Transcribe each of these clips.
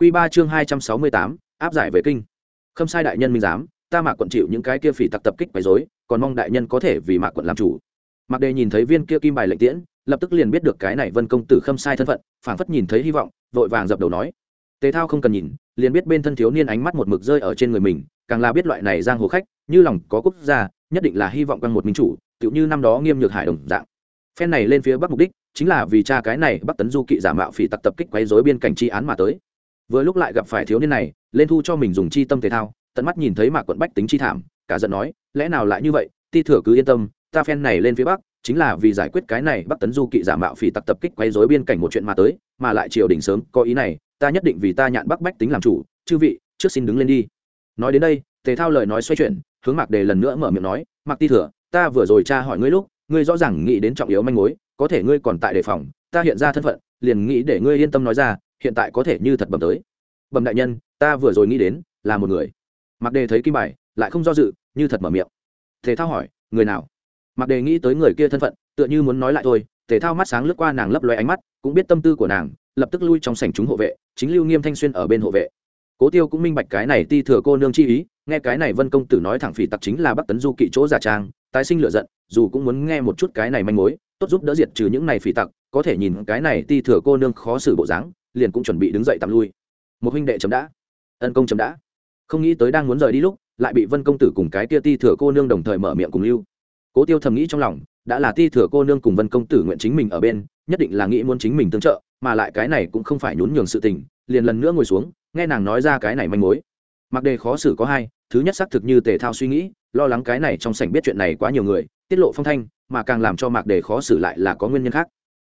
Quy 3 chương 268, áp giải về kinh. Khâm sai đại nhân minh giám, ta Mạc quận chịu những cái kia phỉ tặc tập kích quấy rối, còn mong đại nhân có thể vì Mạc quận làm chủ. Mạc Đề nhìn thấy viên kia kim bài lệnh tiễn, lập tức liền biết được cái này Vân công tử khâm sai thân phận, phảng phất nhìn thấy hy vọng, vội vàng dập đầu nói: "Tề Thao không cần nhìn, liền biết bên thân thiếu niên ánh mắt một mực rơi ở trên người mình, càng là biết loại này giang hồ khách, như lòng có quốc gia, nhất định là hy vọng quan một minh chủ, tựu như năm đó Nghiêm Nhược Hải đồng dạng." Phen này lên phía bắc mục đích, chính là vì cha cái này Bắc Tấn Du kỵ giả mạo phỉ tặc tập kích quấy rối biên cảnh chi án mà tới vừa lúc lại gặp phải thiếu niên này, lên thu cho mình dùng chi tâm thể thao, tận mắt nhìn thấy mạc quận bách tính chi thảm, cả giận nói, lẽ nào lại như vậy? Ti thừa cứ yên tâm, ta phen này lên phía bắc, chính là vì giải quyết cái này bắc tấn du kỵ giả mạo phỉ tặc tập kích quấy rối biên cảnh một chuyện mà tới, mà lại triều đình sớm có ý này, ta nhất định vì ta nhạn bắc bách tính làm chủ, chư vị, trước xin đứng lên đi. Nói đến đây tề thao lời nói xoay chuyển, hướng mạc đề lần nữa mở miệng nói, mạc ti thừa, ta vừa rồi tra hỏi ngươi lúc, ngươi rõ ràng nghĩ đến trọng yếu manh mối, có thể ngươi còn tại đề phòng, ta hiện ra thân phận, liền nghĩ để ngươi yên tâm nói ra hiện tại có thể như thật bẩm tới. Bẩm đại nhân, ta vừa rồi nghĩ đến, là một người. Mặc đề thấy kim bài, lại không do dự, như thật mở miệng. Thể thao hỏi, người nào? Mặc đề nghĩ tới người kia thân phận, tựa như muốn nói lại thôi, thể thao mắt sáng lướt qua nàng lấp loe ánh mắt, cũng biết tâm tư của nàng, lập tức lui trong sảnh chúng hộ vệ, chính lưu nghiêm thanh xuyên ở bên hộ vệ. Cố tiêu cũng minh bạch cái này ti thừa cô nương chi ý, nghe cái này vân công tử nói thẳng phỉ tặc chính là bắc tấn du kỵ chỗ giả trang, tái sinh lựa giận, dù cũng muốn nghe một chút cái này manh mối, tốt giúp đỡ diệt trừ những này phỉ tặc, có thể nhìn cái này ti thừa cô nương khó xử bộ dáng liền cũng chuẩn bị đứng dậy tạm lui. Một huynh đệ chấm đã. Ân công chấm đã. Không nghĩ tới đang muốn rời đi lúc, lại bị vân công tử cùng cái tia ti thừa cô nương đồng thời mở miệng cùng lưu. Cố tiêu thầm nghĩ trong lòng, đã là ti thừa cô nương cùng vân công tử nguyện chính mình ở bên, nhất định là nghĩ muốn chính mình tương trợ, mà lại cái này cũng không phải nhún nhường sự tình, liền lần nữa ngồi xuống, nghe nàng nói ra cái này manh mối. Mặc đề khó xử có hai, thứ nhất xác thực như tề thao suy nghĩ, lo lắng cái này trong sảnh biết chuyện này quá nhiều người, tiết lộ phong thanh, mà càng làm cho mạc đề khó xử lại là có nguyên nhân khác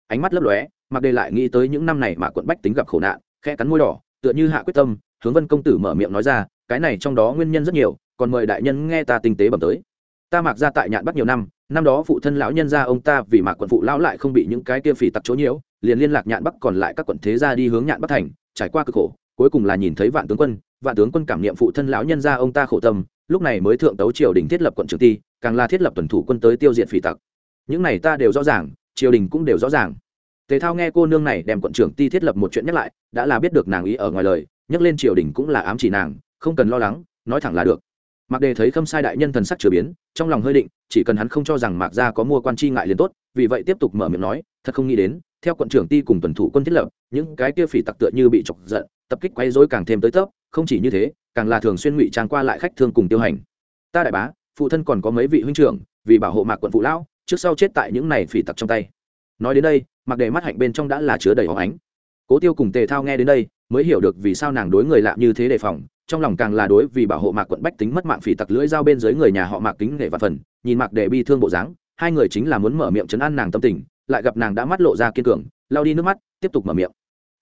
ánh mắt lấp lóe mặc đề lại nghĩ tới những năm này mà quận bách tính gặp khổ nạn khe cắn môi đỏ, tựa như hạ quyết tâm, hướng vân công tử mở miệng nói ra, cái này trong đó nguyên nhân rất nhiều, còn mời đại nhân nghe ta tinh tế bẩm tới. Ta mặc ra tại nhạn bắt nhiều năm năm đó phụ thân lão nhân ra ông ta vì mạc quận phụ lão lại không bị những cái kia phỉ tặc chỗ nhiễu, liền liên lạc nhạn bắc còn lại các quận thế gia đi hướng nhạn bắc thành, trải qua cực khổ, cuối cùng là nhìn thấy vạn tướng quân, vạn tướng quân cảm niệm phụ thân lão nhân ra ông ta khổ tâm, lúc này mới thượng tấu triều đình thiết lập quận trường ti, càng là thiết lập tuần thủ quân tới tiêu diệt phỉ tặc. Những này ta đều rõ ràng, triều đình cũng đều rõ ràng tề thao nghe cô nương này đem quận trưởng ti thiết lập một chuyện nhắc lại, đã là biết được nàng ý ở ngoài lời, nhắc lên triều đình cũng là ám chỉ nàng, không cần lo lắng, nói thẳng là được. Mặc đề thấy khâm sai đại nhân thần sắc chưa biến, trong lòng hơi định, chỉ cần hắn không cho rằng mạc gia có mua quan chi ngại liền tốt, vì vậy tiếp tục mở miệng nói, thật không nghĩ đến, theo quận trưởng ti cùng tuần thủ quân thiết lập, những cái kia phỉ tặc tựa như bị chọc giận, tập kích quấy rối càng thêm tới tấp, không chỉ như thế, càng là thường xuyên ngụy trang qua lại khách thương cùng tiêu hành. Ta đại bá, phụ thân còn có mấy vị huynh trưởng, vì bảo hộ mạc quận phụ lão, trước sau chết tại những này phỉ tặc trong tay nói đến đây, mặc đề mắt hạnh bên trong đã là chứa đầy hóng ánh. Cố tiêu cùng tề thao nghe đến đây, mới hiểu được vì sao nàng đối người lạ như thế đề phòng, trong lòng càng là đối vì bảo hộ mạc quận bách tính mất mạng phỉ tặc lưỡi dao bên dưới người nhà họ mạc kính nghệ và phần, nhìn mạc đề bi thương bộ dáng, hai người chính là muốn mở miệng chấn an nàng tâm tình, lại gặp nàng đã mắt lộ ra kiên cường lao đi nước mắt, tiếp tục mở miệng.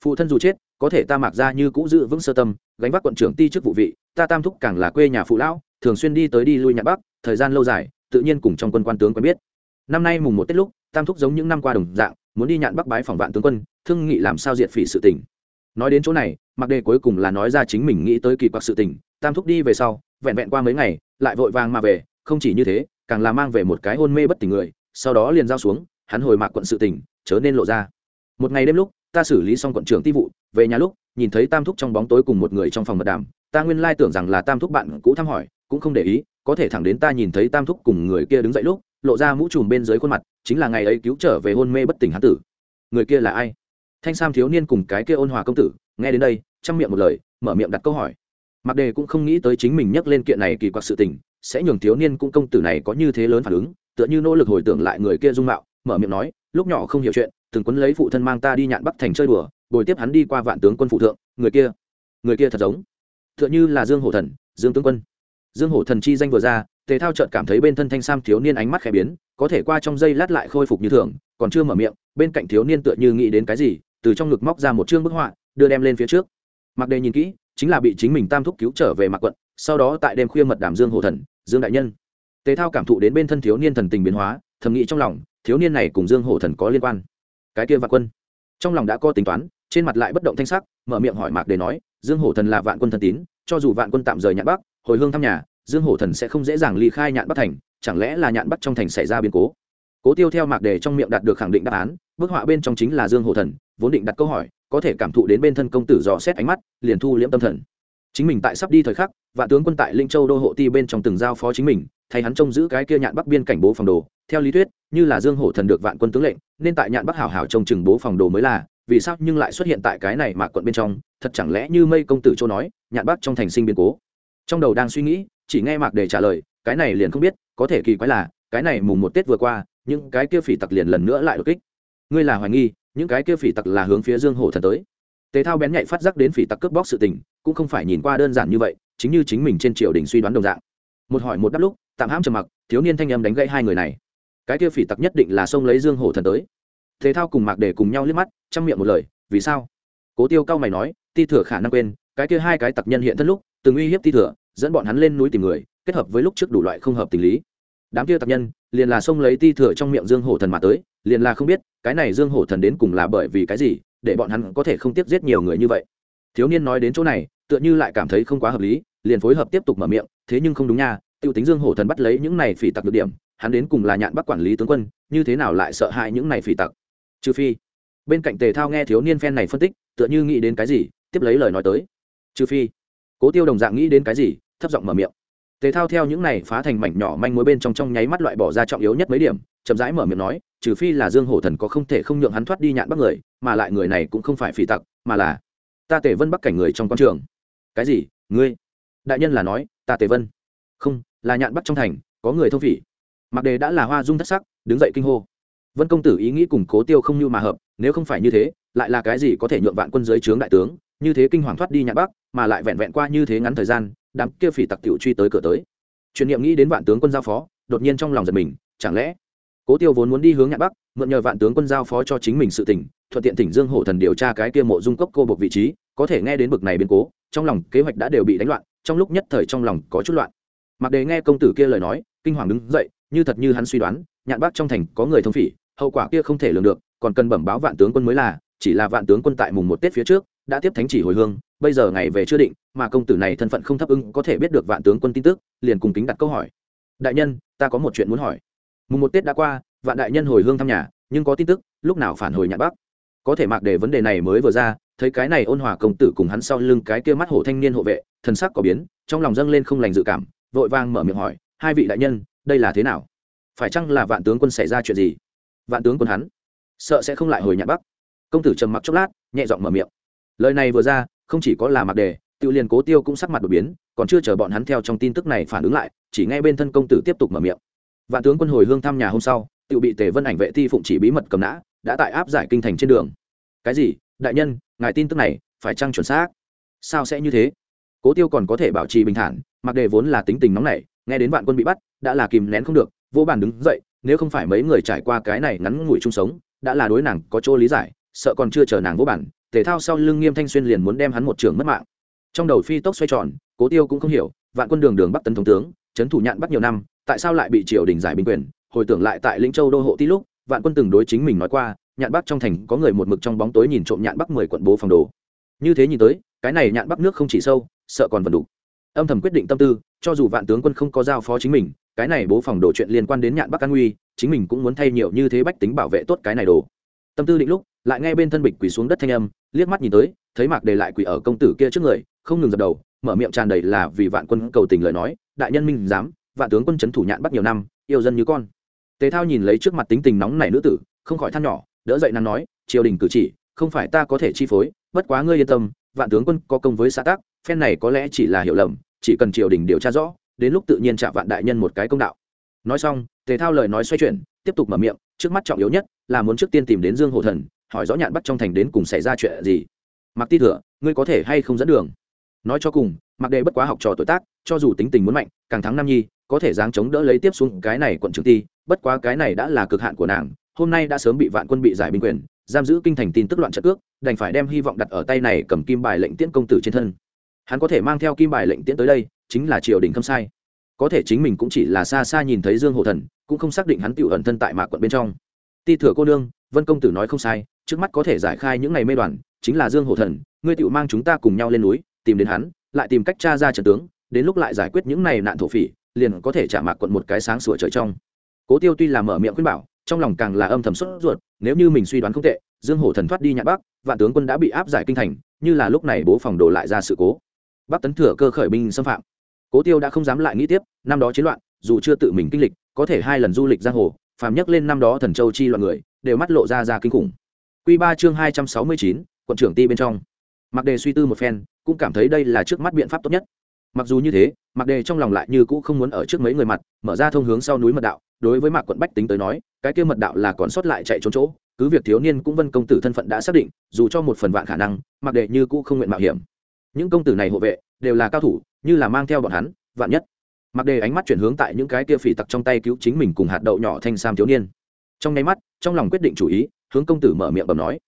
Phụ thân dù chết, có thể ta mạc ra như cũ giữ vững sơ tâm, gánh vác quận trưởng ti chức vụ vị, ta tam thúc càng là quê nhà phụ lão, thường xuyên đi tới đi lui nhà bắc thời gian lâu dài, tự nhiên cùng trong quân quan tướng quen biết. Năm nay mùng một tết lúc tam thúc giống những năm qua đồng dạng, muốn đi nhạn bắc bái phòng vạn tướng quân, thương nghị làm sao diệt phỉ sự tình. Nói đến chỗ này mặc đề cuối cùng là nói ra chính mình nghĩ tới kỳ quặc sự tình, tam thúc đi về sau, vẹn vẹn qua mấy ngày, lại vội vàng mà về, không chỉ như thế, càng là mang về một cái hôn mê bất tỉnh người, sau đó liền giao xuống, hắn hồi mạc quận sự tình, chớ nên lộ ra. Một ngày đêm lúc, ta xử lý xong quận trưởng ti vụ, về nhà lúc, nhìn thấy tam thúc trong bóng tối cùng một người trong phòng mật đàm, ta nguyên lai tưởng rằng là tam thúc bạn cũ thăm hỏi, cũng không để ý, có thể thẳng đến ta nhìn thấy tam thúc cùng người kia đứng dậy lúc, lộ ra mũ trùm bên dưới khuôn mặt chính là ngày ấy cứu trở về hôn mê bất tỉnh hán tử. Người kia là ai? Thanh sam thiếu niên cùng cái kia ôn hòa công tử, nghe đến đây, chăm miệng một lời, mở miệng đặt câu hỏi. Mặc đề cũng không nghĩ tới chính mình nhắc lên kiện này kỳ quặc sự tình, sẽ nhường thiếu niên cũng công tử này có như thế lớn phản ứng, tựa như nỗ lực hồi tưởng lại người kia dung mạo, mở miệng nói, lúc nhỏ không hiểu chuyện, từng quấn lấy phụ thân mang ta đi nhạn bắc thành chơi đùa, bồi tiếp hắn đi qua vạn tướng quân phụ thượng, người kia người kia thật giống, tựa như là dương hổ thần, dương tướng quân dương hổ thần chi danh vừa ra, tề thao trợt cảm thấy bên thân thanh sam thiếu niên ánh mắt khẽ biến, có thể qua trong giây lát lại khôi phục như thường, còn chưa mở miệng, bên cạnh thiếu niên tựa như nghĩ đến cái gì, từ trong ngực móc ra một chương bức họa, đưa đem lên phía trước. Mặc đề nhìn kỹ, chính là bị chính mình tam thúc cứu trở về mặc quận, sau đó tại đêm khuya mật đàm dương hổ thần, dương đại nhân. Tề thao cảm thụ đến bên thân thiếu niên thần tình biến hóa, thầm nghĩ trong lòng, thiếu niên này cùng dương hổ thần có liên quan. Cái kia vạn quân. Trong lòng đã có tính toán, trên mặt lại bất động thanh sắc, mở miệng hỏi mạc để nói, dương hổ thần là vạn quân thần tín, cho dù vạn quân tạm rời nhạc bắc hồi hương thăm nhà, dương hổ thần sẽ không dễ dàng ly khai nhạn bắc thành, chẳng lẽ là nhạn bắc trong thành xảy ra biến cố? Cố tiêu theo mạc đề trong miệng đạt được khẳng định đáp án, bức họa bên trong chính là dương hổ thần, vốn định đặt câu hỏi, có thể cảm thụ đến bên thân công tử dò xét ánh mắt, liền thu liễm tâm thần. Chính mình tại sắp đi thời khắc, vạn tướng quân tại linh châu đô hộ ti bên trong từng giao phó chính mình, thay hắn trông giữ cái kia nhạn bắc biên cảnh bố phòng đồ. Theo lý thuyết, như là dương hổ thần được vạn quân tướng lệnh, nên tại nhạn bắc hảo hảo trông chừng bố phòng đồ mới là, vì sao nhưng lại xuất hiện tại cái này mà quận bên trong? Thật chẳng lẽ như mây công tử châu nói, nhạn bắc trong thành sinh biến cố? Trong đầu đang suy nghĩ, chỉ nghe mạc để trả lời, cái này liền không biết, có thể kỳ quái là, cái này mùng một tết vừa qua, những cái kia phỉ tặc liền lần nữa lại đột kích. Ngươi là hoài nghi, những cái kia phỉ tặc là hướng phía dương hổ thần tới. Tề thao bén nhạy phát giác đến phỉ tặc cướp bóc sự tình, cũng không phải nhìn qua đơn giản như vậy, chính như chính mình trên triều đình suy đoán đồng dạng. Một hỏi một đáp lúc, tạm hãm trầm mặc, thiếu niên thanh âm đánh gãy hai người này. Cái kia phỉ tặc nhất định là xông lấy dương hổ thần tới. Thế thao cùng mạc để cùng nhau liếc mắt, chăm miệng một lời, vì sao? Cố tiêu cao mày nói, ti thừa khả năng quên cái kia hai cái tặc nhân hiện thân lúc, từng uy hiếp ti thừa, dẫn bọn hắn lên núi tìm người, kết hợp với lúc trước đủ loại không hợp tình lý. Đám kia tặc nhân, liền là xông lấy ti thừa trong miệng dương hổ thần mà tới, liền là không biết, cái này dương hổ thần đến cùng là bởi vì cái gì, để bọn hắn có thể không tiếp giết nhiều người như vậy. Thiếu niên nói đến chỗ này, tựa như lại cảm thấy không quá hợp lý, liền phối hợp tiếp tục mở miệng, thế nhưng không đúng nha, tiêu tính dương hổ thần bắt lấy những này phỉ tặc được điểm, hắn đến cùng là nhạn bắc quản lý tướng quân, như thế nào lại sợ hãi những này phỉ tặc? Trừ phi, bên cạnh tề thao nghe thiếu niên phen này phân tích, tựa như nghĩ đến cái gì, tiếp lấy lời nói tới trừ phi. Cố tiêu đồng dạng nghĩ đến cái gì, thấp giọng mở miệng. Tề thao theo những này phá thành mảnh nhỏ manh mối bên trong trong nháy mắt loại bỏ ra trọng yếu nhất mấy điểm, chậm rãi mở miệng nói, trừ phi là dương hổ thần có không thể không nhượng hắn thoát đi nhạn bắc người, mà lại người này cũng không phải phỉ tặc, mà là ta tề vân bắc cảnh người trong quan trường. Cái gì? Ngươi? Đại nhân là nói, ta tề vân. Không, là nhạn bắc trong thành, có người thông phỉ. Mặc đề đã là hoa dung thất sắc, đứng dậy kinh hô. Vân công tử ý nghĩ cùng cố tiêu không như mà hợp, nếu không phải như thế, lại là cái gì có thể nhượng vạn quân dưới trướng đại tướng, như thế kinh hoàng thoát đi nhạn bắc? Mà lại vẹn vẹn qua như thế ngắn thời gian, đám kia phỉ tặc tiểu truy tới cửa tới. Truyền niệm nghĩ đến vạn tướng quân giao phó, đột nhiên trong lòng giật mình, chẳng lẽ cố tiêu vốn muốn đi hướng nhạn bắc, mượn nhờ vạn tướng quân giao phó cho chính mình sự tỉnh thuận tiện tỉnh dương hổ thần điều tra cái kia mộ dung cốc cô buộc vị trí, có thể nghe đến bực này biến cố, trong lòng kế hoạch đã đều bị đánh loạn, trong lúc nhất thời trong lòng có chút loạn. Mặc đề nghe công tử kia lời nói, kinh hoàng đứng dậy, như thật như hắn suy đoán, nhạn bắc trong thành có người thông phỉ, hậu quả kia không thể lường được, còn cần bẩm báo vạn tướng quân mới là, chỉ là vạn tướng quân tại mùng một tết phía trước, đã tiếp thánh chỉ hồi hương bây giờ ngày về chưa định, mà công tử này thân phận không thấp ưng có thể biết được vạn tướng quân tin tức, liền cùng kính đặt câu hỏi. Đại nhân, ta có một chuyện muốn hỏi. Mùng một tết đã qua, vạn đại nhân hồi hương thăm nhà, nhưng có tin tức, lúc nào phản hồi nhạn bắc? Có thể mặc để vấn đề này mới vừa ra, thấy cái này ôn hòa công tử cùng hắn sau lưng cái kia mắt hổ thanh niên hộ vệ, thần sắc có biến, trong lòng dâng lên không lành dự cảm, vội vang mở miệng hỏi, hai vị đại nhân, đây là thế nào? Phải chăng là vạn tướng quân xảy ra chuyện gì? Vạn tướng quân hắn, sợ sẽ không lại hồi nhạn bắc. Công tử trầm mặc chốc lát, nhẹ giọng mở miệng, lời này vừa ra không chỉ có là mặc đề tự liền cố tiêu cũng sắc mặt đột biến, còn chưa chờ bọn hắn theo trong tin tức này phản ứng lại, chỉ nghe bên thân công tử tiếp tục mở miệng. Vạn tướng quân hồi hương thăm nhà hôm sau tự bị tề vân ảnh vệ ti phụng chỉ bí mật cầm nã, đã tại áp giải kinh thành trên đường. Cái gì? Đại nhân, ngài tin tức này, phải chăng chuẩn xác? Sao sẽ như thế? Cố tiêu còn có thể bảo trì bình thản, mặc đề vốn là tính tình nóng nảy, nghe đến vạn quân bị bắt, đã là kìm nén không được, vô bàn đứng dậy, nếu không phải mấy người trải qua cái này ngắn ngủi chung sống, đã là đối nàng có chỗ lý giải, sợ còn chưa chờ nàng vô bản thể thao sau lưng nghiêm thanh xuyên liền muốn đem hắn một trường mất mạng. Trong đầu phi tốc xoay tròn, cố tiêu cũng không hiểu, vạn quân đường đường bắc tấn thống tướng, trấn thủ nhạn bắt nhiều năm, tại sao lại bị triều đình giải binh quyền? Hồi tưởng lại tại lĩnh châu đô hộ ti lúc, vạn quân từng đối chính mình nói qua, nhạn bắc trong thành có người một mực trong bóng tối nhìn trộm nhạn bắc mười quận bố phòng đồ. Như thế nhìn tới, cái này nhạn bắc nước không chỉ sâu, sợ còn vần đủ âm thầm quyết định tâm tư, cho dù vạn tướng quân không có giao phó chính mình, cái này bố phòng đồ chuyện liên quan đến nhạn bắc an nguy, chính mình cũng muốn thay nhiều như thế bách tính bảo vệ tốt cái này đồ. Tâm tư định lúc lại nghe bên thân bịch quỳ xuống đất thanh âm, liếc mắt nhìn tới, thấy mạc đề lại quỳ ở công tử kia trước người, không ngừng dập đầu, mở miệng tràn đầy là vì vạn quân cầu tình lời nói, đại nhân minh dám vạn tướng quân c thủ nhạn bắt nhiều năm, yêu dân như con. Tề thao nhìn lấy trước mặt tính tình nóng này nữ tử, không khỏi than nhỏ, đỡ dậy nàng nói, triều đình cử chỉ, không phải ta có thể chi phối, bất quá ngươi yên tâm, vạn tướng quân có công với xã tác, phen này có lẽ chỉ là hiểu lầm, chỉ cần triều đình điều tra rõ, đến lúc tự nhiên trả vạn đại nhân một cái công đạo. Nói xong, tề thao lời nói xoay chuyển, tiếp tục mở miệng, trước mắt trọng yếu nhất là muốn trước tiên tìm đến dương hổ thần hỏi rõ nhạn bắt trong thành đến cùng xảy ra chuyện gì. Mặc ti thừa, ngươi có thể hay không dẫn đường? Nói cho cùng mặc đệ bất quá học trò tuổi tác, cho dù tính tình muốn mạnh, càng thắng nam nhi, có thể dáng chống đỡ lấy tiếp xuống cái này quận trưởng ti, bất quá cái này đã là cực hạn của nàng, hôm nay đã sớm bị vạn quân bị giải binh quyền, giam giữ kinh thành tin tức loạn trận cước, đành phải đem hy vọng đặt ở tay này cầm kim bài lệnh tiễn công tử trên thân. Hắn có thể mang theo kim bài lệnh tiễn tới đây, chính là triều đình không sai. Có thể chính mình cũng chỉ là xa xa nhìn thấy dương hồ thần, cũng không xác định hắn tự ẩn thân tại mạc quận bên trong. Ti thừa cô nương vân công tử nói không sai, trước mắt có thể giải khai những ngày mê đoàn, chính là dương Hổ thần, ngươi tự mang chúng ta cùng nhau lên núi, tìm đến hắn, lại tìm cách tra ra trận tướng, đến lúc lại giải quyết những này nạn thổ phỉ, liền có thể trả mạc quận một cái sáng sủa trời trong. Cố tiêu tuy là mở miệng khuyên bảo, trong lòng càng là âm thầm sốt ruột, nếu như mình suy đoán không tệ, dương hổ thần thoát đi nhạn bắc, vạn tướng quân đã bị áp giải kinh thành, như là lúc này bố phòng đổ lại ra sự cố. Bắc tấn thừa cơ khởi binh xâm phạm. Cố tiêu đã không dám lại nghĩ tiếp, năm đó chiến loạn, dù chưa tự mình kinh lịch, có thể hai lần du lịch giang hồ, phàm nhắc lên năm đó thần châu chi loạn người đều mắt lộ ra ra kinh khủng. Q ba chương hai trăm sáu mươi chín, quận trưởng ti bên trong. Mặc đề suy tư một phen, cũng cảm thấy đây là trước mắt biện pháp tốt nhất. Mặc dù như thế, mặc đề trong lòng lại như cũ không muốn ở trước mấy người mặt, mở ra thông hướng sau núi mật đạo. Đối với mạc quận bách tính tới nói, cái kia mật đạo là còn sót lại chạy trốn chỗ, cứ việc thiếu niên cũng vân công tử thân phận đã xác định, dù cho một phần vạn khả năng, mặc đề như cũ không nguyện mạo hiểm. Những công tử này hộ vệ, đều là cao thủ, như là mang theo bọn hắn, vạn nhất. Mặc đề ánh mắt chuyển hướng tại những cái kia phỉ tặc trong tay cứu chính mình cùng hạt đậu nhỏ thanh sam thiếu niên trong nháy mắt, trong lòng quyết định chủ ý, hướng công tử mở miệng bẩm nói,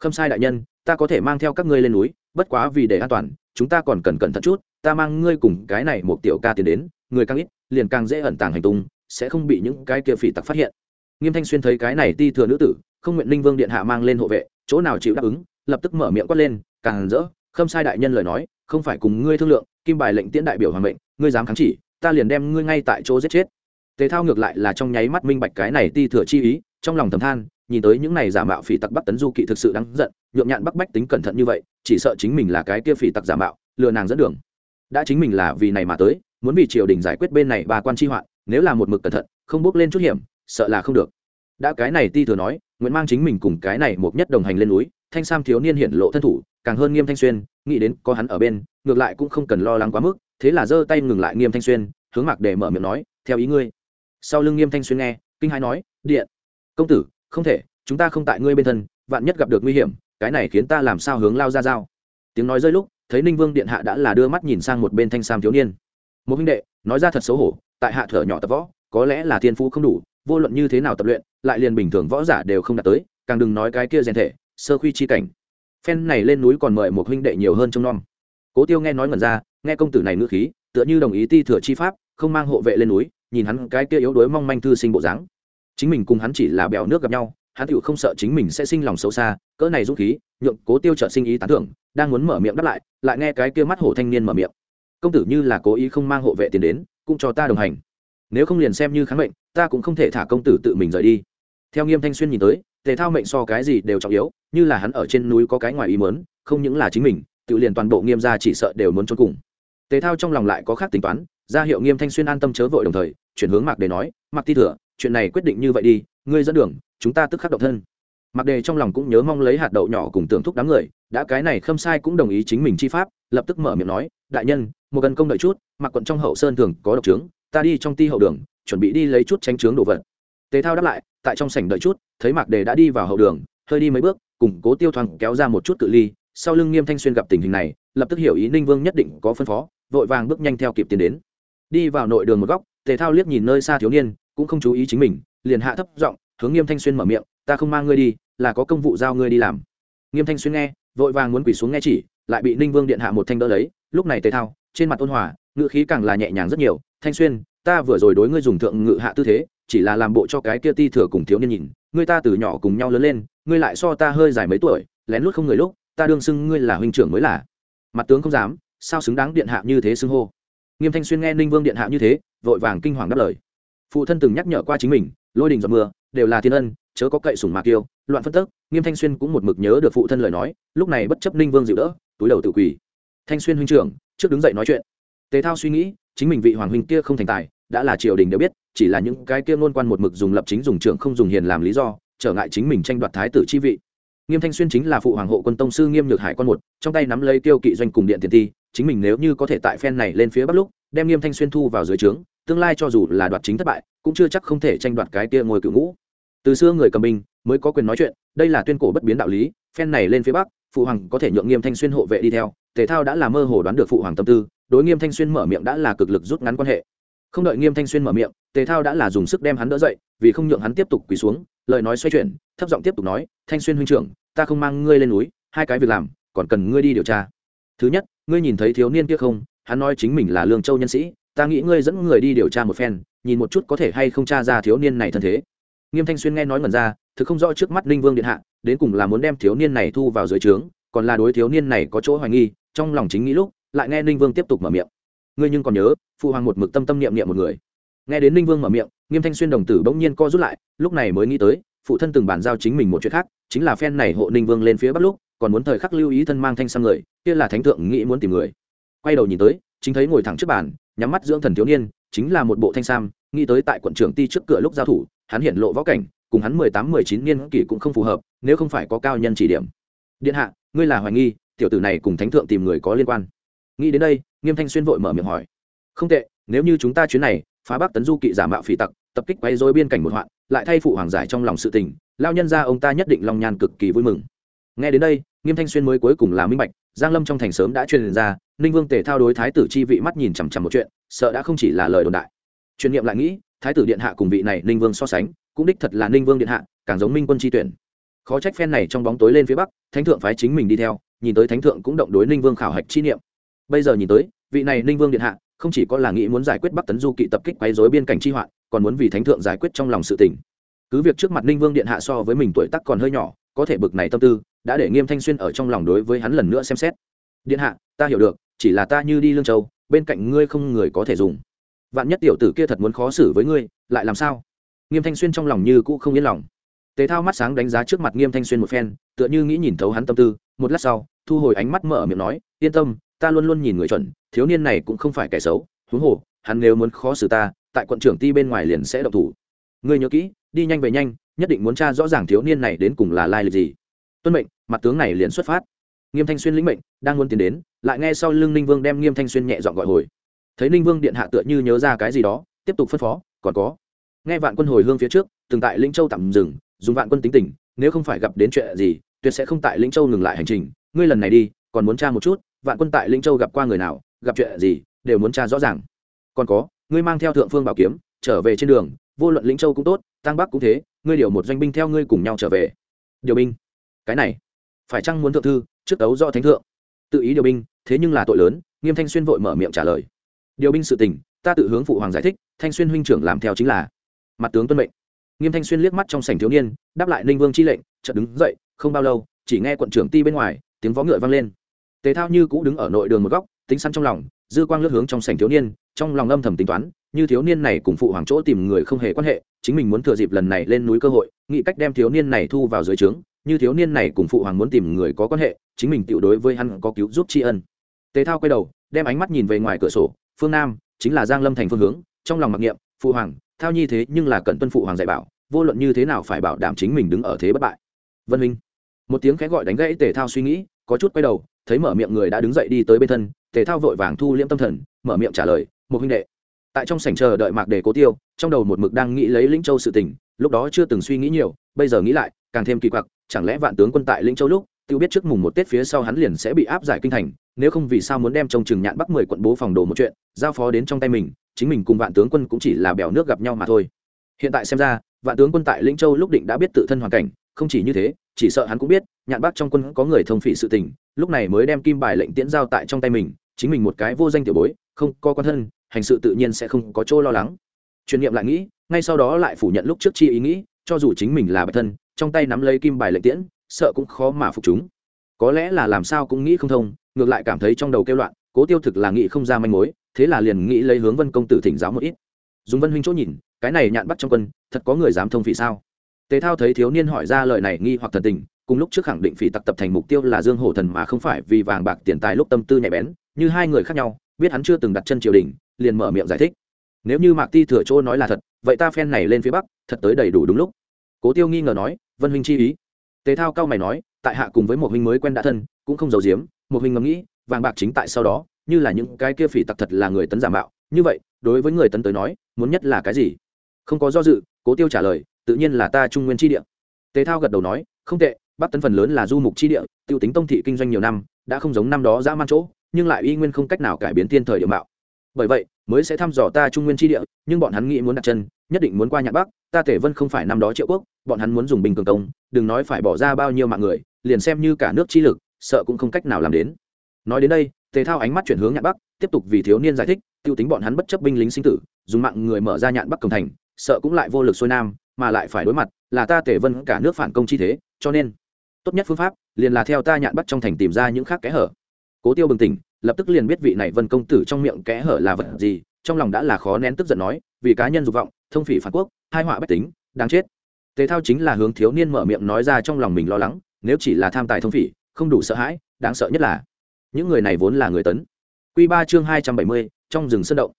khâm sai đại nhân, ta có thể mang theo các ngươi lên núi, bất quá vì để an toàn, chúng ta còn cần cẩn thận chút, ta mang ngươi cùng cái này một tiểu ca tiến đến, người càng ít, liền càng dễ ẩn tàng hành tung, sẽ không bị những cái kia phỉ tặc phát hiện. Nghiêm thanh xuyên thấy cái này ti thừa nữ tử, không nguyện linh vương điện hạ mang lên hộ vệ, chỗ nào chịu đáp ứng, lập tức mở miệng quát lên, càng rỡ, khâm sai đại nhân lời nói, không phải cùng ngươi thương lượng, kim bài lệnh tiễn đại biểu hoàng mệnh, ngươi dám kháng chỉ, ta liền đem ngươi ngay tại chỗ giết chết tề thao ngược lại là trong nháy mắt minh bạch cái này ti thừa chi ý, trong lòng thầm than, nhìn tới những này giả mạo phỉ tặc bắc tấn du kỵ thực sự đáng giận, nhượng nhạn bắc bách tính cẩn thận như vậy, chỉ sợ chính mình là cái kia phỉ tặc giả mạo, lừa nàng dẫn đường. Đã chính mình là vì này mà tới, muốn vì triều đình giải quyết bên này bà quan tri hoạn, nếu là một mực cẩn thận, không bước lên chút hiểm, sợ là không được. Đã cái này ti thừa nói nguyễn mang chính mình cùng cái này một nhất đồng hành lên núi, thanh sam thiếu niên hiện lộ thân thủ, càng hơn nghiêm thanh xuyên, nghĩ đến có hắn ở bên, ngược lại cũng không cần lo lắng quá mức, thế là giơ tay ngừng lại nghiêm thanh xuyên, hướng mạc để mở miệng nói, theo ý ngươi sau lưng nghiêm thanh xuyên nghe, kinh hãi nói, điện, công tử, không thể, chúng ta không tại ngươi bên thân, vạn nhất gặp được nguy hiểm, cái này khiến ta làm sao hướng lao ra dao tiếng nói rơi lúc, thấy ninh vương điện hạ đã là đưa mắt nhìn sang một bên thanh sam thiếu niên. Một huynh đệ, nói ra thật xấu hổ, tại hạ thở nhỏ tập võ, có lẽ là thiên phú không đủ, vô luận như thế nào tập luyện, lại liền bình thường võ giả đều không đạt tới, càng đừng nói cái kia rèn thể, sơ khuy chi cảnh. Phen này lên núi còn mời một huynh đệ nhiều hơn trong non cố tiêu nghe nói ngẩn ra, nghe công tử này ngữ khí, tựa như đồng ý ti thừa chi pháp, không mang hộ vệ lên núi nhìn hắn cái kia yếu đuối mong manh thư sinh bộ dáng. Chính mình cùng hắn chỉ là bèo nước gặp nhau, hắn tựu không sợ chính mình sẽ sinh lòng xấu xa, cỡ này dũng khí, nhượng cố tiêu trợ sinh ý tán thưởng, đang muốn mở miệng đáp lại lại nghe cái kia mắt hổ thanh niên mở miệng. Công tử như là cố ý không mang hộ vệ tiền đến, cũng cho ta đồng hành. Nếu không liền xem như kháng mệnh, ta cũng không thể thả công tử tự mình rời đi. Theo nghiêm thanh xuyên nhìn tới, tề thao mệnh so cái gì đều trọng yếu, như là hắn ở trên núi có cái ngoài ý mớn không những là chính mình tự liền toàn bộ nghiêm gia chỉ sợ đều muốn trốn cùng. Tề thao trong lòng lại có khác tính toán ra hiệu nghiêm thanh xuyên an tâm chớ vội đồng thời, chuyển hướng mạc để nói, mạc ti thừa, chuyện này quyết định như vậy đi, ngươi dẫn đường, chúng ta tức khắc động thân. Mạc đề trong lòng cũng nhớ mong lấy hạt đậu nhỏ cùng tưởng thúc đám người, đã cái này khâm sai cũng đồng ý chính mình chi pháp, lập tức mở miệng nói, đại nhân, một gần công đợi chút mặc quận trong hậu sơn thường có độc trướng, ta đi trong ti hậu đường, chuẩn bị đi lấy chút tránh trướng đồ vật. Tề thao đáp lại, tại trong sảnh đợi chút, thấy mạc đề đã đi vào hậu đường, hơi đi mấy bước, cùng cố tiêu thoáng kéo ra một chút cự ly, sau lưng nghiêm thanh xuyên gặp tình hình này, lập tức hiểu ý ninh vương nhất định có phân phó, vội vàng bước nhanh theo kịp tiến đến đi vào nội đường một góc, tề thao liếc nhìn nơi xa thiếu niên, cũng không chú ý chính mình, liền hạ thấp giọng, hướng nghiêm thanh xuyên mở miệng, ta không mang ngươi đi, là có công vụ giao ngươi đi làm. Nghiêm thanh xuyên nghe, vội vàng muốn quỳ xuống nghe chỉ, lại bị ninh vương điện hạ một thanh đỡ lấy. Lúc này tề thao, trên mặt ôn hòa ngự khí càng là nhẹ nhàng rất nhiều, thanh xuyên, ta vừa rồi đối ngươi dùng thượng ngự hạ tư thế, chỉ là làm bộ cho cái kia ti thừa cùng thiếu niên nhìn, ngươi ta từ nhỏ cùng nhau lớn lên, ngươi lại so ta hơi dài mấy tuổi, lén lút không người lúc, ta đương xưng ngươi là huynh trưởng mới là. Mặt tướng không dám, sao xứng đáng điện hạ như thế xưng hô? Nghiêm thanh xuyên nghe ninh vương điện hạ như thế, vội vàng kinh hoàng đáp lời. Phụ thân từng nhắc nhở qua chính mình, lôi đình giọt mưa, đều là thiên ân, chớ có cậy sủng mạc tiêu loạn phân tức. Nghiêm thanh xuyên cũng một mực nhớ được phụ thân lời nói, lúc này bất chấp ninh vương dịu đỡ, túi đầu tự quỳ. Thanh xuyên huynh trưởng, trước đứng dậy nói chuyện. Tề thao suy nghĩ, chính mình vị hoàng huynh kia không thành tài, đã là triều đình đều biết, chỉ là những cái kia ngôn quan một mực dùng lập chính dùng trưởng không dùng hiền làm lý do, trở ngại chính mình tranh đoạt thái tử chi vị. Nghiêm thanh xuyên chính là phụ hoàng hộ quân tông sư nghiêm nhược hải quan một, trong tay nắm lấy tiêu kỵ doanh cùng điện tiền ti chính mình nếu như có thể tại phen này lên phía bắc lúc, đem nghiêm thanh xuyên thu vào dưới trướng, tương lai cho dù là đoạt chính thất bại, cũng chưa chắc không thể tranh đoạt cái kia ngồi cựu ngũ. Từ xưa người cầm binh mới có quyền nói chuyện, đây là tuyên cổ bất biến đạo lý, phen này lên phía bắc, phụ hoàng có thể nhượng nghiêm thanh xuyên hộ vệ đi theo thể thao đã là mơ hồ đoán được phụ hoàng tâm tư, đối nghiêm thanh xuyên mở miệng đã là cực lực rút ngắn quan hệ. Không đợi nghiêm thanh xuyên mở miệng, tề thao đã là dùng sức đem hắn đỡ dậy, vì không nhượng hắn tiếp tục quỳ xuống, lời nói xoay chuyển, thấp giọng tiếp tục nói, thanh xuyên huynh trưởng, ta không mang ngươi lên núi, hai cái việc làm, còn cần ngươi đi điều tra. Thứ nhất ngươi nhìn thấy thiếu niên kia không? Hắn nói chính mình là lương châu nhân sĩ, ta nghĩ ngươi dẫn người đi điều tra một phen, nhìn một chút có thể hay không tra ra thiếu niên này thân thế. Nghiêm thanh xuyên nghe nói ngần ra, thực không rõ trước mắt ninh vương điện hạ, đến cùng là muốn đem thiếu niên này thu vào dưới trướng, còn là đối thiếu niên này có chỗ hoài nghi, trong lòng chính nghĩ lúc, lại nghe ninh vương tiếp tục mở miệng. Ngươi nhưng còn nhớ phụ hoàng một mực tâm tâm niệm niệm một người. Nghe đến ninh vương mở miệng, nghiêm thanh xuyên đồng tử bỗng nhiên co rút lại, lúc này mới nghĩ tới, phụ thân từng bàn giao chính mình một chuyện khác, chính là phen này hộ ninh vương lên phía bắc lúc còn muốn thời khắc lưu ý thân mang thanh sang người, kia là thánh thượng nghĩ muốn tìm người. Quay đầu nhìn tới, chính thấy ngồi thẳng trước bàn, nhắm mắt dưỡng thần thiếu niên, chính là một bộ thanh sam, nghĩ tới tại quận trưởng ti trước cửa lúc giao thủ, hắn hiện lộ võ cảnh, cùng hắn mười tám, mười chín niên kỷ cũng không phù hợp, nếu không phải có cao nhân chỉ điểm. Điện hạ, ngươi là hoài nghi, tiểu tử này cùng thánh thượng tìm người có liên quan. Nghĩ đến đây, nghiêm thanh xuyên vội mở miệng hỏi. Không tệ, nếu như chúng ta chuyến này, phá bắc tấn du kỵ giả mạo phỉ tặc, tập kích quay dối biên cảnh một hoạn, lại thay phụ hoàng giải trong lòng sự tình lao nhân ra ông ta nhất định long nhan cực kỳ vui mừng nghe đến đây, nghiêm thanh xuyên mới cuối cùng là minh bạch, giang lâm trong thành sớm đã truyền ra, ninh vương tề thao đối thái tử chi vị mắt nhìn chằm chằm một chuyện, sợ đã không chỉ là lời đồn đại. Truyền nghiệm lại nghĩ, thái tử điện hạ cùng vị này ninh vương so sánh, cũng đích thật là ninh vương điện hạ, càng giống minh quân chi tuyển. Khó trách phen này trong bóng tối lên phía bắc, thánh thượng phái chính mình đi theo, nhìn tới thánh thượng cũng động đối ninh vương khảo hạch chi niệm. Bây giờ nhìn tới, vị này ninh vương điện hạ, không chỉ có là nghĩ muốn giải quyết bắc tấn du kỵ tập kích quấy dối biên cảnh chi hoạn, còn muốn vì thánh thượng giải quyết trong lòng sự tình. Cứ việc trước mặt ninh vương điện hạ so với mình tuổi tác còn hơi nhỏ, có thể bực này tâm tư đã để nghiêm thanh xuyên ở trong lòng đối với hắn lần nữa xem xét. Điện hạ, ta hiểu được, chỉ là ta như đi lương châu, bên cạnh ngươi không người có thể dùng. Vạn nhất tiểu tử kia thật muốn khó xử với ngươi, lại làm sao? Nghiêm thanh xuyên trong lòng như cũ không yên lòng. Tề thao mắt sáng đánh giá trước mặt nghiêm thanh xuyên một phen, tựa như nghĩ nhìn thấu hắn tâm tư, một lát sau, thu hồi ánh mắt mở miệng nói, yên tâm, ta luôn luôn nhìn người chuẩn, thiếu niên này cũng không phải kẻ xấu, huống hồ, hắn nếu muốn khó xử ta, tại quận trưởng ti bên ngoài liền sẽ độc thủ. Ngươi nhớ kỹ, đi nhanh về nhanh, nhất định muốn tra rõ ràng thiếu niên này đến cùng là lai lịch gì tuân mệnh, mặt tướng này liền xuất phát. Nghiêm thanh xuyên lĩnh mệnh, đang muốn tiến đến, lại nghe sau lưng ninh vương đem nghiêm thanh xuyên nhẹ dọn gọi hồi. Thấy ninh vương điện hạ tựa như nhớ ra cái gì đó, tiếp tục phân phó, còn có, nghe vạn quân hồi hương phía trước, từng tại linh châu tạm dừng, dùng vạn quân tính tình, nếu không phải gặp đến chuyện gì, tuyệt sẽ không tại linh châu ngừng lại hành trình. Ngươi lần này đi, còn muốn tra một chút, vạn quân tại linh châu gặp qua người nào, gặp chuyện gì, đều muốn tra rõ ràng. Còn có, ngươi mang theo thượng phương bảo kiếm, trở về trên đường, vô luận linh châu cũng tốt tăng bắc cũng thế, ngươi điều một doanh binh theo ngươi cùng nhau trở về. Điều binh cái này, phải chăng muốn thượng thư, trước tấu do thánh thượng? Tự ý điều binh, thế nhưng là tội lớn, nghiêm thanh xuyên vội mở miệng trả lời. Điều binh sự tình, ta tự hướng phụ hoàng giải thích, thanh xuyên huynh trưởng làm theo chính là mặt tướng tuân mệnh. Nghiêm thanh xuyên liếc mắt trong sảnh thiếu niên, đáp lại ninh vương chi lệnh, chợt đứng dậy, không bao lâu, chỉ nghe quận trưởng ti bên ngoài, tiếng vó ngựa vang lên. Tề thao như cũ đứng ở nội đường một góc, tính săn trong lòng, dư quang lướt hướng trong sảnh thiếu niên, trong lòng âm thầm tính toán như thiếu niên này cùng phụ hoàng chỗ tìm người không hề quan hệ, chính mình muốn thừa dịp lần này lên núi cơ hội, nghĩ cách đem thiếu niên này thu vào dưới trướng, như thiếu niên này cùng phụ hoàng muốn tìm người có quan hệ, chính mình tự đối với hắn có cứu giúp tri ân. Tề thao quay đầu, đem ánh mắt nhìn về ngoài cửa sổ, phương nam, chính là giang lâm thành phương hướng, trong lòng mặc niệm, phụ hoàng, thao nhi thế nhưng là cận tuân phụ hoàng dạy bảo, vô luận như thế nào phải bảo đảm chính mình đứng ở thế bất bại. Vân minh một tiếng khẽ gọi đánh gãy tề thao suy nghĩ, có chút quay đầu, thấy mở miệng người đã đứng dậy đi tới bên thân, tề thao vội vàng thu liễm tâm thần, mở miệng trả lời, một huynh đệ tại trong sảnh chờ đợi mạc đề cố tiêu, trong đầu một mực đang nghĩ lấy lĩnh châu sự tình, lúc đó chưa từng suy nghĩ nhiều, bây giờ nghĩ lại, càng thêm kỳ quặc, chẳng lẽ vạn tướng quân tại lĩnh châu lúc, tiêu biết trước mùng một tết phía sau hắn liền sẽ bị áp giải kinh thành, nếu không vì sao muốn đem trông chừng nhạn bắc mười quận bố phòng đồ một chuyện, giao phó đến trong tay mình, chính mình cùng vạn tướng quân cũng chỉ là bèo nước gặp nhau mà thôi. Hiện tại xem ra, vạn tướng quân tại lĩnh châu lúc định đã biết tự thân hoàn cảnh, không chỉ như thế, chỉ sợ hắn cũng biết, nhạn bắc trong quân có người thông phỉ sự tình, lúc này mới đem kim bài lệnh tiễn giao tại trong tay mình, chính mình một cái vô danh tiểu bối, không có quan thân hành sự tự nhiên sẽ không có chỗ lo lắng. Truyền nghiệm lại nghĩ, ngay sau đó lại phủ nhận lúc trước chi ý nghĩ, cho dù chính mình là bạch thân, trong tay nắm lấy kim bài lệnh tiễn, sợ cũng khó mà phục chúng. Có lẽ là làm sao cũng nghĩ không thông, ngược lại cảm thấy trong đầu kêu loạn, cố tiêu thực là nghĩ không ra manh mối, thế là liền nghĩ lấy hướng vân công tử thỉnh giáo một ít. Dùng vân huynh chỗ nhìn, cái này nhạn bắt trong quân, thật có người dám thông phỉ sao? Tề thao thấy thiếu niên hỏi ra lời này nghi hoặc thần tình, cùng lúc trước khẳng định phỉ tặc tập thành mục tiêu là dương hổ thần mà không phải vì vàng bạc tiền tài lúc tâm tư nhạy bén, như hai người khác nhau biết hắn chưa từng đặt chân triều đình, liền mở miệng giải thích. Nếu như mạc ti thừa chỗ nói là thật, vậy ta phen này lên phía bắc, thật tới đầy đủ đúng lúc. Cố tiêu nghi ngờ nói, vân huynh chi ý. Tề thao cao mày nói, tại hạ cùng với một huynh mới quen đã thân, cũng không giàu giếm, một huynh ngẫm nghĩ, vàng bạc chính tại sau đó, như là những cái kia phỉ tặc thật là người tấn giả mạo. Như vậy, đối với người tấn tới nói, muốn nhất là cái gì? Không có do dự, cố tiêu trả lời, tự nhiên là ta trung nguyên chi địa. Tề thao gật đầu nói, không tệ, bắc tấn phần lớn là du mục chi địa, tiêu tính tông thị kinh doanh nhiều năm đã không giống năm đó dã man chỗ, nhưng lại y nguyên không cách nào cải biến thiên thời địa mạo. Bởi vậy, mới sẽ thăm dò ta trung nguyên tri địa, nhưng bọn hắn nghĩ muốn đặt chân, nhất định muốn qua nhạc bắc, ta tể vân không phải năm đó triệu quốc, bọn hắn muốn dùng bình cường công, đừng nói phải bỏ ra bao nhiêu mạng người, liền xem như cả nước chi lực, sợ cũng không cách nào làm đến. Nói đến đây, tề thao ánh mắt chuyển hướng nhạn bắc, tiếp tục vì thiếu niên giải thích t i ê u tính bọn hắn bất chấp binh lính sinh tử, dùng mạng người mở ra nhạn bắc cầm thành, sợ cũng lại vô lực xuôi nam, mà lại phải đối mặt, là ta tề vân cả nước phản công chi thế, cho nên tốt nhất phương pháp, liền là theo ta nhạn bắt trong thành tìm ra những khác kẽ hở. Cố tiêu bừng tỉnh, lập tức liền biết vị này vân công tử trong miệng kẽ hở là vật gì, trong lòng đã là khó nén tức giận nói, vì cá nhân dục vọng, thông phỉ phản quốc, hai họa bách tính, đáng chết. Tề thao chính là hướng thiếu niên mở miệng nói ra trong lòng mình lo lắng, nếu chỉ là tham tài thông phỉ, không đủ sợ hãi, đáng sợ nhất là, những người này vốn là người tấn. Q ba chương hai trăm bảy mươi, trong rừng sơn động.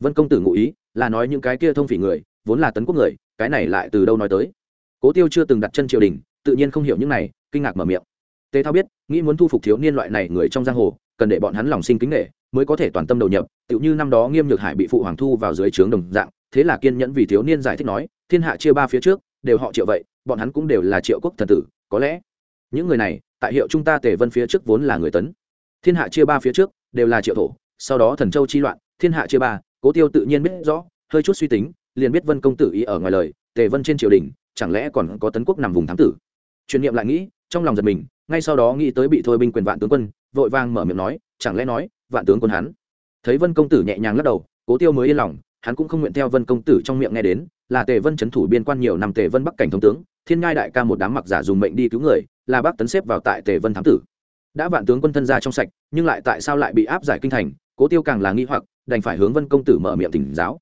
Vân công tử ngụ ý là nói những cái kia thông phỉ người, vốn là tấn quốc người, cái này lại từ đâu nói tới? Cố tiêu chưa từng đặt chân triều đình, tự nhiên không hiểu những này kinh ngạc mở miệng. Tề thao biết, nghĩ muốn thu phục thiếu niên loại này người trong giang hồ, cần để bọn hắn lòng sinh kính nghệ mới có thể toàn tâm đầu nhập, tựu như năm đó nghiêm nhược hải bị phụ hoàng thu vào dưới trướng đồng dạng, thế là kiên nhẫn vì thiếu niên giải thích nói, thiên hạ chia ba phía trước, đều họ triệu vậy, bọn hắn cũng đều là triệu quốc thần tử, có lẽ những người này, tại hiệu chúng ta tề vân phía trước vốn là người tấn. Thiên hạ chia ba phía trước, đều là triệu thổ, sau đó thần châu chi loạn, thiên hạ chia ba, cố tiêu tự nhiên biết rõ, hơi chút suy tính, liền biết vân công tử ý ở ngoài lời, tề vân trên triều đình, chẳng lẽ còn có tấn quốc nằm vùng thám tử? Truyền niệm lại nghĩ trong lòng giật mình, ngay sau đó nghĩ tới bị thôi binh quyền vạn tướng quân, vội vang mở miệng nói, chẳng lẽ nói, vạn tướng quân hắn? Thấy vân công tử nhẹ nhàng lắc đầu, cố tiêu mới yên lòng, hắn cũng không nguyện theo vân công tử trong miệng nghe đến, là tề vân c h ấ n thủ biên quan nhiều năm tề vân bắc cảnh thống tướng, thiên ngai đại ca một đám mặc giả dùng mệnh đi cứu người, là bác tấn xếp vào tại tề vân thám tử. Đã vạn tướng quân thân ra trong sạch, nhưng lại tại sao lại bị áp giải kinh thành, cố tiêu càng là nghi hoặc, đành phải hướng vân công tử mở miệng tỉnh giáo.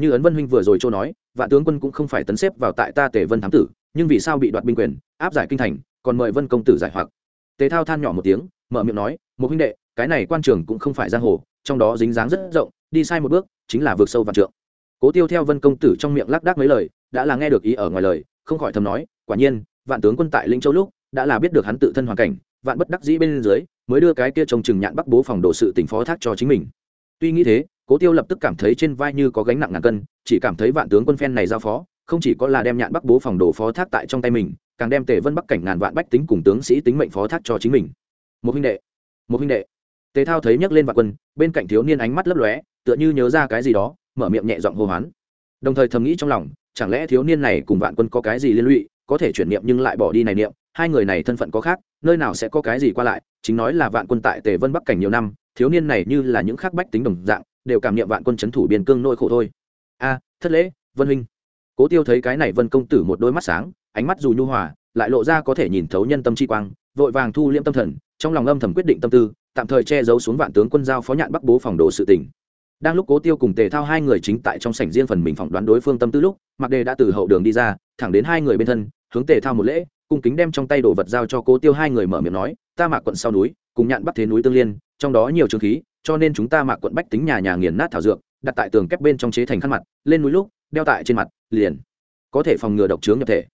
Như ấn vân huynh vừa rồi châu nói, vạn tướng quân cũng không phải tấn xếp vào tại ta tề vân thám tử, nhưng vì sao bị đoạt binh quyền, áp giải kinh thành còn mời vân công tử giải hoặc tề thao than nhỏ một tiếng mở miệng nói một huynh đệ cái này quan trường cũng không phải giang hồ trong đó dính dáng rất rộng đi sai một bước chính là vượt sâu vạn trượng cố tiêu theo vân công tử trong miệng lác đác mấy lời đã là nghe được ý ở ngoài lời không khỏi thầm nói quả nhiên vạn tướng quân tại linh châu lúc đã là biết được hắn tự thân hoàn cảnh vạn bất đắc dĩ bên dưới mới đưa cái kia trông chừng nhạn bắc bố phòng đồ sự tỉnh phó thác cho chính mình tuy nghĩ thế cố tiêu lập tức cảm thấy trên vai như có gánh nặng ngàn cân chỉ cảm thấy vạn tướng quân phen này giao phó không chỉ có là đem nhạn bắc bố phòng đồ phó thác tại trong tay mình càng đem tề vân bắc cảnh ngàn vạn bách tính cùng tướng sĩ tính mệnh phó thác cho chính mình. Một huynh đệ, một huynh đệ. Tề thao thấy nhấc lên vạn quân, bên cạnh thiếu niên ánh mắt lấp lóe, tựa như nhớ ra cái gì đó, mở miệng nhẹ giọng hô hoán. Đồng thời thầm nghĩ trong lòng, chẳng lẽ thiếu niên này cùng vạn quân có cái gì liên lụy, có thể chuyển niệm nhưng lại bỏ đi này niệm, hai người này thân phận có khác, nơi nào sẽ có cái gì qua lại, chính nói là vạn quân tại tề vân bắc cảnh nhiều năm, thiếu niên này như là những khác bách tính đồng dạng, đều cảm niệm vạn quân c h ấ n thủ biên cương nỗi khổ thôi. A, thất lễ, vân huynh cố tiêu thấy cái này vân công tử một đôi mắt sáng, ánh mắt dù nhu hòa, lại lộ ra có thể nhìn thấu nhân tâm chi quang, vội vàng thu liễm tâm thần, trong lòng âm thầm quyết định tâm tư, tạm thời che giấu xuống vạn tướng quân giao phó nhạn bắc bố phòng đồ sự tỉnh đang lúc cố tiêu cùng tề thao hai người chính tại trong sảnh riêng phần mình phỏng đoán đối phương tâm tư lúc mặc đề đã từ hậu đường đi ra, thẳng đến hai người bên thân, hướng tề thao một lễ, cung kính đem trong tay đồ vật giao cho cố tiêu hai người mở miệng nói, ta mạc quận sau núi, cùng nhạn bắc thế núi tương liên, trong đó nhiều trường khí, cho nên chúng ta mạc quận bách tính nhà nhà nghiền nát thảo dược, đặt tại tường kép bên trong chế thành khăn mặt, lên núi lúc đeo tại trên mặt, liền có thể phòng ngừa độc trướng nhập thể.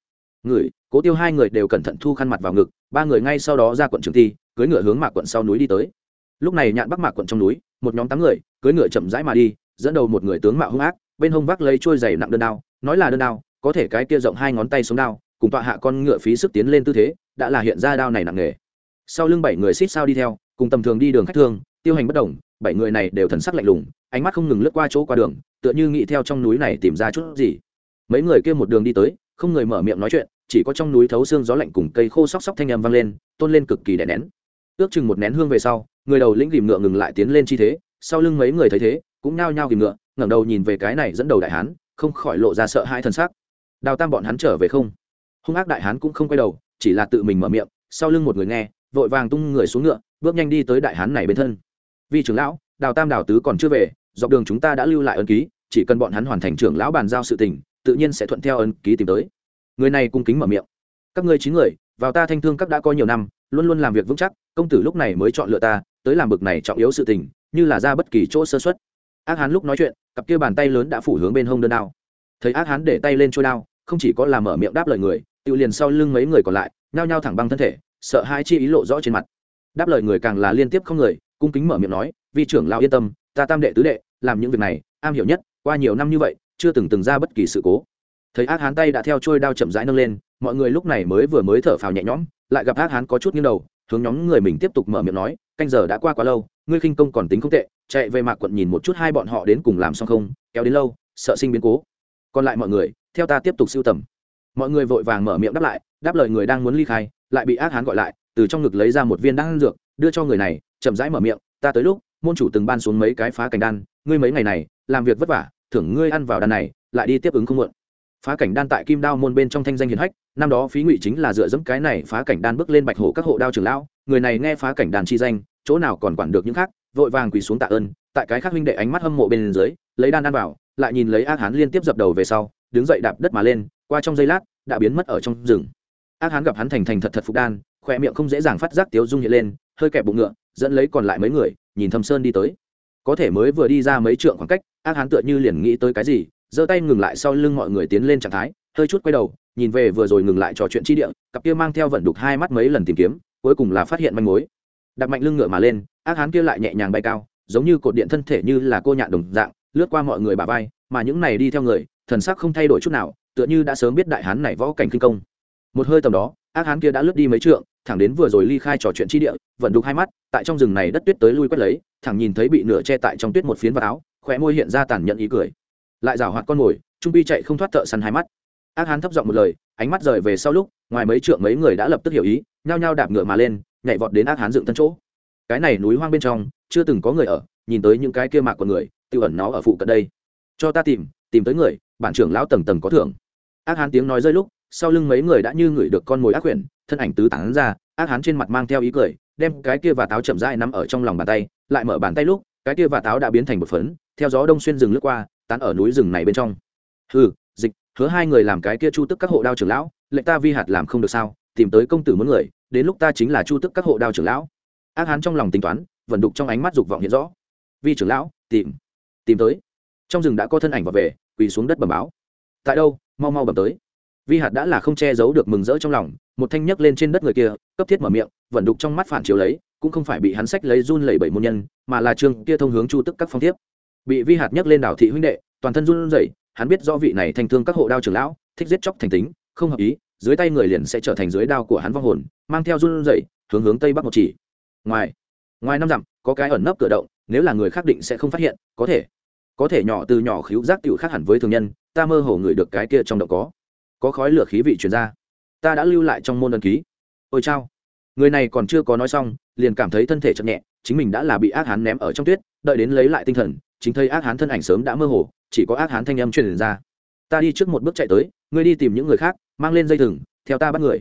Người, cố tiêu hai người đều cẩn thận thu khăn mặt vào ngực, ba người ngay sau đó ra quận trường thi cưới ngựa hướng mạc quận sau núi đi tới. Lúc này nhạn bắc mạc quận trong núi, một nhóm tám người cưới ngựa chậm rãi mà đi, dẫn đầu một người tướng mạo hung ác, bên hông vác lấy trôi giày nặng đơn đao, nói là đơn đao, có thể cái kia rộng hai ngón tay xuống đao, cùng tọa hạ con ngựa phí sức tiến lên tư thế, đã là hiện ra đao này nặng nghề sau lưng bảy người xít sao đi theo, cùng tầm thường đi đường khách thương, tiêu hành bất đồng bảy người này đều thần sắc lạnh lùng ánh mắt không ngừng lướt qua chỗ qua đường, tựa như nghĩ theo trong núi này tìm ra chút gì. Mấy người kia một đường đi tới, không người mở miệng nói chuyện, chỉ có trong núi thấu xương gió lạnh cùng cây khô sóc sóc thanh âm vang lên, tôn lên cực kỳ đè nén. Ước chừng một nén hương về sau, người đầu lĩnh ghìm ngựa ngừng lại tiến lên chi thế, sau lưng mấy người thấy thế, cũng nao nhao ghìm ngựa, ngẩng đầu nhìn về cái này dẫn đầu đại hán, không khỏi lộ ra sợ hai thân xác đào tam bọn hắn trở về không? Hung ác đại hán cũng không quay đầu, chỉ là tự mình mở miệng, sau lưng một người nghe, vội vàng tung người xuống ngựa, bước nhanh đi tới đại hán này bên thân. Vì trưởng lão, đào tam đào tứ còn chưa về dọc đường chúng ta đã lưu lại ấn ký, chỉ cần bọn hắn hoàn thành trưởng lão bàn giao sự tình, tự nhiên sẽ thuận theo ấn ký tìm tới. Người này cung kính mở miệng. Các ngươi chín người, vào ta thanh thương các đã có nhiều năm, luôn luôn làm việc vững chắc, công tử lúc này mới chọn lựa ta, tới làm bực này trọng yếu sự tình, như là ra bất kỳ chỗ sơ xuất ác hán lúc nói chuyện, cặp kia bàn tay lớn đã phủ hướng bên hông đơn đao. Thấy ác hán để tay lên trôi đao, không chỉ có làm mở miệng đáp lời người, tự liền sau lưng mấy người còn lại, nhao nhao thẳng băng thân thể, sợ hai chi ý lộ rõ trên mặt. Đáp lời người càng là liên tiếp không người, cung kính mở miệng nói vì trưởng lão yên tâm ta tam đệ tứ đệ, làm những việc này, am hiểu nhất, qua nhiều năm như vậy, chưa từng từng ra bất kỳ sự cố. Thấy ác hán tay đã theo trôi đao chậm rãi nâng lên, mọi người lúc này mới vừa mới thở phào nhẹ nhõm, lại gặp ác hán có chút nghiêng đầu, hướng nhóm người mình tiếp tục mở miệng nói, canh giờ đã qua quá lâu, ngươi khinh công còn tính không tệ, chạy về mạc quận nhìn một chút hai bọn họ đến cùng làm xong không, kéo đến lâu, sợ sinh biến cố. Còn lại mọi người, theo ta tiếp tục siêu tầm. Mọi người vội vàng mở miệng đáp lại, đáp lời người đang muốn ly khai, lại bị ác hán gọi lại, từ trong ngực lấy ra một viên đan dược, đưa cho người này, chậm rãi mở miệng, ta tới lúc môn chủ từng ban xuống mấy cái phá cảnh đan, ngươi mấy ngày này, làm việc vất vả, thưởng ngươi ăn vào đan này, lại đi tiếp ứng không muộn. Phá cảnh đan tại kim đao môn bên trong thanh danh hiền hách, năm đó phí ngụy chính là dựa dẫm cái này phá cảnh đan bước lên bạch hổ các hộ đao trường lão, người này nghe phá cảnh đan chi danh, chỗ nào còn quản được những khác, vội vàng quỳ xuống tạ ơn, tại cái khác huynh đệ ánh mắt hâm mộ bên dưới, lấy đan ăn vào, lại nhìn lấy ác hán liên tiếp dập đầu về sau, đứng dậy đạp đất mà lên, qua trong giây lát, đã biến mất ở trong rừng. Ác hán gặp hắn thành thành thật thật phục đan, khoe miệng không dễ dàng phát giác tiếu dung hiện lên, hơi kẹp bụng ngựa, dẫn lấy còn lại mấy người nhìn thâm sơn đi tới. Có thể mới vừa đi ra mấy trượng khoảng cách, ác hán tựa như liền nghĩ tới cái gì, giơ tay ngừng lại sau lưng mọi người tiến lên trạng thái, hơi chút quay đầu, nhìn về vừa rồi ngừng lại trò chuyện chi địa, cặp kia mang theo vận đục hai mắt mấy lần tìm kiếm, cuối cùng là phát hiện manh mối. Đặt mạnh lưng ngựa mà lên, ác hán kia lại nhẹ nhàng bay cao, giống như cột điện thân thể như là cô nhạn đồng dạng, lướt qua mọi người bà vai, mà những này đi theo người, thần sắc không thay đổi chút nào, tựa như đã sớm biết đại hán này võ cảnh kinh công. Một hơi tầm đó, ác hán kia đã lướt đi mấy trượng, thẳng đến vừa rồi ly khai trò chuyện chi địa vận đục hai mắt, tại trong rừng này đất tuyết tới lui quét lấy, thẳng nhìn thấy bị nửa che tại trong tuyết một phiến vào áo, khóe môi hiện ra tàn nhẫn ý cười. Lại rào hoạt con mồi, trung pi chạy không thoát thợ săn hai mắt. Ác hán thấp giọng một lời, ánh mắt rời về sau lúc, ngoài mấy trượng mấy người đã lập tức hiểu ý, nhao nhao đạp ngựa mà lên, nhảy vọt đến ác hán dựng tân chỗ. Cái này núi hoang bên trong, chưa từng có người ở, nhìn tới những cái kia mạc của người, tiêu ẩn nó ở phụ cận đây. Cho ta tìm tìm tới người, bản trưởng lão tầng tầng có thưởng. Ác hán tiếng nói rơi lúc, sau lưng mấy người đã như ngửi được con mồi ác quyển, thân ảnh tứ tán ra, ác hán trên mặt mang theo ý cười đem cái kia và táo chậm rãi nắm ở trong lòng bàn tay, lại mở bàn tay lúc, cái kia và táo đã biến thành một phấn, theo gió đông xuyên rừng lướt qua, tán ở núi rừng này bên trong. Hừ, dịch, hứa hai người làm cái kia chu tức các hộ đao trưởng lão, lệnh ta vi hạt làm không được sao, tìm tới công tử muốn người, đến lúc ta chính là chu tức các hộ đao trưởng lão. Ác hán trong lòng tính toán, vận đục trong ánh mắt dục vọng hiện rõ. Vi trưởng lão, tìm tìm tới. Trong rừng đã có thân ảnh vào về, quỳ xuống đất bẩm báo. Tại đâu? Mau mau bẩm tới vi hạt đã là không che giấu được mừng rỡ trong lòng, một thanh nhấc lên trên đất người kia, cấp thiết mở miệng vận đục trong mắt phản chiếu lấy, cũng không phải bị hắn sách lấy run lẩy bẩy môn nhân, mà là trương kia thông hướng chu tức các phong thiếp. Bị vi hạt nhấc lên đảo thị huynh đệ, toàn thân run rẩy, hắn biết do vị này thành thương các hộ đao trưởng lão, thích giết chóc thành tính, không hợp ý, dưới tay người liền sẽ trở thành dưới đao của hắn vong hồn, mang theo run rẩy, hướng hướng tây bắc một chỉ. Ngoài ngoài năm dặm, có cái ẩn nấp cửa động, nếu là người khác định sẽ không phát hiện, có thể. Có thể nhỏ từ nhỏ khíu giác tiểu khác hẳn với thường nhân, ta mơ hồ người được cái kia trong động có có khói lửa khí vị truyền ra. Ta đã lưu lại trong môn ân ký. Ôi chao. Người này còn chưa có nói xong, liền cảm thấy thân thể chậm nhẹ, chính mình đã là bị ác hán ném ở trong tuyết, đợi đến lấy lại tinh thần, chính thấy ác hán thân ảnh sớm đã mơ hồ, chỉ có ác hán thanh âm truyền ra. Ta đi trước một bước chạy tới, ngươi đi tìm những người khác, mang lên dây thừng, theo ta bắt người.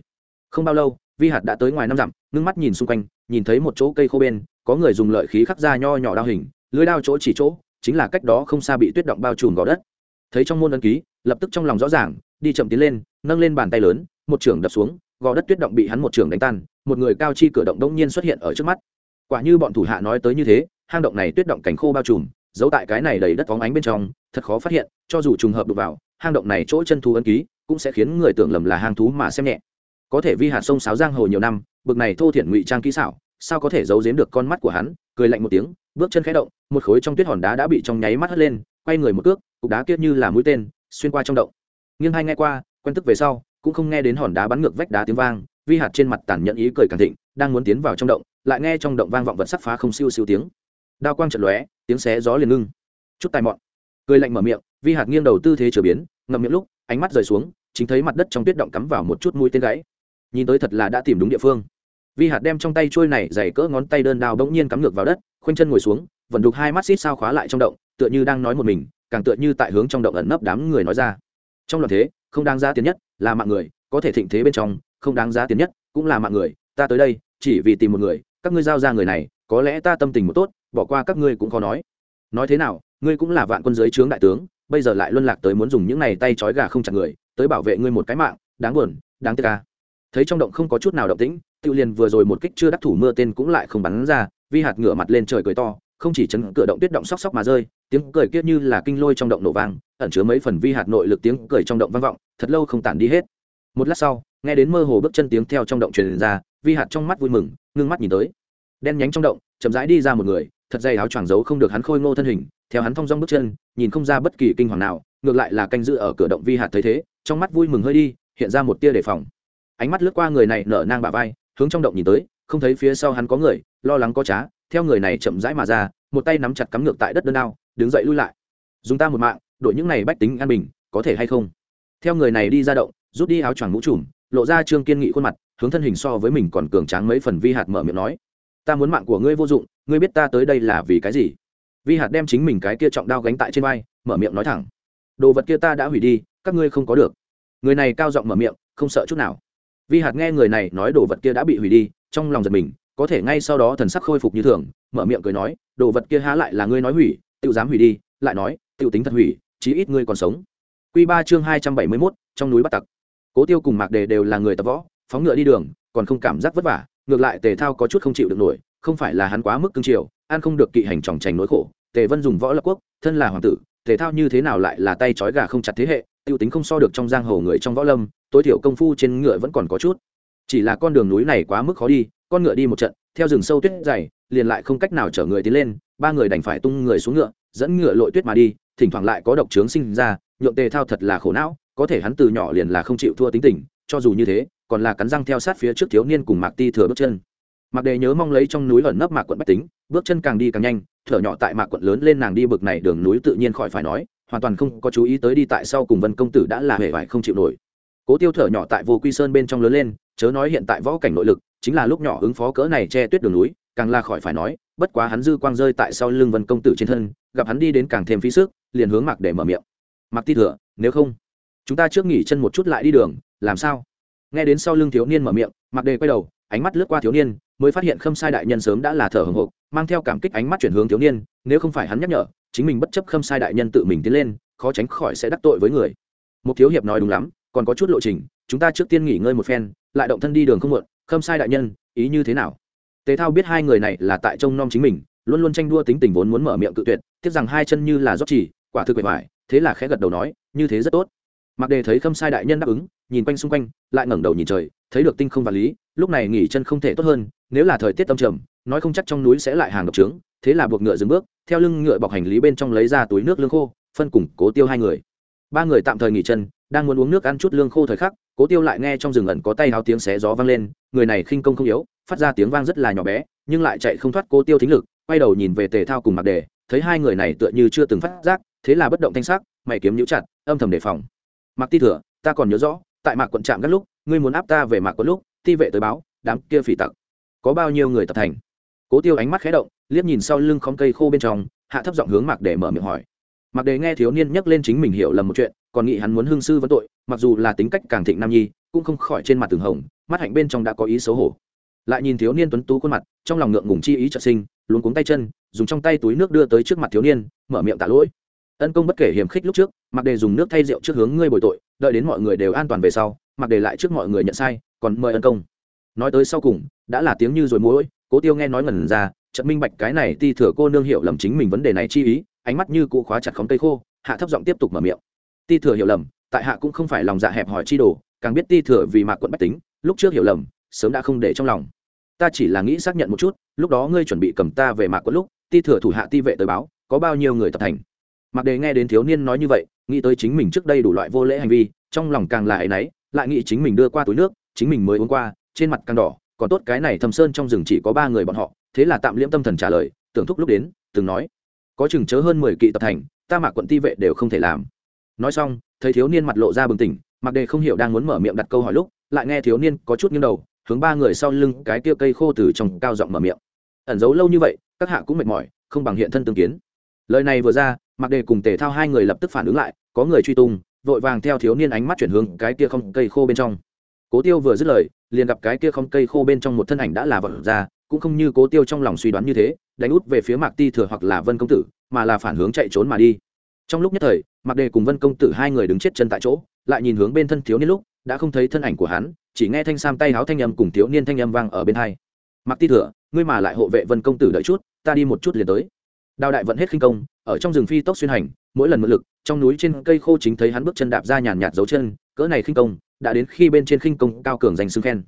Không bao lâu, vi hạt đã tới ngoài năm dặm, ngưng mắt nhìn xung quanh, nhìn thấy một chỗ cây khô bên, có người dùng lợi khí khắc ra nho nhỏ đao hình, lưới đao chỗ chỉ chỗ, chính là cách đó không xa bị tuyết động bao trùm gò đất. Thấy trong môn ấn ký, lập tức trong lòng rõ ràng đi chậm tiến lên, nâng lên bàn tay lớn, một trưởng đập xuống, gò đất tuyết động bị hắn một trưởng đánh tan, một người cao chi cửa động đông nhiên xuất hiện ở trước mắt. Quả như bọn thủ hạ nói tới như thế, hang động này tuyết động cảnh khô bao trùm, giấu tại cái này đầy đất phóng ánh bên trong, thật khó phát hiện, cho dù trùng hợp đụng vào, hang động này chỗ chân thú ấn ký cũng sẽ khiến người tưởng lầm là hang thú mà xem nhẹ. Có thể vi hạt sông sáo giang hồ nhiều năm, bực này thô thiển ngụy trang kỹ xảo, sao có thể giấu giếm được con mắt của hắn? Cười lạnh một tiếng, bước chân khẽ động, một khối trong tuyết hòn đá đã bị trong nháy mắt hất lên, quay người một cước, cục đá kia như là mũi tên, xuyên qua trong động nghiêng hai nghe qua, quen tức về sau, cũng không nghe đến hòn đá bắn ngược vách đá tiếng vang, vi hạt trên mặt tàn nhẫn ý cười càng thịnh, đang muốn tiến vào trong động, lại nghe trong động vang vọng vật sắc phá không siêu siêu tiếng. Đao quang trận lóe, tiếng xé gió liền ngưng. Chút tài mọn. Cười lạnh mở miệng, vi hạt nghiêng đầu tư thế trở biến, ngậm miệng lúc, ánh mắt rời xuống, chính thấy mặt đất trong tuyết động cắm vào một chút mũi tên gãy. Nhìn tới thật là đã tìm đúng địa phương. Vi hạt đem trong tay trôi này dày cỡ ngón tay đơn đao bỗng nhiên cắm ngược vào đất, khoanh chân ngồi xuống, vẫn đục hai mắt xít sao khóa lại trong động, tựa như đang nói một mình, càng tựa như tại hướng trong động ẩn nấp đám người nói ra trong loạn thế, không đáng giá tiền nhất là mạng người, có thể thịnh thế bên trong, không đáng giá tiền nhất cũng là mạng người. Ta tới đây, chỉ vì tìm một người, các ngươi giao ra người này, có lẽ ta tâm tình một tốt, bỏ qua các ngươi cũng khó nói. Nói thế nào, ngươi cũng là vạn quân giới trướng đại tướng, bây giờ lại luân lạc tới muốn dùng những này tay trói gà không chặt người, tới bảo vệ ngươi một cái mạng, đáng buồn, đáng tiếc ca thấy trong động không có chút nào động tĩnh tự liền vừa rồi một kích chưa đắc thủ mưa tên cũng lại không bắn ra, vi hạt ngửa mặt lên trời cười to không chỉ chấn cửa động tuyết động sóc sóc mà rơi, tiếng cười kiết như là kinh lôi trong động nổ vang, ẩn chứa mấy phần vi hạt nội lực tiếng cười trong động vang vọng, thật lâu không tản đi hết. Một lát sau, nghe đến mơ hồ bước chân tiếng theo trong động truyền ra, vi hạt trong mắt vui mừng, ngưng mắt nhìn tới. Đen nhánh trong động, chậm rãi đi ra một người, thật dày áo choàng giấu không được hắn khôi ngô thân hình, theo hắn thong dong bước chân, nhìn không ra bất kỳ kinh hoàng nào, ngược lại là canh giữ ở cửa động vi hạt thấy thế, trong mắt vui mừng hơi đi, hiện ra một tia đề phòng. Ánh mắt lướt qua người này nở nang bả vai, hướng trong động nhìn tới, không thấy phía sau hắn có người, lo lắng có trá theo người này chậm rãi mà ra, một tay nắm chặt cắm ngược tại đất đơn đao đứng dậy lui lại. Dùng ta một mạng, đội những này bách tính an bình, có thể hay không? Theo người này đi ra động, rút đi áo choàng mũ trùm, lộ ra trương kiên nghị khuôn mặt, hướng thân hình so với mình còn cường tráng mấy phần vi hạt mở miệng nói, ta muốn mạng của ngươi vô dụng, ngươi biết ta tới đây là vì cái gì? Vi hạt đem chính mình cái kia trọng đao gánh tại trên vai, mở miệng nói thẳng, đồ vật kia ta đã hủy đi, các ngươi không có được. Người này cao giọng mở miệng, không sợ chút nào. Vi hạt nghe người này nói đồ vật kia đã bị hủy đi, trong lòng giật mình có thể ngay sau đó thần sắc khôi phục như thường, mở miệng cười nói, đồ vật kia há lại là ngươi nói hủy tự dám hủy đi, lại nói tự tính thật hủy, chí ít ngươi còn sống. Q ba chương hai trăm bảy mươi mốt, trong núi bắt tặc. Cố tiêu cùng mạc đề đều là người tập võ, phóng ngựa đi đường, còn không cảm giác vất vả, ngược lại tề thao có chút không chịu được nổi, không phải là hắn quá mức cương triều an không được kỵ hành tròng trành nỗi khổ, tề vân dùng võ lập quốc, thân là hoàng tử, tề thao như thế nào lại là tay trói gà không chặt thế hệ tiêu tính không so được trong giang hồ người trong võ lâm, tối thiểu công phu trên ngựa vẫn còn có chút chỉ là con đường núi này quá mức khó đi, con ngựa đi một trận, theo rừng sâu tuyết dày, liền lại không cách nào chở người tiến lên, ba người đành phải tung người xuống ngựa, dẫn ngựa lội tuyết mà đi, thỉnh thoảng lại có độc trướng sinh ra, nhượng tề thao thật là khổ não, có thể hắn từ nhỏ liền là không chịu thua tính tình, cho dù như thế, còn là cắn răng theo sát phía trước thiếu niên cùng mạc ti thừa bước chân. Mạc đề nhớ mong lấy trong núi ẩn nấp mạc quận bách tính, bước chân càng đi càng nhanh, thở nhỏ tại mạc quận lớn lên nàng đi bực này đường núi tự nhiên khỏi phải nói, hoàn toàn không có chú ý tới đi tại sau cùng vân công tử đã là hề vải không chịu nổi cố tiêu thở nhỏ tại vô quy sơn bên trong lớn lên, chớ nói hiện tại võ cảnh nội lực, chính là lúc nhỏ ứng phó cỡ này che tuyết đường núi, càng là khỏi phải nói, bất quá hắn dư quang rơi tại sau lưng vân công tử trên thân, gặp hắn đi đến càng thêm phí sức, liền hướng mặc để mở miệng. Mặc ti thừa, nếu không, chúng ta trước nghỉ chân một chút lại đi đường, làm sao? Nghe đến sau lưng thiếu niên mở miệng mặc đề quay đầu, ánh mắt lướt qua thiếu niên, mới phát hiện khâm sai đại nhân sớm đã là thở hồng hộc, mang theo cảm kích ánh mắt chuyển hướng thiếu niên, nếu không phải hắn nhắc nhở, chính mình bất chấp khâm sai đại nhân tự mình tiến lên, khó tránh khỏi sẽ đắc tội với người. Một thiếu hiệp nói đúng lắm còn có chút lộ trình, chúng ta trước tiên nghỉ ngơi một phen, lại động thân đi đường không muộn, khâm sai đại nhân, ý như thế nào? Tề thao biết hai người này là tại trông nom chính mình, luôn luôn tranh đua tính tình vốn muốn mở miệng cự tuyệt, tiếc rằng hai chân như là rót chỉ, quả thực bề ngoài thế là khẽ gật đầu nói, như thế rất tốt. Mặc đề thấy khâm sai đại nhân đáp ứng, nhìn quanh xung quanh, lại ngẩng đầu nhìn trời, thấy được tinh không và lý, lúc này nghỉ chân không thể tốt hơn, nếu là thời tiết tâm trầm, nói không chắc trong núi sẽ lại hàng độc trướng, thế là buộc ngựa dừng bước, theo lưng ngựa bọc hành lý bên trong lấy ra túi nước lương khô, phân củng cố tiêu hai người. Ba người tạm thời nghỉ chân đang muốn uống nước ăn chút lương khô thời khắc, cố tiêu lại nghe trong rừng ẩn có tay háo tiếng xé gió vang lên, người này khinh công không yếu, phát ra tiếng vang rất là nhỏ bé, nhưng lại chạy không thoát cố tiêu thính lực, quay đầu nhìn về tề thao cùng mặc đề, thấy hai người này tựa như chưa từng phát giác, thế là bất động thanh sắc, mày kiếm nhũ chặt, âm thầm đề phòng. Mặc ti thừa, ta còn nhớ rõ, tại mạc quận trạm các lúc, ngươi muốn áp ta về mạc quận lúc, ti vệ tới báo, đám kia phỉ tặc. Có bao nhiêu người tập thành? Cố tiêu ánh mắt khé động, liếc nhìn sau lưng khóm cây khô bên trong, hạ thấp giọng hướng mạc để mở miệng hỏi. Mạc đề nghe thiếu niên nhắc lên chính mình hiểu lầm một chuyện còn nghĩ hắn muốn hương sư vấn tội, mặc dù là tính cách càng thịnh nam nhi, cũng không khỏi trên mặt từng hồng, mắt hạnh bên trong đã có ý xấu hổ. Lại nhìn thiếu niên tuấn tú khuôn mặt, trong lòng ngượng ngùng chi ý trợ sinh luôn cuống tay chân, dùng trong tay túi nước đưa tới trước mặt thiếu niên, mở miệng tạ lỗi. Ân công bất kể hiểm khích lúc trước, mặc đề dùng nước thay rượu trước hướng ngươi bồi tội, đợi đến mọi người đều an toàn về sau, mặc đề lại trước mọi người nhận sai, còn mời ân công. Nói tới sau cùng, đã là tiếng như rồi mũi cố tiêu nghe nói ngẩn ra trận minh bạch cái này ti thừa cô nương hiểu lầm chính mình vấn đề này chi ý, ánh mắt như cụ khóa chặt khóm cây khô, hạ thấp giọng tiếp tục mở miệng ti thừa hiểu lầm, tại hạ cũng không phải lòng dạ hẹp hỏi chi đồ, càng biết ti thừa vì mạc quận bách tính, lúc trước hiểu lầm, sớm đã không để trong lòng. Ta chỉ là nghĩ xác nhận một chút, lúc đó ngươi chuẩn bị cầm ta về mạc quận lúc, ti thừa thủ hạ ti vệ tới báo, có bao nhiêu người tập thành. Mặc đề nghe đến thiếu niên nói như vậy, nghĩ tới chính mình trước đây đủ loại vô lễ hành vi, trong lòng càng là áy náy lại nghĩ chính mình đưa qua túi nước, chính mình mới uống qua, trên mặt càng đỏ, còn tốt cái này thâm sơn trong rừng chỉ có ba người bọn họ, thế là tạm liễm tâm thần trả lời, tưởng thúc lúc đến, từng nói, có chừng chớ hơn mười kỵ tập thành, ta mạc quận ti vệ đều không thể làm nói xong, thấy thiếu niên mặt lộ ra bừng tỉnh mặc đề không hiểu đang muốn mở miệng đặt câu hỏi lúc, lại nghe thiếu niên có chút nghiêng đầu, hướng ba người sau lưng cái kia cây khô từ trong cao giọng mở miệng. Ẩn giấu lâu như vậy, các hạ cũng mệt mỏi, không bằng hiện thân tương kiến. Lời này vừa ra mặc đề cùng tề thao hai người lập tức phản ứng lại, có người truy tung, vội vàng theo thiếu niên ánh mắt chuyển hướng cái kia không cây khô bên trong. Cố tiêu vừa dứt lời, liền gặp cái kia không cây khô bên trong một thân ảnh đã là vật ra, cũng không như cố tiêu trong lòng suy đoán như thế, đánh út về phía mạc ti thừa hoặc là vân công tử, mà là phản hướng chạy trốn mà đi trong lúc nhất thời mặc đề cùng vân công tử hai người đứng chết chân tại chỗ, lại nhìn hướng bên thân thiếu niên lúc, đã không thấy thân ảnh của hắn, chỉ nghe thanh sam tay háo thanh âm cùng thiếu niên thanh âm vang ở bên hai. Mặc ti thừa, ngươi mà lại hộ vệ vân công tử đợi chút, ta đi một chút liền tới. Đào đại vẫn hết khinh công, ở trong rừng phi tốc xuyên hành, mỗi lần mượn lực, trong núi trên cây khô chính thấy hắn bước chân đạp ra nhàn nhạt dấu chân, cỡ này khinh công, đã đến khi bên trên khinh công cao cường giành xưng khen.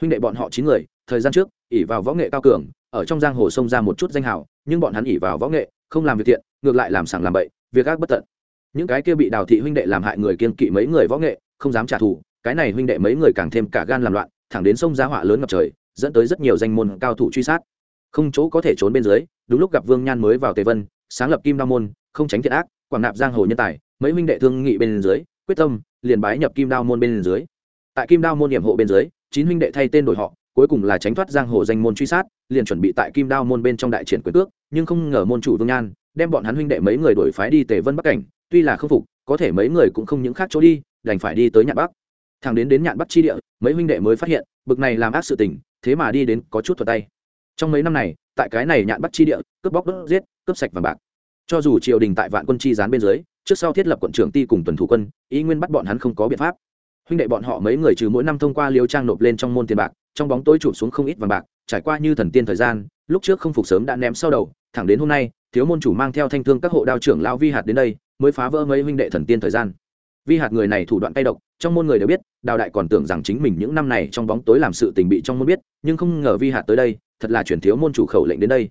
Huynh đệ bọn họ chín người, thời gian trước ỉ vào võ nghệ cao cường, ở trong giang hồ sông ra một chút danh hào, nhưng bọn hắn ỉ vào võ nghệ, không làm việc thiện, ngược lại làm sảng làm bậy việc ác bất tận. Những cái kia bị đào thị huynh đệ làm hại người kiên kỵ mấy người võ nghệ, không dám trả thù, cái này huynh đệ mấy người càng thêm cả gan làm loạn, thẳng đến sông giá họa lớn ngập trời, dẫn tới rất nhiều danh môn cao thủ truy sát. Không chỗ có thể trốn bên dưới, đúng lúc gặp vương nhan mới vào tề vân, sáng lập kim đao môn, không tránh thiện ác, quảng nạp giang hồ nhân tài, mấy huynh đệ thương nghị bên dưới, quyết tâm, liền bái nhập kim đao môn bên dưới. Tại kim đao môn nhiệm hộ bên dưới, chín huynh đệ thay tên đổi họ, cuối cùng là tránh thoát giang hồ danh môn truy sát, liền chuẩn bị tại kim đao môn bên trong đại triển quyết cước, nhưng không ngờ môn chủ vương nhan đem bọn hắn huynh đệ mấy người đổi phái đi tề vân bắc cảnh, tuy là không phục, có thể mấy người cũng không những khác chỗ đi, đành phải đi tới nhạn bắc. Thằng đến đến nhạn bắc chi địa, mấy huynh đệ mới phát hiện, bực này làm ác sự tình, thế mà đi đến có chút thuật tay. Trong mấy năm này, tại cái này nhạn bắc chi địa, cướp bóc đốt giết, cướp sạch vàng bạc. Cho dù triều đình tại vạn quân chi gián bên dưới, trước sau thiết lập quận trưởng ti cùng tuần thủ quân, ý nguyên bắt bọn hắn không có biện pháp. Huynh đệ bọn họ mấy người trừ mỗi năm thông qua liêu trang nộp lên trong môn tiền bạc, trong bóng tối chụp xuống không ít vàng bạc, trải qua như thần tiên thời gian, lúc trước không phục sớm đã ném sau đầu, thẳng đến hôm nay thiếu môn chủ mang theo thanh thương các hộ đao trưởng lão vi hạt đến đây, mới phá vỡ mấy huynh đệ thần tiên thời gian. Vi hạt người này thủ đoạn tay độc, trong môn người đều biết, đào đại còn tưởng rằng chính mình những năm này trong bóng tối làm sự tình bị trong môn biết, nhưng không ngờ vi hạt tới đây, thật là chuyển thiếu môn chủ khẩu lệnh đến đây.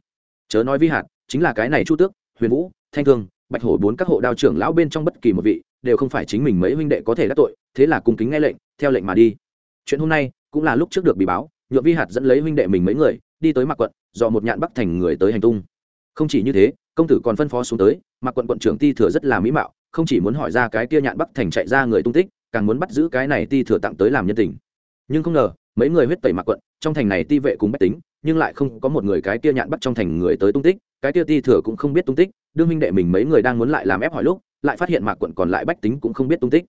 Chớ nói vi hạt, chính là cái này chu tước, huyền vũ, thanh thương, bạch hổ bốn các hộ đao trưởng lão bên trong bất kỳ một vị, đều không phải chính mình mấy huynh đệ có thể đắc tội, thế là cung kính nghe lệnh, theo lệnh mà đi. Chuyện hôm nay cũng là lúc trước được bị báo nhựa vi hạt dẫn lấy huynh đệ mình mấy người, đi tới mạc quận, do một nhạn bắc thành người tới hành tung không chỉ như thế, công tử còn phân phó xuống tới, mà quận quận trưởng ti thừa rất là mỹ mạo, không chỉ muốn hỏi ra cái kia nhạn bắc thành chạy ra người tung tích, càng muốn bắt giữ cái này ti thừa tặng tới làm nhân tình. Nhưng không ngờ, mấy người huyết tẩy mạc quận, trong thành này ti vệ cùng bách tính, nhưng lại không có một người cái kia nhạn bắt trong thành người tới tung tích, cái kia ti thừa cũng không biết tung tích, đương minh đệ mình mấy người đang muốn lại làm ép hỏi lúc, lại phát hiện mạc quận còn lại bách tính cũng không biết tung tích.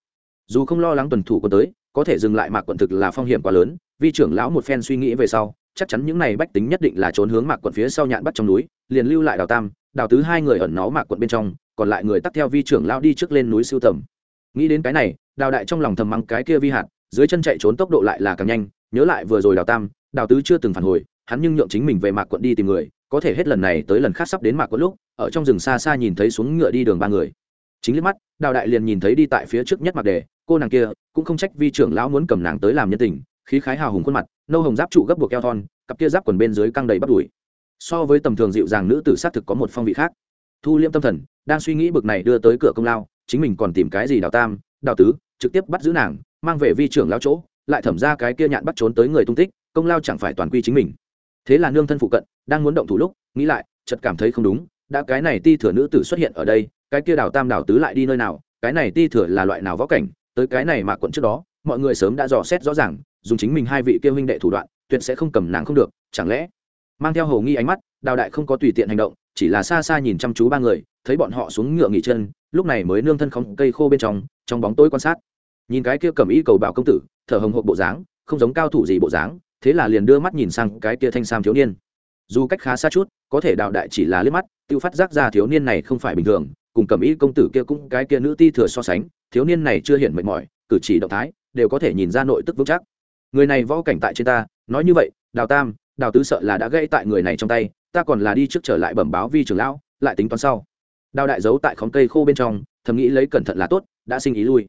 Dù không lo lắng tuần thủ quân tới, có thể dừng lại mạc quận thực là phong hiểm quá lớn, vi trưởng lão một phen suy nghĩ về sau chắc chắn những này bách tính nhất định là trốn hướng mạc quận phía sau nhạn bắt trong núi, liền lưu lại đào tam, đào tứ hai người ẩn nó mạc quận bên trong, còn lại người tắt theo vi trưởng lão đi trước lên núi siêu tầm. Nghĩ đến cái này, đào đại trong lòng thầm mắng cái kia vi hạt, dưới chân chạy trốn tốc độ lại là càng nhanh, nhớ lại vừa rồi đào tam, đào tứ chưa từng phản hồi, hắn nhưng nhượng chính mình về mạc quận đi tìm người, có thể hết lần này tới lần khác sắp đến mạc quận lúc, ở trong rừng xa xa nhìn thấy xuống ngựa đi đường ba người. Chính liếc mắt, đào đại liền nhìn thấy đi tại phía trước nhất mạc đề, cô nàng kia, cũng không trách vi trưởng lão muốn cầm nàng tới làm nhân tình, khí khái hào hùng khuôn mặt nâu hồng giáp trụ gấp buộc eo thon, cặp kia giáp quần bên dưới căng đầy bắp đùi. So với tầm thường dịu dàng nữ tử sát thực có một phong vị khác. Thu liêm tâm thần, đang suy nghĩ bực này đưa tới cửa công lao, chính mình còn tìm cái gì đào tam, đào tứ, trực tiếp bắt giữ nàng, mang về vi trưởng lao chỗ, lại thẩm ra cái kia nhạn bắt trốn tới người tung tích, công lao chẳng phải toàn quy chính mình. Thế là nương thân phụ cận, đang muốn động thủ lúc, nghĩ lại, chợt cảm thấy không đúng, đã cái này ti thừa nữ tử xuất hiện ở đây, cái kia đào tam đào tứ lại đi nơi nào, cái này ti thừa là loại nào võ cảnh, tới cái này mà quận trước đó mọi người sớm đã dò xét rõ ràng, dùng chính mình hai vị kia huynh đệ thủ đoạn, tuyệt sẽ không cầm nàng không được, chẳng lẽ? Mang theo hầu nghi ánh mắt, đào đại không có tùy tiện hành động, chỉ là xa xa nhìn chăm chú ba người, thấy bọn họ xuống ngựa nghỉ chân, lúc này mới nương thân không cây khô bên trong trong bóng tối quan sát. Nhìn cái kia cầm y cầu bảo công tử, thở hồng hộp bộ dáng, không giống cao thủ gì bộ dáng, thế là liền đưa mắt nhìn sang cái kia thanh sam thiếu niên. Dù cách khá xa chút, có thể đào đại chỉ là liếc mắt tự phát giác ra thiếu niên này không phải bình thường, cùng cầm y công tử kia cũng cái kia nữ ti thừa so sánh, thiếu niên này chưa hiện mệt mỏi, cử chỉ động thái đều có thể nhìn ra nội tức vững chắc. Người này võ cảnh tại trên ta, nói như vậy, đào tam, đào tứ sợ là đã gây tại người này trong tay, ta còn là đi trước trở lại bẩm báo vi trưởng lão, lại tính toán sau. Đào đại giấu tại khóm cây khô bên trong, thầm nghĩ lấy cẩn thận là tốt, đã sinh ý lui.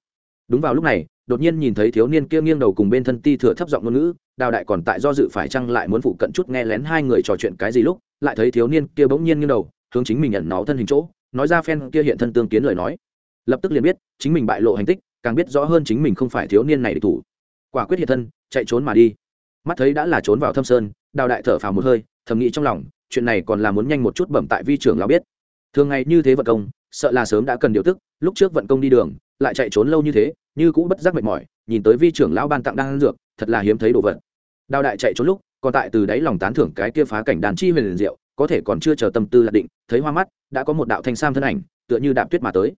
Đúng vào lúc này, đột nhiên nhìn thấy thiếu niên kia nghiêng đầu cùng bên thân ti thừa thấp giọng ngôn ngữ, đào đại còn tại do dự phải chăng lại muốn phụ cận chút nghe lén hai người trò chuyện cái gì lúc, lại thấy thiếu niên kia bỗng nhiên nghiêng đầu, hướng chính mình nhận nó thân hình chỗ, nói ra phen kia hiện thân tương kiến lời nói. Lập tức liền biết, chính mình bại lộ hành tích càng biết rõ hơn chính mình không phải thiếu niên này để thủ. Quả quyết hiện thân, chạy trốn mà đi. Mắt thấy đã là trốn vào thâm sơn, đào đại thở phào một hơi, thầm nghĩ trong lòng, chuyện này còn là muốn nhanh một chút bẩm tại vi trưởng lão biết. Thường ngày như thế vận công, sợ là sớm đã cần điều tức, lúc trước vận công đi đường, lại chạy trốn lâu như thế, như cũng bất giác mệt mỏi, nhìn tới vi trưởng lão ban tặng đang ăn dược, thật là hiếm thấy đồ vật. Đào đại chạy trốn lúc, còn tại từ đáy lòng tán thưởng cái kia phá cảnh đàn chi huyền diệu, có thể còn chưa chờ tâm tư lạc định, thấy hoa mắt, đã có một đạo thanh sam thân ảnh, tựa như đạm tuyết mà tới.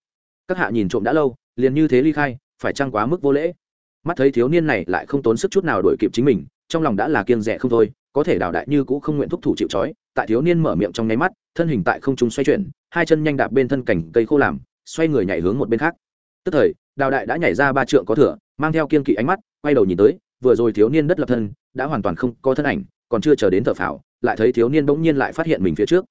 Các hạ nhìn trộm đã lâu liền như thế ly khai, phải trăng quá mức vô lễ? Mắt thấy thiếu niên này lại không tốn sức chút nào đổi kịp chính mình, trong lòng đã là kiêng rẻ không thôi, có thể đào đại như cũng không nguyện thúc thủ chịu trói, tại thiếu niên mở miệng trong nháy mắt, thân hình tại không trung xoay chuyển, hai chân nhanh đạp bên thân cảnh cây khô làm, xoay người nhảy hướng một bên khác. Tức thời, đào đại đã nhảy ra ba trượng có thửa mang theo kiên kỵ ánh mắt, quay đầu nhìn tới, vừa rồi thiếu niên đất lập thân, đã hoàn toàn không có thân ảnh, còn chưa chờ đến thở phào, lại thấy thiếu niên bỗng nhiên lại phát hiện mình phía trước.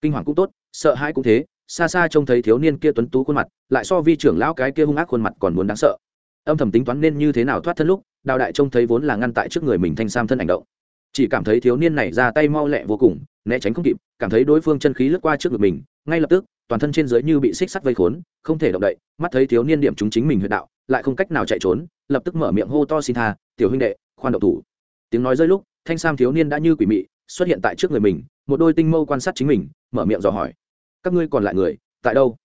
Kinh hoàng cũng tốt, sợ hãi cũng thế xa xa trông thấy thiếu niên kia tuấn tú khuôn mặt, lại so vi trưởng lão cái kia hung ác khuôn mặt còn muốn đáng sợ. Âm thầm tính toán nên như thế nào thoát thân lúc, đào đại trông thấy vốn là ngăn tại trước người mình thanh sam thân ảnh động. Chỉ cảm thấy thiếu niên này ra tay mau lẹ vô cùng, né tránh không kịp, cảm thấy đối phương chân khí lướt qua trước ngực mình, ngay lập tức, toàn thân trên dưới như bị xích sắt vây khốn, không thể động đậy, mắt thấy thiếu niên điểm chúng chính mình huyệt đạo, lại không cách nào chạy trốn, lập tức mở miệng hô to xin tha, tiểu huynh đệ, khoan đậu thủ. Tiếng nói rơi lúc, thanh sam thiếu niên đã như quỷ mị, xuất hiện tại trước người mình, một đôi tinh mâu quan sát chính mình, mở miệng dò hỏi các ngươi còn lại người, tại đâu?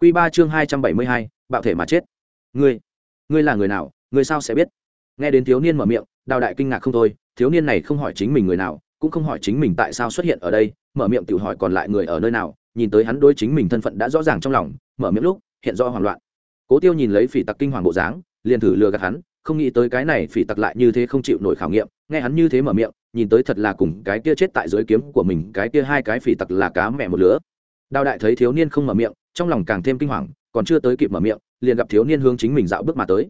Q ba chương hai trăm bảy mươi hai, bạo thể mà chết. Ngươi ngươi là người nào, ngươi sao sẽ biết? Nghe đến thiếu niên mở miệng, đào đại kinh ngạc không thôi, thiếu niên này không hỏi chính mình người nào, cũng không hỏi chính mình tại sao xuất hiện ở đây, mở miệng tự hỏi còn lại người ở nơi nào, nhìn tới hắn đối chính mình thân phận đã rõ ràng trong lòng, mở miệng lúc, hiện rõ hoảng loạn. Cố tiêu nhìn lấy phỉ tặc kinh hoàng bộ dáng, liền thử lừa gạt hắn, không nghĩ tới cái này phỉ tặc lại như thế không chịu nổi khảo nghiệm, nghe hắn như thế mở miệng, nhìn tới thật là cùng cái kia chết tại dưới kiếm của mình, cái kia hai cái phỉ tặc là cá mẹ một lứa đào đại thấy thiếu niên không mở miệng, trong lòng càng thêm kinh hoàng, còn chưa tới kịp mở miệng, liền gặp thiếu niên hướng chính mình dạo bước mà tới.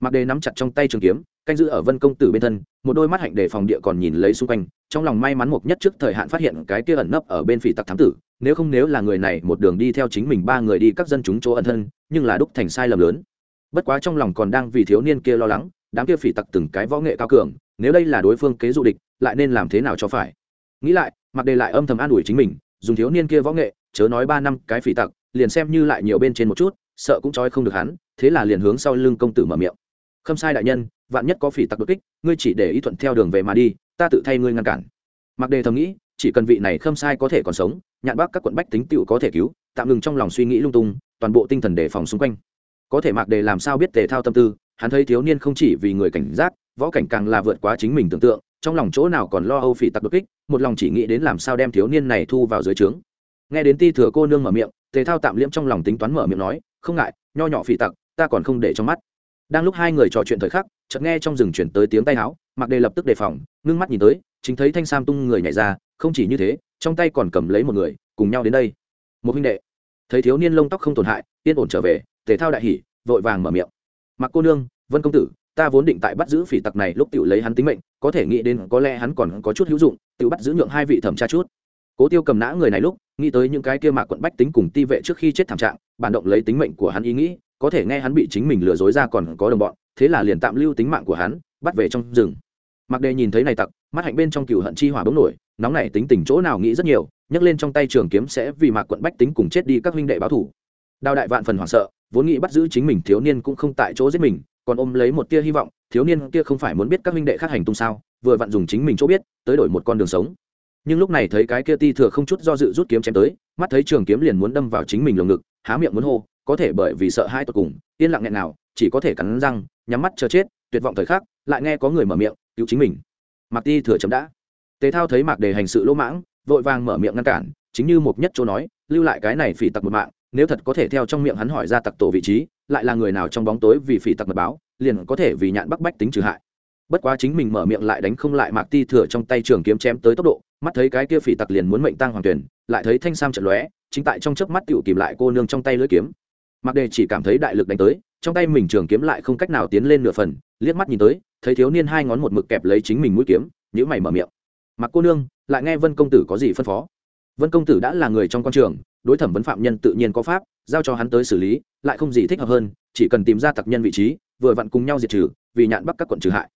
Mặc đề nắm chặt trong tay trường kiếm, canh giữ ở vân công tử bên thân, một đôi mắt hạnh đề phòng địa còn nhìn lấy xung quanh, trong lòng may mắn một nhất trước thời hạn phát hiện cái kia ẩn nấp ở bên phỉ tặc thám tử, nếu không nếu là người này một đường đi theo chính mình ba người đi các dân chúng chỗ ẩn thân, nhưng là đúc thành sai lầm lớn. Bất quá trong lòng còn đang vì thiếu niên kia lo lắng, đám kia phỉ tặc từng cái võ nghệ cao cường, nếu đây là đối phương kế du địch, lại nên làm thế nào cho phải? Nghĩ lại mặc đề lại âm thầm an ủi chính mình dùng thiếu niên kia võ nghệ, chớ nói ba năm cái phỉ tặc, liền xem như lại nhiều bên trên một chút, sợ cũng trói không được hắn, thế là liền hướng sau lưng công tử mở miệng. Khâm sai đại nhân, vạn nhất có phỉ tặc đột kích, ngươi chỉ để ý thuận theo đường về mà đi, ta tự thay ngươi ngăn cản. Mặc đề thầm nghĩ, chỉ cần vị này khâm sai có thể còn sống, nhạn bác các quận bách tính tựu có thể cứu, tạm ngừng trong lòng suy nghĩ lung tung, toàn bộ tinh thần đề phòng xung quanh. Có thể mặc đề làm sao biết tề thao tâm tư, hắn thấy thiếu niên không chỉ vì người cảnh giác, võ cảnh càng là vượt quá chính mình tưởng tượng trong lòng chỗ nào còn lo âu phỉ tặc đột kích, một lòng chỉ nghĩ đến làm sao đem thiếu niên này thu vào dưới trướng. Nghe đến ti thừa cô nương mở miệng, tề thao tạm liễm trong lòng tính toán mở miệng nói, không ngại, nho nhỏ phỉ tặc, ta còn không để trong mắt. Đang lúc hai người trò chuyện thời khắc, chợt nghe trong rừng chuyển tới tiếng tay áo mặc đề lập tức đề phòng, ngưng mắt nhìn tới, chính thấy thanh sam tung người nhảy ra, không chỉ như thế, trong tay còn cầm lấy một người, cùng nhau đến đây. Một huynh đệ. Thấy thiếu niên lông tóc không tổn hại, yên ổn trở về, tề thao đại hỉ, vội vàng mở miệng. Mặc cô nương, vân công tử ta vốn định tại bắt giữ phỉ tặc này lúc tự lấy hắn tính mệnh, có thể nghĩ đến có lẽ hắn còn có chút hữu dụng tự bắt giữ nhượng hai vị thẩm tra chút. Cố tiêu cầm nã người này lúc, nghĩ tới những cái kia mạc quận bách tính cùng ti vệ trước khi chết thảm trạng, bản động lấy tính mệnh của hắn ý nghĩ, có thể nghe hắn bị chính mình lừa dối ra còn có đồng bọn, thế là liền tạm lưu tính mạng của hắn, bắt về trong rừng. Mặc đề nhìn thấy này tặc, mắt hạnh bên trong cựu hận chi hỏa bốc nổi, nóng này tính tình chỗ nào nghĩ rất nhiều, nhấc lên trong tay trường kiếm sẽ vì mạc quận bách tính cùng chết đi các huynh đệ báo thủ. Đào đại vạn phần hoảng sợ, vốn nghĩ bắt giữ chính mình thiếu niên cũng không tại chỗ giết mình còn ôm lấy một tia hy vọng, thiếu niên kia không phải muốn biết các huynh đệ khác hành tung sao, vừa vặn dùng chính mình chỗ biết, tới đổi một con đường sống. Nhưng lúc này thấy cái kia ti thừa không chút do dự rút kiếm chém tới, mắt thấy trường kiếm liền muốn đâm vào chính mình lồng ngực, há miệng muốn hô, có thể bởi vì sợ hai tột cùng, yên lặng nghẹn nào, chỉ có thể cắn răng, nhắm mắt chờ chết, tuyệt vọng thời khắc, lại nghe có người mở miệng, cứu chính mình. Mặc ti thừa chấm đã. Tề thao thấy mạc đề hành sự lỗ mãng, vội vàng mở miệng ngăn cản, chính như một nhất chỗ nói, lưu lại cái này phỉ tặc một mạng, nếu thật có thể theo trong miệng hắn hỏi ra tặc tổ vị trí lại là người nào trong bóng tối vì phỉ tặc mật báo, liền có thể vì nhạn bắc bách tính trừ hại. Bất quá chính mình mở miệng lại đánh không lại mạc ti thừa trong tay trường kiếm chém tới tốc độ, mắt thấy cái kia phỉ tặc liền muốn mệnh tăng hoàng tuyển, lại thấy thanh sam trận lóe, chính tại trong chớp mắt tựu kìm lại cô nương trong tay lưỡi kiếm. Mạc đề chỉ cảm thấy đại lực đánh tới, trong tay mình trường kiếm lại không cách nào tiến lên nửa phần, liếc mắt nhìn tới, thấy thiếu niên hai ngón một mực kẹp lấy chính mình mũi kiếm nhữ mày mở miệng. Mặc cô nương, lại nghe vân công tử có gì phân phó? Vân công tử đã là người trong quan trường đối thẩm vấn phạm nhân tự nhiên có pháp, giao cho hắn tới xử lý, lại không gì thích hợp hơn, chỉ cần tìm ra tặc nhân vị trí, vừa vặn cùng nhau diệt trừ, vì nhạn bắc các quận trừ hại.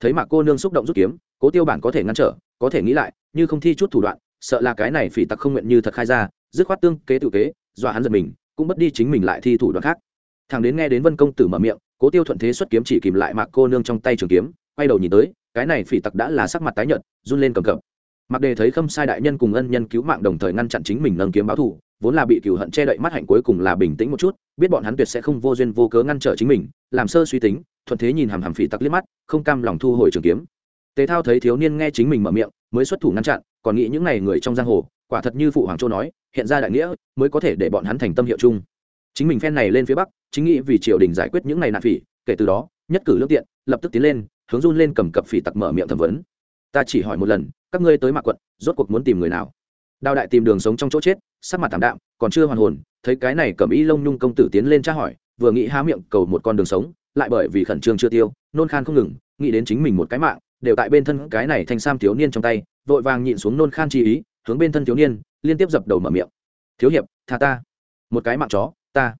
Thấy mạc cô nương xúc động rút kiếm, cố tiêu bản có thể ngăn trở, có thể nghĩ lại, như không thi chút thủ đoạn, sợ là cái này phỉ tặc không nguyện như thật khai ra, dứt khoát tương kế tự kế, dọa hắn giật mình, cũng mất đi chính mình lại thi thủ đoạn khác. Thằng đến nghe đến vân công tử mở miệng, cố tiêu thuận thế xuất kiếm chỉ kìm lại mạc cô nương trong tay trường kiếm, quay đầu nhìn tới, cái này phỉ tặc đã là sắc mặt tái nhợt, run lên cầm cập. Mặc đề thấy khâm sai đại nhân cùng ân nhân cứu mạng đồng thời ngăn chặn chính mình nâng kiếm báo thù vốn là bị cửu hận che đậy mắt hạnh cuối cùng là bình tĩnh một chút, biết bọn hắn tuyệt sẽ không vô duyên vô cớ ngăn trở chính mình, làm sơ suy tính, thuận thế nhìn hàm hàm phỉ tặc liếc mắt, không cam lòng thu hồi trường kiếm. Tề thao thấy thiếu niên nghe chính mình mở miệng, mới xuất thủ ngăn chặn, còn nghĩ những n à y người trong giang hồ, quả thật như phụ hoàng châu nói, hiện ra đại nghĩa, mới có thể để bọn hắn thành tâm hiệu chung. Chính mình phen này lên phía bắc, chính nghĩ vì triều đình giải quyết những này nạn phỉ, kể từ đó, nhất cử lương tiện, lập tức tiến lên, hướng run lên cầm cập phỉ tặc mở miệng thẩm vấn. Ta chỉ hỏi một lần, các ngươi tới mạc quận, rốt cuộc muốn tìm người nào? Đào đại tìm đường sống trong chỗ chết, sắc mặt thảm đạm, còn chưa hoàn hồn, thấy cái này cầm y lông nhung công tử tiến lên tra hỏi, vừa nghĩ há miệng cầu một con đường sống, lại bởi vì khẩn trương chưa tiêu, nôn khan không ngừng, nghĩ đến chính mình một cái mạng, đều tại bên thân cái này thanh sam thiếu niên trong tay, vội vàng nhịn xuống nôn khan chi ý, hướng bên thân thiếu niên, liên tiếp dập đầu mở miệng. Thiếu hiệp, tha ta. Một cái mạng chó, ta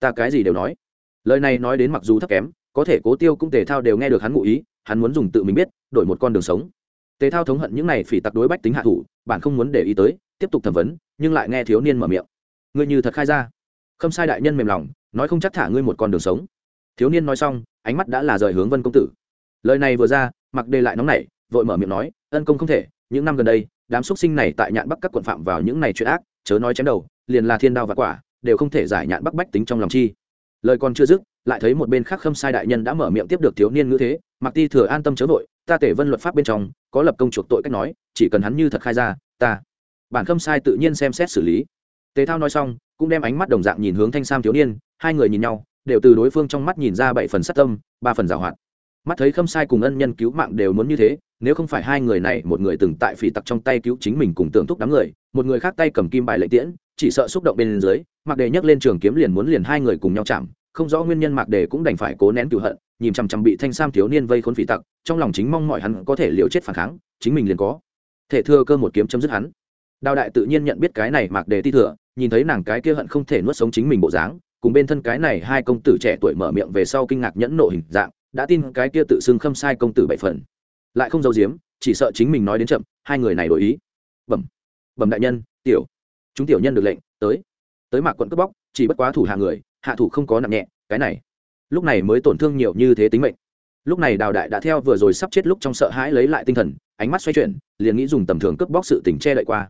ta cái gì đều nói. Lời này nói đến mặc dù thấp kém, có thể cố tiêu cũng tề thao đều nghe được hắn ngụ ý, hắn muốn dùng tự mình biết, đổi một con đường sống tề thao thống hận những này phỉ tặc đối bách tính hạ thủ, bản không muốn để ý tới, tiếp tục thẩm vấn, nhưng lại nghe thiếu niên mở miệng. Ngươi như thật khai ra. Không sai đại nhân mềm lòng, nói không chắc thả ngươi một con đường sống. Thiếu niên nói xong, ánh mắt đã là rời hướng vân công tử. Lời này vừa ra, mặc đề lại nóng nảy, vội mở miệng nói, ân công không thể, những năm gần đây, đám xuất sinh này tại nhạn bắc các quận phạm vào những này chuyện ác, chớ nói chém đầu, liền là thiên đao và quả, đều không thể giải nhạn bắc bách tính trong lòng chi. Lời còn chưa dứt, lại thấy một bên khác khâm sai đại nhân đã mở miệng tiếp được thiếu niên ngữ thế mặc ti thừa an tâm chớ vội, ta tể vân luật pháp bên trong, có lập công chuộc tội cách nói, chỉ cần hắn như thật khai ra, ta, bản khâm sai tự nhiên xem xét xử lý. Tề thao nói xong, cũng đem ánh mắt đồng dạng nhìn hướng thanh sam thiếu niên, hai người nhìn nhau, đều từ đối phương trong mắt nhìn ra bảy phần sát tâm, ba phần giảo hoạt. Mắt thấy khâm sai cùng ân nhân cứu mạng đều muốn như thế, nếu không phải hai người này một người từng tại phỉ tặc trong tay cứu chính mình cùng tưởng thúc đám người, một người khác tay cầm kim bài lệ tiễn, chỉ sợ xúc động bên dưới mặc đề nhấc lên trường kiếm liền muốn liền hai người cùng nhau chạm không rõ nguyên nhân mạc đề cũng đành phải cố nén cựu hận, nhìn chằm chằm bị thanh sam thiếu niên vây khốn phỉ tặc, trong lòng chính mong mọi hắn có thể liều chết phản kháng, chính mình liền có. Thể thừa cơ một kiếm chấm dứt hắn. Đào đại tự nhiên nhận biết cái này mạc đề ti thừa, nhìn thấy nàng cái kia hận không thể nuốt sống chính mình bộ dáng, cùng bên thân cái này hai công tử trẻ tuổi mở miệng về sau kinh ngạc nhẫn nộ hình dạng, đã tin cái kia tự xưng khâm sai công tử bảy phần. Lại không giấu giếm, chỉ sợ chính mình nói đến chậm, hai người này đổi ý. Bẩm bẩm đại nhân, tiểu, chúng tiểu nhân được lệnh, tới. Tới mạc quận cướp bóc, chỉ bất quá thủ hạ người hạ thủ không có nặng nhẹ, cái này. Lúc này mới tổn thương nhiều như thế tính mệnh. Lúc này đào đại đã theo vừa rồi sắp chết lúc trong sợ hãi lấy lại tinh thần, ánh mắt xoay chuyển, liền nghĩ dùng tầm thường cướp bóc sự tình che đậy qua.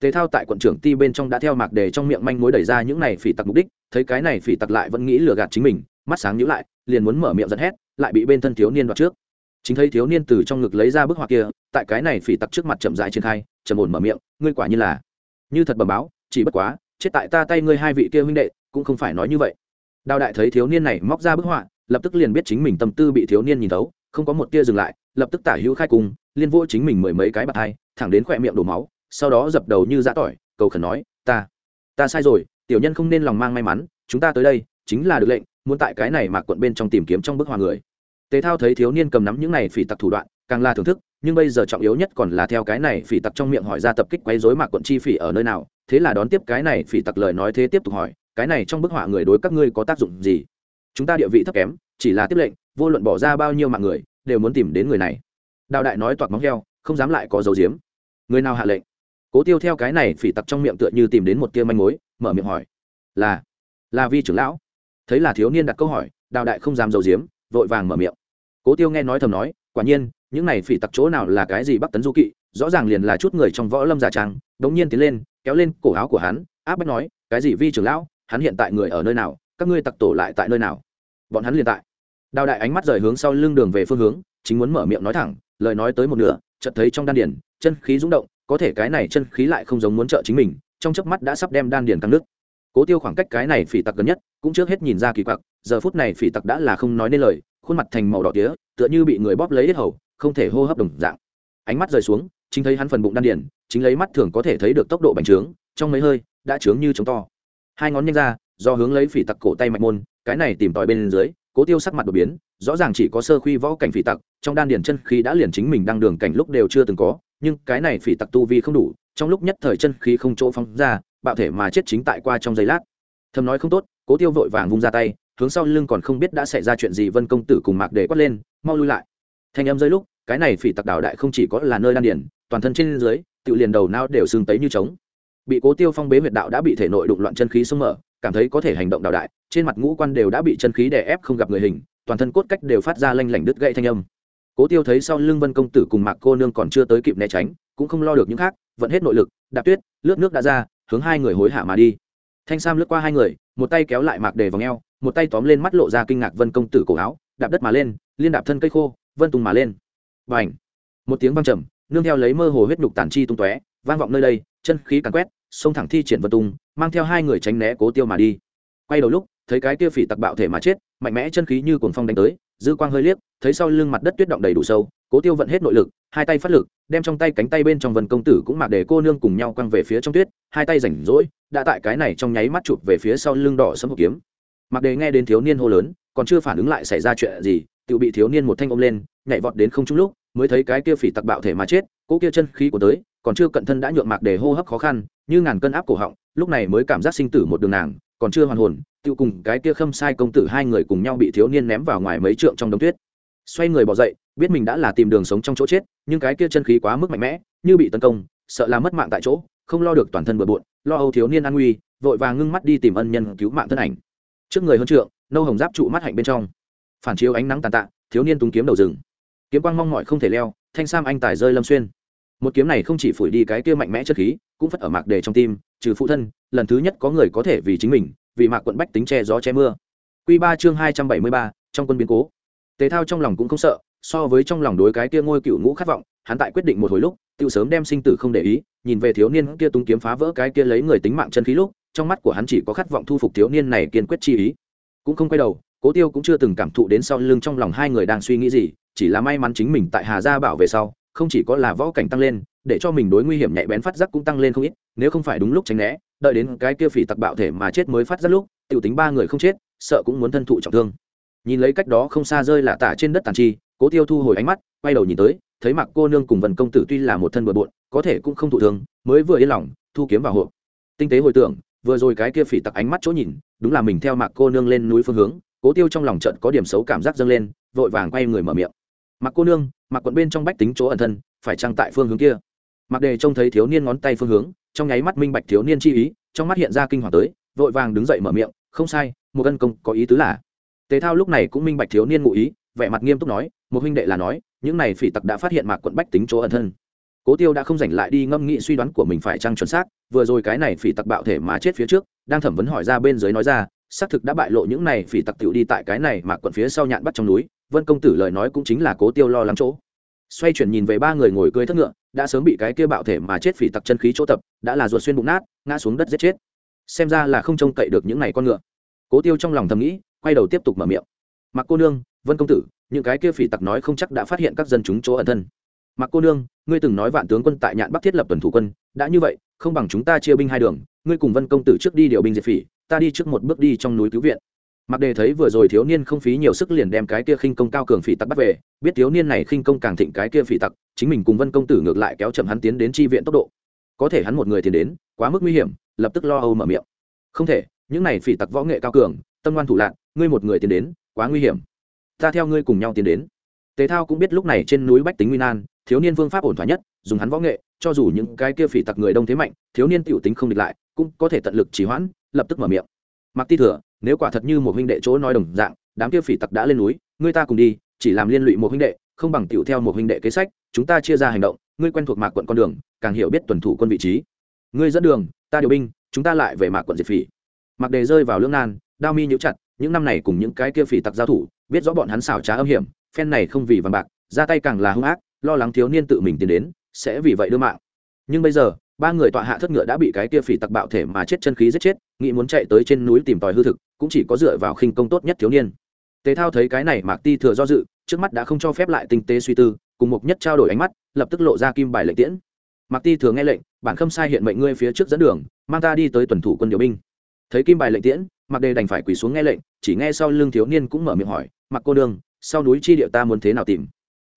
Tề thao tại quận trưởng ti bên trong đã theo mạc đề trong miệng manh mối đẩy ra những này phỉ tặc mục đích, thấy cái này phỉ tặc lại vẫn nghĩ lừa gạt chính mình, mắt sáng nhữ lại, liền muốn mở miệng giật hét, lại bị bên thân thiếu niên đoạt trước. Chính thấy thiếu niên từ trong ngực lấy ra bức họa kia, tại cái này phỉ tặc trước mặt chậm rãi triển khai chậm ổn mở miệng, ngươi quả như là, như thật bẩm báo, chỉ bất quá, chết tại ta tay ngươi hai vị kia huynh đệ cũng không phải nói như vậy. Đào đại thấy thiếu niên này móc ra bức họa, lập tức liền biết chính mình tâm tư bị thiếu niên nhìn thấu, không có một tia dừng lại, lập tức tả hữu khai cùng liên vô chính mình mười mấy cái bạt hai, thẳng đến khỏe miệng đổ máu, sau đó dập đầu như giã tỏi, cầu khẩn nói, ta ta sai rồi, tiểu nhân không nên lòng mang may mắn, chúng ta tới đây chính là được lệnh, muốn tại cái này mà quận bên trong tìm kiếm trong bức họa người. Tề thao thấy thiếu niên cầm nắm những này phỉ tặc thủ đoạn, càng là thưởng thức, nhưng bây giờ trọng yếu nhất còn là theo cái này phỉ tặc trong miệng hỏi ra tập kích quấy rối mạc quận chi phỉ ở nơi nào, thế là đón tiếp cái này phỉ tặc lời nói thế tiếp tục hỏi cái này trong bức họa người đối các ngươi có tác dụng gì? Chúng ta địa vị thấp kém, chỉ là tiếp lệnh, vô luận bỏ ra bao nhiêu mạng người, đều muốn tìm đến người này. Đào đại nói toạc móng heo, không dám lại có dấu diếm người nào hạ lệnh? Cố tiêu theo cái này phỉ tặc trong miệng tựa như tìm đến một tia manh mối, mở miệng hỏi. Là là vi trưởng lão. Thấy là thiếu niên đặt câu hỏi đào đại không dám dấu diếm vội vàng mở miệng. Cố tiêu nghe nói thầm nói, quả nhiên, những này phỉ tặc chỗ nào là cái gì bắc tấn du kỵ, rõ ràng liền là chút người trong võ lâm giả trang, đống nhiên tiến lên, kéo lên cổ áo của hắn, áp bách nói, cái gì vi trưởng lão? Hắn hiện tại người ở nơi nào, các ngươi tặc tổ lại tại nơi nào? Bọn hắn liền tại. Đào đại ánh mắt rời hướng sau lưng đường về phương hướng, chính muốn mở miệng nói thẳng, lời nói tới một nửa, chợt thấy trong đan điền, chân khí rung động, có thể cái này chân khí lại không giống muốn trợ chính mình, trong chớp mắt đã sắp đem đan điền căng nước. Cố tiêu khoảng cách cái này phỉ tặc gần nhất, cũng trước hết nhìn ra kỳ quặc, giờ phút này phỉ tặc đã là không nói nên lời, khuôn mặt thành màu đỏ tía, tựa như bị người bóp lấy hết hầu, không thể hô hấp đồng dạng. Ánh mắt rời xuống, chính thấy hắn phần bụng đan điền, chính lấy mắt thường có thể thấy được tốc độ bành trướng, trong mấy hơi, đã trướng như trống to hai ngón nhanh ra, do hướng lấy phỉ tặc cổ tay mạnh môn, cái này tìm tòi bên dưới, cố tiêu sắc mặt đột biến, rõ ràng chỉ có sơ khuy võ cảnh phỉ tặc, trong đan điền chân khí đã liền chính mình đang đường cảnh lúc đều chưa từng có, nhưng cái này phỉ tặc tu vi không đủ, trong lúc nhất thời chân khí không chỗ phóng ra, bạo thể mà chết chính tại qua trong giây lát. Thầm nói không tốt, cố tiêu vội vàng vung ra tay, hướng sau lưng còn không biết đã xảy ra chuyện gì vân công tử cùng mạc để quát lên, mau lui lại. Thanh âm rơi lúc, cái này phỉ tặc đảo đại không chỉ có là nơi đan điền, toàn thân trên dưới, tự liền đầu não đều sưng tấy như trống bị cố tiêu phong bế huyệt đạo đã bị thể nội đụng loạn chân khí xông mở, cảm thấy có thể hành động đào đại, trên mặt ngũ quan đều đã bị chân khí đè ép không gặp người hình, toàn thân cốt cách đều phát ra lanh lảnh đứt gãy thanh âm. Cố tiêu thấy sau lưng vân công tử cùng mạc cô nương còn chưa tới kịp né tránh, cũng không lo được những khác vẫn hết nội lực, đạp tuyết, lướt nước đã ra, hướng hai người hối hạ mà đi. Thanh sam lướt qua hai người, một tay kéo lại mạc đề vào ngheo một tay tóm lên mắt lộ ra kinh ngạc vân công tử cổ áo, đạp đất mà lên, liên đạp thân cây khô, vân tùng mà lên. Và ảnh một tiếng vang trầm, nương theo lấy mơ hồ huyết nhục tàn chi tung tóe, vang vọng nơi đây, chân khí càng quét xông thẳng thi triển vật tung, mang theo hai người tránh né cố tiêu mà đi. Quay đầu lúc, thấy cái kia phỉ tặc bạo thể mà chết, mạnh mẽ chân khí như cuồng phong đánh tới, dư quang hơi liếc, thấy sau lưng mặt đất tuyết động đầy đủ sâu, cố tiêu vận hết nội lực, hai tay phát lực, đem trong tay cánh tay bên trong vân công tử cũng mặc để cô nương cùng nhau quăng về phía trong tuyết, hai tay rảnh rỗi, đã tại cái này trong nháy mắt chụp về phía sau lưng đỏ sấm hộp kiếm. Mặc đề nghe đến thiếu niên hô lớn, còn chưa phản ứng lại xảy ra chuyện gì tự bị thiếu niên một thanh ôm lên, nhảy vọt đến không trung lúc, mới thấy cái kia phỉ tặc bạo thể mà chết cỗ kia chân khí của tới, còn chưa cận thân đã nhượng mạc để hô hấp khó khăn như ngàn cân áp cổ họng, lúc này mới cảm giác sinh tử một đường nàng, còn chưa hoàn hồn tiêu cùng cái kia khâm sai công tử hai người cùng nhau bị thiếu niên ném vào ngoài mấy trượng trong đống tuyết. Xoay người bỏ dậy, biết mình đã là tìm đường sống trong chỗ chết, nhưng cái kia chân khí quá mức mạnh mẽ, như bị tấn công, sợ là mất mạng tại chỗ, không lo được toàn thân bừa bộn, lo âu thiếu niên an nguy, vội vàng ngưng mắt đi tìm ân nhân cứu mạng thân ảnh. Trước người hơn trượng, nâu hồng giáp trụ mắt hạnh bên trong. Phản chiếu ánh nắng tàn tạ, thiếu niên túng kiếm đầu rừng. Kiếm quang mong mỏi không thể leo, thanh sam anh tài rơi lâm xuyên. Một kiếm này không chỉ phủi đi cái kia mạnh mẽ chất khí cũng phất ở mạc đề trong tim, trừ phụ thân, lần thứ nhất có người có thể vì chính mình, vì mạc quận bách tính che gió che mưa. Q ba chương hai trăm bảy mươi ba, trong quân biến cố. Tề thao trong lòng cũng không sợ, so với trong lòng đối cái kia ngôi cựu ngũ khát vọng, hắn tại quyết định một hồi lúc tự sớm đem sinh tử không để ý, nhìn về thiếu niên kia tung kiếm phá vỡ cái kia lấy người tính mạng chân khí lúc, trong mắt của hắn chỉ có khát vọng thu phục thiếu niên này kiên quyết chi ý. Cũng không quay đầu, cố tiêu cũng chưa từng cảm thụ đến sau lưng trong lòng hai người đang suy nghĩ gì, chỉ là may mắn chính mình tại hà gia bảo về sau, không chỉ có là võ cảnh tăng lên để cho mình đối nguy hiểm nhạy bén phát giác cũng tăng lên không ít, nếu không phải đúng lúc tránh né, đợi đến cái kia phỉ tặc bạo thể mà chết mới phát giác lúc t i ể u tính ba người không chết, sợ cũng muốn thân thụ trọng thương. Nhìn lấy cách đó không xa rơi là tả trên đất tàn chi, cố tiêu thu hồi ánh mắt, quay đầu nhìn tới, thấy mặc cô nương cùng vần công tử tuy là một thân bừa bộn, có thể cũng không thụ thương, mới vừa yên lòng, thu kiếm vào hộp. Tinh tế hồi tưởng, vừa rồi cái kia phỉ tặc ánh mắt chỗ nhìn, đúng là mình theo mặc cô nương lên núi phương hướng, cố tiêu trong lòng trận có điểm xấu cảm giác dâng lên, vội vàng quay người mở miệng. Mặc cô nương mặc quận bên trong bách tính chỗ ẩn thân, phải trăng tại phương hướng kia? Mặc đề trông thấy thiếu niên ngón tay phương hướng, trong nháy mắt minh bạch thiếu niên chi ý, trong mắt hiện ra kinh hoàng tới, vội vàng đứng dậy mở miệng, không sai một ân công, có ý tứ là tề thao lúc này cũng minh bạch thiếu niên ngụ ý, vẻ mặt nghiêm túc nói một huynh đệ là nói, những này phỉ tặc đã phát hiện mạc quận bách tính chỗ ẩn thân. Cố tiêu đã không giành lại đi ngâm nghị suy đoán của mình phải trăng chuẩn xác, vừa rồi cái này phỉ tặc bạo thể mà chết phía trước, đang thẩm vấn hỏi ra bên dưới nói ra, xác thực đã bại lộ những này phỉ tặc tiểu đi tại cái này mà quận phía sau nhạn bắt trong núi, vân công tử lời nói cũng chính là cố tiêu lo lắng chỗ. Xoay chuyển nhìn về ba người ngồi cưới thất ngựa đã sớm bị cái kia bạo thể mà chết phỉ tặc chân khí chỗ tập, đã là ruột xuyên bụng nát, ngã xuống đất giết chết. Xem ra là không trông cậy được những này con ngựa. Cố tiêu trong lòng thầm nghĩ, quay đầu tiếp tục mở miệng. Mặc cô nương, vân công tử, những cái kia phỉ tặc nói không chắc đã phát hiện các dân chúng chỗ ẩn thân. Mặc cô nương, ngươi từng nói vạn tướng quân tại nhạn bắc thiết lập tuần thủ quân, đã như vậy, không bằng chúng ta chia binh hai đường, ngươi cùng vân công tử trước đi điều binh diệt phỉ, ta đi trước một bước đi trong núi cứu viện mặc đề thấy vừa rồi thiếu niên không phí nhiều sức liền đem cái kia khinh công cao cường phỉ tặc bắt về, biết thiếu niên này khinh công càng thịnh cái kia phỉ tặc, chính mình cùng vân công tử ngược lại kéo chậm hắn tiến đến tri viện tốc độ. Có thể hắn một người tiến đến, quá mức nguy hiểm, lập tức lo âu mở miệng. Không thể, những này phỉ tặc võ nghệ cao cường, tâm ngoan thủ lạc ngươi một người tiến đến, quá nguy hiểm. Ta theo ngươi cùng nhau tiến đến. Tề thao cũng biết lúc này trên núi bách tính nguyên an thiếu niên phương pháp ổn thỏa nhất, dùng hắn võ nghệ, cho dù những cái kia phỉ tặc người đông thế mạnh, thiếu niên tiểu tính không địch lại, cũng có thể tận lực trì hoãn, lập tức mở miệng. Mặc ti thừa nếu quả thật như một huynh đệ chỗ nói đồng dạng, đám kia phỉ tặc đã lên núi, ngươi ta cùng đi, chỉ làm liên lụy một huynh đệ, không bằng tiểu theo một huynh đệ kế sách, chúng ta chia ra hành động, ngươi quen thuộc mạc quận con đường, càng hiểu biết tuần thủ quân vị trí. Ngươi dẫn đường, ta điều binh, chúng ta lại về mạc quận diệt phỉ. Mặc đề rơi vào lưỡng nan, đao mi nhũ chặt, những năm này cùng những cái kia phỉ tặc giao thủ, biết rõ bọn hắn xảo trá âm hiểm, phen này không vì vàng bạc, ra tay càng là hung ác, lo lắng thiếu niên tự mình tiến đến, sẽ vì vậy đưa mạng. Nhưng bây giờ, ba người tọa hạ thất ngựa đã bị cái kia phỉ tặc bạo thể mà chết chân khí giết chết, nghĩ muốn chạy tới trên núi tìm tòi hư thực cũng chỉ có dựa vào khinh công tốt nhất thiếu niên. Tề thao thấy cái này mạc ti thừa do dự, trước mắt đã không cho phép lại tinh tế suy tư, cùng mục nhất trao đổi ánh mắt, lập tức lộ ra kim bài lệnh tiễn. Mạc ti thừa nghe lệnh, bản khâm sai hiện mệnh ngươi phía trước dẫn đường, mang ta đi tới tuần thủ quân điều binh. Thấy kim bài lệnh tiễn, mạc đề đành phải quỳ xuống nghe lệnh, chỉ nghe sau lưng thiếu niên cũng mở miệng hỏi mặc cô đương sau núi chi địa ta muốn thế nào tìm?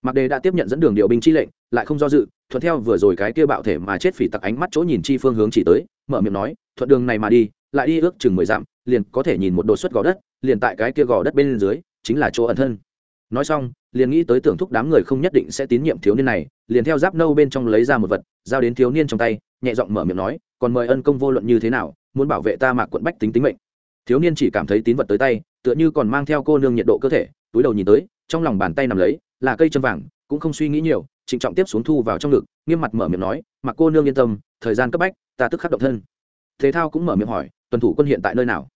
Mạc đề đã tiếp nhận dẫn đường điều binh chi lệnh, lại không do dự, thuận theo vừa rồi cái kia bạo thể mà chết phỉ tặc ánh mắt chỗ nhìn chi phương hướng chỉ tới, mở miệng nói, thuận đường này mà đi lại đi ước chừng mười dặm, liền có thể nhìn một đột xuất gò đất, liền tại cái kia gò đất bên dưới, chính là chỗ ẩn thân. Nói xong, liền nghĩ tới tưởng thúc đám người không nhất định sẽ tín nhiệm thiếu niên này, liền theo giáp nâu bên trong lấy ra một vật, giao đến thiếu niên trong tay, nhẹ giọng mở miệng nói, còn mời ân công vô luận như thế nào, muốn bảo vệ ta mạc quận bách tính tính mệnh. Thiếu niên chỉ cảm thấy tín vật tới tay, tựa như còn mang theo cô nương nhiệt độ cơ thể, túi đầu nhìn tới, trong lòng bàn tay nằm lấy, là cây chân vàng, cũng không suy nghĩ nhiều, trịnh trọng tiếp xuống thu vào trong ngực, nghiêm mặt mở miệng nói, mặc cô nương yên tâm, thời gian cấp bách, ta tức khắc động thân. Thế thao cũng mở miệng hỏi tuần thủ quân hiện tại nơi nào?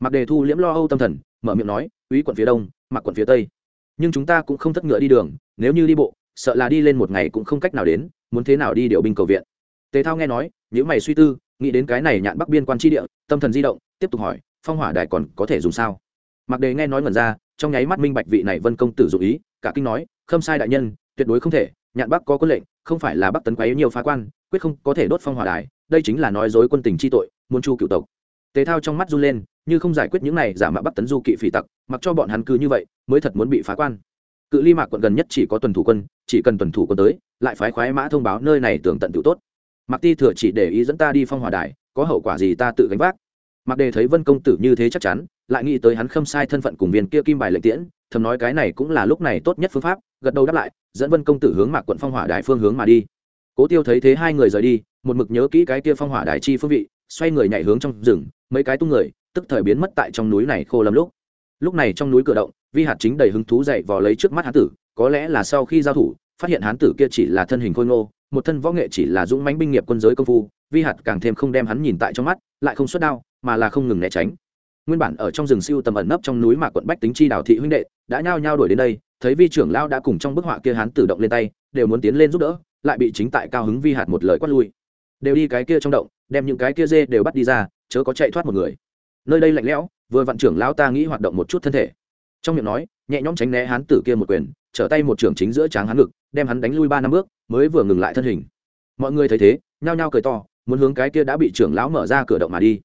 Mặc đề thu liễm lo âu tâm thần, mở miệng nói, úy quận phía đông mặc quận phía tây. Nhưng chúng ta cũng không thất ngựa đi đường, nếu như đi bộ, sợ là đi lên một ngày cũng không cách nào đến, muốn thế nào đi điều binh cầu viện? Tề thao nghe nói những mày suy tư, nghĩ đến cái này nhạn bắc biên quan tri địa, tâm thần di động, tiếp tục hỏi, phong hỏa đài còn có thể dùng sao? Mặc đề nghe nói ngẩn ra, trong nháy mắt minh bạch vị này vân công tử dụ ý, cả kinh nói, khâm sai đại nhân, tuyệt đối không thể, nhạn bắc có quân lệnh, không phải là bắc tấn quấy nhiều phá quan, quyết không có thể đốt phong hỏa đài, đây chính là nói dối quân tình chi tội, muốn chu cựu tộc tề thao trong mắt run lên, như không giải quyết những này giả mạo bắc tấn du kỵ phỉ tặc, mặc cho bọn hắn cứ như vậy, mới thật muốn bị phá quan. Cự ly mạc quận gần nhất chỉ có tuần thủ quân, chỉ cần tuần thủ quân tới, lại phái khoái mã thông báo nơi này tưởng tận tự tốt. Mặc ti thừa chỉ để ý dẫn ta đi phong hỏa đài, có hậu quả gì ta tự gánh vác. Mặc đề thấy vân công tử như thế chắc chắn, lại nghĩ tới hắn khâm sai thân phận cùng viên kia kim bài lệnh tiễn, thầm nói cái này cũng là lúc này tốt nhất phương pháp, gật đầu đáp lại, dẫn vân công tử hướng mạc quận phong hỏa đài phương hướng mà đi. Cố tiêu thấy thế hai người rời đi, một mực nhớ kỹ cái kia phong hỏa đài chi phương vị, xoay người nhảy hướng trong rừng mấy cái tung người, tức thời biến mất tại trong núi này khô lầm lúc. Lúc này trong núi cửa động, vi hạt chính đầy hứng thú dậy vò lấy trước mắt hán tử, có lẽ là sau khi giao thủ, phát hiện hán tử kia chỉ là thân hình khôi ngô, một thân võ nghệ chỉ là dũng mãnh binh nghiệp quân giới công phu, vi hạt càng thêm không đem hắn nhìn tại trong mắt, lại không xuất đao, mà là không ngừng né tránh. Nguyên bản ở trong rừng siêu tầm ẩn nấp trong núi mà quận bách tính chi đào thị huynh đệ, đã nhao nhao đuổi đến đây, thấy vi trưởng lao đã cùng trong bức họa kia hắn tự động lên tay, đều muốn tiến lên giúp đỡ, lại bị chính tại cao hứng vi hạt một lời quát lui. Đều đi cái kia trong động, đem những cái kia dê đều bắt đi ra chớ có chạy thoát một người. Nơi đây lạnh lẽo, vừa vạn trưởng lao ta nghĩ hoạt động một chút thân thể. Trong miệng nói, nhẹ nhõm tránh né hắn tử kia một quyền, trở tay một trưởng chính giữa tráng hắn ngực, đem hắn đánh lui ba năm bước, mới vừa ngừng lại thân hình. Mọi người thấy thế, nhao nhao cười to, muốn hướng cái kia đã bị trưởng lão mở ra cửa động mà đi.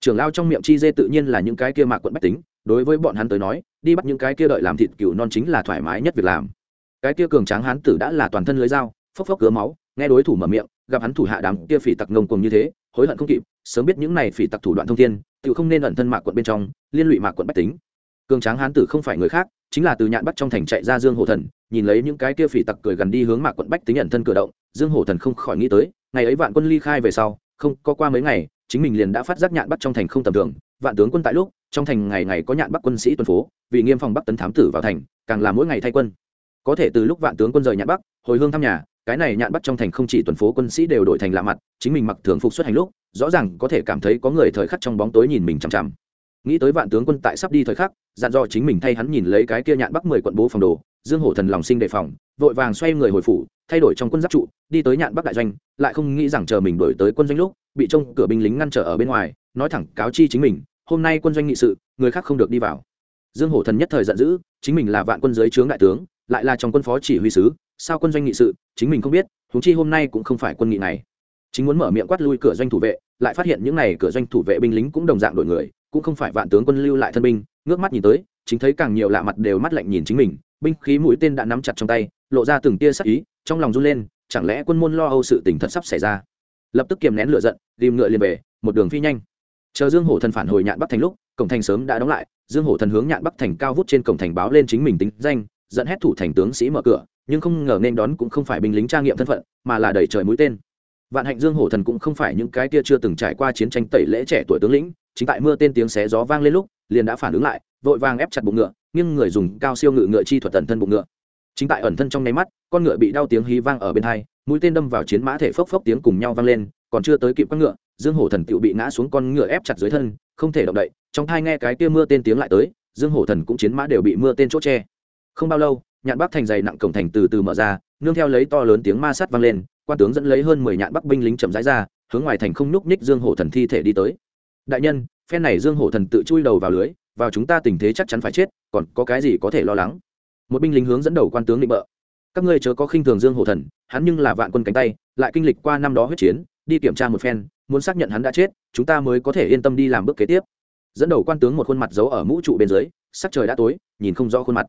Trưởng lao trong miệng chi dê tự nhiên là những cái kia mạc quận bách tính, đối với bọn hắn tới nói, đi bắt những cái kia đợi làm thịt cừu non chính là thoải mái nhất việc làm. Cái kia cường tráng hán tử đã là toàn thân lưới dao, phốc phốc cớ máu, nghe đối thủ mở miệng, gặp hắn thủ hạ đám kia phỉ tặc ngông cùng như thế hối hận không kịp, sớm biết những này phỉ tặc thủ đoạn thông thiên tự không nên ẩn thân mạc quận bên trong, liên lụy mạc quận bách tính. Cường tráng hán tử không phải người khác, chính là từ nhạn bắt trong thành chạy ra dương hổ thần, nhìn lấy những cái kia phỉ tặc cười gần đi hướng mạc quận bách tính ẩn thân cử động, dương hổ thần không khỏi nghĩ tới, ngày ấy vạn quân ly khai về sau, không, có qua mấy ngày, chính mình liền đã phát giác nhạn bắt trong thành không tầm thường, vạn tướng quân tại lúc, trong thành ngày ngày có nhạn bắt quân sĩ tuần phố, vì nghiêm phòng bắc tấn thám tử vào thành, càng là mỗi ngày thay quân. Có thể từ lúc vạn tướng quân rời nhạn bắc, hồi hương thăm nhà cái này nhạn bắt trong thành không chỉ tuần phố quân sĩ đều đổi thành lạ mặt, chính mình mặc thường phục xuất hành lúc, rõ ràng có thể cảm thấy có người thời khắc trong bóng tối nhìn mình chằm chằm. Nghĩ tới vạn tướng quân tại sắp đi thời khắc, dặn dò chính mình thay hắn nhìn lấy cái kia nhạn bắc mười quận bố phòng đồ, dương hổ thần lòng sinh đề phòng, vội vàng xoay người hồi phủ, thay đổi trong quân giáp trụ, đi tới nhạn bắc đại doanh, lại không nghĩ rằng chờ mình đổi tới quân doanh lúc, bị trông cửa binh lính ngăn trở ở bên ngoài, nói thẳng cáo chi chính mình, hôm nay quân doanh nghị sự, người khác không được đi vào. Dương hổ thần nhất thời giận dữ, chính mình là vạn quân giới trướng đại tướng, lại là trong quân phó chỉ huy sứ sao quân doanh nghị sự, chính mình không biết, huống chi hôm nay cũng không phải quân nghị này. Chính muốn mở miệng quát lui cửa doanh thủ vệ, lại phát hiện những n à y cửa doanh thủ vệ binh lính cũng đồng dạng đổi người, cũng không phải vạn tướng quân lưu lại thân binh, ngước mắt nhìn tới, chính thấy càng nhiều lạ mặt đều mắt lạnh nhìn chính mình, binh khí mũi tên đã nắm chặt trong tay, lộ ra từng tia sắc ý, trong lòng run lên, chẳng lẽ quân môn lo âu sự tình thật sắp xảy ra? Lập tức kiềm nén lửa giận, tìm ngựa liền về, một đường phi nhanh. Chờ dương hổ thần phản hồi nhạn bắc thành lúc, cổng thành sớm đã đóng lại, dương hổ thần hướng nhạn bắc thành cao vút trên cổng thành báo lên chính mình tính danh, dẫn hét thủ thành tướng sĩ mở cửa nhưng không ngờ nên đón cũng không phải binh lính tra nghiệm thân phận, mà là đẩy trời mũi tên. Vạn hạnh dương hổ thần cũng không phải những cái kia chưa từng trải qua chiến tranh tẩy lễ trẻ tuổi tướng lĩnh, chính tại mưa tên tiếng xé gió vang lên lúc, liền đã phản ứng lại, vội vàng ép chặt bụng ngựa nhưng người dùng cao siêu ngự ngựa chi thuật ẩn thân bụng ngựa. Chính tại ẩn thân trong nháy mắt, con ngựa bị đau tiếng hí vang ở bên hai, mũi tên đâm vào chiến mã thể phốc phốc tiếng cùng nhau vang lên, còn chưa tới kịp con ngựa, dương hổ thần tựu bị ngã xuống con ngựa ép chặt dưới thân, không thể động đậy, trong thai nghe cái kia mưa tên tiếng lại tới, dương hổ thần cũng chiến mã đều bị mưa tên chốt che. Không bao lâu nhạn bắc thành dày nặng cổng thành từ từ mở ra, nương theo lấy to lớn tiếng ma sát vang lên, quan tướng dẫn lấy hơn mười nhạn bắc binh lính chậm rãi ra, hướng ngoài thành không nhúc nhích dương hổ thần thi thể đi tới. Đại nhân, phen này dương hổ thần tự chui đầu vào lưới, vào chúng ta tình thế chắc chắn phải chết, còn có cái gì có thể lo lắng? Một binh lính hướng dẫn đầu quan tướng định bợ. Các ngươi chớ có khinh thường dương hổ thần, hắn nhưng là vạn quân cánh tay, lại kinh lịch qua năm đó huyết chiến, đi kiểm tra một phen, muốn xác nhận hắn đã chết, chúng ta mới có thể yên tâm đi làm bước kế tiếp. Dẫn đầu quan tướng một khuôn mặt giấu ở mũ trụ bên dưới, sắc trời đã tối, nhìn không rõ khuôn mặt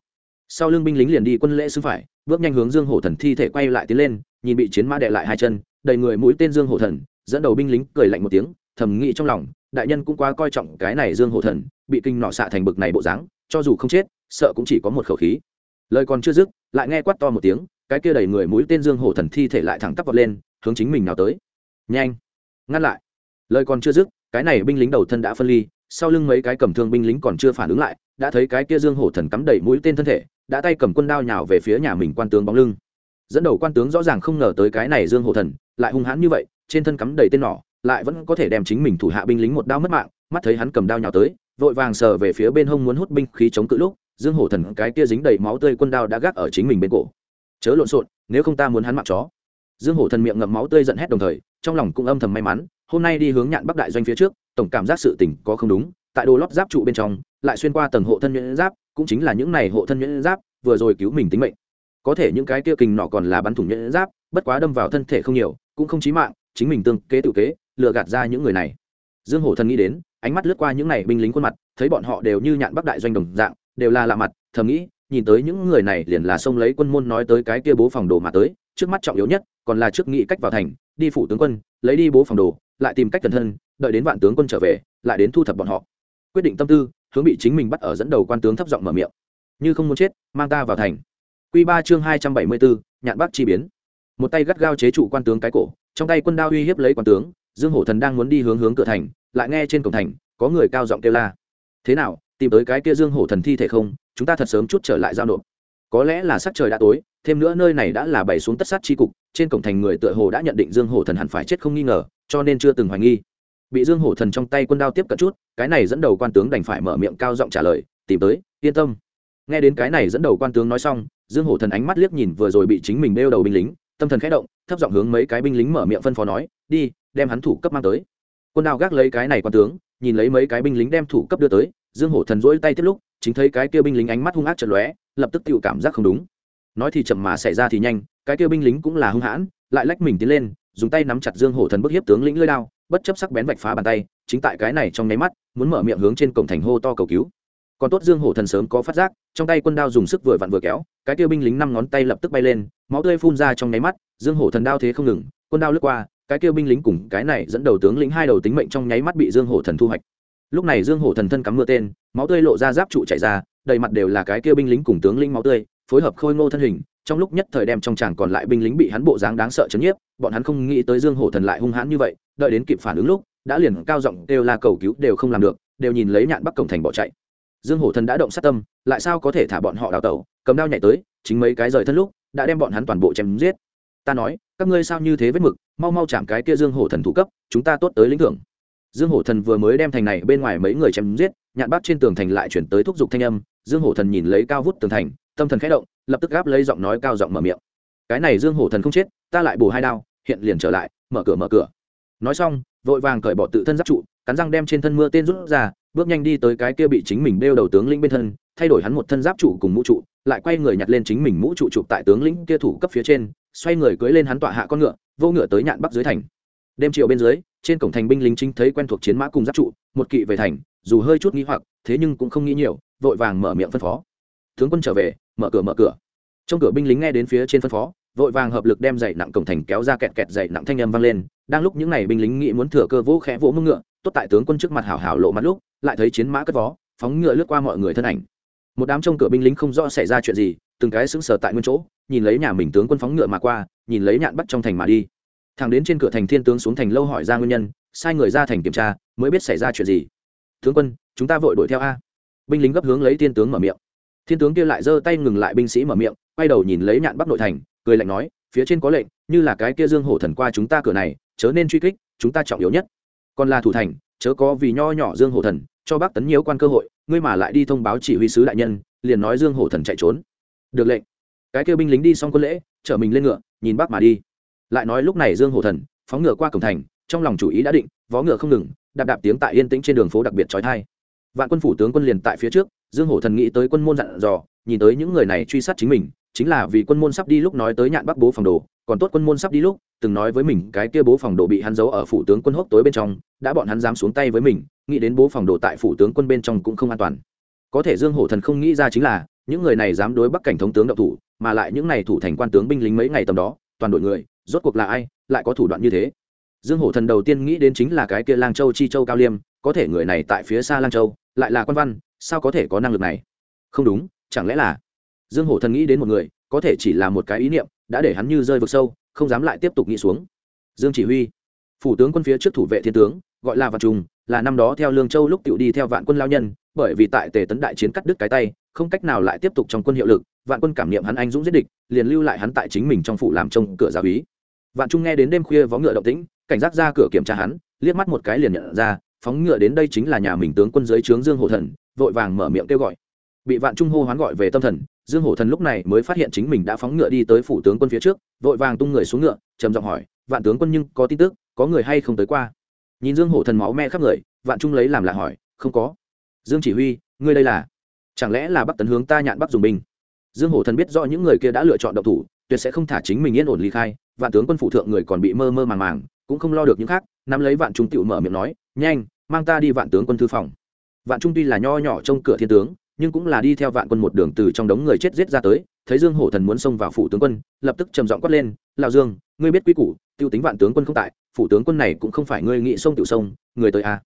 sau lưng binh lính liền đi quân lễ sư phải, bước nhanh hướng dương hổ thần thi thể quay lại tiến lên, nhìn bị chiến mã đệ lại hai chân, đầy người mũi tên dương hổ thần, dẫn đầu binh lính cười lạnh một tiếng, thầm nghĩ trong lòng, đại nhân cũng quá coi trọng cái này dương hổ thần, bị kinh nọ xạ thành bực này bộ dáng, cho dù không chết, sợ cũng chỉ có một khẩu khí. Lời còn chưa dứt, lại nghe quát to một tiếng, cái kia đầy người mũi tên dương hổ thần thi thể lại thẳng tắp vọt lên, hướng chính mình nào tới. Nhanh, ngăn lại. Lời còn chưa dứt, cái này binh lính đầu thân đã phân ly, sau lưng mấy cái cầm thương binh lính còn chưa phản ứng lại, đã thấy cái kia dương hổ thần cắm đầy mũi tên thân thể đã tay cầm quân đao nhào về phía nhà mình quan tướng bóng lưng. Dẫn đầu quan tướng rõ ràng không ngờ tới cái này dương hổ thần, lại hung hãn như vậy, trên thân cắm đầy tên nỏ, lại vẫn có thể đem chính mình thủ hạ binh lính một đao mất mạng, mắt thấy hắn cầm đao nhào tới, vội vàng sờ về phía bên hông muốn hút binh khí chống cự lúc, dương hổ thần cái kia dính đầy máu tươi quân đao đã gác ở chính mình bên cổ. Chớ lộn xộn, nếu không ta muốn hắn mạng chó. Dương hổ thần miệng ngậm máu tươi giận hét đồng thời, trong lòng cũng âm thầm may mắn, hôm nay đi hướng nhạn bắc đại doanh phía trước, tổng cảm giác sự tình có không đúng, tại đồ lót giáp trụ bên trong, lại xuyên qua tầng hộ thân nhuyễn giáp cũng chính là những này hộ thân nhuyễn giáp, vừa rồi cứu mình tính mệnh. Có thể những cái kia kình nọ còn là bắn thủng nhuyễn giáp, bất quá đâm vào thân thể không nhiều, cũng không chí mạng, chính mình tương kế tự kế, lừa gạt ra những người này. Dương hổ thần nghĩ đến, ánh mắt lướt qua những này binh lính khuôn mặt, thấy bọn họ đều như nhạn bắc đại doanh đồng dạng, đều là lạ mặt, thầm nghĩ, nhìn tới những người này liền là xông lấy quân môn nói tới cái kia bố phòng đồ mà tới, trước mắt trọng yếu nhất, còn là trước nghĩ cách vào thành, đi phủ tướng quân, lấy đi bố phòng đồ, lại tìm cách thần thân, đợi đến vạn tướng quân trở về, lại đến thu thập bọn họ. Quyết định tâm tư hướng bị chính mình bắt ở dẫn đầu quan tướng thấp giọng mở miệng. Như không muốn chết, mang ta vào thành. Q ba chương hai trăm bảy mươi bốn, nhạn bắc chi biến. Một tay gắt gao chế trụ quan tướng cái cổ, trong tay quân đao uy hiếp lấy quan tướng, dương hổ thần đang muốn đi hướng hướng cửa thành, lại nghe trên cổng thành, có người cao giọng kêu la. Thế nào, tìm tới cái kia dương hổ thần thi thể không? Chúng ta thật sớm chút trở lại giao nộp. Có lẽ là sắc trời đã tối, thêm nữa nơi này đã là bày xuống tất sát chi cục, trên cổng thành người tựa hồ đã nhận định dương hổ thần hẳn phải chết không nghi ngờ, cho nên chưa từng hoài nghi bị dương hổ thần trong tay quân đao tiếp cận chút, cái này dẫn đầu quan tướng đành phải mở miệng cao giọng trả lời, tìm tới, yên tâm. Nghe đến cái này dẫn đầu quan tướng nói xong, dương hổ thần ánh mắt liếc nhìn vừa rồi bị chính mình đeo đầu binh lính, tâm thần khẽ động, thấp giọng hướng mấy cái binh lính mở miệng phân phó nói, đi, đem hắn thủ cấp mang tới. Quân đao gác lấy cái này quan tướng, nhìn lấy mấy cái binh lính đem thủ cấp đưa tới, dương hổ thần dỗi tay tiếp lúc, chính thấy cái kia binh lính ánh mắt hung ác chật lóe, lập tức tự cảm giác không đúng. Nói thì chậm mà xảy ra thì nhanh, cái kia binh lính cũng là hung hãn, lại lách mình tiến lên, dùng tay nắm chặt dương hổ thần bức hiếp tướng lĩnh lơi đao bất chấp sắc bén vạch phá bàn tay, chính tại cái này trong nháy mắt, muốn mở miệng hướng trên cổng thành hô to cầu cứu. Còn tốt dương hổ thần sớm có phát giác, trong tay quân đao dùng sức vừa vặn vừa kéo, cái kia binh lính năm ngón tay lập tức bay lên, máu tươi phun ra trong nháy mắt, dương hổ thần đao thế không ngừng, quân đao lướt qua, cái kia binh lính cùng cái này dẫn đầu tướng lĩnh hai đầu tính mệnh trong nháy mắt bị dương hổ thần thu hoạch. Lúc này dương hổ thần thân cắm mưa tên, máu tươi lộ ra giáp trụ chạy ra, đầy mặt đều là cái kia binh lính cùng tướng lĩnh máu tươi, phối hợp khôi ngô thân hình, trong lúc nhất thời đem trong chàng còn lại binh lính bị hắn bộ dáng đáng sợ chấn nhiếp bọn hắn không nghĩ tới dương hổ thần lại hung hãn như vậy, đợi đến kịp phản ứng lúc, đã liền cao giọng đều là cầu cứu đều không làm được, đều nhìn lấy nhạn bắc cổng thành bỏ chạy. Dương hổ thần đã động sát tâm, lại sao có thể thả bọn họ đào tẩu, cầm đao nhảy tới, chính mấy cái rời thân lúc, đã đem bọn hắn toàn bộ chém giết. Ta nói, các ngươi sao như thế vết mực, mau mau chạm cái kia dương hổ thần thủ cấp, chúng ta tốt tới lĩnh thưởng. Dương hổ thần vừa mới đem thành này bên ngoài mấy người chém giết, nhạn bắc trên tường thành lại chuyển tới thúc giục thanh âm, dương hổ thần nhìn lấy cao vút tường thành, tâm thần khẽ động, lập tức gáp lấy giọng nói cao giọng mở miệng cái này dương hổ thần không chết, ta lại bổ hai đao, hiện liền trở lại, mở cửa mở cửa. Nói xong, vội vàng cởi bỏ tự thân giáp trụ, cắn răng đem trên thân mưa tên rút ra, bước nhanh đi tới cái kia bị chính mình đeo đầu tướng lĩnh bên thân, thay đổi hắn một thân giáp trụ cùng mũ trụ, lại quay người nhặt lên chính mình mũ trụ chụp tại tướng lĩnh kia thủ cấp phía trên, xoay người cưỡi lên hắn tọa hạ con ngựa, vô ngựa tới nhạn bắc dưới thành. Đêm chiều bên dưới, trên cổng thành binh lính chính thấy quen thuộc chiến mã cùng giáp trụ, một kỵ về thành, dù hơi chút nghĩ hoặc, thế nhưng cũng không nghĩ nhiều, vội vàng mở miệng phân phó. Tướng quân trở về, mở cửa mở cửa trong cửa binh lính nghe đến phía trên phân phó, vội vàng hợp lực đem dậy nặng cổng thành kéo ra kẹt kẹt dậy nặng thanh âm vang lên, đang lúc những n à y binh lính nghĩ muốn thừa cơ vỗ khẽ vỗ mưng ngựa, tốt tại tướng quân trước mặt hảo hảo lộ mặt lúc, lại thấy chiến mã cất vó, phóng ngựa lướt qua mọi người thân ảnh. Một đám trong cửa binh lính không rõ xảy ra chuyện gì, từng cái sững sờ tại nguyên chỗ, nhìn lấy nhà mình tướng quân phóng ngựa mà qua, nhìn lấy nhạn bắt trong thành mà đi. Thằng đến trên cửa thành thiên tướng xuống thành lâu hỏi ra nguyên nhân, sai người ra thành kiểm tra, mới biết xảy ra chuyện gì. Tướng quân, chúng ta vội đuổi theo a. Binh lính gấp hướng lấy thiên tướng mở miệng. Thiên tướng kia lại giơ tay ngừng lại binh sĩ mở miệng quay đầu nhìn lấy nhạn bắc nội thành, cười lạnh nói, phía trên có lệnh, như là cái kia dương hổ thần qua chúng ta cửa này, chớ nên truy kích, chúng ta trọng yếu nhất. Còn là thủ thành, chớ có vì nho nhỏ dương hổ thần, cho bác tấn nhiều quan cơ hội, ngươi mà lại đi thông báo chỉ huy sứ đại nhân, liền nói dương hổ thần chạy trốn. Được lệnh. Cái kêu binh lính đi xong quân lễ, chở mình lên ngựa, nhìn bác mà đi. Lại nói lúc này dương hổ thần, phóng ngựa qua cổng thành, trong lòng chủ ý đã định, vó ngựa không ngừng, đạp đạp tiếng tại yên tĩnh trên đường phố đặc biệt trói thai. Vạn quân phủ tướng quân liền tại phía trước, dương hổ thần nghĩ tới quân môn dặn dò, nhìn tới những người này truy sát chính mình chính là vì quân môn sắp đi lúc nói tới nhạn bắc bố phòng đồ, còn tốt quân môn sắp đi lúc, từng nói với mình cái kia bố phòng đồ bị hắn giấu ở phủ tướng quân hốc tối bên trong, đã bọn hắn dám xuống tay với mình, nghĩ đến bố phòng đồ tại phủ tướng quân bên trong cũng không an toàn. Có thể dương hổ thần không nghĩ ra chính là, những người này dám đối bắc cảnh thống tướng đậu thủ, mà lại những này thủ thành quan tướng binh lính mấy ngày tầm đó, toàn đội người, rốt cuộc là ai, lại có thủ đoạn như thế? Dương hổ thần đầu tiên nghĩ đến chính là cái kia lang châu chi châu cao liêm, có thể người này tại phía xa lang châu, lại là quan văn, sao có thể có năng lực này? Không đúng, chẳng lẽ là dương hổ thần nghĩ đến một người, có thể chỉ là một cái ý niệm, đã để hắn như rơi vực sâu, không dám lại tiếp tục nghĩ xuống. Dương chỉ huy, phủ tướng quân phía trước thủ vệ thiên tướng, gọi là vạn trùng, là năm đó theo lương châu lúc tự đi theo vạn quân lao nhân, bởi vì tại tề tấn đại chiến cắt đứt cái tay, không cách nào lại tiếp tục trong quân hiệu lực, vạn quân cảm niệm hắn anh dũng giết địch, liền lưu lại hắn tại chính mình trong phủ làm trông cửa giáo úy vạn trung nghe đến đêm khuya vó ngựa động tĩnh, cảnh giác ra cửa kiểm tra hắn, liếc mắt một cái liền nhận ra, phóng ngựa đến đây chính là nhà mình tướng quân dưới trướng dương hổ thần, vội vàng mở miệng kêu gọi. Bị vạn trung hô hoán gọi về tâm thần dương hổ thần lúc này mới phát hiện chính mình đã phóng ngựa đi tới phủ tướng quân phía trước, vội vàng tung người xuống ngựa, trầm giọng hỏi, vạn tướng quân nhưng có tin tức, có người hay không tới qua? Nhìn dương hổ thần máu me khắp người, vạn trung lấy làm lạ hỏi, không có. Dương chỉ huy, ngươi đây là, chẳng lẽ là bắc tấn hướng ta nhạn bắc dùng binh? Dương hổ thần biết rõ những người kia đã lựa chọn độc thủ, tuyệt sẽ không thả chính mình yên ổn ly khai, vạn tướng quân phụ thượng người còn bị mơ mơ màng màng, cũng không lo được những khác, nắm lấy vạn trung tựu mở miệng nói, nhanh, mang ta đi vạn tướng quân thư phòng. Vạn trung tuy là nho nhỏ trong cửa thiên tướng nhưng cũng là đi theo vạn quân một đường từ trong đống người chết giết ra tới, thấy dương hổ thần muốn xông vào phủ tướng quân, lập tức trầm giọng quát lên, lão dương, ngươi biết quy củ, tiêu tính vạn tướng quân không tại, phủ tướng quân này cũng không phải ngươi nghĩ sông tiểu sông người tới à.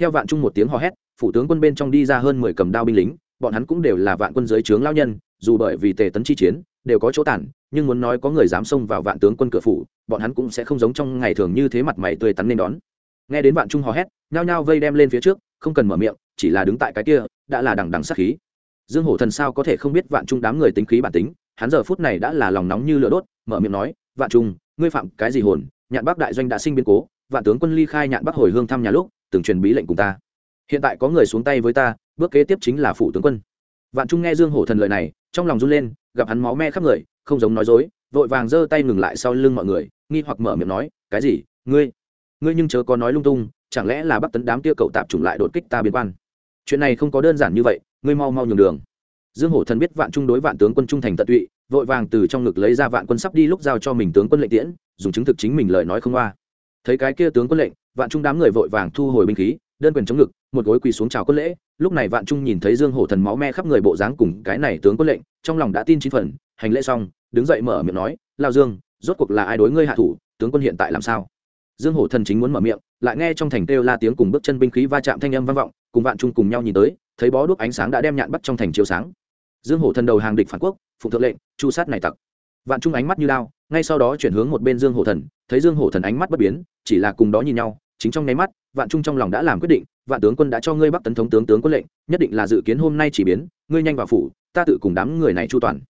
theo vạn trung một tiếng hò hét, phủ tướng quân bên trong đi ra hơn mười cầm đao binh lính, bọn hắn cũng đều là vạn quân dưới trướng lao nhân, dù bởi vì tề tấn chi chiến, đều có chỗ tản, nhưng muốn nói có người dám xông vào vạn tướng quân cửa phủ, bọn hắn cũng sẽ không giống trong ngày thường như thế mặt mày tươi tắn nên đón nghe đến vạn trung hò hét, nhao nhao vây đem lên phía trước, không cần mở miệng, chỉ là đứng tại cái kia đã là đằng đằng sát khí. Dương hổ thần sao có thể không biết vạn trung đám người tính khí bản tính, hắn giờ phút này đã là lòng nóng như lửa đốt, mở miệng nói, vạn trung, ngươi phạm cái gì hồn? Nhạn bắc đại doanh đã sinh biến cố, vạn tướng quân ly khai nhạn bắc hồi hương thăm nhà lúc, từng truyền bí lệnh cùng ta. Hiện tại có người xuống tay với ta, bước kế tiếp chính là phụ tướng quân. Vạn trung nghe dương hổ thần lời này, trong lòng run lên, gặp hắn máu me khắp người, không giống nói dối, vội vàng giơ tay ngừng lại sau lưng mọi người, nghi hoặc mở miệng nói, cái gì? Ngươi? Ngươi nhưng chớ có nói lung tung, chẳng lẽ là bắc tấn đám kia cậu tạp chủng lại đột kích ta biên quan? Chuyện này không có đơn giản như vậy, ngươi mau mau nhường đường. Dương hổ thần biết vạn trung đối vạn tướng quân trung thành tận tụy, vội vàng từ trong ngực lấy ra vạn quân sắp đi lúc giao cho mình tướng quân lệnh tiễn, dùng chứng thực chính mình lời nói không qua. Thấy cái kia tướng quân lệnh, vạn trung đám người vội vàng thu hồi binh khí, đơn quyền chống ngực, một gối quỳ xuống chào quân lễ. Lúc này vạn trung nhìn thấy dương hổ thần máu me khắp người bộ dáng cùng cái này tướng quân lệnh, trong lòng đã tin chín phần, hành lễ xong, đứng dậy mở miệng nói, lao dương, rốt cuộc là ai đối ngươi hạ thủ, tướng quân hiện tại làm sao? Dương hổ thần chính muốn mở miệng, lại nghe trong thành kêu la tiếng cùng bước chân binh khí va chạm thanh âm vang vọng cùng vạn trung cùng nhau nhìn tới, thấy bó đuốc ánh sáng đã đem nhạn bắt trong thành chiếu sáng. Dương hổ thần đầu hàng địch phản quốc phụ thượng lệnh, chu sát này tặc. Vạn trung ánh mắt như lao, ngay sau đó chuyển hướng một bên dương hổ thần, thấy dương hổ thần ánh mắt bất biến, chỉ là cùng đó nhìn nhau, chính trong nháy mắt, vạn trung trong lòng đã làm quyết định, vạn tướng quân đã cho ngươi bắc tấn thống tướng tướng quân lệnh, nhất định là dự kiến hôm nay chỉ biến, ngươi nhanh vào phủ, ta tự cùng đám người này chu toàn.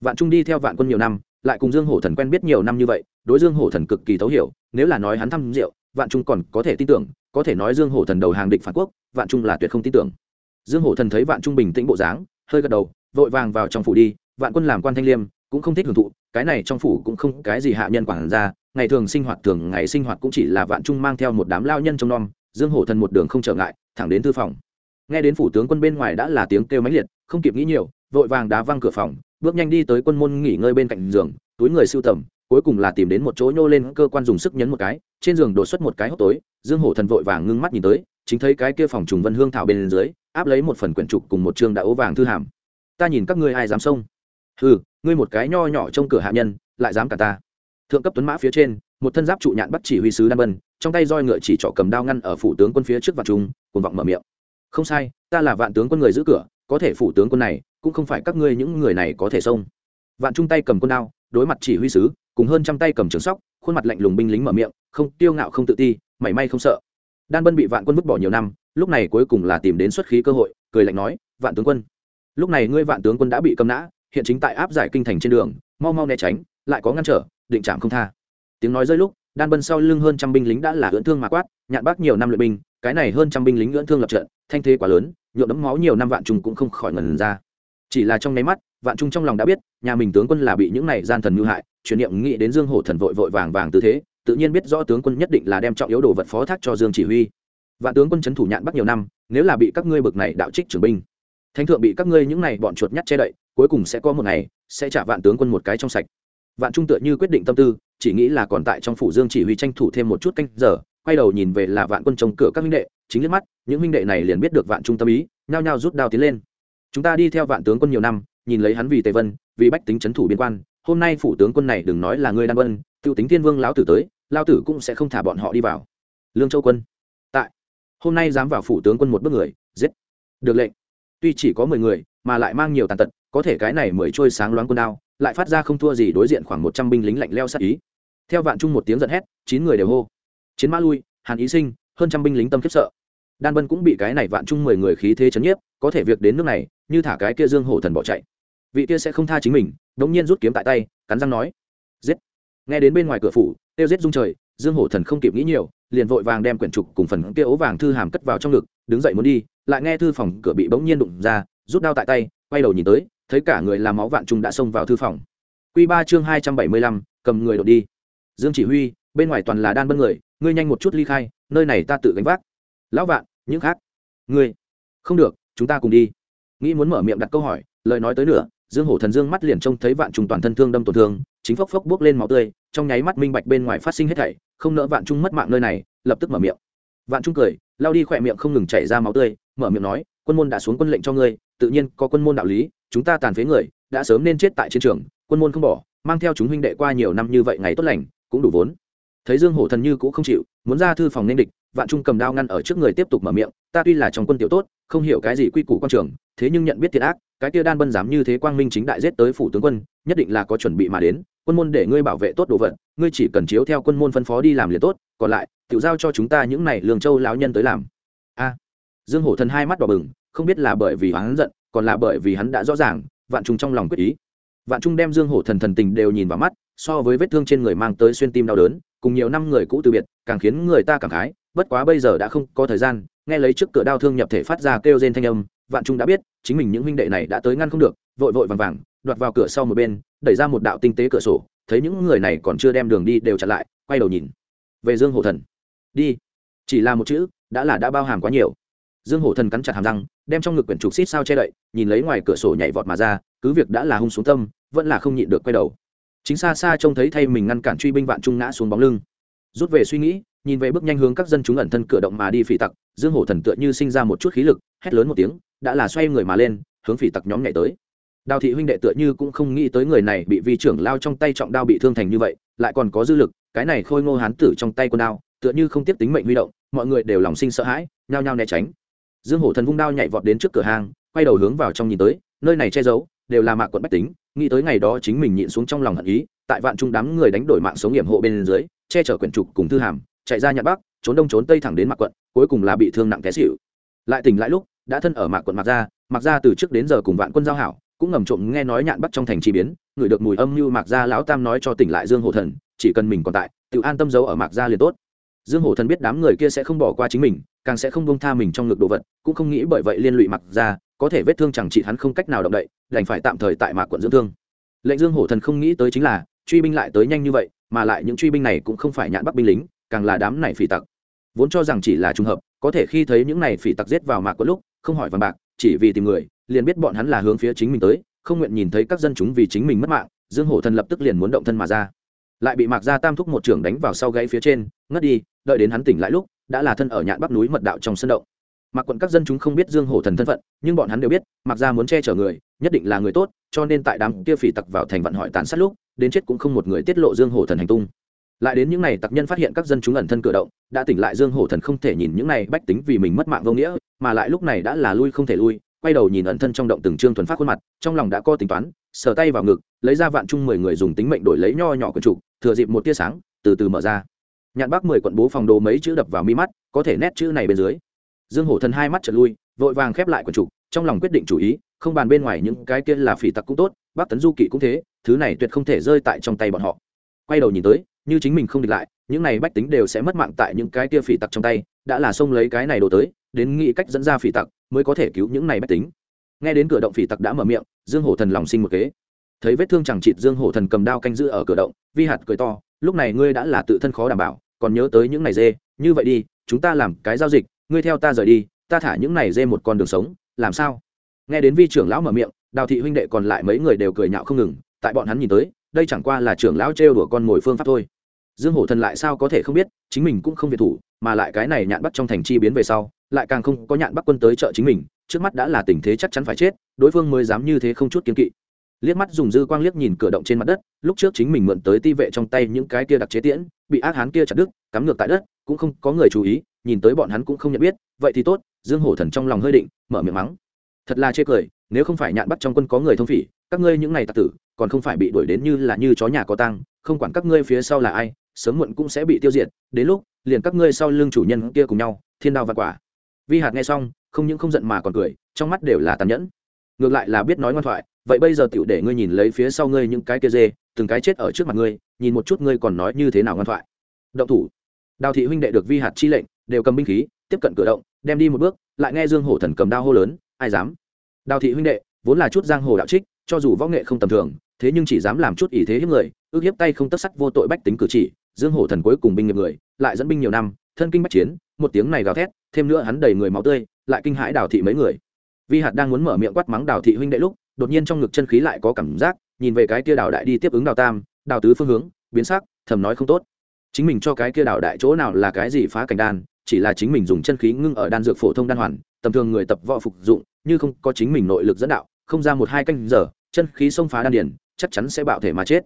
Vạn trung đi theo vạn quân nhiều năm, lại cùng dương hổ thần quen biết nhiều năm như vậy, đối dương hổ thần cực kỳ thấu hiểu, nếu là nói hắn thăm rượu vạn trung còn có thể tin tưởng, có thể nói dương hổ thần đầu hàng địch phản quốc, vạn trung là tuyệt không tin tưởng. Dương hổ thần thấy vạn trung bình tĩnh bộ dáng, hơi gật đầu, vội vàng vào trong phủ đi, vạn quân làm quan thanh liêm, cũng không thích hưởng thụ, cái này trong phủ cũng không cái gì hạ nhân quản ra ngày thường sinh hoạt thường ngày sinh hoạt cũng chỉ là vạn trung mang theo một đám lao nhân trong nom, dương hổ thần một đường không trở ngại, thẳng đến thư phòng. Nghe đến phủ tướng quân bên ngoài đã là tiếng kêu máy liệt, không kịp nghĩ nhiều, vội vàng đá văng cửa phòng, bước nhanh đi tới quân môn nghỉ ngơi bên cạnh giường, túi người siêu tầm cuối cùng là tìm đến một chỗ nhô lên cơ quan dùng sức nhấn một cái, trên giường đổ xuất một cái hốc tối, dương hổ thần vội vàng ngưng mắt nhìn tới, chính thấy cái kia phòng trùng vân hương thảo bên dưới, áp lấy một phần quyển trục cùng một chương đã ố vàng thư hàm. Ta nhìn các ngươi ai dám xông? Ừ ngươi một cái nho nhỏ trong cửa hạ nhân, lại dám cả ta. Thượng cấp tuấn mã phía trên, một thân giáp trụ nhạn bắt chỉ huy sứ đan bân trong tay roi ngựa chỉ trỏ cầm đao ngăn ở phủ tướng quân phía trước vạn trung cùng vọng mở miệng. Không sai, ta là vạn tướng quân người giữ cửa, có thể phủ tướng quân này, cũng không phải các ngươi những người này có thể xông. Vạn trung tay cầm quân đao, đối mặt chỉ huy sứ cùng hơn trăm tay cầm trường sóc, khuôn mặt lạnh lùng binh lính mở miệng, không tiêu ngạo không tự ti, mảy may không sợ. Đan bân bị vạn quân vứt bỏ nhiều năm, lúc này cuối cùng là tìm đến xuất khí cơ hội, cười lạnh nói, vạn tướng quân, lúc này ngươi vạn tướng quân đã bị cầm nã, hiện chính tại áp giải kinh thành trên đường, mau mau né tránh, lại có ngăn trở, định chạm không tha. Tiếng nói rơi lúc, đan bân sau lưng hơn trăm binh lính đã là ưỡn thương mà quát, nhạn bác nhiều năm luyện binh, cái này hơn trăm binh lính ưỡn thương lập trận, thanh thế quá lớn, nhuộm đấm máu nhiều năm vạn trung cũng không khỏi ngần ra. Chỉ là trong nháy mắt, vạn trung trong lòng đã biết, nhà mình tướng quân là bị những này gian thần mưu hại chuyển niệm nghĩ đến dương hổ thần vội vội vàng vàng tư thế, tự nhiên biết rõ tướng quân nhất định là đem trọng yếu đồ vật phó thác cho dương chỉ huy. Vạn tướng quân c thủ nhạn bắc nhiều năm, nếu là bị các ngươi bực này đạo trích trưởng binh, thánh thượng bị các ngươi những này bọn chuột nhắt che đậy, cuối cùng sẽ có một ngày, sẽ trả vạn tướng quân một cái trong sạch. Vạn trung tựa như quyết định tâm tư, chỉ nghĩ là còn tại trong phủ dương chỉ huy tranh thủ thêm một chút canh giờ, quay đầu nhìn về là vạn quân trông cửa các huynh đệ, chính liếc mắt, những huynh đệ này liền biết được vạn trung tâm ý, nhao nhao rút đao tiến lên. Chúng ta đi theo vạn tướng quân nhiều năm, nhìn lấy hắn vì tề vân, vì bách tính c thủ biên quan hôm nay phủ tướng quân này đừng nói là ngươi đan vân Tiêu tính thiên vương lão tử tới lao tử cũng sẽ không thả bọn họ đi vào. Lương châu quân. Tại. Hôm nay dám vào phủ tướng quân một bước người, giết. Được lệnh. Tuy chỉ có mười người, mà lại mang nhiều tàn tật, có thể cái này mới trôi sáng loáng quân đao, lại phát ra không thua gì đối diện khoảng một trăm binh lính lạnh leo sát ý. Theo vạn trung một tiếng giận hét, chín người đều hô. Chiến mã lui, hàn ý sinh, hơn trăm binh lính tâm khiếp sợ. Đan vân cũng bị cái này vạn trung mười người khí thế chấn nhiếp, có thể việc đến nước này, như thả cái kia dương hổ thần bỏ chạy vị kia sẽ không tha chính mình đống nhiên rút kiếm tại tay, cắn răng nói, giết. Nghe đến bên ngoài cửa phủ tiêu giết rung trời, dương hổ thần không kịp nghĩ nhiều, liền vội vàng đem quyển trục cùng phần kia ố vàng thư hàm cất vào trong ngực, đứng dậy muốn đi, lại nghe thư phòng cửa bị bỗng nhiên đụng ra, rút đao tại tay, quay đầu nhìn tới, thấy cả người làm máu vạn trùng đã xông vào thư phòng. Quy ba chương hai trăm bảy mươi lăm, cầm người đột đi. Dương chỉ huy, bên ngoài toàn là đan bân người, ngươi nhanh một chút ly khai, nơi này ta tự gánh vác. Lão vạn, những khác. Ngươi, không được, chúng ta cùng đi. Nghĩ muốn mở miệng đặt câu hỏi, lời nói tới nửa dương hổ thần dương mắt liền trông thấy vạn trung toàn thân thương đâm tổn thương, chính phốc phốc bước lên máu tươi, trong nháy mắt minh bạch bên ngoài phát sinh hết thảy, không nỡ vạn trung mất mạng nơi này, lập tức mở miệng. Vạn trung cười, lao đi khỏe miệng không ngừng chảy ra máu tươi, mở miệng nói, quân môn đã xuống quân lệnh cho ngươi, tự nhiên có quân môn đạo lý, chúng ta tàn phế người, đã sớm nên chết tại chiến trường, quân môn không bỏ, mang theo chúng huynh đệ qua nhiều năm như vậy ngày tốt lành, cũng đủ vốn. Thấy dương hổ thần như cũng không chịu, muốn ra thư phòng nên địch, vạn trung cầm đao ngăn ở trước người tiếp tục mở miệng, ta tuy là trong quân tiểu tốt, không hiểu cái gì quy củ quan trường, thế nhưng nhận biết thiệt ác cái kia đan bân dám như thế quang minh chính đại giết tới phủ tướng quân, nhất định là có chuẩn bị mà đến, quân môn để ngươi bảo vệ tốt đồ vật, ngươi chỉ cần chiếu theo quân môn phân phó đi làm liền tốt, còn lại tự giao cho chúng ta những này lương châu lão nhân tới làm. A. Dương hổ thần hai mắt đỏ bừng, không biết là bởi vì hắn giận, còn là bởi vì hắn đã rõ ràng, vạn trung trong lòng quyết ý. Vạn trung đem dương hổ thần thần tình đều nhìn vào mắt, so với vết thương trên người mang tới xuyên tim đau đớn, cùng nhiều năm người cũ từ biệt, càng khiến người ta cảm khái, bất quá bây giờ đã không có thời gian, nghe lấy trước cửa đau thương nhập thể phát ra kêu rên thanh âm vạn trung đã biết, chính mình những huynh đệ này đã tới ngăn không được, vội vội vàng vàng, đoạt vào cửa sau một bên, đẩy ra một đạo tinh tế cửa sổ, thấy những người này còn chưa đem đường đi đều chặn lại, quay đầu nhìn. Về dương hổ thần. Đi. Chỉ là một chữ, đã là đã bao hàm quá nhiều. Dương hổ thần cắn chặt hàm răng, đem trong ngực quyển trục xít sao che đậy, nhìn lấy ngoài cửa sổ nhảy vọt mà ra, cứ việc đã là hung xuống tâm, vẫn là không nhịn được quay đầu. Chính xa xa trông thấy thay mình ngăn cản truy binh vạn trung ngã xuống bóng lưng. Rút về suy nghĩ, nhìn về bước nhanh hướng các dân chúng ẩn thân cửa động mà đi phỉ tặc, dương hổ thần tựa như sinh ra một chút khí lực, hét lớn một tiếng đã là xoay người mà lên, hướng phỉ tặc nhóm nhảy tới. Đào thị huynh đệ tựa như cũng không nghĩ tới người này bị vi trưởng lao trong tay trọng đao bị thương thành như vậy, lại còn có dư lực, cái này khôi ngô hán tử trong tay quân đao, tựa như không tiếp tính mệnh huy động, mọi người đều lòng sinh sợ hãi, nhao nhao né tránh. Dương hổ thần vung đao nhảy vọt đến trước cửa hàng, quay đầu hướng vào trong nhìn tới, nơi này che giấu, đều là mạc quận bách tính, nghĩ tới ngày đó chính mình nhịn xuống trong lòng hận ý, tại vạn trung đám người đánh đổi mạng sống hiểm hộ bên dưới, che chở quyển trục cùng thư hàm, chạy ra nhạn bắc, trốn đông trốn tây thẳng đến mạc quận, cuối cùng là bị thương nặng té xịu lại tỉnh lại lúc đã thân ở mạc quận mạc gia mạc gia từ trước đến giờ cùng vạn quân giao hảo cũng ngầm trộm nghe nói nhạn bắt trong thành chi biến người được mùi âm như mạc gia lão tam nói cho tỉnh lại dương hổ thần chỉ cần mình còn tại tự an tâm giấu ở mạc gia liền tốt. Dương hổ thần biết đám người kia sẽ không bỏ qua chính mình càng sẽ không bông tha mình trong ngực đồ vật cũng không nghĩ bởi vậy liên lụy mạc gia, có thể vết thương chẳng trị hắn không cách nào động đậy đành phải tạm thời tại mạc quận dưỡng thương. Lệnh dương hổ thần không nghĩ tới chính là truy binh lại tới nhanh như vậy mà lại những truy binh này cũng không phải nhạn bắc binh lính càng là đám này phỉ tặc. Vốn cho rằng chỉ là trùng hợp có thể khi thấy những này phỉ tặc giết vào mạc quận lúc không hỏi vàng bạc, chỉ vì tìm người, liền biết bọn hắn là hướng phía chính mình tới, không nguyện nhìn thấy các dân chúng vì chính mình mất mạng, dương hổ thần lập tức liền muốn động thân mà ra. Lại bị mạc gia tam thúc một trưởng đánh vào sau gáy phía trên, ngất đi, đợi đến hắn tỉnh lại lúc, đã là thân ở nhạn bắc núi mật đạo trong sân động. Mạc quận các dân chúng không biết dương hổ thần thân phận, nhưng bọn hắn đều biết, mạc gia muốn che chở người, nhất định là người tốt, cho nên tại đám kia phỉ tặc vào thành vận hỏi tàn sát lúc, đến chết cũng không một người tiết lộ dương hổ thần hành tung lại đến những n à y tặc nhân phát hiện các dân chúng ẩn thân cửa động, đã tỉnh lại dương hổ thần không thể nhìn những n à y bách tính vì mình mất mạng vô nghĩa, mà lại lúc này đã là lui không thể lui, quay đầu nhìn ẩn thân trong động từng trương thuần phát khuôn mặt, trong lòng đã có tính toán, sờ tay vào ngực, lấy ra vạn chung mười người dùng tính mệnh đổi lấy nho nhỏ quần trụ thừa dịp một tia sáng, từ từ mở ra. Nhạn bắc mười quận bố phòng đồ mấy chữ đập vào mi mắt, có thể nét chữ này bên dưới. Dương hổ thần hai mắt trở lui, vội vàng khép lại quần trụ trong lòng quyết định chủ ý, không bàn bên ngoài những cái kia là phỉ tặc cũng tốt, bắc tấn du kỵ cũng thế, thứ này tuyệt không thể rơi tại trong tay bọn họ. Quay đầu nhìn tới như chính mình không địch lại, những này bách tính đều sẽ mất mạng tại những cái kia phỉ tặc trong tay, đã là xông lấy cái này đồ tới, đến nghĩ cách dẫn ra phỉ tặc mới có thể cứu những này bách tính. Nghe đến cửa động phỉ tặc đã mở miệng, dương hổ thần lòng sinh một kế. Thấy vết thương chẳng chịt, dương hổ thần cầm đao canh giữ ở cửa động, vi hạt cười to, lúc này ngươi đã là tự thân khó đảm bảo, còn nhớ tới những này dê, như vậy đi, chúng ta làm cái giao dịch, ngươi theo ta rời đi, ta thả những này dê một con đường sống, làm sao? Nghe đến vi trưởng lão mở miệng, đào thị huynh đệ còn lại mấy người đều cười nhạo không ngừng, tại bọn hắn nhìn tới, đây chẳng qua là trưởng lão trêu đùa con mồi phương pháp thôi dương hổ thần lại sao có thể không biết, chính mình cũng không việt thủ, mà lại cái này nhạn bắt trong thành chi biến về sau, lại càng không có nhạn bắt quân tới trợ chính mình, trước mắt đã là tình thế chắc chắn phải chết, đối phương mới dám như thế không chút kiên kỵ. Liếc mắt dùng dư quang liếc nhìn cửa động trên mặt đất, lúc trước chính mình mượn tới ti vệ trong tay những cái kia đặc chế tiễn, bị ác hán kia chặt đứt, cắm ngược tại đất, cũng không có người chú ý, nhìn tới bọn hắn cũng không nhận biết, vậy thì tốt, dương hổ thần trong lòng hơi định, mở miệng mắng. Thật là chê cười, nếu không phải nhạn bắt trong quân có người thông phỉ, các ngươi những ngày tặc tử, còn không phải bị đuổi đến như là như chó nhà có tăng không quản các ngươi phía sau là ai sớm muộn cũng sẽ bị tiêu diệt, đến lúc, liền các ngươi sau lưng chủ nhân kia cùng nhau, thiên đao và quả. Vi hạt nghe xong, không những không giận mà còn cười, trong mắt đều là tàn nhẫn. Ngược lại là biết nói ngoan thoại, vậy bây giờ tiểu để ngươi nhìn lấy phía sau ngươi những cái kia dê, từng cái chết ở trước mặt ngươi, nhìn một chút ngươi còn nói như thế nào ngoan thoại. Động thủ. Đào thị huynh đệ được vi hạt chi lệnh, đều cầm binh khí, tiếp cận cửa động, đem đi một bước, lại nghe dương hổ thần cầm đao hô lớn, ai dám? Đào thị huynh đệ, vốn là chút giang hồ đạo trích, cho dù võ nghệ không tầm thường, thế nhưng chỉ dám làm chút ý thế hiếp người, ước hiếp tay không tất sắt vô tội bách tính cử chỉ dương hổ thần cuối cùng binh nghiệp người, lại dẫn binh nhiều năm, thân kinh bách chiến, một tiếng này gào thét, thêm nữa hắn đầy người máu tươi, lại kinh hãi đào thị mấy người. Vi hạt đang muốn mở miệng quát mắng đào thị huynh đệ lúc, đột nhiên trong ngực chân khí lại có cảm giác, nhìn về cái kia đào đại đi tiếp ứng đào tam, đào tứ phương hướng, biến sắc, thầm nói không tốt. Chính mình cho cái kia đào đại chỗ nào là cái gì phá cảnh đan, chỉ là chính mình dùng chân khí ngưng ở đan dược phổ thông đan hoàn, tầm thường người tập võ phục dụng, như không có chính mình nội lực dẫn đạo, không ra một hai canh giờ, chân khí xông phá đan điền, chắc chắn sẽ bạo thể mà chết.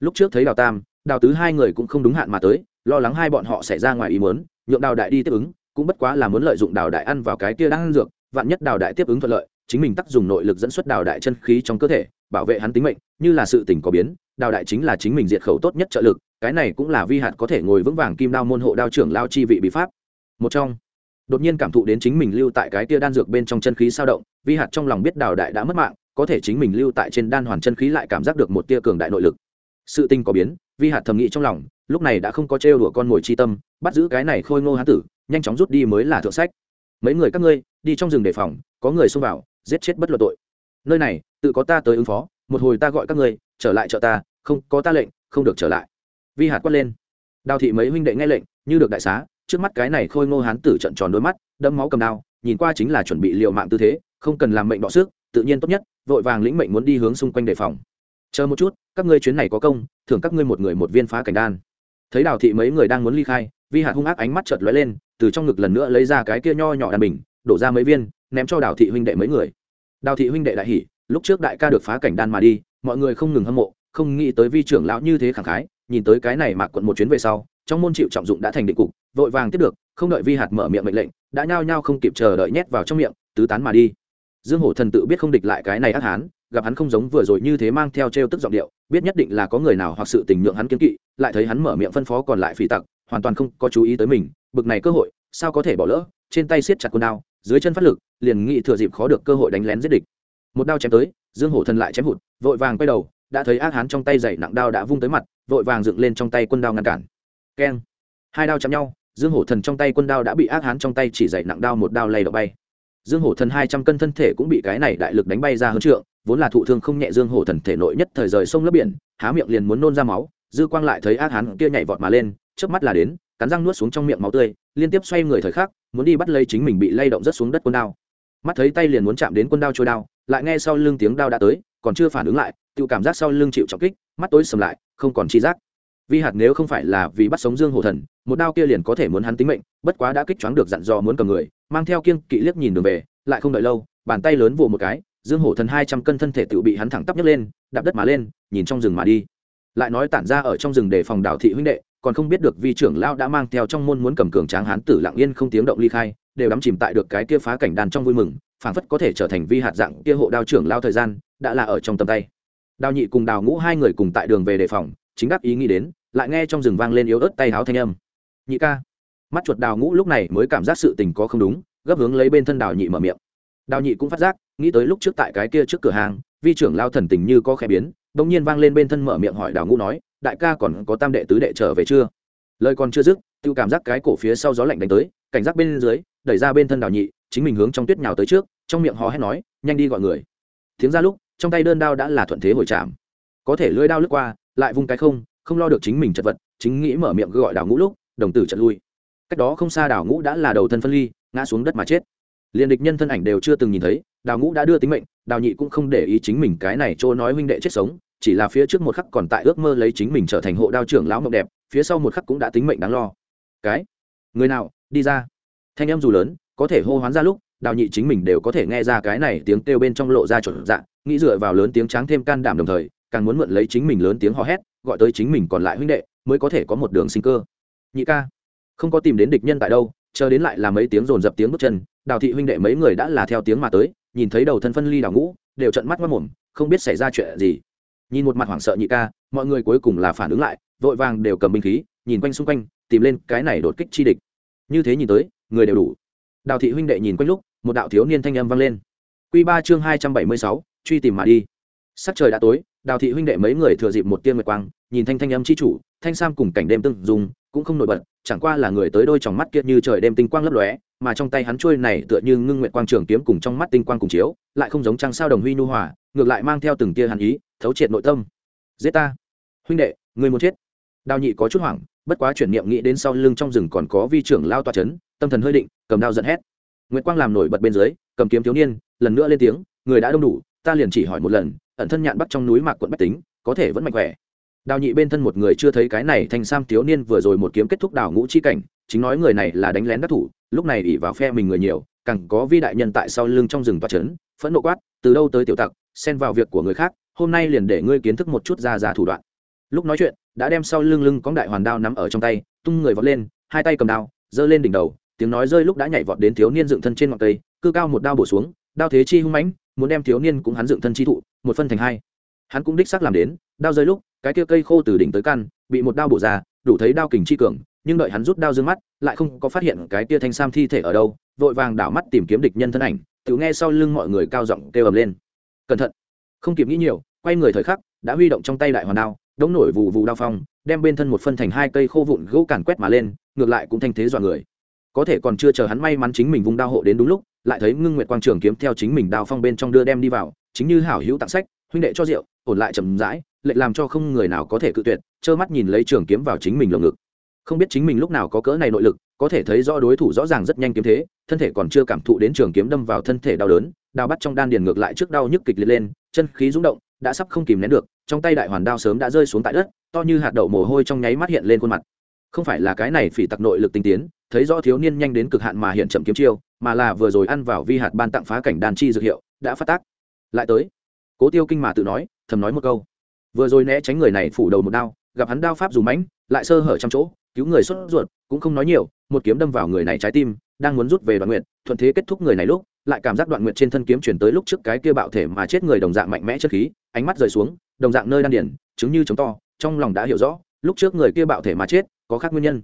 Lúc trước thấy đào tam đào tứ hai người cũng không đúng hạn mà tới, lo lắng hai bọn họ xảy ra ngoài ý muốn, nhượng đào đại đi tiếp ứng, cũng bất quá là muốn lợi dụng đào đại ăn vào cái kia đang ăn dược, vạn nhất đào đại tiếp ứng thuận lợi, chính mình tác dùng nội lực dẫn xuất đào đại chân khí trong cơ thể, bảo vệ hắn tính mệnh, như là sự tình có biến, đào đại chính là chính mình diệt khẩu tốt nhất trợ lực, cái này cũng là vi hạt có thể ngồi vững vàng kim đao môn hộ đao trưởng lao chi vị bí pháp. Một trong, đột nhiên cảm thụ đến chính mình lưu tại cái tia đan dược bên trong chân khí sao động, vi hạt trong lòng biết đào đại đã mất mạng, có thể chính mình lưu tại trên đan hoàn chân khí lại cảm giác được một tia cường đại nội lực. Sự tình có biến vi hạt thầm nghĩ trong lòng, lúc này đã không có trêu đùa con mồi chi tâm, bắt giữ cái này khôi ngô hán tử, nhanh chóng rút đi mới là thượng sách. Mấy người các ngươi, đi trong rừng đề phòng, có người xông vào, giết chết bất luận tội. Nơi này, tự có ta tới ứng phó, một hồi ta gọi các ngươi, trở lại chợ ta, không, có ta lệnh, không được trở lại. Vi hạt quát lên. Đào thị mấy huynh đệ nghe lệnh, như được đại xá, trước mắt cái này khôi ngô hán tử trận tròn đôi mắt đâm máu cầm đao, nhìn qua chính là chuẩn bị liệu mạng tư thế, không cần làm mệnh đọ sức, tự nhiên tốt nhất, vội vàng lĩnh mệnh muốn đi hướng xung quanh đề phòng. Chờ một chút các ngươi chuyến này có công, thưởng các ngươi một người một viên phá cảnh đan. Thấy đào thị mấy người đang muốn ly khai, vi hạt hung ác ánh mắt chợt lóe lên, từ trong ngực lần nữa lấy ra cái kia nho nhỏ đàn bình, đổ ra mấy viên, ném cho đào thị huynh đệ mấy người. Đào thị huynh đệ đại hỉ, lúc trước đại ca được phá cảnh đan mà đi, mọi người không ngừng hâm mộ, không nghĩ tới vi trưởng lão như thế khẳng khái, nhìn tới cái này mạc quận một chuyến về sau, trong môn chịu trọng dụng đã thành định cục, vội vàng tiếp được, không đợi vi hạt mở miệng mệnh lệnh, đã nhao nhao không kịp chờ đợi nhét vào trong miệng, tứ tán mà đi. Dương hổ thần tự biết không địch lại cái này ác hán gặp hắn không giống vừa rồi như thế mang theo t r e o tức giọng điệu, biết nhất định là có người nào hoặc sự tình nhượng hắn kiếm kỵ, lại thấy hắn mở miệng phân phó còn lại phỉ tặc, hoàn toàn không có chú ý tới mình, bực này cơ hội, sao có thể bỏ lỡ, trên tay siết chặt quần đao, dưới chân phát lực, liền nghĩ thừa dịp khó được cơ hội đánh lén giết địch. Một đao chém tới, dương hổ thần lại chém hụt, vội vàng quay đầu, đã thấy ác hán trong tay dày nặng đao đã vung tới mặt, vội vàng dựng lên trong tay quân đao ngăn cản. Keng. Hai đao chạm nhau, dương hổ thần trong tay quân đao đã bị ác hán trong tay chỉ dày nặng đao một đao lay đậu bay. Dương hổ thần hai trăm cân thân thể cũng bị cái này đại lực đánh bay ra hơn trượng vốn là thụ thương không nhẹ dương hổ thần thể nội nhất thời rời sông lấp biển, há miệng liền muốn nôn ra máu, dư quang lại thấy ác hán kia nhảy vọt mà lên trước mắt là đến, cắn răng nuốt xuống trong miệng máu tươi, liên tiếp xoay người thời khắc, muốn đi bắt lấy chính mình bị lay động rất xuống đất quân đao. Mắt thấy tay liền muốn chạm đến quân đao trôi đao, lại nghe sau lưng tiếng đao đã tới, còn chưa phản ứng lại tự cảm giác sau lưng chịu trọng kích, mắt tối sầm lại, không còn chi giác. Vi hạt nếu không phải là vì bắt sống dương hổ thần, một đao kia liền có thể muốn hắn tính mệnh, bất quá đã kích choáng được dặn dò muốn cầm người, mang theo kiêng kỵ liếc nhìn đường về, lại không đợi lâu, bàn tay lớn vụ một cái dương hổ thần hai trăm cân thân thể tự bị hắn thẳng tắp nhấc lên, đạp đất mà lên, nhìn trong rừng mà đi. Lại nói tản ra ở trong rừng để phòng đảo thị huynh đệ, còn không biết được vi trưởng lao đã mang theo trong môn muốn cầm cường tráng hán tử lặng yên không tiếng động ly khai, đều đắm chìm tại được cái kia phá cảnh đàn trong vui mừng, phảng phất có thể trở thành vi hạt dạng kia hộ đao trưởng lao thời gian, đã là ở trong tầm tay. Đào nhị cùng đào ngũ hai người cùng tại đường về đề phòng, chính đáp ý nghĩ đến, lại nghe trong rừng vang lên yếu ớt tay háo thanh âm. Nhị ca. Mắt chuột đào ngũ lúc này mới cảm giác sự tình có không đúng, gấp hướng lấy bên thân đào nhị mở miệng. Đào nhị cũng phát giác nghĩ tới lúc trước tại cái kia trước cửa hàng, vi trưởng lao thần tình như có khẽ biến, bỗng nhiên vang lên bên thân mở miệng hỏi đào ngũ nói, đại ca còn có tam đệ tứ đệ trở về chưa? Lời còn chưa dứt, tiêu cảm giác cái cổ phía sau gió lạnh đánh tới, cảnh giác bên dưới, đẩy ra bên thân đào nhị, chính mình hướng trong tuyết nhào tới trước, trong miệng hò hét nói, nhanh đi gọi người. Tiếng ra lúc, trong tay đơn đao đã là thuận thế hồi chạm. Có thể lưỡi đao lướt qua, lại vung cái không không lo được chính mình chật vật, chính nghĩ mở miệng gọi đào ngũ lúc, đồng tử trận lui. Cách đó không xa đào ngũ đã là đầu thân phân ly, ngã xuống đất mà chết. Liền địch nhân thân ảnh đều chưa từng nhìn thấy đào ngũ đã đưa tính mệnh, đào nhị cũng không để ý chính mình cái này chỗ nói huynh đệ chết sống, chỉ là phía trước một khắc còn tại ước mơ lấy chính mình trở thành hộ đao trưởng lão mộng đẹp, phía sau một khắc cũng đã tính mệnh đáng lo. Cái? Người nào? Đi ra. Thanh em dù lớn, có thể hô hoán ra lúc, đào nhị chính mình đều có thể nghe ra cái này tiếng kêu bên trong lộ ra chuẩn dạng nghĩ dựa vào lớn tiếng tráng thêm can đảm đồng thời, càng muốn mượn lấy chính mình lớn tiếng hò hét, gọi tới chính mình còn lại huynh đệ, mới có thể có một đường sinh cơ. Nhị ca, không có tìm đến địch nhân tại đâu, chờ đến lại là mấy tiếng rồn dập tiếng bước chân, đào thị huynh đệ mấy người đã là theo tiếng mà tới nhìn thấy đầu thân phân ly đào ngũ, đều trận mắt mất mồm, không biết xảy ra chuyện gì. Nhìn một mặt hoảng sợ nhị ca, mọi người cuối cùng là phản ứng lại, vội vàng đều cầm binh khí, nhìn quanh xung quanh, tìm lên cái này đột kích chi địch. Như thế nhìn tới, người đều đủ. Đào thị huynh đệ nhìn quanh lúc, một đạo thiếu niên thanh âm vang lên. Q ba chương hai trăm bảy mươi sáu, truy tìm mà đi. Sắc trời đã tối, đào thị huynh đệ mấy người thừa dịp một tiên nguyệt quang, nhìn thanh thanh âm chi chủ, thanh sam cùng cảnh đêm tương dùng cũng không nổi bật, chẳng qua là người tới đôi tròng mắt kia như trời đêm tinh quang lấp lóe, mà trong tay hắn trôi này tựa như ngưng nguyệt quang trường kiếm cùng trong mắt tinh quang cùng chiếu, lại không giống trăng sao đồng huy nu hòa, ngược lại mang theo từng tia hàn ý, thấu triệt nội tâm. Giết ta! Huynh đệ, người muốn chết. Đào nhị có chút hoảng, bất quá chuyển niệm nghĩ đến sau lưng trong rừng còn có vi trưởng lao toa chấn, tâm thần hơi định, cầm đao giận hét. Nguyễn quang làm nổi bật bên dưới, cầm kiếm thiếu niên, lần nữa lên tiếng, người đã đông đủ, ta liền chỉ hỏi một lần, ẩn thân nhạn bắt trong núi mạc quận bách tính, có thể vẫn mạnh khỏe đào nhị bên thân một người chưa thấy cái này thành sam thiếu niên vừa rồi một kiếm kết thúc đào ngũ chi cảnh, chính nói người này là đánh lén đắc thủ, lúc này ỉ vào phe mình người nhiều, càng có vi đại nhân tại sau lưng trong rừng toa trấn phẫn nộ quát, từ đâu tới tiểu tặc, xen vào việc của người khác, hôm nay liền để ngươi kiến thức một chút ra ra thủ đoạn. Lúc nói chuyện, đã đem sau lưng lưng cóng đại hoàn đao nắm ở trong tay, tung người vọt lên, hai tay cầm đao, giơ lên đỉnh đầu, tiếng nói rơi lúc đã nhảy vọt đến thiếu niên dựng thân trên ngọn cây, cư cao một đao bổ xuống, đao thế chi hung mãnh, muốn đem thiếu niên cũng hắn dựng thân chi thụ, một phân thành hai. Hắn cũng đích xác làm đến, đao rơi lúc cái kia cây khô từ đỉnh tới căn, bị một đao bổ ra, đủ thấy đao kình chi cường, nhưng đợi hắn rút đao dương mắt, lại không có phát hiện cái kia thanh sam thi thể ở đâu, vội vàng đảo mắt tìm kiếm địch nhân thân ảnh, tự nghe sau lưng mọi người cao giọng kêu ầm lên. Cẩn thận! Không kịp nghĩ nhiều, quay người thời khắc, đã huy động trong tay đại hoàn đao, đống nổi vụ vụ đao phong, đem bên thân một phân thành hai cây khô vụn gỗ càn quét mà lên, ngược lại cũng thanh thế dọa người. Có thể còn chưa chờ hắn may mắn chính mình vung đao hộ đến đúng lúc, lại thấy ngưng nguyệt quang trường kiếm theo chính mình đao phong bên trong đưa đem đi vào, chính như hảo hữu tặng sách, huynh đệ cho rượu ổn lại chậm rãi, lệ làm cho không người nào có thể cự tuyệt, trơ mắt nhìn lấy trường kiếm vào chính mình lồng ngực. Không biết chính mình lúc nào có cỡ này nội lực, có thể thấy rõ đối thủ rõ ràng rất nhanh kiếm thế, thân thể còn chưa cảm thụ đến trường kiếm đâm vào thân thể đau đớn, đao bắt trong đan điền ngược lại trước đau nhức kịch liệt lên, chân khí rúng động, đã sắp không kìm nén được, trong tay đại hoàn đao sớm đã rơi xuống tại đất, to như hạt đậu mồ hôi trong nháy mắt hiện lên khuôn mặt. Không phải là cái này phỉ tặc nội lực tinh tiến, thấy rõ thiếu niên nhanh đến cực hạn mà hiện chậm kiếm chiêu, mà là vừa rồi ăn vào vi hạt ban tặng phá cảnh đàn chi dược hiệu, đã phát tác. Lại tới, cố tiêu kinh mà tự nói thầm nói một câu. Vừa rồi né tránh người này phủ đầu một đao, gặp hắn đao pháp dù mãnh, lại sơ hở trăm chỗ, cứu người xuất ruột, cũng không nói nhiều, một kiếm đâm vào người này trái tim, đang muốn rút về đoạn nguyện thuận thế kết thúc người này lúc, lại cảm giác đoạn nguyện trên thân kiếm chuyển tới lúc trước cái kia bạo thể mà chết người đồng dạng mạnh mẽ chất khí, ánh mắt rời xuống, đồng dạng nơi đan điển, chứng như chống to, trong lòng đã hiểu rõ, lúc trước người kia bạo thể mà chết, có khác nguyên nhân.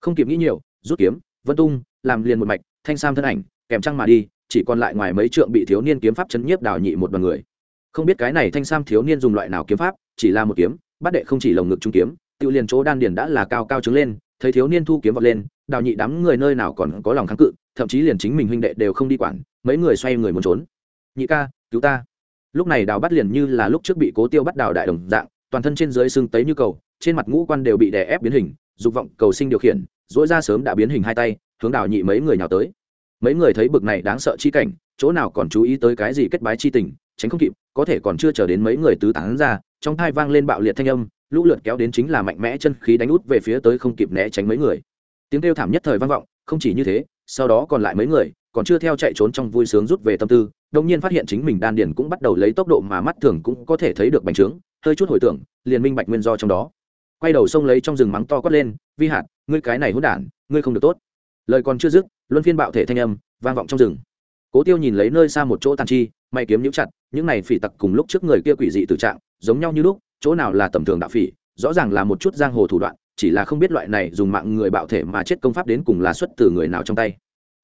Không kịp nghĩ nhiều, rút kiếm, vân tung, làm liền một mạch, thanh sam thân ảnh, kèm trăng mà đi, chỉ còn lại ngoài mấy trượng bị thiếu niên kiếm pháp chấn nhiếp đào nhị một đoàn người không biết cái này thanh sam thiếu niên dùng loại nào kiếm pháp, chỉ là một kiếm, bắt đệ không chỉ lồng ngực trung kiếm, tự liền chỗ đan điền đã là cao cao trứng lên, thấy thiếu niên thu kiếm vọt lên, đào nhị đám người nơi nào còn có lòng kháng cự, thậm chí liền chính mình huynh đệ đều không đi quản, mấy người xoay người muốn trốn. Nhị ca, cứu ta. Lúc này đào bắt liền như là lúc trước bị cố tiêu bắt đào đại đồng dạng, toàn thân trên dưới sưng tấy như cầu, trên mặt ngũ quan đều bị đè ép biến hình, dục vọng cầu sinh điều khiển dỗi ra sớm đã biến hình hai tay, hướng đào nhị mấy người nhào tới. Mấy người thấy bực này đáng sợ chi cảnh, chỗ nào còn chú ý tới cái gì kết bái chi tình, tránh không kịp có thể còn chưa chờ đến mấy người tứ tán ra, trong thai vang lên bạo liệt thanh âm, lũ lượt kéo đến chính là mạnh mẽ chân khí đánh út về phía tới không kịp né tránh mấy người. Tiếng kêu thảm nhất thời vang vọng, không chỉ như thế, sau đó còn lại mấy người, còn chưa theo chạy trốn trong vui sướng rút về tâm tư đông nhiên phát hiện chính mình đan điền cũng bắt đầu lấy tốc độ mà mắt thường cũng có thể thấy được bành trướng, hơi chút hồi tưởng, liền minh bạch nguyên do trong đó. Quay đầu xông lấy trong rừng mắng to quát lên, vi hạt, ngươi cái này hỗn đản, ngươi không được tốt. Lời còn chưa dứt, luân phiên bạo thể thanh âm vang vọng trong rừng cố tiêu nhìn lấy nơi xa một chỗ tàn chi, mày kiếm nhũ chặt, những này phỉ tặc cùng lúc trước người kia quỷ dị tự trạng, giống nhau như lúc, chỗ nào là tầm thường đạo phỉ, rõ ràng là một chút giang hồ thủ đoạn, chỉ là không biết loại này dùng mạng người bạo thể mà chết công pháp đến cùng là xuất từ người nào trong tay.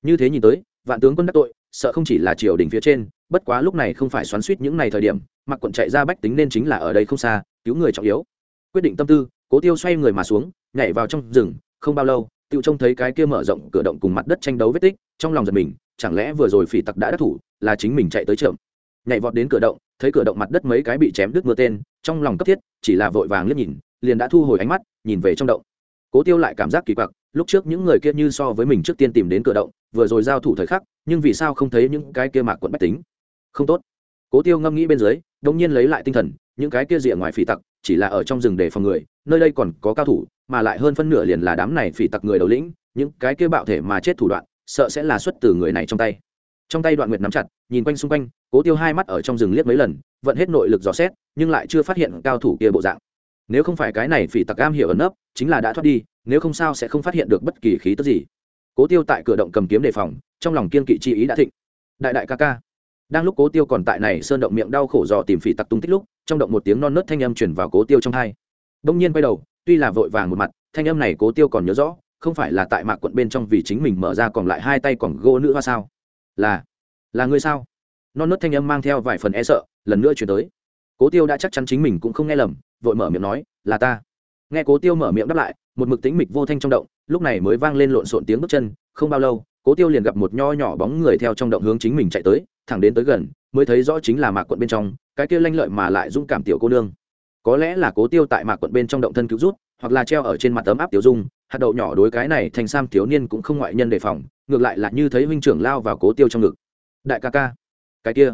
Như thế nhìn tới, vạn tướng quân đắc tội, sợ không chỉ là triều đình phía trên, bất quá lúc này không phải xoắn suýt những này thời điểm, mặc quận chạy ra bách tính nên chính là ở đây không xa, cứu người trọng yếu. Quyết định tâm tư, cố tiêu xoay người mà xuống, nhảy vào trong rừng, không bao lâu tự trông thấy cái kia mở rộng cửa động cùng mặt đất tranh đấu vết tích, trong lòng giật mình chẳng lẽ vừa rồi phỉ tặc đã đắc thủ, là chính mình chạy tới chậm nhảy vọt đến cửa động, thấy cửa động mặt đất mấy cái bị chém đứt mưa tên, trong lòng cấp thiết, chỉ là vội vàng liếc nhìn, liền đã thu hồi ánh mắt, nhìn về trong động. Cố tiêu lại cảm giác kỳ quặc, lúc trước những người kia như so với mình trước tiên tìm đến cửa động, vừa rồi giao thủ thời khắc, nhưng vì sao không thấy những cái kia mạc quận bách tính? Không tốt. Cố tiêu ngâm nghĩ bên dưới đông nhiên lấy lại tinh thần, những cái kia rìa ngoài phỉ tặc, chỉ là ở trong rừng để phòng người, nơi đây còn có cao thủ, mà lại hơn phân nửa liền là đám này phỉ tặc người đầu lĩnh, những cái kia bạo thể mà chết thủ đoạn sợ sẽ là xuất từ người này trong tay. Trong tay đoạn nguyệt nắm chặt, nhìn quanh xung quanh, cố tiêu hai mắt ở trong rừng liếc mấy lần, vận hết nội lực dò xét, nhưng lại chưa phát hiện cao thủ kia bộ dạng. Nếu không phải cái này phỉ tặc am hiểu ẩn nấp, chính là đã thoát đi, nếu không sao sẽ không phát hiện được bất kỳ khí tức gì. Cố tiêu tại cửa động cầm kiếm đề phòng, trong lòng kiên kỵ chi ý đã thịnh. Đại đại ca ca. Đang lúc cố tiêu còn tại này sơn động miệng đau khổ dò tìm phỉ tặc tung tích lúc, trong động một tiếng non nớt thanh âm chuyển vào cố tiêu trong hai đông nhiên quay đầu, tuy là vội vàng một mặt, thanh âm này cố tiêu còn nhớ rõ không phải là tại mạc quận bên trong vì chính mình mở ra còn lại hai tay còn gỗ nữ hoa sao? Là là ngươi sao? Non nớt thanh âm mang theo vài phần e sợ, lần nữa chuyển tới. Cố tiêu đã chắc chắn chính mình cũng không nghe lầm, vội mở miệng nói, là ta. Nghe cố tiêu mở miệng đáp lại, một mực tính mịch vô thanh trong động, lúc này mới vang lên lộn xộn tiếng bước chân, không bao lâu, cố tiêu liền gặp một nho nhỏ bóng người theo trong động hướng chính mình chạy tới, thẳng đến tới gần, mới thấy rõ chính là mạc quận bên trong, cái kia lanh lợi mà lại dũng cảm tiểu cô nương. Có lẽ là cố tiêu tại mạc quận bên trong động thân cứu rút, hoặc là treo ở trên mặt tấm áp tiểu dung hạt đậu nhỏ đối cái này thành sam thiếu niên cũng không ngoại nhân đề phòng, ngược lại là như thấy huynh trưởng lao vào cố tiêu trong ngực. Đại ca ca, cái kia.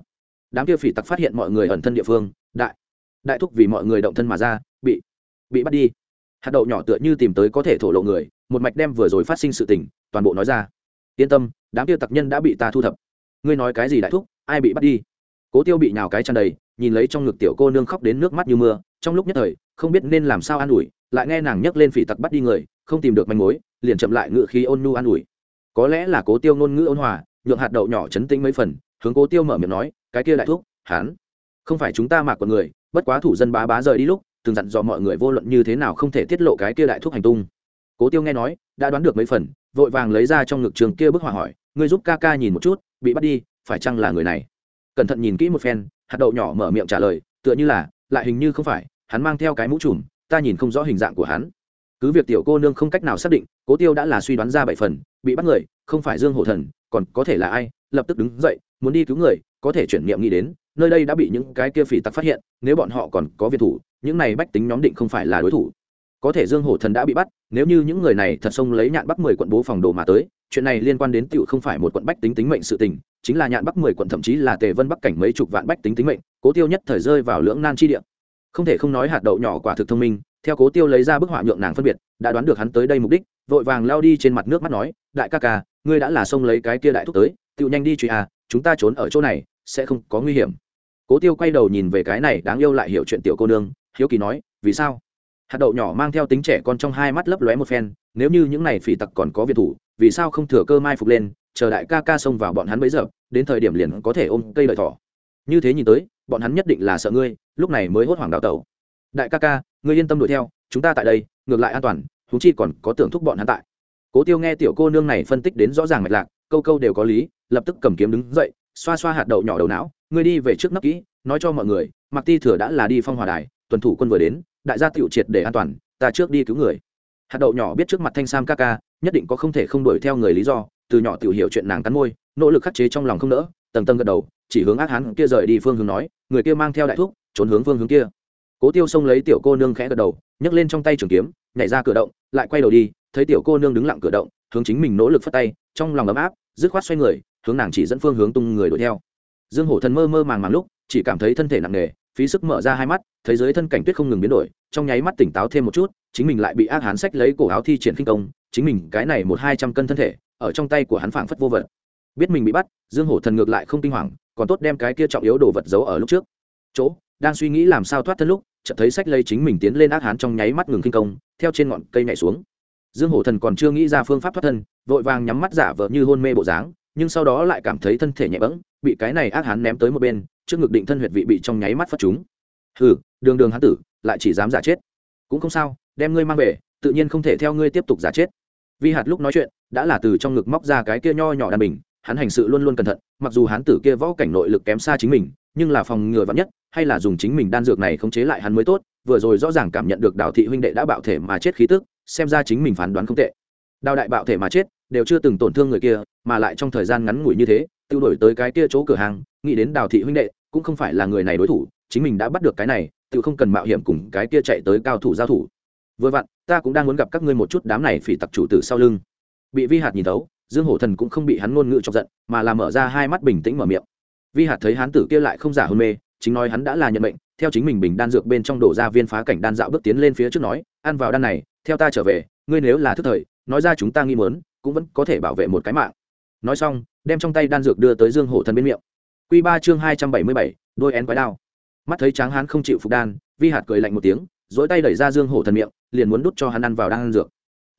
Đám kia phỉ tặc phát hiện mọi người ẩn thân địa phương, đại đại thúc vì mọi người động thân mà ra, bị bị bắt đi. Hạt đậu nhỏ tựa như tìm tới có thể thổ lộ người, một mạch đem vừa rồi phát sinh sự tình, toàn bộ nói ra. Yên tâm, đám kia tặc nhân đã bị ta thu thập. Ngươi nói cái gì đại thúc, ai bị bắt đi? Cố tiêu bị nhào cái chăn đầy, nhìn lấy trong ngực tiểu cô nương khóc đến nước mắt như mưa, trong lúc nhất thời không biết nên làm sao an ủi, lại nghe nàng nhấc lên phỉ tặc bắt đi người, không tìm được manh mối, liền chậm lại ngự khí ôn nhu an ủi. Có lẽ là cố tiêu ngôn ngữ ôn hòa, nhượng hạt đậu nhỏ chấn tĩnh mấy phần, hướng cố tiêu mở miệng nói, cái kia đại thúc hán không phải chúng ta mà còn người, bất quá thủ dân bá bá rời đi lúc, từng dặn dò mọi người vô luận như thế nào không thể tiết lộ cái kia đại thúc hành tung. Cố tiêu nghe nói, đã đoán được mấy phần, vội vàng lấy ra trong ngực trường kia bức họa hỏi, ngươi giúp ca ca nhìn một chút, bị bắt đi, phải chăng là người này? Cẩn thận nhìn kỹ một phen, hạt đậu nhỏ mở miệng trả lời, tựa như là, lại hình như không phải hắn mang theo cái mũ trùm, ta nhìn không rõ hình dạng của hắn. Cứ việc tiểu cô nương không cách nào xác định, cố tiêu đã là suy đoán ra bảy phần, bị bắt người, không phải dương hổ thần, còn có thể là ai, lập tức đứng dậy, muốn đi cứu người, có thể chuyển niệm nghĩ đến, nơi đây đã bị những cái kia phỉ tặc phát hiện, nếu bọn họ còn có việt thủ, những này bách tính nhóm định không phải là đối thủ. Có thể dương hổ thần đã bị bắt, nếu như những người này thật xông lấy nhạn bắc mười quận bố phòng đồ mà tới, chuyện này liên quan đến tựu không phải một quận bách tính tính mệnh sự tình, chính là nhạn bắc mười quận thậm chí là tề vân bắc cảnh mấy chục vạn bách tính tính mệnh, cố tiêu nhất thời rơi vào lưỡng nan chi địa không thể không nói hạt đậu nhỏ quả thực thông minh, theo cố tiêu lấy ra bức họa nhượng nàng phân biệt, đã đoán được hắn tới đây mục đích, vội vàng lao đi trên mặt nước mắt nói, đại ca ca, ngươi đã là xông lấy cái kia đại thúc tới tự nhanh đi truy à chúng ta trốn ở chỗ này, sẽ không có nguy hiểm. Cố tiêu quay đầu nhìn về cái này đáng yêu lại hiểu chuyện tiểu cô nương, hiếu kỳ nói, vì sao? Hạt đậu nhỏ mang theo tính trẻ con trong hai mắt lấp lóe một phen, nếu như những này phỉ tặc còn có việt thủ, vì sao không thừa cơ mai phục lên, chờ đại ca ca xông vào bọn hắn bấy giờ, đến thời điểm liền có thể ôm cây lợi thỏ. Như thế nhìn tới bọn hắn nhất định là sợ ngươi, lúc này mới hốt hoảng đào tẩu. Đại ca ca, ngươi yên tâm đuổi theo, chúng ta tại đây, ngược lại an toàn thú chi còn có tưởng thúc bọn hắn tại. Cố tiêu nghe tiểu cô nương này phân tích đến rõ ràng mạch lạc, câu câu đều có lý, lập tức cầm kiếm đứng dậy, xoa xoa hạt đậu nhỏ đầu não, ngươi đi về trước nấp kỹ, nói cho mọi người mặc ti thừa đã là đi phong hòa đài, tuần thủ quân vừa đến, đại gia tiểu triệt để an toàn, ta trước đi cứu người. Hạt đậu nhỏ biết trước mặt thanh sam ca ca, nhất định có không thể không đuổi theo người lý do, từ nhỏ tiểu hiểu chuyện nàng cắn môi, nỗ lực khắc chế trong lòng không nỡ, tầng tầng gật đầu chỉ hướng ác hán kia rời đi phương hướng nói, người kia mang theo đại thuốc trốn hướng phương hướng kia. Cố tiêu xông lấy tiểu cô nương khẽ gật đầu, nhấc lên trong tay trường kiếm, nhảy ra cửa động, lại quay đầu đi, thấy tiểu cô nương đứng lặng cửa động, hướng chính mình nỗ lực phất tay, trong lòng ấm áp, dứt khoát xoay người, hướng nàng chỉ dẫn phương hướng tung người đuổi theo. Dương hổ thần mơ mơ màng màng lúc, chỉ cảm thấy thân thể nặng nề, phí sức mở ra hai mắt, thấy dưới thân cảnh tuyết không ngừng biến đổi, trong nháy mắt tỉnh táo thêm một chút, chính mình lại bị ác hán sách lấy cổ áo thi triển khinh công, chính mình cái này một hai trăm cân thân thể, ở trong tay của hắn phảng phất vô vật. Biết mình bị bắt, dương hổ thần ngược lại không kinh hoàng còn tốt đem cái kia trọng yếu đồ vật giấu ở lúc trước. Chỗ, đang suy nghĩ làm sao thoát thân lúc, chợt thấy sách lây chính mình tiến lên ác hán trong nháy mắt ngừng kinh công, theo trên ngọn cây nhảy xuống. Dương hổ thần còn chưa nghĩ ra phương pháp thoát thân, vội vàng nhắm mắt giả vờ như hôn mê bộ dáng, nhưng sau đó lại cảm thấy thân thể nhẹ bẫng, bị cái này ác hán ném tới một bên, trước ngực định thân huyệt vị bị trong nháy mắt phát chúng hừ, đường đường hán tử, lại chỉ dám giả chết. Cũng không sao, đem ngươi mang về, tự nhiên không thể theo ngươi tiếp tục giả chết. Vi hạt lúc nói chuyện, đã là từ trong ngực móc ra cái kia nho nhỏ đàn bình hắn hành sự luôn luôn cẩn thận, mặc dù hán tử kia võ cảnh nội lực kém xa chính mình, nhưng là phòng ngừa vắn nhất, hay là dùng chính mình đan dược này khống chế lại hắn mới tốt, vừa rồi rõ ràng cảm nhận được đào thị huynh đệ đã bạo thể mà chết khí tức, xem ra chính mình phán đoán không tệ. Đào đại bạo thể mà chết, đều chưa từng tổn thương người kia, mà lại trong thời gian ngắn ngủi như thế, tiêu đổi tới cái kia chỗ cửa hàng, nghĩ đến đào thị huynh đệ, cũng không phải là người này đối thủ, chính mình đã bắt được cái này tự không cần mạo hiểm cùng cái kia chạy tới cao thủ giao thủ. Vừa vặn, ta cũng đang muốn gặp các ngươi một chút đám này phỉ tặc chủ tử sau lưng. Bị vi hạt nhìn thấu dương hổ thần cũng không bị hắn ngôn ngữ chọc giận, mà là mở ra hai mắt bình tĩnh mở miệng. Vi hạt thấy hán tử kia lại không giả hôn mê, chính nói hắn đã là nhận mệnh, theo chính mình bình đan dược bên trong đổ ra viên phá cảnh đan dạo bước tiến lên phía trước nói, ăn vào đan này, theo ta trở về, ngươi nếu là thức thời, nói ra chúng ta nghi mớn cũng vẫn có thể bảo vệ một cái mạng. Nói xong, đem trong tay đan dược đưa tới dương hổ thần bên miệng. Q ba chương hai trăm bảy mươi bảy, đôi én quái đao. Mắt thấy tráng hán không chịu phục đan, vi hạt cười lạnh một tiếng, dỗi tay đẩy ra dương hổ thần miệng, liền muốn đút cho hắn ăn vào đan dược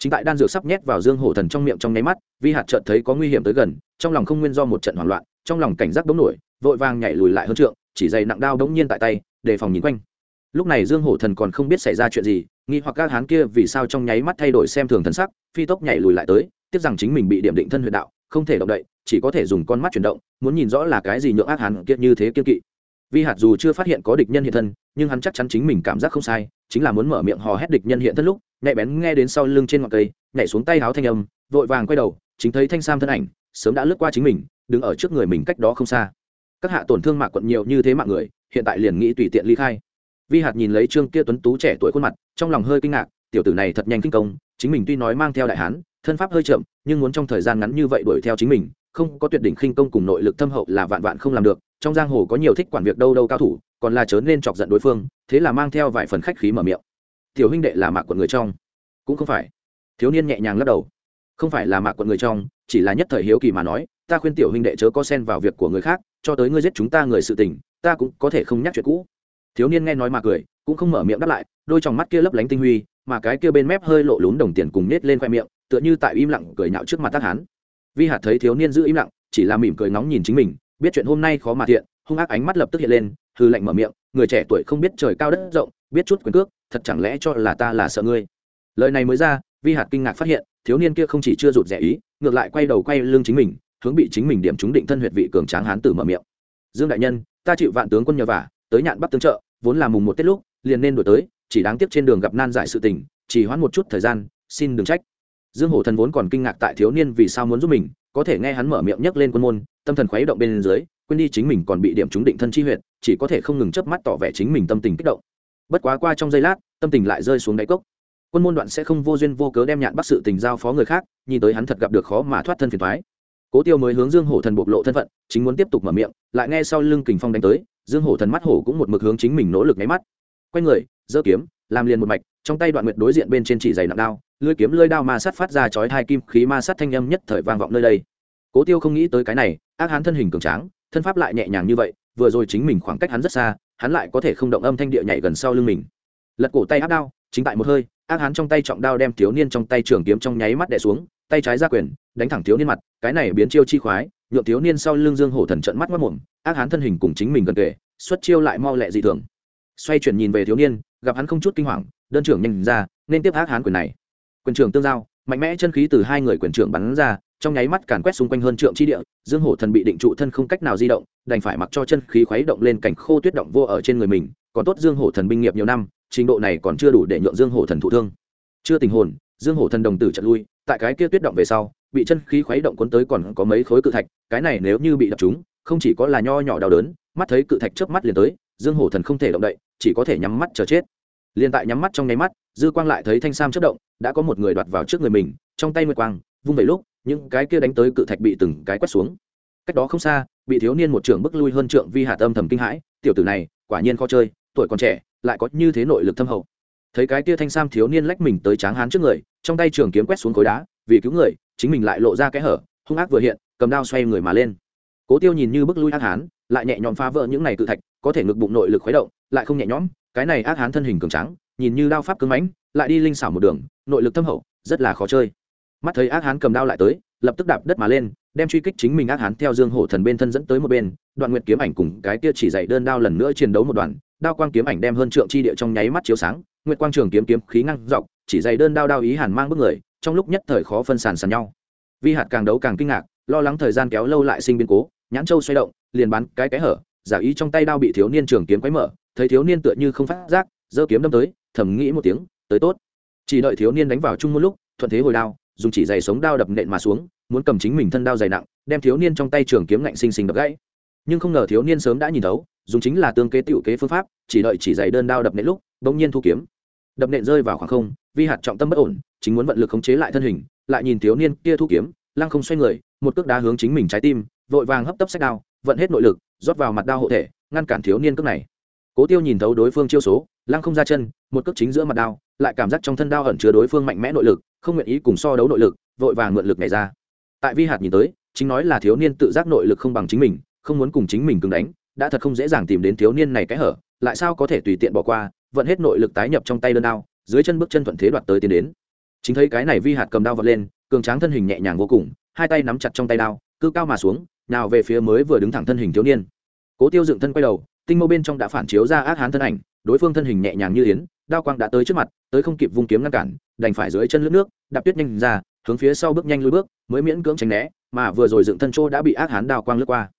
chính tại đan dược sắp nhét vào dương hổ thần trong miệng trong nháy mắt, vi hạt chợt thấy có nguy hiểm tới gần, trong lòng không nguyên do một trận hoảng loạn, trong lòng cảnh giác đống nổi, vội vàng nhảy lùi lại hơn trượng, chỉ dày nặng đao đống nhiên tại tay, đề phòng nhìn quanh. Lúc này dương hổ thần còn không biết xảy ra chuyện gì, nghi hoặc các hán kia vì sao trong nháy mắt thay đổi xem thường thần sắc, phi tốc nhảy lùi lại tới, tiếc rằng chính mình bị điểm định thân huyệt đạo, không thể động đậy, chỉ có thể dùng con mắt chuyển động, muốn nhìn rõ là cái gì nhượng ác hán kia như thế kiên kỵ. Vi hạt dù chưa phát hiện có địch nhân hiện thân nhưng hắn chắc chắn chính mình cảm giác không sai, chính là muốn mở miệng hò hét địch nhân hiện thất lúc nhạy bén nghe đến sau lưng trên ngọn cây, nhảy xuống tay háo thanh âm, vội vàng quay đầu, chính thấy thanh sam thân ảnh, sớm đã lướt qua chính mình, đứng ở trước người mình cách đó không xa. Các hạ tổn thương mạc quận nhiều như thế mạng người, hiện tại liền nghĩ tùy tiện ly khai. Vi hạt nhìn lấy trương kia tuấn tú trẻ tuổi khuôn mặt, trong lòng hơi kinh ngạc, tiểu tử này thật nhanh kinh công, chính mình tuy nói mang theo đại hán, thân pháp hơi chậm, nhưng muốn trong thời gian ngắn như vậy đuổi theo chính mình, không có tuyệt đỉnh khinh công cùng nội lực thâm hậu là vạn vạn không làm được, trong giang hồ có nhiều thích quản việc đâu đâu cao thủ còn là chớ nên chọc giận đối phương, thế là mang theo vài phần khách khí mở miệng. Tiểu huynh đệ là mạc quận người trong. Cũng không phải. Thiếu niên nhẹ nhàng lắc đầu. Không phải là mạc quận người trong, chỉ là nhất thời hiếu kỳ mà nói, ta khuyên tiểu huynh đệ chớ có xen vào việc của người khác, cho tới ngươi giết chúng ta người sự tình, ta cũng có thể không nhắc chuyện cũ. Thiếu niên nghe nói mà cười, cũng không mở miệng đáp lại, đôi t mắt kia lấp lánh tinh huy, mà cái kia bên mép hơi lộ lún đồng tiền cùng nết lên khoe miệng, tựa như tại im lặng cười nhạo trước mặt tác hán. Vi hạt thấy thiếu niên giữ im lặng, chỉ là mỉm cười ngóng nhìn chính mình, biết chuyện hôm nay khó mà thiện hung ác ánh mắt lập tức hiện lên hư lạnh mở miệng, người trẻ tuổi không biết trời cao đất rộng, biết chút quyền cước, thật chẳng lẽ cho là ta là sợ ngươi? Lời này mới ra, vi hạt kinh ngạc phát hiện, thiếu niên kia không chỉ chưa rụt rẻ ý, ngược lại quay đầu quay lưng chính mình, hướng bị chính mình điểm trúng định thân huyệt vị cường tráng hán tử mở miệng. Dương đại nhân, ta chịu vạn tướng quân nhờ vả, tới nhạn bắc tướng trợ, vốn là mùng một tết lúc, liền nên đổi tới, chỉ đáng tiếc trên đường gặp nan giải sự tình, chỉ hoãn một chút thời gian, xin đừng trách. Dương hổ thần vốn còn kinh ngạc tại thiếu niên vì sao muốn giúp mình, có thể nghe hắn mở miệng nhấc lên quân môn, tâm thần khuấy động bên dưới quên đi chính mình còn bị điểm trúng định thân chi huyệt, chỉ có thể không ngừng chớp mắt tỏ vẻ chính mình tâm tình kích động. Bất quá qua trong giây lát, tâm tình lại rơi xuống đáy cốc. Quân môn đoạn sẽ không vô duyên vô cớ đem nhạn bắt sự tình giao phó người khác, nhìn tới hắn thật gặp được khó mà thoát thân phiền thoái cố tiêu mới hướng dương hổ thần bộc lộ thân phận, chính muốn tiếp tục mở miệng, lại nghe sau lưng kình phong đánh tới, dương hổ thần mắt hổ cũng một mực hướng chính mình nỗ lực nháy mắt. Quay người, giơ kiếm, làm liền một mạch, trong tay đoạn nguyệt đối diện bên trên chỉ dày nặng đao, lưỡi kiếm lưỡi đao ma sát phát ra chói hai kim khí ma sát thanh âm nhất thời vang vọng nơi đây. Cố tiêu không nghĩ tới cái này, ác hán thân hình cường tráng thân pháp lại nhẹ nhàng như vậy, vừa rồi chính mình khoảng cách hắn rất xa, hắn lại có thể không động âm thanh địa nhảy gần sau lưng mình. Lật cổ tay áp đao, chính tại một hơi, ác hắn trong tay trọng đao đem thiếu niên trong tay trường kiếm trong nháy mắt đè xuống, tay trái ra quyền, đánh thẳng thiếu niên mặt, cái này biến chiêu chi khoái nhuộm thiếu niên sau lưng dương hổ thần trận mắt mất mồm, ác hắn thân hình cùng chính mình gần kề, xuất chiêu lại mau lẹ dị thường. Xoay chuyển nhìn về thiếu niên, gặp hắn không chút kinh hoàng, đơn trưởng nhanh ra, nên tiếp ác hắn quyền này. Quyền trưởng tương giao, mạnh mẽ chân khí từ hai người quyền trưởng bắn ra trong nháy mắt càn quét xung quanh hơn trượng chi địa, dương hổ thần bị định trụ thân không cách nào di động, đành phải mặc cho chân khí khuấy động lên cảnh khô tuyết động vô ở trên người mình, còn tốt dương hổ thần binh nghiệp nhiều năm, trình độ này còn chưa đủ để nhượng dương hổ thần thụ thương. Chưa tình hồn, dương hổ thần đồng tử chật lui, tại cái kia tuyết động về sau, bị chân khí khuấy động cuốn tới còn có mấy khối cự thạch, cái này nếu như bị đập chúng không chỉ có là nho nhỏ đau đớn, mắt thấy cự thạch chớp mắt liền tới, dương hổ thần không thể động đậy, chỉ có thể nhắm mắt chờ chết. Liền tại nhắm mắt trong nháy mắt, dư quang lại thấy thanh sam chớp động, đã có một người đoạt vào trước người mình, trong tay nguyệt quang, vung về lúc những cái kia đánh tới cự thạch bị từng cái quét xuống. Cách đó không xa, bị thiếu niên một trưởng bức lui hơn trượng vi hạ tâm thầm kinh hãi, tiểu tử này, quả nhiên khó chơi, tuổi còn trẻ, lại có như thế nội lực thâm hậu. Thấy cái kia thanh sam thiếu niên lách mình tới tráng hán trước người, trong tay trường kiếm quét xuống khối đá, vì cứu người, chính mình lại lộ ra cái hở, hung ác vừa hiện, cầm đao xoay người mà lên. Cố tiêu nhìn như bức lui ác hán, lại nhẹ nhõm phá vỡ những này cự thạch, có thể ngực bụng nội lực khuấy động, lại không nhẹ nhõm, cái này ác hán thân hình cường trắng nhìn như đao pháp cứng mãnh, lại đi linh xảo một đường, nội lực thâm hậu, rất là khó chơi mắt thấy ác hán cầm đao lại tới, lập tức đạp đất mà lên, đem truy kích chính mình ác hán theo dương hổ thần bên thân dẫn tới một bên, đoạn nguyệt kiếm ảnh cùng cái kia chỉ dạy đơn đao lần nữa chiến đấu một đoạn đao quang kiếm ảnh đem hơn trượng chi địa trong nháy mắt chiếu sáng, nguyệt quang trường kiếm kiếm khí ngăn dọc, chỉ dạy đơn đao đao ý hàn mang bước người, trong lúc nhất thời khó phân sàn sàn nhau. Vi hạt càng đấu càng kinh ngạc, lo lắng thời gian kéo lâu lại sinh biến cố, nhãn châu xoay động, liền bắn cái cái hở, giả ý trong tay đao bị thiếu niên trường kiếm quấy mở, thấy thiếu niên tựa như không phát giác, giơ kiếm đâm tới, thầm nghĩ một tiếng, tới tốt. Chỉ đợi thiếu niên đánh vào chung một lúc, thuận thế hồi đao dùng chỉ giày sống đao đập nện mà xuống, muốn cầm chính mình thân đao dày nặng, đem thiếu niên trong tay trường kiếm ngạnh xinh xinh đập gãy. Nhưng không ngờ thiếu niên sớm đã nhìn thấu, dùng chính là tương kế tựu kế phương pháp, chỉ đợi chỉ giày đơn đao đập nện lúc, bỗng nhiên thu kiếm. Đập nện rơi vào khoảng không, vi hạt trọng tâm bất ổn, chính muốn vận lực khống chế lại thân hình, lại nhìn thiếu niên kia thu kiếm, lăng không xoay người, một cước đá hướng chính mình trái tim, vội vàng hấp tấp sách đao, vận hết nội lực, rót vào mặt đao hộ thể, ngăn cản thiếu niên cước này. Cố tiêu nhìn thấu đối phương chiêu số, lăng không ra chân, một cước chính giữa mặt đao lại cảm giác trong thân đao ẩn chứa đối phương mạnh mẽ nội lực, không nguyện ý cùng so đấu nội lực, vội vàng mượn lực này ra. Tại vi hạt nhìn tới, chính nói là thiếu niên tự giác nội lực không bằng chính mình, không muốn cùng chính mình cứng đánh, đã thật không dễ dàng tìm đến thiếu niên này cái hở, lại sao có thể tùy tiện bỏ qua, vận hết nội lực tái nhập trong tay đơn đao, dưới chân bước chân thuận thế đoạt tới tiến đến. Chính thấy cái này vi hạt cầm đao vật lên, cường tráng thân hình nhẹ nhàng vô cùng, hai tay nắm chặt trong tay đao, cứ cao mà xuống, nào về phía mới vừa đứng thẳng thân hình thiếu niên. Cố tiêu dựng thân quay đầu, tinh mâu bên trong đã phản chiếu ra ác hán thân ảnh, đối phương thân hình nhẹ nhàng như yến đao quang đã tới trước mặt, tới không kịp vung kiếm ngăn cản, đành phải dưới chân lướt nước, đạp tuyết nhanh ra, hướng phía sau bước nhanh lùi bước, mới miễn cưỡng tránh né, mà vừa rồi dựng thân trô đã bị ác hán đao quang lướt qua.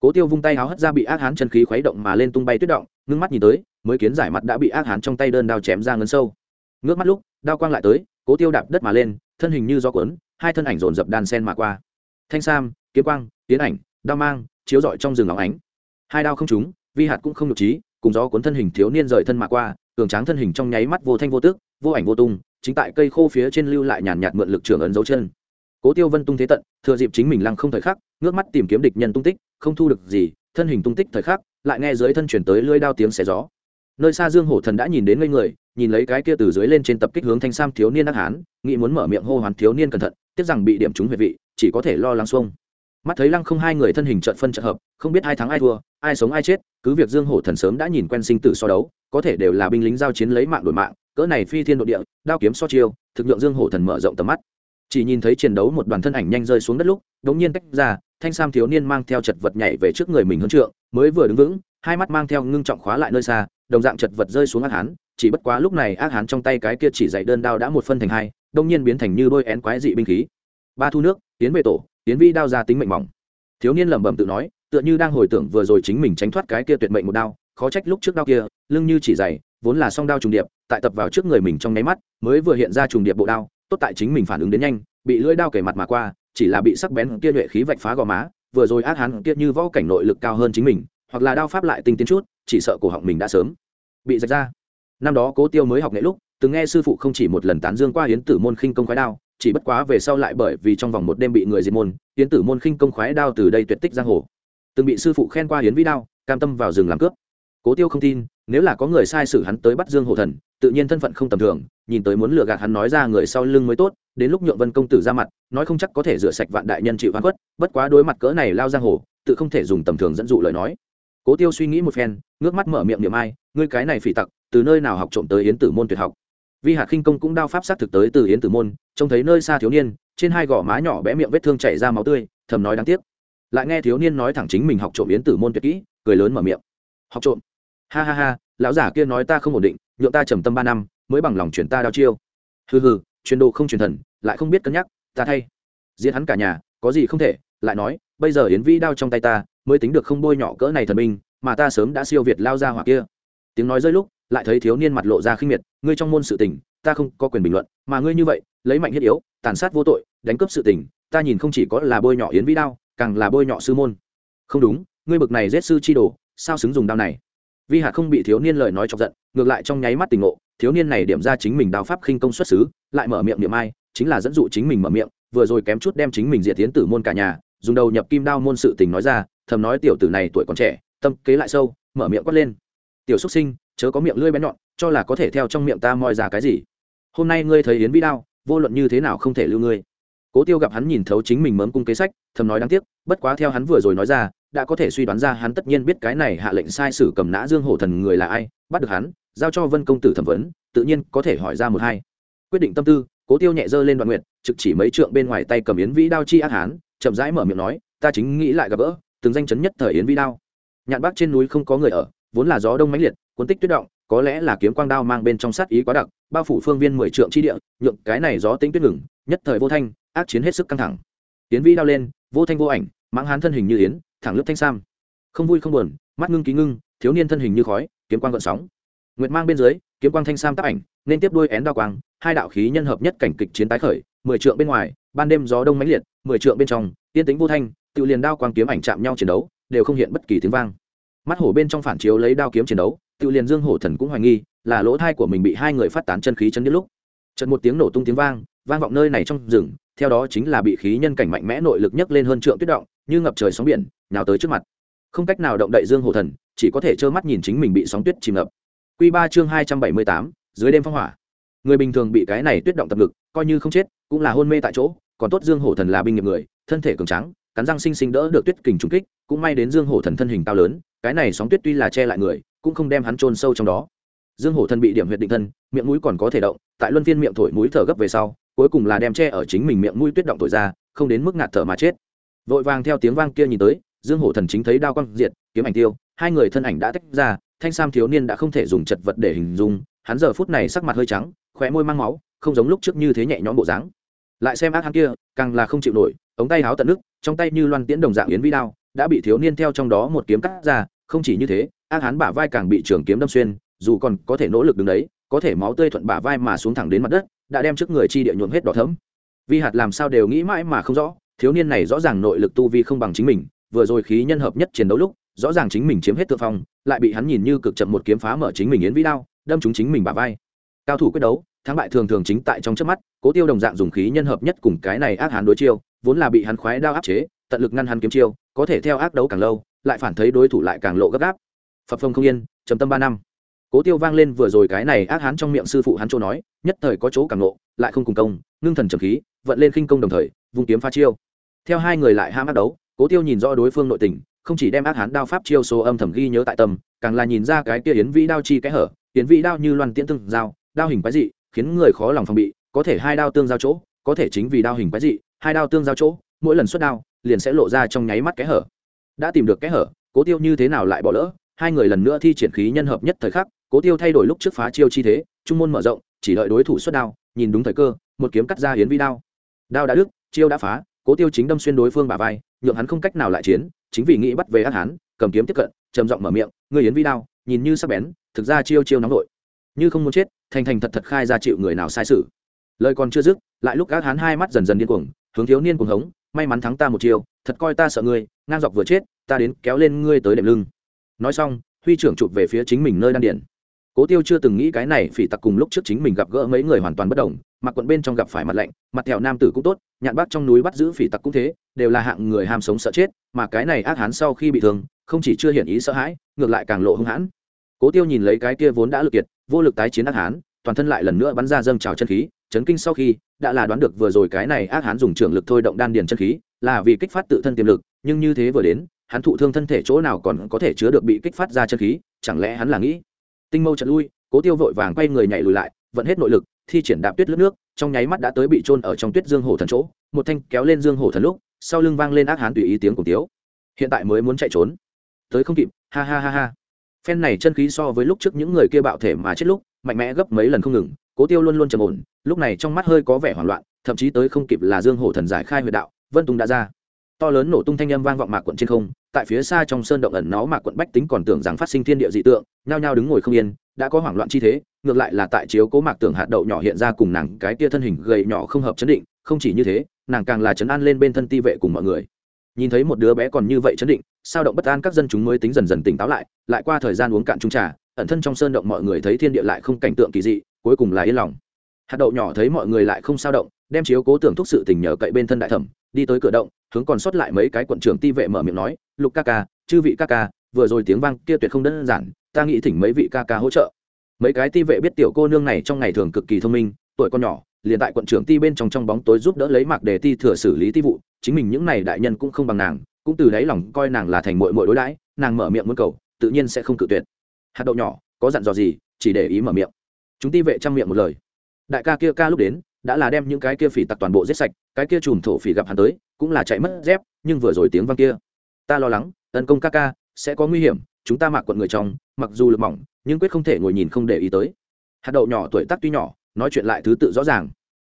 Cố tiêu vung tay háo hất ra bị ác hán chân khí khuấy động mà lên tung bay tuyết động, ngưng mắt nhìn tới, mới kiến giải mặt đã bị ác hán trong tay đơn đao chém ra ngân sâu. Ngước mắt lúc, đao quang lại tới, cố tiêu đạp đất mà lên, thân hình như do cuốn, hai thân ảnh dồn dập đan sen mà qua. Thanh sam, kiếm quang, tiến ảnh, đao mang, chiếu rọi trong rừng óng ánh. Hai đao không trúng, vi hạt cũng không nhục trí, cùng gió cuốn thân hình thiếu niên rời thân mà qua cường tráng thân hình trong nháy mắt vô thanh vô tước vô ảnh vô tung, chính tại cây khô phía trên lưu lại nhàn nhạt mượn lực trưởng ấn dấu chân. Cố tiêu vân tung thế tận, thừa dịp chính mình lăng không thời khắc, ngước mắt tìm kiếm địch nhân tung tích, không thu được gì, thân hình tung tích thời khắc, lại nghe dưới thân chuyển tới lưỡi đao tiếng xé gió. Nơi xa dương hổ thần đã nhìn đến ngây người, nhìn lấy cái kia từ dưới lên trên tập kích hướng thanh sam thiếu niên ác hán, nghĩ muốn mở miệng hô hoán thiếu niên cẩn thận, tiếc rằng bị điểm trúng huyệt vị, chỉ có thể lo lắng xuông. Mắt thấy lăng không hai người thân hình trợn phân trận hợp, không biết ai thắng ai thua ai sống ai chết, cứ việc dương hổ thần sớm đã nhìn quen sinh tử so đấu, có thể đều là binh lính giao chiến lấy mạng đổi mạng, cỡ này phi thiên độ địa, đao kiếm so chiêu, thực lượng dương hổ thần mở rộng tầm mắt. Chỉ nhìn thấy chiến đấu một đoàn thân ảnh nhanh rơi xuống đất lúc, đống nhiên tách ra, thanh sam thiếu niên mang theo chật vật nhảy về trước người mình hơn trượng, mới vừa đứng vững, hai mắt mang theo ngưng trọng khóa lại nơi xa, đồng dạng chật vật rơi xuống ác hán, chỉ bất quá lúc này ác hán trong tay cái kia chỉ dạy đơn đao đã một phân thành hai đông nhiên biến thành như đôi én quái dị binh khí. Ba thu nước, tiến về tổ, tiến vi đao ra tính mệnh mỏng. Thiếu niên lẩm bẩm tự nói tựa như đang hồi tưởng vừa rồi chính mình tránh thoát cái kia tuyệt mệnh một đao, khó trách lúc trước đao kia, lưng như chỉ dày, vốn là song đao trùng điệp, tại tập vào trước người mình trong nháy mắt, mới vừa hiện ra trùng điệp bộ đao, tốt tại chính mình phản ứng đến nhanh, bị lưỡi đao kể mặt mà qua, chỉ là bị sắc bén kia nhuệ khí vạch phá gò má, vừa rồi ác hắn kia như võ cảnh nội lực cao hơn chính mình, hoặc là đao pháp lại tinh tiến chút, chỉ sợ cổ họng mình đã sớm bị rạch ra. Năm đó cố tiêu mới học nghệ lúc, từng nghe sư phụ không chỉ một lần tán dương qua hiến tử môn khinh công khoái đao, chỉ bất quá về sau lại bởi vì trong vòng một đêm bị người diệt môn hiến tử môn khinh công khoái đao từ đây tuyệt tích giang hồ từng bị sư phụ khen qua hiến vĩ đao, cam tâm vào rừng làm cướp. Cố tiêu không tin, nếu là có người sai sử hắn tới bắt dương hồ thần, tự nhiên thân phận không tầm thường, nhìn tới muốn lừa gạt hắn nói ra người sau lưng mới tốt, đến lúc nhượng vân công tử ra mặt, nói không chắc có thể rửa sạch vạn đại nhân chịu hoán khuất, bất quá đối mặt cỡ này lao giang hồ, tự không thể dùng tầm thường dẫn dụ lời nói. Cố tiêu suy nghĩ một phen, ngước mắt mở miệng niệm ai, ngươi cái này phỉ tặc, từ nơi nào học trộm tới yến tử môn tuyệt học? Vi hạt khinh công cũng đao pháp sát thực tới từ yến tử môn, trông thấy nơi xa thiếu niên, trên hai gò má nhỏ bé miệng vết thương chảy ra máu tươi, thầm nói đáng tiếc lại nghe thiếu niên nói thẳng chính mình học trộm yến tử môn tuyệt kỹ, cười lớn mở miệng. Học trộm? Ha ha ha, lão giả kia nói ta không ổn định, nhượng ta trầm tâm ba năm, mới bằng lòng chuyển ta đao chiêu. Hừ hừ, truyền đồ không truyền thần, lại không biết cân nhắc, ta thay. Giết hắn cả nhà, có gì không thể, lại nói, bây giờ yến vĩ đao trong tay ta, mới tính được không bôi nhọ cỡ này thần minh mà ta sớm đã siêu việt lao ra hỏa kia. Tiếng nói rơi lúc, lại thấy thiếu niên mặt lộ ra khinh miệt, ngươi trong môn sự tình, ta không có quyền bình luận, mà ngươi như vậy, lấy mạnh thiết yếu, tàn sát vô tội, đánh cướp sự tình, ta nhìn không chỉ có là bôi nhọ yến vĩ đao càng là bôi nhọ sư môn. Không đúng, ngươi bực này giết sư chi đồ, sao xứng dùng đao này? Vi hạt không bị thiếu niên lời nói chọc giận, ngược lại trong nháy mắt tình ngộ, thiếu niên này điểm ra chính mình đao pháp khinh công xuất xứ, lại mở miệng niệm ai, chính là dẫn dụ chính mình mở miệng, vừa rồi kém chút đem chính mình diệt tiến tử môn cả nhà, dùng đầu nhập kim đao môn sự tình nói ra, thầm nói tiểu tử này tuổi còn trẻ, tâm kế lại sâu, mở miệng quát lên. Tiểu xuất sinh, chớ có miệng lưỡi bén nhọn, cho là có thể theo trong miệng ta moi ra cái gì. Hôm nay ngươi thấy yến vĩ đao, vô luận như thế nào không thể lưu ngươi cố tiêu gặp hắn nhìn thấu chính mình mớm cung kế sách, thầm nói đáng tiếc, bất quá theo hắn vừa rồi nói ra, đã có thể suy đoán ra hắn tất nhiên biết cái này hạ lệnh sai sử cầm nã dương hổ thần người là ai, bắt được hắn, giao cho vân công tử thẩm vấn, tự nhiên có thể hỏi ra một hai. Quyết định tâm tư, cố tiêu nhẹ dơ lên đoạn nguyện trực chỉ mấy trượng bên ngoài tay cầm yến vĩ đao chi ác hán, chậm rãi mở miệng nói, ta chính nghĩ lại gặp gỡ, từng danh chấn nhất thời yến vĩ đao. Nhạn bác trên núi không có người ở, vốn là gió đông mãnh liệt, cuốn tích tuyết động, có lẽ là kiếm quang đao mang bên trong sát ý quá đặc, bao phủ phương viên mười trượng chi địa, nhượng cái này gió tính tuyết ngừng, nhất thời vô thanh ác chiến hết sức căng thẳng. Yến vĩ đao lên, vô thanh vô ảnh, mãng hán thân hình như yến, thẳng lướt thanh sam. Không vui không buồn, mắt ngưng ký ngưng, thiếu niên thân hình như khói, kiếm quang gợn sóng. Nguyệt mang bên dưới, kiếm quang thanh sam tác ảnh, nên tiếp đuôi én đao quang, hai đạo khí nhân hợp nhất cảnh kịch chiến tái khởi, mười trượng bên ngoài, ban đêm gió đông mãnh liệt, mười trượng bên trong, tiên tính vô thanh, tự liền đao quang kiếm ảnh chạm nhau chiến đấu, đều không hiện bất kỳ tiếng vang. Mắt hổ bên trong phản chiếu lấy đao kiếm chiến đấu, tự liền dương hổ thần cũng hoài nghi, là lỗ thai của mình bị hai người phát tán chân khí chấn đến lúc. Trận một tiếng nổ tung tiếng vang vang vọng nơi này trong rừng, theo đó chính là bị khí nhân cảnh mạnh mẽ nội lực nhấc lên hơn trượng tuyết động, như ngập trời sóng biển nào tới trước mặt. Không cách nào động đậy dương hổ thần, chỉ có thể trơ mắt nhìn chính mình bị sóng tuyết chìm ngập. Q ba chương hai trăm bảy mươi tám, dưới đêm phong hỏa. Người bình thường bị cái này tuyết động tập ngực, coi như không chết, cũng là hôn mê tại chỗ, còn tốt dương hổ thần là binh nghiệp người, thân thể cường trắng cắn răng sinh sinh đỡ được tuyết kình trung kích, cũng may đến dương hổ thần thân hình cao lớn, cái này sóng tuyết tuy là che lại người, cũng không đem hắn trôn sâu trong đó. Dương hổ thần bị điểm huyệt định thân, miệng mũi còn có thể động, tại luân phiên miệng thổi mũi thở gấp về sau cuối cùng là đem che ở chính mình miệng mũi tuyết động thổi ra, không đến mức ngạt thở mà chết. Vội vàng theo tiếng vang kia nhìn tới, dương hổ thần chính thấy đao quang diệt, kiếm ảnh tiêu, hai người thân ảnh đã tách ra, thanh sam thiếu niên đã không thể dùng chật vật để hình dung, hắn giờ phút này sắc mặt hơi trắng, khóe môi mang máu, không giống lúc trước như thế nhẹ nhõm bộ dáng. Lại xem ác hắn kia, càng là không chịu nổi, ống tay háo tận nước, trong tay như loan tiễn đồng dạng yến vi đao, đã bị thiếu niên theo trong đó một kiếm cắt ra, không chỉ như thế, ác hắn bả vai càng bị trường kiếm đâm xuyên, dù còn có thể nỗ lực đứng đấy, có thể máu tươi thuận bả vai mà xuống thẳng đến mặt đất đã đem trước người chi địa nhuộm hết đỏ thấm vi hạt làm sao đều nghĩ mãi mà không rõ, thiếu niên này rõ ràng nội lực tu vi không bằng chính mình, vừa rồi khí nhân hợp nhất chiến đấu lúc, rõ ràng chính mình chiếm hết thượng phong, lại bị hắn nhìn như cực chậm một kiếm phá mở chính mình yến vĩ đao, đâm trúng chính mình bả vai. Cao thủ quyết đấu, thắng bại thường thường chính tại trong trước mắt, cố tiêu đồng dạng dùng khí nhân hợp nhất cùng cái này ác hán đối chiêu, vốn là bị hắn khoái đao áp chế, tận lực ngăn hắn kiếm chiêu, có thể theo ác đấu càng lâu, lại phản thấy đối thủ lại càng lộ gấp gáp. Phập phông không yên, trầm tâm ba năm cố tiêu vang lên vừa rồi cái này ác hán trong miệng sư phụ hắn chỗ nói, nhất thời có chỗ càng nộ lại không cùng công, ngưng thần trầm khí, vận lên khinh công đồng thời, vung kiếm pha chiêu. Theo hai người lại ham ác đấu, cố tiêu nhìn rõ đối phương nội tình, không chỉ đem ác hán đao pháp chiêu số âm thầm ghi nhớ tại tâm, càng là nhìn ra cái kia yến vĩ đao chi cái hở, yến vĩ đao như loan tiễn tương giao, đao hình quái dị, khiến người khó lòng phòng bị, có thể hai đao tương giao chỗ, có thể chính vì đao hình quái dị, hai đao tương giao chỗ, mỗi lần xuất đao, liền sẽ lộ ra trong nháy mắt cái hở. Đã tìm được cái hở, cố tiêu như thế nào lại bỏ lỡ, hai người lần nữa thi triển khí nhân hợp nhất thời khắc cố tiêu thay đổi lúc trước phá chiêu chi thế, trung môn mở rộng, chỉ đợi đối thủ xuất đao, nhìn đúng thời cơ, một kiếm cắt ra hiến vi đao. Đao đã đứt, chiêu đã phá, cố tiêu chính đâm xuyên đối phương bà vai, nhượng hắn không cách nào lại chiến, chính vì nghĩ bắt về ác hán, cầm kiếm tiếp cận, trầm giọng mở miệng người yến vi đao, nhìn như sắc bén, thực ra chiêu chiêu nóng vội như không muốn chết, thành thành thật thật khai ra chịu người nào sai sự. Lời còn chưa dứt, lại lúc ác hán hai mắt dần dần điên cuồng, hướng thiếu niên cuồng hống, may mắn thắng ta một chiêu, thật coi ta sợ ngươi, ngang dọc vừa chết, ta đến kéo lên ngươi tới đệm lưng. Nói xong, huy trưởng chụp về phía chính mình nơi đan điển cố tiêu chưa từng nghĩ cái này phỉ tặc cùng lúc trước chính mình gặp gỡ mấy người hoàn toàn bất đồng mặc quận bên trong gặp phải mặt lạnh, mặt thẹo nam tử cũng tốt, nhạn bác trong núi bắt giữ phỉ tặc cũng thế, đều là hạng người ham sống sợ chết, mà cái này ác hán sau khi bị thương, không chỉ chưa hiện ý sợ hãi, ngược lại càng lộ hung hãn. Cố tiêu nhìn lấy cái kia vốn đã lực kiệt, vô lực tái chiến ác hán, toàn thân lại lần nữa bắn ra dâng trào chân khí, chấn kinh sau khi, đã là đoán được vừa rồi cái này ác hán dùng trưởng lực thôi động đan điền chân khí, là vì kích phát tự thân tiềm lực, nhưng như thế vừa đến, hắn thụ thương thân thể chỗ nào còn có thể chứa được bị kích phát ra chân khí, chẳng lẽ hắn là nghĩ tinh mâu trận lui, cố tiêu vội vàng quay người nhảy lùi lại vẫn hết nội lực, thi triển đạp tuyết lướt nước, trong nháy mắt đã tới bị trôn ở trong tuyết dương hổ thần chỗ, một thanh kéo lên dương hổ thần lúc, sau lưng vang lên ác hán tùy ý tiếng cùng tiếu. Hiện tại mới muốn chạy trốn. Tới không kịp, ha ha ha ha. Phen này chân khí so với lúc trước những người kia bạo thể mà chết lúc, mạnh mẽ gấp mấy lần không ngừng, cố tiêu luôn luôn trầm ổn, lúc này trong mắt hơi có vẻ hoảng loạn, thậm chí tới không kịp là dương hổ thần giải khai huyệt đạo, vân tùng đã ra to lớn nổ tung thanh âm vang vọng mạc quận trên không, tại phía xa trong sơn động ẩn nó mạc quận bách tính còn tưởng rằng phát sinh thiên địa dị tượng, nhao nhao đứng ngồi không yên, đã có hoảng loạn chi thế, ngược lại là tại chiếu cố mạc tưởng hạt đậu nhỏ hiện ra cùng nàng cái tia thân hình gầy nhỏ không hợp chấn định, không chỉ như thế, nàng càng là chấn an lên bên thân ti vệ cùng mọi người. Nhìn thấy một đứa bé còn như vậy chấn định, sao động bất an các dân chúng mới tính dần dần tỉnh táo lại lại qua thời gian uống cạn trung trà, ẩn thân trong sơn động mọi người thấy thiên địa lại không cảnh tượng kỳ dị, cuối cùng là yên lòng. Hạt đậu nhỏ thấy mọi người lại không sao động, đem chiếu cố tưởng thúc sự tình nhờ cậy bên thân đại thẩm đi tới cửa động, hướng còn sót lại mấy cái quận trưởng ti vệ mở miệng nói, lục ca ca, chư vị ca ca, vừa rồi tiếng vang kia tuyệt không đơn giản, ta nghĩ thỉnh mấy vị ca ca hỗ trợ. Mấy cái ti vệ biết tiểu cô nương này trong ngày thường cực kỳ thông minh, tuổi con nhỏ, liền tại quận trưởng ti bên trong trong bóng tối giúp đỡ lấy mạc đề ti thừa xử lý ti vụ, chính mình những này đại nhân cũng không bằng nàng, cũng từ đáy lòng coi nàng là thành mội mội đối đãi, nàng mở miệng muốn cầu, tự nhiên sẽ không cự tuyệt. Hạt đậu nhỏ, có dặn dò gì, chỉ để ý mở miệng. Chúng ti vệ trang miệng một lời. Đại ca kia ca lúc đến đã là đem những cái kia phỉ tặc toàn bộ giết sạch, cái kia chùm thổ phỉ gặp hắn tới, cũng là chạy mất dép, nhưng vừa rồi tiếng vang kia. Ta lo lắng, tấn công ca ca, sẽ có nguy hiểm, chúng ta mặc quận người trong, mặc dù lực mỏng, nhưng quyết không thể ngồi nhìn không để ý tới. Hạt đậu nhỏ tuổi tác tuy nhỏ, nói chuyện lại thứ tự rõ ràng.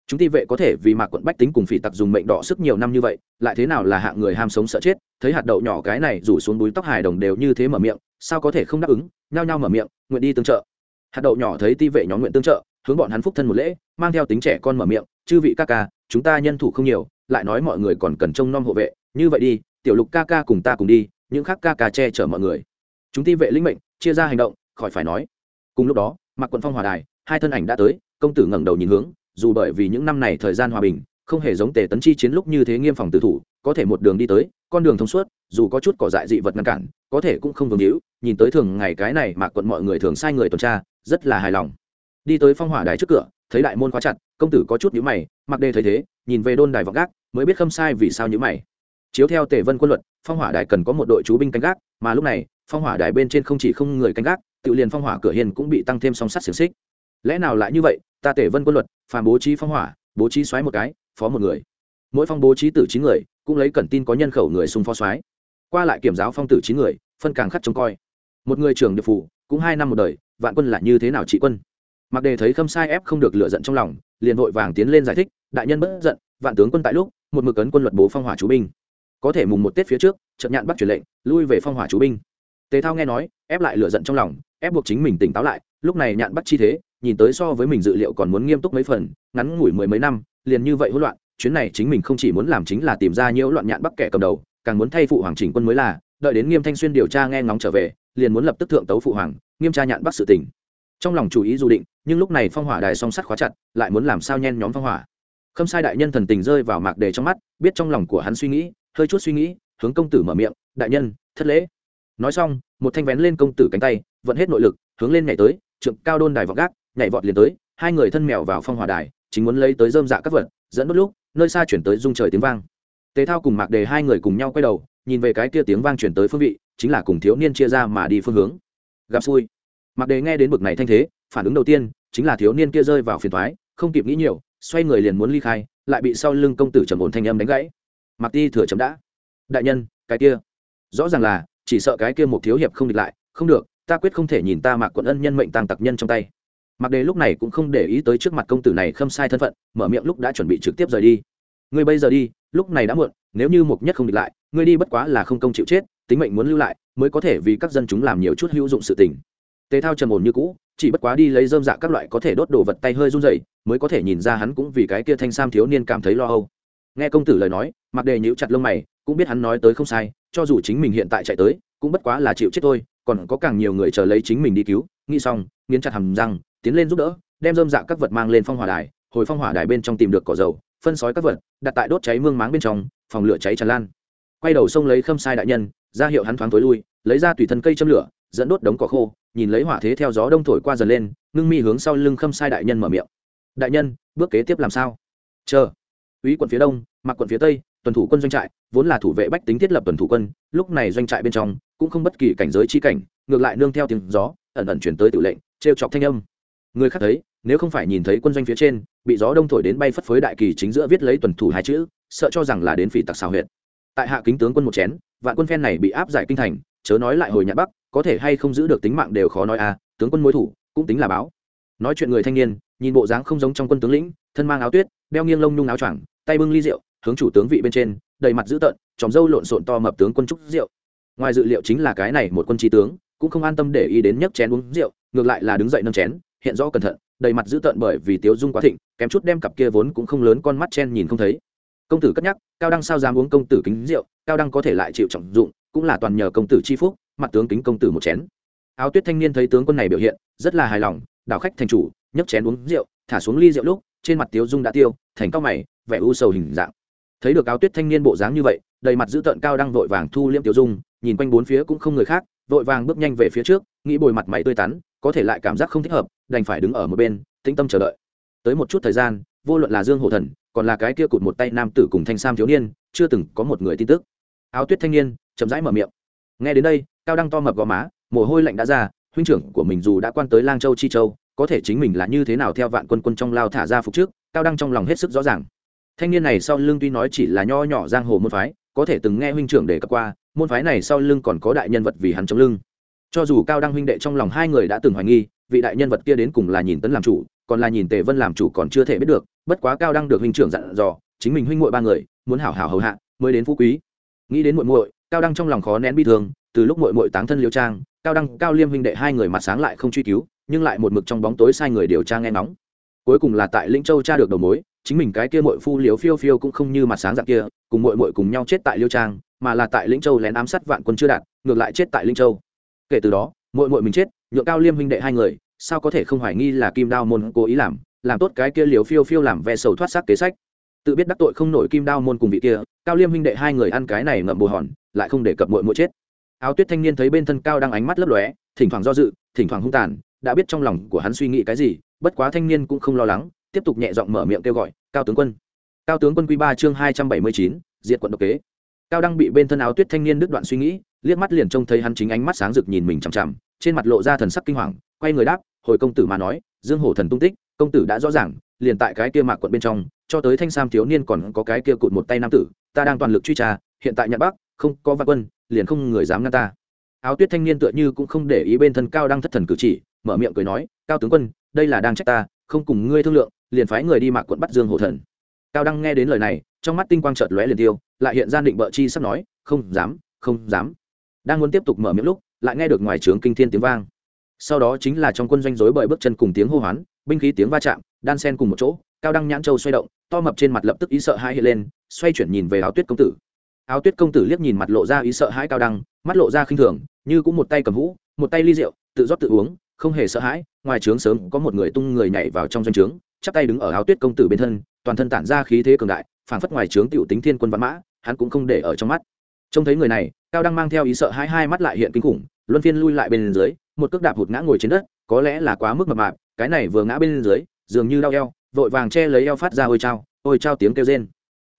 Chúng ti vệ có thể vì mạc quận bách tính cùng phỉ tặc dùng mệnh đỏ sức nhiều năm như vậy, lại thế nào là hạng người ham sống sợ chết, thấy hạt đậu nhỏ cái này rủ xuống búi tóc hài đồng đều như thế mở miệng, sao có thể không đáp ứng, nhao nhao mở miệng, nguyện đi tương trợ. Hạt đậu nhỏ thấy ti vệ nhóm nguyện tương trợ hướng bọn hắn phúc thân một lễ, mang theo tính trẻ con mở miệng, chư vị ca ca, chúng ta nhân thủ không nhiều, lại nói mọi người còn cần trông nom hộ vệ, như vậy đi, tiểu lục ca ca cùng ta cùng đi, những khác ca ca che chở mọi người. Chúng ti vệ linh mệnh, chia ra hành động, khỏi phải nói. Cùng lúc đó mặc quận phong hòa đài, hai thân ảnh đã tới, công tử ngẩng đầu nhìn hướng, dù bởi vì những năm này thời gian hòa bình, không hề giống tề tấn chi chiến lúc như thế nghiêm phòng tử thủ, có thể một đường đi tới, con đường thông suốt, dù có chút cỏ dại dị vật ngăn cản, có thể cũng không vương hữu nhìn tới thường ngày cái này mà quận mọi người thường sai người tuần tra, rất là hài lòng đi tới phong hỏa đài trước cửa, thấy đại môn khóa chặt, công tử có chút nhíu mày, mặc đề thấy thế, nhìn về đôn đài vọng gác, mới biết khâm sai vì sao nhíu mày. Chiếu theo tề vân quân luật, phong hỏa đài cần có một đội chú binh canh gác, mà lúc này, phong hỏa đài bên trên không chỉ không người canh gác, tự liền phong hỏa cửa hiền cũng bị tăng thêm song sắt xiềng xích. Lẽ nào lại như vậy, ta tể vân quân luật, phàm bố trí phong hỏa, bố trí xoáy một cái, phó một người. Mỗi phong bố trí tử chín người, cũng lấy cẩn tin có nhân khẩu người xung phó xoáy qua lại kiểm giáo phong tử chín người, phân càng khắc trông coi. Một người trưởng được phủ, cũng hai năm một đời, vạn quân là như thế nào trị quân? Mặc đề thấy khâm sai ép không được lựa giận trong lòng, liền vội vàng tiến lên giải thích, đại nhân bất giận, vạn tướng quân tại lúc, một mực ấn quân luật bố phong hỏa chú binh. Có thể mùng một tết phía trước trận nhạn bắt truyền lệnh, lui về phong hỏa chú binh. Tề thao nghe nói, ép lại lựa giận trong lòng, ép buộc chính mình tỉnh táo lại, lúc này nhạn bắt chi thế, nhìn tới so với mình dự liệu còn muốn nghiêm túc mấy phần, ngắn ngủi mười mấy năm, liền như vậy hỗn loạn, chuyến này chính mình không chỉ muốn làm chính là tìm ra nhiễu loạn nhạn bắc kẻ cầm đầu, càng muốn thay phụ hoàng chỉnh quân mới là, đợi đến nghiêm thanh xuyên điều tra nghe ngóng trở về, liền muốn lập tức thượng tấu phụ hoàng, nghiêm tra nhạn bắc sự tình. Trong lòng chủ ý du định nhưng lúc này phong hỏa đài song sắt khóa chặt, lại muốn làm sao nhen nhóm phong hỏa. Khâm sai đại nhân thần tình rơi vào mạc đề trong mắt, biết trong lòng của hắn suy nghĩ, hơi chút suy nghĩ, hướng công tử mở miệng, đại nhân, thất lễ. Nói xong, một thanh vén lên công tử cánh tay, vận hết nội lực, hướng lên nhảy tới, trượng cao đôn đài vọt gác, nhảy vọt liền tới, hai người thân mèo vào phong hỏa đài, chính muốn lấy tới dơm dạ các vật, dẫn đốt lúc, nơi xa chuyển tới rung trời tiếng vang. Tề thao cùng mạc đề hai người cùng nhau quay đầu, nhìn về cái kia tiếng vang chuyển tới phương vị, chính là cùng thiếu niên chia ra mà đi phương hướng. Gặp xui. Mạc đề nghe đến bực này thanh thế phản ứng đầu tiên chính là thiếu niên kia rơi vào phiền thoái, không kịp nghĩ nhiều, xoay người liền muốn ly khai, lại bị sau lưng công tử trầm ổn thanh âm đánh gãy. Mặc ti thừa chấm đã. Đại nhân, cái kia. Rõ ràng là, chỉ sợ cái kia một thiếu hiệp không địch lại, không được, ta quyết không thể nhìn ta mạc quận ân nhân mệnh tàng tặc nhân trong tay. Mặc đề lúc này cũng không để ý tới trước mặt công tử này khâm sai thân phận, mở miệng lúc đã chuẩn bị trực tiếp rời đi. Ngươi bây giờ đi, lúc này đã muộn, nếu như mục nhất không địch lại, ngươi đi bất quá là không công chịu chết, tính mệnh muốn lưu lại, mới có thể vì các dân chúng làm nhiều chút hữu dụng sự tình. Tề thao trầm ổn như cũ chỉ bất quá đi lấy dơm dạ các loại có thể đốt đồ vật tay hơi run rẩy, mới có thể nhìn ra hắn cũng vì cái kia thanh sam thiếu niên cảm thấy lo âu. Nghe công tử lời nói mặc đề nhíu chặt lông mày, cũng biết hắn nói tới không sai, cho dù chính mình hiện tại chạy tới, cũng bất quá là chịu chết thôi, còn có càng nhiều người chờ lấy chính mình đi cứu. Nghĩ xong, nghiến chặt hầm răng, tiến lên giúp đỡ, đem dơm dạ các vật mang lên phong hỏa đài, hồi phong hỏa đài bên trong tìm được cỏ dầu, phân sói các vật, đặt tại đốt cháy mương máng bên trong, phòng lửa cháy tràn lan. Quay đầu sông lấy khâm sai đại nhân, ra hiệu hắn thoáng tối lui, lấy ra tùy thân cây châm lửa dẫn đốt đống cỏ khô, nhìn lấy hỏa thế theo gió đông thổi qua dần lên, ngưng mi hướng sau lưng khâm sai đại nhân mở miệng. Đại nhân, bước kế tiếp làm sao? Chờ. Úy quận phía đông, mặc quận phía tây, tuần thủ quân doanh trại, vốn là thủ vệ bách tính thiết lập tuần thủ quân, lúc này doanh trại bên trong, cũng không bất kỳ cảnh giới chi cảnh, ngược lại nương theo tiếng gió, ẩn ẩn chuyển tới tự lệnh, trêu chọc thanh âm. Người khác thấy, nếu không phải nhìn thấy quân doanh phía trên, bị gió đông thổi đến bay phất phới đại kỳ chính giữa viết lấy tuần thủ hai chữ, sợ cho rằng là đến phỉ tặc xào huyệt. Tại hạ kính tướng quân một chén, vạn quân phen này bị áp giải kinh thành, chớ nói lại hồi nhạn bắc có thể hay không giữ được tính mạng đều khó nói à tướng quân mối thủ, cũng tính là báo. Nói chuyện người thanh niên, nhìn bộ dáng không giống trong quân tướng lĩnh, thân mang áo tuyết, đeo nghiêng lông nhung áo choàng, tay bưng ly rượu, hướng chủ tướng vị bên trên, đầy mặt dữ tợn, tròm râu lộn xộn to mập tướng quân trúc rượu. Ngoài dự liệu chính là cái này một quân trí tướng, cũng không an tâm để ý đến nhấc chén uống rượu, ngược lại là đứng dậy nâng chén, hiện rõ cẩn thận, đầy mặt dữ tợn bởi vì tiếu dung quá thịnh, kém chút đem cặp kia vốn cũng không lớn con mắt chen nhìn không thấy. Công tử cất nhắc, cao đăng sao dám uống công tử kính rượu, cao đăng có thể lại chịu trọng dụng, cũng là toàn nhờ công tử chi phúc mặt tướng kính công tử một chén. Áo tuyết thanh niên thấy tướng quân này biểu hiện, rất là hài lòng, đảo khách thành chủ, nhấc chén uống rượu, thả xuống ly rượu lúc, trên mặt tiếu dung đã tiêu, thành cao mày, vẻ u sầu hình dạng. Thấy được áo tuyết thanh niên bộ dáng như vậy, đầy mặt dữ tợn cao đang vội vàng thu liễm tiêu dung, nhìn quanh bốn phía cũng không người khác, vội vàng bước nhanh về phía trước, nghĩ bồi mặt mày tươi tắn, có thể lại cảm giác không thích hợp, đành phải đứng ở một bên, tĩnh tâm chờ đợi. Tới một chút thời gian, vô luận là dương hổ thần, còn là cái kia cụt một tay nam tử cùng thanh sam thiếu niên, chưa từng có một người tin tức. Áo tuyết thanh niên chậm rãi mở miệng. Nghe đến đây cao đăng to mập gò má, mồ hôi lạnh đã ra, huynh trưởng của mình dù đã quan tới lang châu chi châu, có thể chính mình là như thế nào theo vạn quân quân trong lao thả ra phục trước, cao đăng trong lòng hết sức rõ ràng. Thanh niên này sau lưng tuy nói chỉ là nho nhỏ giang hồ môn phái, có thể từng nghe huynh trưởng đề cập qua, môn phái này sau lưng còn có đại nhân vật vì hắn chống lưng. Cho dù cao đăng huynh đệ trong lòng hai người đã từng hoài nghi, vị đại nhân vật kia đến cùng là nhìn tấn làm chủ, còn là nhìn tề vân làm chủ còn chưa thể biết được, bất quá cao đăng được huynh trưởng dặn dò, chính mình huynh muội ba người, muốn hảo hảo hầu hạ, mới đến phú quý. Nghĩ đến muội muội, cao đăng trong lòng khó nén bi thương từ lúc muội muội táng thân liêu trang, cao đăng, cao liêm huynh đệ hai người mặt sáng lại không truy cứu, nhưng lại một mực trong bóng tối sai người điều tra nghe nóng cuối cùng là tại linh châu tra được đầu mối, chính mình cái kia muội phu liếu phiêu phiêu cũng không như mặt sáng dạng kia, cùng muội muội cùng nhau chết tại liêu trang, mà là tại lĩnh châu lén ám sát vạn quân chưa đạt, ngược lại chết tại linh châu. Kể từ đó, muội muội mình chết, nhượng cao liêm huynh đệ hai người, sao có thể không hoài nghi là kim đao môn cố ý làm làm tốt cái kia liều phiêu phiêu làm ve sầu thoát xác kế sách. Tự biết đắc tội không nổi kim đao môn cùng vị kia, cao liêm huynh đệ hai người ăn cái này ngậm bồ hòn, lại không để cập muội muội chết áo tuyết thanh niên thấy bên thân cao đang ánh mắt lấp lóe, thỉnh thoảng do dự, thỉnh thoảng hung tàn, đã biết trong lòng của hắn suy nghĩ cái gì, bất quá thanh niên cũng không lo lắng, tiếp tục nhẹ giọng mở miệng kêu gọi, cao tướng quân. Cao tướng quân quy ba chương hai trăm bảy mươi chín, diệt quận độc kế. Cao đăng bị bên thân áo tuyết thanh niên đứt đoạn suy nghĩ, liếc mắt liền trông thấy hắn chính ánh mắt sáng rực nhìn mình chằm chằm, trên mặt lộ ra thần sắc kinh hoàng, quay người đáp, hồi công tử mà nói, dương hổ thần tung tích, công tử đã rõ ràng, liền tại cái kia mạc quận bên trong, cho tới thanh sam thiếu niên còn có cái kia cụt một tay nam tử, ta đang toàn lực truy tra, hiện tại nhật bắc, không có vạn quân liền không người dám ngăn ta. Áo tuyết thanh niên tựa như cũng không để ý bên thân cao đang thất thần cử chỉ, mở miệng cười nói, cao tướng quân, đây là đang trách ta, không cùng ngươi thương lượng, liền phái người đi mạc quận bắt dương hổ thần. Cao đăng nghe đến lời này, trong mắt tinh quang chợt lóe liền tiêu, lại hiện ra định bợ chi sắp nói, không dám không dám. Đang muốn tiếp tục mở miệng lúc, lại nghe được ngoài trướng kinh thiên tiếng vang. Sau đó chính là trong quân doanh rối bởi bước chân cùng tiếng hô hoán, binh khí tiếng va chạm, đan sen cùng một chỗ, cao đăng nhãn châu xoay động, to mập trên mặt lập tức ý sợ hai hiện lên, xoay chuyển nhìn về áo tuyết công tử áo tuyết công tử liếc nhìn mặt lộ ra ý sợ hãi cao đăng, mắt lộ ra khinh thường, như cũng một tay cầm vũ, một tay ly rượu, tự rót tự uống, không hề sợ hãi, ngoài trướng sớm có một người tung người nhảy vào trong doanh trướng, chắp tay đứng ở áo tuyết công tử bên thân, toàn thân tản ra khí thế cường đại, phảng phất ngoài trướng tiểu tính thiên quân văn mã, hắn cũng không để ở trong mắt. Trông thấy người này, cao đăng mang theo ý sợ hãi hai mắt lại hiện kinh khủng, luân phiên lui lại bên dưới, một cước đạp hụt ngã ngồi trên đất, có lẽ là quá mức mập mạp, cái này vừa ngã bên dưới, dường như đau eo, vội vàng che lấy eo phát ra ôi trao ôi trao tiếng kêu rên.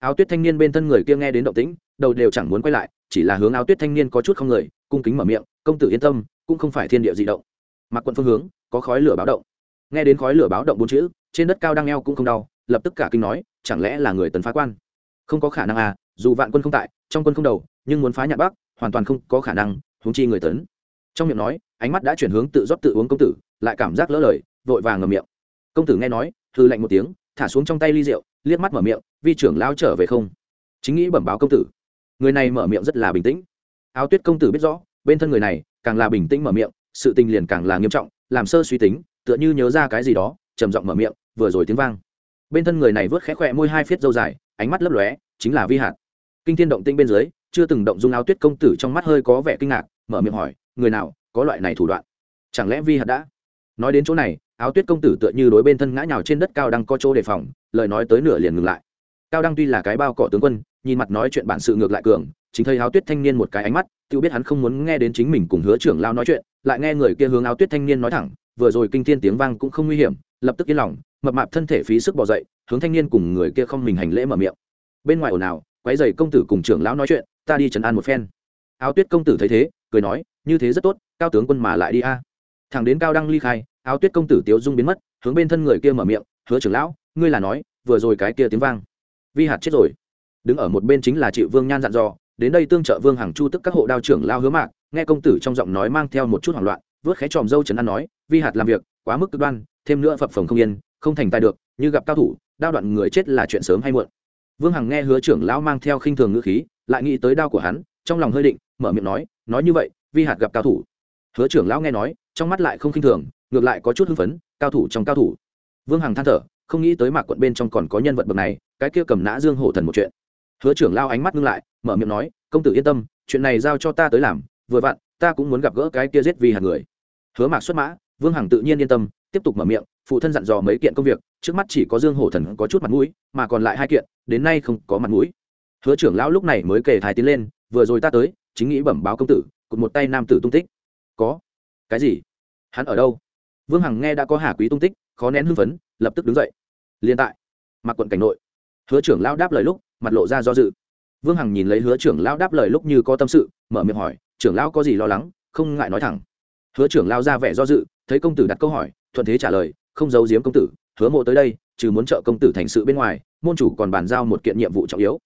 Áo tuyết thanh niên bên thân người kia nghe đến động tĩnh đầu đều chẳng muốn quay lại, chỉ là hướng áo tuyết thanh niên có chút không người, cung kính mở miệng, công tử yên tâm, cũng không phải thiên địa di động. Mặc quận phương hướng, có khói lửa báo động. Nghe đến khói lửa báo động bốn chữ, trên đất cao đang eo cũng không đau, lập tức cả kinh nói, chẳng lẽ là người tấn phá quan? Không có khả năng à dù vạn quân không tại, trong quân không đầu, nhưng muốn phá nhà bắc, hoàn toàn không có khả năng, huống chi người tấn. Trong miệng nói, ánh mắt đã chuyển hướng tự rót tự uống công tử, lại cảm giác lỡ lời, vội vàng ngầm miệng. Công tử nghe nói hư lạnh một tiếng, thả xuống trong tay ly rượu, liếc mắt mở miệng, vi trưởng lao trở về không? Chính nghĩ bẩm báo công tử người này mở miệng rất là bình tĩnh. Áo tuyết công tử biết rõ, bên thân người này càng là bình tĩnh mở miệng, sự tình liền càng là nghiêm trọng, làm sơ suy tính, tựa như nhớ ra cái gì đó, trầm giọng mở miệng, vừa rồi tiếng vang. Bên thân người này vớt khẽ khỏe môi hai phiết dâu dài, ánh mắt lấp lóe, chính là vi hạt. Kinh thiên động tinh bên dưới, chưa từng động dung áo tuyết công tử trong mắt hơi có vẻ kinh ngạc, mở miệng hỏi, người nào, có loại này thủ đoạn? Chẳng lẽ vi hạt đã? Nói đến chỗ này, áo tuyết công tử tựa như đối bên thân ngã nhào trên đất cao đang có chỗ đề phòng, lời nói tới nửa liền ngừng lại cao đăng tuy là cái bao cỏ tướng quân nhìn mặt nói chuyện bản sự ngược lại cường chính thấy áo tuyết thanh niên một cái ánh mắt tự biết hắn không muốn nghe đến chính mình cùng hứa trưởng lao nói chuyện lại nghe người kia hướng áo tuyết thanh niên nói thẳng vừa rồi kinh thiên tiếng vang cũng không nguy hiểm lập tức yên lòng mập mạp thân thể phí sức bỏ dậy hướng thanh niên cùng người kia không mình hành lễ mở miệng bên ngoài ồn ào quái dày công tử cùng trưởng lão nói chuyện ta đi trấn an một phen áo tuyết công tử thấy thế cười nói như thế rất tốt cao tướng quân mà lại đi a à. thằng đến cao đăng ly khai áo tuyết công tử tiếu dung biến mất hướng bên thân người kia mở miệng hứa trưởng lão ngươi là nói vừa rồi cái kia tiếng vang vi hạt chết rồi. Đứng ở một bên chính là triệu vương nhan dặn dò, đến đây tương trợ vương Hằng chu tức các hộ đao trưởng lao hứa mạc, nghe công tử trong giọng nói mang theo một chút hoảng loạn, vớt khé tròm dâu trấn an nói, vi hạt làm việc, quá mức cực đoan, thêm nữa phập phồng không yên, không thành tài được, như gặp cao thủ, đao đoạn người chết là chuyện sớm hay muộn. Vương hằng nghe hứa trưởng lão mang theo khinh thường ngữ khí, lại nghĩ tới đao của hắn, trong lòng hơi định, mở miệng nói nói như vậy, vi hạt gặp cao thủ. Hứa trưởng lão nghe nói, trong mắt lại không khinh thường, ngược lại có chút hưng phấn, cao thủ trong cao thủ. Vương hằng than thở không nghĩ tới mạc quận bên trong còn có nhân vật bậc này, cái kia cầm nã dương hổ thần một chuyện. Hứa trưởng lao ánh mắt ngưng lại, mở miệng nói, công tử yên tâm, chuyện này giao cho ta tới làm, vừa vặn, ta cũng muốn gặp gỡ cái kia giết vì hạt người. Hứa mạc xuất mã, vương hằng tự nhiên yên tâm, tiếp tục mở miệng, phụ thân dặn dò mấy kiện công việc, trước mắt chỉ có dương hổ thần có chút mặt mũi, mà còn lại hai kiện, đến nay không có mặt mũi. Hứa trưởng lão lúc này mới kể thái tiến lên, vừa rồi ta tới, chính nghĩ bẩm báo công tử, cụt một tay nam tử tung tích. Có. Cái gì? Hắn ở đâu? Vương hằng nghe đã có hà quý tung tích, khó nén hưng phấn, lập tức đứng dậy liên tại mặc quận cảnh nội, hứa trưởng lão đáp lời lúc, mặt lộ ra do dự. Vương hằng nhìn lấy hứa trưởng lão đáp lời lúc như có tâm sự, mở miệng hỏi, trưởng lão có gì lo lắng? Không ngại nói thẳng. Hứa trưởng lão ra vẻ do dự, thấy công tử đặt câu hỏi, thuận thế trả lời, không giấu giếm công tử, hứa mộ tới đây, trừ muốn trợ công tử thành sự bên ngoài, môn chủ còn bàn giao một kiện nhiệm vụ trọng yếu.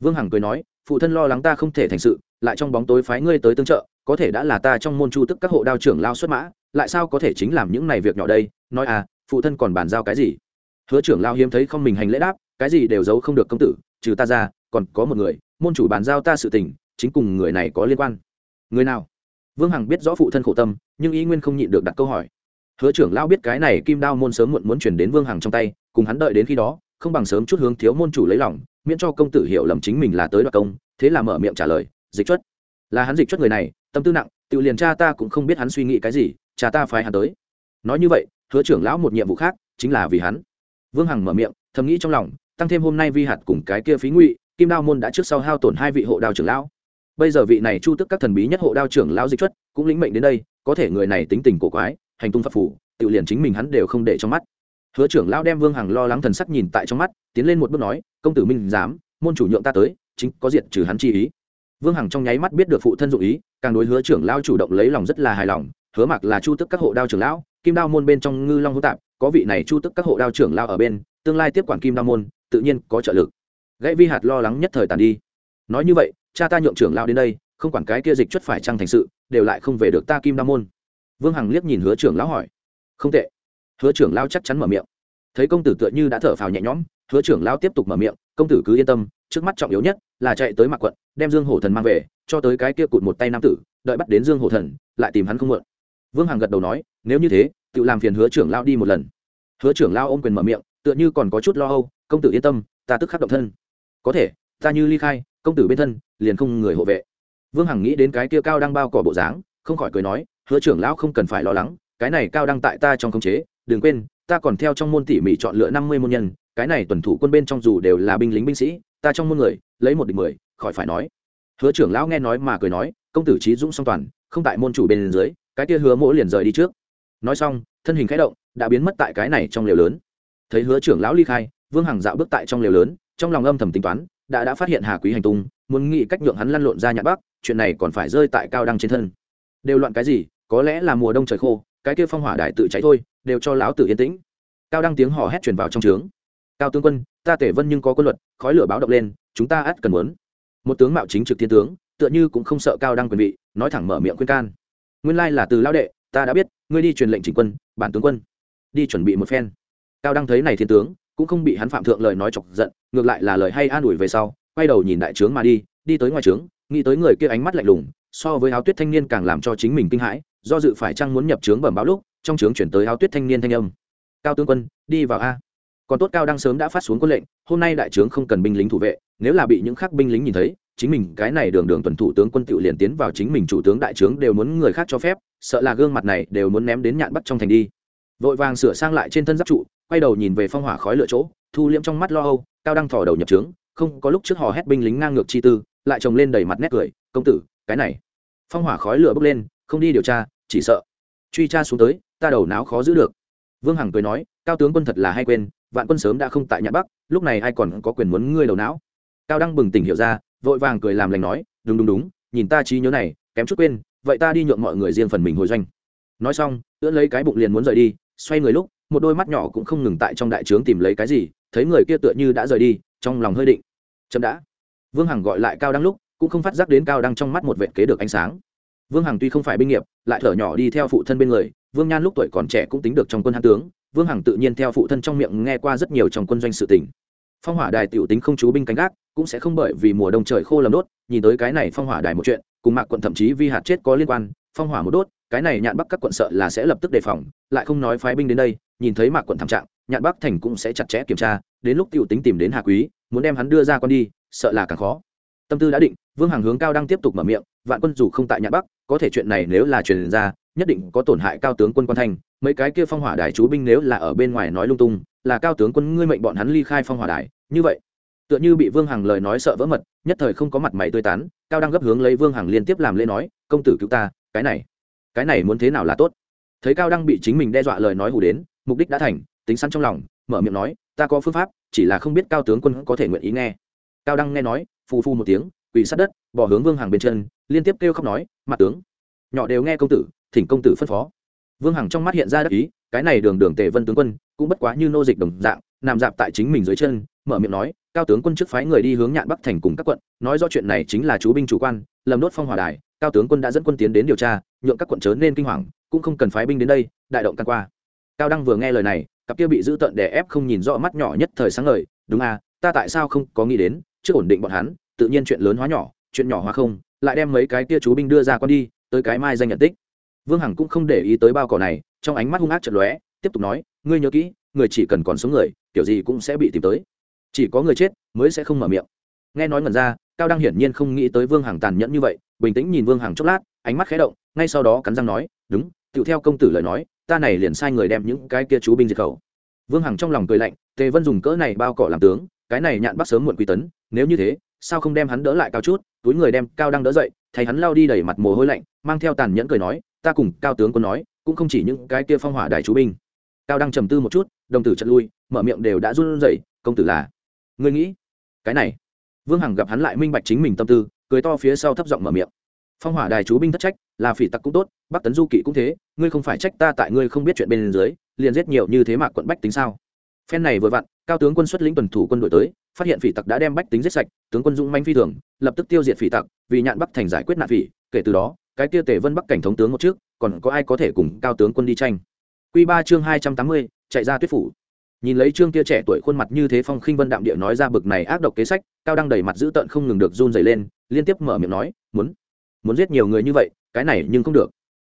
Vương hằng cười nói, phụ thân lo lắng ta không thể thành sự, lại trong bóng tối phái ngươi tới tương trợ, có thể đã là ta trong môn chu tức các hộ đao trưởng lao xuất mã, lại sao có thể chính làm những này việc nhỏ đây? Nói à phụ thân còn bàn giao cái gì? Hứa trưởng lao hiếm thấy không mình hành lễ đáp, cái gì đều giấu không được công tử, trừ ta ra, còn có một người, môn chủ bàn giao ta sự tình, chính cùng người này có liên quan. Người nào? Vương hằng biết rõ phụ thân khổ tâm, nhưng ý nguyên không nhịn được đặt câu hỏi. Hứa trưởng lao biết cái này kim đao môn sớm muộn muốn chuyển đến vương hằng trong tay, cùng hắn đợi đến khi đó, không bằng sớm chút hướng thiếu môn chủ lấy lòng, miễn cho công tử hiểu lầm chính mình là tới đoạt công, thế là mở miệng trả lời, dịch chuất. Là hắn dịch chuất người này, tâm tư nặng tự liền cha ta cũng không biết hắn suy nghĩ cái gì, cha ta phải hắn tới. Nói như vậy, hứa trưởng lão một nhiệm vụ khác, chính là vì hắn vương hằng mở miệng, thầm nghĩ trong lòng, tăng thêm hôm nay vi hạt cùng cái kia phí ngụy, kim đao môn đã trước sau hao tổn hai vị hộ đao trưởng lão. Bây giờ vị này chu tức các thần bí nhất hộ đao trưởng lão dịch chuất, cũng lĩnh mệnh đến đây, có thể người này tính tình cổ quái, hành tung phật phủ tự liền chính mình hắn đều không để trong mắt. Hứa trưởng lão đem vương hằng lo lắng thần sắc nhìn tại trong mắt, tiến lên một bước nói, công tử minh dám môn chủ nhượng ta tới, chính có diện trừ hắn chi ý. Vương hằng trong nháy mắt biết được phụ thân dụng ý, càng đối hứa trưởng lão chủ động lấy lòng rất là hài lòng, hứa mặc là chu tức các hộ đao trưởng lão, kim đao môn bên trong ngư long hữu tạp có vị này chu tức các hộ đao trưởng lao ở bên, tương lai tiếp quản kim đao môn, tự nhiên có trợ lực. Gãy vi hạt lo lắng nhất thời tàn đi. Nói như vậy, cha ta nhượng trưởng lao đến đây, không quản cái kia dịch chất phải trăng thành sự, đều lại không về được ta kim đao môn. Vương hằng liếc nhìn hứa trưởng lão hỏi. Không tệ. Hứa trưởng lao chắc chắn mở miệng. Thấy công tử tựa như đã thở phào nhẹ nhõm, hứa trưởng lão tiếp tục mở miệng, công tử cứ yên tâm, trước mắt trọng yếu nhất là chạy tới mạc quận, đem dương hổ thần mang về, cho tới cái kia cụt một tay nam tử, đợi bắt đến dương hổ thần, lại tìm hắn không mượn vương hằng gật đầu nói, nếu như thế tự làm phiền hứa trưởng lão đi một lần. Hứa trưởng lão ôm quyền mở miệng, tựa như còn có chút lo âu, công tử yên tâm, ta tức khắc động thân. Có thể, ta như ly khai, công tử bên thân, liền không người hộ vệ. Vương hằng nghĩ đến cái kia cao đang bao cỏ bộ dáng, không khỏi cười nói, hứa trưởng lão không cần phải lo lắng, cái này cao đang tại ta trong khống chế, đừng quên, ta còn theo trong môn tỉ mỉ chọn lựa năm mươi môn nhân, cái này tuần thủ quân bên trong dù đều là binh lính binh sĩ, ta trong môn người, lấy một địch mười, khỏi phải nói. Hứa trưởng lão nghe nói mà cười nói, công tử trí dũng song toàn, không tại môn chủ bên dưới, cái kia hứa mỗ liền rời đi trước nói xong, thân hình khẽ động, đã biến mất tại cái này trong lều lớn. Thấy hứa trưởng lão ly khai, vương hằng dạo bước tại trong lều lớn, trong lòng âm thầm tính toán, đã đã phát hiện hà quý hành tung, muốn nghĩ cách nhượng hắn lăn lộn ra nhạn bắc, chuyện này còn phải rơi tại cao đăng trên thân. Đều loạn cái gì, có lẽ là mùa đông trời khô, cái kia phong hỏa đại tự cháy thôi, đều cho lão tử yên tĩnh. Cao đăng tiếng hò hét truyền vào trong trướng. Cao tướng quân, ta tể vân nhưng có quân luật, khói lửa báo động lên, chúng ta ắt cần muốn. Một tướng mạo chính trực thiên tướng, tựa như cũng không sợ cao đăng quyền vị, nói thẳng mở miệng khuyên can. Nguyên lai là từ lao đệ ta đã biết, ngươi đi truyền lệnh chỉnh quân, bản tướng quân. Đi chuẩn bị một phen. Cao đăng thấy này thiên tướng, cũng không bị hắn phạm thượng lời nói chọc giận, ngược lại là lời hay an ủi về sau, quay đầu nhìn đại trướng mà đi đi tới ngoài trướng, nghĩ tới người kia ánh mắt lạnh lùng, so với áo tuyết thanh niên càng làm cho chính mình kinh hãi, do dự phải chăng muốn nhập trướng bẩm báo lúc, trong trướng chuyển tới áo tuyết thanh niên thanh âm. Cao tướng quân, đi vào a. Còn tốt cao đang sớm đã phát xuống quân lệnh, hôm nay đại trướng không cần binh lính thủ vệ, nếu là bị những khác binh lính nhìn thấy chính mình, cái này đường đường tuần thủ tướng quân tự liền tiến vào chính mình chủ tướng đại trướng đều muốn người khác cho phép, sợ là gương mặt này đều muốn ném đến nhạn bắt trong thành đi. Vội vàng sửa sang lại trên thân giáp trụ, quay đầu nhìn về phong hỏa khói lửa chỗ, thu liễm trong mắt lo âu, cao đang thò đầu nhập trướng, không có lúc trước hò hét binh lính ngang ngược chi tư, lại trồng lên đầy mặt nét cười, công tử, cái này. Phong hỏa khói lửa bốc lên, không đi điều tra, chỉ sợ. Truy tra xuống tới, ta đầu não khó giữ được. Vương hằng cười nói, cao tướng quân thật là hay quên, vạn quân sớm đã không tại nhạn bắc, lúc này ai còn có quyền muốn ngươi đầu não? Cao đăng bừng tỉnh hiểu ra vội vàng cười làm lành nói, đúng đúng đúng, nhìn ta trí nhớ này, kém chút quên, vậy ta đi nhượng mọi người riêng phần mình hồi doanh. Nói xong, ưỡn lấy cái bụng liền muốn rời đi, xoay người lúc, một đôi mắt nhỏ cũng không ngừng tại trong đại trướng tìm lấy cái gì, thấy người kia tựa như đã rời đi, trong lòng hơi định. Chậm đã. Vương hằng gọi lại cao đăng lúc, cũng không phát giác đến cao đăng trong mắt một vệ kế được ánh sáng. Vương hằng tuy không phải binh nghiệp, lại thở nhỏ đi theo phụ thân bên người, vương nhan lúc tuổi còn trẻ cũng tính được trong quân hán tướng, vương hằng tự nhiên theo phụ thân trong miệng nghe qua rất nhiều trong quân doanh sự tình phong hỏa đài tiểu tính không chú binh canh gác, cũng sẽ không bởi vì mùa đông trời khô lầm đốt, nhìn tới cái này phong hỏa đài một chuyện, cùng mạc quận thậm chí vi hạt chết có liên quan, phong hỏa một đốt, cái này nhạn bắc các quận sợ là sẽ lập tức đề phòng, lại không nói phái binh đến đây, nhìn thấy mạc quận thảm trạng, nhạn bắc thành cũng sẽ chặt chẽ kiểm tra, đến lúc tiểu tính tìm đến hà quý, muốn đem hắn đưa ra con đi, sợ là càng khó tâm tư đã định, vương Hàng hướng cao đang tiếp tục mở miệng, vạn quân dù không tại nhạn bắc, có thể chuyện này nếu là truyền ra, nhất định có tổn hại cao tướng quân quan Thanh mấy cái kia phong hỏa đài chú binh nếu là ở bên ngoài nói lung tung, là cao tướng quân ngươi mệnh bọn hắn ly khai phong hỏa đài, như vậy. Tựa như bị vương hằng lời nói sợ vỡ mật, nhất thời không có mặt mày tươi tán, cao đang gấp hướng lấy vương hằng liên tiếp làm lễ nói, công tử cứu ta, cái này cái này muốn thế nào là tốt? Thấy cao đang bị chính mình đe dọa lời nói hù đến, mục đích đã thành, tính sẵn trong lòng, mở miệng nói, ta có phương pháp, chỉ là không biết cao tướng quân có thể nguyện ý nghe. Cao đăng nghe nói, phù phu một tiếng, quỳ sát đất, bỏ hướng vương hằng bên chân, liên tiếp kêu khóc nói, mặt tướng, nhỏ đều nghe công tử, thỉnh công tử phân phó vương hằng trong mắt hiện ra đắc ý, cái này đường đường tề vân tướng quân, cũng bất quá như nô dịch đồng dạng, nằm dạp tại chính mình dưới chân, mở miệng nói, cao tướng quân trước phái người đi hướng nhạn bắc thành cùng các quận, nói do chuyện này chính là chú binh chủ quan, lầm đốt phong hỏa đài, cao tướng quân đã dẫn quân tiến đến điều tra, nhượng các quận chớ nên kinh hoàng, cũng không cần phái binh đến đây, đại động căn qua. Cao đăng vừa nghe lời này, cặp kia bị giữ tận đè ép không nhìn rõ mắt nhỏ nhất thời sáng ngời, đúng à ta tại sao không có nghĩ đến, trước ổn định bọn hắn, tự nhiên chuyện lớn hóa nhỏ, chuyện nhỏ hóa không, lại đem mấy cái kia chú binh đưa ra con đi, tới cái mai danh nhận tích vương hằng cũng không để ý tới bao cỏ này, trong ánh mắt hung ác chật lóe, tiếp tục nói, ngươi nhớ kỹ, người chỉ cần còn sống người, kiểu gì cũng sẽ bị tìm tới. Chỉ có người chết mới sẽ không mở miệng. Nghe nói ngần ra, cao đăng hiển nhiên không nghĩ tới vương hằng tàn nhẫn như vậy, bình tĩnh nhìn vương hằng chốc lát, ánh mắt khé động, ngay sau đó cắn răng nói, đúng tựu theo công tử lời nói, ta này liền sai người đem những cái kia chú binh diệt khẩu. Vương hằng trong lòng cười lạnh, tề vân dùng cỡ này bao cỏ làm tướng, cái này nhạn bắt sớm muộn quy tấn, nếu như thế, sao không đem hắn đỡ lại cao chút? Túi người đem cao đang đỡ dậy, thấy hắn lao đi đẩy mặt mồ hôi lạnh, mang theo tàn nhẫn cười nói ta cùng cao tướng quân nói, cũng không chỉ những cái kia phong hỏa đại chú binh. Cao đang trầm tư một chút, đồng tử chật lui, mở miệng đều đã run rẩy, công tử là? Ngươi nghĩ? Cái này. Vương hằng gặp hắn lại minh bạch chính mình tâm tư, cười to phía sau thấp giọng mở miệng. Phong hỏa đài chú binh thất trách, là phỉ tặc cũng tốt, bắc tấn du kỵ cũng thế, ngươi không phải trách ta tại ngươi không biết chuyện bên dưới, liền giết nhiều như thế mà quận bách tính sao? Phen này vừa vặn, cao tướng quân xuất lĩnh tuần thủ quân đội tới, phát hiện phỉ tặc đã đem bách tính giết sạch, tướng quân dũng manh phi thường, lập tức tiêu diệt phỉ tặc, vì nhạn bắc thành giải quyết nạn phỉ, kể từ đó cái kia tề vân bắc cảnh thống tướng một trước, còn có ai có thể cùng cao tướng quân đi tranh? Q ba chương hai trăm tám mươi, chạy ra tuyết phủ. Nhìn lấy trương kia trẻ tuổi khuôn mặt như thế phong khinh vân đạm địa nói ra bực này ác độc kế sách, cao đang đầy mặt dữ tợn không ngừng được run dày lên, liên tiếp mở miệng nói, muốn muốn giết nhiều người như vậy, cái này nhưng không được.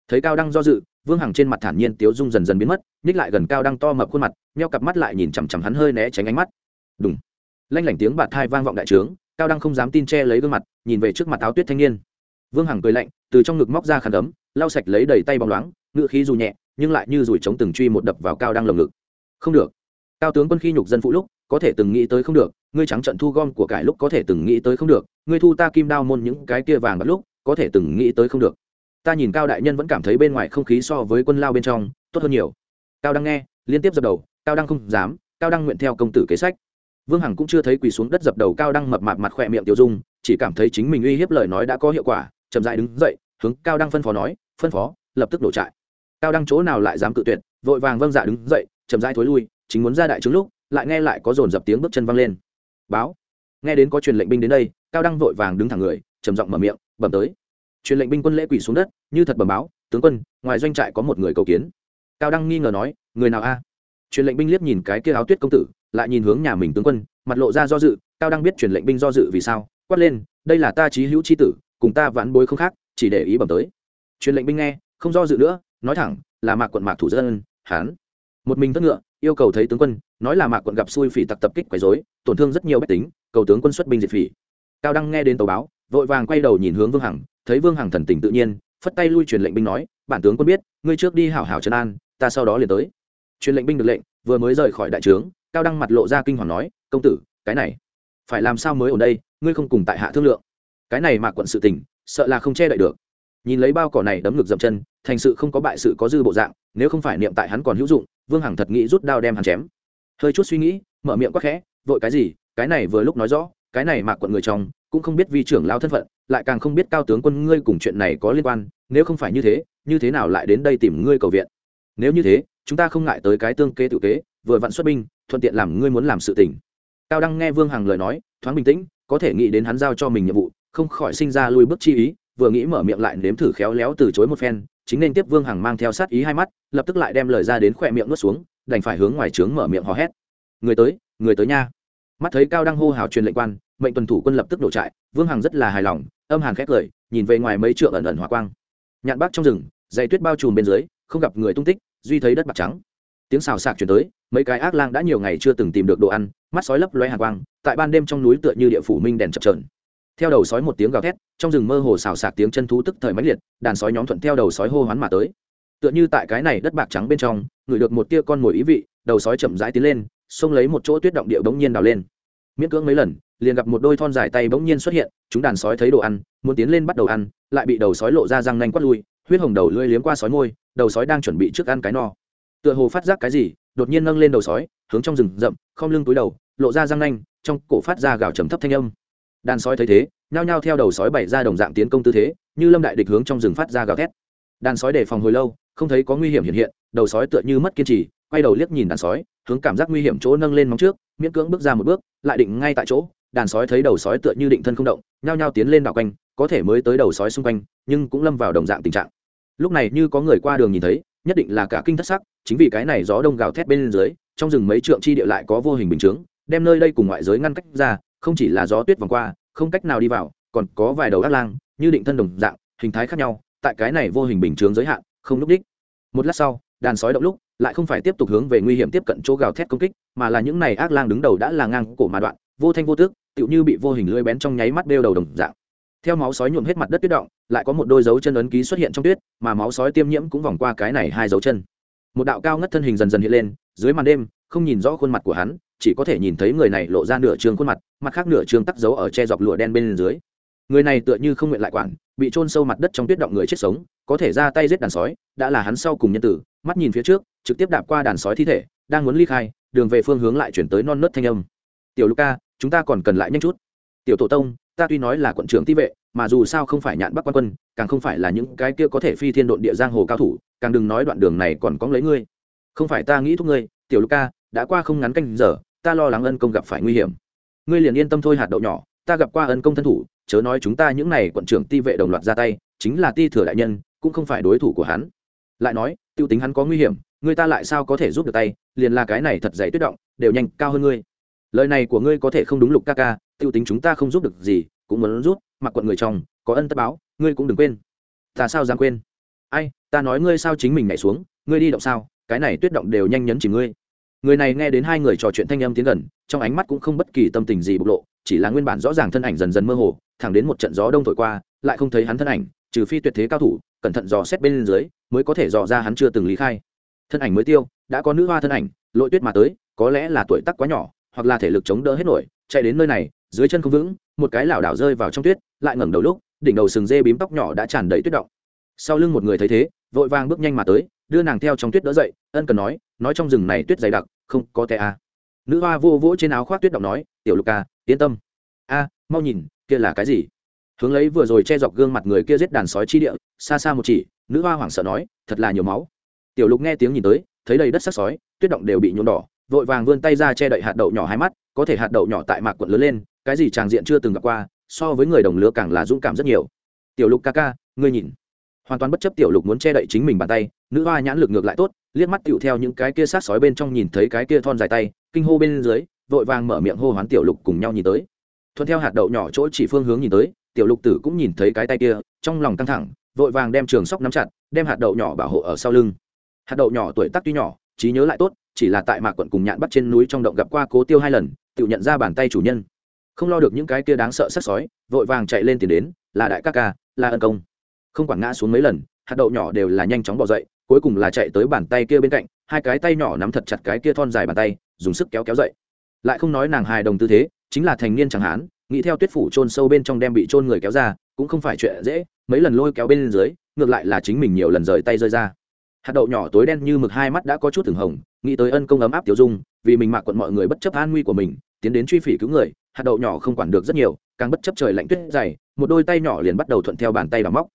Thấy cao đăng do dự, vương hằng trên mặt thản nhiên tiếu dung dần dần biến mất ních lại gần cao đăng to mập khuôn mặt, nheo cặp mắt lại nhìn chằm chằm hắn hơi né tránh ánh mắt. Đúng lanh lảnh tiếng bạt thai vang vọng đại trướng, cao đăng không dám tin che lấy gương mặt, nhìn về trước mặt áo tuyết thanh niên. Vương hằng cười lạnh từ trong ngực móc ra khăn ấm lau sạch lấy đầy tay bóng loáng, ngựa khí dù nhẹ, nhưng lại như rủi chống từng truy một đập vào cao đang lồng ngực. Không được. Cao tướng quân khi nhục dân phụ lúc, có thể từng nghĩ tới không được, ngươi trắng trận thu gom của cải lúc có thể từng nghĩ tới không được, ngươi thu ta kim đao môn những cái kia vàng bắt lúc, có thể từng nghĩ tới không được. Ta nhìn cao đại nhân vẫn cảm thấy bên ngoài không khí so với quân lao bên trong, tốt hơn nhiều. Cao đăng nghe, liên tiếp dập đầu, cao đăng không dám, cao đăng nguyện theo công tử kế sách. Vương hằng cũng chưa thấy quỳ xuống đất dập đầu, cao đăng mập mạp mặt khỏe miệng tiêu dung, chỉ cảm thấy chính mình uy hiếp lời nói đã có hiệu quả chậm dại đứng dậy, hướng cao đăng phân phó nói, phân phó, lập tức đổ trại. Cao đăng chỗ nào lại dám cự tuyệt, vội vàng vâng dạ đứng dậy, chậm dại thối lui, chính muốn ra đại trướng lúc, lại nghe lại có dồn dập tiếng bước chân văng lên. Báo. Nghe đến có truyền lệnh binh đến đây, cao đăng vội vàng đứng thẳng người, trầm giọng mở miệng, bẩm tới. Truyền lệnh binh quân lễ quỳ xuống đất, như thật bẩm báo, tướng quân, ngoài doanh trại có một người cầu kiến. Cao đăng nghi ngờ nói, người nào a? Truyền lệnh binh liếc nhìn cái kia áo tuyết công tử, lại nhìn hướng nhà mình tướng quân, mặt lộ ra do dự, cao đăng biết truyền lệnh binh do dự vì sao, quát lên, đây là ta trí hữu tri tử cùng ta vãn bối không khác, chỉ để ý bẩm tới. Truyền lệnh binh nghe, không do dự nữa, nói thẳng, là mạc quận mạc thủ dân hán một mình tất ngựa, yêu cầu thấy tướng quân, nói là mạc quận gặp xui phỉ tặc tập kích quấy dối tổn thương rất nhiều bách tính, cầu tướng quân xuất binh diệt phỉ. Cao đăng nghe đến tàu báo, vội vàng quay đầu nhìn hướng vương hằng, thấy vương hằng thần tình tự nhiên, phất tay lui truyền lệnh binh nói, bản tướng quân biết, ngươi trước đi hảo hảo trấn an, ta sau đó liền tới. Truyền lệnh binh được lệnh, vừa mới rời khỏi đại trướng, cao đăng mặt lộ ra kinh hoàng nói, công tử, cái này, phải làm sao mới ở đây, ngươi không cùng tại hạ thương lượng cái này mà quận sự tình, sợ là không che đậy được. Nhìn lấy bao cỏ này đấm ngực dậm chân, thành sự không có bại sự có dư bộ dạng, nếu không phải niệm tại hắn còn hữu dụng, vương hằng thật nghĩ rút đao đem hắn chém. Hơi chút suy nghĩ, mở miệng quắc khẽ, vội cái gì? Cái này vừa lúc nói rõ, cái này mạc quận người trong, cũng không biết vi trưởng lao thân phận, lại càng không biết cao tướng quân ngươi cùng chuyện này có liên quan, nếu không phải như thế như thế nào lại đến đây tìm ngươi cầu viện? Nếu như thế, chúng ta không ngại tới cái tương kế tự kế, vừa vặn xuất binh, thuận tiện làm ngươi muốn làm sự tình. Cao đăng nghe vương hằng lời nói, thoáng bình tĩnh có thể nghĩ đến hắn giao cho mình nhiệm vụ, không khỏi sinh ra lui bước chi ý, vừa nghĩ mở miệng lại nếm thử khéo léo từ chối một phen, chính nên tiếp vương hằng mang theo sát ý hai mắt, lập tức lại đem lời ra đến khỏe miệng nuốt xuống, đành phải hướng ngoài trướng mở miệng hò hét. Người tới người tới nha. Mắt thấy cao đăng hô hào truyền lệnh quan, mệnh tuần thủ quân lập tức đổ trại, vương hằng rất là hài lòng, âm hàn khét cười, nhìn về ngoài mấy trượng ẩn ẩn hỏa quang. Nhạn bác trong rừng dày tuyết bao trùm bên dưới, không gặp người tung tích, duy thấy đất bạc trắng tiếng xào xạc chuyển tới, mấy cái ác lang đã nhiều ngày chưa từng tìm được đồ ăn, mắt sói lấp loe hàng quang, tại ban đêm trong núi tựa như địa phủ minh đèn chập trờn theo đầu sói một tiếng gào thét, trong rừng mơ hồ xào xạc tiếng chân thú tức thời mãnh liệt, đàn sói nhóm thuận theo đầu sói hô hoán mà tới. Tựa như tại cái này đất bạc trắng bên trong, ngửi được một tia con mồi ý vị, đầu sói chậm rãi tiến lên, xông lấy một chỗ tuyết động địa bỗng nhiên đào lên. Miễn cưỡng mấy lần, liền gặp một đôi thon dài tay bỗng nhiên xuất hiện, chúng đàn sói thấy đồ ăn, muốn tiến lên bắt đầu ăn, lại bị đầu sói lộ ra răng nanh quát lui, huyết hồng đầu lưỡi liếm qua sói môi, đầu sói đang chuẩn bị trước ăn cái no tựa hồ phát giác cái gì, đột nhiên nâng lên đầu sói, hướng trong rừng rậm không lưng túi đầu, lộ ra răng nanh, trong cổ phát ra gào trầm thấp thanh âm. Đàn sói thấy thế, nhao nhao theo đầu sói bày ra đồng dạng tiến công tư thế, như lâm đại địch hướng trong rừng phát ra gào thét. Đàn sói đề phòng hồi lâu, không thấy có nguy hiểm hiện hiện, đầu sói tựa như mất kiên trì, quay đầu liếc nhìn đàn sói, hướng cảm giác nguy hiểm chỗ nâng lên móng trước, miễn cưỡng bước ra một bước, lại định ngay tại chỗ. Đàn sói thấy đầu sói tựa như định thân không động, nhao nhao tiến lên đảo quanh, có thể mới tới đầu sói xung quanh, nhưng cũng lâm vào đồng dạng tình trạng. Lúc này như có người qua đường nhìn thấy nhất định là cả kinh thất sắc, chính vì cái này gió đông gào thét bên dưới, trong rừng mấy trượng chi địa lại có vô hình bình chướng, đem nơi đây cùng ngoại giới ngăn cách ra, không chỉ là gió tuyết vòng qua, không cách nào đi vào, còn có vài đầu ác lang, như định thân đồng dạng, hình thái khác nhau, tại cái này vô hình bình chướng giới hạn, không lúc đích. Một lát sau, đàn sói động lúc, lại không phải tiếp tục hướng về nguy hiểm tiếp cận chỗ gào thét công kích, mà là những này ác lang đứng đầu đã là ngang cổ mà đoạn, vô thanh vô tước tựu như bị vô hình lưỡi bén trong nháy mắt đeo đầu đồng dạng theo máu sói nhuộm hết mặt đất tuyết động, lại có một đôi dấu chân ấn ký xuất hiện trong tuyết, mà máu sói tiêm nhiễm cũng vòng qua cái này hai dấu chân. Một đạo cao ngất thân hình dần dần hiện lên, dưới màn đêm, không nhìn rõ khuôn mặt của hắn, chỉ có thể nhìn thấy người này lộ ra nửa trường khuôn mặt mặt khác nửa trường tắc dấu ở che dọc lụa đen bên dưới. Người này tựa như không nguyện lại quản, bị trôn sâu mặt đất trong tuyết động người chết sống, có thể ra tay giết đàn sói, đã là hắn sau cùng nhân tử, mắt nhìn phía trước, trực tiếp đạp qua đàn sói thi thể, đang muốn ly khai, đường về phương hướng lại chuyển tới non nớt thanh âm. Tiểu luca chúng ta còn cần lại nhanh chút. Tiểu tổ tông ta tuy nói là quận trưởng ti vệ, mà dù sao không phải nhạn bắc quan quân, càng không phải là những cái kia có thể phi thiên độn địa giang hồ cao thủ, càng đừng nói đoạn đường này còn có lấy ngươi. Không phải ta nghĩ thúc ngươi, tiểu lục ca đã qua không ngắn canh giờ, ta lo lắng ân công gặp phải nguy hiểm. Ngươi liền yên tâm thôi hạt đậu nhỏ, ta gặp qua ân công thân thủ, chớ nói chúng ta những này quận trưởng ti vệ đồng loạt ra tay, chính là ti thừa đại nhân, cũng không phải đối thủ của hắn. Lại nói, tiêu tính hắn có nguy hiểm, người ta lại sao có thể giúp được tay, liền là cái này thật dày tuyết động, đều nhanh cao hơn ngươi lời này của ngươi có thể không đúng lục ca ca, tiêu tính chúng ta không giúp được gì, cũng muốn rút, mặc quận người chồng, có ân tất báo, ngươi cũng đừng quên. Ta sao dám quên? Ai, ta nói ngươi sao chính mình nhảy xuống, ngươi đi động sao, cái này tuyết động đều nhanh nhấn chỉ ngươi. Người này nghe đến hai người trò chuyện thanh âm tiến gần, trong ánh mắt cũng không bất kỳ tâm tình gì bộc lộ, chỉ là nguyên bản rõ ràng thân ảnh dần dần mơ hồ, thẳng đến một trận gió đông thổi qua, lại không thấy hắn thân ảnh, trừ phi tuyệt thế cao thủ, cẩn thận dò xét bên dưới, mới có thể dò ra hắn chưa từng lý khai. Thân ảnh mới tiêu, đã có nữ hoa thân ảnh, lội tuyết mà tới, có lẽ là tuổi tác quá nhỏ hoặc là thể lực chống đỡ hết nổi, chạy đến nơi này, dưới chân không vững, một cái lảo đảo rơi vào trong tuyết, lại ngẩng đầu lúc, đỉnh đầu sừng dê bím tóc nhỏ đã tràn đầy tuyết động. Sau lưng một người thấy thế, vội vàng bước nhanh mà tới, đưa nàng theo trong tuyết đỡ dậy, ân cần nói nói trong rừng này tuyết dày đặc, không có tè a à. nữ hoa vô vỗ trên áo khoác tuyết động nói, tiểu lục ca yên tâm. A, mau nhìn, kia là cái gì? Hướng lấy vừa rồi che dọc gương mặt người kia giết đàn sói chi địa, xa xa một chỉ, nữ hoa hoảng sợ nói, thật là nhiều máu. Tiểu lục nghe tiếng nhìn tới, thấy đầy đất sắc sói, tuyết động đều bị nhuộm đỏ vội vàng vươn tay ra che đậy hạt đậu nhỏ hai mắt, có thể hạt đậu nhỏ tại mạc quận lớn lên, cái gì tràng diện chưa từng gặp qua, so với người đồng lứa càng là dũng cảm rất nhiều. Tiểu lục ca ca, ngươi nhìn. Hoàn toàn bất chấp tiểu lục muốn che đậy chính mình bàn tay, nữ hoa nhãn lực ngược lại tốt, liếc mắt tựu theo những cái kia sát sói bên trong nhìn thấy cái kia thon dài tay, kinh hô bên dưới, vội vàng mở miệng hô hoán tiểu lục cùng nhau nhìn tới. Thuận theo hạt đậu nhỏ chỗ chỉ phương hướng nhìn tới, tiểu lục tử cũng nhìn thấy cái tay kia, trong lòng căng thẳng, vội vàng đem trường sóc nắm chặt, đem hạt đậu nhỏ bảo hộ ở sau lưng. Hạt đậu nhỏ tuổi tác tuy nhỏ, trí nhớ lại tốt chỉ là tại mạc quận cùng nhạn bắt trên núi trong động gặp qua cố tiêu hai lần, tự nhận ra bàn tay chủ nhân. Không lo được những cái kia đáng sợ sắc sói, vội vàng chạy lên tiền đến, là đại ca ca, là ân công. Không quản ngã xuống mấy lần, hạt đậu nhỏ đều là nhanh chóng bỏ dậy, cuối cùng là chạy tới bàn tay kia bên cạnh, hai cái tay nhỏ nắm thật chặt cái kia thon dài bàn tay, dùng sức kéo kéo dậy. Lại không nói nàng hài đồng tư thế, chính là thành niên chẳng hán nghĩ theo tuyết phủ trôn sâu bên trong đem bị trôn người kéo ra, cũng không phải chuyện dễ, mấy lần lôi kéo bên dưới, ngược lại là chính mình nhiều lần rời tay rơi ra. Hạt đậu nhỏ tối đen như mực hai mắt đã có chút thường hồng nghĩ tới ân công ấm áp tiểu dung, vì mình mạc quận mọi người bất chấp an nguy của mình, tiến đến truy phỉ cứu người, hạt đậu nhỏ không quản được rất nhiều, càng bất chấp trời lạnh tuyết dày, một đôi tay nhỏ liền bắt đầu thuận theo bàn tay đào móc.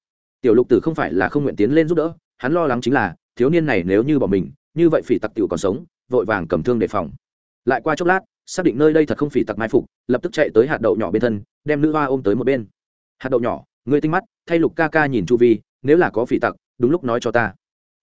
Tiểu lục tử không phải là không nguyện tiến lên giúp đỡ, hắn lo lắng chính là, thiếu niên này nếu như bỏ mình, như vậy phỉ tặc tiểu còn sống, vội vàng cầm thương đề phòng. Lại qua chốc lát, xác định nơi đây thật không phỉ tặc mai phục, lập tức chạy tới hạt đậu nhỏ bên thân, đem nữ hoa ôm tới một bên. Hạt đậu nhỏ người tinh mắt, thay lục ca ca nhìn chu vi, nếu là có phỉ tặc, đúng lúc nói cho ta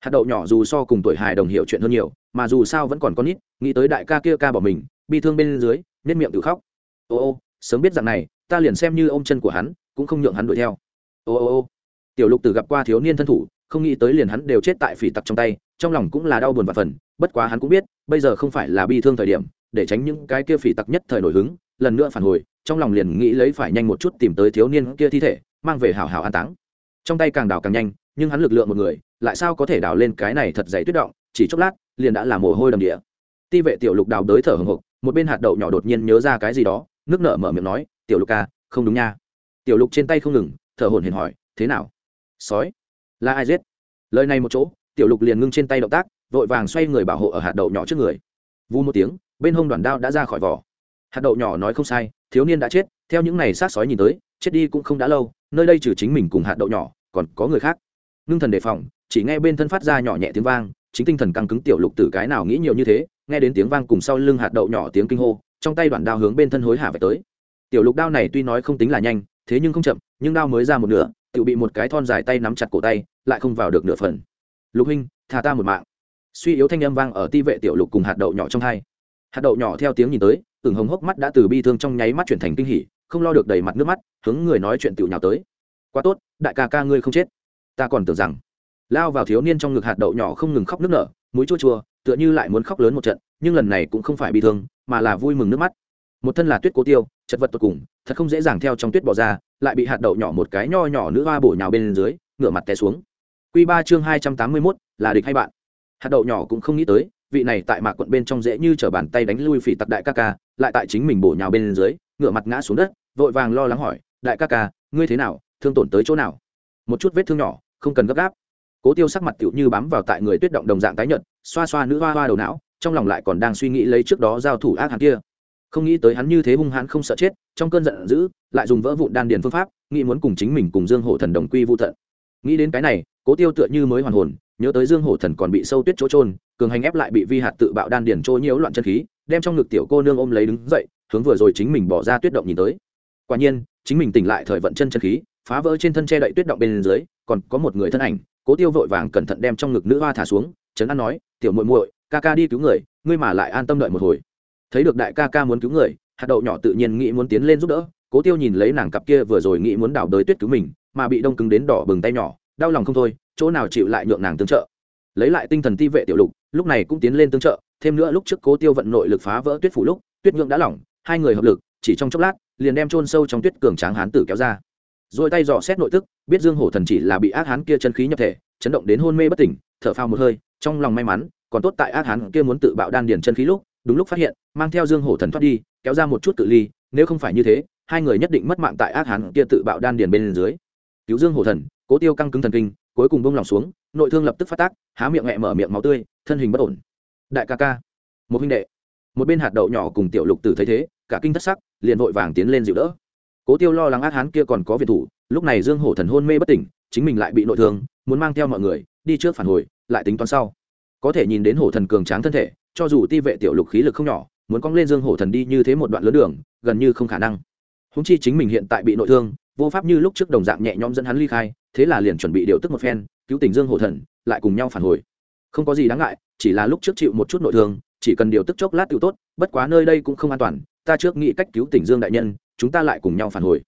hạt đậu nhỏ dù so cùng tuổi hài đồng hiểu chuyện hơn nhiều, mà dù sao vẫn còn con nít, nghĩ tới đại ca kia ca bỏ mình, bi thương bên dưới nên miệng tự khóc. Ô ô, sớm biết rằng này, ta liền xem như ô m chân của hắn, cũng không nhượng hắn đuổi theo. Ô ô ô. Tiểu lục từ gặp qua thiếu niên thân thủ, không nghĩ tới liền hắn đều chết tại phỉ tặc trong tay, trong lòng cũng là đau buồn và phần, bất quá hắn cũng biết, bây giờ không phải là bi thương thời điểm, để tránh những cái kia phỉ tặc nhất thời nổi hứng, lần nữa phản hồi, trong lòng liền nghĩ lấy phải nhanh một chút tìm tới thiếu niên kia thi thể, mang về hảo hảo an táng. Trong tay càng đào càng nhanh nhưng hắn lực lượng một người, lại sao có thể đào lên cái này thật dày tuyết động, chỉ chốc lát, liền đã là mồ hôi đầm địa. Ti vệ tiểu lục đào đới thở hồng hộc, một bên hạt đậu nhỏ đột nhiên nhớ ra cái gì đó, nước nở mở miệng nói, tiểu lục ca, không đúng nha. Tiểu lục trên tay không ngừng, thở hổn hển hỏi, thế nào? Sói. Là ai giết? Lời này một chỗ, tiểu lục liền ngưng trên tay động tác, vội vàng xoay người bảo hộ ở hạt đậu nhỏ trước người. Vu một tiếng, bên hông đoàn đao đã ra khỏi vỏ. Hạt đậu nhỏ nói không sai, thiếu niên đã chết, theo những này sát sói nhìn tới, chết đi cũng không đã lâu, nơi đây trừ chính mình cùng hạt đậu nhỏ, còn có người khác ngưng thần đề phòng, chỉ nghe bên thân phát ra nhỏ nhẹ tiếng vang, chính tinh thần căng cứng tiểu lục tử cái nào nghĩ nhiều như thế, nghe đến tiếng vang cùng sau lưng hạt đậu nhỏ tiếng kinh hô, trong tay đoạn đao hướng bên thân hối hả về tới. Tiểu lục đao này tuy nói không tính là nhanh, thế nhưng không chậm, nhưng đao mới ra một nửa tự bị một cái thon dài tay nắm chặt cổ tay, lại không vào được nửa phần. Lục huynh thà ta một mạng. Suy yếu thanh âm vang ở ti vệ tiểu lục cùng hạt đậu nhỏ trong hai. Hạt đậu nhỏ theo tiếng nhìn tới tưởng hồng hốc mắt đã từ bi thương trong nháy mắt chuyển thành kinh hỉ, không lo được đầy mặt nước mắt, hướng người nói chuyện tiểu nhào tới. Quá tốt, đại ca ca ngươi không chết ta còn tưởng rằng lao vào thiếu niên trong ngực hạt đậu nhỏ không ngừng khóc nước nở, mũi chua chua, tựa như lại muốn khóc lớn một trận, nhưng lần này cũng không phải bị thương, mà là vui mừng nước mắt. Một thân là tuyết cố tiêu, chật vật tột cùng, thật không dễ dàng theo trong tuyết bỏ ra, lại bị hạt đậu nhỏ một cái nho nhỏ nữ hoa bổ nhào bên dưới, ngửa mặt té xuống. Q ba chương hai trăm tám mươi mốt, là địch hay bạn? Hạt đậu nhỏ cũng không nghĩ tới, vị này tại mạc quận bên trong dễ như t r ở bàn tay đánh lui phỉ tặc đại ca ca, lại tại chính mình bổ nhào bên dưới, ngửa mặt ngã xuống đất, vội vàng lo lắng hỏi, đại ca ca, ngươi thế nào? Thương tổn tới chỗ nào? Một chút vết thương nhỏ, không cần gấp gáp. Cố tiêu sắc mặt tựu như bám vào tại người tuyết động đồng dạng tái nhợt, xoa xoa nữ hoa hoa đầu não, trong lòng lại còn đang suy nghĩ lấy trước đó giao thủ ác hắn kia. Không nghĩ tới hắn như thế hung hãn không sợ chết, trong cơn giận dữ, lại dùng vỡ vụn đan điền phương pháp, nghĩ muốn cùng chính mình cùng dương hổ thần đồng quy vô thận nghĩ đến cái này, cố tiêu tựa như mới hoàn hồn, nhớ tới dương hổ thần còn bị sâu tuyết chỗ trôn cường hành ép lại bị vi hạt tự bạo đan điền trôi nhiễu loạn chân khí, đem trong ngực tiểu cô nương ôm lấy đứng dậy, hướng vừa rồi chính mình bỏ ra tuyết động nhìn tới. Quả nhiên, chính mình tỉnh lại thời vận chân chân khí phá vỡ trên thân che đậy tuyết động bên dưới, còn có một người thân ảnh, cố tiêu vội vàng cẩn thận đem trong ngực nữ hoa thả xuống, trấn an nói, tiểu muội muội, ca ca đi cứu người, ngươi mà lại an tâm đợi một hồi. Thấy được đại ca ca muốn cứu người, hạt đậu nhỏ tự nhiên nghĩ muốn tiến lên giúp đỡ, cố tiêu nhìn lấy nàng cặp kia vừa rồi nghĩ muốn đào đới tuyết cứu mình, mà bị đông cứng đến đỏ bừng tay nhỏ, đau lòng không thôi, chỗ nào chịu lại nhượng nàng tương trợ. Lấy lại tinh thần ti vệ tiểu lục, lúc này cũng tiến lên tương trợ, thêm nữa lúc trước cố tiêu vận nội lực phá vỡ tuyết phủ lúc, tuyết nhượng đã lỏng, hai người hợp lực, chỉ trong chốc lát, liền đem chôn sâu trong tuyết cường tráng hán tử kéo ra rồi tay dò xét nội tức, biết dương hổ thần chỉ là bị ác hán kia chân khí nhập thể, chấn động đến hôn mê bất tỉnh, thở phào một hơi, trong lòng may mắn, còn tốt tại ác hán kia muốn tự bạo đan điền chân khí lúc, đúng lúc phát hiện, mang theo dương hổ thần thoát đi, kéo ra một chút cự ly, nếu không phải như thế, hai người nhất định mất mạng tại ác hán kia tự bạo đan điền bên dưới. Cứu dương hổ thần, cố tiêu căng cứng thần kinh, cuối cùng bông lòng xuống, nội thương lập tức phát tác, há miệng mẹ mở miệng máu tươi, thân hình bất ổn. Đại ca ca, một huynh đệ, một bên hạt đậu nhỏ cùng tiểu lục tử thấy thế, cả kinh thất sắc, liền vội vàng tiến lên dịu đỡ cố tiêu lo lắng ác hán kia còn có việt thủ, lúc này dương hổ thần hôn mê bất tỉnh, chính mình lại bị nội thương, muốn mang theo mọi người, đi trước phản hồi, lại tính toán sau. Có thể nhìn đến hổ thần cường tráng thân thể, cho dù ti vệ tiểu lục khí lực không nhỏ, muốn cong lên dương hổ thần đi như thế một đoạn lớn đường, gần như không khả năng. Húng chi chính mình hiện tại bị nội thương, vô pháp như lúc trước đồng dạng nhẹ nhõm dẫn hắn ly khai, thế là liền chuẩn bị điều tức một phen, cứu tình dương hổ thần, lại cùng nhau phản hồi. Không có gì đáng ngại, chỉ là lúc trước chịu một chút nội thương, chỉ cần điều tức chốc lát tự tốt, bất quá nơi đây cũng không an toàn, ta trước nghĩ cách cứu tỉnh dương đại nhân chúng ta lại cùng nhau phản hồi.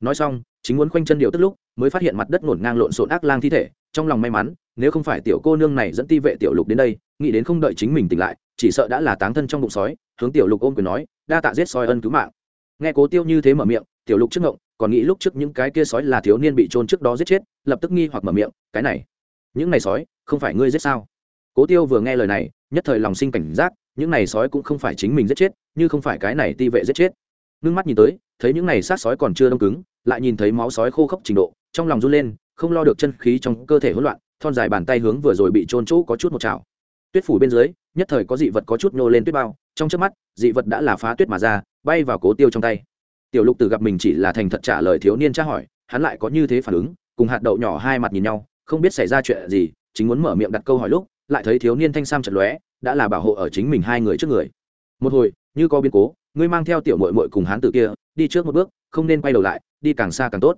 Nói xong, chính muốn khoanh chân điều tức lúc, mới phát hiện mặt đất ngổn ngang lộn xộn ác lang thi thể, trong lòng may mắn, nếu không phải tiểu cô nương này dẫn ti vệ tiểu lục đến đây, nghĩ đến không đợi chính mình tỉnh lại, chỉ sợ đã là táng thân trong bụng sói, hướng tiểu lục ôm quyền nói, đa tạ giết sói ân cứu mạng. Nghe cố tiêu như thế mở miệng, tiểu lục trước ngộng, còn nghĩ lúc trước những cái kia sói là thiếu niên bị trôn trước đó giết chết, lập tức nghi hoặc mở miệng, cái này, những này sói, không phải ngươi giết sao? Cố tiêu vừa nghe lời này, nhất thời lòng sinh cảnh giác, những này sói cũng không phải chính mình giết chết, như không phải cái này ti vệ giết chết ngưng mắt nhìn tới, thấy những này sát sói còn chưa đông cứng, lại nhìn thấy máu sói khô khốc trình độ, trong lòng run lên, không lo được chân khí trong cơ thể hỗn loạn, thon dài bàn tay hướng vừa rồi bị trôn chỗ có chút một chảo tuyết phủ bên dưới, nhất thời có dị vật có chút nhô lên tuyết bao, trong trước mắt, dị vật đã là phá tuyết mà ra, bay vào cố tiêu trong tay. Tiểu lục từ gặp mình chỉ là thành thật trả lời thiếu niên tra hỏi, hắn lại có như thế phản ứng, cùng hạt đậu nhỏ hai mặt nhìn nhau, không biết xảy ra chuyện gì, chính muốn mở miệng đặt câu hỏi lúc, lại thấy thiếu niên thanh sam chật lóe, đã là bảo hộ ở chính mình hai người trước người. Một hồi, như có biến cố ngươi mang theo tiểu mội mội cùng hán tử kia, đi trước một bước, không nên quay đầu lại, đi càng xa càng tốt.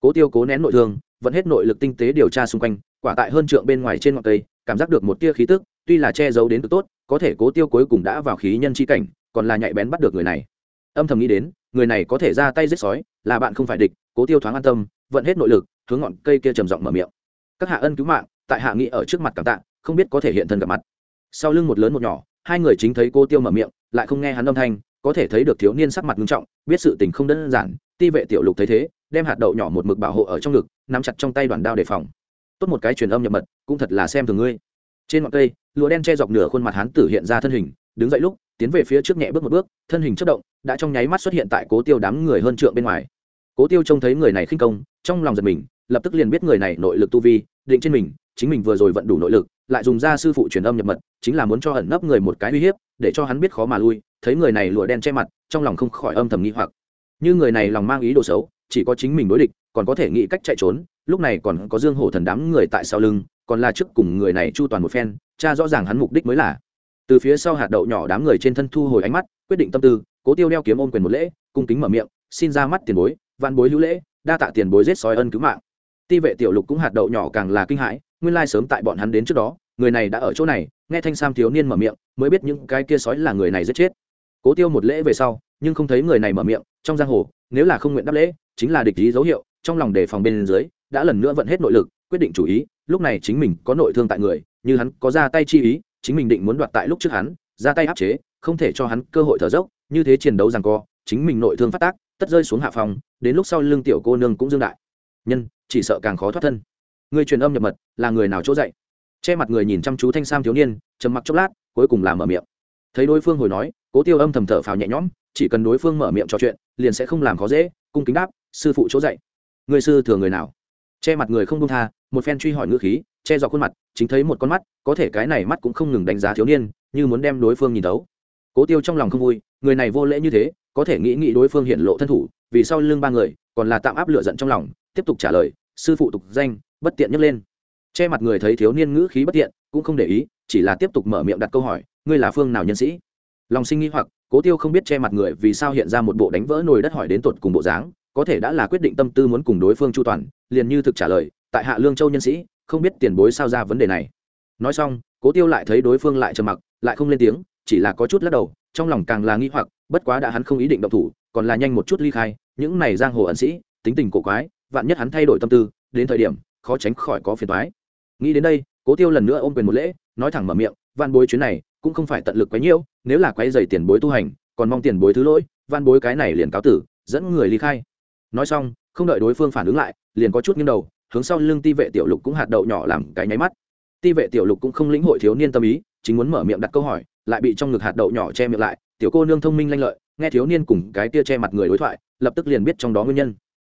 Cố tiêu cố nén nội thương, vẫn hết nội lực tinh tế điều tra xung quanh, quả tại hơn trượng bên ngoài trên ngọn cây, cảm giác được một tia khí tức, tuy là che giấu đến cực tốt, có thể cố tiêu cuối cùng đã vào khí nhân chi cảnh, còn là nhạy bén bắt được người này. Âm thầm nghĩ đến, người này có thể ra tay giết sói, là bạn không phải địch, cố tiêu thoáng an tâm vận hết nội lực, hướng ngọn cây kia trầm giọng mở miệng. Các hạ ân cứu mạng, tại hạ nghĩ ở trước mặt cảm tạ, không biết có thể hiện thân gặp mặt. Sau lưng một lớn một nhỏ, hai người chính thấy cô tiêu mở miệng, lại không nghe hắn âm thanh có thể thấy được thiếu niên sắc mặt nghiêm trọng, biết sự tình không đơn giản, ti vệ tiểu lục thấy thế, đem hạt đậu nhỏ một mực bảo hộ ở trong ngực, nắm chặt trong tay đoàn đao đề phòng. Tốt một cái truyền âm nhập mật, cũng thật là xem thường ngươi. Trên ngọn cây, lụa đen che dọc nửa khuôn mặt hắn tử hiện ra thân hình, đứng dậy lúc, tiến về phía trước nhẹ bước một bước, thân hình chất động, đã trong nháy mắt xuất hiện tại cố tiêu đám người hơn trượng bên ngoài. Cố tiêu trông thấy người này khinh công, trong lòng giật mình, lập tức liền biết người này nội lực tu vi, định trên mình, chính mình vừa rồi vận đủ nội lực lại dùng ra sư phụ truyền âm nhập mật, chính là muốn cho ẩn nấp người một cái uy hiếp, để cho hắn biết khó mà lui, thấy người này lụa đen che mặt, trong lòng không khỏi âm thầm nghĩ hoặc. Như người này lòng mang ý đồ xấu, chỉ có chính mình đối địch, còn có thể nghĩ cách chạy trốn, lúc này còn có dương hổ thần đám người tại sau lưng, còn là trước cùng người này chu toàn một phen, cha rõ ràng hắn mục đích mới là. Từ phía sau hạt đậu nhỏ đám người trên thân thu hồi ánh mắt, quyết định tâm tư, cố tiêu đeo kiếm ôm quyền một lễ, cung kính mở miệng, xin ra mắt tiền bối văn bối hữu lễ, đa tạ tiền bối giết sói ân cứu mạng. Ti vệ tiểu lục cũng hạt đậu nhỏ càng là kinh hãi nguyên lai sớm tại bọn hắn đến trước đó, người này đã ở chỗ này, nghe thanh sam thiếu niên mở miệng, mới biết những cái kia sói là người này giết chết. Cố tiêu một lễ về sau, nhưng không thấy người này mở miệng, trong giang hồ, nếu là không nguyện đáp lễ, chính là địch ý dấu hiệu, trong lòng đề phòng bên dưới, đã lần nữa vận hết nội lực, quyết định chủ ý, lúc này chính mình có nội thương tại người, như hắn có ra tay chi ý, chính mình định muốn đoạt tại lúc trước hắn, ra tay áp chế, không thể cho hắn cơ hội thở dốc, như thế chiến đấu rằng co, chính mình nội thương phát tác, tất rơi xuống hạ phòng, đến lúc sau lưng tiểu cô nương cũng dương đại. Nhân, chỉ sợ càng khó thoát thân người truyền âm nhập mật, là người nào chỗ dạy? Che mặt người nhìn chăm chú thanh sam thiếu niên, trầm mặc chốc lát, cuối cùng là mở miệng. Thấy đối phương hồi nói, cố tiêu âm thầm thở phào nhẹ nhõm, chỉ cần đối phương mở miệng trò chuyện, liền sẽ không làm khó dễ, cung kính đáp, sư phụ chỗ dạy. Người sư thừa người nào? Che mặt người không đông tha, một phen truy hỏi ngữ khí, che dọc khuôn mặt, chính thấy một con mắt, có thể cái này mắt cũng không ngừng đánh giá thiếu niên, như muốn đem đối phương nhìn tấu cố tiêu trong lòng không vui, người này vô lễ như thế, có thể nghĩ nghĩ đối phương hiện lộ thân thủ, vì sau lưng ba người, còn là tạm áp lựa giận trong lòng, tiếp tục trả lời, sư phụ tục danh bất tiện nhấc lên. Che mặt người thấy thiếu niên ngữ khí bất tiện, cũng không để ý, chỉ là tiếp tục mở miệng đặt câu hỏi, ngươi là phương nào nhân sĩ? Lòng sinh nghi hoặc, cố tiêu không biết che mặt người vì sao hiện ra một bộ đánh vỡ nồi đất hỏi đến tột cùng bộ dáng, có thể đã là quyết định tâm tư muốn cùng đối phương chu toàn, liền như thực trả lời, tại hạ lương châu nhân sĩ, không biết tiền bối sao ra vấn đề này. Nói xong, cố tiêu lại thấy đối phương lại trầm mặc, lại không lên tiếng, chỉ là có chút lắc đầu, trong lòng càng là nghi hoặc, bất quá đã hắn không ý định động thủ, còn là nhanh một chút ly khai, những này giang hồ ẩn sĩ, tính tình cổ quái, vạn nhất hắn thay đổi tâm tư, đến thời điểm khó tránh khỏi có phiền toái. Nghĩ đến đây, cố tiêu lần nữa ôm quyền một lễ, nói thẳng mở miệng van bối chuyến này cũng không phải tận lực quấy nhiễu nếu là quấy dày tiền bối tu hành, còn mong tiền bối thứ lỗi van bối cái này liền cáo tử, dẫn người ly khai. Nói xong, không đợi đối phương phản ứng lại, liền có chút nghiêng đầu, hướng sau lưng ti vệ tiểu lục cũng hạt đậu nhỏ làm cái nháy mắt. Ti vệ tiểu lục cũng không lĩnh hội thiếu niên tâm ý, chính muốn mở miệng đặt câu hỏi, lại bị trong ngực hạt đậu nhỏ che miệng lại, tiểu cô nương thông minh lanh lợi, nghe thiếu niên cùng cái tia che mặt người đối thoại, lập tức liền biết trong đó nguyên nhân.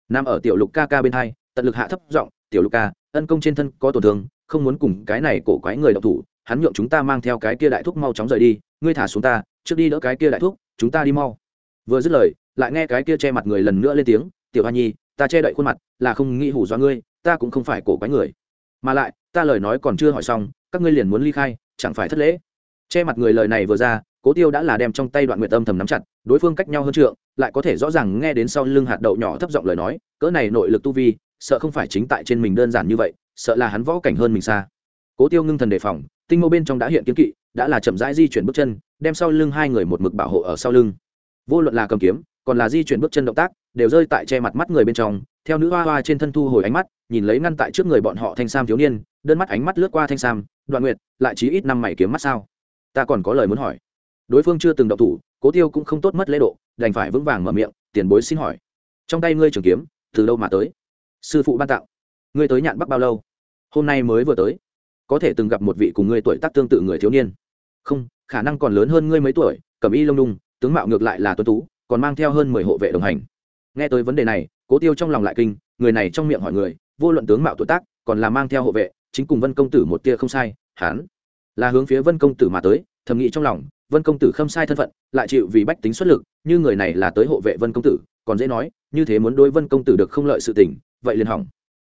Nam ở tiểu lục ca ca bên hai, tận lực hạ thấp giọng tiểu lục ca, ân công trên thân có tổn thương, không muốn cùng cái này cổ quái người đọc thủ, hắn nhượng chúng ta mang theo cái kia đại thúc mau chóng rời đi, ngươi thả xuống ta, trước đi đỡ cái kia đại thúc, chúng ta đi mau. Vừa dứt lời, lại nghe cái kia che mặt người lần nữa lên tiếng, tiểu hoa nhi, ta che đậy khuôn mặt, là không nghĩ hủ do ngươi, ta cũng không phải cổ quái người. Mà lại, ta lời nói còn chưa hỏi xong, các ngươi liền muốn ly khai, chẳng phải thất lễ. Che mặt người lời này vừa ra, cố tiêu đã là đem trong tay đoạn nguyệt âm thầm nắm chặt, đối phương cách nhau hơn trượng, lại có thể rõ ràng nghe đến sau lưng hạt đậu nhỏ thấp giọng lời nói, cỡ này nội lực tu vi sợ không phải chính tại trên mình đơn giản như vậy, sợ là hắn võ cảnh hơn mình xa. Cố tiêu ngưng thần đề phòng, tinh mâu bên trong đã hiện kiếm kỵ, đã là chậm rãi di chuyển bước chân, đem sau lưng hai người một mực bảo hộ ở sau lưng. Vô luận là cầm kiếm, còn là di chuyển bước chân động tác, đều rơi tại che mặt mắt người bên trong, theo nữ hoa hoa trên thân thu hồi ánh mắt, nhìn lấy ngăn tại trước người bọn họ thanh sam thiếu niên, đơn mắt ánh mắt lướt qua thanh sam, đoạn nguyệt, lại chí ít năm mảy kiếm mắt sao? Ta còn có lời muốn hỏi. Đối phương chưa từng động thủ, cố tiêu cũng không tốt mất lễ độ, đành phải vững vàng mở miệng, tiền bối xin hỏi. Trong tay ngươi trường kiếm, từ đâu mà tới? Sư phụ ban tặng. Ngươi tới nhạn bắc bao lâu? Hôm nay mới vừa tới. Có thể từng gặp một vị cùng ngươi tuổi tác tương tự người thiếu niên. Không khả năng còn lớn hơn ngươi mấy tuổi cầm y lông đung tướng mạo ngược lại là tuân tú còn mang theo hơn mười hộ vệ đồng hành. Nghe tới vấn đề này cố tiêu trong lòng lại kinh người này trong miệng hỏi người vô luận tướng mạo tuổi tác còn là mang theo hộ vệ chính cùng vân công tử một tia không sai Hán, là hướng phía vân công tử mà tới thầm nghĩ trong lòng vân công tử khâm sai thân phận lại chịu vì bách tính xuất lực như người này là tới hộ vệ vân công tử còn dễ nói như thế muốn đối vân công tử được không lợi sự tình vậy liền hỏng.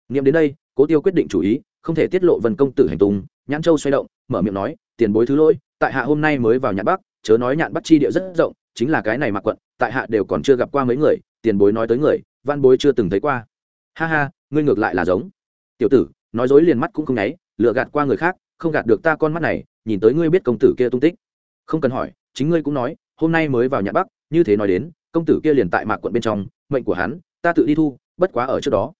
Nghiệm đến đây, cố tiêu quyết định chủ ý, không thể tiết lộ vân công tử hành tung, nhãn châu xoay động, mở miệng nói, tiền bối thứ lỗi, tại hạ hôm nay mới vào nhạn bắc, chớ nói nhạn bắc chi địa rất rộng, chính là cái này mặc quận, tại hạ đều còn chưa gặp qua mấy người, tiền bối nói tới người, văn bối chưa từng thấy qua. Ha ha, ngươi ngược lại là giống. Tiểu tử, nói dối liền mắt cũng không nháy lựa gạt qua người khác, không gạt được ta con mắt này, nhìn tới ngươi biết công tử kia tung tích. Không cần hỏi, chính ngươi cũng nói, hôm nay mới vào nhạn bắc, như thế nói đến, công tử kia liền tại mạc quận bên trong, mệnh của hắn, ta tự đi thu bất quá ở trước đó.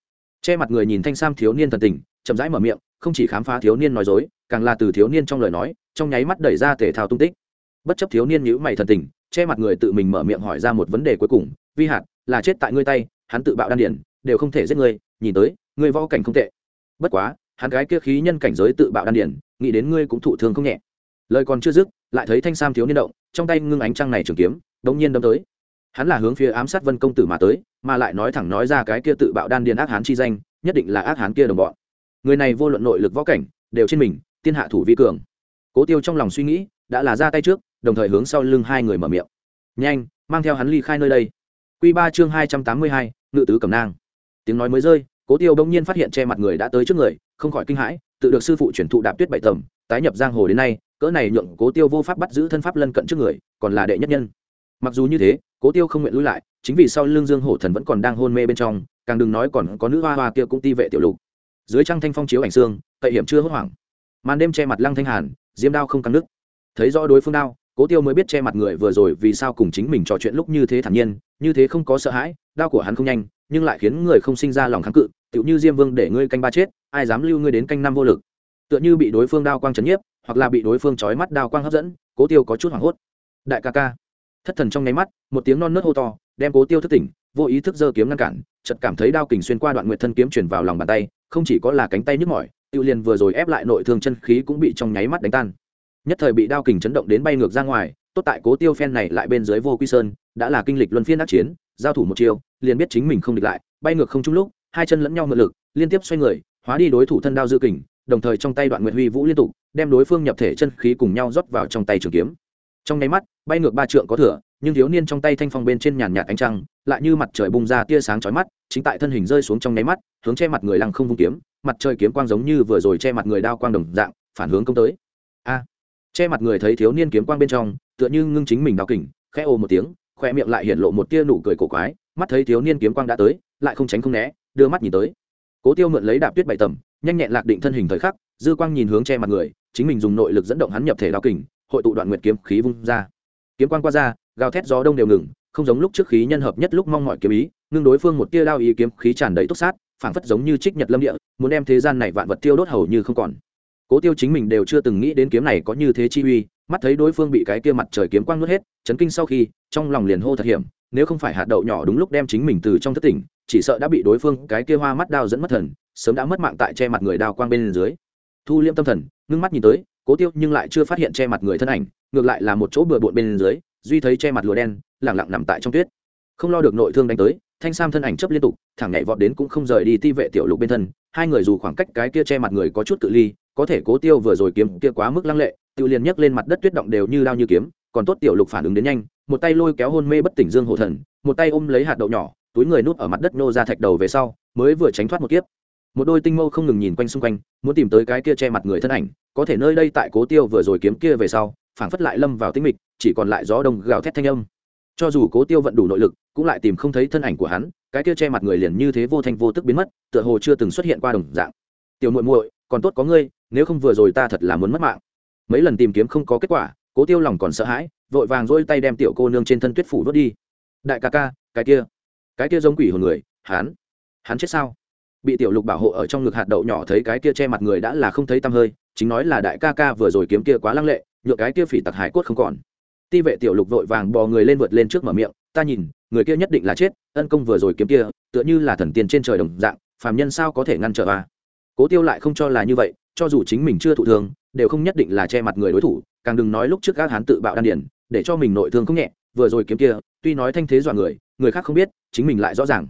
Che mặt người nhìn thanh sam thiếu niên thần tình, chậm rãi mở miệng, không chỉ khám phá thiếu niên nói dối, càng là từ thiếu niên trong lời nói, trong nháy mắt đẩy ra thể thao tung tích. Bất chấp thiếu niên nhữ mày thần tình, che mặt người tự mình mở miệng hỏi ra một vấn đề cuối cùng, vi hạt, là chết tại ngươi tay, hắn tự bạo đan điển, đều không thể giết ngươi, nhìn tới, ngươi võ cảnh không tệ. Bất quá, hắn gái kia khí nhân cảnh giới tự bạo đan điển, nghĩ đến ngươi cũng thụ thương không nhẹ. Lời còn chưa dứt, lại thấy thanh sam thiếu niên động, trong tay ngưng ánh trăng này trường kiếm đống nhiên đâm tới hắn là hướng phía ám sát vân công tử mà tới, mà lại nói thẳng nói ra cái kia tự bạo đan điền ác hán chi danh, nhất định là ác hán kia đồng bọn. Người này vô luận nội lực võ cảnh, đều trên mình, tiên hạ thủ vi cường. Cố tiêu trong lòng suy nghĩ, đã là ra tay trước, đồng thời hướng sau lưng hai người mở miệng. Nhanh, mang theo hắn ly khai nơi đây. Q ba chương hai trăm tám mươi hai, ngự tứ cẩm nang. Tiếng nói mới rơi, cố tiêu bỗng nhiên phát hiện che mặt người đã tới trước người, không khỏi kinh hãi, tự được sư phụ chuyển thụ đạp tuyết bảy tầm tái nhập giang hồ đến nay, cỡ này nhượng cố tiêu vô pháp bắt giữ thân pháp lân cận trước người, còn là đệ nhất nhân mặc dù như thế, cố tiêu không nguyện lui lại, chính vì sau lưng dương hổ thần vẫn còn đang hôn mê bên trong, càng đừng nói còn có nữ hoa hoa kia cũng ti vệ tiểu lục. Dưới trăng thanh phong chiếu ảnh xương cậy hiểm chưa hốt hoảng. Màn đêm che mặt lăng thanh hàn, diêm đao không căng nước. Thấy rõ đối phương đao cố tiêu mới biết che mặt người vừa rồi vì sao cùng chính mình trò chuyện lúc như thế thản nhiên, như thế không có sợ hãi đao của hắn không nhanh, nhưng lại khiến người không sinh ra lòng kháng cự, tựu như diêm vương để ngươi canh ba chết, ai dám lưu ngươi đến canh năm vô lực. Tựa như bị đối phương đao quang trấn nhiếp, hoặc là bị đối phương trói mắt đao quang hấp dẫn, cố tiêu có chút hoảng hốt. Đại ca ca thất thần trong nháy mắt, một tiếng non nớt hô to, đem cố tiêu thức tỉnh, vô ý thức giơ kiếm ngăn cản, chợt cảm thấy đao kình xuyên qua đoạn nguyệt thân kiếm chuyển vào lòng bàn tay, không chỉ có là cánh tay nhức mỏi, tiêu liền vừa rồi ép lại nội thương chân khí cũng bị trong nháy mắt đánh tan. Nhất thời bị đao kình chấn động đến bay ngược ra ngoài, tốt tại cố tiêu phen này lại bên dưới vô quy sơn, đã là kinh lịch luân phiên đắc chiến, giao thủ một chiều liền biết chính mình không địch lại, bay ngược không chung lúc, hai chân lẫn nhau mượn lực, liên tiếp xoay người, hóa đi đối thủ thân đao dư kình, đồng thời trong tay đoạn nguyệt huy vũ liên tục, đem đối phương nhập thể chân khí cùng nhau rót vào trong tay trường kiếm trong nháy mắt, bay ngược ba trượng có thừa, nhưng thiếu niên trong tay thanh phong bên trên nhàn nhạt ánh trăng, lại như mặt trời bung ra tia sáng chói mắt, chính tại thân hình rơi xuống trong nháy mắt, hướng che mặt người lăng không vung kiếm, mặt trời kiếm quang giống như vừa rồi che mặt người đao quang đồng dạng, phản hướng công tới. A! Che mặt người thấy thiếu niên kiếm quang bên trong, tựa như ngưng chính mình đao kình, khẽ ồ một tiếng khoe miệng lại hiện lộ một tia nụ cười cổ quái, mắt thấy thiếu niên kiếm quang đã tới, lại không tránh không né, đưa mắt nhìn tới. Cố tiêu mượn lấy đạp tuyết bảy tầm, nhanh nhẹn lạc định thân hình thời khắc, dư quang nhìn hướng che mặt người, chính mình dùng nội lực dẫn động hắn nhập thể đao kình hội tụ đoạn nguyệt kiếm khí vung ra. Kiếm quang qua ra, gào thét gió đông đều ngừng, không giống lúc trước khí nhân hợp nhất lúc mong mọi kiếm ý, ngưng đối phương một tia đao ý kiếm khí tràn đầy túc sát, phảng phất giống như trích nhật lâm địa, muốn đem thế gian này vạn vật tiêu đốt hầu như không còn. Cố tiêu chính mình đều chưa từng nghĩ đến kiếm này có như thế chi uy, mắt thấy đối phương bị cái kia mặt trời kiếm quang nuốt hết, chấn kinh sau khi, trong lòng liền hô thật hiểm, nếu không phải hạt đậu nhỏ đúng lúc đem chính mình từ trong thất tỉnh, chỉ sợ đã bị đối phương cái kia hoa mắt đao dẫn mất thần, sớm đã mất mạng tại che mặt người đao quang bên dưới. Thu liêm tâm thần, ngưng mắt nhìn tới cố tiêu nhưng lại chưa phát hiện che mặt người thân ảnh, ngược lại là một chỗ bừa bộn bên dưới, duy thấy che mặt lụa đen, lẳng lặng nằm tại trong tuyết. Không lo được nội thương đánh tới, thanh sam thân ảnh chấp liên tục, thẳng nhảy vọt đến cũng không rời đi ti vệ tiểu lục bên thân. Hai người dù khoảng cách cái kia che mặt người có chút cự ly, có thể cố tiêu vừa rồi kiếm kia quá mức lăng lệ tự liền nhấc lên mặt đất tuyết động đều như đao như kiếm, còn tốt tiểu lục phản ứng đến nhanh, một tay lôi kéo hôn mê bất tỉnh dương hộ thần, một tay ôm lấy hạt đậu nhỏ, túi người nút ở mặt đất nô ra thạch đầu về sau, mới vừa tránh thoát một kiếp. Một đôi tinh mâu không ngừng nhìn quanh xung quanh, muốn tìm tới cái kia che mặt người thân ảnh có thể nơi đây tại cố tiêu vừa rồi kiếm kia về sau, phảng phất lại lâm vào tinh mịch, chỉ còn lại gió đông gào thét thanh âm. Cho dù cố tiêu vận đủ nội lực, cũng lại tìm không thấy thân ảnh của hắn, cái kia che mặt người liền như thế vô thanh vô tức biến mất, tựa hồ chưa từng xuất hiện qua đồng dạng. Tiểu muội muội, còn tốt có ngươi, nếu không vừa rồi ta thật là muốn mất mạng. Mấy lần tìm kiếm không có kết quả, cố tiêu lòng còn sợ hãi, vội vàng dỗi tay đem tiểu cô nương trên thân tuyết phủ vớt đi. Đại ca ca, cái kia cái kia giống quỷ hồn người, hắn hắn chết sao? Bị tiểu lục bảo hộ ở trong ngực hạt đậu nhỏ thấy cái kia che mặt người đã là không thấy tăm hơi chính nói là đại ca ca vừa rồi kiếm kia quá lăng lệ, nhựa cái kia phỉ tặc hải cốt không còn. Ti vệ tiểu lục vội vàng bò người lên vượt lên trước mở miệng, ta nhìn, người kia nhất định là chết, ân công vừa rồi kiếm kia, tựa như là thần tiên trên trời đồng dạng, phàm nhân sao có thể ngăn trở à? cố tiêu lại không cho là như vậy, cho dù chính mình chưa thụ thương, đều không nhất định là che mặt người đối thủ, càng đừng nói lúc trước các hán tự bạo đan điển, để cho mình nội thương không nhẹ, vừa rồi kiếm kia, tuy nói thanh thế dọa người người khác không biết, chính mình lại rõ ràng.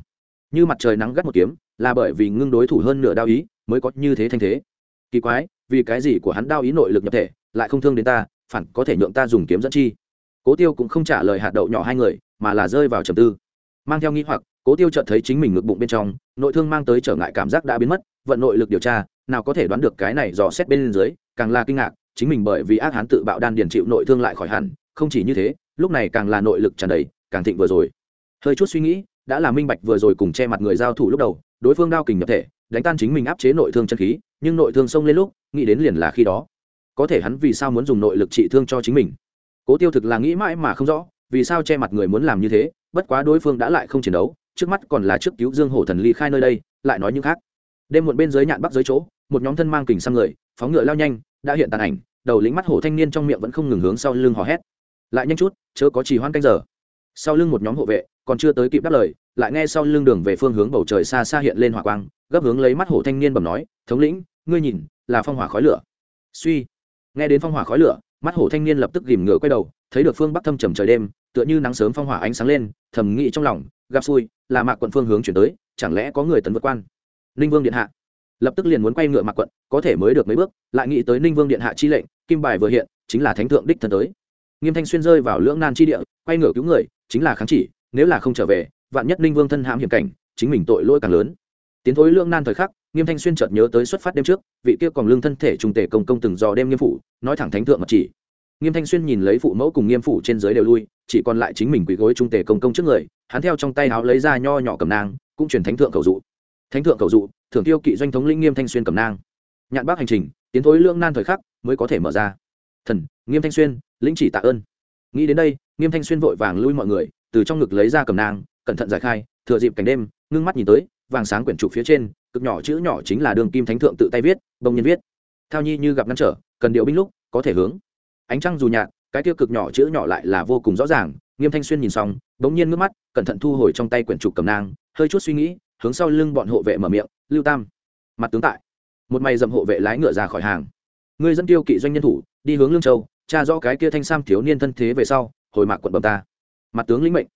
Như mặt trời nắng gắt một kiếm, là bởi vì ngưng đối thủ hơn nửa đao ý, mới có như thế thanh thế. Kỳ quái vì cái gì của hắn đao ý nội lực nhập thể, lại không thương đến ta, phản có thể nhượng ta dùng kiếm dẫn chi. Cố tiêu cũng không trả lời hạt đậu nhỏ hai người, mà là rơi vào trầm tư. Mang theo nghĩ hoặc, cố tiêu chợt thấy chính mình ngực bụng bên trong, nội thương mang tới trở ngại cảm giác đã biến mất, vận nội lực điều tra, nào có thể đoán được cái này dò xét bên dưới, càng là kinh ngạc, chính mình bởi vì ác hán tự bạo đan điền chịu nội thương lại khỏi hẳn, không chỉ như thế, lúc này càng là nội lực tràn đầy, càng thịnh vừa rồi. Hơi chút suy nghĩ, đã là minh bạch vừa rồi cùng che mặt người giao thủ lúc đầu, đối phương đao kình nhập thể đánh tan chính mình áp chế nội thương chân khí, nhưng nội thương xông lên lúc, nghĩ đến liền là khi đó. Có thể hắn vì sao muốn dùng nội lực trị thương cho chính mình? Cố tiêu thực là nghĩ mãi mà không rõ, vì sao che mặt người muốn làm như thế, bất quá đối phương đã lại không chiến đấu, trước mắt còn là trước cứu dương hổ thần ly khai nơi đây, lại nói những khác. Đêm một bên dưới nhạn bắc dưới chỗ, một nhóm thân mang kình sang người, phóng ngựa lao nhanh, đã hiện tàn ảnh, đầu lính mắt hổ thanh niên trong miệng vẫn không ngừng hướng sau lưng hò hét. Lại nhanh chút, chớ có chỉ hoan canh giờ. Sau lưng một nhóm hộ vệ, còn chưa tới kịp đáp lời, lại nghe sau lưng đường về phương hướng bầu trời xa xa hiện lên hỏa quang gấp hướng lấy mắt hổ thanh niên bầm nói, thống lĩnh, ngươi nhìn, là phong hỏa khói lửa. Suy. Nghe đến phong hỏa khói lửa, mắt hổ thanh niên lập tức ghìm ngựa quay đầu, thấy được phương bắc thâm trầm trời đêm, tựa như nắng sớm phong hỏa ánh sáng lên, thầm nghĩ trong lòng, gặp xui, là mạc quận phương hướng chuyển tới, chẳng lẽ có người tấn vượt quan? Ninh vương điện hạ. Lập tức liền muốn quay ngựa mạc quận, có thể mới được mấy bước, lại nghĩ tới ninh vương điện hạ chi lệnh, kim bài vừa hiện, chính là thánh thượng đích thân tới. Nghiêm thanh xuyên rơi vào lưỡng nan chi địa, quay ngựa cứu người, chính là kháng chỉ, nếu là không trở về, vạn nhất ninh vương thân hãm hiểm cảnh, chính mình tội lỗi càng lớn tiến thối lưỡng nan thời khắc, nghiêm thanh xuyên chợt nhớ tới xuất phát đêm trước, vị kia còn lương thân thể trung tề công công từng dò đêm nghiêm phủ, nói thẳng thánh thượng mật chỉ. Nghiêm thanh xuyên nhìn lấy phụ mẫu cùng nghiêm phủ trên dưới đều lui, chỉ còn lại chính mình quỳ gối trung tề công công trước người, hắn theo trong tay áo lấy ra nho nhỏ cầm nang, cũng chuyển thánh thượng cầu dụ. Thánh thượng cầu dụ, thưởng tiêu kỵ doanh thống linh nghiêm thanh xuyên cầm nang. Nhạn bác hành trình, tiến thối lương nan thời khắc mới có thể mở ra. Thần, nghiêm thanh xuyên, lĩnh chỉ tạ ơn. Nghĩ đến đây, nghiêm thanh xuyên vội vàng lui mọi người, từ trong ngực lấy ra cầm nang, cẩn thận giải khai, thừa dịp cảnh đêm, ngưng mắt nhìn tới vàng sáng quyển trục phía trên, cực nhỏ chữ nhỏ chính là đường kim thánh thượng tự tay viết, bông nhiên viết. Thao nhi như gặp ngăn trở, cần điệu binh lúc, có thể hướng. Ánh trăng dù nhạt, cái tiêu cực nhỏ chữ nhỏ lại là vô cùng rõ ràng, nghiêm thanh xuyên nhìn xong, bỗng nhiên ngước mắt, cẩn thận thu hồi trong tay quyển trục cầm nang, hơi chút suy nghĩ, hướng sau lưng bọn hộ vệ mở miệng, lưu tam. Mặt tướng tại, một mày dầm hộ vệ lái ngựa ra khỏi hàng. Người dân tiêu kỵ doanh nhân thủ, đi hướng lương châu cha rõ cái kia thanh sam thiếu niên thân thế về sau, hồi mạc quận bầm ta. Mặt tướng lĩnh mệnh,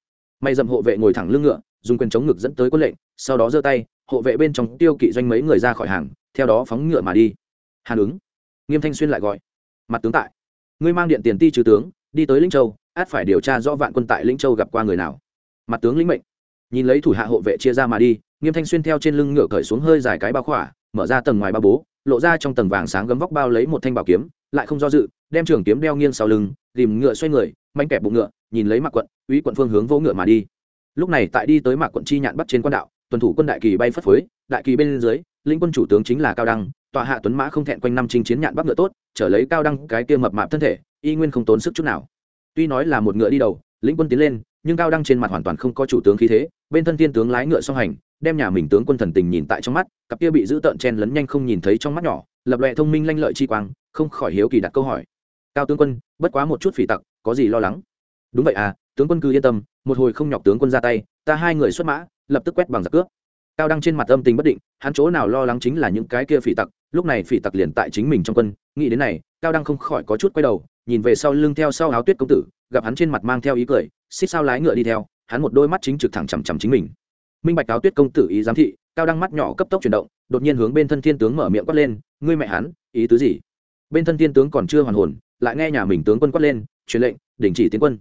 mày dầm hộ vệ ngồi thẳng lưng ngựa dùng quyền chống ngực dẫn tới quân lệnh, sau đó giơ tay, hộ vệ bên trong tiêu kỵ doanh mấy người ra khỏi hàng, theo đó phóng ngựa mà đi. Hàn ứng. Nghiêm thanh xuyên lại gọi. Mặt tướng tại. Ngươi mang điện tiền ti trừ tướng, đi tới linh châu, át phải điều tra rõ vạn quân tại linh châu gặp qua người nào. Mặt tướng lĩnh mệnh. Nhìn lấy thủ hạ hộ vệ chia ra mà đi, nghiêm thanh xuyên theo trên lưng ngựa cởi xuống hơi dài cái bao khỏa, mở ra tầng ngoài ba bố, lộ ra trong tầng vàng sáng gấm vóc bao lấy một thanh bảo kiếm, lại không do dự, đem trường kiếm đeo nghiêng sau lưng tìm ngựa xoay người manh kẹp bụng ngựa, nhìn lấy mặc quận úy quận phương hướng vô ngựa mà đi lúc này tại đi tới mạc quận chi nhạn bắt trên quan đạo, tuần thủ quân đại kỳ bay phất phới, đại kỳ bên dưới linh quân chủ tướng chính là cao đăng, tọa hạ tuấn mã không thẹn quanh năm chinh chiến nhạn bắc ngựa tốt, trở lấy cao đăng cái kia mập mạp thân thể, y nguyên không tốn sức chút nào. Tuy nói là một ngựa đi đầu, lĩnh quân tiến lên, nhưng cao đăng trên mặt hoàn toàn không có chủ tướng khí thế, bên thân tiên tướng lái ngựa song hành, đem nhà mình tướng quân thần tình nhìn tại trong mắt, cặp kia bị giữ tợn chen lấn nhanh không nhìn thấy trong mắt nhỏ, lập lệ thông minh lanh lợi chi quang, không khỏi hiếu kỳ đặt câu hỏi. Cao tướng quân, bất quá một chút phỉ tặc, có gì lo lắng? Đúng vậy à tướng quân cứ yên tâm, một hồi không nhọc tướng quân ra tay, ta hai người xuất mã, lập tức quét bằng giặc cướp. Cao đăng trên mặt âm tình bất định, hắn chỗ nào lo lắng chính là những cái kia phỉ tặc, lúc này phỉ tặc liền tại chính mình trong quân, nghĩ đến này, cao đăng không khỏi có chút quay đầu, nhìn về sau lưng theo sau áo tuyết công tử, gặp hắn trên mặt mang theo ý cười, xích sao lái ngựa đi theo, hắn một đôi mắt chính trực thẳng chằm chằm chính mình. Minh bạch áo tuyết công tử ý giám thị, cao đăng mắt nhỏ cấp tốc chuyển động, đột nhiên hướng bên thân thiên tướng mở miệng quát lên, ngươi mẹ hắn, ý tứ gì? Bên thân thiên tướng còn chưa hoàn hồn, lại nghe nhà mình tướng quân quát lên, truyền lệnh, đình chỉ tiến quân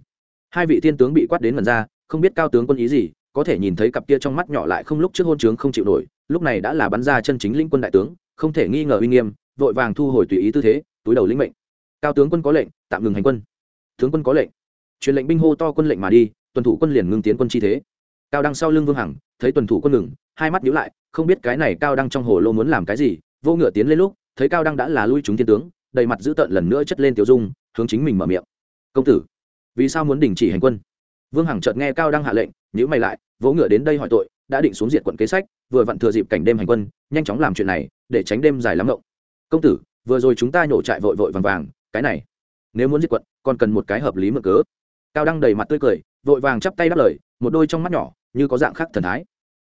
hai vị thiên tướng bị quát đến mần ra, không biết cao tướng quân ý gì, có thể nhìn thấy cặp kia trong mắt nhỏ lại không lúc trước hôn trướng không chịu nổi, lúc này đã là bắn ra chân chính lĩnh quân đại tướng, không thể nghi ngờ uy nghiêm, vội vàng thu hồi tùy ý tư thế, túi đầu lĩnh mệnh. Cao tướng quân có lệnh, tạm ngừng hành quân. Tướng quân có lệnh. Truyền lệnh binh hô to quân lệnh mà đi, tuần thủ quân liền ngưng tiến quân chi thế. Cao đăng sau lưng vương hằng, thấy tuần thủ quân ngừng, hai mắt nhíu lại, không biết cái này cao đăng trong hồ lô muốn làm cái gì, vô ngựa tiến lên lúc, thấy cao đăng đã là lui chúng thiên tướng, đầy mặt giữ tợn lần nữa chất lên tiểu dung, hướng chính mình mở miệng. Công tử vì sao muốn đình chỉ hành quân? Vương hằng chợt nghe cao đăng hạ lệnh nhữ mày lại, vỗ ngựa đến đây hỏi tội, đã định xuống diệt quận kế sách, vừa vặn thừa dịp cảnh đêm hành quân, nhanh chóng làm chuyện này, để tránh đêm dài lắm động công tử, vừa rồi chúng ta nhổ trại vội vội vàng vàng, cái này, nếu muốn diệt quận, còn cần một cái hợp lý mượn cớ. Cao đăng đầy mặt tươi cười, vội vàng chắp tay đáp lời, một đôi trong mắt nhỏ, như có dạng khác thần thái.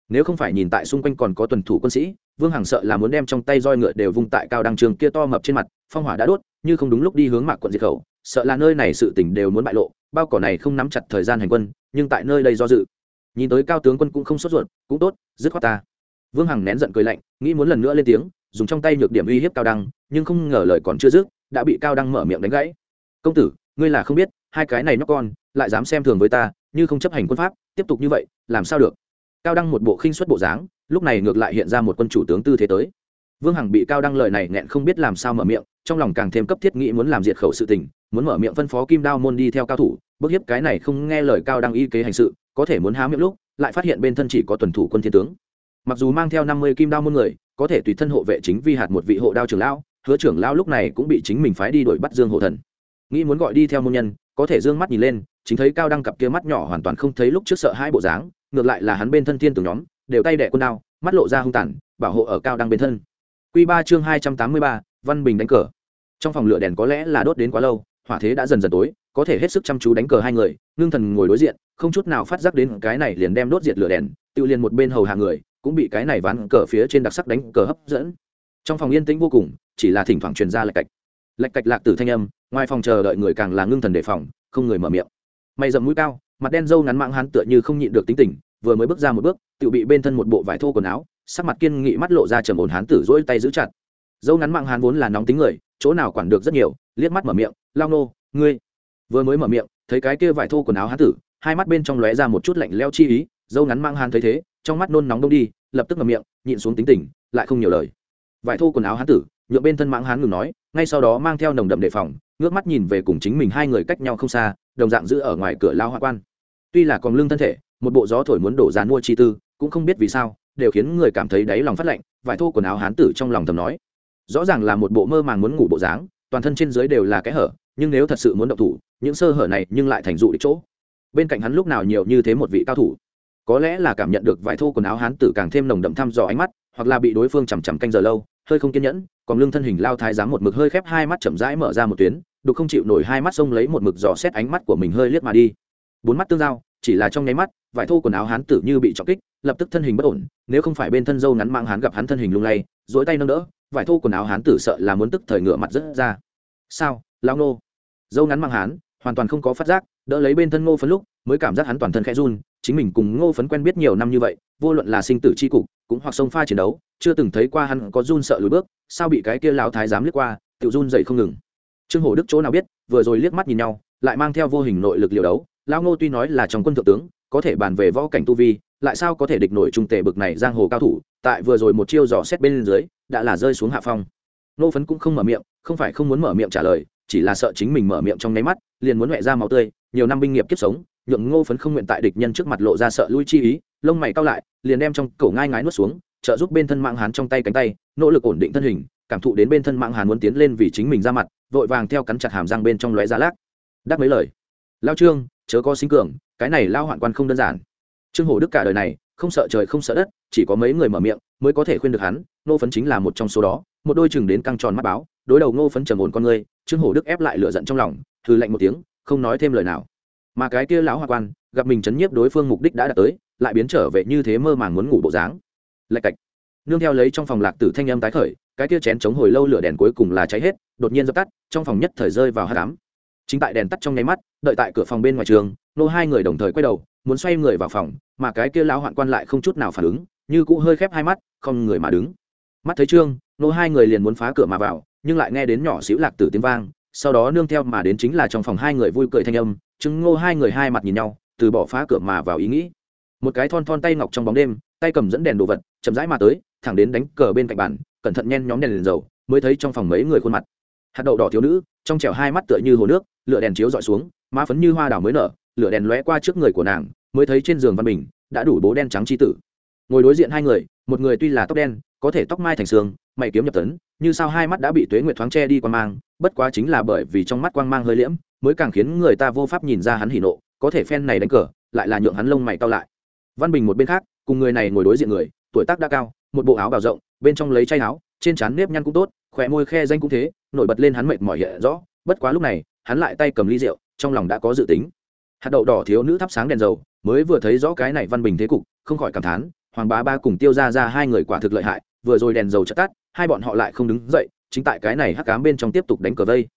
Nếu không phải nhìn tại xung quanh còn có tuần thủ quân sĩ, vương hằng sợ là muốn đem trong tay roi ngựa đều vung tại cao đăng trường kia to mập trên mặt phong hỏa đã đốt, như không đúng lúc đi hướng mạc quận diệt khẩu, sợ là nơi này sự tình đều muốn bại lộ, bao cỏ này không nắm chặt thời gian hành quân, nhưng tại nơi đây do dự. Nhìn tới cao tướng quân cũng không sốt ruột, cũng tốt, dứt khoát ta. Vương hằng nén giận cười lạnh, nghĩ muốn lần nữa lên tiếng, dùng trong tay nhược điểm uy hiếp cao đăng, nhưng không ngờ lời còn chưa dứt, đã bị cao đăng mở miệng đánh gãy. Công tử, ngươi là không biết, hai cái này nhóc con, lại dám xem thường với ta, như không chấp hành quân pháp, tiếp tục như vậy, làm sao được? Cao đăng một bộ khinh suất bộ dáng, lúc này ngược lại hiện ra một quân chủ tướng tư thế tới vương hằng bị cao đăng lời này nghẹn không biết làm sao mở miệng, trong lòng càng thêm cấp thiết nghĩ muốn làm diệt khẩu sự tình, muốn mở miệng phân phó kim đao môn đi theo cao thủ, bức hiếp cái này không nghe lời cao đăng y kế hành sự, có thể muốn há miệng lúc, lại phát hiện bên thân chỉ có tuần thủ quân thiên tướng. Mặc dù mang theo năm mươi kim đao môn người, có thể tùy thân hộ vệ chính vi hạt một vị hộ đao trưởng lão, hứa trưởng lão lúc này cũng bị chính mình phái đi đuổi bắt dương hộ thần. Nghĩ muốn gọi đi theo môn nhân, có thể dương mắt nhìn lên, chính thấy cao đăng cặp kia mắt nhỏ hoàn toàn không thấy lúc trước sợ hai bộ dáng, ngược lại là hắn bên thân thiên tướng nhóm, đều tay đẻ quân đao, mắt lộ ra hung tàn, bảo hộ ở cao đăng bên thân. Quy ba chương hai trăm tám mươi ba, văn bình đánh cờ. Trong phòng lửa đèn có lẽ là đốt đến quá lâu, hỏa thế đã dần dần tối, có thể hết sức chăm chú đánh cờ hai người Nương thần ngồi đối diện, không chút nào phát giác đến cái này liền đem đốt diệt lửa đèn Tiêu liền một bên hầu hạ người, cũng bị cái này ván cờ phía trên đặc sắc đánh cờ hấp dẫn. Trong phòng yên tĩnh vô cùng, chỉ là thỉnh thoảng truyền ra lạch cạch. Lạch cạch lạc tử thanh âm, ngoài phòng chờ đợi người càng là ngưng thần đề phòng, không người mở miệng. Mày rậm mũi cao, mặt đen râu ngắn mạng hắn tựa như không nhịn được tính tình, vừa mới bước ra một bước, tự bị bên thân một bộ vải thô quần áo sắc mặt kiên nghị mắt lộ ra trầm ổn hán tử dỗi tay giữ chặt. Dâu ngắn mạng hán vốn là nóng tính người, chỗ nào quản được rất nhiều, liếc mắt mở miệng, lao nô, ngươi. Vừa mới mở miệng, thấy cái kia vải thô quần áo hán tử, hai mắt bên trong lóe ra một chút lạnh leo chi ý, dâu ngắn mạng hán thấy thế, trong mắt nôn nóng đông đi, lập tức mở miệng, nhịn xuống tính tình, lại không nhiều lời. Vải thô quần áo hán tử nhựa bên thân mạng hán ngừng nói, ngay sau đó mang theo nồng đậm đề phòng, ngước mắt nhìn về cùng chính mình hai người cách nhau không xa, đồng dạng giữ ở ngoài cửa lao hoa quan. Tuy là còn lương thân thể, một bộ gió thổi muốn đổ dán mua chi tư, cũng không biết vì sao đều khiến người cảm thấy đáy lòng phát lạnh vải thô quần áo hán tử trong lòng thầm nói. Rõ ràng là một bộ mơ màng muốn ngủ bộ dáng, toàn thân trên dưới đều là cái hở, nhưng nếu thật sự muốn động thủ, những sơ hở này nhưng lại thành dụ đích chỗ. Bên cạnh hắn lúc nào nhiều như thế một vị cao thủ. Có lẽ là cảm nhận được vải thô quần áo hán tử càng thêm nồng đậm thăm dò ánh mắt, hoặc là bị đối phương chằm chằm canh giờ lâu, hơi không kiên nhẫn, còn lưng thân hình lao thái giám một mực hơi khép hai mắt chậm rãi mở ra một tuyến, đục không chịu nổi hai mắt xông lấy một mực dò xét ánh mắt của mình hơi liếc mà đi. Bốn mắt tương giao, chỉ là trong nháy mắt vải thô quần áo hán tử như bị trọng kích lập tức thân hình bất ổn, nếu không phải bên thân dâu ngắn mang hắn gặp hắn thân hình lung lay dỗi tay nâng đỡ, vải thô quần áo hán tử sợ là muốn tức thời ngựa mặt rất ra. Sao lao nô? Dâu ngắn mang hán, hoàn toàn không có phát giác, đỡ lấy bên thân ngô phấn lúc, mới cảm giác hắn toàn thân khẽ run, chính mình cùng ngô phấn quen biết nhiều năm như vậy, vô luận là sinh tử c h i cục, cũng hoặc sông pha chiến đấu, chưa từng thấy qua hắn có run sợ lùi bước, sao bị cái kia lão thái dám liếc qua, tự run dậy không ngừng. Trương hổ đức chỗ nào biết, vừa rồi liếc mắt nhìn nhau, lại mang theo vô hình nội lực liều đấu lao ngô tuy nói là trong quân thượng tướng, có thể bàn về võ cảnh tu vi lại sao có thể địch nổi trung tề bực này giang hồ cao thủ, tại vừa rồi một chiêu dò xét bên dưới, đã là rơi xuống hạ phong. Nô phấn cũng không mở miệng, không phải không muốn mở miệng trả lời, chỉ là sợ chính mình mở miệng trong nháy mắt, liền muốn huệ ra máu tươi, nhiều năm binh nghiệp kiếp sống, nhượng ngô phấn không nguyện tại địch nhân trước mặt lộ ra sợ lui chi ý, lông mày cao lại, liền đem trong cổ ngai ngái nuốt xuống, trợ giúp bên thân mạng hán trong tay cánh tay, nỗ lực ổn định thân hình, cảm thụ đến bên thân mạng hán muốn tiến lên vì chính mình ra mặt, vội vàng theo cắn chặt hàm răng bên trong lóe ra lác. Đáp mấy lời. Lao trương, chớ có sinh cường, cái này lao hoạn quan không đơn giản trương hổ đức cả đời này, không sợ trời không sợ đất, chỉ có mấy người mở miệng mới có thể khuyên được hắn nô phấn chính là một trong số đó. Một đôi chừng đến căng tròn mắt báo, đối đầu nô phấn trầm ổn con người, trương hổ đức ép lại lửa giận trong lòng thư lạnh một tiếng, không nói thêm lời nào. Mà cái kia lão hoa quan, gặp mình chấn nhiếp đối phương mục đích đã đạt tới, lại biến trở về như thế mơ màng muốn ngủ bộ dáng. Lạch cạch. Nương theo lấy trong phòng lạc tử thanh âm tái khởi, cái kia chén chống hồi lâu lửa đèn cuối cùng là cháy hết, đột nhiên dập tắt, trong phòng nhất thời rơi vào hát đám chính tại đèn tắt trong nháy mắt, đợi tại cửa phòng bên ngoài trường nô hai người đồng thời quay đầu muốn xoay người vào phòng, mà cái kia lão hoạn quan lại không chút nào phản ứng, như cũ hơi khép hai mắt, không người mà đứng. Mắt thấy trương, nô hai người liền muốn phá cửa mà vào, nhưng lại nghe đến nhỏ xíu lạc tử tiếng vang, sau đó nương theo mà đến chính là trong phòng hai người vui cười thanh âm chứng ngô hai người hai mặt nhìn nhau, từ bỏ phá cửa mà vào ý nghĩ. Một cái thon thon tay ngọc trong bóng đêm, tay cầm dẫn đèn đồ vật, chậm rãi mà tới, thẳng đến đánh cờ bên cạnh bàn, cẩn thận nhen nhóm đèn liền dầu, mới thấy trong phòng mấy người khuôn mặt. Hạt đậu đỏ thiếu nữ, trong trẻo hai mắt tựa như hồ nước, lửa đèn chiếu dọi xuống, má phấn như hoa đào mới nở, lửa đèn lóe qua trước người của nàng mới thấy trên giường văn bình đã đủ bố đen trắng chi tử. Ngồi đối diện hai người, một người tuy là tóc đen, có thể tóc mai thành xương, mày kiếm nhập tấn, như sao hai mắt đã bị tuế nguyệt thoáng che đi qua mang, bất quá chính là bởi vì trong mắt quang mang hơi liễm, mới càng khiến người ta vô pháp nhìn ra hắn hỉ nộ, có thể phen này đánh cờ, lại là nhượng hắn lông mày cao lại. Văn bình một bên khác, cùng người này ngồi đối diện người, tuổi tác đã cao, một bộ áo bào rộng, bên trong lấy chay áo, trên trán nếp nhăn cũng tốt, khỏe môi khe danh cũng thế, nổi bật lên hắn mệt mỏi hiện rõ, bất quá lúc này, hắn lại tay cầm ly rượu, trong lòng đã có dự tính. Hạt đậu đỏ thiếu nữ thắp sáng đèn dầu mới vừa thấy rõ cái này văn bình thế cục, không khỏi cảm thán, hoàng bá ba cùng tiêu ra ra hai người quả thực lợi hại, vừa rồi đèn dầu chợt tắt, hai bọn họ lại không đứng dậy, chính tại cái này hắc cám bên trong tiếp tục đánh cờ vây.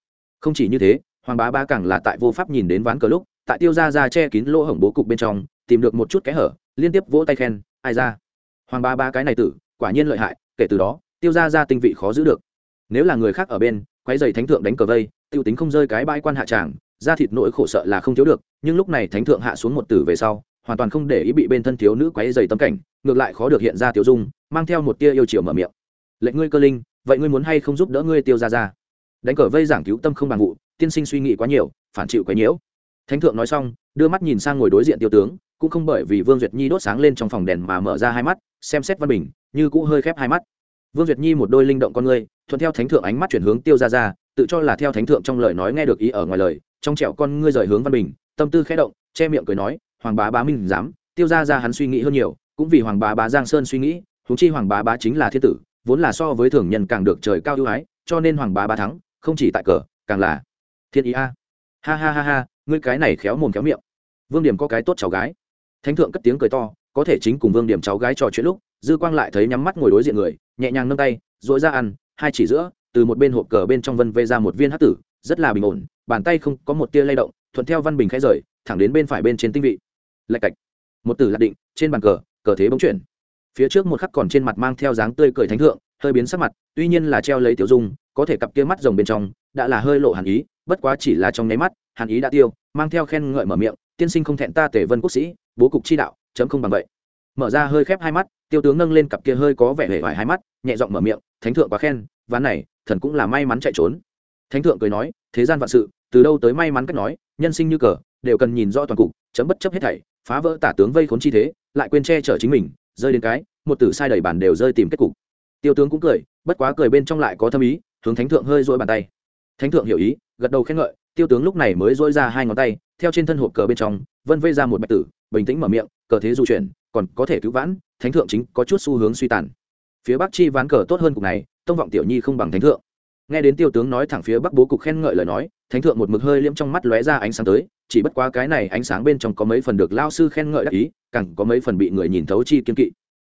Không chỉ như thế, hoàng bá ba càng là tại vô pháp nhìn đến ván cờ lúc, tại tiêu ra ra che kín lỗ hổng bố cục bên trong, tìm được một chút kẽ hở, liên tiếp vỗ tay khen, ai ra? Hoàng bá ba cái này tử, quả nhiên lợi hại, kể từ đó, tiêu ra ra tinh vị khó giữ được. Nếu là người khác ở bên quay dày thánh thượng đánh cờ vây, tiêu tính không rơi cái bãi quan hạ tràng da thịt nỗi khổ sợ là không thiếu được, nhưng lúc này thánh thượng hạ xuống một tử về sau, hoàn toàn không để ý bị bên thân thiếu nữ quấy dày tâm cảnh, ngược lại khó được hiện ra tiểu dung, mang theo một tia yêu chiều mở miệng. Lệnh ngươi cơ linh, vậy ngươi muốn hay không giúp đỡ ngươi tiêu ra ra đánh cờ vây giảng cứu tâm không bằng vụ, tiên sinh suy nghĩ quá nhiều, phản chịu quấy nhiễu. Thánh thượng nói xong, đưa mắt nhìn sang ngồi đối diện tiêu tướng, cũng không bởi vì vương duyệt nhi đốt sáng lên trong phòng đèn mà mở ra hai mắt, xem xét văn bình, như cũ hơi khép hai mắt. Vương duyệt nhi một đôi linh động con ngươi, thuận theo thánh thượng ánh mắt chuyển hướng tiêu ra ra tự cho là theo thánh thượng trong lời nói nghe được ý ở ngoài lời trong trẹo con ngươi rời hướng văn bình, tâm tư khẽ động, che miệng cười nói, hoàng bá bá minh dám. Tiêu ra ra hắn suy nghĩ hơn nhiều, cũng vì hoàng bá bá giang sơn suy nghĩ thú chi hoàng bá bá chính là thiên tử, vốn là so với thường nhân càng được trời cao ưu ái, cho nên hoàng bá bá thắng, không chỉ tại cờ, càng là thiên ý a. Ha ha ha ha, ngươi cái này khéo mồm khéo miệng. Vương điểm có cái tốt cháu gái. Thánh thượng cất tiếng cười to, có thể chính cùng vương điểm cháu gái trò chuyện lúc, dư quang lại thấy nhắm mắt ngồi đối diện người, nhẹ nhàng nâng tay dội ra ăn, hai chỉ giữa, từ một bên hộp cờ bên trong vân vây ra một viên hát tử rất là bình ổn, bàn tay không có một tia lay động, thuận theo văn bình khẽ rời, thẳng đến bên phải bên trên tinh vị. Lạch cạch. Một tử lạc định, trên bàn cờ cờ thế bóng chuyển. Phía trước một khắc còn trên mặt mang theo dáng tươi cười thánh thượng, hơi biến sắc mặt, tuy nhiên là treo lấy tiểu dung, có thể cặp kia mắt rồng bên trong, đã là hơi lộ hàn ý, bất quá chỉ là trong nháy mắt, hàn ý đã tiêu, mang theo khen ngợi mở miệng, tiên sinh không thẹn ta tể vân quốc sĩ, bố cục chi đạo, chấm không bằng vậy. Mở ra hơi khép hai mắt, tiêu tướng nâng lên cặp kia hơi có vẻ hề vải hai mắt, nhẹ giọng mở miệng, thánh thượng quá khen, ván này, thần cũng là may mắn chạy trốn thánh thượng cười nói, thế gian vạn sự, từ đâu tới may mắn cách nói, nhân sinh như cờ, đều cần nhìn rõ toàn cục, chấm bất chấp hết thảy, phá vỡ tả tướng vây khốn chi thế, lại quên che chở chính mình, rơi đến cái, một tử sai đầy bản đều rơi tìm kết cục. Tiêu tướng cũng cười, bất quá cười bên trong lại có thâm ý, hướng thánh thượng hơi dỗi bàn tay. Thánh thượng hiểu ý, gật đầu khen ngợi, tiêu tướng lúc này mới dỗi ra hai ngón tay, theo trên thân hộp cờ bên trong, vân vây ra một bạch tử, bình tĩnh mở miệng, cờ thế du chuyển, còn có thể cứu vãn, thánh thượng chính có chút xu hướng suy tàn. Phía bắc chi ván cờ tốt hơn cục này, tông vọng tiểu nhi không bằng thánh thượng nghe đến tiêu tướng nói thẳng phía bắc bố cục khen ngợi lời nói, thánh thượng một mực hơi liễm trong mắt lóe ra ánh sáng tới, chỉ bất quá cái này ánh sáng bên trong có mấy phần được lao sư khen ngợi đắc ý, càng có mấy phần bị người nhìn thấu chi kiên kỵ.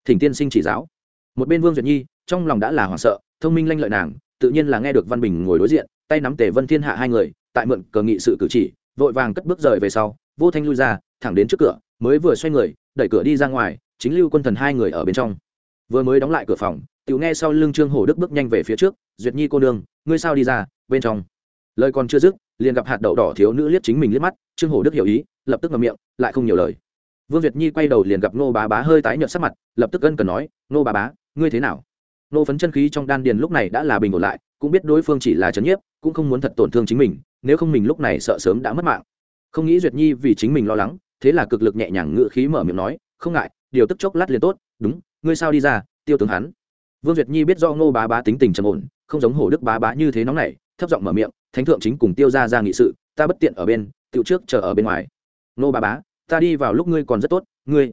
Thỉnh tiên sinh chỉ giáo. Một bên vương duyệt nhi, trong lòng đã là hoảng sợ, thông minh lanh lợi nàng, tự nhiên là nghe được văn bình ngồi đối diện, tay nắm tề vân thiên hạ hai người, tại mượn cờ nghị sự cử chỉ, vội vàng cất bước rời về sau, vô thanh lui ra, thẳng đến trước cửa, mới vừa xoay người, đẩy cửa đi ra ngoài, chính lưu quân thần hai người ở bên trong. Vừa mới đóng lại cửa phòng tiểu nghe sau lưng trương hổ đức bước nhanh về phía trước, duyệt nhi cô nương, ngươi sao đi ra, bên trong? Lời còn chưa dứt, liền gặp hạt đậu đỏ thiếu nữ liếc chính mình liếc mắt, trương hổ đức hiểu ý, lập tức ngậm miệng, lại không nhiều lời. Vương duyệt nhi quay đầu liền gặp nô bá bá hơi tái nhợt sắc mặt, lập tức gân cần nói nô bá bá, ngươi thế nào? Nô phấn chân khí trong đan điền lúc này đã là bình ổn lại, cũng biết đối phương chỉ là chấn nhiếp, cũng không muốn thật tổn thương chính mình, nếu không mình lúc này sợ sớm đã mất mạng. Không nghĩ duyệt nhi vì chính mình lo lắng, thế là cực lực nhẹ nhàng ngự khí mở miệng nói, không ngại, điều tức chốc lát liền tốt, đúng, ngươi sao đi ra, tiêu tướng hắn vương duyệt nhi biết do ngô bá bá tính tình trầm ổn, không giống hổ đức bá bá như thế nóng nảy, thấp giọng mở miệng, thánh thượng chính cùng tiêu ra ra nghị sự, ta bất tiện ở bên tựu trước chờ ở bên ngoài. Ngô bá bá, ta đi vào lúc ngươi còn rất tốt, ngươi.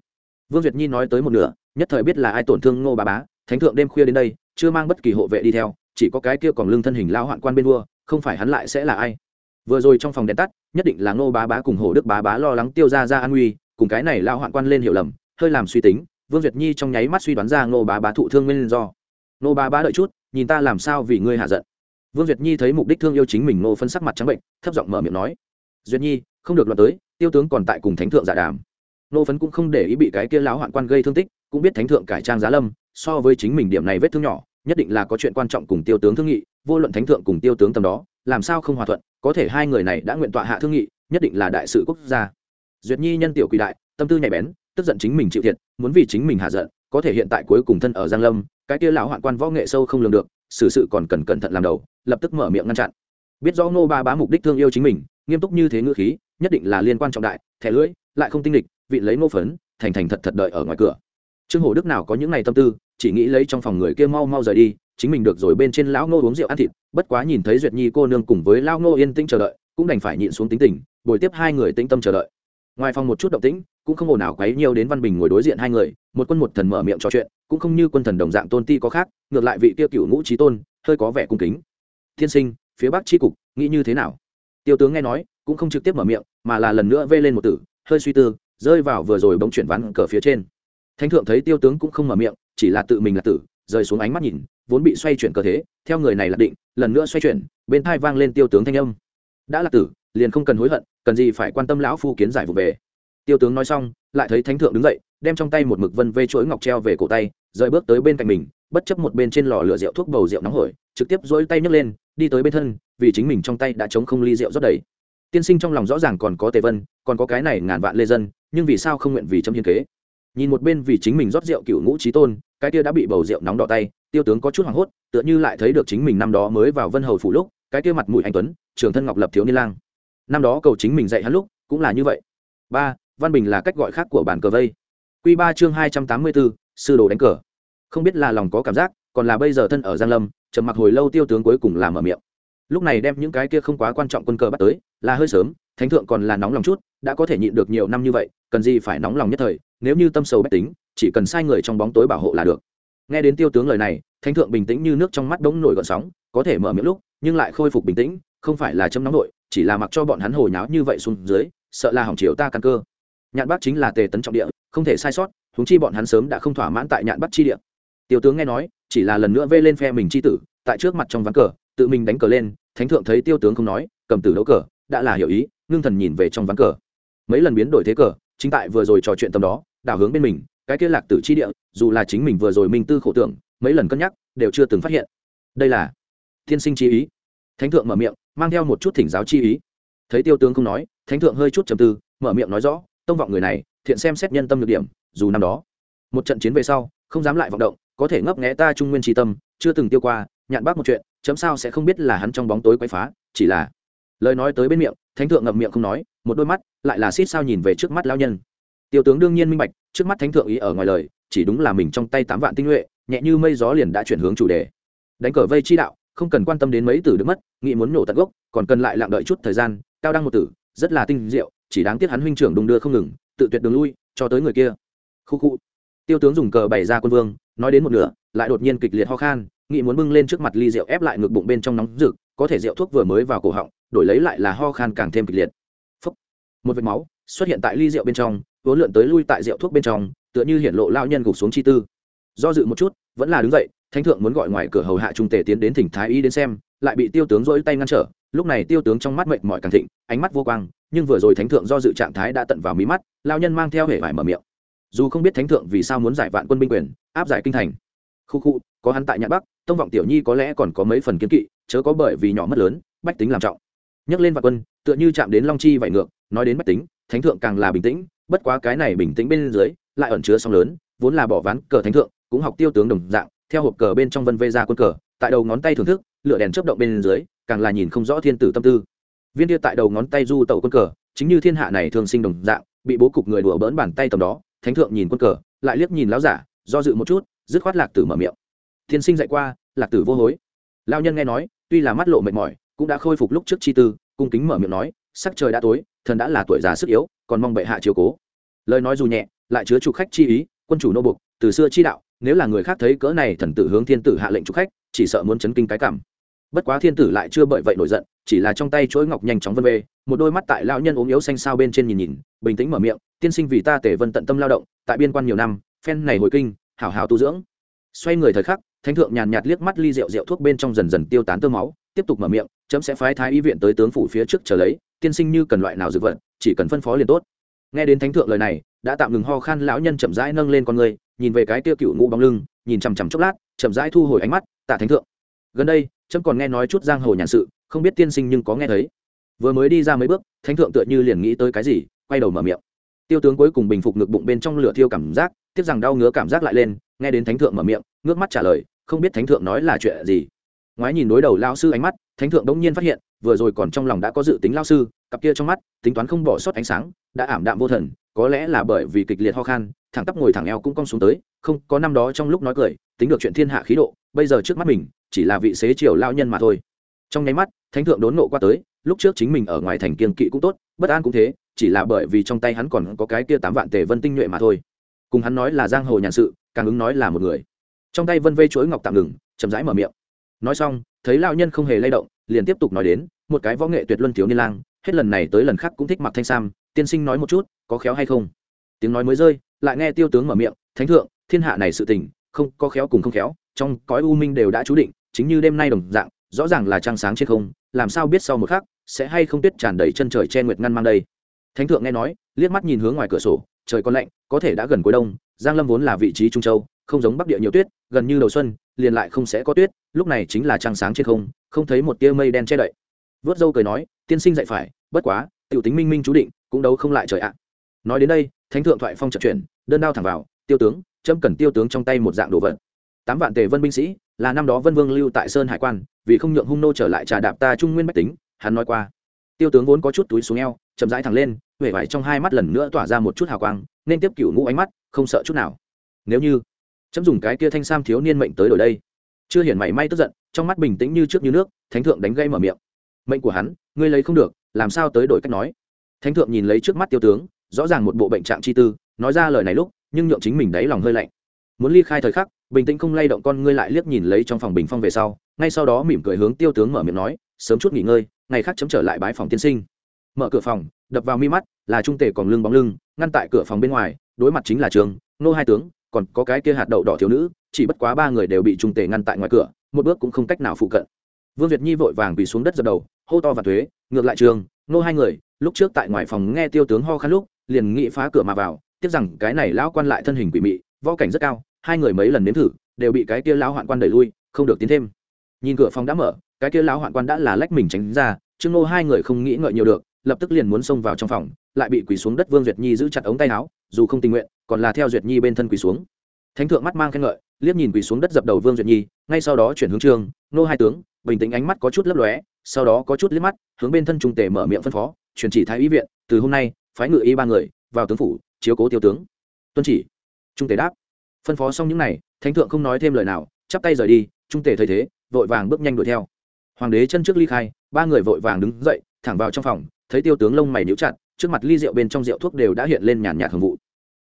Vương duyệt nhi nói tới một nửa, nhất thời biết là ai tổn thương ngô bá bá, thánh thượng đêm khuya đến đây, chưa mang bất kỳ hộ vệ đi theo, chỉ có cái kia còn lưng thân hình lao hoạn quan bên vua, không phải hắn lại sẽ là ai? Vừa rồi trong phòng đèn tắt, nhất định là ngô bá bá cùng hổ đức bá bá lo lắng tiêu ra ra an nguy, cùng cái này lao hoạn quan lên hiểu lầm, hơi làm suy tính, vương duyệt nhi trong nháy mắt suy đoán ra ngô bá bá thụ thương nguyên do nô ba bá đợi chút, nhìn ta làm sao vì ngươi hạ giận. Vương duyệt nhi thấy mục đích thương yêu chính mình Nô phân sắc mặt trắng bệnh, thấp giọng mở miệng nói. Duyệt nhi, không được loạt tới, tiêu tướng còn tại cùng thánh thượng giả đàm. Nô phấn cũng không để ý bị cái kia lão hoạn quan gây thương tích, cũng biết thánh thượng cải trang giá lâm, so với chính mình điểm này vết thương nhỏ, nhất định là có chuyện quan trọng cùng tiêu tướng thương nghị, vô luận thánh thượng cùng tiêu tướng tầm đó, làm sao không hòa thuận, có thể hai người này đã nguyện tọa hạ thương nghị, nhất định là đại sự quốc gia. Duyệt nhi nhân tiểu quỳ đại, tâm tư nhạy bén, tức giận chính mình chịu thiệt, muốn vì chính mình hạ giận, có thể hiện tại cuối cùng thân ở giang lâm cái kia lão hoạn quan võ nghệ sâu không lường được, xử sự còn cần cẩn thận làm đầu, lập tức mở miệng ngăn chặn. Biết rõ ngô ba bá mục đích thương yêu chính mình, nghiêm túc như thế ngữ khí, nhất định là liên quan trọng đại, thẻ lưỡi, lại không tinh địch vị lấy ngô phấn, thành thành thật thật đợi ở ngoài cửa. Trương hổ đức nào có những ngày tâm tư, chỉ nghĩ lấy trong phòng người kia mau mau rời đi, chính mình được rồi bên trên lão ngô uống rượu ăn thịt, bất quá nhìn thấy duyệt nhi cô nương cùng với lão ngô yên tĩnh chờ đợi, cũng đành phải nhịn xuống tính tình bồi tiếp hai người tĩnh tâm chờ đợi. Ngoài phòng một chút động tĩnh cũng không ồn ào quấy nhiều đến văn bình ngồi đối diện hai người, một quân một thần mở miệng trò chuyện, cũng không như quân thần đồng dạng tôn ti có khác, ngược lại vị tiêu cựu ngũ trí tôn, hơi có vẻ cung kính. Thiên sinh, phía bắc tri cục, nghĩ như thế nào? Tiêu tướng nghe nói, cũng không trực tiếp mở miệng, mà là lần nữa vê lên một tử hơi suy tư, rơi vào vừa rồi bỗng chuyển ván cờ phía trên. Thánh thượng thấy tiêu tướng cũng không mở miệng, chỉ là tự mình là tử, rời xuống ánh mắt nhìn, vốn bị xoay chuyển cờ thế, theo người này là định, lần nữa xoay chuyển, bên thai vang lên tiêu tướng thanh âm. Đã là tử, liền không cần hối hận, cần gì phải quan tâm lão phu kiến giải vụ về? Tiêu tướng nói xong, lại thấy thánh thượng đứng dậy, đem trong tay một mực vân vây chuỗi ngọc treo về cổ tay, rời bước tới bên cạnh mình, bất chấp một bên trên lò lửa rượu thuốc bầu rượu nóng hổi, trực tiếp dỗi tay nhấc lên, đi tới bên thân, vì chính mình trong tay đã chống không ly rượu rót đầy. Tiên sinh trong lòng rõ ràng còn có tề vân, còn có cái này ngàn vạn lê dân, nhưng vì sao không nguyện vì châm hiên kế? Nhìn một bên vì chính mình rót rượu cựu ngũ trí tôn, cái kia đã bị bầu rượu nóng đỏ tay, tiêu tướng có chút hoảng hốt, tựa như lại thấy được chính mình năm đó mới vào vân hầu phủ lúc, cái kia mặt mũi anh tuấn, trường thân ngọc lập thiếu niên lang. Năm đó cầu chính mình dạy hắn lúc, cũng là như vậy. Ba văn bình là cách gọi khác của bản cờ vây. Q ba chương hai trăm tám mươi bốn, sư đồ đánh cờ. Không biết là lòng có cảm giác, còn là bây giờ thân ở giang lâm, trầm mặc hồi lâu tiêu tướng cuối cùng làm ở miệng. Lúc này đem những cái kia không quá quan trọng quân cờ bắt tới, là hơi sớm, thánh thượng còn là nóng lòng chút, đã có thể nhịn được nhiều năm như vậy, cần gì phải nóng lòng nhất thời, nếu như tâm sầu bách tính, chỉ cần sai người trong bóng tối bảo hộ là được. Nghe đến tiêu tướng lời này, thánh thượng bình tĩnh như nước trong mắt đống nổi gợn sóng, có thể mở miệng lúc, nhưng lại khôi phục bình tĩnh, không phải là châm nóng nội, chỉ là mặc cho bọn hắn hồi nháo như vậy xuống dưới, sợ là hỏng chiều ta căn cơ nhạn bắc chính là tề tấn trọng địa, không thể sai sót húng chi bọn hắn sớm đã không thỏa mãn tại nhạn bắc chi địa. Tiểu tướng nghe nói, chỉ là lần nữa vê lên phe mình chi tử, tại trước mặt trong ván cờ, tự mình đánh cờ lên, thánh thượng thấy tiêu tướng không nói, cầm tử đấu cờ, đã là hiểu ý, ngưng thần nhìn về trong ván cờ. Mấy lần biến đổi thế cờ, chính tại vừa rồi trò chuyện tầm đó, đảo hướng bên mình, cái kia lạc tử chi địa, dù là chính mình vừa rồi minh tư khổ tưởng, mấy lần cân nhắc, đều chưa từng phát hiện. Đây là thiên sinh chi ý. Thánh thượng mở miệng, mang theo một chút thỉnh giáo chi ý. Thấy tiêu tướng không nói, thánh thượng hơi chút trầm tư, mở miệng nói rõ tông vọng người này, thiện xem xét nhân tâm được điểm, dù năm đó. Một trận chiến về sau, không dám lại vọng động, có thể ngấp nghé ta trung nguyên tri tâm, chưa từng tiêu qua, nhạn bác một chuyện, chấm sao sẽ không biết là hắn trong bóng tối quấy phá, chỉ là lời nói tới bên miệng, thánh thượng ngậm miệng không nói, một đôi mắt lại là xít sao nhìn về trước mắt lao nhân. Tiêu tướng đương nhiên minh bạch, trước mắt thánh thượng ý ở ngoài lời, chỉ đúng là mình trong tay tám vạn tinh nhuệ, nhẹ như mây gió liền đã chuyển hướng chủ đề. Đánh cờ vây chi đạo, không cần quan tâm đến mấy tử được mất nghĩ muốn nổ tận gốc, còn cần lại lặng đợi chút thời gian, cao đăng một tử, rất là tinh diệu chỉ đáng tiếc hắn huynh trưởng đung đưa không ngừng, tự tuyệt đường lui, cho tới người kia. Khu khu. Tiêu tướng dùng cờ bày ra quân vương, nói đến một nửa, lại đột nhiên kịch liệt ho khan nghị muốn bưng lên trước mặt ly rượu ép lại ngực bụng bên trong nóng rực, có thể rượu thuốc vừa mới vào cổ họng, đổi lấy lại là ho khan càng thêm kịch liệt. Phốc. một vệt máu xuất hiện tại ly rượu bên trong, vốn lượn tới lui tại rượu thuốc bên trong, tựa như hiện lộ lao nhân gục xuống chi tư. Do dự một chút, vẫn là đứng dậy, thánh thượng muốn gọi ngoài cửa hầu hạ trung tề tiến đến thỉnh thái y đến xem, lại bị tiêu tướng rỗi tay ngăn trở lúc này tiêu tướng trong mắt mệt mỏi càng thịnh, ánh mắt vô quang, nhưng vừa rồi thánh thượng do dự trạng thái đã tận vào mí mắt lao nhân mang theo hệ vải mở miệng. Dù không biết thánh thượng vì sao muốn giải vạn quân binh quyền, áp giải kinh thành. Khu khu, có hắn tại nhạn bắc, tông vọng tiểu nhi có lẽ còn có mấy phần kiến kỵ, chớ có bởi vì nhỏ mất lớn, bách tính làm trọng. Nhắc lên vạn quân, tựa như chạm đến long chi vải ngược, nói đến bách tính, thánh thượng càng là bình tĩnh, bất quá cái này bình tĩnh bên dưới, lại ẩn chứa song lớn, vốn là bỏ ván cờ thánh thượng, cũng học tiêu tướng đồng dạng, theo hộp cờ bên trong vân vê ra quân cờ, tại đầu ngón tay thưởng thức, lửa đèn chớp động bên dưới càng là nhìn không rõ thiên tử tâm tư. Viên tia tại đầu ngón tay du tẩu quân cờ, chính như thiên hạ này thường sinh đồng dạng, bị bố cục người đùa bỡn bàn tay tầm đó, thánh thượng nhìn quân cờ, lại liếc nhìn lão giả, do dự một chút, dứt khoát lạc tử mở miệng. Thiên sinh dạy qua, lạc tử vô hối. Lao nhân nghe nói, tuy là mắt lộ mệt mỏi, cũng đã khôi phục lúc trước chi tư, cung kính mở miệng nói, sắc trời đã tối, thần đã là tuổi già sức yếu, còn mong bệ hạ chiều cố. Lời nói dù nhẹ, lại chứa chủ khách chi ý, quân chủ nô buộc từ xưa chi đạo, nếu là người khác thấy cỡ này thần tử hướng thiên tử hạ lệnh chủ khách, chỉ sợ muốn chấn kinh cái cảm bất quá thiên tử lại chưa bởi vậy nổi giận, chỉ là trong tay chuỗi ngọc nhanh chóng vân về một đôi mắt tại lão nhân ốm yếu xanh sao bên trên nhìn nhìn, bình tĩnh mở miệng, tiên sinh vì ta tể vân tận tâm lao động, tại biên quan nhiều năm, phen này hồi kinh, hảo hảo tu dưỡng. Xoay người thời khắc, thánh thượng nhàn nhạt liếc mắt ly rượu rượu thuốc bên trong dần dần tiêu tán tơ máu, tiếp tục mở miệng, chấm sẽ phái thái y viện tới tướng phủ phía trước chờ lấy, tiên sinh như cần loại nào dược vật, chỉ cần phân phó liền tốt. Nghe đến thánh thượng lời này, đã tạm ngừng ho khan lão nhân chậm rãi nâng lên con người, nhìn về cái tiêu cựu ngũ bóng lưng, nhìn chằm chằm chốc lát, chậm rãi thu hồi ánh mắt, tạ thánh thượng. Gần đây trâm còn nghe nói chút giang hồ nhàn sự, không biết tiên sinh nhưng có nghe thấy. Vừa mới đi ra mấy bước, thánh thượng tựa như liền nghĩ tới cái gì, quay đầu mở miệng. Tiêu tướng cuối cùng bình phục ngực bụng bên trong lửa thiêu cảm giác, tiếc rằng đau ngứa cảm giác lại lên, nghe đến thánh thượng mở miệng, ngước mắt trả lời, không biết thánh thượng nói là chuyện gì. Ngoái nhìn đối đầu lao sư ánh mắt, thánh thượng đống nhiên phát hiện, vừa rồi còn trong lòng đã có dự tính lao sư, cặp kia trong mắt, tính toán không bỏ sót ánh sáng, đã ảm đạm vô thần, có lẽ là bởi vì kịch liệt ho khan, thẳng tắp ngồi thẳng eo cũng cong xuống tới, không, có năm đó trong lúc nói cười, tính được chuyện thiên hạ khí độ bây giờ trước mắt mình, chỉ là vị xế triều lao nhân mà thôi. Trong nháy mắt, thánh thượng đốn nộ qua tới, lúc trước chính mình ở ngoài thành kiên kỵ cũng tốt, bất an cũng thế, chỉ là bởi vì trong tay hắn còn có cái kia tám vạn tề vân tinh nhuệ mà thôi. Cùng hắn nói là giang hồ nhàn sự, càng ứng nói là một người. Trong tay vân vây chuỗi ngọc tạm ngừng, chậm rãi mở miệng. Nói xong, thấy lao nhân không hề lay động, liền tiếp tục nói đến, một cái võ nghệ tuyệt luân thiếu niên lang, hết lần này tới lần khác cũng thích mặc thanh sam, tiên sinh nói một chút, có khéo hay không? Tiếng nói mới rơi, lại nghe tiêu tướng mở miệng, thánh thượng, thiên hạ này sự tình, không có khéo cùng không khéo trong cõi u minh đều đã chú định, chính như đêm nay đồng dạng, rõ ràng là trăng sáng trên không, làm sao biết sau một khắc, sẽ hay không tuyết tràn đầy chân trời che nguyệt ngăn mang đây? Thánh thượng nghe nói, liếc mắt nhìn hướng ngoài cửa sổ, trời còn lạnh, có thể đã gần cuối đông, giang lâm vốn là vị trí trung châu, không giống bắc địa nhiều tuyết, gần như đầu xuân, liền lại không sẽ có tuyết, lúc này chính là trăng sáng trên không không thấy một tia mây đen che đậy. Vớt dâu cười nói, tiên sinh dạy phải, bất quá, tiểu tính minh minh chú định, cũng đấu không lại trời ạ. Nói đến đây, thánh thượng thoại phong trận chuyển, đơn đao thẳng vào, tiêu tướng, chấm cần tiêu tướng trong tay một dạng đồ vật tám vạn tề vân binh sĩ, là năm đó vân vương lưu tại sơn hải quan, vì không nhượng hung nô trở lại trà đạp ta trung nguyên bách tính, hắn nói qua. Tiêu tướng vốn có chút túi xuống eo, chậm rãi thẳng lên huệ vải trong hai mắt lần nữa tỏa ra một chút hào quang, nên tiếp cựu ngũ ánh mắt, không sợ chút nào. Nếu như, chấm dùng cái kia thanh sam thiếu niên mệnh tới đổi đây. Chưa hiển mảy may tức giận, trong mắt bình tĩnh như trước như nước, thánh thượng đánh gây mở miệng. Mệnh của hắn, ngươi lấy không được, làm sao tới đổi cách nói? Thánh thượng nhìn lấy trước mắt tiêu tướng, rõ ràng một bộ bệnh trạng chi tư, nói ra lời này lúc, nhưng nhượng chính mình đáy lòng hơi lạnh. Muốn ly khai thời khắc bình tĩnh không lay động con ngươi lại liếc nhìn lấy trong phòng bình phong về sau, ngay sau đó mỉm cười hướng tiêu tướng mở miệng nói, sớm chút nghỉ ngơi, ngày khác chấm trở lại bái phòng tiên sinh. Mở cửa phòng, đập vào mi mắt, là trung tể còn lưng bóng lưng, ngăn tại cửa phòng bên ngoài, đối mặt chính là trường, nô hai tướng, còn có cái kia hạt đậu đỏ thiếu nữ, chỉ bất quá ba người đều bị trung tể ngăn tại ngoài cửa, một bước cũng không cách nào phụ cận. Vương việt nhi vội vàng quỳ xuống đất dập đầu, hô to và thuế, ngược lại trường, nô hai người, lúc trước tại ngoài phòng nghe tiêu tướng ho khăn lúc, liền nghĩ phá cửa mà vào, tiếc rằng cái này lão quan lại thân hình quỷ mị, võ cảnh rất cao hai người mấy lần nếm thử, đều bị cái kia lão hoạn quan đẩy lui, không được tiến thêm. Nhìn cửa phòng đã mở, cái kia lão hoạn quan đã là lách mình tránh ra, trương nô hai người không nghĩ ngợi nhiều được, lập tức liền muốn xông vào trong phòng, lại bị quỳ xuống đất vương duyệt nhi giữ chặt ống tay áo, dù không tình nguyện, còn là theo duyệt nhi bên thân quỳ xuống. Thánh thượng mắt mang khen ngợi, liếc nhìn quỳ xuống đất dập đầu vương duyệt nhi, ngay sau đó chuyển hướng trương nô hai tướng, bình tĩnh ánh mắt có chút lấp lóe, sau đó có chút liếc mắt, hướng bên thân trung tề mở miệng phân phó truyền chỉ thái y viện, từ hôm nay, phái ngự y ba người vào tướng phủ, chiếu cố tiêu tướng. Tuân chỉ. Trung tề đáp phân phó xong những n à y thánh thượng không nói thêm lời nào, chắp tay rời đi, trung tề thấy thế, vội vàng bước nhanh đuổi theo. Hoàng đế chân trước ly khai, ba người vội vàng đứng dậy, thẳng vào trong phòng, thấy tiêu tướng lông mày níu chặt, trước mặt ly rượu bên trong rượu thuốc đều đã hiện lên nhàn nhạt hưởng vụ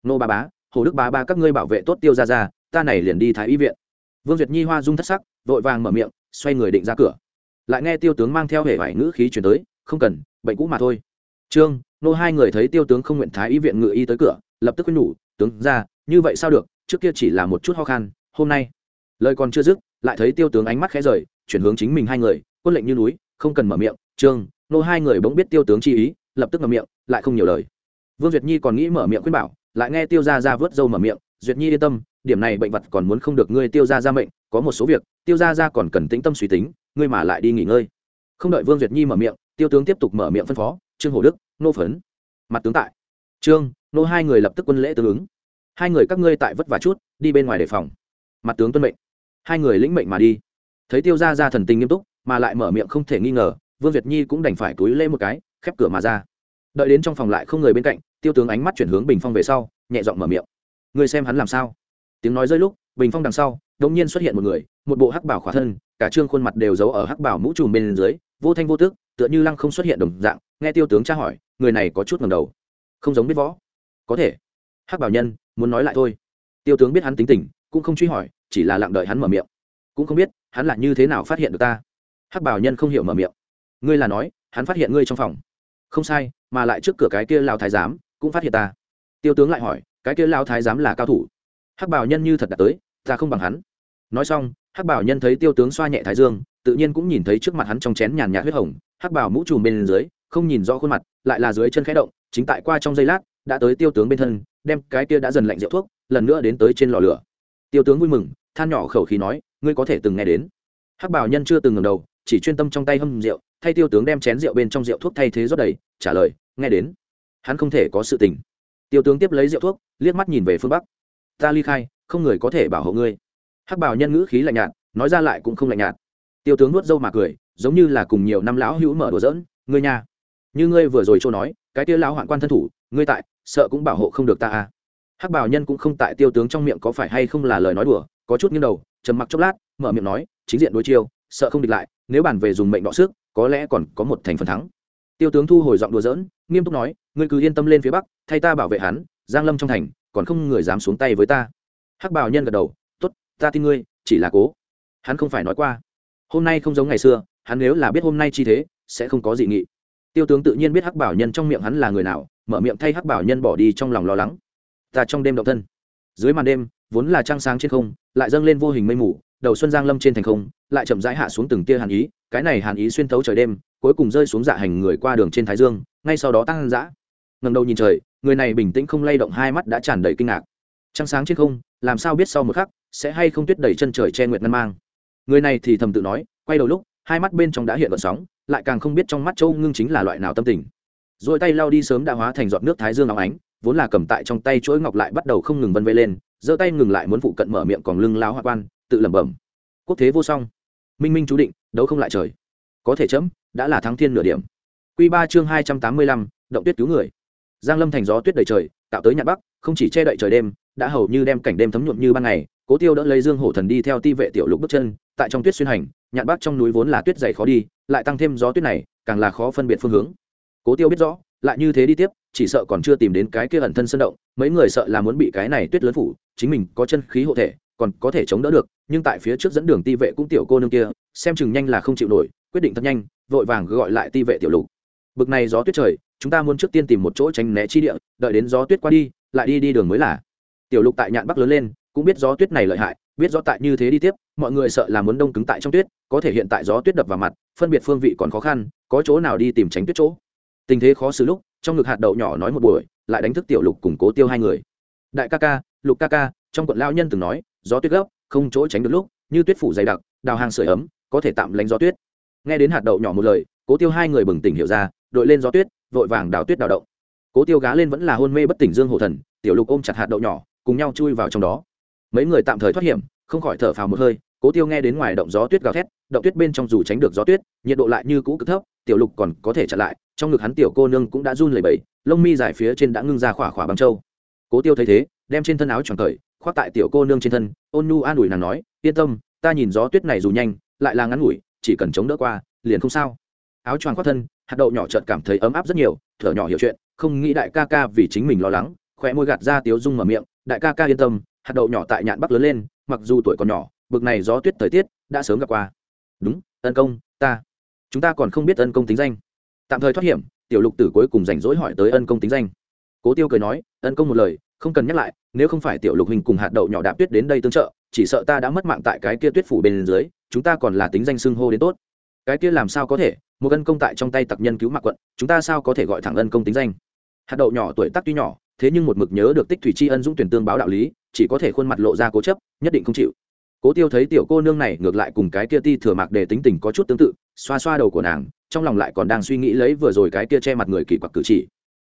nô ba bá, hồ đức ba ba các ngươi bảo vệ tốt tiêu ra ra ta này liền đi thái y viện. Vương duyệt nhi hoa dung thất sắc, vội vàng mở miệng, xoay người định ra cửa. Lại nghe tiêu tướng mang theo hệ vải ngữ khí chuyển tới, không cần, bệnh cũ mà thôi. Trương, nô hai người thấy tiêu tướng không nguyện thái y viện ngự y tới cửa, lập tức khuyên nhủ, tướng ra như vậy sao được? Trước kia chỉ là một chút ho khan, hôm nay. Lời còn chưa dứt, lại thấy tiêu tướng ánh mắt khẽ rời, chuyển hướng chính mình hai người, quân lệnh như núi, không cần mở miệng, trương, nô hai người bỗng biết tiêu tướng chi ý, lập tức mở miệng, lại không nhiều lời. Vương duyệt nhi còn nghĩ mở miệng khuyên bảo, lại nghe tiêu ra ra vớt dâu mở miệng, duyệt nhi yên tâm, điểm này bệnh vật còn muốn không được ngươi tiêu ra ra mệnh, có một số việc, tiêu ra ra còn cần tĩnh tâm suy tính, ngươi mà lại đi nghỉ ngơi. Không đợi vương duyệt nhi mở miệng, tiêu tướng tiếp tục mở miệng phân phó, trương hồ đức, nô phấn. Mặt tướng tại. Trương, nô hai người lập tức quân lễ tương ứng hai người các ngươi tại vất vả chút, đi bên ngoài đề phòng. Mặt tướng tuân mệnh. Hai người lĩnh mệnh mà đi. Thấy tiêu ra ra thần tình nghiêm túc, mà lại mở miệng không thể nghi ngờ, vương việt nhi cũng đành phải túi lễ một cái, khép cửa mà ra. Đợi đến trong phòng lại không người bên cạnh, tiêu tướng ánh mắt chuyển hướng bình phong về sau, nhẹ giọng mở miệng. Người xem hắn làm sao? Tiếng nói rơi lúc, bình phong đằng sau, đột nhiên xuất hiện một người, một bộ hắc bảo khỏa thân, cả trương khuôn mặt đều giấu ở hắc bảo mũ trùm bên dưới, vô thanh vô tức, tựa như lăng không xuất hiện đồng dạng, nghe tiêu tướng tra hỏi, người này có chút ngầm đầu. Không giống biết võ. Có thể. Hắc bảo nhân muốn nói lại thôi. Tiêu tướng biết hắn tính tình, cũng không truy hỏi, chỉ là lặng đợi hắn mở miệng. Cũng không biết, hắn là như thế nào phát hiện được ta? Hắc bảo nhân không hiểu mở miệng. Ngươi là nói, hắn phát hiện ngươi trong phòng. Không sai, mà lại trước cửa cái kia lao thái giám, cũng phát hiện ta. Tiêu tướng lại hỏi, cái kia lao thái giám là cao thủ? Hắc bảo nhân như thật đã tới, ta không bằng hắn. Nói xong, hắc bảo nhân thấy tiêu tướng xoa nhẹ thái dương, tự nhiên cũng nhìn thấy trước mặt hắn trong chén nhàn nhạt huyết hồng. Hắc bảo mũ trùm bên dưới, không nhìn rõ khuôn mặt, lại là dưới chân khẽ động, chính tại qua trong giây lát, đã tới tiêu tướng bên thân đem cái kia đã dần lạnh rượu thuốc, lần nữa đến tới trên lò lửa. Tiêu tướng vui mừng, than nhỏ khẩu khí nói, ngươi có thể từng nghe đến. Hắc bảo nhân chưa từng ngầm đầu, chỉ chuyên tâm trong tay hâm rượu, thay tiêu tướng đem chén rượu bên trong rượu thuốc thay thế rót đầy, trả lời, nghe đến. Hắn không thể có sự tình. Tiêu tướng tiếp lấy rượu thuốc, liếc mắt nhìn về phương bắc. Ta ly khai, không người có thể bảo hộ ngươi. Hắc bảo nhân ngữ khí lạnh nhạt, nói ra lại cũng không lạnh nhạt. Tiêu tướng nuốt dâu mà cười, giống như là cùng nhiều năm lão hữu mở đùa dỡn ngươi nha, như ngươi vừa rồi châu nói, cái kia lão hoạn quan thân thủ, ngươi tại sợ cũng bảo hộ không được ta à. Hắc bảo nhân cũng không tại tiêu tướng trong miệng có phải hay không là lời nói đùa, có chút nghiêng đầu, trầm mặc chốc lát, mở miệng nói, chính diện đối chiêu, sợ không địch lại, nếu bàn về dùng mệnh đọ sức, có lẽ còn có một thành phần thắng. Tiêu tướng thu hồi giọng đùa dỡn nghiêm túc nói, ngươi cứ yên tâm lên phía bắc, thay ta bảo vệ hắn, giang lâm trong thành, còn không người dám xuống tay với ta. Hắc bảo nhân gật đầu, tốt, ta tin ngươi, chỉ là cố. Hắn không phải nói qua. Hôm nay không giống ngày xưa, hắn nếu là biết hôm nay chi thế, sẽ không có dị nghị. Tiêu tướng tự nhiên biết hắc bảo nhân trong miệng hắn là người nào mở miệng thay hắc bảo nhân bỏ đi trong lòng lo lắng. Ta trong đêm động thân. Dưới màn đêm, vốn là trăng sáng trên không, lại dâng lên vô hình mây mù, đầu xuân giang lâm trên thành không, lại chậm rãi hạ xuống từng tia hàn ý, cái này hàn ý xuyên thấu trời đêm, cuối cùng rơi xuống dạ hành người qua đường trên thái dương, ngay sau đó tăng dã. Ngầm đầu nhìn trời, người này bình tĩnh không lay động hai mắt đã tràn đầy kinh ngạc. Trăng sáng trên không, làm sao biết sau một khắc, sẽ hay không tuyết đầy chân trời che nguyệt ngân mang? Người này thì thầm tự nói, quay đầu lúc, hai mắt bên trong đã hiện vận sóng, lại càng không biết trong mắt châu ngưng chính là loại nào tâm tình rồi tay lao đi sớm đã hóa thành giọt nước thái dương óng ánh, vốn là cầm tại trong tay chuỗi ngọc lại bắt đầu không ngừng vân vây lên, giơ tay ngừng lại muốn phụ cận mở miệng còn lưng lao hoa quan, tự lẩm bẩm. Quốc thế vô song. Minh minh chú định, đấu không lại trời. Có thể chấm, đã là thắng thiên nửa điểm. Q ba chương hai trăm tám mươi lăm, động tuyết cứu người. Giang lâm thành gió tuyết đầy trời, tạo tới nhạn bắc, không chỉ che đậy trời đêm, đã hầu như đem cảnh đêm thấm nhuộm như ban ngày, cố tiêu đỡ lấy dương hổ thần đi theo ti vệ tiểu lục bước chân, tại trong tuyết xuyên hành, nhạn bắc trong núi vốn là tuyết dày khó đi, lại tăng thêm gió tuyết này, càng là khó phân biệt phương hướng cố tiêu biết rõ, lại như thế đi tiếp, chỉ sợ còn chưa tìm đến cái kia ẩn thân sân động, mấy người sợ là muốn bị cái này tuyết lớn phủ, chính mình có chân khí hộ thể, còn có thể chống đỡ được, nhưng tại phía trước dẫn đường ti vệ cũng tiểu cô nương kia, xem chừng nhanh là không chịu nổi, quyết định thật nhanh, vội vàng gọi lại ti vệ tiểu lục. Bực này gió tuyết trời, chúng ta muốn trước tiên tìm một chỗ tránh né chi địa, đợi đến gió tuyết qua đi, lại đi đi đường mới là. Tiểu lục tại nhạn bắc lớn lên, cũng biết gió tuyết này lợi hại, biết rõ tại như thế đi tiếp, mọi người sợ là muốn đông cứng tại trong tuyết, có thể hiện tại gió tuyết đập vào mặt, phân biệt phương vị còn khó khăn, có chỗ nào đi tìm tránh tuyết chỗ tình thế khó xử lúc, trong ngực hạt đậu nhỏ nói một buổi, lại đánh thức tiểu lục củng cố tiêu hai người. Đại ca ca, lục ca ca, trong quận lao nhân từng nói, gió tuyết gấp, không chỗ tránh được lúc, như tuyết phủ dày đặc, đào hàng sưởi ấm, có thể tạm lánh gió tuyết. Nghe đến hạt đậu nhỏ một lời, cố tiêu hai người bừng tỉnh hiểu ra, đội lên gió tuyết, vội vàng đào tuyết đào động. Cố tiêu gá lên vẫn là hôn mê bất tỉnh dương hổ thần, tiểu lục ôm chặt hạt đậu nhỏ, cùng nhau chui vào trong đó. Mấy người tạm thời thoát hiểm, không khỏi thở phào một hơi, cố tiêu nghe đến ngoài động gió tuyết gào thét, động tuyết bên trong dù tránh được gió tuyết, nhiệt độ lại như cũ cực thấp tiểu lục còn có thể chặn lại, trong ngực hắn tiểu cô nương cũng đã run lẩy bẩy, lông mi dài phía trên đã ngưng ra khỏa khỏa bằng trâu cố tiêu thấy thế, đem trên thân áo tròn cởi, khoác tại tiểu cô nương trên thân, ôn nu an ủi nàng nói, yên tâm, ta nhìn gió tuyết này dù nhanh, lại là ngắn ngủi, chỉ cần chống đỡ qua, liền không sao. Áo choàng khoác thân, hạt đậu nhỏ chợt cảm thấy ấm áp rất nhiều, thở nhỏ hiểu chuyện, không nghĩ đại ca ca vì chính mình lo lắng khỏe môi gạt ra tiếu dung mở miệng, đại ca ca yên tâm, hạt đậu nhỏ tại nhạn bắc lớn lên, mặc dù tuổi còn nhỏ, bực này gió tuyết thời tiết đã sớm gặp qua. Đúng, tấn công, ta chúng ta còn không biết ân công tính danh. Tạm thời thoát hiểm, tiểu lục tử cuối cùng rảnh rỗi hỏi tới ân công tính danh. Cố tiêu cười nói, ân công một lời, không cần nhắc lại, nếu không phải tiểu lục hình cùng hạt đậu nhỏ đạp tuyết đến đây tương trợ, chỉ sợ ta đã mất mạng tại cái kia tuyết phủ bên dưới, chúng ta còn là tính danh xưng hô đến tốt. Cái kia làm sao có thể, một ân công tại trong tay tặc nhân cứu mạc quận, chúng ta sao có thể gọi thẳng ân công tính danh? Hạt đậu nhỏ tuổi tác tuy nhỏ, thế nhưng một mực nhớ được tích thủy tri ân dũng tuyển tương báo đạo lý, chỉ có thể khuôn mặt lộ ra cố chấp, nhất định không chịu cố tiêu thấy tiểu cô nương này ngược lại cùng cái kia ti thừa mạc để tính tình có chút tương tự, xoa xoa đầu của nàng, trong lòng lại còn đang suy nghĩ lấy vừa rồi cái kia che mặt người kỳ quặc cử chỉ.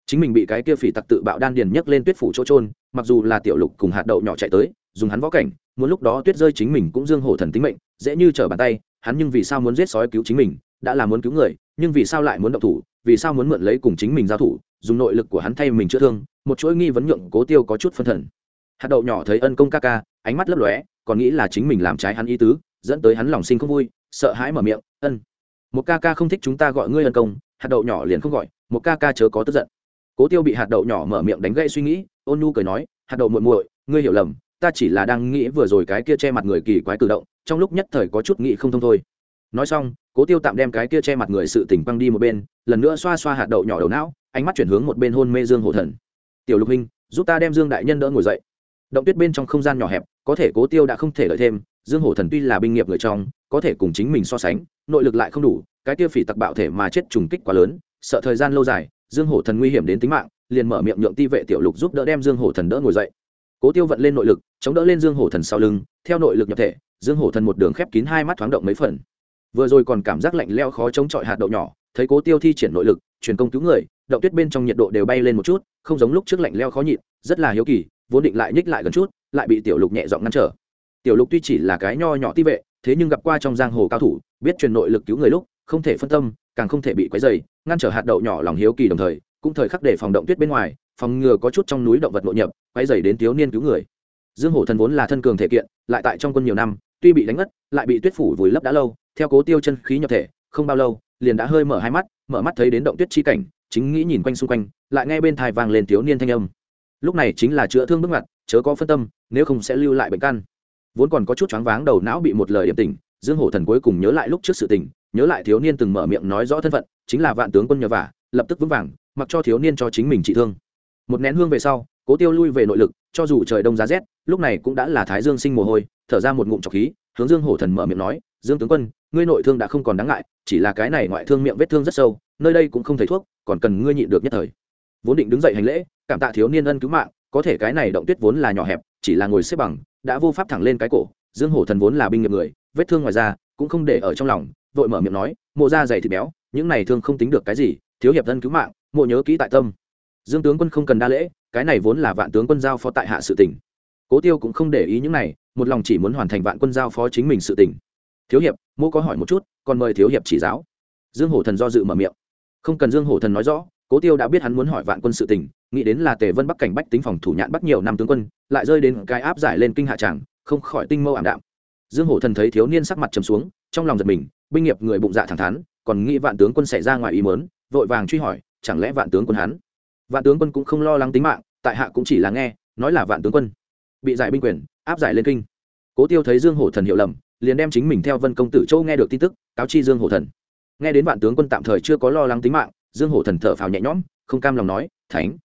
Chính mình bị cái kia phỉ tặc tự bạo đan điền nhấc lên tuyết phủ chỗ trôn mặc dù là tiểu lục cùng hạt đậu nhỏ chạy tới, dùng hắn võ cảnh, muốn lúc đó tuyết rơi chính mình cũng dương hổ thần tính mệnh, dễ như trở bàn tay, hắn nhưng vì sao muốn giết sói cứu chính mình, đã là muốn cứu người, nhưng vì sao lại muốn động thủ, vì sao muốn mượn lấy cùng chính mình giao thủ, dùng nội lực của hắn thay mình chữa thương, một chuỗi nghi vấn nhượng cố tiêu có chút phân thần. Hạt đậu nhỏ thấy ân công ca ca ánh mắt lấp lóe, còn nghĩ là chính mình làm trái hắn ý tứ, dẫn tới hắn lòng sinh không vui, sợ hãi mở miệng, ân, một ca ca không thích chúng ta gọi ngươi ân công, hạt đậu nhỏ liền không gọi, một ca ca chớ có tức giận. Cố tiêu bị hạt đậu nhỏ mở miệng đánh gây suy nghĩ, ôn nu cười nói, hạt đậu muội muội, ngươi hiểu lầm, ta chỉ là đang nghĩ vừa rồi cái kia che mặt người kỳ quái cử động, trong lúc nhất thời có chút nghĩ không thông thôi. Nói xong, cố tiêu tạm đem cái kia che mặt người sự tỉnh băng đi một bên, lần nữa xoa xoa hạt đậu nhỏ đầu não, ánh mắt chuyển hướng một bên hôn mê dương hổ thần. Tiểu lục huynh, giúp ta đem dương đại nhân đỡ ngồi dậy động tuyết bên trong không gian nhỏ hẹp, có thể cố tiêu đã không thể lợi thêm, dương hổ thần tuy là binh nghiệp người trong, có thể cùng chính mình so sánh, nội lực lại không đủ, cái tiêu phỉ tặc bạo thể mà chết trùng kích quá lớn, sợ thời gian lâu dài, dương hổ thần nguy hiểm đến tính mạng, liền mở miệng nhượng ti vệ tiểu lục giúp đỡ đem dương hổ thần đỡ ngồi dậy. Cố tiêu vận lên nội lực, chống đỡ lên dương hổ thần sau lưng, theo nội lực nhập thể, dương hổ thần một đường khép kín hai mắt thoáng động mấy phần. Vừa rồi còn cảm giác lạnh leo khó chống chọi hạt đậu nhỏ, thấy cố tiêu thi triển nội lực, truyền công cứu người, động tuyết bên trong nhiệt độ đều bay lên một chút, không giống lúc trước lạnh leo khó nhịn, rất là hiếu kỳ vốn định lại nhích lại gần chút, lại bị tiểu lục nhẹ giọng ngăn trở. Tiểu lục tuy chỉ là cái nho nhỏ ti vệ, thế nhưng gặp qua trong giang hồ cao thủ, biết truyền nội lực cứu người lúc, không thể phân tâm, càng không thể bị quấy dày ngăn trở hạt đậu nhỏ lòng hiếu kỳ đồng thời, cũng thời khắc để phòng động tuyết bên ngoài, phòng ngừa có chút trong núi động vật nội nhập, quấy dày đến thiếu niên cứu người. Dương hổ thần vốn là thân cường thể kiện, lại tại trong quân nhiều năm, tuy bị đánh mất, lại bị tuyết phủ vùi lấp đã lâu, theo cố tiêu chân khí nhập thể, không bao lâu, liền đã hơi mở hai mắt, mở mắt thấy đến động tuyết chi cảnh, chính nghĩ nhìn quanh xung quanh, lại nghe bên thai vang lên thiếu niên thanh âm lúc này chính là chữa thương bước ngoặt, chớ có phân tâm, nếu không sẽ lưu lại bệnh căn. Vốn còn có chút choáng váng đầu não bị một lời điểm tỉnh, dương hổ thần cuối cùng nhớ lại lúc trước sự tình, nhớ lại thiếu niên từng mở miệng nói rõ thân phận, chính là vạn tướng quân nhờ vả, lập tức vững vàng, mặc cho thiếu niên cho chính mình trị thương. Một nén hương về sau, cố tiêu lui về nội lực, cho dù trời đông giá rét, lúc này cũng đã là thái dương sinh mồ hôi, thở ra một ngụm trọc khí, hướng dương hổ thần mở miệng nói, dương tướng quân, ngươi nội thương đã không còn đáng ngại, chỉ là cái này ngoại thương miệng vết thương rất sâu, nơi đây cũng không thấy thuốc, còn cần ngươi nhịn được nhất thời. Vốn định đứng dậy hành lễ cảm tạ thiếu niên ân cứu mạng, có thể cái này động tuyết vốn là nhỏ hẹp, chỉ là ngồi xếp bằng, đã vô pháp thẳng lên cái cổ, dương hổ thần vốn là binh nghiệp người, vết thương ngoài ra cũng không để ở trong lòng, vội mở miệng nói, mộ da dày thịt béo, những này thương không tính được cái gì, thiếu hiệp ân cứu mạng, mộ nhớ kỹ tại tâm. Dương tướng quân không cần đa lễ, cái này vốn là vạn tướng quân giao phó tại hạ sự tỉnh cố tiêu cũng không để ý những này, một lòng chỉ muốn hoàn thành vạn quân giao phó chính mình sự tỉnh thiếu hiệp mô có hỏi một chút, còn mời thiếu hiệp chỉ giáo. Dương hổ thần do dự mở miệng. Không cần dương hổ thần nói rõ, cố tiêu đã biết hắn muốn hỏi vạn quân sự tình nghĩ đến là tề vân bắc cảnh bách tính phòng thủ nhạn bắc nhiều năm tướng quân, lại rơi đến cái áp giải lên kinh hạ tràng, không khỏi tinh mâu ảm đạm. Dương hổ thần thấy thiếu niên sắc mặt trầm xuống, trong lòng giật mình, binh nghiệp người bụng dạ thẳng thắn, còn nghĩ vạn tướng quân xảy ra ngoài ý mớn vội vàng truy hỏi, chẳng lẽ vạn tướng quân hắn? Vạn tướng quân cũng không lo lắng tính mạng, tại hạ cũng chỉ là nghe, nói là vạn tướng quân bị giải binh quyền, áp giải lên kinh. Cố tiêu thấy dương hổ thần hiểu lầm, liền đem chính mình theo vân công tử châu nghe được tin tức, cáo chi dương hổ thần. Nghe đến vạn tướng quân tạm thời chưa có lo lắng tính mạng, dương hổ thần thở phào nhẹ nhõm, không cam lòng nói, thánh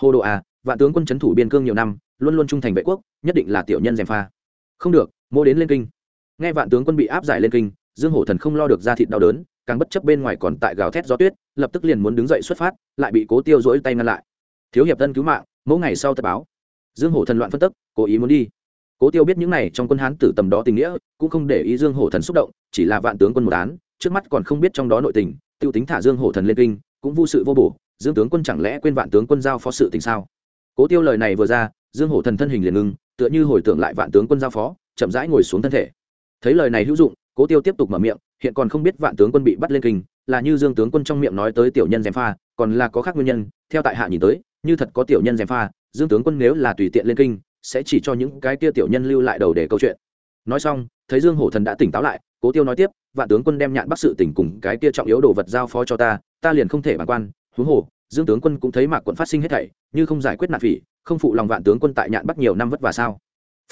hồ đồ à vạn tướng quân c h ấ n thủ biên cương nhiều năm, luôn luôn trung thành vệ quốc, nhất định là tiểu nhân gièm pha. Không được, mô đến lên kinh. Nghe vạn tướng quân bị áp giải lên kinh, dương hổ thần không lo được ra thịt đau đớn, càng bất chấp bên ngoài còn tại gào thét gió tuyết, lập tức liền muốn đứng dậy xuất phát, lại bị cố tiêu rỗi tay ngăn lại. Thiếu hiệp thân cứu mạng, mỗi ngày sau tập báo. Dương hổ thần loạn phân tức, cố ý muốn đi. Cố tiêu biết những này trong quân hán tử tầm đó tình nghĩa, cũng không để ý dương hổ thần xúc động, chỉ là vạn tướng quân một án, trước mắt còn không biết trong đó nội tình t i ê u tính thả dương hổ thần lên kinh cũng vô sự vô bổ, dương tướng quân chẳng lẽ quên vạn tướng quân giao phó sự tình sao? Cố tiêu lời này vừa ra, dương hổ thần thân hình liền ngưng, tựa như hồi tưởng lại vạn tướng quân giao phó, chậm rãi ngồi xuống thân thể. Thấy lời này hữu dụng, cố tiêu tiếp tục mở miệng, hiện còn không biết vạn tướng quân bị bắt lên kinh, là như dương tướng quân trong miệng nói tới tiểu nhân gièm pha, còn là có khác nguyên nhân, theo tại hạ nhìn tới, như thật có tiểu nhân gièm pha, dương tướng quân nếu là tùy tiện lên kinh, sẽ chỉ cho những cái kia tiểu nhân lưu lại đầu để câu chuyện. Nói xong, thấy dương hổ thần đã tỉnh táo lại, cố tiêu nói tiếp, vạn tướng quân đem nhạn bắt sự tỉnh cùng cái kia trọng yếu đồ vật giao phó cho ta ta liền không thể bàn quan, huống hồ, dương tướng quân cũng thấy mạc quận phát sinh hết thảy, như không giải quyết nạn phỉ, không phụ lòng vạn tướng quân tại nhạn bắt nhiều năm vất vả sao?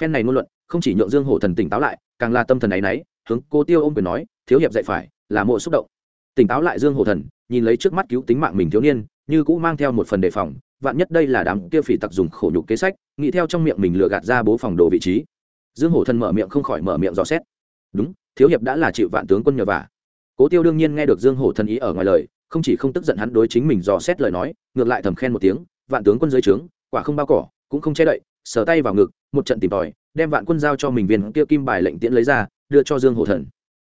Phen này ngôn luận, không chỉ nhượng dương hổ thần tỉnh táo lại, càng là tâm thần ấy nấy hướng cô tiêu ôm quyền nói, thiếu hiệp dạy phải, là mộ xúc động. Tỉnh táo lại dương hổ thần, nhìn lấy trước mắt cứu tính mạng mình thiếu niên, như cũ mang theo một phần đề phòng, vạn nhất đây là đám kia phỉ tặc dùng khổ nhục kế sách, nghĩ theo trong miệng mình lừa gạt ra bố phòng đồ vị trí. Dương hổ thần mở miệng không khỏi mở miệng dò xét. Đúng, thiếu hiệp đã là chịu vạn tướng quân nhờ vả. Cố tiêu đương nhiên nghe được dương hổ thần ý ở ngoài lời không chỉ không tức giận hắn đối chính mình dò xét lời nói, ngược lại thầm khen một tiếng, vạn tướng quân dưới trướng, quả không bao cỏ, cũng không che đậy, sờ tay vào ngực, một trận tìm tòi, đem vạn quân giao cho mình viên kia kim bài lệnh tiễn lấy ra, đưa cho dương hổ thần.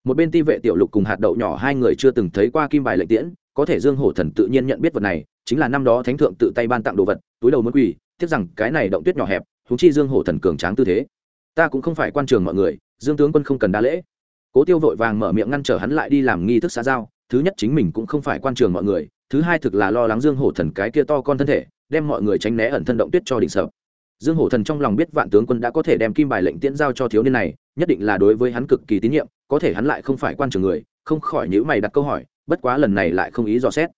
Một bên ti vệ tiểu lục cùng hạt đậu nhỏ hai người chưa từng thấy qua kim bài lệnh tiễn, có thể dương hổ thần tự nhiên nhận biết vật này, chính là năm đó thánh thượng tự tay ban tặng đồ vật, túi đầu muốn quỳ, tiếc rằng cái này động tuyết nhỏ hẹp thúng chi dương hổ thần cường tráng tư thế. Ta cũng không phải quan trường mọi người, dương tướng quân không cần đa lễ. Cố tiêu vội vàng mở miệng ngăn trở hắn lại đi làm nghi thức xã giao thứ nhất chính mình cũng không phải quan trường mọi người, thứ hai thực là lo lắng dương hổ thần cái kia to con thân thể, đem mọi người tránh né ẩn thân động tuyết cho đỉnh sợ. Dương hổ thần trong lòng biết vạn tướng quân đã có thể đem kim bài lệnh tiễn giao cho thiếu niên này, nhất định là đối với hắn cực kỳ tín nhiệm, có thể hắn lại không phải quan trường người, không khỏi nhữ mày đặt câu hỏi, bất quá lần này lại không ý dò xét.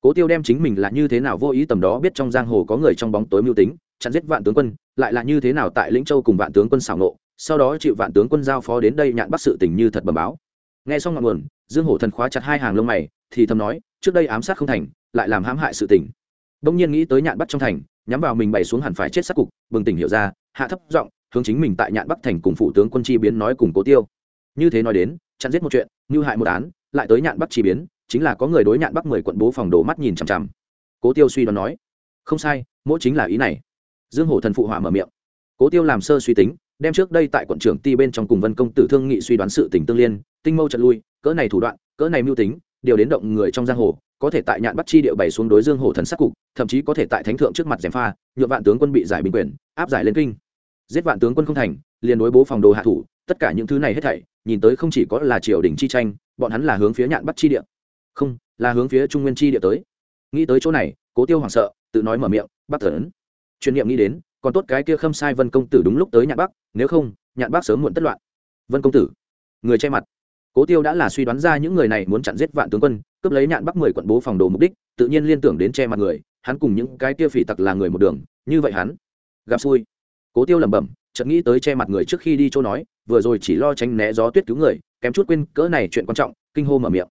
Cố tiêu đem chính mình là như thế nào vô ý tầm đó biết trong giang hồ có người trong bóng tối mưu tính, chặn giết vạn tướng quân, lại là như thế nào tại lĩnh châu cùng vạn tướng quân xảo nộ sau đó chịu vạn tướng quân giao phó đến đây nhạn bắt sự tình như thật bẩm báo. Nghe xong ngọn nguồn dương hổ thần khóa chặt hai hàng lông mày, thì thầm nói, trước đây ám sát không thành, lại làm hãm hại sự tỉnh. đông nhiên nghĩ tới nhạn bắt trong thành, nhắm vào mình bày xuống hẳn phải chết sát cục, bừng tỉnh hiểu ra, hạ thấp giọng, hướng chính mình tại nhạn bắc thành cùng phụ tướng quân chi biến nói cùng cố tiêu. Như thế nói đến, chặn giết một chuyện, như hại một án, lại tới nhạn bắc chi biến, chính là có người đối nhạn bắc mười quận bố phòng đồ mắt nhìn chằm chằm. Cố tiêu suy đoán nói, không sai, mỗi chính là ý này. Dương hổ thần phụ hỏa mở miệng. Cố tiêu làm sơ suy tính, đem trước đây tại quận trưởng ti bên trong cùng vân công tử thương nghị suy đoán sự tình tương liên, tinh mâu trận lui cỡ này thủ đoạn, cỡ này mưu tính, điều đến động người trong giang hồ, có thể tại nhạn bắt chi địa bày xuống đối dương hồ thần sắc cục, thậm chí có thể tại thánh thượng trước mặt gièm pha nhựa vạn tướng quân bị giải bình quyền, áp giải lên kinh. Giết vạn tướng quân không thành, liền đối bố phòng đồ hạ thủ, tất cả những thứ này hết thảy, nhìn tới không chỉ có là triều đình chi tranh, bọn hắn là hướng phía nhạn bắt chi địa. Không, là hướng phía trung nguyên chi địa tới. Nghĩ tới chỗ này, cố tiêu hoảng sợ, tự nói mở miệng bắt thần. Truyền niệm nghĩ đến, còn tốt cái kia khâm sai vân công tử đúng lúc tới nhạn bắc, nếu không, nhạn bắc sớm muộn tất loạn. Vân công tử. Người che mặt cố tiêu đã là suy đoán ra những người này muốn chặn giết vạn tướng quân, cướp lấy nhạn bắc mười quận bố phòng đồ mục đích, tự nhiên liên tưởng đến che mặt người, hắn cùng những cái kia phỉ tặc là người một đường, như vậy hắn gặp xui. Cố tiêu lẩm bẩm, chợt nghĩ tới che mặt người trước khi đi chỗ nói, vừa rồi chỉ lo tránh né gió tuyết cứu người, kém chút quên cỡ này chuyện quan trọng, kinh hô mở miệng.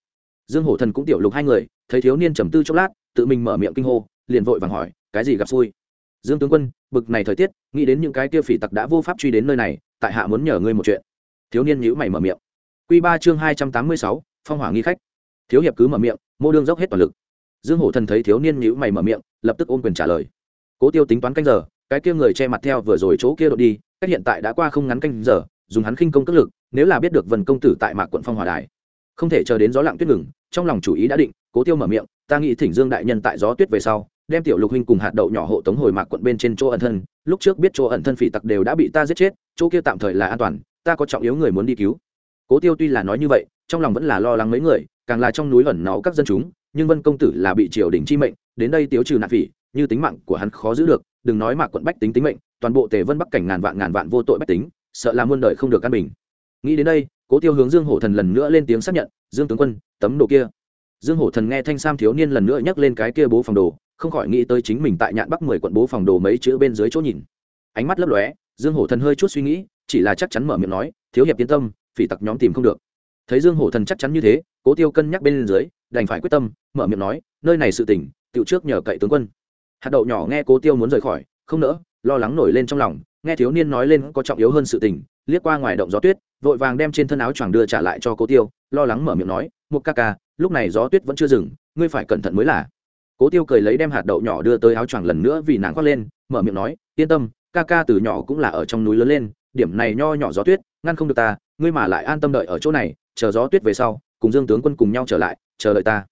Dương hổ thần cũng tiểu lục hai người, thấy thiếu niên trầm tư chốc lát, tự mình mở miệng kinh hô, liền vội vàng hỏi, cái gì gặp xui? Dương tướng quân, bực này thời tiết, nghĩ đến những cái kia phỉ tặc đã vô pháp truy đến nơi này, tại hạ muốn nhờ ngươi một chuyện. Thiếu niên nhữ mày mở miệng. Quy ba chương hai trăm tám mươi sáu, phong hỏa nghi khách. Thiếu hiệp cứ mở miệng, mô đương dốc hết toàn lực. Dương hổ thần thấy thiếu niên nhíu mày mở miệng, lập tức ôm quyền trả lời. Cố tiêu tính toán canh giờ, cái kia người che mặt theo vừa rồi chỗ kia đột đi, cách hiện tại đã qua không ngắn canh giờ, dùng hắn khinh công cất lực, nếu là biết được Vân công tử tại mạc quận phong hỏa đài. Không thể chờ đến gió lặng tuyết ngừng, trong lòng chủ ý đã định, cố tiêu mở miệng, ta nghĩ thỉnh dương đại nhân tại gió tuyết về sau, đem tiểu lục huynh cùng hạt đậu nhỏ hộ tống hồi mạc quận bên trên chỗ ẩn thân, lúc trước biết chỗ ẩn thân phỉ tặc đều đã bị ta giết chết, chỗ kia tạm thời là an toàn, ta có trọng yếu người muốn đi cứu cố tiêu tuy là nói như vậy, trong lòng vẫn là lo lắng mấy người, càng là trong núi ẩn náu các dân chúng, nhưng vân công tử là bị triều đình chi mệnh, đến đây tiếu trừ nạp phỉ, như tính mạng của hắn khó giữ được, đừng nói mà quận bách tính tính mệnh, toàn bộ tề vân bắc cảnh ngàn vạn ngàn vạn vô tội bách tính, sợ là muôn đời không được căn bình. Nghĩ đến đây, cố tiêu hướng dương hổ thần lần nữa lên tiếng xác nhận, dương tướng quân, tấm đồ kia. Dương hổ thần nghe thanh sam thiếu niên lần nữa nhắc lên cái kia bố phòng đồ, không khỏi nghĩ tới chính mình tại nhạn bắc mười quận bố phòng đồ mấy chữ bên dưới chỗ nhìn. Ánh mắt lấp lóe, dương hổ thần hơi chút suy nghĩ, chỉ là chắc chắn mở miệng nói, thiếu hiệp yên tâm phỉ tặc nhóm tìm không được. Thấy dương hổ thần chắc chắn như thế, cố tiêu cân nhắc bên dưới, đành phải quyết tâm, mở miệng nói, nơi này sự tỉnh tựu trước nhờ cậy tướng quân. Hạt đậu nhỏ nghe cố tiêu muốn rời khỏi, không nỡ, lo lắng nổi lên trong lòng, nghe thiếu niên nói lên có trọng yếu hơn sự tình, liếc qua ngoài động gió tuyết, vội vàng đem trên thân áo choàng đưa trả lại cho cố tiêu, lo lắng mở miệng nói một ca ca, lúc này gió tuyết vẫn chưa dừng, ngươi phải cẩn thận mới là. Cố tiêu cười lấy đem hạt đậu nhỏ đưa tới áo choàng lần nữa vì nàng khoác lên, mở miệng nói, yên tâm, ca ca từ nhỏ cũng là ở trong núi lớn lên, điểm này nho nhỏ gió tuyết ngăn không được ta, ngươi mà lại an tâm đợi ở chỗ này, chờ gió tuyết về sau, cùng dương tướng quân cùng nhau trở lại, chờ đợi ta.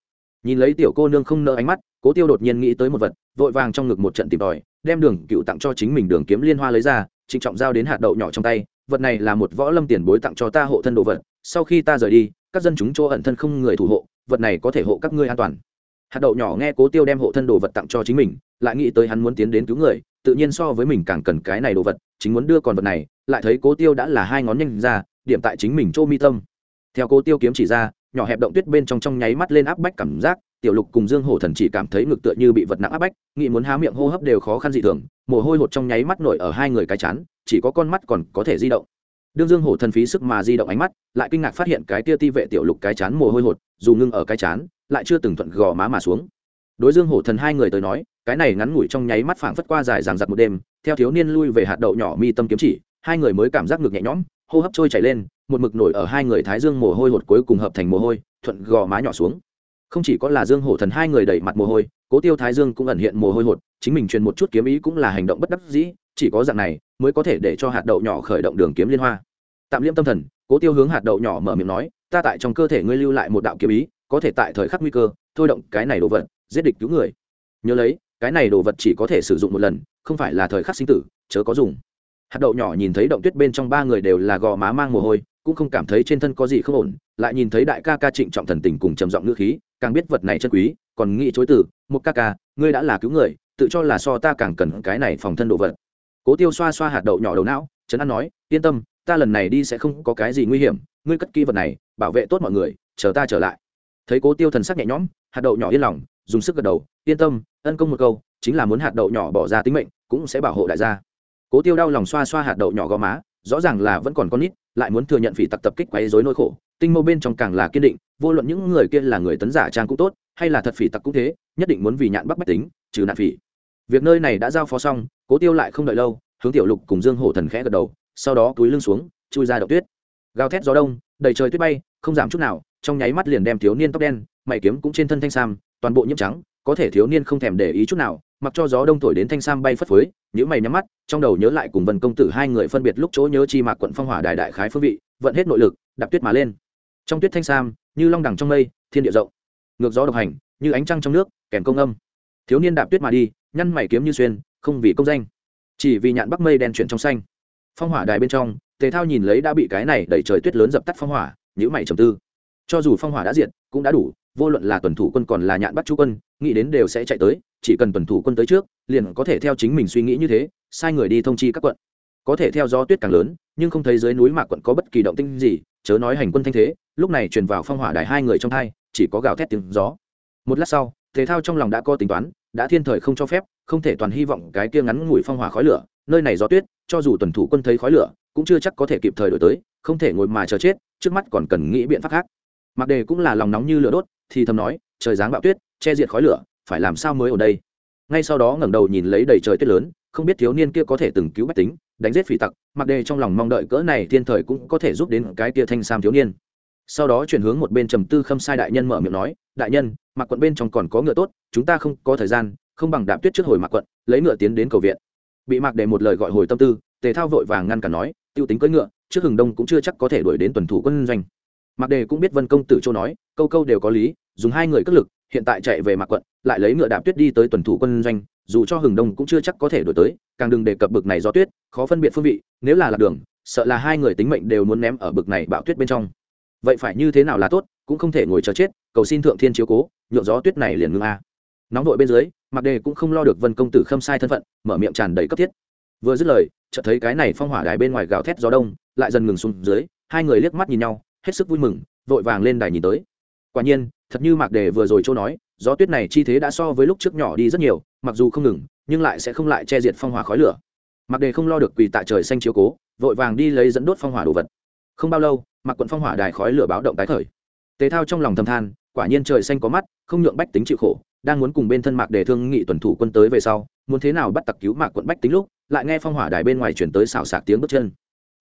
Nhìn lấy tiểu cô nương không nỡ ánh mắt, cố tiêu đột nhiên nghĩ tới một vật, vội vàng trong ngực một trận tìm tòi, đem đường cựu tặng cho chính mình đường kiếm liên hoa lấy ra, trịnh trọng giao đến hạt đậu nhỏ trong tay, vật này là một võ lâm tiền bối tặng cho ta hộ thân đồ vật, sau khi ta rời đi, các dân chúng chỗ ẩn thân không người thủ hộ, vật này có thể hộ các ngươi an toàn hạt đậu nhỏ nghe cố tiêu đem hộ thân đồ vật tặng cho chính mình, lại nghĩ tới hắn muốn tiến đến cứu người, tự nhiên so với mình càng cần cái này đồ vật, chính muốn đưa còn vật này, lại thấy cố tiêu đã là hai ngón nhanh ra, điểm tại chính mình chỗ mi tâm. Theo cố tiêu kiếm chỉ ra, nhỏ hẹp động tuyết bên trong trong nháy mắt lên áp bách cảm giác, tiểu lục cùng dương hổ thần chỉ cảm thấy ngực tựa như bị vật nặng áp bách, nghĩ muốn há miệng hô hấp đều khó khăn dị thường, mồ hôi hột trong nháy mắt nổi ở hai người cái chán, chỉ có con mắt còn có thể di động. Đương dương hổ thần phí sức mà di động ánh mắt, lại kinh ngạc phát hiện cái tia ti vệ tiểu lục cái chán mồ hôi hột, dù ngưng ở cái chán lại chưa từng thuận gò má mà xuống. Đối dương hổ thần hai người tới nói, cái này ngắn ngủi trong nháy mắt phảng phất qua dài ràng giặc một đêm, theo thiếu niên lui về hạt đậu nhỏ mi tâm kiếm chỉ, hai người mới cảm giác ngực nhẹ nhõm, hô hấp trôi chảy lên, một mực nổi ở hai người thái dương mồ hôi hột cuối cùng hợp thành mồ hôi, thuận gò má nhỏ xuống. Không chỉ có là dương hổ thần hai người đẩy mặt mồ hôi, cố tiêu thái dương cũng ẩn hiện mồ hôi hột, chính mình truyền một chút kiếm ý cũng là hành động bất đắc dĩ, chỉ có dạng này mới có thể để cho hạt đậu nhỏ khởi động đường kiếm liên hoa. Tạm liêm tâm thần, cố tiêu hướng hạt đậu nhỏ mở miệng nói, ta tại trong cơ thể ngươi lưu lại một đạo kiếm ý có thể tại thời khắc nguy cơ, thôi động cái này đồ vật, giết địch cứu người. Nhớ lấy, cái này đồ vật chỉ có thể sử dụng một lần, không phải là thời khắc sinh tử, chớ có dùng. Hạt đậu nhỏ nhìn thấy động tuyết bên trong ba người đều là gò má mang mồ hôi, cũng không cảm thấy trên thân có gì không ổn, lại nhìn thấy đại ca ca trịnh trọng thần tình cùng trầm giọng ngữ khí, càng biết vật này chân quý, còn nghĩ chối từ một ca ca, ngươi đã là cứu người, tự cho là so ta càng cần cái này phòng thân đồ vật. Cố tiêu xoa xoa hạt đậu nhỏ đầu não, trấn an nói, yên tâm, ta lần này đi sẽ không có cái gì nguy hiểm, ngươi cất kỹ vật này, bảo vệ tốt mọi người, chờ ta trở lại thấy cố tiêu thần sắc nhẹ nhõm, hạt đậu nhỏ yên lòng, dùng sức gật đầu, yên tâm, ân công một câu, chính là muốn hạt đậu nhỏ bỏ ra tính mệnh, cũng sẽ bảo hộ đại gia. Cố tiêu đau lòng xoa xoa hạt đậu nhỏ gò má, rõ ràng là vẫn còn con nít, lại muốn thừa nhận phỉ tặc tập kích quấy dối nỗi khổ, tinh mâu bên trong càng là kiên định, vô luận những người kia là người tấn giả trang cũng tốt, hay là thật phỉ tặc cũng thế, nhất định muốn vì nhạn bắc bách tính, trừ nạn phỉ. Việc nơi này đã giao phó xong, cố tiêu lại không đợi lâu, hướng tiểu lục cùng dương hổ thần khẽ gật đầu, sau đó túi lưng xuống, chui ra đậu tuyết. Gào thét gió đông, đầy trời tuyết bay, không giảm chút nào trong nháy mắt liền đem thiếu niên tóc đen, mày kiếm cũng trên thân thanh sam, toàn bộ nhiễm trắng, có thể thiếu niên không thèm để ý chút nào, mặc cho gió đông thổi đến thanh sam bay phất phới những mày nhắm mắt, trong đầu nhớ lại cùng vân công tử hai người phân biệt lúc chỗ nhớ chi mạc quận phong hỏa đại đại khái phương vị, vận hết nội lực, đạp tuyết mà lên. Trong tuyết thanh sam, như long đẳng trong mây, thiên địa rộng, ngược gió độc hành, như ánh trăng trong nước kèm công âm. Thiếu niên đạp tuyết mà đi, nhăn mày kiếm như xuyên, không vì công danh, chỉ vì nhạn bắc mây đen chuyển trong xanh. Phong hỏa đài bên trong, tề thao nhìn lấy đã bị cái này đẩy trời tuyết lớn dập tắt phong hỏa nhữ mày trầm tư cho dù phong hỏa đã diệt, cũng đã đủ, vô luận là tuần thủ quân còn là nhạn bắt chú quân, nghĩ đến đều sẽ chạy tới, chỉ cần tuần thủ quân tới trước, liền có thể theo chính mình suy nghĩ như thế, sai người đi thông chi các quận. Có thể theo gió tuyết càng lớn, nhưng không thấy dưới núi mạc quận có bất kỳ động tinh gì, chớ nói hành quân thanh thế, lúc này truyền vào phong hỏa đài hai người trong thai, chỉ có gào thét tiếng gió. Một lát sau thể thao trong lòng đã có tính toán, đã thiên thời không cho phép, không thể toàn hy vọng cái kia ngắn ngủi phong hỏa khói lửa, nơi này gió tuyết, cho dù tuần thủ quân thấy khói lửa, cũng chưa chắc có thể kịp thời đổi tới, không thể ngồi mà chờ chết, trước mắt còn cần nghĩ biện pháp khác mặc đề cũng là lòng nóng như lửa đốt, thì thầm nói, trời dáng bạo tuyết, che diệt khói lửa, phải làm sao mới ở đây? Ngay sau đó ngẩng đầu nhìn lấy đầy trời tuyết lớn, không biết thiếu niên kia có thể từng cứu bách tính, đánh giết phỉ tặc, mặc đề trong lòng mong đợi cỡ này thiên thời cũng có thể giúp đến cái kia thanh sam thiếu niên. Sau đó chuyển hướng một bên trầm tư khâm sai đại nhân mở miệng nói, đại nhân, mặc quận bên trong còn có ngựa tốt, chúng ta không có thời gian, không bằng đạp tuyết trước hồi mặc quận, lấy ngựa tiến đến cầu viện. Bị mặc đề một lời gọi hồi tâm tư, tề thao vội vàng ngăn cản nói, tiêu tính cưỡi ngựa, trước hừng đông cũng chưa chắc có thể đuổi đến tuần thủ quân doanh mặc đề cũng biết vân công tử châu nói, câu câu đều có lý, dùng hai người cất lực, hiện tại chạy về mạc quận, lại lấy ngựa đạp tuyết đi tới tuần thủ quân doanh, dù cho hừng đông cũng chưa chắc có thể đổi tới, càng đừng đề cập bực này do tuyết, khó phân biệt phương vị, nếu là lạc đường, sợ là hai người tính mệnh đều muốn ném ở bực này bạo tuyết bên trong. Vậy phải như thế nào là tốt, cũng không thể ngồi chờ chết, cầu xin thượng thiên chiếu cố, nhượng gió tuyết này liền ngưng a. Nóng vội bên dưới mặc đề cũng không lo được vân công tử khâm sai thân phận, mở miệng tràn đầy cấp thiết. Vừa dứt lời, chợt thấy cái này phong hỏa đài bên ngoài gào thét gió đông, lại dần ngừng xuống dưới, hai người liếc mắt nhìn nhau hết sức vui mừng, vội vàng lên đài nhìn tới. Quả nhiên, thật như mạc đề vừa rồi châu nói, gió tuyết này chi thế đã so với lúc trước nhỏ đi rất nhiều, mặc dù không ngừng, nhưng lại sẽ không lại che diệt phong hỏa khói lửa. Mạc đề không lo được quỳ tại trời xanh chiếu cố, vội vàng đi lấy dẫn đốt phong hỏa đồ vật. Không bao lâu mặc quận phong hỏa đài khói lửa báo động tái khởi. Tề thao trong lòng thầm than, quả nhiên trời xanh có mắt, không nhượng bách tính chịu khổ, đang muốn cùng bên thân mạc đề thương nghị tuần thủ quân tới về sau, muốn thế nào bắt tặc cứu mạc quận bách tính lúc, lại nghe phong hỏa đài bên ngoài chuyển tới xào xạc tiếng bước chân.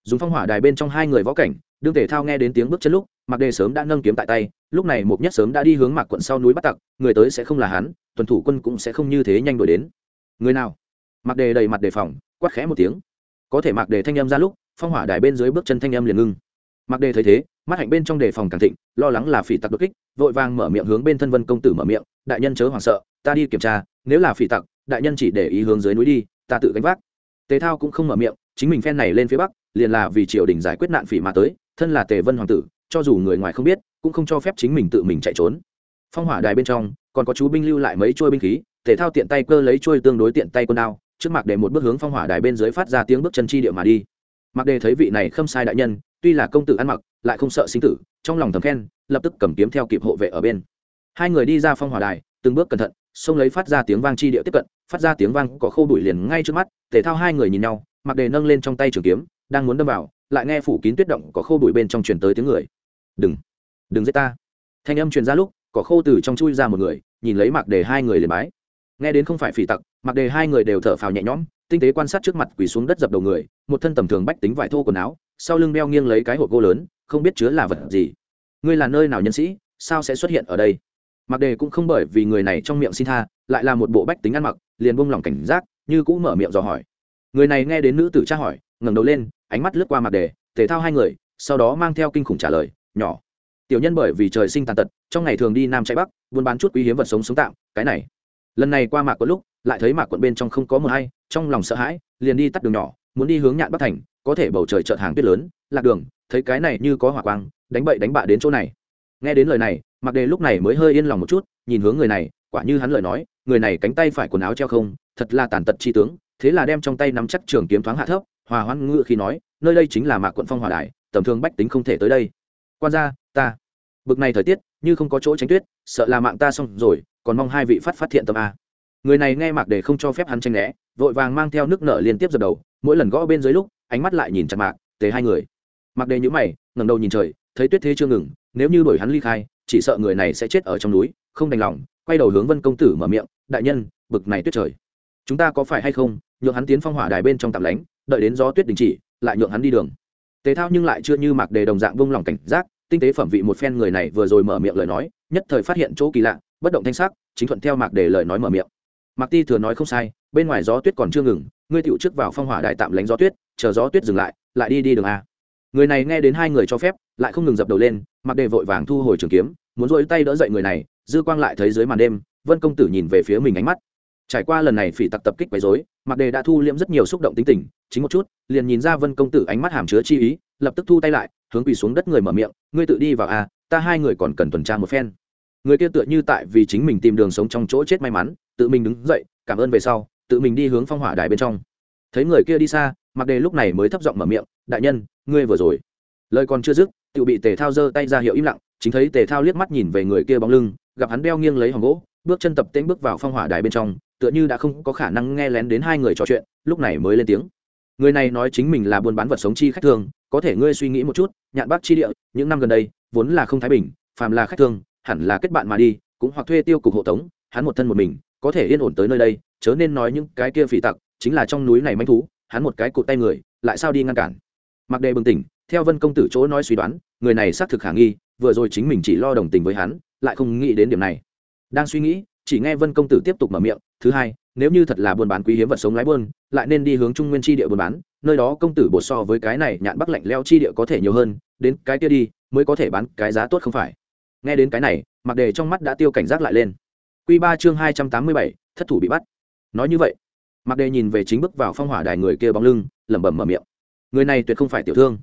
Dùng phong hỏa đài bên trong hai người võ cảnh đương tề thao nghe đến tiếng bước chân lúc, mạc đề sớm đã nâng kiếm tại tay, lúc này mục nhất sớm đã đi hướng mạc quận sau núi bắt tặc, người tới sẽ không là hắn, tuần thủ quân cũng sẽ không như thế nhanh đổi đến. Người nào? Mạc đề đầy mặt đề phòng, quát khẽ một tiếng. Có thể mạc đề thanh âm ra lúc, phong hỏa đài bên dưới bước chân thanh âm liền ngưng. Mạc đề thấy thế, mắt hạnh bên trong đề phòng càng thịnh, lo lắng là phỉ tặc đột kích, vội vàng mở miệng hướng bên thân vân công tử mở miệng, đại nhân chớ hoảng sợ, ta đi kiểm tra, nếu là phỉ tặc, đại nhân chỉ để ý hướng dưới núi đi, ta tự gánh vác. Tề thao cũng không mở miệng, chính mình phen này lên phía bắc, liền là vì triều đình giải quyết nạn phỉ mà tới thân là tề vân hoàng tử, cho dù người ngoài không biết, cũng không cho phép chính mình tự mình chạy trốn. Phong hỏa đài bên trong, còn có chú binh lưu lại mấy chuôi binh khí thể thao tiện tay cơ lấy chuôi tương đối tiện tay quân đao, trước mặt để một bước hướng phong hỏa đài bên dưới phát ra tiếng bước chân chi địa mà đi. Mặc đề thấy vị này không sai đại nhân, tuy là công tử ăn mặc, lại không sợ sinh tử, trong lòng thầm khen, lập tức cầm kiếm theo kịp hộ vệ ở bên. Hai người đi ra phong hỏa đài, từng bước cẩn thận, xông lấy phát ra tiếng vang chi điệu tiếp cận, phát ra tiếng vang có khô đuổi liền ngay trước mắt, tề thao hai người nhìn nhau, mặc đề nâng lên trong tay trường kiếm đang muốn đâm vào, lại nghe phủ kín tuyết động có khô bụi bên trong truyền tới tiếng người. Đừng đừng giết ta. Thanh âm truyền ra lúc có khô từ trong chui ra một người, nhìn lấy mặc đề hai người liền bái. Nghe đến không phải phỉ tặc mặc đề hai người đều thở phào nhẹ nhõm, tinh tế quan sát trước mặt quỳ xuống đất dập đầu người, một thân tầm thường bách tính vải thô quần áo, sau lưng đeo nghiêng lấy cái hộp gỗ lớn, không biết chứa là vật gì. Ngươi là nơi nào nhân sĩ, sao sẽ xuất hiện ở đây? Mặc đề cũng không bởi vì người này trong miệng xin tha, lại là một bộ bách tính ăn mặc, liền buông lỏng cảnh giác, như cũng mở miệng dò hỏi. Người này nghe đến nữ tử tra hỏi ngẩng đầu lên, ánh mắt lướt qua mặt đề, thể thao hai người, sau đó mang theo kinh khủng trả lời, nhỏ, tiểu nhân bởi vì trời sinh tàn tật, trong ngày thường đi nam chạy bắc, buôn bán chút quý hiếm vật sống sống tạm, cái này. Lần này qua mạc quận lúc, lại thấy mạc quận bên trong không có mờ hay, trong lòng sợ hãi, liền đi tắt đường nhỏ, muốn đi hướng nhạn bắc thành, có thể bầu trời chợt hàng tuyết lớn, lạc đường, thấy cái này như có hỏa quang, đánh bậy đánh bạ đến chỗ này. Nghe đến lời này, mạc đề lúc này mới hơi yên lòng một chút, nhìn hướng người này, quả như hắn lời nói, người này cánh tay phải quần áo treo không, thật là tàn tật chi tướng, thế là đem trong tay nắm chắc trường kiếm thoáng hạ thấp hòa hoan ngự khi nói nơi đây chính là mạc quận phong hòa Đài, tầm thường bách tính không thể tới đây. Quan gia ta. Bực này thời tiết như không có chỗ tránh tuyết sợ là mạng ta xong rồi còn mong hai vị phát phát thiện tâm a. Người này nghe mạc đề không cho phép hắn tranh né vội vàng mang theo nước nợ liên tiếp dập đầu mỗi lần gõ bên dưới lúc ánh mắt lại nhìn chặt mạc tế hai người. Mạc đề nhữ mày ngẩng đầu nhìn trời thấy tuyết thế chưa ngừng nếu như đổi hắn ly khai chỉ sợ người này sẽ chết ở trong núi không đành lòng quay đầu hướng vân công tử mở miệng đại nhân bực này tuyết trời. Chúng ta có phải hay không nhượng hắn tiến phong hỏa đài bên trong tạm lánh đợi đến gió tuyết đình chỉ, lại nhượng hắn đi đường. Tề thao nhưng lại chưa như mạc đề đồng dạng vung lòng cảnh giác, tinh tế phẩm vị một phen người này vừa rồi mở miệng lời nói, nhất thời phát hiện chỗ kỳ lạ, bất động thanh sắc, chính thuận theo mạc đề lời nói mở miệng. Mạc ti thừa nói không sai, bên ngoài gió tuyết còn chưa ngừng, ngươi tựu trước vào phong hỏa đại tạm lánh gió tuyết, chờ gió tuyết dừng lại lại đi đi đường a. Người này nghe đến hai người cho phép, lại không ngừng dập đầu lên mặc đề vội vàng thu hồi trường kiếm, muốn rỗi tay đỡ dậy người này, dư quang lại thấy dưới màn đêm, vân công tử nhìn về phía mình ánh mắt. Trải qua lần này phỉ tặc tập kích quấy dối mặc đề đã thu liễm rất nhiều xúc động tính tình, chính một chút, liền nhìn ra vân công tử ánh mắt hàm chứa chi ý, lập tức thu tay lại, hướng quỳ xuống đất người mở miệng, ngươi tự đi vào a ta hai người còn cần tuần tra một phen. Người kia tựa như tại vì chính mình tìm đường sống trong chỗ chết may mắn, tự mình đứng dậy, cảm ơn về sau, tự mình đi hướng phong hỏa đài bên trong. Thấy người kia đi xa mặc đề lúc này mới thấp giọng mở miệng, đại nhân, ngươi vừa rồi. Lời còn chưa dứt tự bị tề thao giơ tay ra hiệu im lặng, chính thấy tề thao liếc mắt nhìn về người kia bóng lưng, gặp hắn đeo nghiêng lấy hòm gỗ, bước chân tập tễnh bước vào phong hỏa đài bên trong tựa như đã không có khả năng nghe lén đến hai người trò chuyện lúc này mới lên tiếng. Người này nói chính mình là buôn bán vật sống chi khách thường có thể ngươi suy nghĩ một chút nhạn bác chi địa những năm gần đây vốn là không thái bình phàm là khách thường, hẳn là kết bạn mà đi cũng hoặc thuê tiêu cục hộ tống hắn một thân một mình có thể yên ổn tới nơi đây chớ nên nói những cái kia phỉ tặc chính là trong núi này manh thú hắn một cái cụt tay người lại sao đi ngăn cản. Mặc đề bừng tỉnh theo vân công tử chỗ nói suy đoán người này xác thực khả nghi vừa rồi chính mình chỉ lo đồng tình với hắn lại không nghĩ đến điểm này. Đang suy nghĩ chỉ nghe vân công tử tiếp tục mở miệng thứ hai, nếu như thật là buôn bán quý hiếm vật sống lái buôn, lại nên đi hướng trung nguyên tri địa buôn bán, nơi đó công tử bột so với cái này nhạn bắc lạnh leo chi địa có thể nhiều hơn, đến cái kia đi, mới có thể bán cái giá tốt không phải. Nghe đến cái này, mặc đề trong mắt đã tiêu cảnh giác lại lên. Q ba chương hai trăm tám mươi bảy, thất thủ bị bắt. Nói như vậy, mặc đề nhìn về chính bước vào phong hỏa đài người kia bóng lưng, lẩm bẩm mở miệng. Người này tuyệt không phải tiểu thương.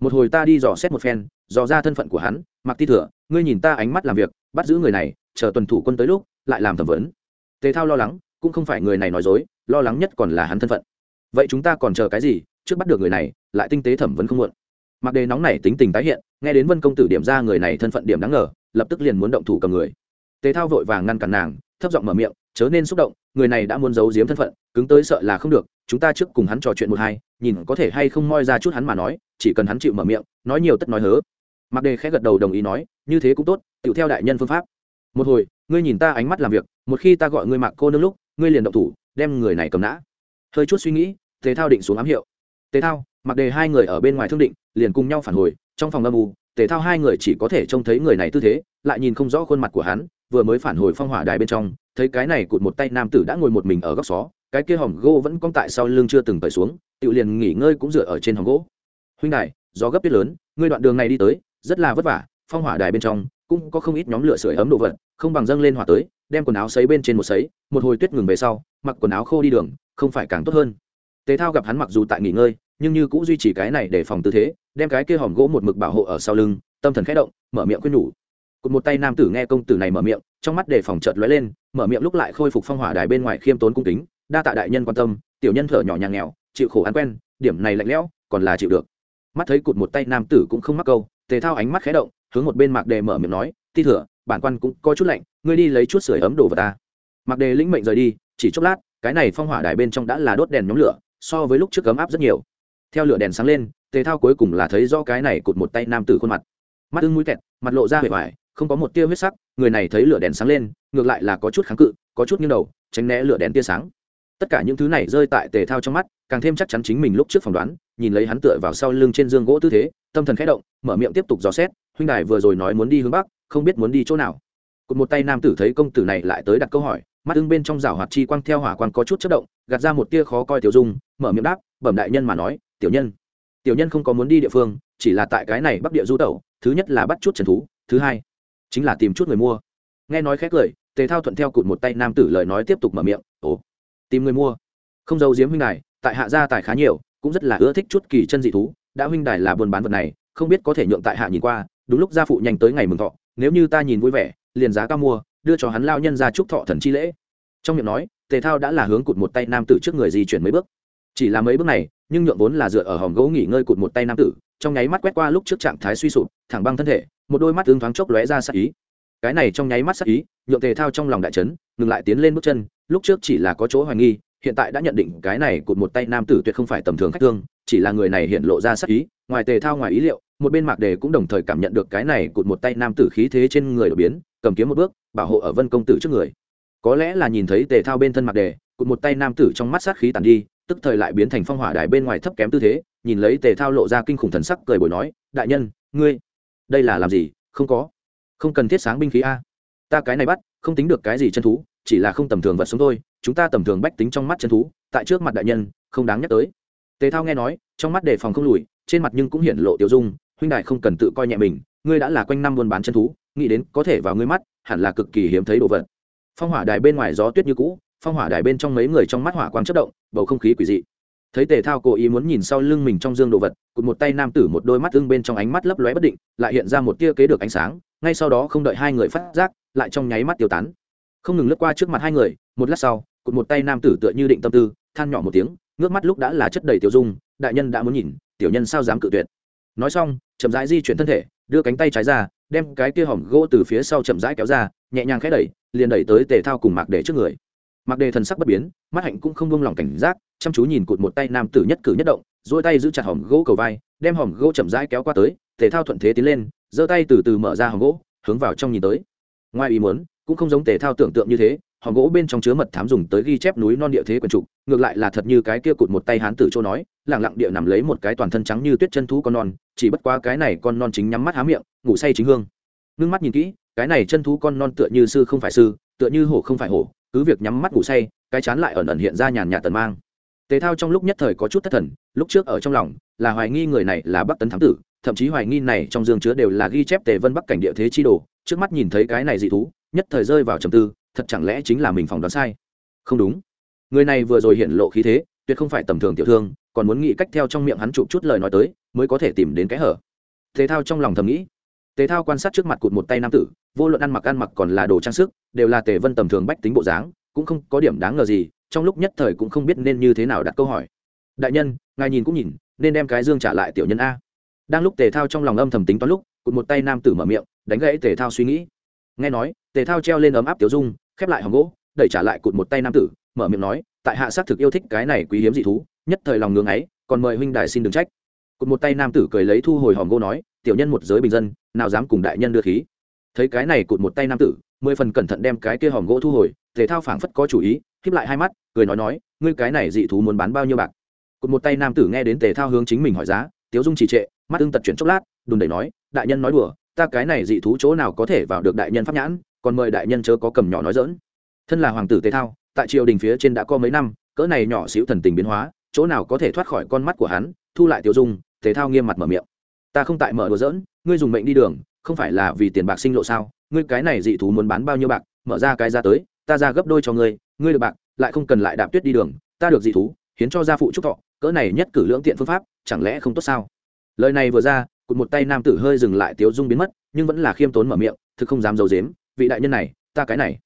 Một hồi ta đi dò xét một phen, dò ra thân phận của hắn, mặc ti thừa, ngươi nhìn ta ánh mắt làm việc, bắt giữ người này, chờ tuần thủ quân tới lúc, lại làm thẩm vấn tề thao lo lắng, cũng không phải người này nói dối, lo lắng nhất còn là hắn thân phận. Vậy chúng ta còn chờ cái gì? Trước bắt được người này, lại tinh tế thẩm vấn không muộn. Mặc đề nóng này tính tình tái hiện, nghe đến vân công tử điểm ra người này thân phận điểm đáng ngờ, lập tức liền muốn động thủ cầm người. Tề thao vội vàng ngăn cản nàng, thấp giọng mở miệng, chớ nên xúc động, người này đã muốn giấu giếm thân phận, cứng tới sợ là không được, chúng ta trước cùng hắn trò chuyện một hai, nhìn có thể hay không moi ra chút hắn mà nói, chỉ cần hắn chịu mở miệng, nói nhiều tất nói hớ. Mặc đề khẽ gật đầu đồng ý nói, như thế cũng tốt tựu theo đại nhân phương pháp. Một hồi ngươi nhìn ta ánh mắt làm việc, một khi ta gọi ngươi mặc cô nương lúc, ngươi liền động thủ, đem người này cầm nã. Hơi chút suy nghĩ tề thao định xuống ám hiệu. Tề thao mặc đề hai người ở bên ngoài thương định, liền cùng nhau phản hồi, trong phòng âm u tề thao hai người chỉ có thể trông thấy người này tư thế, lại nhìn không rõ khuôn mặt của hắn, vừa mới phản hồi phong hỏa đài bên trong, thấy cái này cụt một tay nam tử đã ngồi một mình ở góc xó, cái kia hòm gỗ vẫn cong tại sau lưng chưa từng tẩy xuống tự liền nghỉ ngơi cũng dựa ở trên hòm gỗ. Huynh đài, gió gấp biết lớn, ngươi đoạn đường này đi tới, rất là vất vả, phong hỏa đài bên trong cũng có không ít nhóm lửa sưởi ấm đồ vật, không bằng dâng lên hỏa tới, đem quần áo sấy bên trên một sấy, một hồi tuyết ngừng về sau, mặc quần áo khô đi đường, không phải càng tốt hơn. Tề thao gặp hắn mặc dù tại nghỉ ngơi, nhưng như cũng duy trì cái này để phòng tư thế, đem cái kia hòm gỗ một mực bảo hộ ở sau lưng, tâm thần khẽ động, mở miệng khuyên nhủ. Cụt một tay nam tử nghe công tử này mở miệng, trong mắt đề phòng chợt lóe lên, mở miệng lúc lại khôi phục phong hỏa đài bên ngoài khiêm tốn cung kính, đa tạ đại nhân quan tâm, tiểu nhân thở nhỏ nhà nghèo chịu khổ ăn quen, điểm này lạnh lẽo, còn là chịu được. Mắt thấy cụt một tay nam tử cũng không mắc câu, tề thao ánh mắt khẽ động hướng một bên mạc đề mở miệng nói ti thừa bản quan cũng có chút lạnh ngươi đi lấy chút sưởi ấm đồ vào ta. Mạc đề lĩnh mệnh rời đi chỉ chốc lát cái này phong hỏa đài bên trong đã là đốt đèn nhóm lửa so với lúc trước cấm áp rất nhiều. Theo lửa đèn sáng lên tề thao cuối cùng là thấy do cái này cụt một tay nam tử khuôn mặt. Mắt ưng mũi kẹt mặt lộ ra vẻ vải, không có một tia huyết sắc người này thấy lửa đèn sáng lên ngược lại là có chút kháng cự có chút nghiêng đầu tránh né lửa đèn tia sáng. Tất cả những thứ này rơi tại tề thao trong mắt càng thêm chắc chắn chính mình lúc trước phỏng đoán nhìn lấy hắn tựa vào sau lưng trên dương gỗ tư thế, tâm thần khẽ động, mở miệng tiếp tục dò xét, huynh đài vừa rồi nói muốn đi hướng bắc, không biết muốn đi chỗ nào. Cụt một tay nam tử thấy công tử này lại tới đặt câu hỏi, mắt ưng bên trong rào hoạt chi quang theo hỏa quang có chút chất động, gạt ra một tia khó coi tiểu dung, mở miệng đáp, bẩm đại nhân mà nói, tiểu nhân. Tiểu nhân không có muốn đi địa phương, chỉ là tại cái này bắc địa du tẩu, thứ nhất là bắt chút trần thú, thứ hai chính là tìm chút người mua. Nghe nói khét cười, tề thao thuận theo cụt một tay nam tử lời nói tiếp tục mở miệng, ồ, tìm người mua. Không giấu giếm huynh đài, tại hạ gia tài khá nhiều cũng rất là ưa thích chút kỳ chân dị thú, đã huynh đài là buôn bán vật này, không biết có thể nhượng tại hạ nhìn qua, đúng lúc gia phụ nhanh tới ngày mừng thọ, nếu như ta nhìn vui vẻ, liền giá cao mua, đưa cho hắn lao nhân ra chúc thọ thần chi lễ. Trong miệng nói, tề thao đã là hướng cụt một tay nam tử trước người di chuyển mấy bước. Chỉ là mấy bước này, nhưng nhượng vốn là dựa ở hòm gỗ nghỉ ngơi cụt một tay nam tử, trong nháy mắt quét qua lúc trước trạng thái suy sụp, thẳng băng thân thể, một đôi mắt tương thoáng chốc lóe ra sắc ý. Cái này trong nháy mắt sắc ý, nhượng tề thao trong lòng đại trấn ngừng lại tiến lên bước chân, lúc trước chỉ là có chỗ hoài nghi hiện tại đã nhận định cái này cụt một tay nam tử tuyệt không phải tầm thường khách thương, chỉ là người này hiện lộ ra sắc ý, ngoài tề thao ngoài ý liệu, một bên mạc đề cũng đồng thời cảm nhận được cái này cụt một tay nam tử khí thế trên người đột biến, cầm kiếm một bước, bảo hộ ở vân công tử trước người. Có lẽ là nhìn thấy tề thao bên thân mạc đề, cụt một tay nam tử trong mắt sát khí tàn đi, tức thời lại biến thành phong hỏa đài bên ngoài thấp kém tư thế, nhìn lấy tề thao lộ ra kinh khủng thần sắc cười bồi nói, đại nhân, ngươi, đây là làm gì? Không có. Không cần thiết sáng binh khí a. Ta cái này bắt, không tính được cái gì chân thú, chỉ là không tầm thường vật sống thôi chúng ta tầm thường bách tính trong mắt chân thú, tại trước mặt đại nhân, không đáng nhắc tới. Tề thao nghe nói, trong mắt đề phòng không lùi, trên mặt nhưng cũng hiện lộ tiêu dung, huynh đại không cần tự coi nhẹ mình, ngươi đã là quanh năm buôn bán chân thú, nghĩ đến có thể vào ngươi mắt, hẳn là cực kỳ hiếm thấy đồ vật. Phong hỏa đài bên ngoài gió tuyết như cũ, phong hỏa đài bên trong mấy người trong mắt hỏa quang chất động, bầu không khí quỷ dị. Thấy tề thao cố ý muốn nhìn sau lưng mình trong dương đồ vật, cụt một tay nam tử một đôi mắt ưng bên trong ánh mắt lấp lóe bất định, lại hiện ra một tia kế được ánh sáng, ngay sau đó không đợi hai người phát giác, lại trong nháy mắt tiêu tán. Không ngừng lướt qua trước mặt hai người, một lát sau cụt một tay nam tử tựa như định tâm tư, than nhỏ một tiếng, ngước mắt lúc đã là chất đầy tiểu dung, đại nhân đã muốn nhìn, tiểu nhân sao dám cự tuyệt. Nói xong, chậm rãi di chuyển thân thể, đưa cánh tay trái ra, đem cái kia hỏng gỗ từ phía sau chậm rãi kéo ra, nhẹ nhàng khẽ đẩy, liền đẩy tới tề thao cùng mạc đề trước người. Mạc đề thần sắc bất biến, mắt hạnh cũng không buông lỏng cảnh giác, chăm chú nhìn cụt một tay nam tử nhất cử nhất động dỗi tay giữ chặt hỏng gỗ cầu vai, đem hỏng gỗ chậm rãi kéo qua tới, tề thao thuận thế tiến lên, giơ tay từ từ mở ra hỏng gỗ, hướng vào trong nhìn tới. Ngoài ý muốn, cũng không giống tề thao tưởng tượng như thế hòn gỗ bên trong chứa mật thám dùng tới ghi chép núi non địa thế quần trục, ngược lại là thật như cái kia cụt một tay hán tử châu nói lẳng lặng địa nằm lấy một cái toàn thân trắng như tuyết chân thú con non, chỉ bất quá cái này con non chính nhắm mắt há miệng, ngủ say chính hương. Ngưng mắt nhìn kỹ, cái này chân thú con non tựa như sư không phải sư, tựa như hổ không phải hổ, cứ việc nhắm mắt ngủ say, cái chán lại ẩn ẩn hiện ra nhàn nhạt tần mang. Tề thao trong lúc nhất thời có chút thất thần, lúc trước ở trong lòng, là hoài nghi người này là bắc tấn thám tử, thậm chí hoài nghi này trong dương chứa đều là ghi chép tề vân bắc cảnh địa thế chi đồ, trước mắt nhìn thấy cái này dị thú, nhất thời rơi vào trầm tư thật chẳng lẽ chính là mình phỏng đoán sai? Không đúng. Người này vừa rồi hiện lộ khí thế, tuyệt không phải tầm thường tiểu thương, còn muốn nghĩ cách theo trong miệng hắn chụp chút lời nói tới, mới có thể tìm đến cái hở. Thể thao trong lòng thầm nghĩ. Tề thao quan sát trước mặt cụt một tay nam tử, vô luận ăn mặc ăn mặc còn là đồ trang sức, đều là tề vân tầm thường bách tính bộ dáng, cũng không có điểm đáng ngờ gì, trong lúc nhất thời cũng không biết nên như thế nào đặt câu hỏi. Đại nhân, ngài nhìn cũng nhìn, nên đem cái dương trả lại tiểu nhân a. Đang lúc tề thao trong lòng âm thầm tính toán lúc, cụt một tay nam tử mở miệng, đánh gãy tề thao suy nghĩ. Nghe nói tề thao treo lên ấm áp tiểu dung, khép lại hòm gỗ, đẩy trả lại cụt một tay nam tử, mở miệng nói, tại hạ xác thực yêu thích cái này quý hiếm dị thú, nhất thời lòng ngưng ấy, còn mời huynh đại xin đừng trách. Cụt một tay nam tử cười lấy thu hồi hòm gỗ nói, tiểu nhân một giới bình dân, nào dám cùng đại nhân đưa khí. Thấy cái này cụt một tay nam tử, mười phần cẩn thận đem cái kia hòm gỗ thu hồi, tề thao phảng phất có chủ ý khiếp lại hai mắt, cười nói nói, ngươi cái này dị thú muốn bán bao nhiêu bạc? Cụt một tay nam tử nghe đến tề thao hướng chính mình hỏi giá tiếu dung trì trệ, mắt tương tật chuyển chốc lát, đùn đẩy nói, đại nhân nói đùa, ta cái này dị thú chỗ nào có thể vào được đại nhân pháp nhãn còn mời đại nhân chớ có cầm nhỏ nói dỡn. Thân là hoàng tử tế thao, tại triều đình phía trên đã có mấy năm, cỡ này nhỏ xíu thần tình biến hóa, chỗ nào có thể thoát khỏi con mắt của hắn, thu lại tiêu dung thể thao nghiêm mặt mở miệng. Ta không tại mở đùa dỡn, ngươi dùng mệnh đi đường, không phải là vì tiền bạc sinh lộ sao? Ngươi cái này dị thú muốn bán bao nhiêu bạc, mở ra cái ra tới, ta ra gấp đôi cho ngươi ngươi được bạc, lại không cần lại đạp tuyết đi đường, ta được dị thú, hiến cho gia phụ trúc thọ, cỡ này nhất cử lưỡng tiện phương pháp, chẳng lẽ không tốt sao? Lời này vừa ra, cụt một tay nam tử hơi dừng lại tiếu dung biến mất, nhưng vẫn là khiêm tốn mở miệng, thực không dám d i ấ u dếm vị đại nhân này, ta cái này.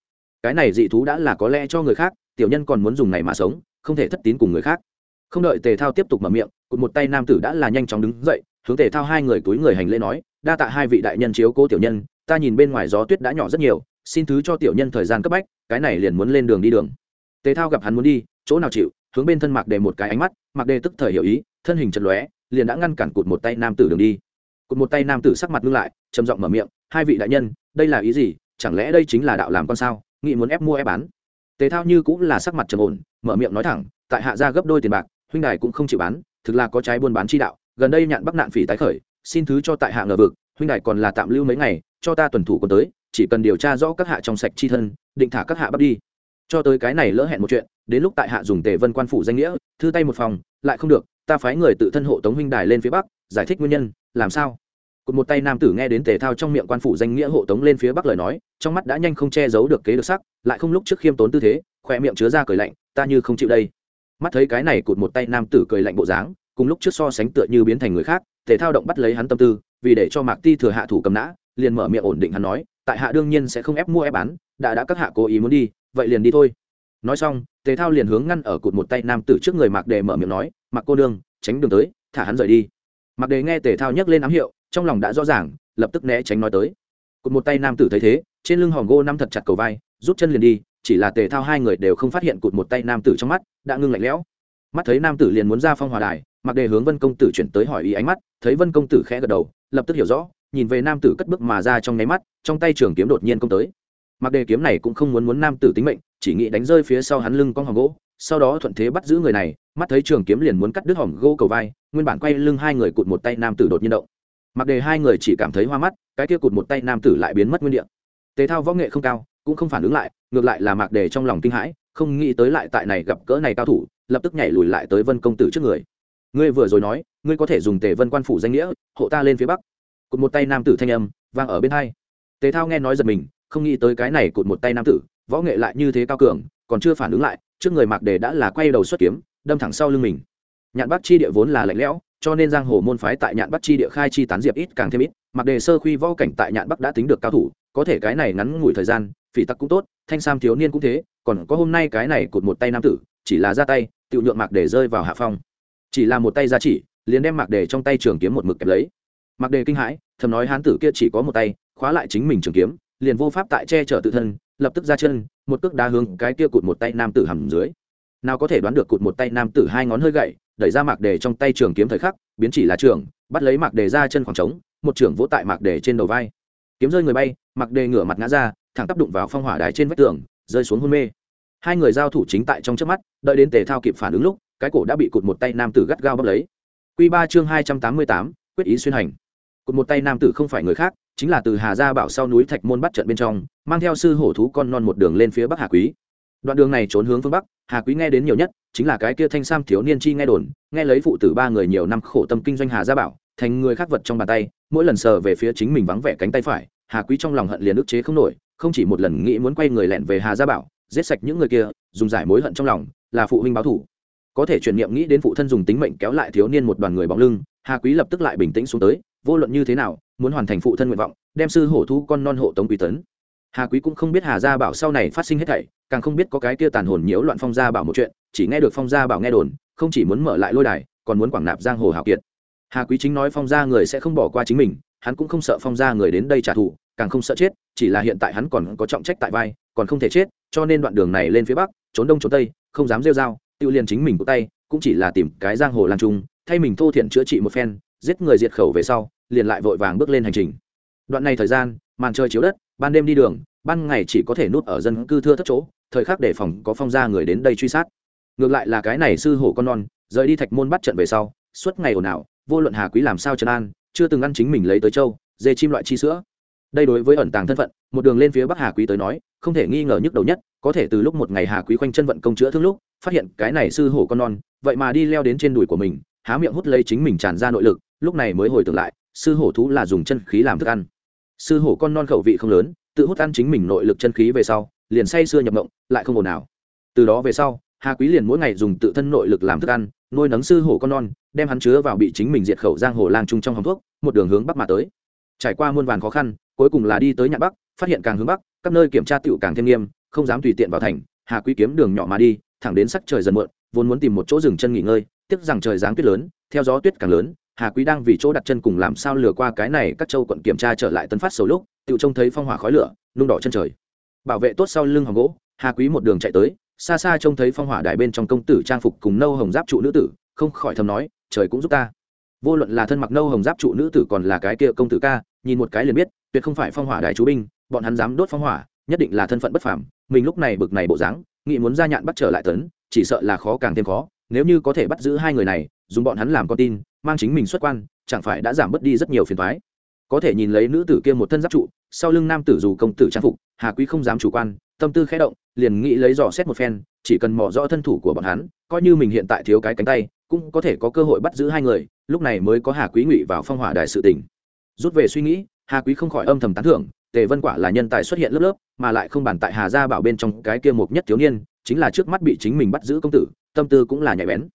Cái này dị thú đã là có lẽ cho người khác, tiểu nhân còn muốn dùng này mà sống, không thể thất tín cùng người khác. Không đợi tề thao tiếp tục mở miệng, cụt một tay nam tử đã là nhanh chóng đứng dậy, hướng tề thao hai người túi người hành lễ nói, đa tạ hai vị đại nhân chiếu cố tiểu nhân, ta nhìn bên ngoài gió tuyết đã nhỏ rất nhiều, xin thứ cho tiểu nhân thời gian cấp bách, cái này liền muốn lên đường đi đường. Tề thao gặp hắn muốn đi, chỗ nào chịu, hướng bên thân mạc đề một cái ánh mắt, mạc đề tức thời hiểu ý, thân hình chật lóe, liền đã ngăn cản cụt một tay nam tử đường đi. Cụt một tay nam tử sắc mặt ngưng lại, trầm giọng mở miệng, hai vị đại nhân, đây là ý gì? Chẳng lẽ đây chính là đạo làm con sao? Nghị muốn ép mua ép bán. Tề thao như cũng là sắc mặt trầm ổn, mở miệng nói thẳng, tại hạ ra gấp đôi tiền bạc, huynh đài cũng không chịu bán, thực là có trái buôn bán chi đạo, gần đây nhạn bắc nạn phỉ tái khởi, xin thứ cho tại hạ ngờ vực, huynh đài còn là tạm lưu mấy ngày, cho ta tuần thủ còn tới, chỉ cần điều tra rõ các hạ trong sạch chi thân, định thả các hạ bắt đi. Cho tới cái này lỡ hẹn một chuyện, đến lúc tại hạ dùng tề vân quan phủ danh nghĩa, thư tay một phòng, lại không được, ta phái người tự thân hộ tống huynh đài lên phía bắc, giải thích nguyên nhân, làm sao? Cụt một tay nam tử nghe đến tề thao trong miệng quan phủ danh nghĩa hộ tống lên phía bắc lời nói, trong mắt đã nhanh không che giấu được kế được sắc, lại không lúc trước khiêm tốn tư thế khoe miệng chứa ra cười lạnh, ta như không chịu đây. Mắt thấy cái này cụt một tay nam tử cười lạnh bộ dáng, cùng lúc trước so sánh tựa như biến thành người khác, tề thao động bắt lấy hắn tâm tư, vì để cho mạc ti thừa hạ thủ cầm nã, liền mở miệng ổn định hắn nói, tại hạ đương nhiên sẽ không ép mua ép bán, đã đã các hạ cố ý muốn đi, vậy liền đi thôi. Nói xong, tề thao liền hướng ngăn ở cụt một tay nam tử trước người mạc đề mở miệng nói mặc cô đương tránh đường tới, thả hắn rời đi. Mạc đề nghe tề thao nhấc lên ám hiệu trong lòng đã rõ ràng, lập tức né tránh nói tới. Cụt một tay nam tử thấy thế, trên lưng hòm gô nắm thật chặt cầu vai, rút chân liền đi, chỉ là tề thao hai người đều không phát hiện cụt một tay nam tử trong mắt, đã ngưng lạnh lẽo. Mắt thấy nam tử liền muốn ra phong hòa đài, mặc đề hướng vân công tử chuyển tới hỏi ý ánh mắt, thấy vân công tử khẽ gật đầu, lập tức hiểu rõ, nhìn về nam tử cất bước mà ra trong nháy mắt, trong tay trường kiếm đột nhiên công tới. Mặc đề kiếm này cũng không muốn muốn nam tử tính mệnh, chỉ nghĩ đánh rơi phía sau hắn lưng con hòm gỗ, sau đó thuận thế bắt giữ người này, mắt thấy trường kiếm liền muốn cắt đứt hòm gỗ cầu vai, nguyên bản quay lưng hai người cụt một tay nam tử đột nhiên động mặc đề hai người chỉ cảm thấy hoa mắt, cái kia cụt một tay nam tử lại biến mất nguyên địa. Tề thao võ nghệ không cao, cũng không phản ứng lại, ngược lại là mạc đề trong lòng kinh hãi, không nghĩ tới lại tại này gặp cỡ này cao thủ, lập tức nhảy lùi lại tới vân công tử trước người. Ngươi vừa rồi nói, ngươi có thể dùng tề vân quan phủ danh nghĩa, hộ ta lên phía bắc. Cụt một tay nam tử thanh âm vang ở bên hai. Tề thao nghe nói giật mình, không nghĩ tới cái này cụt một tay nam tử, võ nghệ lại như thế cao cường, còn chưa phản ứng lại, trước người mạc đề đã là quay đầu xuất kiếm, đâm thẳng sau lưng mình. Nhạn bắc chi địa vốn là lạnh lẽo cho nên giang hồ môn phái tại nhạn bắc chi địa khai chi tán diệp ít càng thêm ít, mặc đề sơ khuy võ cảnh tại nhạn bắc đã tính được cao thủ, có thể cái này ngắn ngủi thời gian, phỉ tắc cũng tốt, thanh sam thiếu niên cũng thế, còn có hôm nay cái này cụt một tay nam tử, chỉ là ra tay tự nhượng mạc đề rơi vào hạ phong. Chỉ là một tay ra chỉ, liền đem mạc đề trong tay trường kiếm một mực kẹp lấy. Mạc đề kinh hãi, thầm nói hán tử kia chỉ có một tay, khóa lại chính mình trường kiếm, liền vô pháp tại che chở tự thân, lập tức ra chân, một cước đá hướng cái kia cụt một tay nam tử hầm dưới. Nào có thể đoán được cụt một tay nam tử hai ngón hơi gậy đẩy ra mạc đề trong tay trường kiếm thời khắc, biến chỉ là trường, bắt lấy mạc đề ra chân khoảng trống, một trưởng vỗ tại mạc đề trên đầu vai. Kiếm rơi người bay, mạc đề ngửa mặt ngã ra, thẳng tắp đụng vào phong hỏa đài trên vách tường, rơi xuống hôn mê. Hai người giao thủ chính tại trong trước mắt, đợi đến tề thao kịp phản ứng lúc, cái cổ đã bị cụt một tay nam tử gắt gao bóp lấy. Q ba chương hai trăm tám mươi tám, quyết ý xuyên hành. Cụt một tay nam tử không phải người khác, chính là từ hà gia bảo sau núi thạch môn bắt trận bên trong, mang theo sư hổ thú con non một đường lên phía bắc hà quý đoạn đường này trốn hướng phương bắc, hà quý nghe đến nhiều nhất chính là cái kia thanh sam thiếu niên chi nghe đồn, nghe lấy phụ tử ba người nhiều năm khổ tâm kinh doanh hà gia bảo, thành người khác vật trong bàn tay, mỗi lần sờ về phía chính mình vắng vẻ cánh tay phải, hà quý trong lòng hận liền ức chế không nổi, không chỉ một lần nghĩ muốn quay người lẹn về hà gia bảo, giết sạch những người kia, dùng giải mối hận trong lòng, là phụ huynh báo thủ có thể chuyển niệm nghĩ đến phụ thân dùng tính mệnh kéo lại thiếu niên một đoàn người bóng lưng, hà quý lập tức lại bình tĩnh xuống tới, vô luận như thế nào, muốn hoàn thành phụ thân nguyện vọng, đem sư hổ thu con non hộ tống quý tấn. Hà quý cũng không biết hà gia bảo sau này phát sinh hết thảy càng không biết có cái kia tàn hồn nhiễu loạn phong gia bảo một chuyện, chỉ nghe được phong gia bảo nghe đồn, không chỉ muốn mở lại lôi đài, còn muốn quảng nạp giang hồ hào kiệt. Hà quý chính nói phong gia người sẽ không bỏ qua chính mình, hắn cũng không sợ phong gia người đến đây trả thù, càng không sợ chết, chỉ là hiện tại hắn còn có trọng trách tại vai, còn không thể chết, cho nên đoạn đường này lên phía bắc, trốn đông trốn tây, không dám rêu dao tự liền chính mình của tay, cũng chỉ là tìm cái giang hồ lan trung, thay mình thô thiện chữa trị một phen, giết người diệt khẩu về sau, liền lại vội vàng bước lên hành trình. Đoạn này thời gian, màn trời chiếu đất, ban đêm đi đường, ban ngày chỉ có thể nút ở dân cư thưa thất chỗ thời khắc để phòng có phong gia người đến đây truy sát. Ngược lại là cái này sư hổ con non, rời đi thạch môn bắt trận về sau, suốt ngày ồn ào, vô luận hà quý làm sao trấn an, chưa từng ăn chính mình lấy tới châu, dê chim loại chi sữa. Đây đối với ẩn tàng thân phận, một đường lên phía bắc hà quý tới nói, không thể nghi ngờ nhức đầu nhất, có thể từ lúc một ngày hà quý khoanh chân vận công chữa thương lúc, phát hiện cái này sư hổ con non, vậy mà đi leo đến trên đùi của mình, há miệng hút lấy chính mình tràn ra nội lực, lúc này mới hồi tưởng lại, sư hổ thú là dùng chân khí làm thức ăn. Sư hổ con non khẩu vị không lớn, tự hút ăn chính mình nội lực chân khí về sau, liền say sưa nhập mộng lại không ồn nào từ đó về sau, hà quý liền mỗi ngày dùng tự thân nội lực làm thức ăn, nuôi nấng sư hổ con non, đem hắn chứa vào bị chính mình diệt khẩu giang hồ lang trung trong hòng thuốc, một đường hướng bắc mà tới. Trải qua muôn vàn khó khăn, cuối cùng là đi tới nhạn bắc, phát hiện càng hướng bắc, các nơi kiểm tra tựu càng thêm nghiêm, không dám tùy tiện vào thành, hà quý kiếm đường nhỏ mà đi, thẳng đến sắc trời dần muộn, vốn muốn tìm một chỗ dừng chân nghỉ ngơi, tiếc rằng trời giáng tuyết lớn, theo gió tuyết càng lớn, hà quý đang vì chỗ đặt chân cùng làm sao lừa qua cái này các châu quận kiểm tra trở lại tấn phát sầu lúc, tựu trông thấy phong hỏa khói lửa, nung đỏ chân trời. Bảo vệ tốt sau lưng hòng gỗ hà quý một đường chạy tới, xa xa trông thấy phong hỏa đài bên trong công tử trang phục cùng nâu hồng giáp trụ nữ tử, không khỏi thầm nói, trời cũng giúp ta. Vô luận là thân mặc nâu hồng giáp trụ nữ tử còn là cái kia công tử ca, nhìn một cái liền biết, tuyệt không phải phong hỏa đài chú binh, bọn hắn dám đốt phong hỏa, nhất định là thân phận bất phàm, mình lúc này bực này bộ dáng, nghĩ muốn ra nhạn bắt trở lại tấn, chỉ sợ là khó càng thêm khó, nếu như có thể bắt giữ hai người này, dùng bọn hắn làm con tin, mang chính mình xuất quan, chẳng phải đã giảm bớt đi rất nhiều phiền thoái có thể nhìn lấy nữ tử kia một thân giáp trụ, sau lưng nam tử dù công tử trang phục, hà quý không dám chủ quan, tâm tư khẽ động liền nghĩ lấy dò xét một phen, chỉ cần mò rõ thân thủ của bọn hắn, coi như mình hiện tại thiếu cái cánh tay, cũng có thể có cơ hội bắt giữ hai người, lúc này mới có hà quý ngụy vào phong hỏa đại sự tỉnh rút về suy nghĩ, hà quý không khỏi âm thầm tán thưởng, tề vân quả là nhân tài xuất hiện lớp lớp, mà lại không bàn tại hà gia bảo bên trong cái kia mục nhất thiếu niên, chính là trước mắt bị chính mình bắt giữ công tử, tâm tư cũng là nhạy bén.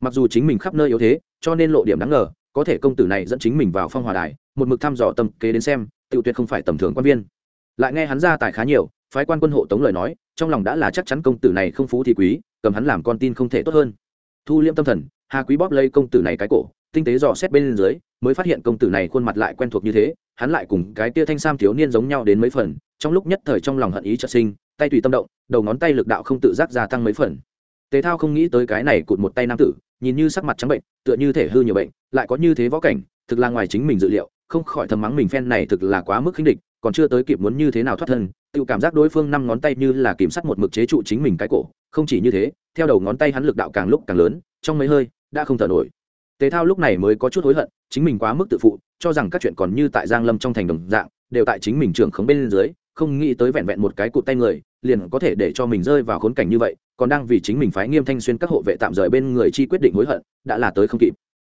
Mặc dù chính mình khắp nơi yếu thế, cho nên lộ điểm đáng ngờ, có thể công tử này dẫn chính mình vào phong hòa đài, một mực thăm dò tâm kế đến xem tự tuyệt không phải tầm thường quan viên. Lại nghe hắn ra tài khá nhiều phái quan quân hộ tống lời nói, trong lòng đã là chắc chắn công tử này không phú thì quý, cầm hắn làm con tin không thể tốt hơn. Thu liêm tâm thần, hà quý bóp lấy công tử này cái cổ, tinh tế dò xét bên dưới, mới phát hiện công tử này khuôn mặt lại quen thuộc như thế, hắn lại cùng cái tia thanh sam thiếu niên giống nhau đến mấy phần, trong lúc nhất thời trong lòng hận ý chợt sinh, tay tùy tâm động, đầu ngón tay lực đạo không tự giác gia tăng mấy phần. Tề thao không nghĩ tới cái này cụt một tay nam tử, nhìn như sắc mặt trắng bệnh, tựa như thể hư nhiều bệnh, lại có như thế võ cảnh, thực là ngoài chính mình dự liệu, không khỏi thầm mắng mình phen này thực là quá mức khinh địch còn chưa tới kịp muốn như thế nào thoát thân, tự cảm giác đối phương năm ngón tay như là kiểm sắt một mực chế trụ chính mình cái cổ, không chỉ như thế, theo đầu ngón tay hắn lực đạo càng lúc càng lớn, trong mấy hơi, đã không thở nổi. Tề thao lúc này mới có chút hối hận, chính mình quá mức tự phụ, cho rằng các chuyện còn như tại giang lâm trong thành đồng dạng, đều tại chính mình trưởng khống bên dưới, không nghĩ tới vẹn vẹn một cái cụt tay người, liền có thể để cho mình rơi vào khốn cảnh như vậy, còn đang vì chính mình phái nghiêm thanh xuyên các hộ vệ tạm rời bên người chi quyết định hối hận, đã là tới không kịp.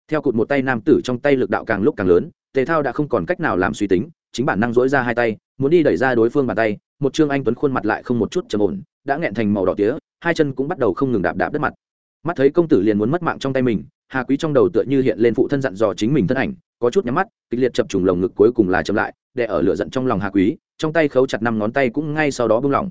Theo cụt một tay nam tử trong tay lực đạo càng lúc càng lớn, tề thao đã không còn cách nào làm suy tính chính bản năng dỗi ra hai tay, muốn đi đẩy ra đối phương bàn tay, một trương anh tuấn khuôn mặt lại không một chút trầm ổn, đã nghẹn thành màu đỏ tía, hai chân cũng bắt đầu không ngừng đạp đạp đất mặt. Mắt thấy công tử liền muốn mất mạng trong tay mình, hà quý trong đầu tựa như hiện lên phụ thân dặn dò chính mình thân ảnh, có chút nhắm mắt, kịch liệt chập trùng lồng ngực cuối cùng là chậm lại, để ở lửa giận trong lòng hà quý, trong tay khấu chặt năm ngón tay cũng ngay sau đó bung lỏng.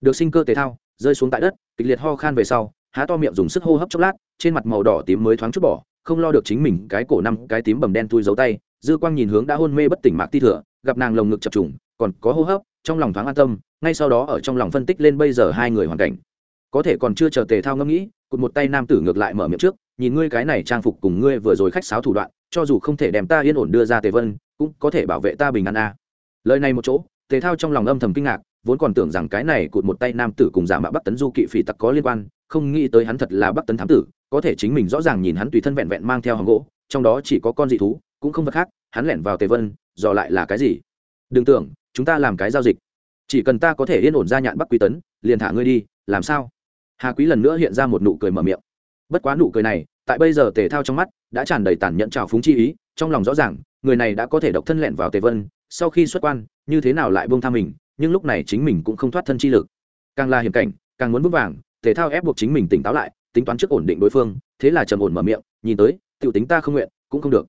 Được sinh cơ thể thao, rơi xuống tại đất, kịch liệt ho khan về sau, há to miệng dùng sức hô hấp chốc lát, trên mặt màu đỏ tím mới thoáng chút bỏ, không lo được chính mình cái cổ năm cái tím bầm đen thui giấu tay, dư quang nhìn hướng đã hôn mê bất tỉnh mạc ti thừa gặp nàng lồng ngực chập trùng, còn có hô hấp, trong lòng thoáng an tâm, ngay sau đó ở trong lòng phân tích lên bây giờ hai người hoàn cảnh. Có thể còn chưa chờ tề thao ngẫm nghĩ, cụt một tay nam tử ngược lại mở miệng trước, nhìn ngươi cái này trang phục cùng ngươi vừa rồi khách sáo thủ đoạn, cho dù không thể đem ta yên ổn đưa ra tề vân, cũng có thể bảo vệ ta bình an a. Lời này một chỗ, tề thao trong lòng âm thầm kinh ngạc, vốn còn tưởng rằng cái này cụt một tay nam tử cùng giả mạo bắc tấn du kỵ phỉ tặc có liên quan, không nghĩ tới hắn thật là bắc tấn thám tử, có thể chính mình rõ ràng nhìn hắn tùy thân vẹn vẹn mang theo hòn gỗ, trong đó chỉ có con dị thú, cũng không vật khác hắn lẻn vào tề vân, dò lại là cái gì? Đừng tưởng, chúng ta làm cái giao dịch. Chỉ cần ta có thể yên ổn ra nhạn bắc quý tấn, liền thả ngươi đi, làm sao? Hà quý lần nữa hiện ra một nụ cười mở miệng. Bất quá nụ cười này, tại bây giờ tề thao trong mắt, đã tràn đầy tàn nhẫn trào phúng chi ý, trong lòng rõ ràng, người này đã có thể độc thân lẹn vào tề vân, sau khi xuất quan, như thế nào lại buông tha mình, nhưng lúc này chính mình cũng không thoát thân chi lực. Càng là hiểm cảnh, càng muốn vững vàng, tề thao ép buộc chính mình tỉnh táo lại, tính toán trước ổn định đối phương, thế là trầm ổn mở miệng, nhìn tới, tiểu tính ta không nguyện, cũng không được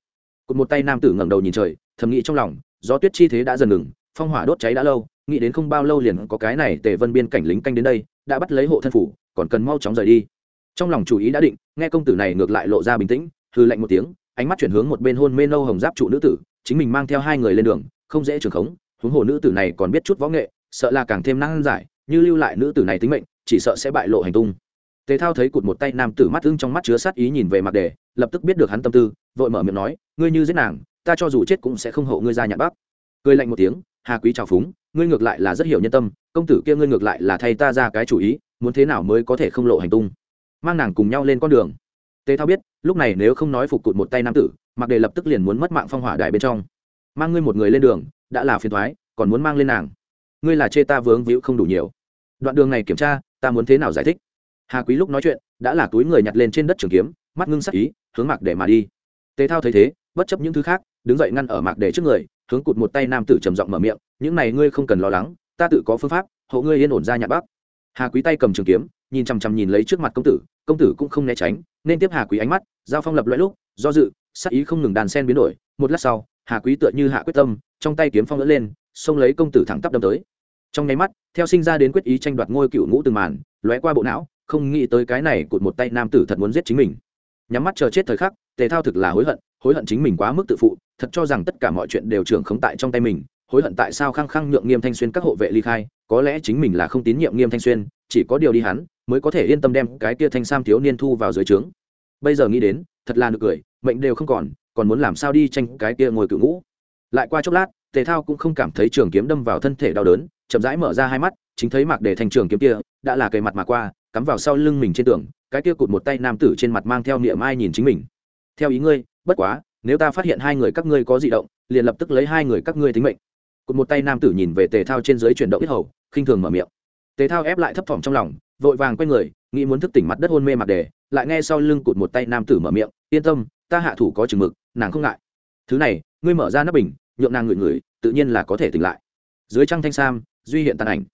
cụt một tay nam tử ngẩng đầu nhìn trời, thầm nghĩ trong lòng, gió tuyết chi thế đã dần ngừng, phong hỏa đốt cháy đã lâu, nghĩ đến không bao lâu liền có cái này tề vân biên cảnh lính canh đến đây, đã bắt lấy hộ thân phủ, còn cần mau chóng rời đi. Trong lòng chủ ý đã định, nghe công tử này ngược lại lộ ra bình tĩnh hư lạnh một tiếng, ánh mắt chuyển hướng một bên hôn mê nâu hồng giáp trụ nữ tử, chính mình mang theo hai người lên đường, không dễ trường khống, huống hồ nữ tử này còn biết chút võ nghệ, sợ là càng thêm năng giải, như lưu lại nữ tử này tính mệnh, chỉ sợ sẽ bại lộ hành tung tề thao thấy cụt một tay nam tử mắt ưng trong mắt chứa sát ý nhìn về mặt đề, lập tức biết được hắn tâm tư, vội mở miệng nói, ngươi như giết nàng, ta cho dù chết cũng sẽ không hộ ngươi ra nhạn bắc cười lạnh một tiếng, hà quý trào phúng, ngươi ngược lại là rất hiểu nhân tâm, công tử kia ngươi ngược lại là thay ta ra cái chủ ý, muốn thế nào mới có thể không lộ hành tung? Mang nàng cùng nhau lên con đường. Tề thao biết, lúc này nếu không nói phục cụt một tay nam tử, mặc đề lập tức liền muốn mất mạng phong hỏa đại bên trong. Mang ngươi một người lên đường, đã là phiền thoái còn muốn mang lên nàng. Ngươi là chê ta vướng víu không đủ nhiều. Đoạn đường này kiểm tra, ta muốn thế nào giải thích? Hà quý lúc nói chuyện, đã là túi người nhặt lên trên đất trường kiếm, mắt ngưng sắc ý, hướng mạc để mà đi. Tề thao thấy thế, bất chấp những thứ khác, đứng dậy ngăn ở mạc để trước người, hướng cụt một tay nam tử trầm giọng mở miệng, những này ngươi không cần lo lắng, ta tự có phương pháp, hộ ngươi yên ổn ra nhạc bắc. Hà quý tay cầm trường kiếm, nhìn chằm chằm nhìn lấy trước mặt công tử công tử cũng không né tránh, nên tiếp hà quý ánh mắt, giao phong lập loại lúc, do dự, sắc ý không ngừng đàn sen biến đổi, một lát sau, hà quý tựa như hạ quyết tâm, trong tay kiếm phong lỡ lên, xông lấy công tử thẳng tắp đâm tới. Trong nháy mắt, theo sinh ra đến quyết ý tranh đoạt ngôi cựu ngũ từng màn, lóe qua bộ não không nghĩ tới cái này cụt một tay nam tử thật muốn giết chính mình. Nhắm mắt chờ chết thời khắc, tề thao thực là hối hận hối hận chính mình quá mức tự phụ, thật cho rằng tất cả mọi chuyện đều trưởng không tại trong tay mình, hối hận tại sao khăng khăng nhượng nghiêm thanh xuyên các hộ vệ ly khai, có lẽ chính mình là không tín nhiệm nghiêm thanh xuyên, chỉ có điều đi hắn, mới có thể yên tâm đem cái kia thanh sam thiếu niên thu vào dưới trướng. Bây giờ nghĩ đến, thật là nực cười, mệnh đều không còn còn muốn làm sao đi tranh cái kia ngồi cựu ngũ. Lại qua chốc lát, tề thao cũng không cảm thấy trường kiếm đâm vào thân thể đau đớn, chậm rãi mở ra hai mắt, chính thấy mạc để thành trường kiếm kia, đã là cây mặt mà qua cắm vào sau lưng mình trên tường, cái kia cụt một tay nam tử trên mặt mang theo niệm ai nhìn chính mình. Theo ý ngươi, bất quá, nếu ta phát hiện hai người các ngươi có dị động, liền lập tức lấy hai người các ngươi tính mệnh. Cụt một tay nam tử nhìn về tề thao trên dưới chuyển động ít hầu, khinh thường mở miệng. Tề thao ép lại thấp thỏm trong lòng, vội vàng quay người, nghĩ muốn thức tỉnh mặt đất hôn mê mặc đề, lại nghe sau lưng cụt một tay nam tử mở miệng, yên tâm, ta hạ thủ có chừng mực, nàng không ngại. Thứ này, ngươi mở ra nắp bình, nhượng nàng ngửi ngửi, tự nhiên là có thể tỉnh lại. Dưới trăng thanh sam, duy hiện tàn ảnh.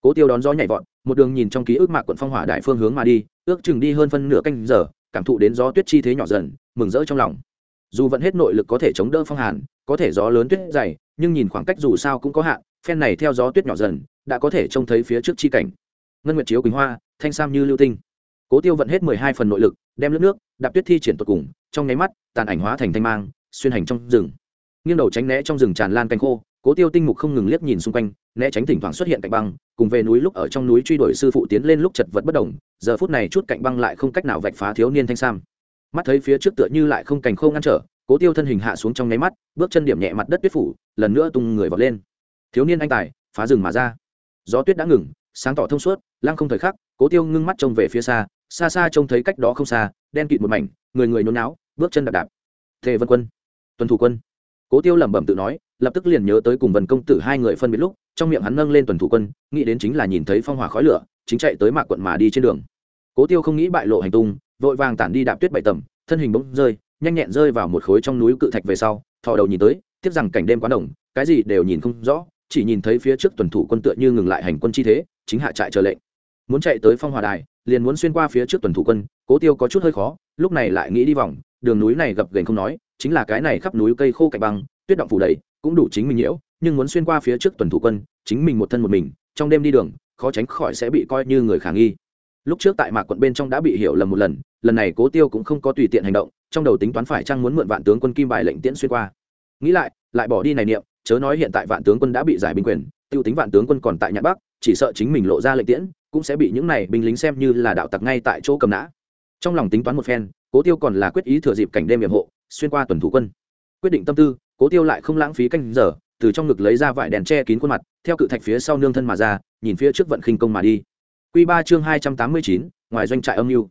Cố tiêu đón gió nhảy vọt một đường nhìn trong ký ức mạc quận phong hỏa đại phương hướng mà đi, ước chừng đi hơn phân nửa canh giờ, cảm thụ đến gió tuyết chi thế nhỏ dần, mừng rỡ trong lòng. Dù vẫn hết nội lực có thể chống đỡ phong hàn, có thể gió lớn tuyết dày, nhưng nhìn khoảng cách dù sao cũng có hạn, phen này theo gió tuyết nhỏ dần, đã có thể trông thấy phía trước chi cảnh. Ngân nguyệt chiếu quỳnh hoa, thanh sam như lưu tinh. Cố tiêu vận hết mười hai phần nội lực, đem lướt nước, đạp tuyết thi triển tột cùng, trong nháy mắt, tàn ảnh hóa thành thanh mang, xuyên hành trong rừng. Nghiêng đầu tránh né trong rừng tràn lan canh khô cố tiêu tinh mục không ngừng liếc nhìn xung quanh, né tránh thỉnh thoảng xuất hiện cạnh băng, cùng về núi lúc ở trong núi truy đuổi sư phụ tiến lên lúc chật vật bất đồng, giờ phút này chút cạnh băng lại không cách nào vạch phá thiếu niên thanh sam. Mắt thấy phía trước tựa như lại không cành khô ngăn trở, cố tiêu thân hình hạ xuống trong nháy mắt, bước chân điểm nhẹ mặt đất tuyết phủ, lần nữa tung người vọt lên. Thiếu niên anh tài, phá rừng mà ra. Gió tuyết đã ngừng, sáng tỏ thông suốt, lăng không thời khắc, cố tiêu ngưng mắt trông về phía xa xa xa trông thấy cách đó không xa, đen kịt một mảnh, người người nhốn náo bước chân đạp đạp. Thề vân quân, tuần thủ quân. Cố tiêu lẩm bẩm tự nói lập tức liền nhớ tới cùng vần công tử hai người phân biệt lúc, trong miệng hắn nâng lên tuần thủ quân, nghĩ đến chính là nhìn thấy phong hỏa khói lửa, chính chạy tới mạc quận mà đi trên đường. Cố tiêu không nghĩ bại lộ hành tung, vội vàng tản đi đạp tuyết bảy tầm thân hình bỗng rơi, nhanh nhẹn rơi vào một khối trong núi cự thạch về sau, thò đầu nhìn tới, tiếp rằng cảnh đêm quá đồng cái gì đều nhìn không rõ, chỉ nhìn thấy phía trước tuần thủ quân tựa như ngừng lại hành quân chi thế, chính hạ trại chờ lệnh. Muốn chạy tới phong hòa đài, liền muốn xuyên qua phía trước tuần thủ quân, cố tiêu có chút hơi khó, lúc này lại nghĩ đi vòng, đường núi này gập ghềnh không nói, chính là cái này khắp núi cây khô cạnh băng, tuyết động phủ đầy cũng đủ chính mình nhiễu, nhưng muốn xuyên qua phía trước tuần thủ quân, chính mình một thân một mình, trong đêm đi đường, khó tránh khỏi sẽ bị coi như người khả nghi. Lúc trước tại mạc quận bên trong đã bị hiểu lầm một lần lần này cố tiêu cũng không có tùy tiện hành động, trong đầu tính toán phải chăng muốn mượn vạn tướng quân kim bài lệnh tiễn xuyên qua. Nghĩ lại lại bỏ đi này niệm, chớ nói hiện tại vạn tướng quân đã bị giải binh quyền, tiêu tính vạn tướng quân còn tại nhạn bắc, chỉ sợ chính mình lộ ra lệnh tiễn, cũng sẽ bị những này binh lính xem như là đạo tặc ngay tại chỗ cầm nã. Trong lòng tính toán một phen, cố tiêu còn là quyết ý thừa dịp cảnh đêm hiểm hộ, xuyên qua tuần thủ quân. Quyết định tâm tư cố tiêu lại không lãng phí canh giờ, từ trong ngực lấy ra vải đèn che kín khuôn mặt, theo cự thạch phía sau nương thân mà ra, nhìn phía trước vận khinh công mà đi. Q ba chương hai trăm tám mươi chín, ngoài doanh trại âm mưu.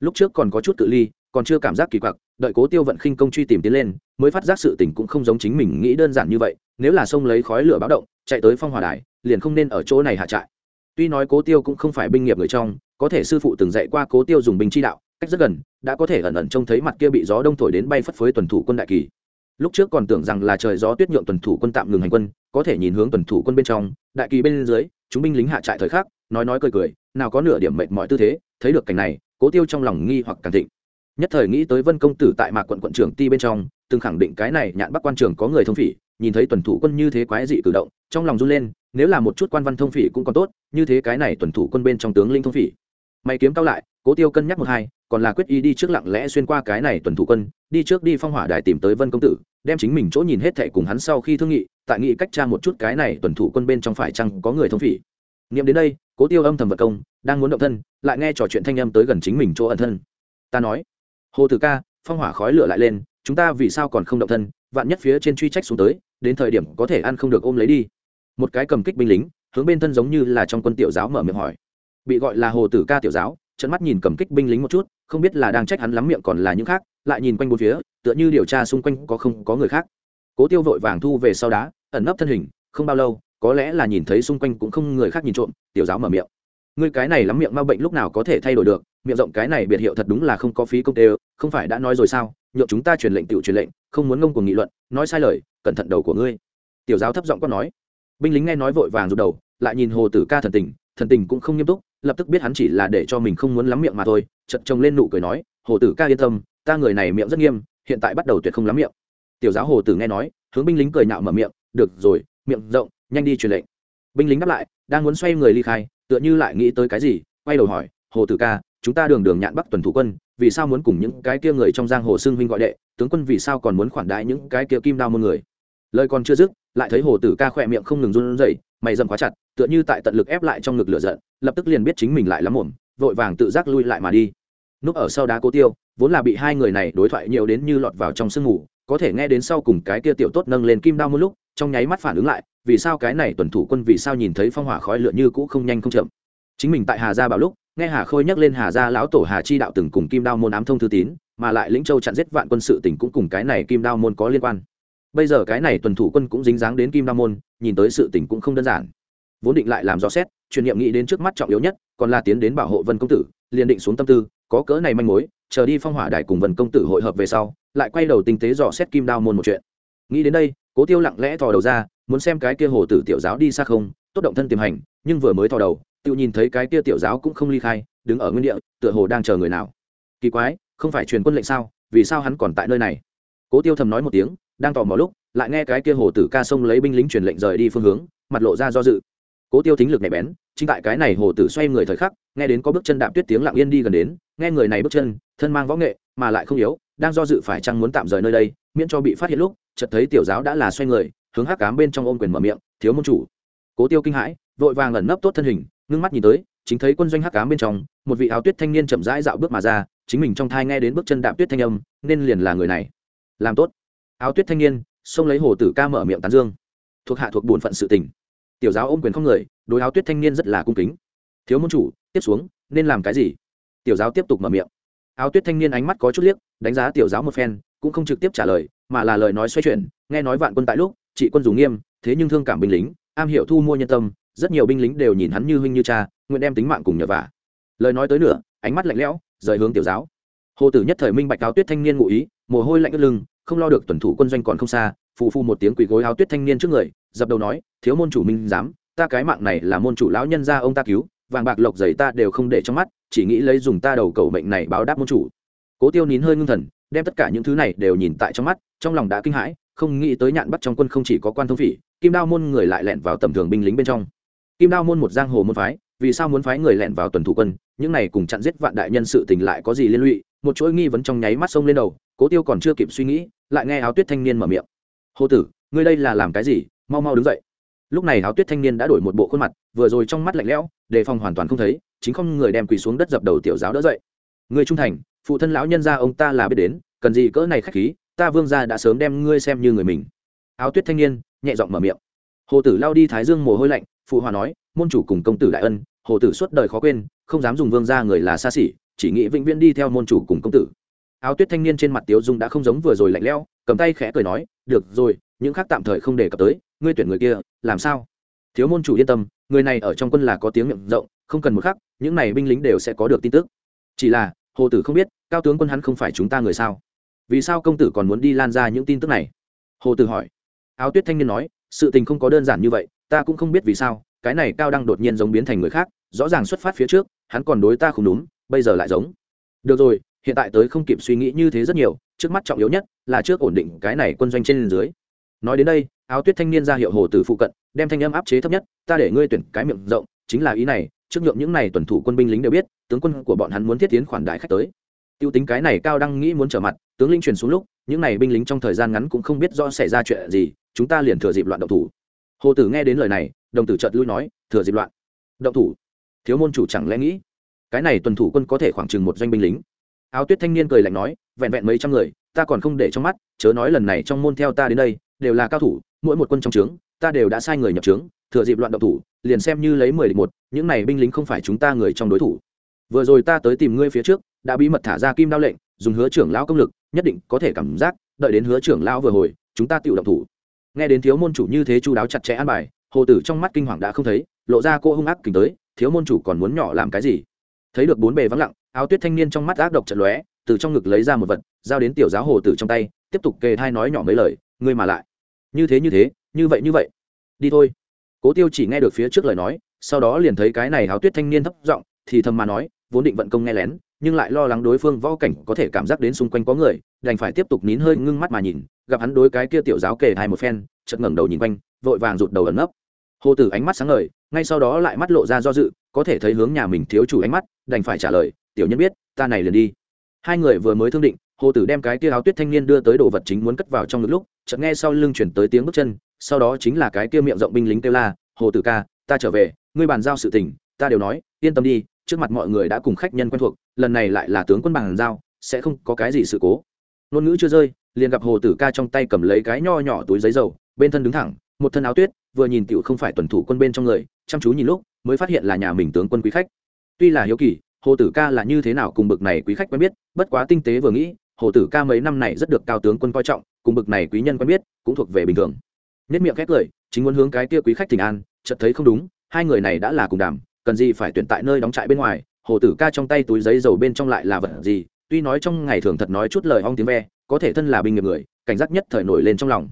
Lúc trước còn có chút tự ly, còn chưa cảm giác kỳ quặc, đợi cố tiêu vận khinh công truy tìm tiến lên, mới phát giác sự tình cũng không giống chính mình nghĩ đơn giản như vậy, nếu là sông lấy khói lửa báo động, chạy tới phong hòa đài, liền không nên ở chỗ này hạ trại. Tuy nói cố tiêu cũng không phải binh nghiệp người trong, có thể sư phụ từng dạy qua cố tiêu dùng binh chi đạo, cách rất gần, đã có thể ẩn ẩn trông thấy mặt kia bị gió đông thổi đến bay phất phới tuần thủ quân đại kỳ lúc trước còn tưởng rằng là trời gió tuyết nhượng tuần thủ quân tạm ngừng hành quân, có thể nhìn hướng tuần thủ quân bên trong, đại kỳ bên dưới, chúng binh lính hạ trại thời khắc, nói nói cười cười, nào có nửa điểm mệt mỏi tư thế, thấy được cảnh này, cố tiêu trong lòng nghi hoặc càng thịnh. Nhất thời nghĩ tới vân công tử tại mạc quận quận trưởng ti bên trong, từng khẳng định cái này nhạn bắc quan trường có người thông phỉ, nhìn thấy tuần thủ quân như thế quái dị cử động, trong lòng run lên, nếu là một chút quan văn thông phỉ cũng còn tốt, như thế cái này tuần thủ quân bên trong tướng linh thông phỉ. Mày kiếm cao lại, cố tiêu cân nhắc một hai còn là quyết ý đi trước lặng lẽ xuyên qua cái này tuần thủ quân, đi trước đi phong hỏa đài tìm tới vân công tử, đem chính mình chỗ nhìn hết thệ cùng hắn sau khi thương nghị, tại nghị cách tra một chút cái này tuần thủ quân bên trong phải chăng có người thông phỉ. Niệm đến đây, cố tiêu âm thầm vật công, đang muốn động thân, lại nghe trò chuyện thanh âm tới gần chính mình chỗ ẩn thân. Ta nói, hồ tử ca, phong hỏa khói lửa lại lên, chúng ta vì sao còn không động thân, vạn nhất phía trên truy trách xuống tới, đến thời điểm có thể ăn không được ôm lấy đi. Một cái cầm kích binh lính, hướng bên thân giống như là trong quân tiểu giáo mở miệng hỏi. Bị gọi là hồ tử ca tiểu giáo trận mắt nhìn cầm kích binh lính một chút không biết là đang trách hắn lắm miệng còn là những khác, lại nhìn quanh bốn phía, tựa như điều tra xung quanh có không có người khác. Cố tiêu vội vàng thu về sau đá, ẩn nấp thân hình, không bao lâu, có lẽ là nhìn thấy xung quanh cũng không người khác nhìn trộm, tiểu giáo mở miệng. Ngươi cái này lắm miệng ma bệnh lúc nào có thể thay đổi được, miệng rộng cái này biệt hiệu thật đúng là không có phí công tê, không phải đã nói rồi sao? Nhượng chúng ta truyền lệnh tiểu truyền lệnh, không muốn ngông cuồng nghị luận, nói sai lời, cẩn thận đầu của ngươi. Tiểu giáo thấp giọng có nói. Binh lính nghe nói vội vàng rụt đầu, lại nhìn hồ tử ca thần tình thần tình cũng không nghiêm túc lập tức biết hắn chỉ là để cho mình không muốn lắm miệng mà thôi chật trông lên nụ cười nói, hồ tử, ca yên tâm, ta người này miệng rất nghiêm, hiện tại bắt đầu tuyệt không lắm miệng. Tiểu giáo hồ tử nghe nói, hướng binh lính cười nhạo mở miệng, được rồi, miệng rộng, nhanh đi truyền lệnh. Binh lính đáp lại, đang muốn xoay người ly khai, tựa như lại nghĩ tới cái gì, quay đầu hỏi, hồ tử ca, chúng ta đường đường nhạn bắc tuần thủ quân, vì sao muốn cùng những cái kia người trong giang hồ xưng huynh gọi đệ, tướng quân vì sao còn muốn khoản đại những cái kia kim đao môn người? Lời còn chưa dứt, lại thấy hồ tử ca khỏe miệng không ngừng run rẩy mày dầm quá chặt, tựa như tại tận lực ép lại trong ngực lửa giận, lập tức liền biết chính mình lại lắm mồm, vội vàng tự giác lui lại mà đi. Núp ở sau đá cố tiêu, vốn là bị hai người này đối thoại nhiều đến như lọt vào trong sương ngủ, có thể nghe đến sau cùng cái kia tiểu tốt nâng lên kim đao một lúc, trong nháy mắt phản ứng lại, vì sao cái này tuần thủ quân vì sao nhìn thấy phong hỏa khói lửa như cũ không nhanh không chậm. Chính mình tại hà gia bảo lúc, nghe hà khôi nhắc lên hà gia lão tổ hà chi đạo từng cùng kim đao môn ám thông thư tín, mà lại lĩnh châu chặn giết vạn quân sự tỉnh cũng cùng cái này kim đao môn có liên quan bây giờ cái này tuần thủ quân cũng dính dáng đến kim nam môn, nhìn tới sự tình cũng không đơn giản. Vốn định lại làm rõ xét, truyền niệm nghĩ đến trước mắt trọng yếu nhất, còn là tiến đến bảo hộ vân công tử, liền định xuống tâm tư, có cỡ này manh mối, chờ đi phong hỏa đài cùng vân công tử hội hợp về sau, lại quay đầu tinh tế dò xét kim đao môn một chuyện. Nghĩ đến đây, cố tiêu lặng lẽ thò đầu ra, muốn xem cái kia hồ tử tiểu giáo đi xa không, tốt động thân tiềm hành, nhưng vừa mới thò đầu, tự nhìn thấy cái kia tiểu giáo cũng không ly khai, đứng ở nguyên địa, tựa hồ đang chờ người nào. Kỳ quái, không phải truyền quân lệnh sao, vì sao hắn còn tại nơi này? Cố tiêu thầm nói một tiếng đang tò mò lúc, lại nghe cái kia hồ tử ca sông lấy binh lính truyền lệnh rời đi phương hướng, mặt lộ ra do dự. Cố tiêu thính lực nhạy bén, chính tại cái này hồ tử xoay người thời khắc, nghe đến có bước chân đạm tuyết tiếng lặng yên đi gần đến, nghe người này bước chân, thân mang võ nghệ, mà lại không yếu, đang do dự phải chăng muốn tạm rời nơi đây, miễn cho bị phát hiện lúc, chợt thấy tiểu giáo đã là xoay người, hướng hắc cám bên trong ôm quyền mở miệng, thiếu môn chủ. Cố tiêu kinh hãi, vội vàng ẩn nấp tốt thân hình, ngưng mắt nhìn tới, chính thấy quân doanh hắc cám bên trong, một vị áo tuyết thanh niên chậm rãi dạo bước mà ra, chính mình trong thai nghe đến bước chân đạm tuyết thanh âm, nên liền là người này. Làm tốt áo tuyết thanh niên, xông lấy hồ tử ca mở miệng tán dương. Thuộc hạ thuộc bổn phận sự tình. Tiểu giáo ôm quyền không người, đối áo tuyết thanh niên rất là cung kính. Thiếu môn chủ, tiếp xuống, nên làm cái gì? Tiểu giáo tiếp tục mở miệng. Áo tuyết thanh niên ánh mắt có chút liếc, đánh giá tiểu giáo một phen, cũng không trực tiếp trả lời, mà là lời nói xoay chuyển, nghe nói vạn quân tại lúc, trị quân dù nghiêm, thế nhưng thương cảm binh lính, am hiểu thu mua nhân tâm, rất nhiều binh lính đều nhìn hắn như huynh như cha, nguyện đem tính mạng cùng nhờ vả. Lời nói tới nửa, ánh mắt lạnh lẽo, rời hướng tiểu giáo. Hồ tử nhất thời minh bạch áo tuyết thanh niên ngụ ý, mồ hôi lạnh ướt lưng không lo được tuần thủ quân doanh còn không xa, phù phù một tiếng quỳ gối áo tuyết thanh niên trước người, dập đầu nói, thiếu môn chủ minh dám ta cái mạng này là môn chủ lão nhân gia ông ta cứu, vàng bạc lộc giày ta đều không để trong mắt, chỉ nghĩ lấy dùng ta đầu cầu mệnh này báo đáp môn chủ. Cố tiêu nín hơi ngưng thần, đem tất cả những thứ này đều nhìn tại trong mắt, trong lòng đã kinh hãi, không nghĩ tới nhạn bắt trong quân không chỉ có quan thông phỉ, kim đao môn người lại lẹn vào tầm thường binh lính bên trong. Kim đao môn một giang hồ môn phái, vì sao muốn phái người lẹn vào tuần thủ quân những này cùng chặn giết vạn đại nhân sự tình lại có gì liên lụy, một chuỗi nghi vấn trong nháy mắt sông lên đầu, cố tiêu còn chưa kịp suy nghĩ, lại nghe áo tuyết thanh niên mở miệng. Hồ tử, ngươi đây là làm cái gì? Mau mau đứng dậy. Lúc này áo tuyết thanh niên đã đổi một bộ khuôn mặt, vừa rồi trong mắt lạnh lẽo, đề phòng hoàn toàn không thấy, chính không người đem quỳ xuống đất dập đầu tiểu giáo đỡ dậy. Người trung thành, phụ thân lão nhân gia ông ta là biết đến, cần gì cỡ này khách khí, ta vương gia đã sớm đem ngươi xem như người mình. Áo tuyết thanh niên nhẹ giọng mở miệng. Hồ tử lao đi thái dương mồ hôi lạnh, phụ hòa nói, môn chủ cùng công tử đại ân, hồ tử suốt đời khó quên không dám dùng vương gia người là xa xỉ, chỉ nghĩ vĩnh viễn đi theo môn chủ cùng công tử. Áo tuyết thanh niên trên mặt tiếu dung đã không giống vừa rồi lạnh lẽo, cầm tay khẽ cười nói, được rồi, những khác tạm thời không đề cập tới, ngươi tuyển người kia, làm sao? Thiếu môn chủ yên tâm, người này ở trong quân là có tiếng miệng rộng, không cần một khắc, những này binh lính đều sẽ có được tin tức. Chỉ là, hồ tử không biết, cao tướng quân hắn không phải chúng ta người sao? Vì sao công tử còn muốn đi lan ra những tin tức này? Hồ tử hỏi. Áo tuyết thanh niên nói, sự tình không có đơn giản như vậy, ta cũng không biết vì sao, cái này cao đăng đột nhiên giống biến thành người khác rõ ràng xuất phát phía trước, hắn còn đối ta không đúng, bây giờ lại giống. Được rồi, hiện tại tới không kịp suy nghĩ như thế rất nhiều, trước mắt trọng yếu nhất là trước ổn định cái này quân doanh trên dưới. Nói đến đây, áo tuyết thanh niên ra hiệu hồ từ phụ cận, đem thanh âm áp chế thấp nhất, ta để ngươi tuyển cái miệng rộng, chính là ý này, trước nhượng những này tuần thủ quân binh lính đều biết, tướng quân của bọn hắn muốn thiết tiến khoản đại khách tới. Tiêu tính cái này cao đăng nghĩ muốn trở mặt, tướng linh truyền xuống lúc, những này binh lính trong thời gian ngắn cũng không biết rõ xảy ra chuyện gì, chúng ta liền thừa dịp loạn động thủ. Hồ tử nghe đến lời này, đồng tử chợt lui nói, thừa dịp loạn. Động thủ? Thiếu môn chủ chẳng lẽ nghĩ, cái này tuần thủ quân có thể khoảng chừng một doanh binh lính. Áo tuyết thanh niên cười lạnh nói, vẹn vẹn mấy trăm người, ta còn không để trong mắt, chớ nói lần này trong môn theo ta đến đây, đều là cao thủ, mỗi một quân trong trướng, ta đều đã sai người nhập trướng, thừa dịp loạn động thủ, liền xem như lấy mười địch một, những này binh lính không phải chúng ta người trong đối thủ. Vừa rồi ta tới tìm ngươi phía trước, đã bí mật thả ra kim đao lệnh, dùng hứa trưởng lão công lực, nhất định có thể cảm giác, đợi đến hứa trưởng lão vừa hồi, chúng ta tự động thủ. Nghe đến thiếu môn chủ như thế chu đáo chặt chẽ an bài, hồ tử trong mắt kinh hoàng đã không thấy, lộ ra cô hung ác kính tới thiếu môn chủ còn muốn nhỏ làm cái gì? Thấy được bốn bề vắng lặng, áo tuyết thanh niên trong mắt ác độc trận lóe, từ trong ngực lấy ra một vật, giao đến tiểu giáo hồ tử trong tay, tiếp tục kề thai nói nhỏ mấy lời, ngươi mà lại. Như thế như thế, như vậy như vậy. Đi thôi. Cố tiêu chỉ nghe được phía trước lời nói, sau đó liền thấy cái này áo tuyết thanh niên thấp giọng, thì thầm mà nói, vốn định vận công nghe lén, nhưng lại lo lắng đối phương võ cảnh có thể cảm giác đến xung quanh có người, đành phải tiếp tục nín hơi ngưng mắt mà nhìn, gặp hắn đối cái kia tiểu giáo kề hai một phen, chợt ngẩng đầu nhìn quanh, vội vàng rụt đầu ẩn nấp. Hồ tử ánh mắt sáng ngời ngay sau đó lại mắt lộ ra do dự, có thể thấy hướng nhà mình thiếu chủ ánh mắt, đành phải trả lời, tiểu nhân biết, ta này liền đi. Hai người vừa mới thương định, hồ tử đem cái kia áo tuyết thanh niên đưa tới đồ vật chính muốn cất vào trong ngực lúc, chợt nghe sau lưng chuyển tới tiếng bước chân, sau đó chính là cái kia miệng rộng binh lính kêu la, hồ tử ca, ta trở về, ngươi bàn giao sự tình, ta đều nói, yên tâm đi, trước mặt mọi người đã cùng khách nhân quen thuộc, lần này lại là tướng quân bàn giao, sẽ không có cái gì sự cố. Ngôn ngữ chưa rơi, liền gặp hồ tử ca trong tay cầm lấy cái nho nhỏ túi giấy dầu, bên thân đứng thẳng, một thân áo tuyết vừa nhìn tiểu không phải tuần thủ quân bên trong người, chăm chú nhìn lúc, mới phát hiện là nhà mình tướng quân quý khách. Tuy là hiếu kỳ, hồ tử ca là như thế nào cùng bực này quý khách quen biết, bất quá tinh tế vừa nghĩ, hồ tử ca mấy năm này rất được cao tướng quân coi trọng, cùng bực này quý nhân quen biết, cũng thuộc về bình thường. Nhất miệng khét lời, chính muốn hướng cái kia quý khách thỉnh an, chợt thấy không đúng, hai người này đã là cùng đàm, cần gì phải tuyển tại nơi đóng trại bên ngoài, hồ tử ca trong tay túi giấy dầu bên trong lại là vật gì, tuy nói trong ngày thường thật nói chút lời ong tiếng ve, có thể thân là binh nghiệp người, cảnh giác nhất thời nổi lên trong lòng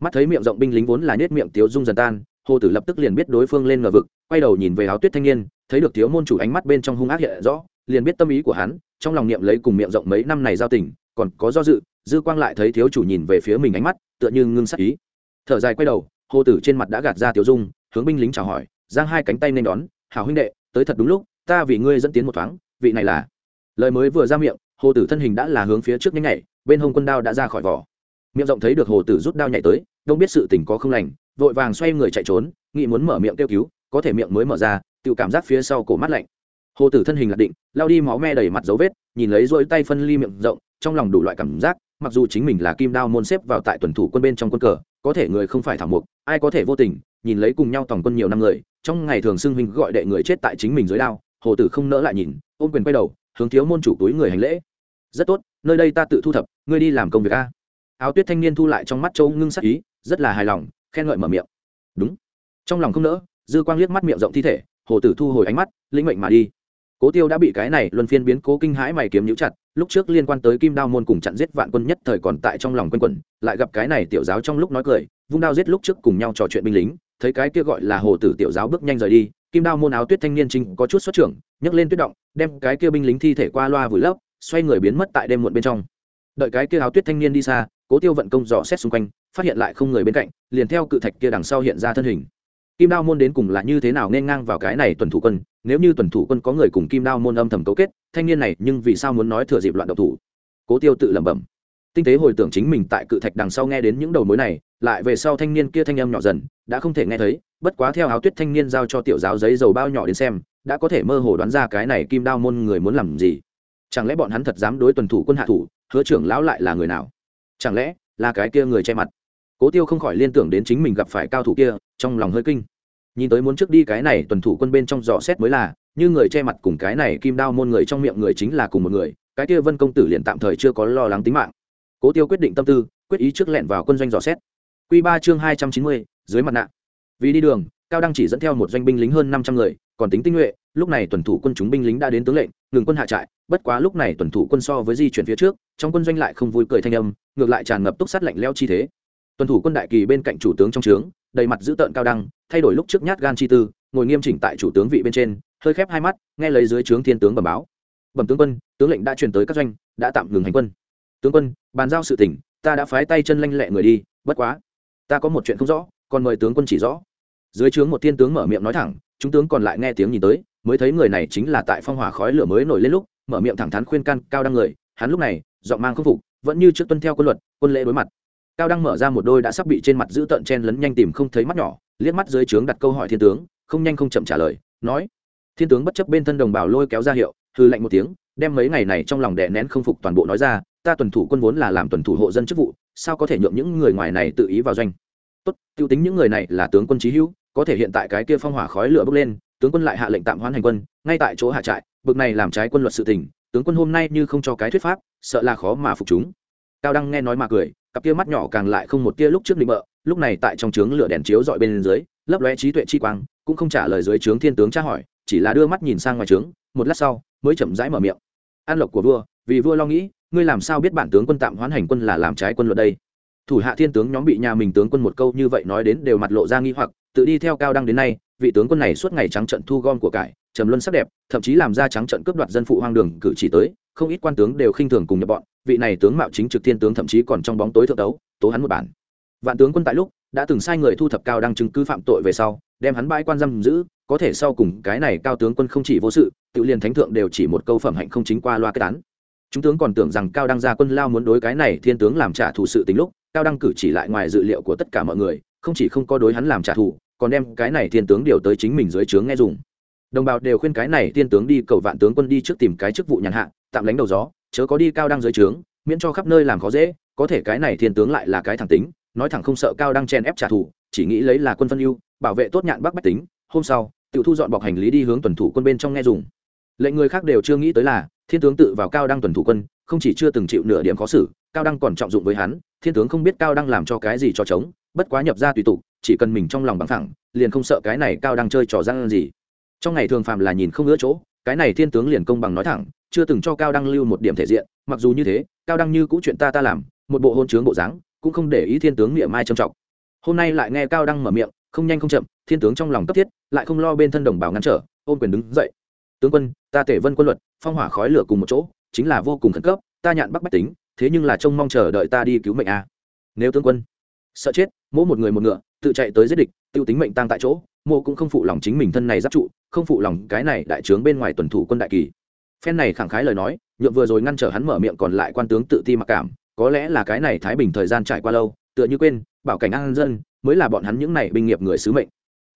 mắt thấy miệng rộng binh lính vốn là nết miệng tiếu dung dần tan, hồ tử lập tức liền biết đối phương lên ngờ vực, quay đầu nhìn về áo tuyết thanh niên, thấy được thiếu môn chủ ánh mắt bên trong hung ác hiện rõ, liền biết tâm ý của hắn, trong lòng niệm lấy cùng miệng rộng mấy năm này giao tình, còn có do dự, dư quang lại thấy thiếu chủ nhìn về phía mình ánh mắt, tựa như ngưng sắc ý. Thở dài quay đầu, hồ tử trên mặt đã gạt ra tiểu dung, hướng binh lính chào hỏi, giang hai cánh tay nên đón, hảo huynh đệ, tới thật đúng lúc, ta vì ngươi dẫn tiến một thoáng, vị này là lời mới vừa ra miệng, hồ tử thân hình đã là hướng phía trước nhanh nhảy, bên hông quân đao đã ra khỏi vỏ miệng rộng thấy được hồ tử rút đao nhảy tới, đông biết sự tình có không lành, vội vàng xoay người chạy trốn, nghĩ muốn mở miệng kêu cứu, có thể miệng mới mở ra tự cảm giác phía sau cổ mắt lạnh. Hồ tử thân hình lạc định, lao đi máu me đầy mặt dấu vết, nhìn lấy rỗi tay phân ly miệng rộng, trong lòng đủ loại cảm giác, mặc dù chính mình là kim đao môn xếp vào tại tuần thủ quân bên trong quân cờ, có thể người không phải thảo mục ai có thể vô tình, nhìn lấy cùng nhau tổng quân nhiều năm người, trong ngày thường xưng huynh gọi đệ người chết tại chính mình dưới đao, hồ tử không nỡ lại nhìn, ôm quyền quay đầu, hướng thiếu môn chủ túi người hành lễ. Rất tốt, nơi đây ta tự thu thập, ngươi đi làm công việc a áo tuyết thanh niên thu lại trong mắt châu ngưng sắc ý, rất là hài lòng, khen ngợi mở miệng. Đúng. Trong lòng không nỡ, dư quang liếc mắt miệng rộng thi thể, hồ tử thu hồi ánh mắt, lĩnh mệnh mà đi. Cố tiêu đã bị cái này luân phiên biến cố kinh hãi mày kiếm nhũ chặt, lúc trước liên quan tới kim đao môn cùng chặn giết vạn quân nhất thời còn tại trong lòng quân quẩn, lại gặp cái này tiểu giáo trong lúc nói cười, vung đao giết lúc trước cùng nhau trò chuyện binh lính, thấy cái kia gọi là hồ tử tiểu giáo bước nhanh rời đi, kim đao môn áo tuyết thanh niên trinh có chút xuất trưởng, nhấc lên tuyết động, đem cái kia binh lính thi thể qua loa vùi lấp, xoay người biến mất tại đêm muộn bên trong. Đợi cái kia áo tuyết thanh niên đi xa cố tiêu vận công dò xét xung quanh, phát hiện lại không người bên cạnh, liền theo cự thạch kia đằng sau hiện ra thân hình. Kim đao môn đến cùng là như thế nào nên ngang vào cái này tuần thủ quân, nếu như tuần thủ quân có người cùng kim đao môn âm thầm cấu kết, thanh niên này nhưng vì sao muốn nói thừa dịp loạn độc thủ? Cố tiêu tự lẩm bẩm. Tinh tế hồi tưởng chính mình tại cự thạch đằng sau nghe đến những đầu mối này, lại về sau thanh niên kia thanh âm nhỏ dần, đã không thể nghe thấy, bất quá theo áo tuyết thanh niên giao cho tiểu giáo giấy dầu bao nhỏ đến xem, đã có thể mơ hồ đoán ra cái này kim đao môn người muốn làm gì. Chẳng lẽ bọn hắn thật dám đối tuần thủ quân hạ thủ, hứa trưởng lão lại là người nào? Chẳng lẽ là cái kia người che mặt? Cố tiêu không khỏi liên tưởng đến chính mình gặp phải cao thủ kia, trong lòng hơi kinh. Nhìn tới muốn trước đi cái này tuần thủ quân bên trong dò xét mới là, như người che mặt cùng cái này kim đao môn người trong miệng người chính là cùng một người, cái kia vân công tử liền tạm thời chưa có lo lắng tính mạng. Cố tiêu quyết định tâm tư, quyết ý trước lẹn vào quân doanh dò xét. Q ba chương hai trăm chín mươi, dưới mặt nạ. Vì đi đường, cao đăng chỉ dẫn theo một doanh binh lính hơn năm trăm người, còn tính tinh nhuệ, lúc này tuần thủ quân chúng binh lính đã đến tướng lệnh, ngừng quân hạ trại, bất quá lúc này tuần thủ quân so với di chuyển phía trước, trong quân doanh lại không vui cười thanh âm ngược lại tràn ngập túc sát lạnh leo chi thế. Tuần thủ quân đại kỳ bên cạnh chủ tướng trong trướng, đầy mặt dữ tợn cao đăng, thay đổi lúc trước nhát gan chi tư, ngồi nghiêm chỉnh tại chủ tướng vị bên trên, hơi khép hai mắt, nghe lấy dưới trướng thiên tướng bẩm báo. Bẩm tướng quân, tướng lệnh đã truyền tới các doanh, đã tạm ngừng hành quân. Tướng quân, bàn giao sự tỉnh, ta đã phái tay chân lanh lẹ người đi, bất quá, ta có một chuyện không rõ, còn mời tướng quân chỉ rõ. Dưới trướng một thiên tướng mở miệng nói thẳng, chúng tướng còn lại nghe tiếng nhìn tới, mới thấy người này chính là tại phong hỏa khói lửa mới nổi lên lúc, mở miệng thẳng thắn khuyên can cao đăng người, hắn lúc này, giọng mang không phục vẫn như trước tuân theo quân luật, quân lễ đối mặt. Cao đăng mở ra một đôi đã sắp bị trên mặt giữ tợn chen lấn nhanh tìm không thấy mắt nhỏ, liếc mắt dưới trướng đặt câu hỏi thiên tướng, không nhanh không chậm trả lời, nói, thiên tướng bất chấp bên thân đồng bào lôi kéo ra hiệu hư lạnh một tiếng, đem mấy ngày này trong lòng đè nén không phục toàn bộ nói ra, ta tuần thủ quân vốn là làm tuần thủ hộ dân chức vụ, sao có thể nhượng những người ngoài này tự ý vào doanh? Tốt, tiêu tính những người này là tướng quân trí hữu, có thể hiện tại cái kia phong hỏa khói lửa bốc lên, tướng quân lại hạ lệnh tạm hoãn hành quân, ngay tại chỗ hạ trại, bực này làm trái quân luật sự tình tướng quân hôm nay như không cho cái thuyết pháp, sợ là khó mà phục chúng. Cao đăng nghe nói mà cười, cặp kia mắt nhỏ càng lại không một tia lúc trước định bợ, lúc này tại trong trướng lửa đèn chiếu dọi bên dưới, lấp lóe trí tuệ chi quang, cũng không trả lời dưới trướng thiên tướng tra hỏi, chỉ là đưa mắt nhìn sang ngoài trướng, một lát sau, mới chậm rãi mở miệng. An lộc của vua, vì vua lo nghĩ, ngươi làm sao biết bản tướng quân tạm hoán hành quân là làm trái quân luật đây? Thủ hạ thiên tướng nhóm bị nhà mình tướng quân một câu như vậy nói đến đều mặt lộ ra nghi hoặc, tự đi theo cao đăng đến nay vị tướng quân này suốt ngày trắng trận thu gom của cải, trầm luân sắc đẹp, thậm chí làm ra trắng trận cướp đoạt dân phụ hoang đường cử chỉ tới, không ít quan tướng đều khinh thường cùng nhập bọn, vị này tướng mạo chính trực thiên tướng thậm chí còn trong bóng tối thượng đấu, tố hắn một bản. Vạn tướng quân tại lúc, đã từng sai người thu thập cao đăng chứng cứ phạm tội về sau, đem hắn bãi quan giam giữ, có thể sau cùng cái này cao tướng quân không chỉ vô sự, tự liền thánh thượng đều chỉ một câu phẩm hạnh không chính qua loa kết án. Chúng tướng còn tưởng rằng cao đăng gia quân lao muốn đối cái này thiên tướng làm trả thù sự tính lúc, cao đăng cử chỉ lại ngoài dự liệu của tất cả mọi người, không chỉ không có đối hắn làm trả thù còn đem cái này thiên tướng điều tới chính mình dưới trướng nghe dùng. Đồng bào đều khuyên cái này thiên tướng đi, cầu vạn tướng quân đi trước tìm cái chức vụ nhàn hạ, tạm lánh đầu gió, chớ có đi cao đăng dưới trướng, miễn cho khắp nơi làm khó dễ, có thể cái này thiên tướng lại là cái thẳng tính, nói thẳng không sợ cao đăng chen ép trả thù, chỉ nghĩ lấy là quân phân ưu, bảo vệ tốt nhạn bắc bách tính, hôm sau tự thu dọn bọc hành lý đi hướng tuần thủ quân bên trong nghe dùng. Lệnh người khác đều chưa nghĩ tới là, thiên tướng tự vào cao đăng tuần thủ quân, không chỉ chưa từng chịu nửa điểm khó xử, cao đăng còn trọng dụng với hắn, thiên tướng không biết cao đăng làm cho cái gì cho chống bất quá nhập ra tùy tục chỉ cần mình trong lòng bằng thẳng liền không sợ cái này cao đăng chơi trò răng gì. Trong ngày thường phàm là nhìn không ngỡ chỗ, cái này thiên tướng liền công bằng nói thẳng, chưa từng cho cao đăng lưu một điểm thể diện, mặc dù như thế, cao đăng như cũ chuyện ta ta làm, một bộ hôn chướng bộ dáng, cũng không để ý thiên tướng miệng mai trầm trọng. Hôm nay lại nghe cao đăng mở miệng, không nhanh không chậm, thiên tướng trong lòng cấp thiết, lại không lo bên thân đồng bào ngăn trở, ôm quyền đứng dậy. Tướng quân, ta tể vân quân luật, phong hỏa khói lửa cùng một chỗ, chính là vô cùng khẩn cấp, ta nhạn bắc bách tính, thế nhưng là trông mong chờ đợi ta đi cứu mệnh a. À. nếu tướng quân. Sợ chết, mỗi một người một ngựa tự chạy tới giết địch, tiêu tính mệnh tăng tại chỗ mô cũng không phụ lòng chính mình thân này giáp trụ, không phụ lòng cái này đại trướng bên ngoài tuần thủ quân đại kỳ. Phen này khẳng khái lời nói, nhượng vừa rồi ngăn trở hắn mở miệng còn lại quan tướng tự ti mặc cảm, có lẽ là cái này thái bình thời gian trải qua lâu, tựa như quên, bảo cảnh an dân, mới là bọn hắn những này binh nghiệp người sứ mệnh.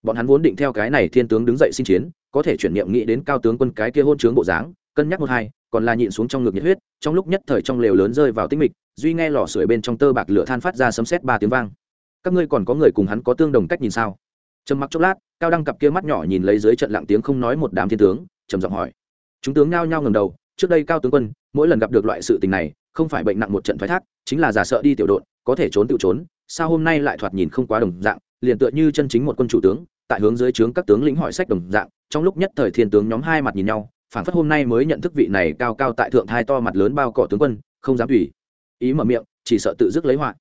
Bọn hắn vốn định theo cái này thiên tướng đứng dậy xin chiến, có thể chuyển niệm nghĩ đến cao tướng quân cái kia hôn trướng bộ dáng, cân nhắc một hai, còn là nhịn xuống trong ngực nhiệt huyết, trong lúc nhất thời trong lều lớn rơi vào tĩnh mịch, duy nghe lò sưởi bên trong tơ bạc lửa than phát ra sấm sét ba tiếng vang các ngươi còn có người cùng hắn có tương đồng cách nhìn sao? Trầm mặc chốc lát, cao đăng cặp kia mắt nhỏ nhìn lấy dưới trận lặng tiếng không nói một đám thiên tướng, trầm giọng hỏi. Chúng tướng nhao nhao ngầm đầu, trước đây cao tướng quân, mỗi lần gặp được loại sự tình này, không phải bệnh nặng một trận thoái thác, chính là giả sợ đi tiểu đội có thể trốn tự trốn, sao hôm nay lại thoạt nhìn không quá đồng dạng, liền tựa như chân chính một quân chủ tướng, tại hướng dưới trướng các tướng lĩnh hỏi sách đồng dạng, trong lúc nhất thời thiên tướng nhóm hai mặt nhìn nhau phản phất hôm nay mới nhận thức vị này cao cao tại thượng thai to mặt lớn bao cỏ tướng quân, không dám tùy. Ý mở miệng, chỉ sợ tự dứt lấy họa.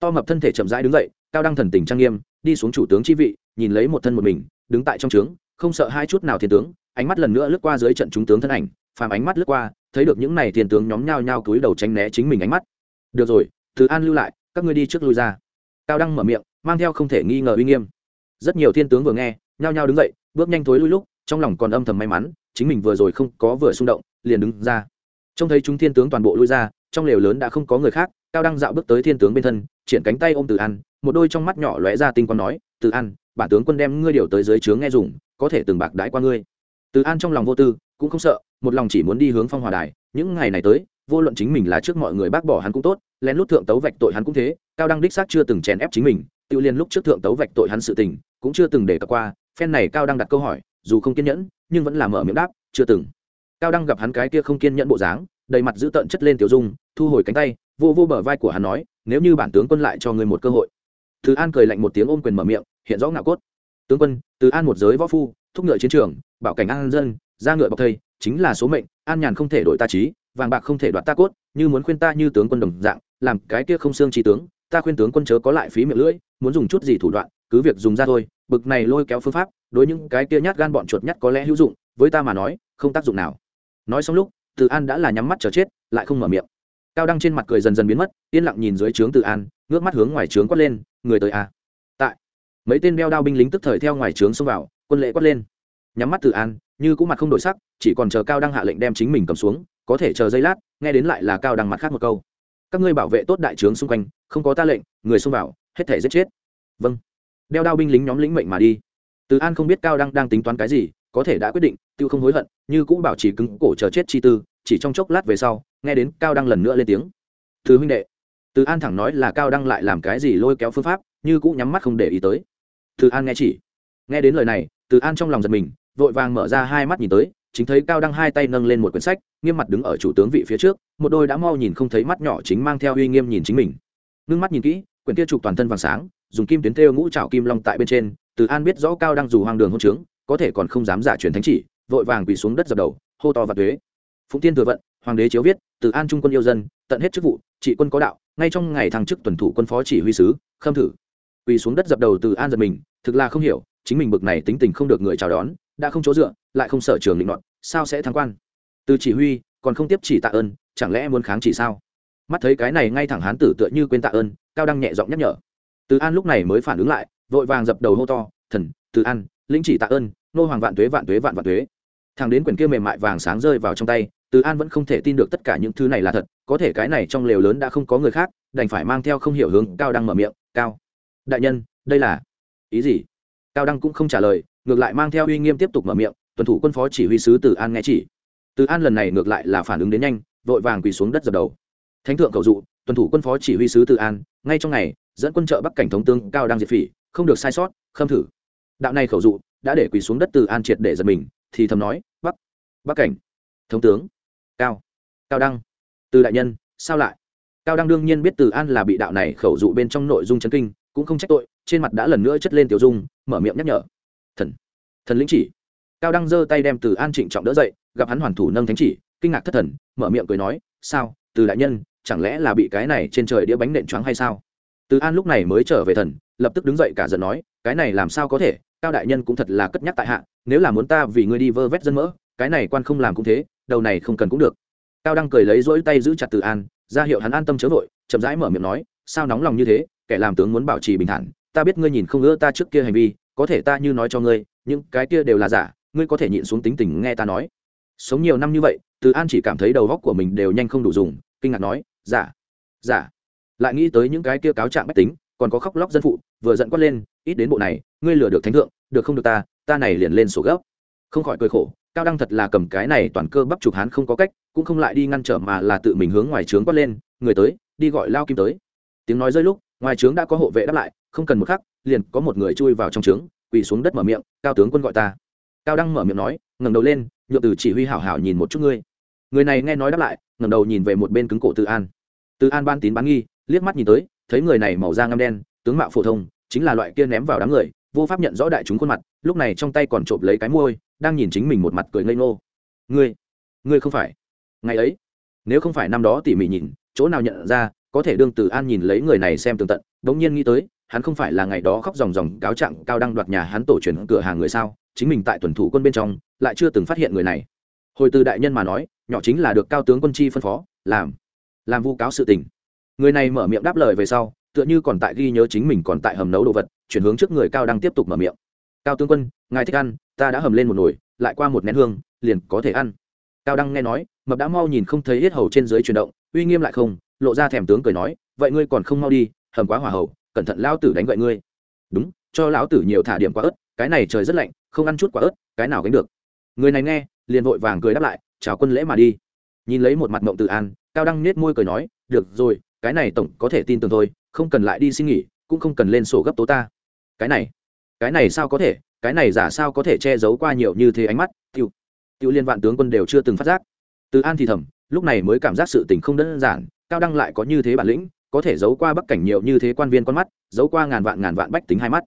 To mập thân thể chậm rãi đứng dậy cao đăng thần tình trang nghiêm, đi xuống chủ tướng chi vị, nhìn lấy một thân một mình, đứng tại trong trướng, không sợ hai chút nào thiên tướng, ánh mắt lần nữa lướt qua dưới trận chúng tướng thân ảnh, phàm ánh mắt lướt qua, thấy được những này thiên tướng nhóm nhao nhao cúi đầu tránh né chính mình ánh mắt. Được rồi, từ an lưu lại, các ngươi đi trước lui ra. Cao đăng mở miệng, mang theo không thể nghi ngờ uy nghiêm. Rất nhiều thiên tướng vừa nghe, nhao nhao đứng dậy, bước nhanh thối lui lúc, trong lòng còn âm thầm may mắn, chính mình vừa rồi không có vừa xung động, liền đứng ra. Trông thấy chúng thiên tướng toàn bộ lui ra, trong lều lớn đã không có người khác, cao đăng dạo bước tới thiên tướng bên thân, triển cánh tay ôm từ an một đôi trong mắt nhỏ lóe ra tinh quang nói, từ an, bản tướng quân đem ngươi điều tới dưới trướng nghe dùng, có thể từng bạc đãi qua ngươi. Từ an trong lòng vô tư, cũng không sợ, một lòng chỉ muốn đi hướng phong hòa đài, những ngày này tới, vô luận chính mình là trước mọi người bác bỏ hắn cũng tốt, lén lút thượng tấu vạch tội hắn cũng thế, cao đăng đích xác chưa từng chèn ép chính mình, tự liên lúc trước thượng tấu vạch tội hắn sự tình, cũng chưa từng để cập qua, phen này cao đăng đặt câu hỏi, dù không kiên nhẫn, nhưng vẫn là mở miệng đáp, chưa từng. Cao đăng gặp hắn cái kia không kiên nhẫn bộ dáng, đầy mặt giữ tợn chất lên tiểu dung, thu hồi cánh tay, vô vô bờ vai của hắn nói, nếu như bản tướng quân lại cho ngươi một cơ hội từ an cười lạnh một tiếng ôm quyền mở miệng, hiện rõ ngạo cốt. Tướng quân, từ an một giới võ phu, thúc ngựa chiến trường, bảo cảnh an dân, ra ngựa bọc thây, chính là số mệnh, an nhàn không thể đổi ta trí, vàng bạc không thể đoạt ta cốt, như muốn khuyên ta như tướng quân đồng dạng, làm cái kia không xương trí tướng, ta khuyên tướng quân chớ có lại phí miệng lưỡi, muốn dùng chút gì thủ đoạn, cứ việc dùng ra thôi, bực này lôi kéo phương pháp, đối những cái kia nhát gan bọn chuột nhắt có lẽ hữu dụng, với ta mà nói, không tác dụng nào. Nói xong lúc, từ an đã là nhắm mắt chờ chết, lại không mở miệng. Cao đăng trên mặt cười dần dần biến mất, yên lặng nhìn dưới trướng từ an, ngước mắt hướng ngoài trướng quát lên người tới à. tại. Mấy tên đeo đao binh lính tức thời theo ngoài trướng xông vào, quân lệ quát lên. Nhắm mắt từ an, như cũng mặt không đổi sắc, chỉ còn chờ cao đăng hạ lệnh đem chính mình cầm xuống, có thể chờ giây lát, nghe đến lại là cao đăng mặt khác một câu. Các ngươi bảo vệ tốt đại trướng xung quanh, không có ta lệnh, người xông vào, hết thể giết chết. Vâng. Đeo đao binh lính nhóm lĩnh mệnh mà đi. Từ an không biết cao đăng đang tính toán cái gì, có thể đã quyết định tiêu không hối hận, như cũng bảo chỉ cứng cổ chờ chết chi tư, chỉ trong chốc lát về sau, nghe đến cao đăng lần nữa lên tiếng. Thứ huynh đệ từ an thẳng nói là cao đăng lại làm cái gì lôi kéo phương pháp, như cũng nhắm mắt không để ý tới. Từ an nghe chỉ. Nghe đến lời này, từ an trong lòng giật mình, vội vàng mở ra hai mắt nhìn tới, chính thấy cao đăng hai tay nâng lên một quyển sách, nghiêm mặt đứng ở chủ tướng vị phía trước, một đôi đã mau nhìn không thấy mắt nhỏ chính mang theo uy nghiêm nhìn chính mình. Ngưng mắt nhìn kỹ, quyển kia trục toàn thân vàng sáng, dùng kim tuyến thêu ngũ trào kim long tại bên trên, từ an biết rõ cao đăng dù hoang đường hôn trướng, có thể còn không dám giả truyền thánh chỉ, vội vàng quỳ xuống đất dập đầu, hô to và thuế. Phụng tiên thừa vận, hoàng đế chiếu viết, từ an trung quân yêu dân, tận hết chức vụ trị quân có đạo, ngay trong ngày thăng chức tuần thủ quân phó chỉ huy sứ, khâm thử. Quỳ xuống đất dập đầu từ an giật mình, thực là không hiểu, chính mình bực này tính tình không được người chào đón, đã không chỗ dựa, lại không sở trường định đoạn sao sẽ thăng quan? Từ chỉ huy, còn không tiếp chỉ tạ ơn, chẳng lẽ muốn kháng chỉ sao? Mắt thấy cái này ngay thẳng hán tử tựa như quên tạ ơn, cao đăng nhẹ giọng nhắc nhở. Từ an lúc này mới phản ứng lại, vội vàng dập đầu hô to, thần, từ an, lĩnh chỉ tạ ơn, nô hoàng vạn tuế vạn tuế vạn vạn tuế. Thằng đến quyển kia mềm mại vàng sáng rơi vào trong tay từ an vẫn không thể tin được tất cả những thứ này là thật, có thể cái này trong lều lớn đã không có người khác, đành phải mang theo không hiểu hướng cao đăng mở miệng, cao đại nhân, đây là ý gì? Cao đăng cũng không trả lời, ngược lại mang theo uy nghiêm tiếp tục mở miệng, tuần thủ quân phó chỉ huy sứ từ an nghe chỉ. Từ an lần này ngược lại là phản ứng đến nhanh, vội vàng quỳ xuống đất dập đầu. Thánh thượng cầu dụ, tuần thủ quân phó chỉ huy sứ từ an, ngay trong ngày, dẫn quân trợ bắc cảnh thống tướng cao đang diệt phỉ, không được sai sót, khâm thử. Đạo này khẩu dụ, đã để quỳ xuống đất từ an triệt để giật mình, thì thầm nói, bắc bắc cảnh, thống tướng cao. Cao đăng. Từ đại nhân, sao lại? Cao đăng đương nhiên biết từ an là bị đạo này khẩu dụ bên trong nội dung chấn kinh, cũng không trách tội, trên mặt đã lần nữa chất lên tiểu dung, mở miệng nhắc nhở. Thần thần lĩnh chỉ. Cao đăng giơ tay đem từ an trịnh trọng đỡ dậy, gặp hắn hoàn thủ nâng thánh chỉ, kinh ngạc thất thần, mở miệng cười nói, sao? Từ đại nhân, chẳng lẽ là bị cái này trên trời đĩa bánh nện choáng hay sao? Từ an lúc này mới trở về thần, lập tức đứng dậy cả giận nói, cái này làm sao có thể? Cao đại nhân cũng thật là cất nhắc tại hạ, nếu là muốn ta vì ngươi đi vơ vét dân mỡ, cái này quan không làm cũng thế đầu này không cần cũng được. Cao đăng cười lấy rỗi tay giữ chặt từ an, ra hiệu hắn an tâm chớ vội, chậm rãi mở miệng nói, sao nóng lòng như thế, kẻ làm tướng muốn bảo trì bình thản, ta biết ngươi nhìn không ngỡ ta trước kia hành vi, có thể ta như nói cho ngươi, những cái kia đều là giả, ngươi có thể nhịn xuống tính tình nghe ta nói. Sống nhiều năm như vậy, từ an chỉ cảm thấy đầu góc của mình đều nhanh không đủ dùng, kinh ngạc nói, giả giả. Lại nghĩ tới những cái kia cáo trạng bách tính, còn có khóc lóc dân phụ, vừa giận quát lên, ít đến bộ này, ngươi lừa được thánh thượng, được không được ta ta này liền lên sổ gốc không khỏi cười khổ, cao đăng thật là cầm cái này toàn cơ bắp chụp hắn không có cách, cũng không lại đi ngăn trở mà là tự mình hướng ngoài trướng quát lên, người tới, đi gọi lao kim tới. Tiếng nói rơi lúc, ngoài trướng đã có hộ vệ đáp lại, không cần một khắc, liền có một người chui vào trong trướng, quỳ xuống đất mở miệng, cao tướng quân gọi ta. Cao đăng mở miệng nói, ngẩng đầu lên nhựa từ chỉ huy hảo hảo nhìn một chút ngươi. Người này nghe nói đáp lại, ngẩng đầu nhìn về một bên cứng cổ tự an. Tự an ban tín bán nghi, liếc mắt nhìn tới, thấy người này màu da ngăm đen, tướng mạo phổ thông, chính là loại kia ném vào đám người, vô pháp nhận rõ đại chúng khuôn mặt lúc này trong tay còn trộm lấy cái môi, đang nhìn chính mình một mặt cười ngây ngô. Ngươi ngươi không phải. Ngày ấy, nếu không phải năm đó tỉ mỉ nhìn, chỗ nào nhận ra, có thể đương từ an nhìn lấy người này xem tường tận, bỗng nhiên nghĩ tới, hắn không phải là ngày đó khóc ròng ròng cáo trạng cao đăng đoạt nhà hắn tổ truyền cửa hàng người sao, chính mình tại tuần thủ quân bên trong, lại chưa từng phát hiện người này. Hồi từ đại nhân mà nói, nhỏ chính là được cao tướng quân chi phân phó, làm làm vu cáo sự tình. Người này mở miệng đáp lời về sau, tựa như còn tại ghi nhớ chính mình còn tại hầm nấu đồ vật, chuyển hướng trước người cao đang tiếp tục mở miệng cao tướng quân, ngài thích ăn, ta đã hầm lên một nồi, lại qua một nén hương, liền có thể ăn. Cao đăng nghe nói, mập đã mau nhìn không thấy hết hầu trên dưới chuyển động, uy nghiêm lại không, lộ ra thèm tướng cười nói, vậy ngươi còn không mau đi, hầm quá hỏa hầu, cẩn thận lão tử đánh vậy ngươi. Đúng, cho lão tử nhiều thả điểm quả ớt, cái này trời rất lạnh, không ăn chút quả ớt, cái nào gánh được. Người này nghe, liền vội vàng cười đáp lại, chào quân lễ mà đi. Nhìn lấy một mặt mộng tự an, cao đăng nết môi cười nói, được rồi, cái này tổng có thể tin tưởng thôi, không cần lại đi xin nghỉ, cũng không cần lên sổ gấp tố ta. Cái này cái này sao có thể, cái này giả sao có thể che giấu qua nhiều như thế ánh mắt tiêu tiêu liên vạn tướng quân đều chưa từng phát giác. Từ an thì thầm, lúc này mới cảm giác sự tình không đơn giản, cao đăng lại có như thế bản lĩnh, có thể giấu qua bắc cảnh nhiều như thế quan viên con mắt, giấu qua ngàn vạn ngàn vạn bách tính hai mắt.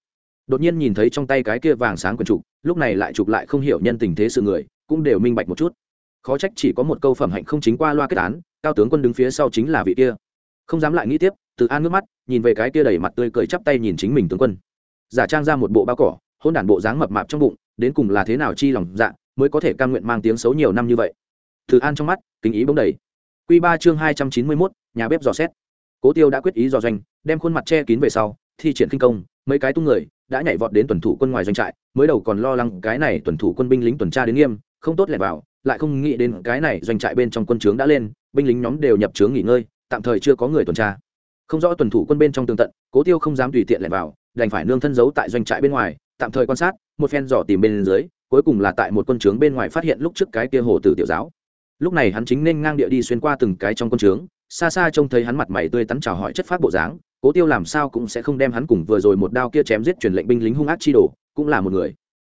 Đột nhiên nhìn thấy trong tay cái kia vàng sáng quần trục, lúc này lại chụp lại không hiểu nhân tình thế sự người, cũng đều minh bạch một chút. Khó trách chỉ có một câu phẩm hạnh không chính qua loa kết án, cao tướng quân đứng phía sau chính là vị kia. Không dám lại nghĩ tiếp, từ an ngước mắt, nhìn về cái kia đầy mặt tươi cười chắp tay nhìn chính mình tướng quân giả trang ra một bộ bao cỏ, hôn đản bộ dáng mập mạp trong bụng, đến cùng là thế nào chi lòng dạ mới có thể cam nguyện mang tiếng xấu nhiều năm như vậy. Thử an trong mắt, kính ý bỗng đầy. Q ba chương hai trăm chín mươi mốt, nhà bếp dò xét. Cố tiêu đã quyết ý dò doanh, đem khuôn mặt che kín về sau, thi triển kinh công, mấy cái tung người, đã nhảy vọt đến tuần thủ quân ngoài doanh trại, mới đầu còn lo lắng cái này tuần thủ quân binh lính tuần tra đến nghiêm, không tốt lẻ vào, lại không nghĩ đến cái này doanh trại bên trong quân trướng đã lên, binh lính nhóm đều nhập trướng nghỉ ngơi, tạm thời chưa có người tuần tra. Không rõ tuần thủ quân bên trong tường tận, cố tiêu không dám tùy tiện lẻn vào đành phải nương thân giấu tại doanh trại bên ngoài, tạm thời quan sát, một phen dò tìm bên dưới, cuối cùng là tại một quân trướng bên ngoài phát hiện lúc trước cái kia hồ tử tiểu giáo. Lúc này hắn chính nên ngang địa đi xuyên qua từng cái trong quân trướng, xa xa trông thấy hắn mặt mày tươi tắn chào hỏi chất phát bộ dáng, cố tiêu làm sao cũng sẽ không đem hắn cùng vừa rồi một đao kia chém giết truyền lệnh binh lính hung ác chi đồ, cũng là một người.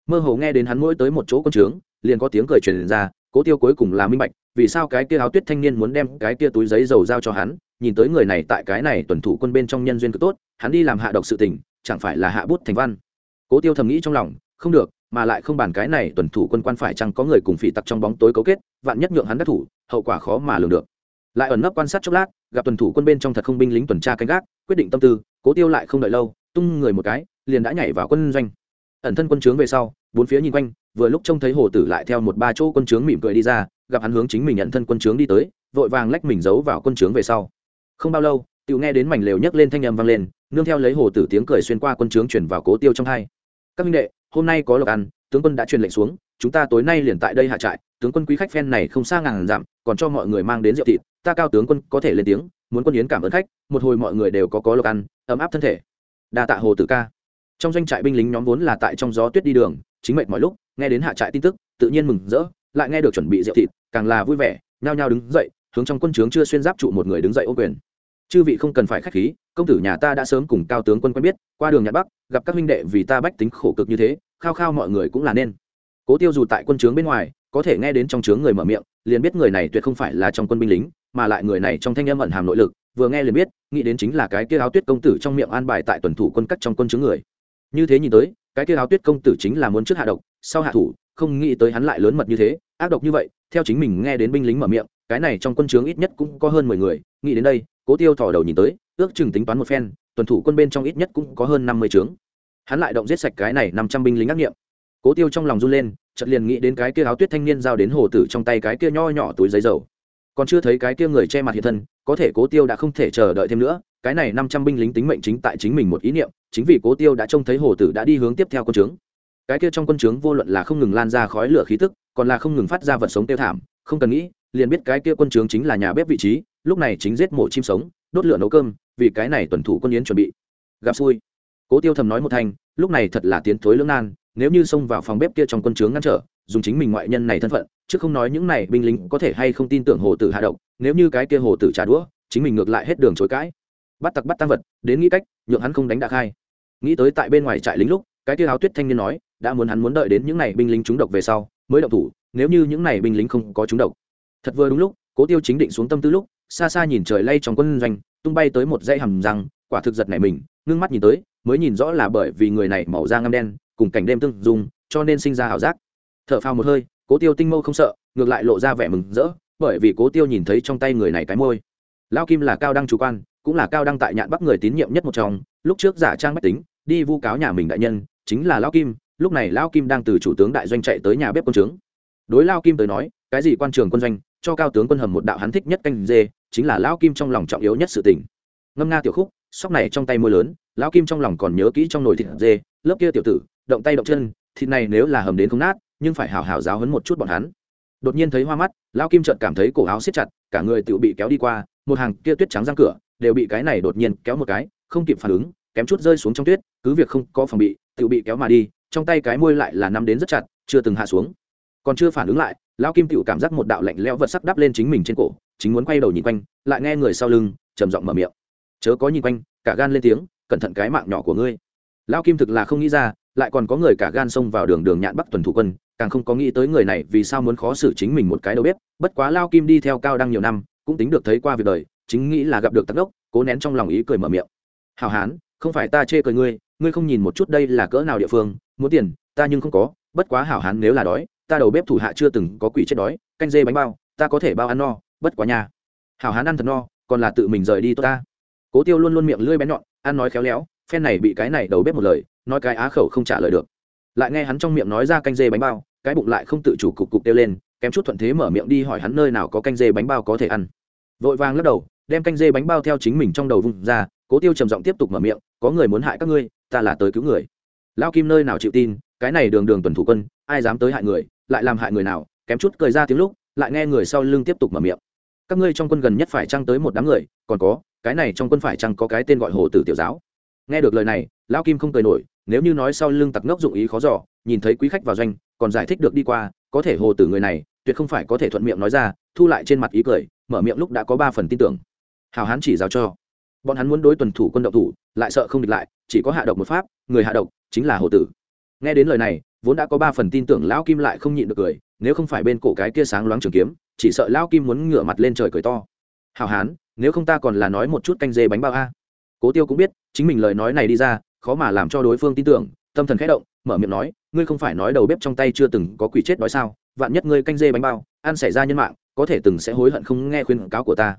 Mơ hồ nghe đến hắn mỗi tới một chỗ quân trướng, liền có tiếng cười truyền ra, cố tiêu cuối cùng là minh bạch, vì sao cái kia áo tuyết thanh niên muốn đem cái kia túi giấy dầu giao cho hắn, nhìn tới người này tại cái này tuần thủ quân bên trong nhân duyên cực tốt, hắn đi làm hạ độc sự tình chẳng phải là hạ bút thành văn. Cố tiêu thầm nghĩ trong lòng, không được, mà lại không bàn cái này tuần thủ quân quan phải chăng có người cùng phỉ tặc trong bóng tối cấu kết, vạn nhất nhượng hắn đắc thủ, hậu quả khó mà lường được. Lại ẩn nấp quan sát chốc lát, gặp tuần thủ quân bên trong thật không binh lính tuần tra canh gác, quyết định tâm tư, cố tiêu lại không đợi lâu, tung người một cái, liền đã nhảy vào quân doanh. Ẩn thân quân trướng về sau, bốn phía nhìn quanh, vừa lúc trông thấy hồ tử lại theo một ba chỗ quân trướng mỉm cười đi ra, gặp hắn hướng chính mình nhận thân quân trướng đi tới, vội vàng lách mình giấu vào quân trướng về sau. Không bao lâu tự nghe đến mảnh lều nhấc lên thanh âm vang lên, nương theo lấy hồ tử tiếng cười xuyên qua quân trướng chuyển vào cố tiêu trong hai. Các minh đệ, hôm nay có lộc ăn, tướng quân đã truyền lệnh xuống, chúng ta tối nay liền tại đây hạ trại, tướng quân quý khách phen này không xa ngàn dặm, còn cho mọi người mang đến rượu thịt, ta cao tướng quân có thể lên tiếng, muốn quân yến cảm ơn khách, một hồi mọi người đều có có lộc ăn, ấm áp thân thể. Đa tạ hồ tử ca. Trong doanh trại binh lính nhóm vốn là tại trong gió tuyết đi đường, chính mệnh mọi lúc, nghe đến hạ trại tin tức, tự nhiên mừng rỡ, lại nghe được chuẩn bị rượu thịt, càng là vui vẻ, nhao nhao đứng dậy, hướng trong quân trướng chưa xuyên giáp trụ một người đứng dậy ô quyền chư vị không cần phải khách khí, công tử nhà ta đã sớm cùng cao tướng quân quen biết, qua đường nhạc bắc, gặp các huynh đệ vì ta bách tính khổ cực như thế, khao khao mọi người cũng là nên. Cố tiêu dù tại quân trướng bên ngoài, có thể nghe đến trong trướng người mở miệng, liền biết người này tuyệt không phải là trong quân binh lính, mà lại người này trong thanh âm ẩn hàm nội lực, vừa nghe liền biết, nghĩ đến chính là cái kia áo tuyết công tử trong miệng an bài tại tuần thủ quân cắt trong quân trướng người. Như thế nhìn tới, cái kia áo tuyết công tử chính là muốn trước hạ độc, sau hạ thủ, không nghĩ tới hắn lại lớn mật như thế, ác độc như vậy, theo chính mình nghe đến binh lính mở miệng, cái này trong quân trướng ít nhất cũng có hơn mười người, nghĩ đến đây cố tiêu thò đầu nhìn tới, ước chừng tính toán một phen, tuần thủ quân bên trong ít nhất cũng có hơn năm mươi trướng hắn lại động giết sạch cái này năm trăm binh lính ác nghiệm. Cố tiêu trong lòng run lên, chợt liền nghĩ đến cái kia áo tuyết thanh niên giao đến hồ tử trong tay cái kia nho nhỏ túi giấy dầu. Còn chưa thấy cái kia người che mặt hiện thân, có thể cố tiêu đã không thể chờ đợi thêm nữa, cái này năm trăm binh lính tính mệnh chính tại chính mình một ý niệm, chính vì cố tiêu đã trông thấy hồ tử đã đi hướng tiếp theo quân trướng cái kia trong quân trướng vô luận là không ngừng lan ra khói lửa khí tức, còn là không ngừng phát ra vật sống tiêu thảm, không cần nghĩ, liền biết cái kia quân trướng chính là nhà bếp vị trí lúc này chính giết mổ chim sống, đốt lửa nấu cơm, vì cái này tuần thủ quân yến chuẩn bị. Gặp xui. Cố tiêu thầm nói một thành lúc này thật là tiến thối lưỡng nan, nếu như xông vào phòng bếp kia trong quân trướng ngăn trở, dùng chính mình ngoại nhân này thân phận, chứ không nói những này binh lính có thể hay không tin tưởng hồ tử hạ độc, nếu như cái kia hồ tử trả đũa, chính mình ngược lại hết đường chối cãi. Bắt tặc bắt tăng vật, đến nghĩ cách, nhượng hắn không đánh đạc hai. Nghĩ tới tại bên ngoài trại lính lúc, cái kia áo tuyết thanh niên nói, đã muốn hắn muốn đợi đến những này binh lính trúng độc về sau, mới động thủ, nếu như những này binh lính không có trúng độc. Thật vừa đúng lúc, cố tiêu chính định xuống tâm tư lúc xa xa nhìn trời lay trong quân doanh, tung bay tới một dãy hầm răng, quả thực giật này mình ngưng mắt nhìn tới, mới nhìn rõ là bởi vì người này màu da ngăm đen, cùng cảnh đêm tương dùng cho nên sinh ra ảo giác. Thở phào một hơi, cố tiêu tinh mâu không sợ, ngược lại lộ ra vẻ mừng rỡ, bởi vì cố tiêu nhìn thấy trong tay người này cái môi. Lao kim là cao đăng chủ quan, cũng là cao đăng tại nhạn bắc người tín nhiệm nhất một trong, lúc trước giả trang bách tính, đi vu cáo nhà mình đại nhân, chính là lao kim, lúc này lao kim đang từ chủ tướng đại doanh chạy tới nhà bếp quân trướng. Đối lao kim tới nói, cái gì quan trường quân doanh, cho cao tướng quân hầm một đạo hắn thích nhất canh dê chính là lão kim trong lòng trọng yếu nhất sự tình. Ngâm nga tiểu khúc, sóc này trong tay mưa lớn, lão kim trong lòng còn nhớ kỹ trong nồi thịt dê, lớp kia tiểu tử, động tay động chân, thịt này nếu là hầm đến không nát, nhưng phải hào hào giáo hấn một chút bọn hắn. Đột nhiên thấy hoa mắt, lão kim trợt cảm thấy cổ áo siết chặt, cả người tự bị kéo đi qua, một hàng kia tuyết trắng răng cửa, đều bị cái này đột nhiên kéo một cái, không kịp phản ứng, kém chút rơi xuống trong tuyết, cứ việc không có phòng bị tự bị kéo mà đi, trong tay cái môi lại là nắm đến rất chặt, chưa từng hạ xuống. Còn chưa phản ứng lại, lão kim tựu cảm giác một đạo lạnh lẽo vật sắc đắp lên chính mình trên cổ chính muốn quay đầu nhìn quanh, lại nghe người sau lưng, trầm giọng mở miệng. Chớ có nhìn quanh, cả gan lên tiếng, cẩn thận cái mạng nhỏ của ngươi. Lao kim thực là không nghĩ ra, lại còn có người cả gan xông vào đường đường nhạn bắc tuần thủ quân, càng không có nghĩ tới người này vì sao muốn khó xử chính mình một cái đâu bếp. bất quá lao kim đi theo cao đăng nhiều năm, cũng tính được thấy qua việc đời, chính nghĩ là gặp được tắc đốc, cố nén trong lòng ý cười mở miệng. Hào hán, không phải ta chê cười ngươi ngươi không nhìn một chút đây là cỡ nào địa phương, muốn tiền, ta nhưng không có. Bất quá hảo hán nếu là đói, ta đầu bếp thủ hạ chưa từng có quỷ chết đói, canh dê bánh bao, ta có thể bao ăn no bất quá nhà hảo hán ăn thật no, còn là tự mình rời đi tốt ta. Cố tiêu luôn luôn miệng lưỡi bén nhọn, ăn nói khéo léo, phen này bị cái này đầu bếp một lời, nói cái á khẩu không trả lời được. Lại nghe hắn trong miệng nói ra canh dê bánh bao, cái bụng lại không tự chủ cục cục tiêu lên, kém chút thuận thế mở miệng đi hỏi hắn nơi nào có canh dê bánh bao có thể ăn. Vội vàng lắc đầu, đem canh dê bánh bao theo chính mình trong đầu vùng ra, cố tiêu trầm giọng tiếp tục mở miệng, có người muốn hại các ngươi, ta là tới cứu người. Lao kim nơi nào chịu tin, cái này đường đường tuần thủ quân, ai dám tới hại người, lại làm hại người nào, kém chút cười ra tiếng lúc, lại nghe người sau lưng tiếp tục mở miệng các ngươi trong quân gần nhất phải trăng tới một đám người, còn có, cái này trong quân phải chăng có cái tên gọi hồ tử tiểu giáo? Nghe được lời này, lão kim không cười nổi, nếu như nói sau lưng tặc ngốc dụng ý khó giỏ nhìn thấy quý khách vào doanh, còn giải thích được đi qua, có thể hồ tử người này, tuyệt không phải có thể thuận miệng nói ra, thu lại trên mặt ý cười, mở miệng lúc đã có ba phần tin tưởng. Hào hán chỉ giáo cho. Bọn hắn muốn đối tuần thủ quân động thủ, lại sợ không địch lại, chỉ có hạ độc một pháp, người hạ độc chính là hồ tử. Nghe đến lời này, vốn đã có ba phần tin tưởng lão kim lại không nhịn được cười, nếu không phải bên cổ cái kia sáng loáng trường kiếm chỉ sợ lão kim muốn ngửa mặt lên trời cười to. Hào hán, nếu không ta còn là nói một chút canh dê bánh bao a. Cố tiêu cũng biết, chính mình lời nói này đi ra, khó mà làm cho đối phương tin tưởng, tâm thần khẽ động, mở miệng nói, ngươi không phải nói đầu bếp trong tay chưa từng có quỷ chết đói sao, vạn nhất ngươi canh dê bánh bao, ăn xảy ra nhân mạng, có thể từng sẽ hối hận không nghe khuyên cáo của ta.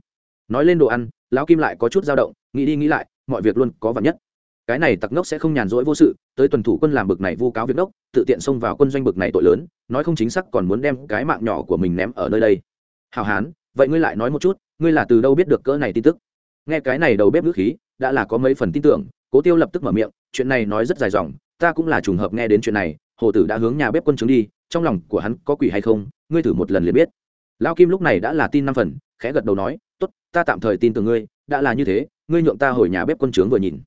Nói lên đồ ăn, lão kim lại có chút dao động, nghĩ đi nghĩ lại, mọi việc luôn có vạn nhất. Cái này tặc ngốc sẽ không nhàn rỗi vô sự, tới tuần thủ quân làm bực này vu cáo việc ngốc, tự tiện xông vào quân doanh bực này tội lớn, nói không chính xác còn muốn đem cái mạng nhỏ của mình ném ở nơi đây hào hán, vậy ngươi lại nói một chút, ngươi là từ đâu biết được cỡ này tin tức? Nghe cái này đầu bếp ngữ khí, đã là có mấy phần tin tưởng, cố tiêu lập tức mở miệng, chuyện này nói rất dài dòng, ta cũng là trùng hợp nghe đến chuyện này, hồ tử đã hướng nhà bếp quân chứng đi, trong lòng của hắn có quỷ hay không, ngươi thử một lần liền biết. Lao kim lúc này đã là tin năm phần, khẽ gật đầu nói, tốt, ta tạm thời tin tưởng ngươi, đã là như thế, ngươi nhượng ta hồi nhà bếp quân trướng vừa nhìn.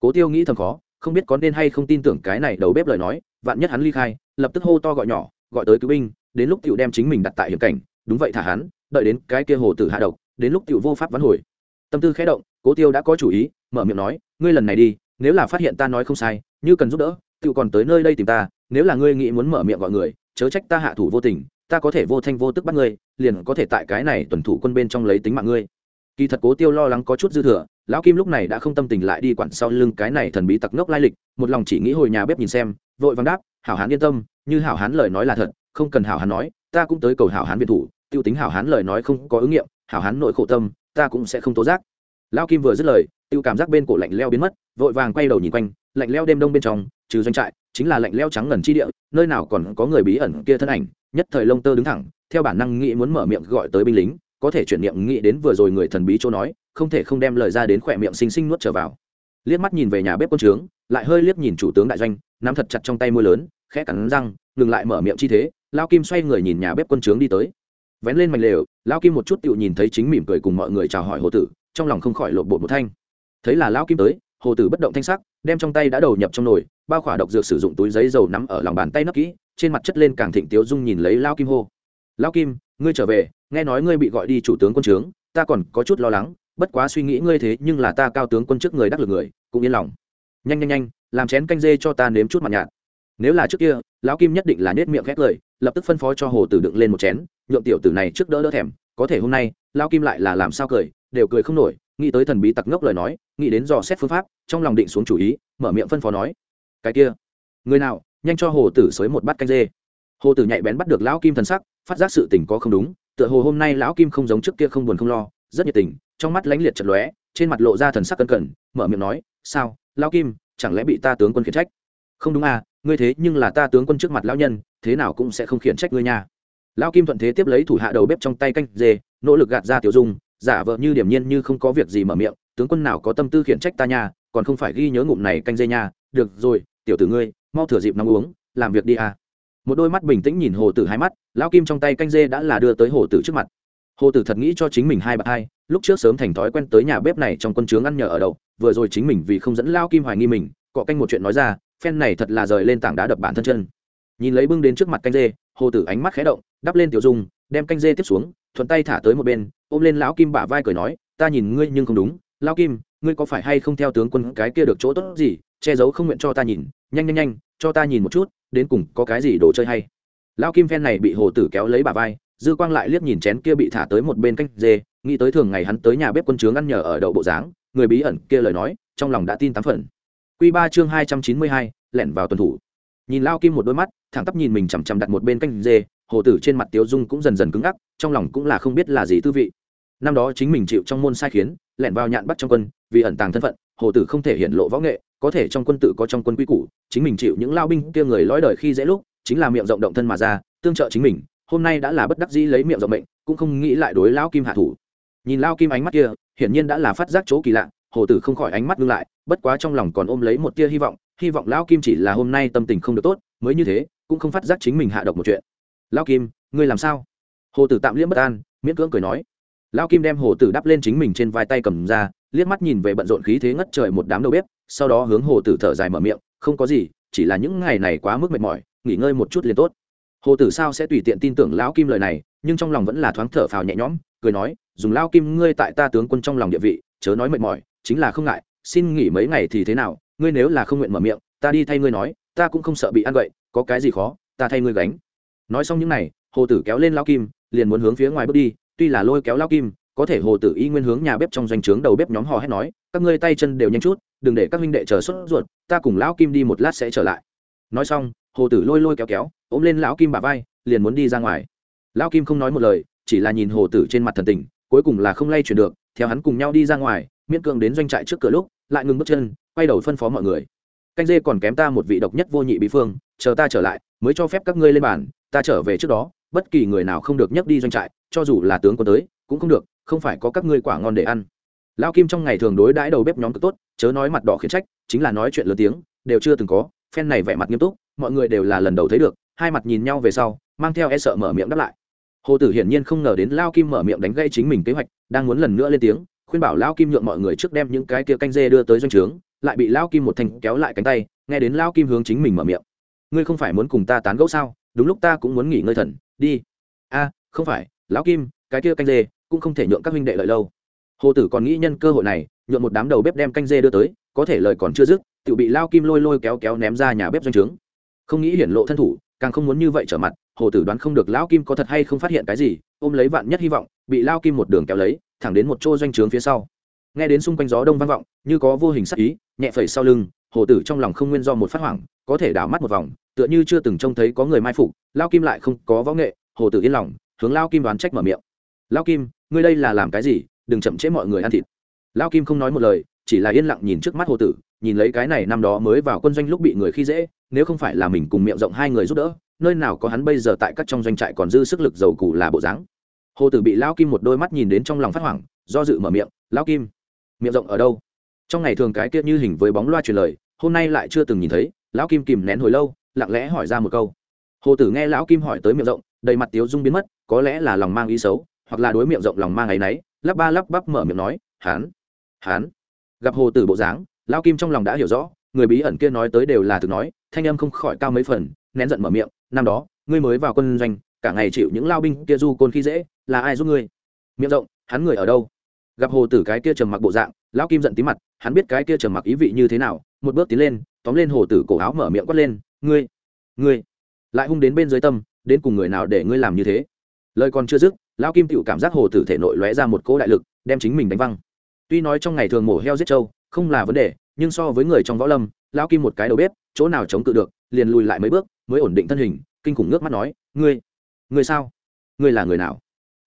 Cố tiêu nghĩ thầm khó, không biết có nên hay không tin tưởng cái này đầu bếp lời nói, vạn nhất hắn ly khai, lập tức hô to gọi nhỏ, gọi tới cứu binh, đến lúc tựu đem chính mình đặt tại hiểm cảnh đúng vậy thả hắn, đợi đến cái kia hồ tử hạ độc, đến lúc tựu vô pháp vắn hồi. Tâm tư khẽ động, cố tiêu đã có chủ ý, mở miệng nói, ngươi lần này đi, nếu là phát hiện ta nói không sai, như cần giúp đỡ tựu còn tới nơi đây tìm ta, nếu là ngươi nghĩ muốn mở miệng gọi người, chớ trách ta hạ thủ vô tình, ta có thể vô thanh vô tức bắt ngươi, liền có thể tại cái này tuần thủ quân bên trong lấy tính mạng ngươi. Kỳ thật cố tiêu lo lắng có chút dư thừa, lão kim lúc này đã không tâm tình lại đi quản sau lưng cái này thần bí tặc ngốc lai lịch, một lòng chỉ nghĩ hồi nhà bếp nhìn xem, vội vàng đáp, hảo hán yên tâm, như hảo hán lời nói là thật, không cần hảo hán nói, ta cũng tới cầu hảo hán biệt thủ tiêu tính hảo hán lời nói không có ứng nghiệm, hảo hán nội khổ tâm, ta cũng sẽ không tố giác. Lão kim vừa dứt lời tiêu cảm giác bên cổ lạnh leo biến mất, vội vàng quay đầu nhìn quanh, lạnh leo đêm đông bên trong, trừ doanh trại, chính là lạnh leo trắng ngần chi địa, nơi nào còn có người bí ẩn kia thân ảnh, nhất thời lông tơ đứng thẳng, theo bản năng nghĩ muốn mở miệng gọi tới binh lính, có thể chuyển niệm nghĩ đến vừa rồi người thần bí chỗ nói, không thể không đem lời ra đến khỏe miệng xinh xinh nuốt trở vào. Liếc mắt nhìn về nhà bếp quân trướng, lại hơi liếc nhìn chủ tướng đại doanh, nắm thật chặt trong tay môi lớn, khẽ cắn răng, ngừng lại mở miệng chi thế, lao kim xoay người nhìn nhà bếp quân trướng đi tới vén lên mảnh lều lao kim một chút tựu nhìn thấy chính mỉm cười cùng mọi người chào hỏi hồ tử, trong lòng không khỏi lộn bột một thanh. Thấy là lao kim tới, hồ tử bất động thanh sắc, đem trong tay đã đầu nhập trong nồi bao khỏa độc dược sử dụng túi giấy dầu nắm ở lòng bàn tay nấp kỹ, trên mặt chất lên càng thịnh tiếu dung nhìn lấy lao kim hô. Lao kim, ngươi trở về, nghe nói ngươi bị gọi đi chủ tướng quân trướng, ta còn có chút lo lắng, bất quá suy nghĩ ngươi thế nhưng là ta cao tướng quân trước người đắc lực người, cũng yên lòng. Nhanh nhanh nhanh, làm chén canh dê cho ta nếm chút mặt nhạt. Nếu là trước kia, lão kim nhất định là nết miệng khét lời, lập tức phân phó cho hồ tử đựng lên một chén nhượng tiểu tử này trước đỡ đỡ thèm, có thể hôm nay lão kim lại là làm sao cười, đều cười không nổi, nghĩ tới thần bí tặc ngốc lời nói, nghĩ đến dò xét phương pháp, trong lòng định xuống chủ ý, mở miệng phân phó nói. Cái kia, người nào, nhanh cho hồ tử xới một bát canh dê. Hồ tử nhạy bén bắt được lão kim thần sắc, phát giác sự tình có không đúng, tựa hồ hôm nay lão kim không giống trước kia không buồn không lo, rất nhiệt tình, trong mắt lánh liệt chật lóe, trên mặt lộ ra thần sắc cẩn cẩn, mở miệng nói, sao, lão kim, chẳng lẽ bị ta tướng quân khiển trách? Không đúng à ngươi thế nhưng là ta tướng quân trước mặt lão nhân, thế nào cũng sẽ không khiển trách ngươi nha lão kim thuận thế tiếp lấy thủ hạ đầu bếp trong tay canh dê, nỗ lực gạt ra tiểu dung, giả vợ như điểm nhiên như không có việc gì mở miệng, tướng quân nào có tâm tư khiển trách ta nha, còn không phải ghi nhớ ngụm này canh dê nha. Được rồi, tiểu tử ngươi, mau thừa dịp nóng uống, làm việc đi à. Một đôi mắt bình tĩnh nhìn hồ tử hai mắt, lão kim trong tay canh dê đã là đưa tới hồ tử trước mặt. Hồ tử thật nghĩ cho chính mình hai bạc hai, lúc trước sớm thành thói quen tới nhà bếp này trong quân trướng ăn nhờ ở đậu, vừa rồi chính mình vì không dẫn lao kim hoài nghi mình, cọ canh một chuyện nói ra, phen này thật là rời lên tảng đá đập bản thân chân. Nhìn lấy bưng đến trước mặt canh dê, hồ tử ánh mắt khé động đắp lên tiểu dung, đem canh dê tiếp xuống, thuận tay thả tới một bên, ôm lên lão kim bả vai cười nói, ta nhìn ngươi nhưng không đúng. Lão kim, ngươi có phải hay không theo tướng quân cái kia được chỗ tốt gì? Che giấu không nguyện cho ta nhìn. Nhanh nhanh nhanh, cho ta nhìn một chút, đến cùng có cái gì đồ chơi hay? Lão kim phen này bị hồ tử kéo lấy bả vai, dư quang lại liếc nhìn chén kia bị thả tới một bên canh dê, nghĩ tới thường ngày hắn tới nhà bếp quân trướng ăn nhờ ở đậu bộ dáng, người bí ẩn kia lời nói, trong lòng đã tin tám phần. Q ba chương hai trăm chín mươi hai, lẻn vào tuần thủ. Nhìn lao kim một đôi mắt, thẳng tắp nhìn mình chằm chằm đặt một bên canh dê hồ tử trên mặt tiếu dung cũng dần dần cứng ngắc, trong lòng cũng là không biết là gì tư vị. Năm đó chính mình chịu trong môn sai khiến, lẻn vào nhạn bắt trong quân, vì ẩn tàng thân phận, hồ tử không thể hiện lộ võ nghệ, có thể trong quân tự có trong quân quy củ, chính mình chịu những lao binh kia người lõi đời khi dễ lúc, chính là miệng rộng động thân mà ra, tương trợ chính mình, hôm nay đã là bất đắc dĩ lấy miệng rộng bệnh cũng không nghĩ lại đối lao kim hạ thủ. Nhìn lao kim ánh mắt kia, hiển nhiên đã là phát giác chỗ kỳ lạ, hồ tử không khỏi ánh mắt ngưng lại, bất quá trong lòng còn ôm lấy một tia hy vọng hy vọng lão kim chỉ là hôm nay tâm tình không được tốt, mới như thế, cũng không phát giác chính mình hạ độc một chuyện lão kim, ngươi làm sao? Hồ tử tạm liễm bất an, miễn cưỡng cười nói. Lão kim đem hồ tử đắp lên chính mình trên vai tay cầm ra, liếc mắt nhìn về bận rộn khí thế ngất trời một đám đầu bếp, sau đó hướng hồ tử thở dài mở miệng, không có gì, chỉ là những ngày này quá mức mệt mỏi, nghỉ ngơi một chút liền tốt. Hồ tử sao sẽ tùy tiện tin tưởng lão kim lời này, nhưng trong lòng vẫn là thoáng thở phào nhẹ nhõm, cười nói, dùng lao kim, ngươi tại ta tướng quân trong lòng địa vị, chớ nói mệt mỏi, chính là không ngại, xin nghỉ mấy ngày thì thế nào, ngươi nếu là không nguyện mở miệng, ta đi thay ngươi nói, ta cũng không sợ bị ăn vậy có cái gì khó, ta thay ngươi gánh nói xong những n à y hồ tử kéo lên lao kim, liền muốn hướng phía ngoài bước đi, tuy là lôi kéo lao kim, có thể hồ tử y nguyên hướng nhà bếp trong doanh trướng đầu bếp nhóm hò hét nói, các ngươi tay chân đều nhanh chút, đừng để các huynh đệ chờ sốt ruột, ta cùng lão kim đi một lát sẽ trở lại. Nói xong, hồ tử lôi lôi kéo kéo, ôm lên lão kim bà vai, liền muốn đi ra ngoài. Lão kim không nói một lời, chỉ là nhìn hồ tử trên mặt thần tình, cuối cùng là không lay chuyển được, theo hắn cùng nhau đi ra ngoài, miễn cưỡng đến doanh trại trước cửa lúc, lại ngừng bước chân, quay đầu phân phó mọi người. Canh dê còn kém ta một vị độc nhất vô nhị bí phương, chờ ta trở lại, mới cho phép các ngươi lên bàn ta trở về trước đó, bất kỳ người nào không được nhấc đi doanh trại, cho dù là tướng quân tới, cũng không được, không phải có các ngươi quả ngon để ăn. Lao kim trong ngày thường đối đãi đầu bếp nhóm cực tốt, chớ nói mặt đỏ khiến trách, chính là nói chuyện lớn tiếng, đều chưa từng có, phen này vẻ mặt nghiêm túc, mọi người đều là lần đầu thấy được, hai mặt nhìn nhau về sau, mang theo e sợ mở miệng đáp lại. Hồ tử hiển nhiên không ngờ đến lao kim mở miệng đánh gây chính mình kế hoạch, đang muốn lần nữa lên tiếng, khuyên bảo lao kim nhượng mọi người trước đem những cái kia canh dê đưa tới doanh trướng, lại bị lao kim một thành kéo lại cánh tay, nghe đến lao kim hướng chính mình mở miệng. Ngươi không phải muốn cùng ta tán gẫu sao? Đúng lúc ta cũng muốn nghỉ ngơi thần, đi. A, không phải, lão kim, cái kia canh dê cũng không thể nhượng các huynh đệ lợi lâu. Hồ tử còn nghĩ nhân cơ hội này, nhượng một đám đầu bếp đem canh dê đưa tới, có thể lời còn chưa dứt tự bị lao kim lôi lôi kéo kéo ném ra nhà bếp doanh trướng. Không nghĩ hiển lộ thân thủ, càng không muốn như vậy trở mặt, hồ tử đoán không được lão kim có thật hay không phát hiện cái gì, ôm lấy vạn nhất hy vọng, bị lao kim một đường kéo lấy, thẳng đến một chỗ doanh trướng phía sau. Nghe đến xung quanh gió đông vang vọng, như có vô hình sắc ý, nhẹ phẩy sau lưng, hồ tử trong lòng không nguyên do một phát hoảng, có thể đảo mắt một vòng tựa như chưa từng trông thấy có người mai phục, lao kim lại không có võ nghệ, hồ tử yên lòng, hướng lao kim đoán trách mở miệng. Lao kim, ngươi đây là làm cái gì? Đừng chậm trễ mọi người ăn thịt. Lao kim không nói một lời, chỉ là yên lặng nhìn trước mắt hồ tử, nhìn lấy cái này năm đó mới vào quân doanh lúc bị người khi dễ, nếu không phải là mình cùng miệng rộng hai người giúp đỡ, nơi nào có hắn bây giờ tại các trong doanh trại còn dư sức lực giàu củ là bộ dáng. Hồ tử bị lao kim một đôi mắt nhìn đến trong lòng phát hoảng, do dự mở miệng, lao kim, miệng rộng ở đâu? Trong ngày thường cái kia như hình với bóng loa truyền lời, hôm nay lại chưa từng nhìn thấy lão kim kìm nén hồi lâu lặng lẽ hỏi ra một câu. Hồ tử nghe lão kim hỏi tới miệng rộng, đầy mặt tiếu dung biến mất, có lẽ là lòng mang ý xấu, hoặc là đối miệng rộng lòng mang áy náy lắp ba lắp bắp mở miệng nói, hán hán. Gặp hồ tử bộ dáng, lão kim trong lòng đã hiểu rõ, người bí ẩn kia nói tới đều là thực nói, thanh âm không khỏi cao mấy phần, nén giận mở miệng, năm đó, ngươi mới vào quân doanh, cả ngày chịu những lao binh kia du côn khi dễ, là ai giúp ngươi? Miệng rộng, hắn người ở đâu? Gặp hồ tử cái kia trầm mặc bộ dạng, lão kim giận tí mặt, hắn biết cái kia trầm mặc ý vị như thế nào, một bước tiến lên, tóm lên hồ tử cổ áo mở miệng quát lên ngươi ngươi, lại hung đến bên dưới tâm, đến cùng người nào để ngươi làm như thế? Lời còn chưa dứt, lão kim tựu cảm giác hồ tử thể nội lóe ra một cỗ đại lực, đem chính mình đánh văng. Tuy nói trong ngày thường mổ heo giết trâu, không là vấn đề, nhưng so với người trong võ lâm, lão kim một cái đầu bếp, chỗ nào chống cự được, liền lùi lại mấy bước, mới ổn định thân hình, kinh khủng nước mắt nói, ngươi ngươi sao? Ngươi là người nào?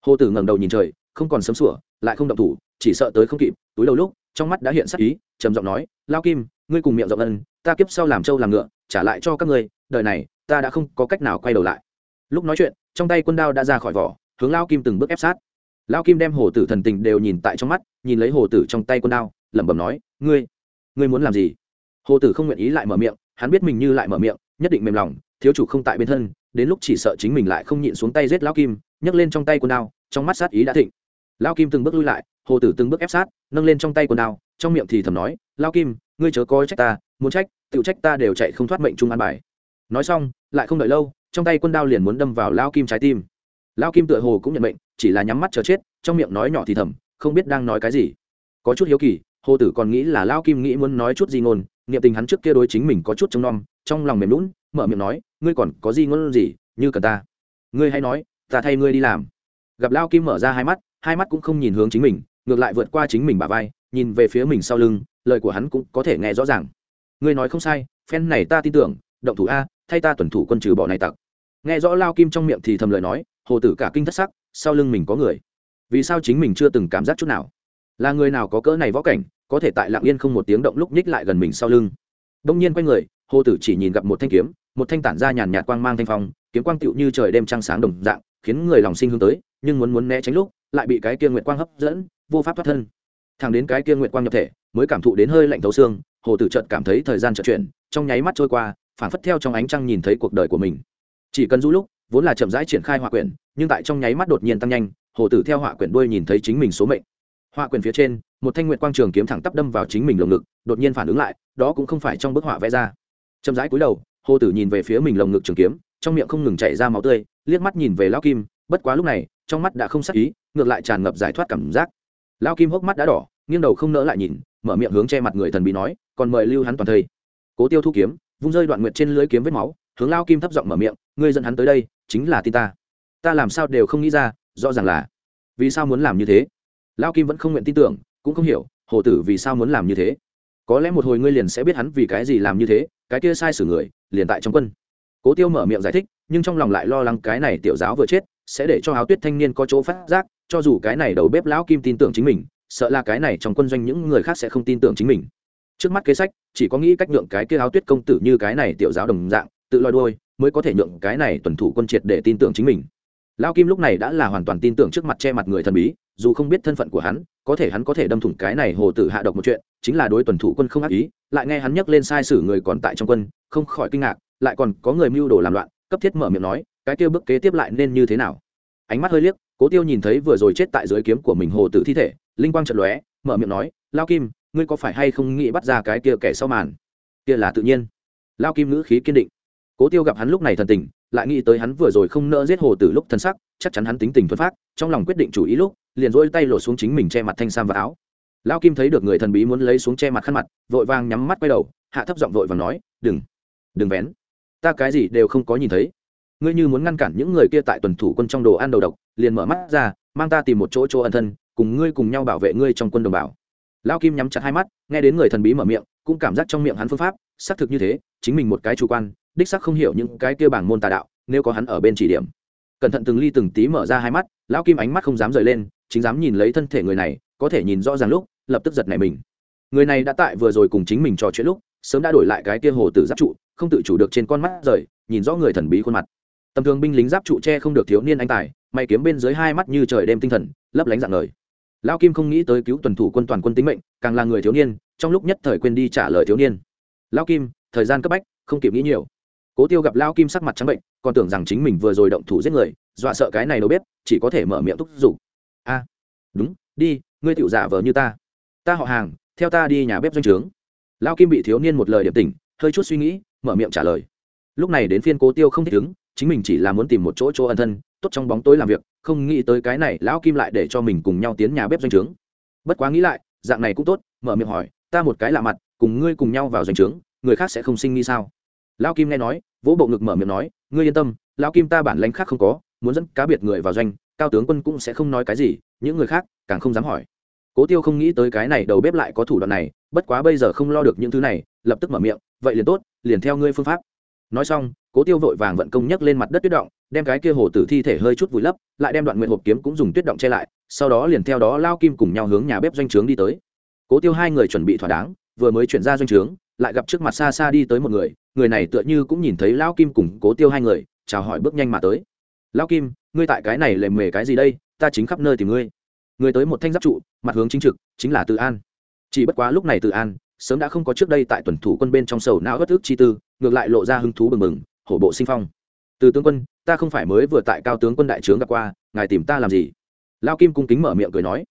Hồ tử ngẩng đầu nhìn trời, không còn sấm sủa, lại không động thủ, chỉ sợ tới không kịp, túi đầu lúc, trong mắt đã hiện sắc ý, trầm giọng nói lao kim, ngươi cùng miệng rộng ân, ta kiếp sau làm trâu làm ngựa trả lại cho các ngươi, đời này, ta đã không có cách nào quay đầu lại. Lúc nói chuyện, trong tay quân đao đã ra khỏi vỏ, hướng lao kim từng bước ép sát. Lao kim đem hồ tử thần tình đều nhìn tại trong mắt, nhìn lấy hồ tử trong tay quân đao, lẩm bẩm nói, ngươi ngươi muốn làm gì? Hồ tử không nguyện ý lại mở miệng, hắn biết mình như lại mở miệng, nhất định mềm lòng, thiếu chủ không tại bên thân, đến lúc chỉ sợ chính mình lại không nhịn xuống tay giết lao kim, nhấc lên trong tay quân đao, trong mắt sát ý đã thịnh. Lao kim từng bước lui lại, hồ tử từng bước ép sát, nâng lên trong tay quần đao, trong miệng thì thầm nói, lao kim ngươi chớ coi trách ta, muốn trách, tự trách ta đều chạy không thoát mệnh trung an bài. Nói xong, lại không đợi lâu, trong tay quân đao liền muốn đâm vào lao kim trái tim. Lao kim tựa hồ cũng nhận mệnh, chỉ là nhắm mắt chờ chết, trong miệng nói nhỏ thì thầm, không biết đang nói cái gì. Có chút hiếu kỳ, hồ tử còn nghĩ là lao kim nghĩ muốn nói chút gì ngôn, niệm tình hắn trước kia đối chính mình có chút trông nom, trong lòng mềm lún mở miệng nói, ngươi còn có gì ngôn gì, như cần ta. Ngươi hay nói, ta thay ngươi đi làm. Gặp lao kim mở ra hai mắt hai mắt cũng không nhìn hướng chính mình, ngược lại vượt qua chính mình bà vai, nhìn về phía mình sau lưng lời của hắn cũng có thể nghe rõ ràng. Ngươi nói không sai, phen này ta tin tưởng, động thủ a, thay ta tuần thủ quân trừ bỏ này tặc. Nghe rõ lao kim trong miệng thì thầm lời nói, hồ tử cả kinh thất sắc, sau lưng mình có người. Vì sao chính mình chưa từng cảm giác chút nào? Là người nào có cỡ này võ cảnh, có thể tại lạng yên không một tiếng động lúc nhích lại gần mình sau lưng? Đông nhiên quay người, hồ tử chỉ nhìn gặp một thanh kiếm, một thanh tản ra nhàn nhạt quang mang thanh phong, kiếm quang tựu như trời đêm trăng sáng đồng dạng, khiến người lòng sinh hướng tới, nhưng muốn muốn né tránh lúc, lại bị cái kia nguyện quang hấp dẫn, vô pháp thoát thân thẳng đến cái kia nguyệt quang nhập thể, mới cảm thụ đến hơi lạnh thấu xương, hồ tử trợt cảm thấy thời gian chợt chuyển, trong nháy mắt trôi qua phản phất theo trong ánh trăng nhìn thấy cuộc đời của mình. Chỉ cần du lúc, vốn là chậm rãi triển khai hỏa quyển, nhưng tại trong nháy mắt đột nhiên tăng nhanh, hồ tử theo hỏa quyển đuôi nhìn thấy chính mình số mệnh. Hỏa quyển phía trên, một thanh nguyệt quang trường kiếm thẳng tắp đâm vào chính mình lồng ngực, đột nhiên phản ứng lại, đó cũng không phải trong bức họa vẽ ra. Chậm rãi cúi đầu, hồ tử nhìn về phía mình lồng ngực trường kiếm, trong miệng không ngừng chảy ra máu tươi, liếc mắt nhìn về lão kim, bất quá lúc này, trong mắt đã không sắc ý, ngược lại tràn ngập giải thoát cảm giác. Lão kim hốc mắt đã đỏ nghiêng đầu không nỡ lại nhìn, mở miệng hướng che mặt người thần bí nói, còn mời lưu hắn toàn thây. Cố tiêu thu kiếm, vung rơi đoạn nguyệt trên lưới kiếm vết máu, hướng lao kim thấp giọng mở miệng, ngươi dẫn hắn tới đây, chính là tin ta. Ta làm sao đều không nghĩ ra, rõ ràng là, vì sao muốn làm như thế? Lao kim vẫn không nguyện tin tưởng, cũng không hiểu, hồ tử vì sao muốn làm như thế? Có lẽ một hồi ngươi liền sẽ biết hắn vì cái gì làm như thế, cái kia sai sử người, liền tại trong quân. Cố tiêu mở miệng giải thích, nhưng trong lòng lại lo lắng cái này tiểu giáo vừa chết, sẽ để cho áo tuyết thanh niên có chỗ phát giác, cho dù cái này đầu bếp lão kim tin tưởng chính mình sợ là cái này trong quân doanh những người khác sẽ không tin tưởng chính mình. Trước mắt kế sách, chỉ có nghĩ cách nhượng cái kia áo tuyết công tử như cái này tiểu giáo đồng dạng, tự loi đôi mới có thể nhượng cái này tuần thủ quân triệt để tin tưởng chính mình. Lão kim lúc này đã là hoàn toàn tin tưởng trước mặt che mặt người thần bí, dù không biết thân phận của hắn, có thể hắn có thể đâm thủng cái này hồ tử hạ độc một chuyện, chính là đối tuần thủ quân không ác ý, lại nghe hắn nhắc lên sai sử người còn tại trong quân, không khỏi kinh ngạc, lại còn có người mưu đồ làm loạn, cấp thiết mở miệng nói, cái kia bước kế tiếp lại nên như thế nào? Ánh mắt hơi liếc, cố tiêu nhìn thấy vừa rồi chết tại dưới kiếm của mình hồ tử thi thể linh quang trận lóe, mở miệng nói, lao kim, ngươi có phải hay không nghĩ bắt ra cái kia kẻ sau màn? Kia là tự nhiên. Lao kim ngữ khí kiên định. Cố tiêu gặp hắn lúc này thần tình, lại nghĩ tới hắn vừa rồi không nỡ giết hồ tử lúc thân sắc, chắc chắn hắn tính tình thuần phát trong lòng quyết định chủ ý lúc, liền rỗi tay lột xuống chính mình che mặt thanh sam và áo. Lao kim thấy được người thần bí muốn lấy xuống che mặt khăn mặt, vội vàng nhắm mắt quay đầu, hạ thấp giọng vội và nói, đừng đừng vén. Ta cái gì đều không có nhìn thấy. Ngươi như muốn ngăn cản những người kia tại tuần thủ quân trong đồ ăn đầu độc, liền mở mắt ra, mang ta tìm một chỗ chỗ ẩn thân cùng ngươi cùng nhau bảo vệ ngươi trong quân đồng bào. Lao kim nhắm chặt hai mắt, nghe đến người thần bí mở miệng, cũng cảm giác trong miệng hắn phương pháp, xác thực như thế, chính mình một cái chủ quan, đích xác không hiểu những cái kia bảng môn tà đạo, nếu có hắn ở bên chỉ điểm. Cẩn thận từng ly từng tí mở ra hai mắt, lão kim ánh mắt không dám rời lên, chính dám nhìn lấy thân thể người này, có thể nhìn rõ ràng lúc, lập tức giật nảy mình. Người này đã tại vừa rồi cùng chính mình trò chuyện lúc, sớm đã đổi lại cái kia hồ tử giáp trụ, không tự chủ được trên con mắt rời, nhìn rõ người thần bí khuôn mặt. Tầm thường binh lính giáp trụ che không được thiếu niên anh tài mày kiếm bên dưới hai mắt như trời đêm tinh thần, lấp lánh dạng lời lão kim không nghĩ tới cứu tuần thủ quân toàn quân tính mệnh, càng là người thiếu niên, trong lúc nhất thời quên đi trả lời thiếu niên. Lão kim, thời gian cấp bách, không kịp nghĩ nhiều. Cố tiêu gặp lão kim sắc mặt trắng bệnh, còn tưởng rằng chính mình vừa rồi động thủ giết người, dọa sợ cái này đâu biết, chỉ có thể mở miệng thúc giục. A, đúng, đi, ngươi tựu giả vờ như ta. Ta họ hàng, theo ta đi nhà bếp doanh trướng. Lão kim bị thiếu niên một lời điểm tỉnh, hơi chút suy nghĩ, mở miệng trả lời. Lúc này đến phiên cố tiêu không thích ứng chính mình chỉ là muốn tìm một chỗ chỗ ẩn thân, tốt trong bóng tối làm việc, không nghĩ tới cái này lão kim lại để cho mình cùng nhau tiến nhà bếp doanh trướng. Bất quá nghĩ lại, dạng này cũng tốt, mở miệng hỏi, ta một cái lạ mặt, cùng ngươi cùng nhau vào doanh trướng, người khác sẽ không sinh nghi sao? Lão kim nghe nói, vỗ bộ ngực mở miệng nói, ngươi yên tâm, lão kim ta bản lãnh khác không có, muốn dẫn cá biệt người vào doanh, cao tướng quân cũng sẽ không nói cái gì, những người khác càng không dám hỏi. Cố tiêu không nghĩ tới cái này đầu bếp lại có thủ đoạn này, bất quá bây giờ không lo được những thứ này, lập tức mở miệng, vậy liền tốt, liền theo ngươi phương pháp. Nói xong cố tiêu vội vàng vận công nhấc lên mặt đất tuyết động, đem cái kia hồ tử thi thể hơi chút vùi lấp, lại đem đoạn nguyện hộp kiếm cũng dùng tuyết động che lại, sau đó liền theo đó lao kim cùng nhau hướng nhà bếp doanh trướng đi tới. Cố tiêu hai người chuẩn bị thỏa đáng, vừa mới chuyển ra doanh trướng, lại gặp trước mặt xa xa đi tới một người người này tựa như cũng nhìn thấy lao kim cùng cố tiêu hai người, chào hỏi bước nhanh mà tới. Lao kim, ngươi tại cái này lề mề cái gì đây? Ta chính khắp nơi tìm ngươi. Người tới một thanh giáp trụ, mặt hướng chính trực, chính là tự an. Chỉ bất quá lúc này tự an sớm đã không có trước đây tại tuần thủ quân bên trong sầu não bất ức chi tư, ngược lại lộ ra hứng thú bừng bừng hổ bộ sinh phong. Từ tướng quân, ta không phải mới vừa tại cao tướng quân đại trướng gặp qua, ngài tìm ta làm gì? Lao kim cung kính mở miệng cười nói.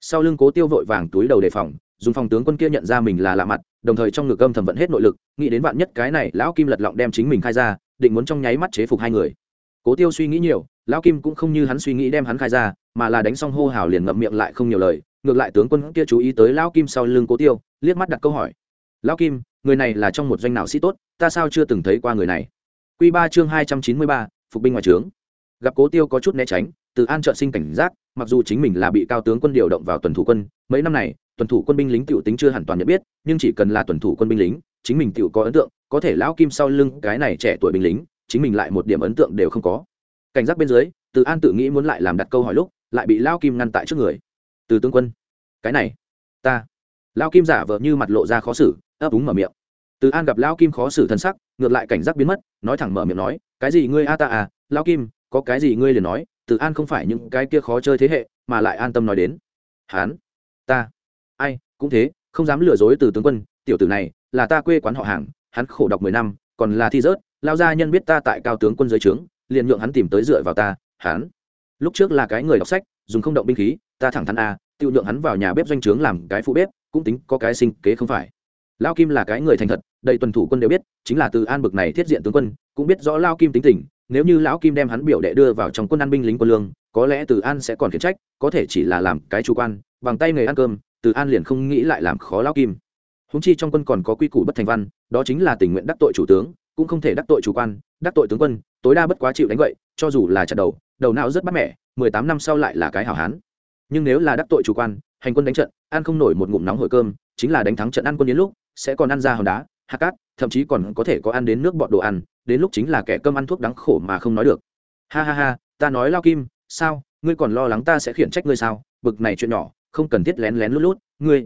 Sau lưng cố tiêu vội vàng túi đầu đề phòng, dùng phòng tướng quân kia nhận ra mình là lạ mặt, đồng thời trong ngực âm thầm vận hết nội lực, nghĩ đến vạn nhất cái này lão kim lật lọng đem chính mình khai ra, định muốn trong nháy mắt chế phục hai người. Cố tiêu suy nghĩ nhiều, lão kim cũng không như hắn suy nghĩ đem hắn khai ra, mà là đánh xong hô hào liền ngậm miệng lại không nhiều lời, ngược lại tướng quân kia chú ý tới lão kim sau lưng cố tiêu, liếc mắt đặt câu hỏi. Lão kim, người này là trong một doanh nào sĩ tốt, ta sao chưa từng thấy qua người này? Quy ba chương hai trăm chín mươi ba, phục binh ngoài trướng. Gặp cố tiêu có chút né tránh, từ an trợ sinh cảnh giác, mặc dù chính mình là bị cao tướng quân điều động vào tuần thủ quân, mấy năm này, tuần thủ quân binh lính tiểu tính chưa hẳn toàn nhận biết, nhưng chỉ cần là tuần thủ quân binh lính, chính mình tiểu có ấn tượng, có thể lão kim sau lưng cái này trẻ tuổi binh lính, chính mình lại một điểm ấn tượng đều không có. Cảnh giác bên dưới, từ an tự nghĩ muốn lại làm đặt câu hỏi lúc, lại bị lão kim ngăn tại trước người. Từ tướng quân, cái này, ta. Lão kim giả vờ như mặt lộ ra khó xử, ấp úng mở miệng. Từ an gặp lão kim khó xử thân sắc ngược lại cảnh giác biến mất, nói thẳng mở miệng nói, cái gì ngươi a ta à lão kim, có cái gì ngươi liền nói, từ an không phải những cái kia khó chơi thế hệ, mà lại an tâm nói đến. Hán, ta, ai, cũng thế, không dám lừa dối từ tướng quân, tiểu tử này là ta quê quán họ hàng, hắn khổ đọc mười năm, còn là thi rớt lao gia nhân biết ta tại cao tướng quân dưới trướng, liền nhượng hắn tìm tới dựa vào ta hắn lúc trước là cái người đọc sách, dùng không động binh khí, ta thẳng thắn a tự nhượng hắn vào nhà bếp doanh trướng làm cái phụ bếp, cũng tính có cái sinh kế không phải. Lao kim là cái người thành thật đầy tuần thủ quân đều biết, chính là từ an bực này thiết diện tướng quân, cũng biết rõ lao kim tính tình, nếu như lão kim đem hắn biểu đệ đưa vào trong quân an binh lính quân lương, có lẽ từ an sẽ còn khiển trách, có thể chỉ là làm cái chủ quan, bằng tay nghề ăn cơm, từ an liền không nghĩ lại làm khó lão kim. Húng chi trong quân còn có quy củ bất thành văn, đó chính là tình nguyện đắc tội chủ tướng, cũng không thể đắc tội chủ quan, đắc tội tướng quân, tối đa bất quá chịu đánh vậy, cho dù là trận đầu đầu não rất bắt mẻ, mười tám năm sau lại là cái hảo hán. Nhưng nếu là đắc tội chủ quan, hành quân đánh trận, ăn không nổi một ngụm nóng hổi cơm, chính là đánh thắng trận ăn quân đến lúc, sẽ còn ăn ra hòn đá hạt cát, thậm chí còn có thể có ăn đến nước bọt đồ ăn, đến lúc chính là kẻ cơm ăn thuốc đắng khổ mà không nói được. Ha ha ha, ta nói lao kim, sao? Ngươi còn lo lắng ta sẽ khiển trách ngươi sao? Bực này chuyện nhỏ, không cần thiết lén lén lút lút, ngươi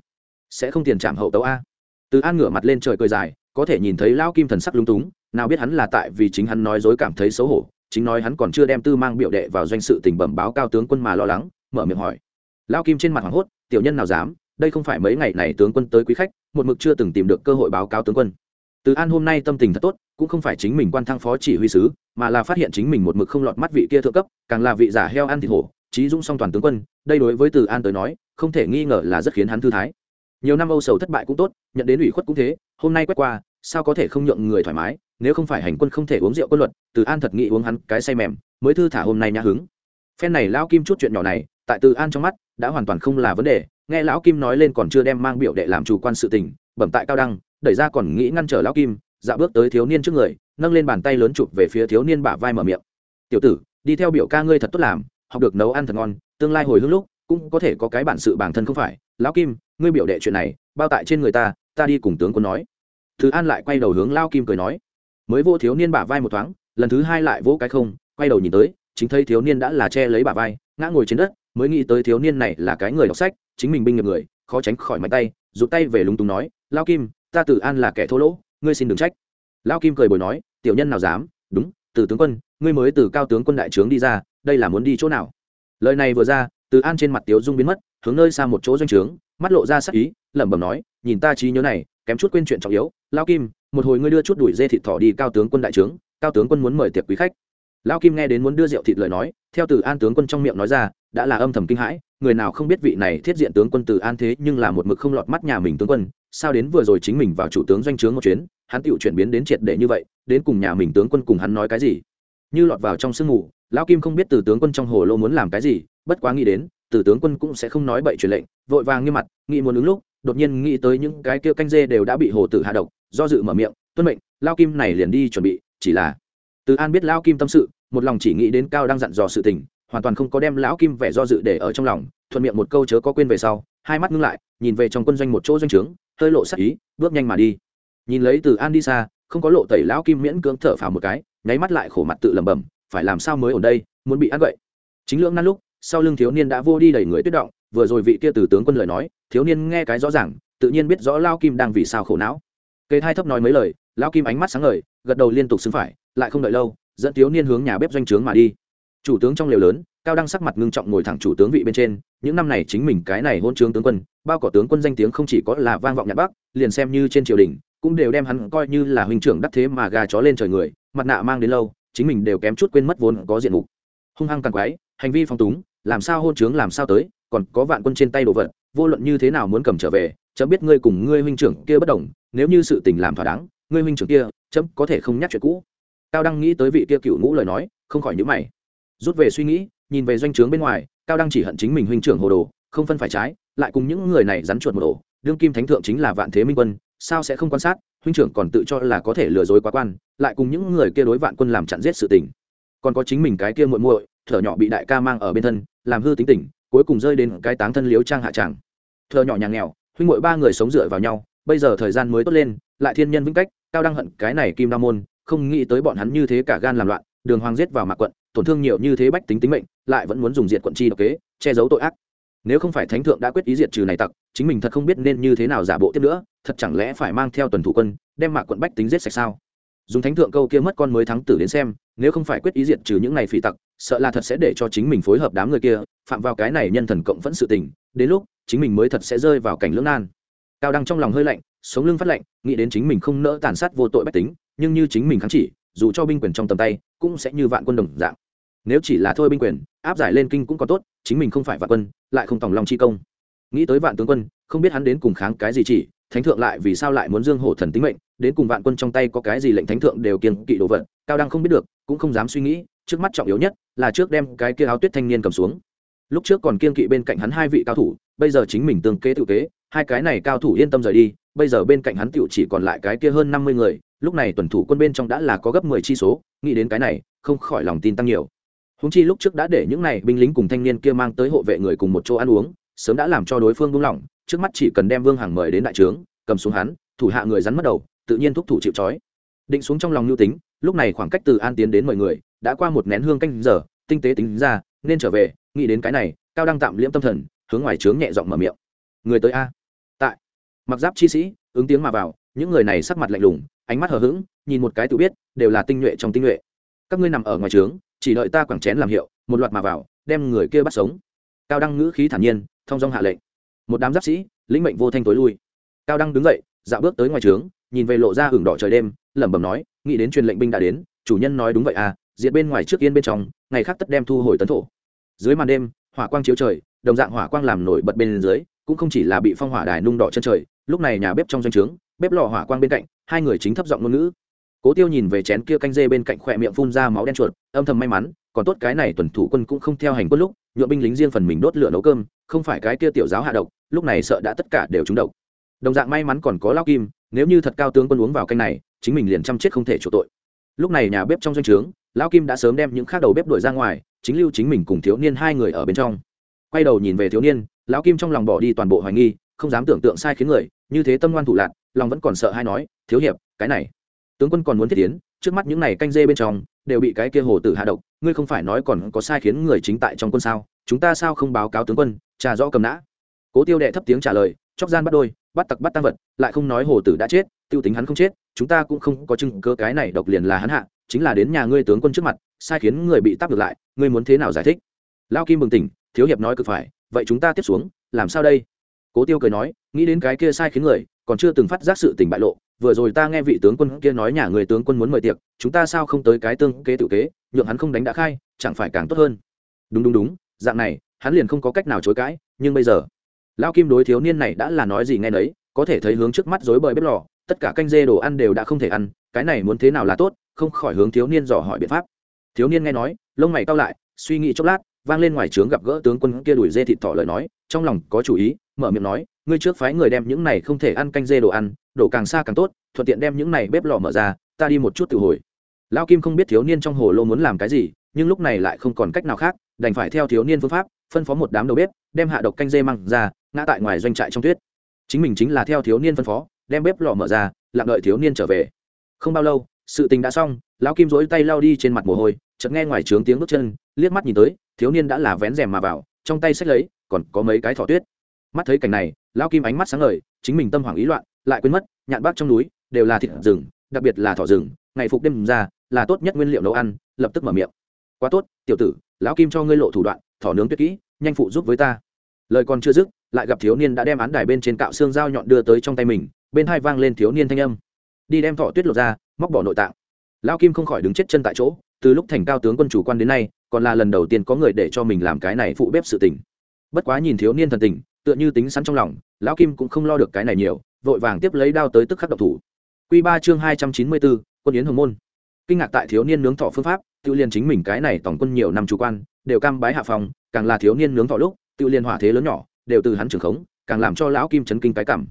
sẽ không tiền trảm hậu tấu a. Từ an ngửa mặt lên trời cười dài, có thể nhìn thấy lao kim thần sắc lung túng, nào biết hắn là tại vì chính hắn nói dối cảm thấy xấu hổ, chính nói hắn còn chưa đem tư mang biểu đệ vào doanh sự tình bẩm báo cao tướng quân mà lo lắng, mở miệng hỏi. Lao kim trên mặt hoảng hốt, tiểu nhân nào dám? Đây không phải mấy ngày này tướng quân tới quý khách, một mực chưa từng tìm được cơ hội báo cáo tướng quân. Từ an hôm nay tâm tình thật tốt, cũng không phải chính mình quan thăng phó chỉ huy sứ, mà là phát hiện chính mình một mực không lọt mắt vị kia thượng cấp, càng là vị giả heo ăn thịt hổ, trí dũng song toàn tướng quân, đây đối với từ an tới nói, không thể nghi ngờ là rất khiến hắn thư thái. Nhiều năm âu sầu thất bại cũng tốt, nhận đến ủy khuất cũng thế, hôm nay quét qua, sao có thể không nhượng người thoải mái, nếu không phải hành quân không thể uống rượu quân luật, từ an thật nghĩ uống hắn cái say mềm, mới thư thả hôm nay nhã hứng. Phen này lao kim chút chuyện nhỏ này, tại từ an trong mắt đã hoàn toàn không là vấn đề, nghe lão kim nói lên còn chưa đem mang biểu đệ làm chủ quan sự tình, bẩm tại cao đăng, đẩy ra còn nghĩ ngăn trở lão kim dạo bước tới thiếu niên trước người, nâng lên bàn tay lớn chụp về phía thiếu niên bả vai mở miệng. Tiểu tử, đi theo biểu ca ngươi thật tốt làm, học được nấu ăn thật ngon, tương lai hồi hương lúc, cũng có thể có cái bản sự bản thân không phải. Lão kim, ngươi biểu đệ chuyện này, bao tại trên người ta ta đi cùng tướng quân nói. Thứ an lại quay đầu hướng lao kim cười nói. Mới vô thiếu niên bả vai một thoáng, lần thứ hai lại vỗ cái không, quay đầu nhìn tới, chính thấy thiếu niên đã là che lấy bả vai, ngã ngồi trên đất mới nghĩ tới thiếu niên này là cái người đọc sách, chính mình binh nghiệp người, khó tránh khỏi mạnh tay rụt tay về lúng túng nói, lao kim, ta tử an là kẻ thô lỗ, ngươi xin đừng trách. Lao kim cười bồi nói, tiểu nhân nào dám? Đúng, từ tướng quân, ngươi mới từ cao tướng quân đại trướng đi ra, đây là muốn đi chỗ nào? Lời này vừa ra, từ an trên mặt tiếu dung biến mất, hướng nơi xa một chỗ doanh trướng, mắt lộ ra sắc ý, lẩm bẩm nói, nhìn ta trí nhớ này, kém chút quên chuyện trọng yếu. Lao kim, một hồi ngươi đưa chút đuổi dê thịt thỏ đi cao tướng quân đại trướng, cao tướng quân muốn mời tiệc quý khách. Lao kim nghe đến muốn đưa rượu thịt lời nói, theo từ an tướng quân trong miệng nói ra đã là âm thầm kinh hãi, người nào không biết vị này thiết diện tướng quân từ an thế nhưng là một mực không lọt mắt nhà mình tướng quân, sao đến vừa rồi chính mình vào chủ tướng doanh trướng một chuyến, hắn tựu chuyển biến đến triệt để như vậy, đến cùng nhà mình tướng quân cùng hắn nói cái gì? Như lọt vào trong sương mù, lão kim không biết từ tướng quân trong hồ lô muốn làm cái gì, bất quá nghĩ đến, từ tướng quân cũng sẽ không nói bậy truyền lệnh, vội vàng như mặt, nghĩ muốn ứng lúc, đột nhiên nghĩ tới những cái kia canh dê đều đã bị hồ tử hạ độc, do dự mở miệng, tuân mệnh lao kim này liền đi chuẩn bị, chỉ là từ an biết lao kim tâm sự, một lòng chỉ nghĩ đến cao đang dặn dò sự tình hoàn toàn không có đem lão kim vẻ do dự để ở trong lòng, thuận miệng một câu chớ có quên về sau, hai mắt ngưng lại, nhìn về trong quân doanh một chỗ doanh trướng, hơi lộ sắc ý, bước nhanh mà đi. Nhìn lấy từ an đi xa, không có lộ tẩy lão kim miễn cưỡng thở phào một cái, nháy mắt lại khổ mặt tự lẩm bẩm, phải làm sao mới ở đây, muốn bị ăn vậy. Chính lưỡng nan lúc, sau lưng thiếu niên đã vô đi đẩy người tuyết động, vừa rồi vị kia từ tướng quân lời nói, thiếu niên nghe cái rõ ràng, tự nhiên biết rõ lao kim đang vì sao khổ não. Cây thai thấp nói mấy lời lao kim ánh mắt sáng ngời, gật đầu liên tục xứng phải, lại không đợi lâu, dẫn thiếu niên hướng nhà bếp doanh trướng mà đi chủ tướng trong lều lớn, cao đăng sắc mặt ngưng trọng ngồi thẳng chủ tướng vị bên trên, những năm này chính mình cái này hôn trướng tướng quân, bao cỏ tướng quân danh tiếng không chỉ có là vang vọng nhạc bắc, liền xem như trên triều đình, cũng đều đem hắn coi như là huynh trưởng đắc thế mà gà chó lên trời người, mặt nạ mang đến lâu, chính mình đều kém chút quên mất vốn có diện mục. Hung hăng càng quái, hành vi phong túng, làm sao hôn trướng làm sao tới, còn có vạn quân trên tay đồ vật, vô luận như thế nào muốn cầm trở về, chấm biết ngươi cùng ngươi huynh trưởng kia bất đồng, nếu như sự tình làm thỏa đáng, ngươi huynh trưởng kia, chấm có thể không nhắc chuyện cũ. Cao đăng nghĩ tới vị kia cựu ngũ lời nói, không khỏi nhữ mày rút về suy nghĩ, nhìn về doanh trướng bên ngoài, cao đăng chỉ hận chính mình huynh trưởng hồ đồ, không phân phải trái, lại cùng những người này rắn chuột một ổ. Đương kim thánh thượng chính là vạn thế minh quân, sao sẽ không quan sát? Huynh trưởng còn tự cho là có thể lừa dối quá quan, lại cùng những người kia đối vạn quân làm chặn giết sự tình. Còn có chính mình cái kia muội muội, thở nhỏ bị đại ca mang ở bên thân, làm hư tính tình, cuối cùng rơi đến cái táng thân liếu trang hạ tràng. Thợ nhỏ nhà nghèo huynh muội ba người sống dựa vào nhau, bây giờ thời gian mới tốt lên, lại thiên nhân vĩnh cách, cao đăng hận cái này kim đa môn, không nghĩ tới bọn hắn như thế cả gan làm loạn, đường hoàng giết vào mạc quận tổn thương nhiều như thế bách tính tính mệnh, lại vẫn muốn dùng diệt quận chi độc kế, che giấu tội ác. Nếu không phải thánh thượng đã quyết ý diệt trừ này tặc, chính mình thật không biết nên như thế nào giả bộ tiếp nữa, thật chẳng lẽ phải mang theo tuần thủ quân, đem mạc quận bách tính giết sạch sao? Dùng thánh thượng câu kia mất con mới thắng tử đến xem, nếu không phải quyết ý diệt trừ những này phỉ tặc, sợ là thật sẽ để cho chính mình phối hợp đám người kia, phạm vào cái này nhân thần cộng vẫn sự tình, đến lúc chính mình mới thật sẽ rơi vào cảnh lưỡng nan. Cao đăng trong lòng hơi lạnh, sống lưng phát lạnh, nghĩ đến chính mình không nỡ tàn sát vô tội bách tính, nhưng như chính mình kháng chỉ, dù cho binh quyền trong tầm tay, cũng sẽ như vạn quân đồng dạng nếu chỉ là thôi binh quyền, áp giải lên kinh cũng có tốt, chính mình không phải vạn quân, lại không tòng lòng chi công. Nghĩ tới vạn tướng quân, không biết hắn đến cùng kháng cái gì chỉ, thánh thượng lại vì sao lại muốn dương hổ thần tính mệnh, đến cùng vạn quân trong tay có cái gì lệnh thánh thượng đều kiên kỵ đồ vật, cao đăng không biết được, cũng không dám suy nghĩ, trước mắt trọng yếu nhất là trước đem cái kia áo tuyết thanh niên cầm xuống. Lúc trước còn kiên kỵ bên cạnh hắn hai vị cao thủ, bây giờ chính mình tương kế tự kế, hai cái này cao thủ yên tâm rời đi, bây giờ bên cạnh hắn tựu chỉ còn lại cái kia hơn năm mươi người, lúc này tuần thủ quân bên trong đã là có gấp mười chi số, nghĩ đến cái này, không khỏi lòng tin tăng nhiều húng chi lúc trước đã để những này binh lính cùng thanh niên kia mang tới hộ vệ người cùng một chỗ ăn uống, sớm đã làm cho đối phương buông lỏng, trước mắt chỉ cần đem vương hằng mời đến đại trướng, cầm xuống hắn, thủ hạ người rắn mất đầu, tự nhiên thúc thủ chịu trói. Định xuống trong lòng lưu tính, lúc này khoảng cách từ an tiến đến mọi người, đã qua một nén hương canh giờ, tinh tế tính ra, nên trở về, nghĩ đến cái này, cao đăng tạm liễm tâm thần, hướng ngoài trướng nhẹ giọng mở miệng. Người tới a. Tại. Mặc giáp chi sĩ, ứng tiếng mà vào, những người này sắc mặt lạnh lùng, ánh mắt hờ hững, nhìn một cái tự biết, đều là tinh nhuệ trong tinh nhuệ. Các ngươi nằm ở ngoài trướng chỉ đợi ta quẳng chén làm hiệu, một loạt mà vào, đem người kia bắt sống. Cao đăng ngữ khí thản nhiên, thông dong hạ lệnh. Một đám giáp sĩ, lĩnh mệnh vô thanh tối lui. Cao đăng đứng dậy, dạo bước tới ngoài trướng, nhìn về lộ ra hưởng đỏ trời đêm, lẩm bẩm nói, nghĩ đến truyền lệnh binh đã đến, chủ nhân nói đúng vậy à diệt bên ngoài trước yên bên trong, ngày khác tất đem thu hồi tấn thổ. Dưới màn đêm, hỏa quang chiếu trời, đồng dạng hỏa quang làm nổi bật bên dưới, cũng không chỉ là bị phong hỏa đài nung đỏ chân trời, lúc này nhà bếp trong doanh trướng, bếp lò hỏa quang bên cạnh, hai người chính thấp giọng ngôn ngữ cố tiêu nhìn về chén kia canh dê bên cạnh khỏe miệng phun ra máu đen chuột, âm thầm may mắn, còn tốt cái này tuần thủ quân cũng không theo hành quân lúc nhựa binh lính riêng phần mình đốt lửa nấu cơm, không phải cái kia tiểu giáo hạ độc, lúc này sợ đã tất cả đều trúng độc. Đồng dạng may mắn còn có lao kim, nếu như thật cao tướng quân uống vào canh này, chính mình liền chăm chết không thể chỗ tội. Lúc này nhà bếp trong doanh trướng, lão kim đã sớm đem những khác đầu bếp đuổi ra ngoài, chính lưu chính mình cùng thiếu niên hai người ở bên trong. Quay đầu nhìn về thiếu niên, lão kim trong lòng bỏ đi toàn bộ hoài nghi, không dám tưởng tượng sai khiến người, như thế tâm ngoan thủ lạc lòng vẫn còn sợ hay nói, thiếu hiệp, cái này tướng quân còn muốn thiết tiến, trước mắt những này canh dê bên trong, đều bị cái kia hồ tử hạ độc, ngươi không phải nói còn có sai khiến người chính tại trong quân sao? Chúng ta sao không báo cáo tướng quân trà rõ cầm nã? Cố tiêu đệ thấp tiếng trả lời chóc gian bắt đôi, bắt tặc bắt tăng vật, lại không nói hồ tử đã chết, tiêu tính hắn không chết, chúng ta cũng không có chứng cơ cái này độc liền là hắn hạ, chính là đến nhà ngươi tướng quân trước mặt, sai khiến người bị tắp ngược lại, ngươi muốn thế nào giải thích? Lao kim bừng tỉnh, thiếu hiệp nói cực phải, vậy chúng ta tiếp xuống, làm sao đây? Cố tiêu cười nói, nghĩ đến cái kia sai khiến người, còn chưa từng phát giác sự tình bại lộ vừa rồi ta nghe vị tướng quân kia nói nhà người tướng quân muốn mời tiệc, chúng ta sao không tới cái tương kế tự kế, nhượng hắn không đánh đã khai, chẳng phải càng tốt hơn. Đúng đúng đúng, dạng này, hắn liền không có cách nào chối cãi, nhưng bây giờ lao kim đối thiếu niên này đã là nói gì nghe nấy, có thể thấy hướng trước mắt rối bời bếp lò, tất cả canh dê đồ ăn đều đã không thể ăn, cái này muốn thế nào là tốt, không khỏi hướng thiếu niên dò hỏi biện pháp. Thiếu niên nghe nói, lông mày cao lại, suy nghĩ chốc lát, vang lên ngoài trướng gặp gỡ tướng quân kia đuổi dê thịt thỏ lời nói, trong lòng có chủ ý mở miệng nói, ngươi trước phái người đem những này không thể ăn canh dê đồ ăn, đổ càng xa càng tốt, thuận tiện đem những này bếp lò mở ra, ta đi một chút tự hồi. Lao kim không biết thiếu niên trong hồ lô muốn làm cái gì, nhưng lúc này lại không còn cách nào khác, đành phải theo thiếu niên phương pháp, phân phó một đám đầu bếp, đem hạ độc canh dê măng ra, ngã tại ngoài doanh trại trong tuyết. Chính mình chính là theo thiếu niên phân phó, đem bếp lò mở ra, lặng đợi thiếu niên trở về. Không bao lâu, sự tình đã xong, lão kim rối tay lao đi trên mặt mồ hôi, chợt nghe ngoài trướng tiếng bước chân, liếc mắt nhìn tới, thiếu niên đã là vén rèm mà vào, trong tay xách lấy, còn có mấy cái thỏ tuyết mắt thấy cảnh này, lão kim ánh mắt sáng ngời, chính mình tâm hoảng ý loạn, lại quên mất, nhạn bác trong núi, đều là thịt rừng, đặc biệt là thỏ rừng, ngày phục đêm ra, là tốt nhất nguyên liệu nấu ăn, lập tức mở miệng. Quá tốt, tiểu tử, lão kim cho ngươi lộ thủ đoạn, thỏ nướng tuyết kỹ, nhanh phụ giúp với ta. Lời còn chưa dứt, lại gặp thiếu niên đã đem án đài bên trên cạo xương dao nhọn đưa tới trong tay mình, bên hai vang lên thiếu niên thanh âm. Đi đem thỏ tuyết lột ra, móc bỏ nội tạng. Lão kim không khỏi đứng chết chân tại chỗ, từ lúc thành cao tướng quân chủ quan đến nay, còn là lần đầu tiên có người để cho mình làm cái này phụ bếp sự tình. Bất quá nhìn thiếu niên thần tình tựa như tính sẵn trong lòng, lão kim cũng không lo được cái này nhiều, vội vàng tiếp lấy đao tới tức khắc độc thủ. Q ba chương hai trăm chín mươi bốn, quân yến hồng môn. Kinh ngạc tại thiếu niên nướng thọ phương pháp tự liền chính mình cái này tổng quân nhiều năm chủ quan, đều cam bái hạ phòng, càng là thiếu niên nướng thọ lúc tự liền hỏa thế lớn nhỏ, đều từ hắn trưởng khống, càng làm cho lão kim chấn kinh cái cảm.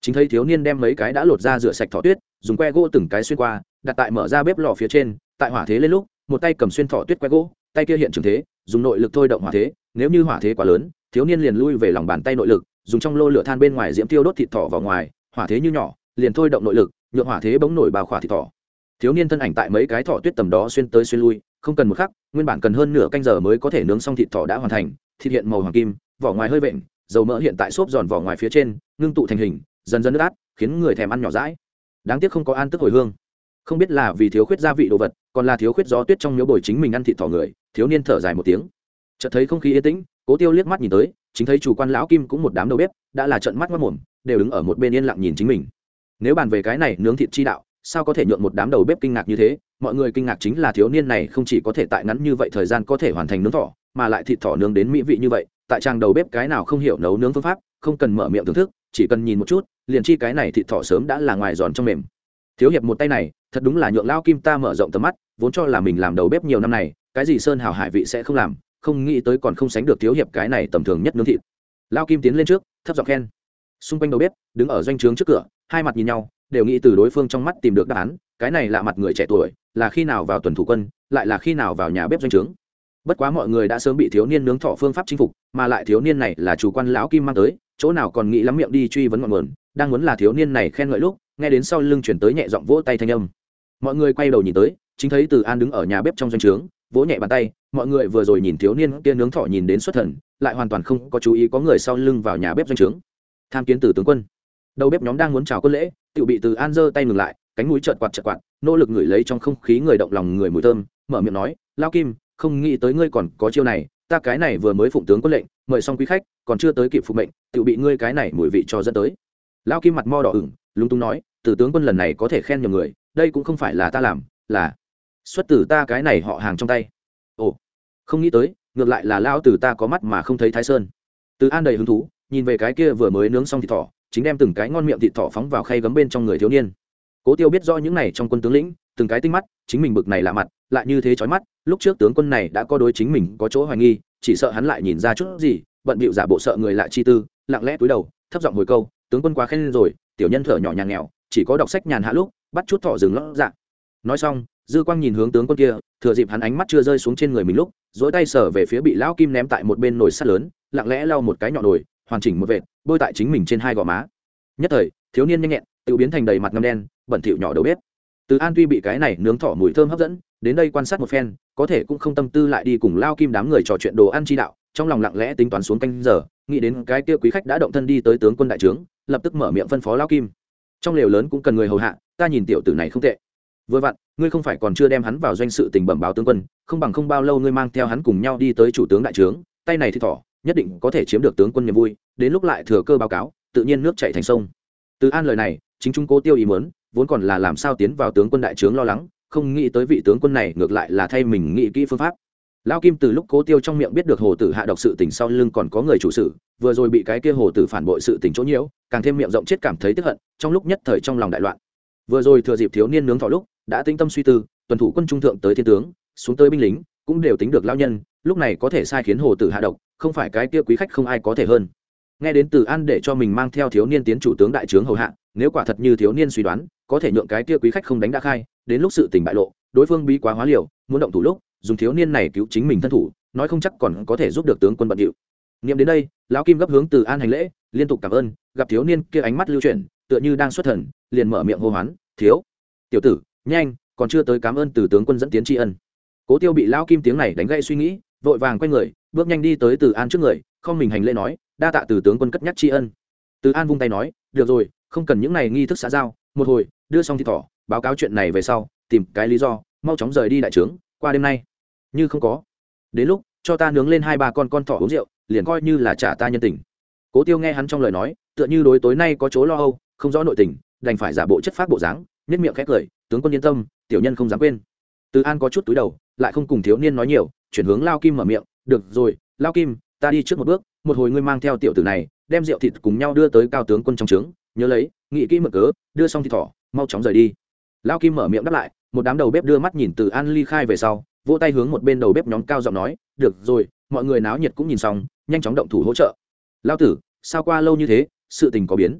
Chính thấy thiếu niên đem mấy cái đã lột ra rửa sạch thỏ tuyết, dùng que gỗ từng cái xuyên qua, đặt tại mở ra bếp lò phía trên, tại hỏa thế lên lúc, một tay cầm xuyên thỏ tuyết que gỗ, tay kia hiện trường thế, dùng nội lực thôi động hỏa thế, nếu như hỏa thế quá lớn thiếu niên liền lui về lòng bàn tay nội lực, dùng trong lô lửa than bên ngoài diễm tiêu đốt thịt thỏ vào ngoài, hỏa thế như nhỏ, liền thôi động nội lực, nhượng hỏa thế bỗng nổi bao khỏa thịt thỏ. Thiếu niên thân ảnh tại mấy cái thỏ tuyết tầm đó xuyên tới xuyên lui, không cần một khắc, nguyên bản cần hơn nửa canh giờ mới có thể nướng xong thịt thỏ đã hoàn thành, thịt hiện màu hoàng kim, vỏ ngoài hơi vện, dầu mỡ hiện tại xốp giòn vỏ ngoài phía trên, ngưng tụ thành hình, dần dần nước át khiến người thèm ăn nhỏ rãi đáng tiếc không có an tức hồi hương. Không biết là vì thiếu khuyết gia vị đồ vật, còn là thiếu khuyết gió tuyết trong miếu bồi chính mình ăn thịt thỏ người, thiếu niên thở dài một tiếng. Chợt thấy không khí yên tĩnh cố tiêu liếc mắt nhìn tới, chính thấy chủ quan lão kim cũng một đám đầu bếp, đã là trận mắt mất mồm, đều đứng ở một bên yên lặng nhìn chính mình. Nếu bàn về cái này nướng thịt chi đạo, sao có thể nhượng một đám đầu bếp kinh ngạc như thế? Mọi người kinh ngạc chính là thiếu niên này không chỉ có thể tại ngắn như vậy thời gian có thể hoàn thành nướng thỏ, mà lại thịt thỏ nướng đến mỹ vị như vậy, tại trang đầu bếp cái nào không hiểu nấu nướng phương pháp, không cần mở miệng thưởng thức, chỉ cần nhìn một chút, liền chi cái này thịt thỏ sớm đã là ngoài giòn trong mềm. Thiếu hiệp một tay này, thật đúng là nhượng lao kim ta mở rộng tầm mắt, vốn cho là mình làm đầu bếp nhiều năm này, cái gì sơn hào hải vị sẽ không làm không nghĩ tới còn không sánh được thiếu hiệp cái này tầm thường nhất nướng thịt. Lao kim tiến lên trước, thấp giọng khen. Xung quanh đầu bếp, đứng ở doanh trướng trước cửa, hai mặt nhìn nhau, đều nghĩ từ đối phương trong mắt tìm được đáp án, cái này là mặt người trẻ tuổi, là khi nào vào tuần thủ quân, lại là khi nào vào nhà bếp doanh trướng. Bất quá mọi người đã sớm bị thiếu niên nướng thọ phương pháp chinh phục, mà lại thiếu niên này là chủ quan lão kim mang tới, chỗ nào còn nghĩ lắm miệng đi truy vấn ngọn nguồn, đang muốn là thiếu niên này khen ngợi lúc, nghe đến sau lưng chuyển tới nhẹ giọng vỗ tay thanh âm. Mọi người quay đầu nhìn tới, chính thấy từ an đứng ở nhà bếp trong doanh trướng vỗ nhẹ bàn tay, mọi người vừa rồi nhìn thiếu niên kia nướng thọ nhìn đến xuất thần, lại hoàn toàn không có chú ý có người sau lưng vào nhà bếp doanh trướng. Tham kiến từ tướng quân. Đầu bếp nhóm đang muốn chào quân lễ tự bị từ an giơ tay ngừng lại, cánh mũi trợt quạt trợt quạt, nỗ lực ngửi lấy trong không khí người động lòng người mùi thơm, mở miệng nói, lao kim, không nghĩ tới ngươi còn có chiêu này, ta cái này vừa mới phụng tướng quân lệnh, mời xong quý khách, còn chưa tới kịp phục mệnh tự bị ngươi cái này mùi vị cho dẫn tới. Lao kim mặt mo đỏ ửng, lúng túng nói, từ tướng quân lần này có thể khen nhiều người, đây cũng không phải là ta làm, là xuất từ ta cái này họ hàng trong tay. Ồ, không nghĩ tới, ngược lại là lao từ ta có mắt mà không thấy thái sơn. Từ an đầy hứng thú, nhìn về cái kia vừa mới nướng xong thịt thỏ, chính đem từng cái ngon miệng thịt thỏ phóng vào khay gấm bên trong người thiếu niên. Cố tiêu biết rõ những này trong quân tướng lĩnh, từng cái tinh mắt, chính mình bực này lạ mặt, lại như thế chói mắt, lúc trước tướng quân này đã có đối chính mình có chỗ hoài nghi, chỉ sợ hắn lại nhìn ra chút gì, bận bịu giả bộ sợ người lại chi tư, lặng lẽ túi đầu, thấp giọng hồi câu, tướng quân quá khen rồi, tiểu nhân thở nhỏ nhàng nghèo chỉ có đọc sách nhàn hạ lúc, bắt chút thọ rừng lót dạ. Nói xong dư quang nhìn hướng tướng quân kia, thừa dịp hắn ánh mắt chưa rơi xuống trên người mình lúc, dỗi tay sở về phía bị lão kim ném tại một bên nồi sắt lớn, lặng lẽ lau một cái nhọn nồi, hoàn chỉnh một vệt, bôi tại chính mình trên hai gò má. Nhất thời, thiếu niên nhanh nhẹn, tự biến thành đầy mặt ngâm đen, bẩn thỉu nhỏ đầu bếp. Từ an tuy bị cái này nướng thỏ mùi thơm hấp dẫn, đến đây quan sát một phen, có thể cũng không tâm tư lại đi cùng lao kim đám người trò chuyện đồ ăn chi đạo, trong lòng lặng lẽ tính toán xuống canh giờ, nghĩ đến cái kia quý khách đã động thân đi tới tướng quân đại trướng, lập tức mở miệng phân phó lao kim. Trong lều lớn cũng cần người hầu hạ, ta nhìn tiểu tử này không tệ vừa vặn, ngươi không phải còn chưa đem hắn vào doanh sự tình bẩm báo tướng quân, không bằng không bao lâu ngươi mang theo hắn cùng nhau đi tới chủ tướng đại trướng, tay này thì thỏ, nhất định có thể chiếm được tướng quân niềm vui, đến lúc lại thừa cơ báo cáo, tự nhiên nước chạy thành sông. Từ an lời này, chính chúng cố tiêu ý muốn, vốn còn là làm sao tiến vào tướng quân đại trướng lo lắng, không nghĩ tới vị tướng quân này ngược lại là thay mình nghĩ kỹ phương pháp. Lao kim từ lúc cố tiêu trong miệng biết được hồ tử hạ độc sự tình sau lưng còn có người chủ sự, vừa rồi bị cái kia hồ tử phản bội sự tình chỗ nhiễu, càng thêm miệng rộng chết cảm thấy tức hận, trong lúc nhất thời trong lòng đại loạn. Vừa rồi thừa dịp thiếu niên nướng thọ lúc đã tinh tâm suy tư, tuần thủ quân trung thượng tới thiên tướng, xuống tới binh lính, cũng đều tính được lao nhân, lúc này có thể sai khiến hồ tử hạ độc, không phải cái kia quý khách không ai có thể hơn. Nghe đến từ an để cho mình mang theo thiếu niên tiến chủ tướng đại trướng hầu hạ, nếu quả thật như thiếu niên suy đoán, có thể nhượng cái kia quý khách không đánh đã khai, đến lúc sự tình bại lộ, đối phương bí quá hóa liều, muốn động thủ lúc, dùng thiếu niên này cứu chính mình thân thủ, nói không chắc còn có thể giúp được tướng quân bận điệu. Nghiệm đến đây, lão kim gấp hướng từ an hành lễ, liên tục cảm ơn, gặp thiếu niên kia ánh mắt lưu chuyển, tựa như đang xuất thần, liền mở miệng hô hoán, thiếu, tiểu tử nhanh, còn chưa tới cảm ơn từ tướng quân dẫn tiến tri ân. Cố tiêu bị lão kim tiếng này đánh gãy suy nghĩ, vội vàng quay người, bước nhanh đi tới từ an trước người, không mình hành lễ nói, đa tạ từ tướng quân cất nhắc tri ân. Từ an vung tay nói, được rồi, không cần những này nghi thức xã giao, một hồi, đưa xong thì thỏ, báo cáo chuyện này về sau, tìm cái lý do, mau chóng rời đi đại trướng, qua đêm nay. Như không có. Đến lúc, cho ta nướng lên hai ba con con thỏ uống rượu, liền coi như là trả ta nhân tình. Cố tiêu nghe hắn trong lời nói, tựa như đối tối nay có chỗ lo âu, không rõ nội tình, đành phải giả bộ chất phát bộ dáng nhất miệng khét cười tướng quân yên tâm, tiểu nhân không dám quên. Từ an có chút túi đầu, lại không cùng thiếu niên nói nhiều, chuyển hướng lao kim mở miệng, được rồi, lao kim, ta đi trước một bước, một hồi ngươi mang theo tiểu tử này, đem rượu thịt cùng nhau đưa tới cao tướng quân trong trướng, nhớ lấy, nghị kỹ mở cớ, đưa xong thịt thỏ, mau chóng rời đi. Lao kim mở miệng đáp lại, một đám đầu bếp đưa mắt nhìn từ an ly khai về sau, vỗ tay hướng một bên đầu bếp nhóm cao giọng nói, được rồi, mọi người náo nhiệt cũng nhìn xong, nhanh chóng động thủ hỗ trợ. Lao tử, sao qua lâu như thế, sự tình có biến?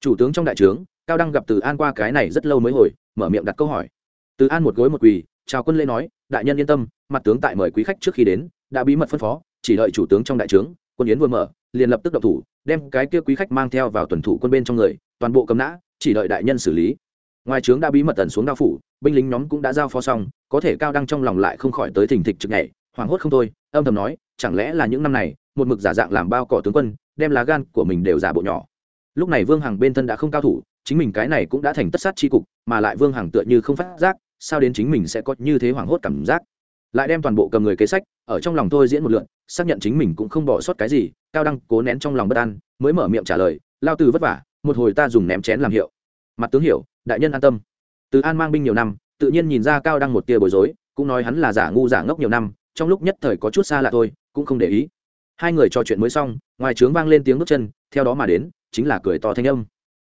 Chủ tướng trong đại trướng cao đăng gặp từ an qua cái này rất lâu mới hồi, mở miệng đặt câu hỏi. Từ an một gối một quỳ, chào quân lễ nói, đại nhân yên tâm, mặt tướng tại mời quý khách trước khi đến, đã bí mật phân phó, chỉ đợi chủ tướng trong đại trướng, quân yến vừa mở, liền lập tức động thủ, đem cái kia quý khách mang theo vào tuần thủ quân bên trong người, toàn bộ cầm nã, chỉ đợi đại nhân xử lý. Ngoài trướng đã bí mật tần xuống đao phủ, binh lính nhóm cũng đã giao phó xong, có thể cao đăng trong lòng lại không khỏi tới thình thịch trực nhảy, hoảng hốt không thôi, âm thầm nói, chẳng lẽ là những năm này, một mực giả dạng làm bao cỏ tướng quân, đem lá gan của mình đều giả bộ nhỏ. Lúc này vương hằng bên thân đã không cao thủ chính mình cái này cũng đã thành tất sát tri cục, mà lại vương hằng tựa như không phát giác, sao đến chính mình sẽ có như thế hoảng hốt cảm giác? Lại đem toàn bộ cầm người kế sách, ở trong lòng tôi diễn một lượn xác nhận chính mình cũng không bỏ sót cái gì, cao đăng cố nén trong lòng bất an, mới mở miệng trả lời, lao từ vất vả, một hồi ta dùng ném chén làm hiệu. Mặt tướng hiểu, đại nhân an tâm. Từ an mang binh nhiều năm, tự nhiên nhìn ra cao đăng một tia bối rối, cũng nói hắn là giả ngu giả ngốc nhiều năm, trong lúc nhất thời có chút xa lạ thôi, cũng không để ý. Hai người trò chuyện mới xong, ngoài trướng vang lên tiếng bước chân, theo đó mà đến, chính là cười to thanh âm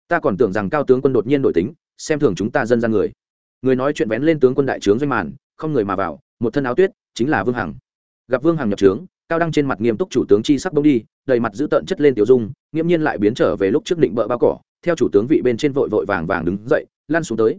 ta còn tưởng rằng cao tướng quân đột nhiên đổi tính, xem thường chúng ta dân gian người. Người nói chuyện vén lên tướng quân đại trướng doanh màn, không người mà vào, một thân áo tuyết, chính là vương hằng. Gặp vương hằng nhập trướng, cao đăng trên mặt nghiêm túc chủ tướng chi sắc bông đi, đầy mặt giữ tợn chất lên tiểu dung, nghiễm nhiên lại biến trở về lúc trước định bợ bao cỏ, theo chủ tướng vị bên trên vội vội vàng vàng đứng dậy, lăn xuống tới.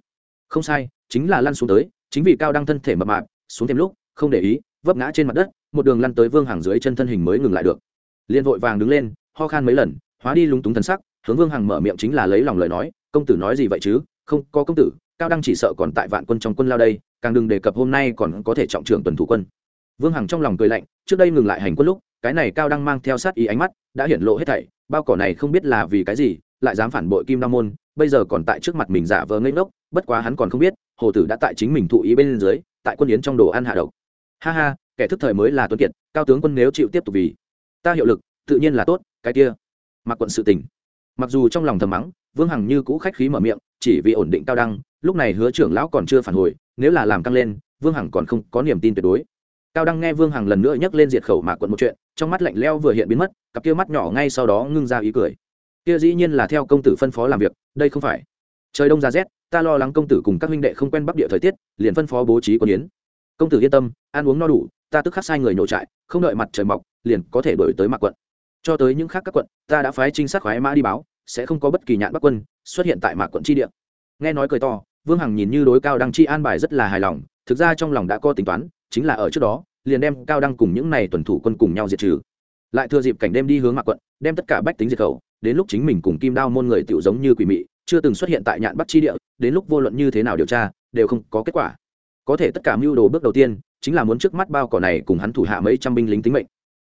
Không sai, chính là lăn xuống tới, chính vì cao đăng thân thể mập mạp, xuống thêm lúc, không để ý, vấp ngã trên mặt đất, một đường lăn tới vương hàng dưới chân thân hình mới ngừng lại được. Liền vội vàng đứng lên, ho khan mấy lần, hóa đi lúng túng thần sắc hướng vương hằng mở miệng chính là lấy lòng lời nói, công tử nói gì vậy chứ? Không, có công tử, cao đăng chỉ sợ còn tại vạn quân trong quân lao đây, càng đừng đề cập hôm nay còn có thể trọng trưởng tuần thủ quân. Vương hằng trong lòng cười lạnh, trước đây ngừng lại hành quân lúc, cái này cao đăng mang theo sát ý ánh mắt, đã hiển lộ hết thảy, bao cỏ này không biết là vì cái gì, lại dám phản bội kim đa môn, bây giờ còn tại trước mặt mình giả vờ ngây ngốc, bất quá hắn còn không biết, hồ tử đã tại chính mình thụ ý bên dưới, tại quân yến trong đồ ăn hạ độc. Ha ha, kẻ thức thời mới là tuấn kiệt, cao tướng quân nếu chịu tiếp tục vì ta hiệu lực, tự nhiên là tốt, cái kia. Mặc quận sự tình mặc dù trong lòng thầm mắng, vương hằng như cũ khách khí mở miệng, chỉ vì ổn định cao đăng, lúc này hứa trưởng lão còn chưa phản hồi, nếu là làm căng lên, vương hằng còn không có niềm tin tuyệt đối. Cao đăng nghe vương hằng lần nữa nhắc lên diệt khẩu mạc quận một chuyện, trong mắt lạnh leo vừa hiện biến mất, cặp kia mắt nhỏ ngay sau đó ngưng ra ý cười. Kia dĩ nhiên là theo công tử phân phó làm việc, đây không phải. Trời đông ra rét, ta lo lắng công tử cùng các huynh đệ không quen bắc địa thời tiết, liền phân phó bố trí quân yến. Công tử yên tâm, ăn uống no đủ, ta tức khắc sai người nhổ trại, không đợi mặt trời mọc, liền có thể đổi tới mạc quận cho tới những khác các quận, ta đã phái trinh sát khoái mã đi báo, sẽ không có bất kỳ nhạn bắc quân xuất hiện tại mạc quận tri địa. Nghe nói cười to, vương hằng nhìn như đối cao đăng chi an bài rất là hài lòng, thực ra trong lòng đã có tính toán, chính là ở trước đó, liền đem cao đăng cùng những này tuần thủ quân cùng nhau diệt trừ. Lại thừa dịp cảnh đêm đi hướng mạc quận, đem tất cả bách tính diệt khẩu, đến lúc chính mình cùng kim đao môn người tiểu giống như quỷ mị, chưa từng xuất hiện tại nhạn bắc chi địa, đến lúc vô luận như thế nào điều tra, đều không có kết quả. Có thể tất cả mưu đồ bước đầu tiên, chính là muốn trước mắt bao cỏ này cùng hắn thủ hạ mấy trăm binh lính tính mệnh.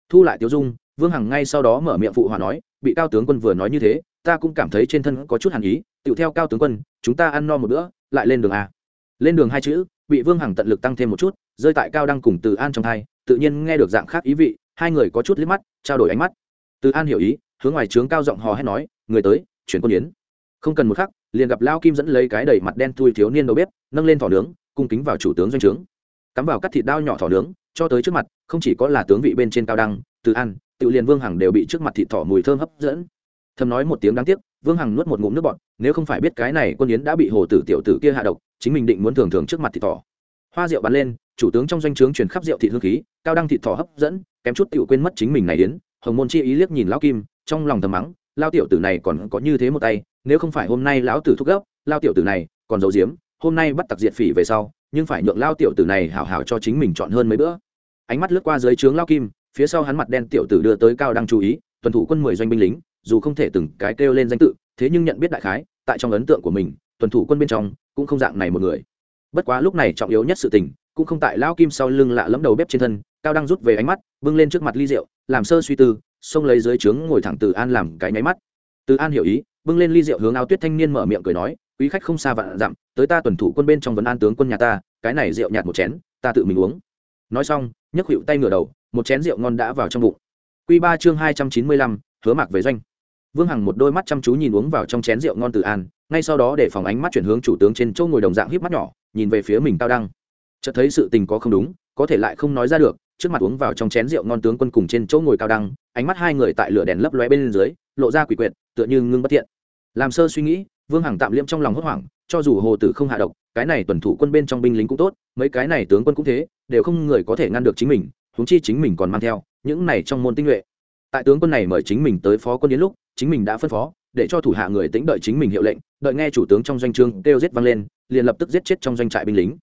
Thu lại tiêu dung vương hằng ngay sau đó mở miệng phụ hòa nói, bị cao tướng quân vừa nói như thế, ta cũng cảm thấy trên thân có chút hàn ý tựu theo cao tướng quân, chúng ta ăn no một bữa, lại lên đường a lên đường hai chữ, bị vương hằng tận lực tăng thêm một chút, rơi tại cao đăng cùng từ an trong hai tự nhiên nghe được dạng khác ý vị, hai người có chút liếc mắt, trao đổi ánh mắt. Từ an hiểu ý, hướng ngoài trướng cao giọng hò hét nói, người tới, chuyển quân yến. Không cần một khắc, liền gặp lao kim dẫn lấy cái đầy mặt đen thui thiếu niên đầu bếp, nâng lên thỏ nướng, cung kính vào chủ tướng doanh trướng. Cắm vào cắt thịt đao nhỏ thỏ nướng, cho tới trước mặt, không chỉ có là tướng vị bên trên cao đăng, từ an tự liền vương hằng đều bị trước mặt thịt thỏ mùi thơm hấp dẫn. Thầm nói một tiếng đáng tiếc, vương hằng nuốt một ngụm nước bọt, nếu không phải biết cái này quân yến đã bị hồ tử tiểu tử kia hạ độc, chính mình định muốn thường thường trước mặt thịt thỏ. Hoa rượu bắn lên, chủ tướng trong doanh trướng truyền khắp rượu thịt hương khí, cao đăng thịt thỏ hấp dẫn, kém chút tiểu quên mất chính mình này đến hồng môn chi ý liếc nhìn lão kim, trong lòng thầm mắng lao tiểu tử này còn có như thế một tay, nếu không phải hôm nay lão tử thúc gấp lao tiểu tử này còn giấu diếm hôm nay bắt tặc diệt phỉ về sau, nhưng phải nhượng lao tiểu tử này hảo hảo cho chính mình chọn hơn mấy bữa. Ánh mắt lướt qua dưới trướng lao kim phía sau hắn mặt đen tiểu tử đưa tới cao đăng chú ý, tuần thủ quân mười doanh binh lính, dù không thể từng cái kêu lên danh tự, thế nhưng nhận biết đại khái, tại trong ấn tượng của mình, tuần thủ quân bên trong cũng không dạng này một người. Bất quá lúc này trọng yếu nhất sự tình, cũng không tại lao kim sau lưng lạ lẫm đầu bếp trên thân, cao đang rút về ánh mắt, bưng lên trước mặt ly rượu, làm sơ suy tư, xông lấy dưới trướng ngồi thẳng từ an làm cái nháy mắt. Từ an hiểu ý, bưng lên ly rượu hướng áo tuyết thanh niên mở miệng cười nói, quý khách không xa vạn dặm, tới ta tuần thủ quân bên trong vấn an tướng quân nhà ta, cái này rượu nhạt một chén, ta tự mình uống nói xong, nhấc hiệu tay ngửa đầu, một chén rượu ngon đã vào trong bụng. Q ba chương hai trăm chín mươi lăm, hứa mạc về doanh. Vương hằng một đôi mắt chăm chú nhìn uống vào trong chén rượu ngon từ an, ngay sau đó để phòng ánh mắt chuyển hướng chủ tướng trên chỗ ngồi đồng dạng híp mắt nhỏ, nhìn về phía mình cao đăng. Chợt thấy sự tình có không đúng, có thể lại không nói ra được, trước mặt uống vào trong chén rượu ngon tướng quân cùng trên chỗ ngồi cao đăng, ánh mắt hai người tại lửa đèn lấp lóe bên dưới, lộ ra quỷ quyệt, tựa như ngưng bất thiện. Làm sơ suy nghĩ, vương hằng tạm liễm trong lòng hốt hoảng, cho dù hồ tử không hạ độc, cái này tuần thủ quân bên trong binh lính cũng tốt, mấy cái này tướng quân cũng thế đều không người có thể ngăn được chính mình, huống chi chính mình còn mang theo những này trong môn tinh nhuệ. Tại tướng quân này mời chính mình tới phó quân đến lúc, chính mình đã phân phó, để cho thủ hạ người tĩnh đợi chính mình hiệu lệnh, đợi nghe chủ tướng trong doanh trương kêu giết vang lên, liền lập tức giết chết trong doanh trại binh lính.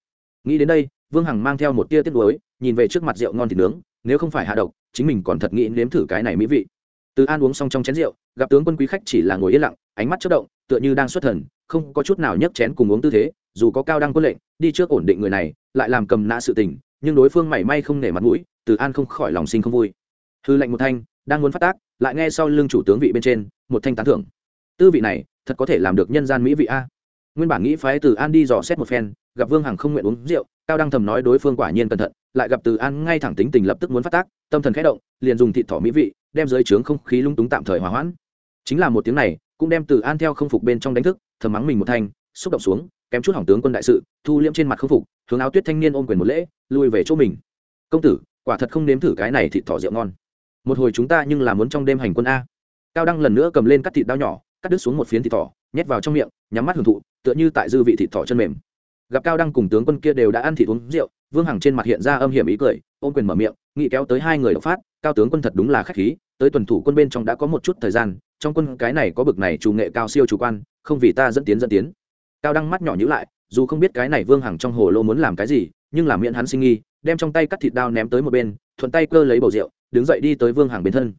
Nghĩ đến đây, vương hằng mang theo một tia tiết nuối, nhìn về trước mặt rượu ngon thịt nướng, nếu không phải hạ độc, chính mình còn thật nghĩ nếm thử cái này mỹ vị. Từ an uống xong trong chén rượu, gặp tướng quân quý khách chỉ là ngồi yên lặng, ánh mắt chất động, tựa như đang xuất thần, không có chút nào nhấc chén cùng uống tư thế, dù có cao đăng quân lệnh, đi trước ổn định người này, lại làm cầm nã sự tình nhưng đối phương mảy may không nể mặt mũi, từ an không khỏi lòng sinh không vui. Hư lệnh một thanh, đang muốn phát tác, lại nghe sau lưng chủ tướng vị bên trên, một thanh tán thưởng. Tư vị này, thật có thể làm được nhân gian mỹ vị a. Nguyên bản nghĩ phái từ an đi dò xét một phen, gặp vương hằng không nguyện uống rượu, cao đăng thầm nói đối phương quả nhiên cẩn thận, lại gặp từ an ngay thẳng tính tình lập tức muốn phát tác, tâm thần khẽ động, liền dùng thịt thỏ mỹ vị, đem dưới trướng không khí lung túng tạm thời hòa hoãn. Chính là một tiếng này, cũng đem từ an theo không phục bên trong đánh thức, thầm mắng mình một thanh, xúc động xuống kém chút hỏng tướng quân đại sự, thu liễm trên mặt khâm phục, hướng áo tuyết thanh niên ôm quyền một lễ, lui về chỗ mình. Công tử, quả thật không nếm thử cái này thịt thỏ rượu ngon. Một hồi chúng ta nhưng là muốn trong đêm hành quân a. Cao đăng lần nữa cầm lên cắt thịt đao nhỏ, cắt đứt xuống một phiến thịt thỏ, nhét vào trong miệng, nhắm mắt hưởng thụ, tựa như tại dư vị thịt thỏ chân mềm. Gặp cao đăng cùng tướng quân kia đều đã ăn thịt uống rượu, vương hằng trên mặt hiện ra âm hiểm ý cười, ôm quyền mở miệng, nghị kéo tới hai người độc phát, cao tướng quân thật đúng là khách khí, tới tuần thủ quân bên trong đã có một chút thời gian, trong quân cái này có bực này chủ nghệ cao siêu chủ quan, không vì ta dẫn tiến dẫn tiến cao đăng mắt nhỏ nhữ lại, dù không biết cái này vương hằng trong hồ lô muốn làm cái gì, nhưng làm miệng hắn sinh nghi, đem trong tay cắt thịt đao ném tới một bên, thuận tay cơ lấy bầu rượu, đứng dậy đi tới vương hằng bên thân.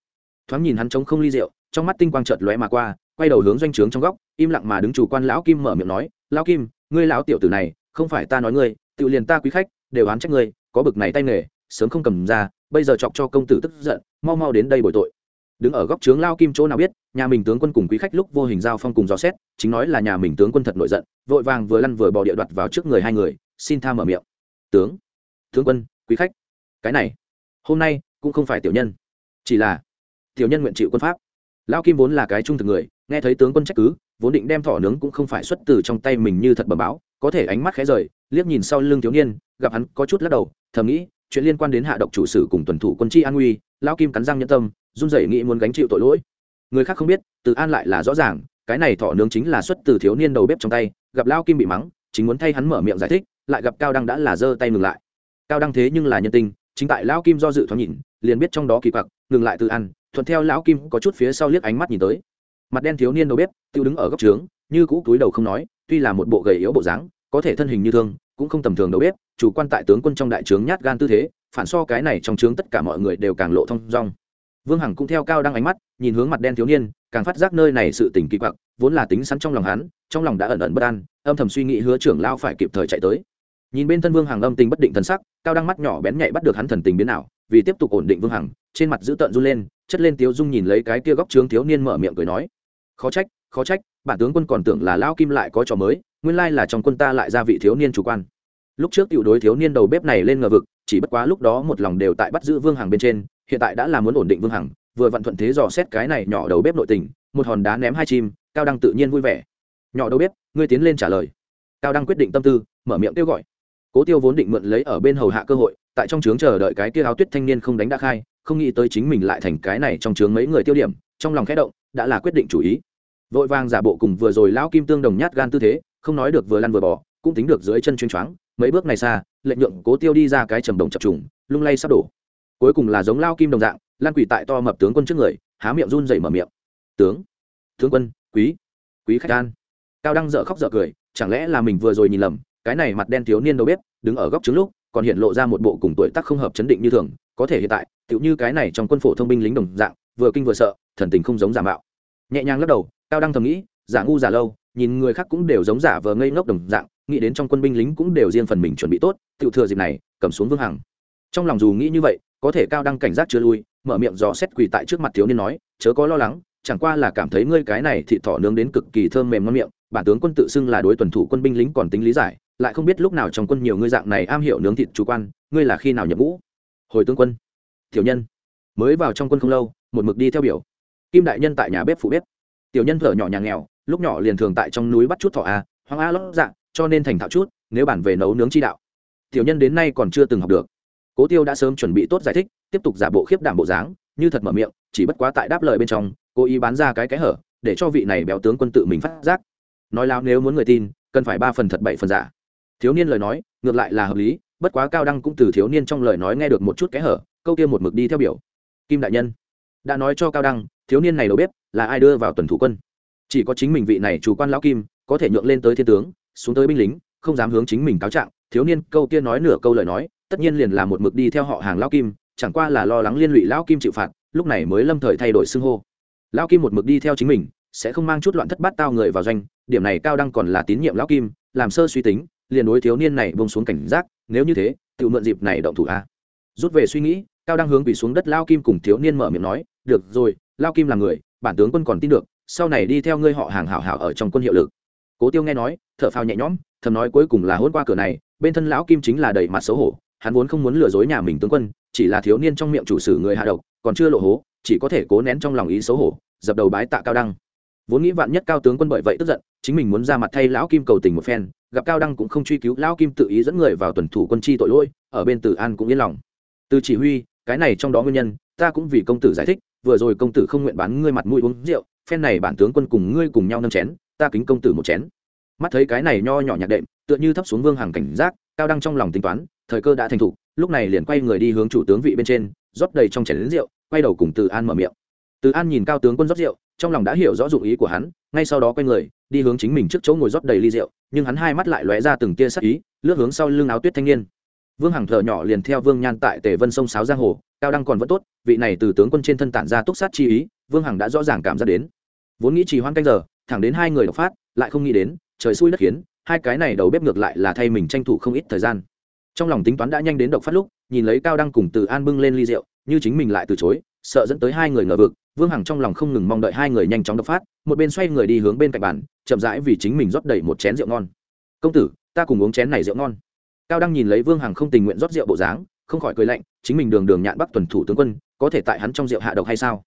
Thoáng nhìn hắn trống không ly rượu, trong mắt tinh quang chợt lóe mà qua, quay đầu hướng doanh trướng trong góc, im lặng mà đứng chủ quan lão kim mở miệng nói, lão kim, ngươi lão tiểu tử này, không phải ta nói ngươi, tự liền ta quý khách, đều oán trách ngươi, có bực này tay nghề, sớm không cầm ra, bây giờ chọc cho công tử tức giận, mau mau đến đây bồi tội đứng ở góc trướng lao kim chỗ nào biết, nhà mình tướng quân cùng quý khách lúc vô hình giao phong cùng dò xét, chính nói là nhà mình tướng quân thật nổi giận, vội vàng vừa lăn vừa bò địa đoạt vào trước người hai người, xin tha mở miệng. Tướng tướng quân, quý khách, cái này, hôm nay cũng không phải tiểu nhân, chỉ là tiểu nhân nguyện chịu quân pháp. Lao kim vốn là cái trung thực người, nghe thấy tướng quân trách cứ, vốn định đem thỏ nướng cũng không phải xuất từ trong tay mình như thật bẩm báo, có thể ánh mắt khẽ rời, liếc nhìn sau lưng thiếu niên, gặp hắn có chút lắc đầu, thầm nghĩ, chuyện liên quan đến hạ độc chủ sử cùng tuần thủ quân chi an nguy, lao kim cắn răng nhân tâm run rẩy nghĩ muốn gánh chịu tội lỗi. Người khác không biết, từ an lại là rõ ràng, cái này thỏ nướng chính là xuất từ thiếu niên đầu bếp trong tay, gặp lao kim bị mắng, chính muốn thay hắn mở miệng giải thích, lại gặp cao đăng đã là giơ tay ngừng lại. Cao đăng thế nhưng là nhân tình, chính tại lão kim do dự thoáng nhìn, liền biết trong đó kỳ quặc, ngừng lại từ ăn thuận theo lão kim có chút phía sau liếc ánh mắt nhìn tới. Mặt đen thiếu niên đầu bếp, tiêu đứng ở góc trướng, như cũ túi đầu không nói, tuy là một bộ gầy yếu bộ dáng, có thể thân hình như thương, cũng không tầm thường đầu bếp, chủ quan tại tướng quân trong đại trướng nhát gan tư thế, phản so cái này trong trướng tất cả mọi người đều càng lộ thông dong vương hằng cũng theo cao đăng ánh mắt, nhìn hướng mặt đen thiếu niên, càng phát giác nơi này sự tình kỳ quặc, vốn là tính sẵn trong lòng hắn, trong lòng đã ẩn ẩn bất an, âm thầm suy nghĩ hứa trưởng lao phải kịp thời chạy tới. Nhìn bên thân vương hằng âm tình bất định thần sắc, cao đăng mắt nhỏ bén nhạy bắt được hắn thần tình biến nào vì tiếp tục ổn định vương hằng, trên mặt giữ tợn run lên, chất lên tiếu dung nhìn lấy cái kia góc trướng thiếu niên mở miệng cười nói, khó trách khó trách, bản tướng quân còn tưởng là lao kim lại có trò mới, nguyên lai là trong quân ta lại ra vị thiếu niên chủ quan. Lúc trước tiểu đối thiếu niên đầu bếp này lên ngờ vực, chỉ bất quá lúc đó một lòng đều tại bắt giữ vương hằng bên trên hiện tại đã là muốn ổn định vương hằng, vừa vặn thuận thế dò xét cái này nhỏ đầu bếp nội tình, một hòn đá ném hai chim, cao đăng tự nhiên vui vẻ. Nhỏ đầu bếp, ngươi tiến lên trả lời. Cao đăng quyết định tâm tư, mở miệng kêu gọi. Cố tiêu vốn định mượn lấy ở bên hầu hạ cơ hội, tại trong trướng chờ đợi cái kia áo tuyết thanh niên không đánh đã khai, không nghĩ tới chính mình lại thành cái này trong trướng mấy người tiêu điểm, trong lòng khẽ động, đã là quyết định chủ ý. Vội vàng giả bộ cùng vừa rồi lão kim tương đồng nhát gan tư thế, không nói được vừa lăn vừa bỏ, cũng tính được dưới chân chuyên choáng, mấy bước này xa, lệnh nhượng cố tiêu đi ra cái trầm đồng chập trùng, lung lay sắp đổ cuối cùng là giống lao kim đồng dạng, lan quỷ tại to mập tướng quân trước người, há miệng run dậy mở miệng. Tướng tướng quân, quý quý khách an. Cao đăng dợ khóc dợ cười, chẳng lẽ là mình vừa rồi nhìn lầm, cái này mặt đen thiếu niên đâu biết đứng ở góc trứng lúc, còn hiện lộ ra một bộ cùng tuổi tác không hợp chấn định như thường, có thể hiện tại, tựu như cái này trong quân phổ thông binh lính đồng dạng, vừa kinh vừa sợ, thần tình không giống giả mạo. Nhẹ nhàng lắc đầu, cao đăng thầm nghĩ, giả ngu giả lâu, nhìn người khác cũng đều giống giả vờ ngây ngốc đồng dạng, nghĩ đến trong quân binh lính cũng đều riêng phần mình chuẩn bị tốt tự thừa dịp này, cầm xuống vương hằng. Trong lòng dù nghĩ như vậy có thể cao đăng cảnh giác chưa lui, mở miệng dò xét quỳ tại trước mặt thiếu niên nói, chớ có lo lắng, chẳng qua là cảm thấy ngươi cái này thị thỏ nướng đến cực kỳ thơm mềm ngon miệng, bản tướng quân tự xưng là đối tuần thủ quân binh lính còn tính lý giải, lại không biết lúc nào trong quân nhiều ngươi dạng này am hiểu nướng thịt chủ quan, ngươi là khi nào nhập ngũ? Hồi tướng quân. Tiểu nhân. Mới vào trong quân không lâu, một mực đi theo biểu. Kim đại nhân tại nhà bếp phụ bếp. Tiểu nhân thở nhỏ nhà nghèo, lúc nhỏ liền thường tại trong núi bắt chút thỏ a, hoang a lót dạng cho nên thành thạo chút, nếu bản về nấu nướng chi đạo. Tiểu nhân đến nay còn chưa từng học được cố tiêu đã sớm chuẩn bị tốt giải thích, tiếp tục giả bộ khiếp đảm bộ dáng, như thật mở miệng, chỉ bất quá tại đáp lời bên trong, cố ý bán ra cái cái hở, để cho vị này béo tướng quân tự mình phát giác. Nói lao nếu muốn người tin, cần phải ba phần thật bảy phần giả. Thiếu niên lời nói, ngược lại là hợp lý, bất quá cao đăng cũng từ thiếu niên trong lời nói nghe được một chút cái hở, câu kia một mực đi theo biểu. Kim đại nhân, đã nói cho cao đăng, thiếu niên này đầu bếp, là ai đưa vào tuần thủ quân? Chỉ có chính mình vị này chủ quan lão kim, có thể nhượng lên tới thiên tướng, xuống tới binh lính, không dám hướng chính mình cáo trạng. Thiếu niên câu kia nói nửa câu lời nói tất nhiên liền là một mực đi theo họ hàng lão kim, chẳng qua là lo lắng liên lụy lão kim chịu phạt, lúc này mới lâm thời thay đổi xưng hô. Lão kim một mực đi theo chính mình, sẽ không mang chút loạn thất bát tao người vào doanh, điểm này cao đăng còn là tín nhiệm lão kim, làm sơ suy tính, liền đối thiếu niên này bông xuống cảnh giác, nếu như thế, tự mượn dịp này động thủ a. Rút về suy nghĩ, cao đăng hướng quỳ xuống đất lao kim cùng thiếu niên mở miệng nói, được rồi lao kim là người, bản tướng quân còn tin được, sau này đi theo ngươi họ hàng hảo hảo ở trong quân hiệu lực. Cố tiêu nghe nói, thở phào nhẹ nhõm, thầm nói cuối cùng là hôn qua cửa này, bên thân lão kim chính là đầy mặt xấu hổ hắn vốn không muốn lừa dối nhà mình tướng quân, chỉ là thiếu niên trong miệng chủ sử người hạ độc, còn chưa lộ hố, chỉ có thể cố nén trong lòng ý xấu hổ, dập đầu bái tạ cao đăng. Vốn nghĩ vạn nhất cao tướng quân bởi vậy tức giận, chính mình muốn ra mặt thay lão kim cầu tình một phen, gặp cao đăng cũng không truy cứu, lão kim tự ý dẫn người vào tuần thủ quân chi tội lỗi, ở bên tử an cũng yên lòng. Từ chỉ huy, cái này trong đó nguyên nhân, ta cũng vì công tử giải thích, vừa rồi công tử không nguyện bán ngươi mặt mũi uống rượu, phen này bản tướng quân cùng ngươi cùng nhau nâng chén, ta kính công tử một chén. Mắt thấy cái này nho nhỏ nhạc đệm, tựa như thấp xuống vương hàng cảnh giác, cao đăng trong lòng tính toán thời cơ đã thành thục, lúc này liền quay người đi hướng chủ tướng vị bên trên, rót đầy trong chén lính rượu, quay đầu cùng từ an mở miệng. Từ an nhìn cao tướng quân rót rượu, trong lòng đã hiểu rõ dụng ý của hắn, ngay sau đó quay người, đi hướng chính mình trước chỗ ngồi rót đầy ly rượu, nhưng hắn hai mắt lại lóe ra từng tia sắc ý, lướt hướng sau lưng áo tuyết thanh niên. Vương hằng thợ nhỏ liền theo vương nhan tại tề vân sông sáo giang hồ, cao đăng còn vẫn tốt, vị này từ tướng quân trên thân tản ra túc sát chi ý, vương hằng đã rõ ràng cảm giác đến. Vốn nghĩ chỉ hoãn canh giờ, thẳng đến hai người độc phát, lại không nghĩ đến, trời xui đất khiến, hai cái này đầu bếp ngược lại là thay mình tranh thủ không ít thời gian trong lòng tính toán đã nhanh đến độc phát lúc, nhìn lấy cao đăng cùng từ an bưng lên ly rượu, như chính mình lại từ chối, sợ dẫn tới hai người ngờ vực, vương hằng trong lòng không ngừng mong đợi hai người nhanh chóng độc phát, một bên xoay người đi hướng bên cạnh bàn, chậm rãi vì chính mình rót đầy một chén rượu ngon. Công tử, ta cùng uống chén này rượu ngon. Cao đăng nhìn lấy vương hằng không tình nguyện rót rượu bộ dáng, không khỏi cười lạnh, chính mình đường đường nhạn bắc tuần thủ tướng quân, có thể tại hắn trong rượu hạ độc hay sao?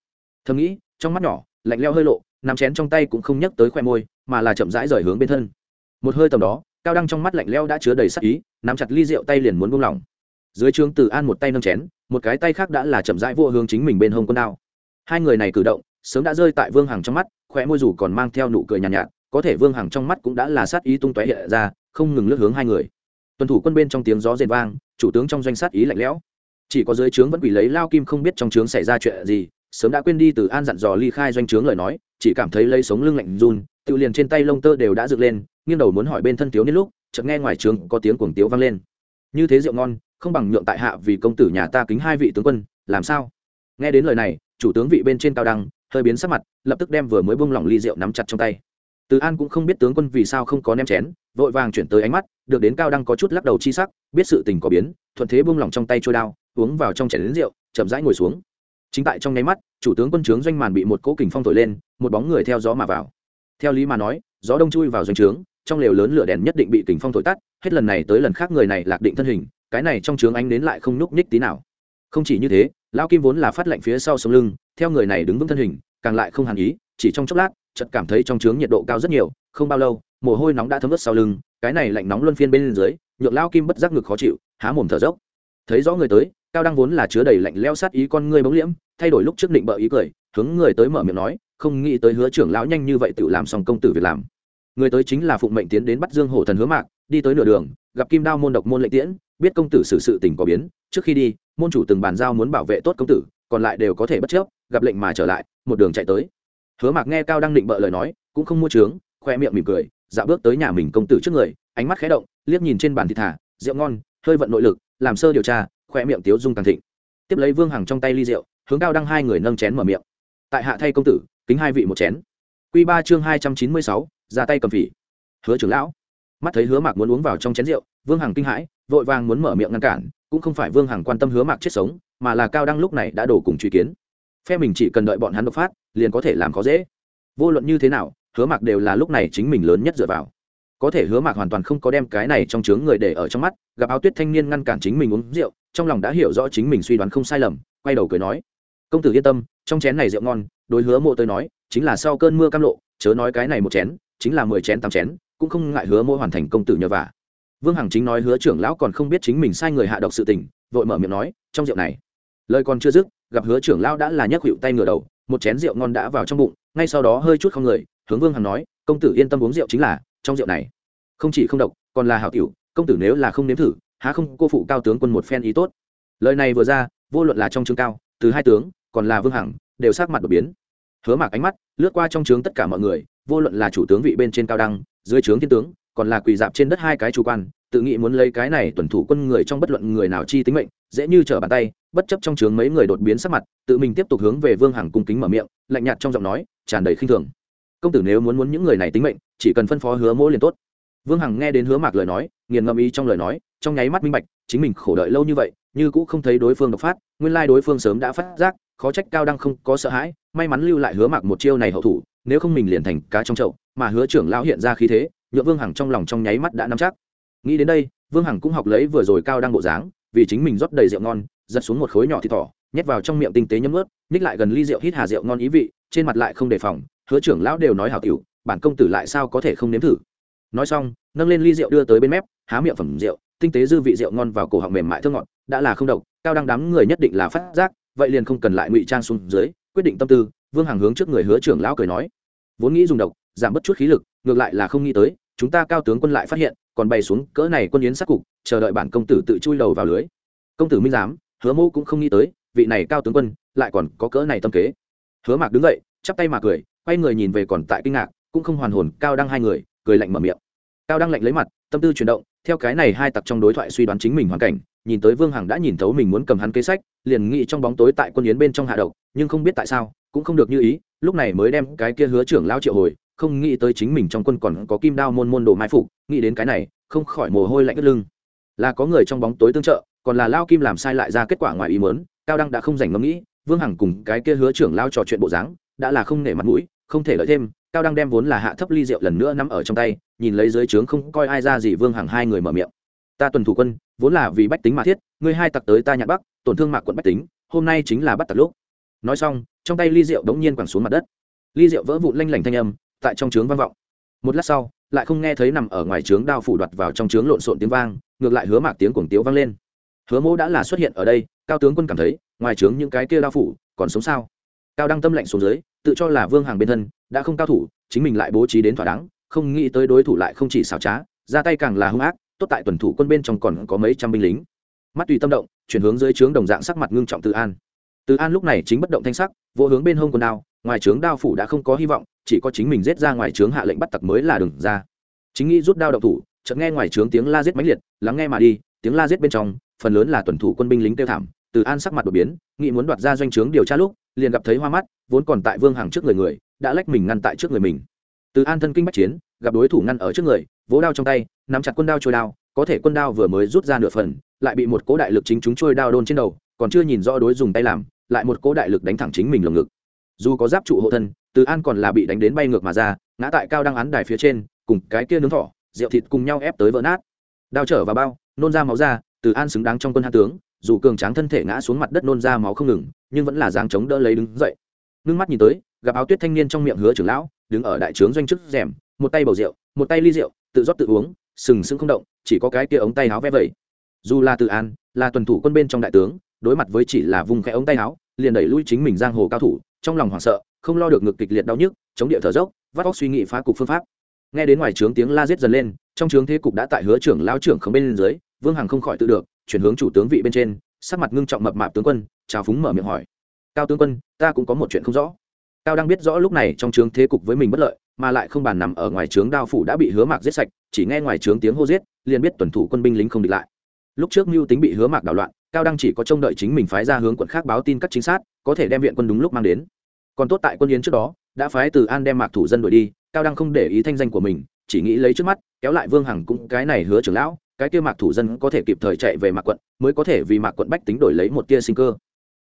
Thầm nghĩ, trong mắt nhỏ, lạnh leo hơi lộ nằm chén trong tay cũng không nhấc tới khoe môi, mà là chậm rãi rời hướng bên thân. Một hơi tầm đó cao đăng trong mắt lạnh leo đã chứa đầy sắc ý nắm chặt ly rượu tay liền muốn buông lỏng. Dưới trướng từ an một tay nâng chén một cái tay khác đã là chậm rãi vô hướng chính mình bên hông quân đao hai người này cử động sớm đã rơi tại vương hằng trong mắt khoe môi dù còn mang theo nụ cười nhàn nhạt, nhạt có thể vương hằng trong mắt cũng đã là sát ý tung tóe hiện ra không ngừng lướt hướng hai người. Tuần thủ quân bên trong tiếng gió rền vang chủ tướng trong doanh sát ý lạnh lẽo. Chỉ có dưới trướng vẫn quỷ lấy lao kim không biết trong trướng xảy ra chuyện gì sớm đã quên đi từ an dặn dò ly khai doanh trướng lời nói chỉ cảm thấy lấy sống lưng lạnh run tự liền trên tay lông tơ đều đã dựng lên, nghiêng đầu muốn hỏi bên thân thiếu niên lúc, chợt nghe ngoài trường có tiếng cuồng tiếu vang lên. Như thế rượu ngon, không bằng nhượng tại hạ vì công tử nhà ta kính hai vị tướng quân, làm sao? Nghe đến lời này, chủ tướng vị bên trên cao đăng, hơi biến sắc mặt, lập tức đem vừa mới buông lỏng ly rượu nắm chặt trong tay. Từ an cũng không biết tướng quân vì sao không có ném chén, vội vàng chuyển tới ánh mắt, được đến cao đăng có chút lắc đầu chi sắc, biết sự tình có biến, thuận thế buông lỏng trong tay trôi đao, uống vào trong chén đến rượu, chậm rãi ngồi xuống. Chính tại trong nháy mắt, chủ tướng quân trướng doanh màn bị một cỗ kình phong thổi lên, một bóng người theo gió mà vào theo lý mà nói, gió đông chui vào doanh trướng, trong lều lớn lửa đèn nhất định bị kình phong thổi tắt, hết lần này tới lần khác người này lạc định thân hình, cái này trong trướng ánh đến lại không nhúc nhích tí nào. Không chỉ như thế, lão kim vốn là phát lạnh phía sau sống lưng, theo người này đứng vững thân hình, càng lại không hàn ý, chỉ trong chốc lát, chợt cảm thấy trong trướng nhiệt độ cao rất nhiều, không bao lâu, mồ hôi nóng đã thấm ướt sau lưng, cái này lạnh nóng luân phiên bên dưới, nhượng lão kim bất giác ngực khó chịu, há mồm thở dốc. Thấy rõ người tới, cao đăng vốn là chứa đầy lạnh leo sát ý con ngươi bóng liễm, thay đổi lúc trước định bợ ý cười, hướng người tới mở miệng nói không nghĩ tới hứa trưởng lão nhanh như vậy tự làm xong công tử việc làm. Người tới chính là phụng mệnh tiến đến bắt dương hổ thần hứa mạc, đi tới nửa đường, gặp kim đao môn độc môn lệnh tiễn, biết công tử xử sự tình có biến, trước khi đi, môn chủ từng bàn giao muốn bảo vệ tốt công tử, còn lại đều có thể bất chấp, gặp lệnh mà trở lại, một đường chạy tới. Hứa mạc nghe cao đăng định bợ lời nói, cũng không mua trướng khoe miệng mỉm cười, dạo bước tới nhà mình công tử trước người, ánh mắt khé động, liếc nhìn trên bàn thịt thả, rượu ngon, hơi vận nội lực, làm sơ điều tra, khoe miệng tiếu dung càng thịnh. Tiếp lấy vương hằng trong tay ly rượu, hướng cao đăng hai người nâng chén mở miệng. Tại hạ thay công tử kính hai vị một chén. Q ba chương hai trăm chín mươi sáu, ra tay cầm phỉ. Hứa trưởng lão. Mắt thấy hứa mạc muốn uống vào trong chén rượu, vương hằng kinh hãi, vội vàng muốn mở miệng ngăn cản, cũng không phải vương hằng quan tâm hứa mạc chết sống, mà là cao đăng lúc này đã đổ cùng truy kiến. Phe mình chỉ cần đợi bọn hắn đột phát, liền có thể làm khó dễ. Vô luận như thế nào, hứa mạc đều là lúc này chính mình lớn nhất dựa vào. Có thể hứa mạc hoàn toàn không có đem cái này trong chướng người để ở trong mắt, gặp áo tuyết thanh niên ngăn cản chính mình uống rượu, trong lòng đã hiểu rõ chính mình suy đoán không sai lầm, quay đầu cười nói, công tử yên tâm, trong chén này rượu ngon đối hứa mộ tới nói, chính là sau cơn mưa cam lộ, chớ nói cái này một chén, chính là mười chén, tám chén, cũng không ngại hứa mộ hoàn thành công tử nhờ vả. Vương hằng chính nói hứa trưởng lão còn không biết chính mình sai người hạ độc sự tình, vội mở miệng nói, trong rượu này, lời còn chưa dứt, gặp hứa trưởng lão đã là nhấc hiệu tay ngửa đầu, một chén rượu ngon đã vào trong bụng, ngay sau đó hơi chút không người, hướng vương hằng nói, công tử yên tâm uống rượu chính là, trong rượu này, không chỉ không độc, còn là hảo tiểu, công tử nếu là không nếm thử, há không cô phụ cao tướng quân một phen ý tốt. Lời này vừa ra, vô luận là trong trướng cao, từ hai tướng, còn là vương hằng đều sắc mặt đột biến. Hứa mạc ánh mắt lướt qua trong trướng tất cả mọi người, vô luận là chủ tướng vị bên trên cao đăng, dưới trướng thiên tướng, còn là quỳ dạp trên đất hai cái chủ quan, tự nghĩ muốn lấy cái này tuần thủ quân người trong bất luận người nào chi tính mệnh, dễ như trở bàn tay, bất chấp trong trướng mấy người đột biến sắc mặt, tự mình tiếp tục hướng về vương hằng cung kính mở miệng, lạnh nhạt trong giọng nói, tràn đầy khinh thường. Công tử nếu muốn muốn những người này tính mệnh, chỉ cần phân phó hứa mỗi liền tốt. Vương hằng nghe đến hứa mạc lời nói, nghiền ngẫm ý trong lời nói, trong nháy mắt minh bạch, chính mình khổ đợi lâu như vậy, như cũng không thấy đối phương độc phát, nguyên lai đối phương sớm đã phát giác khó trách cao đăng không có sợ hãi, may mắn lưu lại hứa mạc một chiêu này hậu thủ, nếu không mình liền thành cá trong chậu, mà hứa trưởng lão hiện ra khí thế nhựa vương hằng trong lòng trong nháy mắt đã nắm chắc. Nghĩ đến đây, vương hằng cũng học lấy vừa rồi cao đăng bộ dáng, vì chính mình rót đầy rượu ngon, giật xuống một khối nhỏ thịt thỏ, nhét vào trong miệng tinh tế nhấm ướt ních lại gần ly rượu hít hà rượu ngon ý vị, trên mặt lại không đề phòng, hứa trưởng lão đều nói hảo tiểu, bản công tử lại sao có thể không nếm thử. Nói xong, nâng lên ly rượu đưa tới bên mép, há miệng phẩm rượu, tinh tế dư vị rượu ngon vào cổ họng mềm mại thơ ngọt, đã là không độc, cao đăng đám người nhất định là phát giác vậy liền không cần lại ngụy trang xuống dưới, quyết định tâm tư, vương hàng hướng trước người hứa trưởng lão cười nói. Vốn nghĩ dùng độc, giảm bớt chút khí lực, ngược lại là không nghĩ tới, chúng ta cao tướng quân lại phát hiện, còn bày xuống cỡ này quân yến sát cục, chờ đợi bản công tử tự chui đầu vào lưới. Công tử minh giám, hứa mô cũng không nghĩ tới, vị này cao tướng quân lại còn có cỡ này tâm kế. Hứa mạc đứng dậy, chắp tay mà cười, quay người nhìn về còn tại kinh ngạc, cũng không hoàn hồn, cao đăng hai người, cười lạnh mở miệng. Cao đăng lạnh lấy mặt, tâm tư chuyển động theo cái này hai tặc trong đối thoại suy đoán chính mình hoàn cảnh, nhìn tới vương hằng đã nhìn thấu mình muốn cầm hắn kế sách, liền nghĩ trong bóng tối tại quân yến bên trong hạ độc, nhưng không biết tại sao, cũng không được như ý, lúc này mới đem cái kia hứa trưởng lao triệu hồi, không nghĩ tới chính mình trong quân còn có kim đao môn môn đồ mai phục, nghĩ đến cái này, không khỏi mồ hôi lạnh ướt lưng. Là có người trong bóng tối tương trợ, còn là lao kim làm sai lại ra kết quả ngoài ý mớn cao đăng đã không dành ngẫm nghĩ, vương hằng cùng cái kia hứa trưởng lao trò chuyện bộ dáng, đã là không nể mặt mũi không thể lợi thêm, cao đăng đem vốn là hạ thấp ly rượu lần nữa nắm ở trong tay, nhìn lấy dưới trướng không coi ai ra gì vương hằng hai người mở miệng. Ta tuần thủ quân, vốn là vì bách tính mà thiết, ngươi hai tặc tới ta nhạc bắc, tổn thương mạc quận bách tính, hôm nay chính là bắt tặc lúc. Nói xong, trong tay ly rượu đống nhiên quẳng xuống mặt đất. Ly rượu vỡ vụn lanh lảnh thanh âm, tại trong trướng vang vọng. Một lát sau, lại không nghe thấy nằm ở ngoài trướng đao phủ đoạt vào trong trướng lộn xộn tiếng vang, ngược lại hứa mạc tiếng cuồng tiếu vang lên. Hứa mỗ đã là xuất hiện ở đây, cao tướng quân cảm thấy, ngoài trướng những cái kia đao phủ còn sống sao? Cao đăng tâm lệnh xuống dưới tự cho là vương hàng bên thân, đã không cao thủ, chính mình lại bố trí đến thỏa đáng, không nghĩ tới đối thủ lại không chỉ xảo trá, ra tay càng là hung ác, tốt tại tuần thủ quân bên trong còn có mấy trăm binh lính. Mắt tùy tâm động, chuyển hướng dưới trướng đồng dạng sắc mặt ngưng trọng từ an. Từ an lúc này chính bất động thanh sắc vô hướng bên hông quần đao, ngoài trướng đao phủ đã không có hy vọng, chỉ có chính mình giết ra ngoài trướng hạ lệnh bắt tặc mới là đừng ra. Chính nghĩ rút đao động thủ, chợt nghe ngoài trướng tiếng la giết mãnh liệt, lắng nghe mà đi, tiếng la giết bên trong, phần lớn là tuần thủ quân binh lính tiêu thảm, từ an sắc mặt đột biến, nghĩ muốn đoạt ra doanh trướng điều tra lúc liền gặp thấy hoa mắt, vốn còn tại vương hàng trước người người, đã lách mình ngăn tại trước người mình. Từ an thân kinh bách chiến, gặp đối thủ ngăn ở trước người, vỗ đao trong tay, nắm chặt quân đao trôi đao, có thể quân đao vừa mới rút ra nửa phần, lại bị một cố đại lực chính chúng trôi đao đôn trên đầu, còn chưa nhìn rõ đối dùng tay làm, lại một cố đại lực đánh thẳng chính mình lồng ngực. Dù có giáp trụ hộ thân, từ an còn là bị đánh đến bay ngược mà ra, ngã tại cao đăng án đài phía trên, cùng cái kia nướng thỏ, rượu thịt cùng nhau ép tới vỡ nát. Đao trở vào bao, nôn ra máu ra, từ an xứng đáng trong quân hạ tướng, dù cường tráng thân thể ngã xuống mặt đất nôn ra máu không ngừng nhưng vẫn là dáng chống đỡ lấy đứng dậy. Ngưng mắt nhìn tới, gặp áo tuyết thanh niên trong miệng hứa trưởng lão, đứng ở đại trướng doanh chức rèm, một tay bầu rượu, một tay ly rượu, tự rót tự uống, sừng sững không động, chỉ có cái kia ống tay áo vẽ vẩy. Dù là tự an, là tuần thủ quân bên trong đại tướng, đối mặt với chỉ là vùng khẽ ống tay áo, liền đẩy lui chính mình giang hồ cao thủ, trong lòng hoảng sợ, không lo được ngực kịch liệt đau nhức, chống địa thở dốc, vắt óc suy nghĩ phá cục phương pháp. Nghe đến ngoài trướng tiếng la giết dần lên, trong trướng thế cục đã tại hứa trưởng lao trưởng không bên dưới, vương hằng không khỏi tự được, chuyển hướng chủ tướng vị bên trên, sắc mặt ngưng trọng mập mạp tướng quân chào phúng mở miệng hỏi. Cao tướng quân, ta cũng có một chuyện không rõ. Cao đang biết rõ lúc này trong trướng thế cục với mình bất lợi, mà lại không bàn nằm ở ngoài trướng đao phủ đã bị hứa mạc giết sạch, chỉ nghe ngoài trướng tiếng hô giết, liền biết tuần thủ quân binh lính không địch lại. Lúc trước mưu tính bị hứa mạc đảo loạn, cao đăng chỉ có trông đợi chính mình phái ra hướng quận khác báo tin các chính sát, có thể đem viện quân đúng lúc mang đến. Còn tốt tại quân yến trước đó, đã phái từ an đem mạc thủ dân đuổi đi, cao đăng không để ý thanh danh của mình, chỉ nghĩ lấy trước mắt, kéo lại vương hằng cũng cái này hứa trưởng lão, cái kia mạc thủ dân có thể kịp thời chạy về mạc quận, mới có thể vì mạc quận bách tính đổi lấy một tia sinh cơ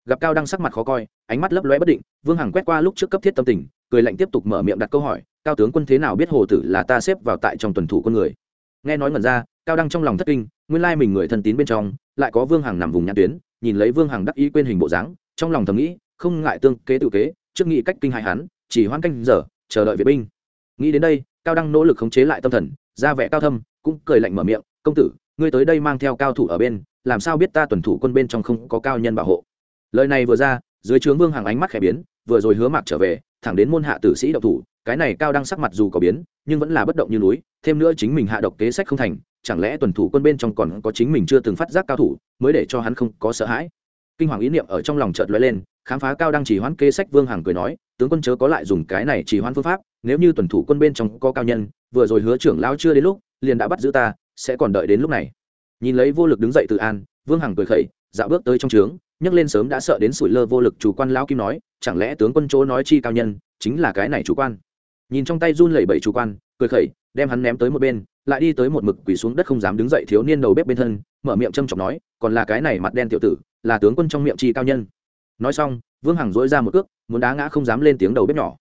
gặp cao đăng sắc mặt khó coi, ánh mắt lấp lóe bất định, vương hằng quét qua lúc trước cấp thiết tâm tình, cười lạnh tiếp tục mở miệng đặt câu hỏi, cao tướng quân thế nào biết hồ tử là ta xếp vào tại trong tuần thủ quân người? Nghe nói ngẩn ra, cao đăng trong lòng thất kinh, nguyên lai mình người thân tín bên trong, lại có vương hằng nằm vùng nhãn tuyến, nhìn lấy vương hằng đắc ý quên hình bộ dáng, trong lòng thầm nghĩ, không ngại tương kế tự kế, trước nghĩ cách kinh hại hắn, chỉ hoan canh giờ, chờ đợi vệ binh. Nghĩ đến đây, cao đăng nỗ lực khống chế lại tâm thần, ra vẻ cao thâm, cũng cười lạnh mở miệng, công tử, ngươi tới đây mang theo cao thủ ở bên, làm sao biết ta tuần thủ quân bên trong không có cao nhân bảo hộ? Lời này vừa ra, dưới trướng vương hàng ánh mắt khẽ biến, vừa rồi hứa mạc trở về, thẳng đến môn hạ tử sĩ độc thủ, cái này cao đang sắc mặt dù có biến, nhưng vẫn là bất động như núi, thêm nữa chính mình hạ độc kế sách không thành, chẳng lẽ tuần thủ quân bên trong còn có chính mình chưa từng phát giác cao thủ, mới để cho hắn không có sợ hãi? Kinh hoàng ý niệm ở trong lòng chợt lóe lên, khám phá cao đang chỉ hoãn kế sách vương hàng cười nói, tướng quân chớ có lại dùng cái này chỉ hoãn phương pháp, nếu như tuần thủ quân bên trong có cao nhân, vừa rồi hứa trưởng lao chưa đến lúc, liền đã bắt giữ ta, sẽ còn đợi đến lúc này. Nhìn lấy vô lực đứng dậy từ an, vương hằng cười khẩy, dạo bước tới trong trướng nhấc lên sớm đã sợ đến sủi lơ vô lực chủ quan lão kim nói, chẳng lẽ tướng quân chỗ nói chi cao nhân chính là cái này chủ quan? Nhìn trong tay run lẩy bẩy chủ quan, cười khẩy, đem hắn ném tới một bên, lại đi tới một mực quỳ xuống đất không dám đứng dậy thiếu niên đầu bếp bên thân, mở miệng châm chọc nói, còn là cái này mặt đen tiểu tử, là tướng quân trong miệng chi cao nhân. Nói xong, vương hằng dỗi ra một cước, muốn đá ngã không dám lên tiếng đầu bếp nhỏ.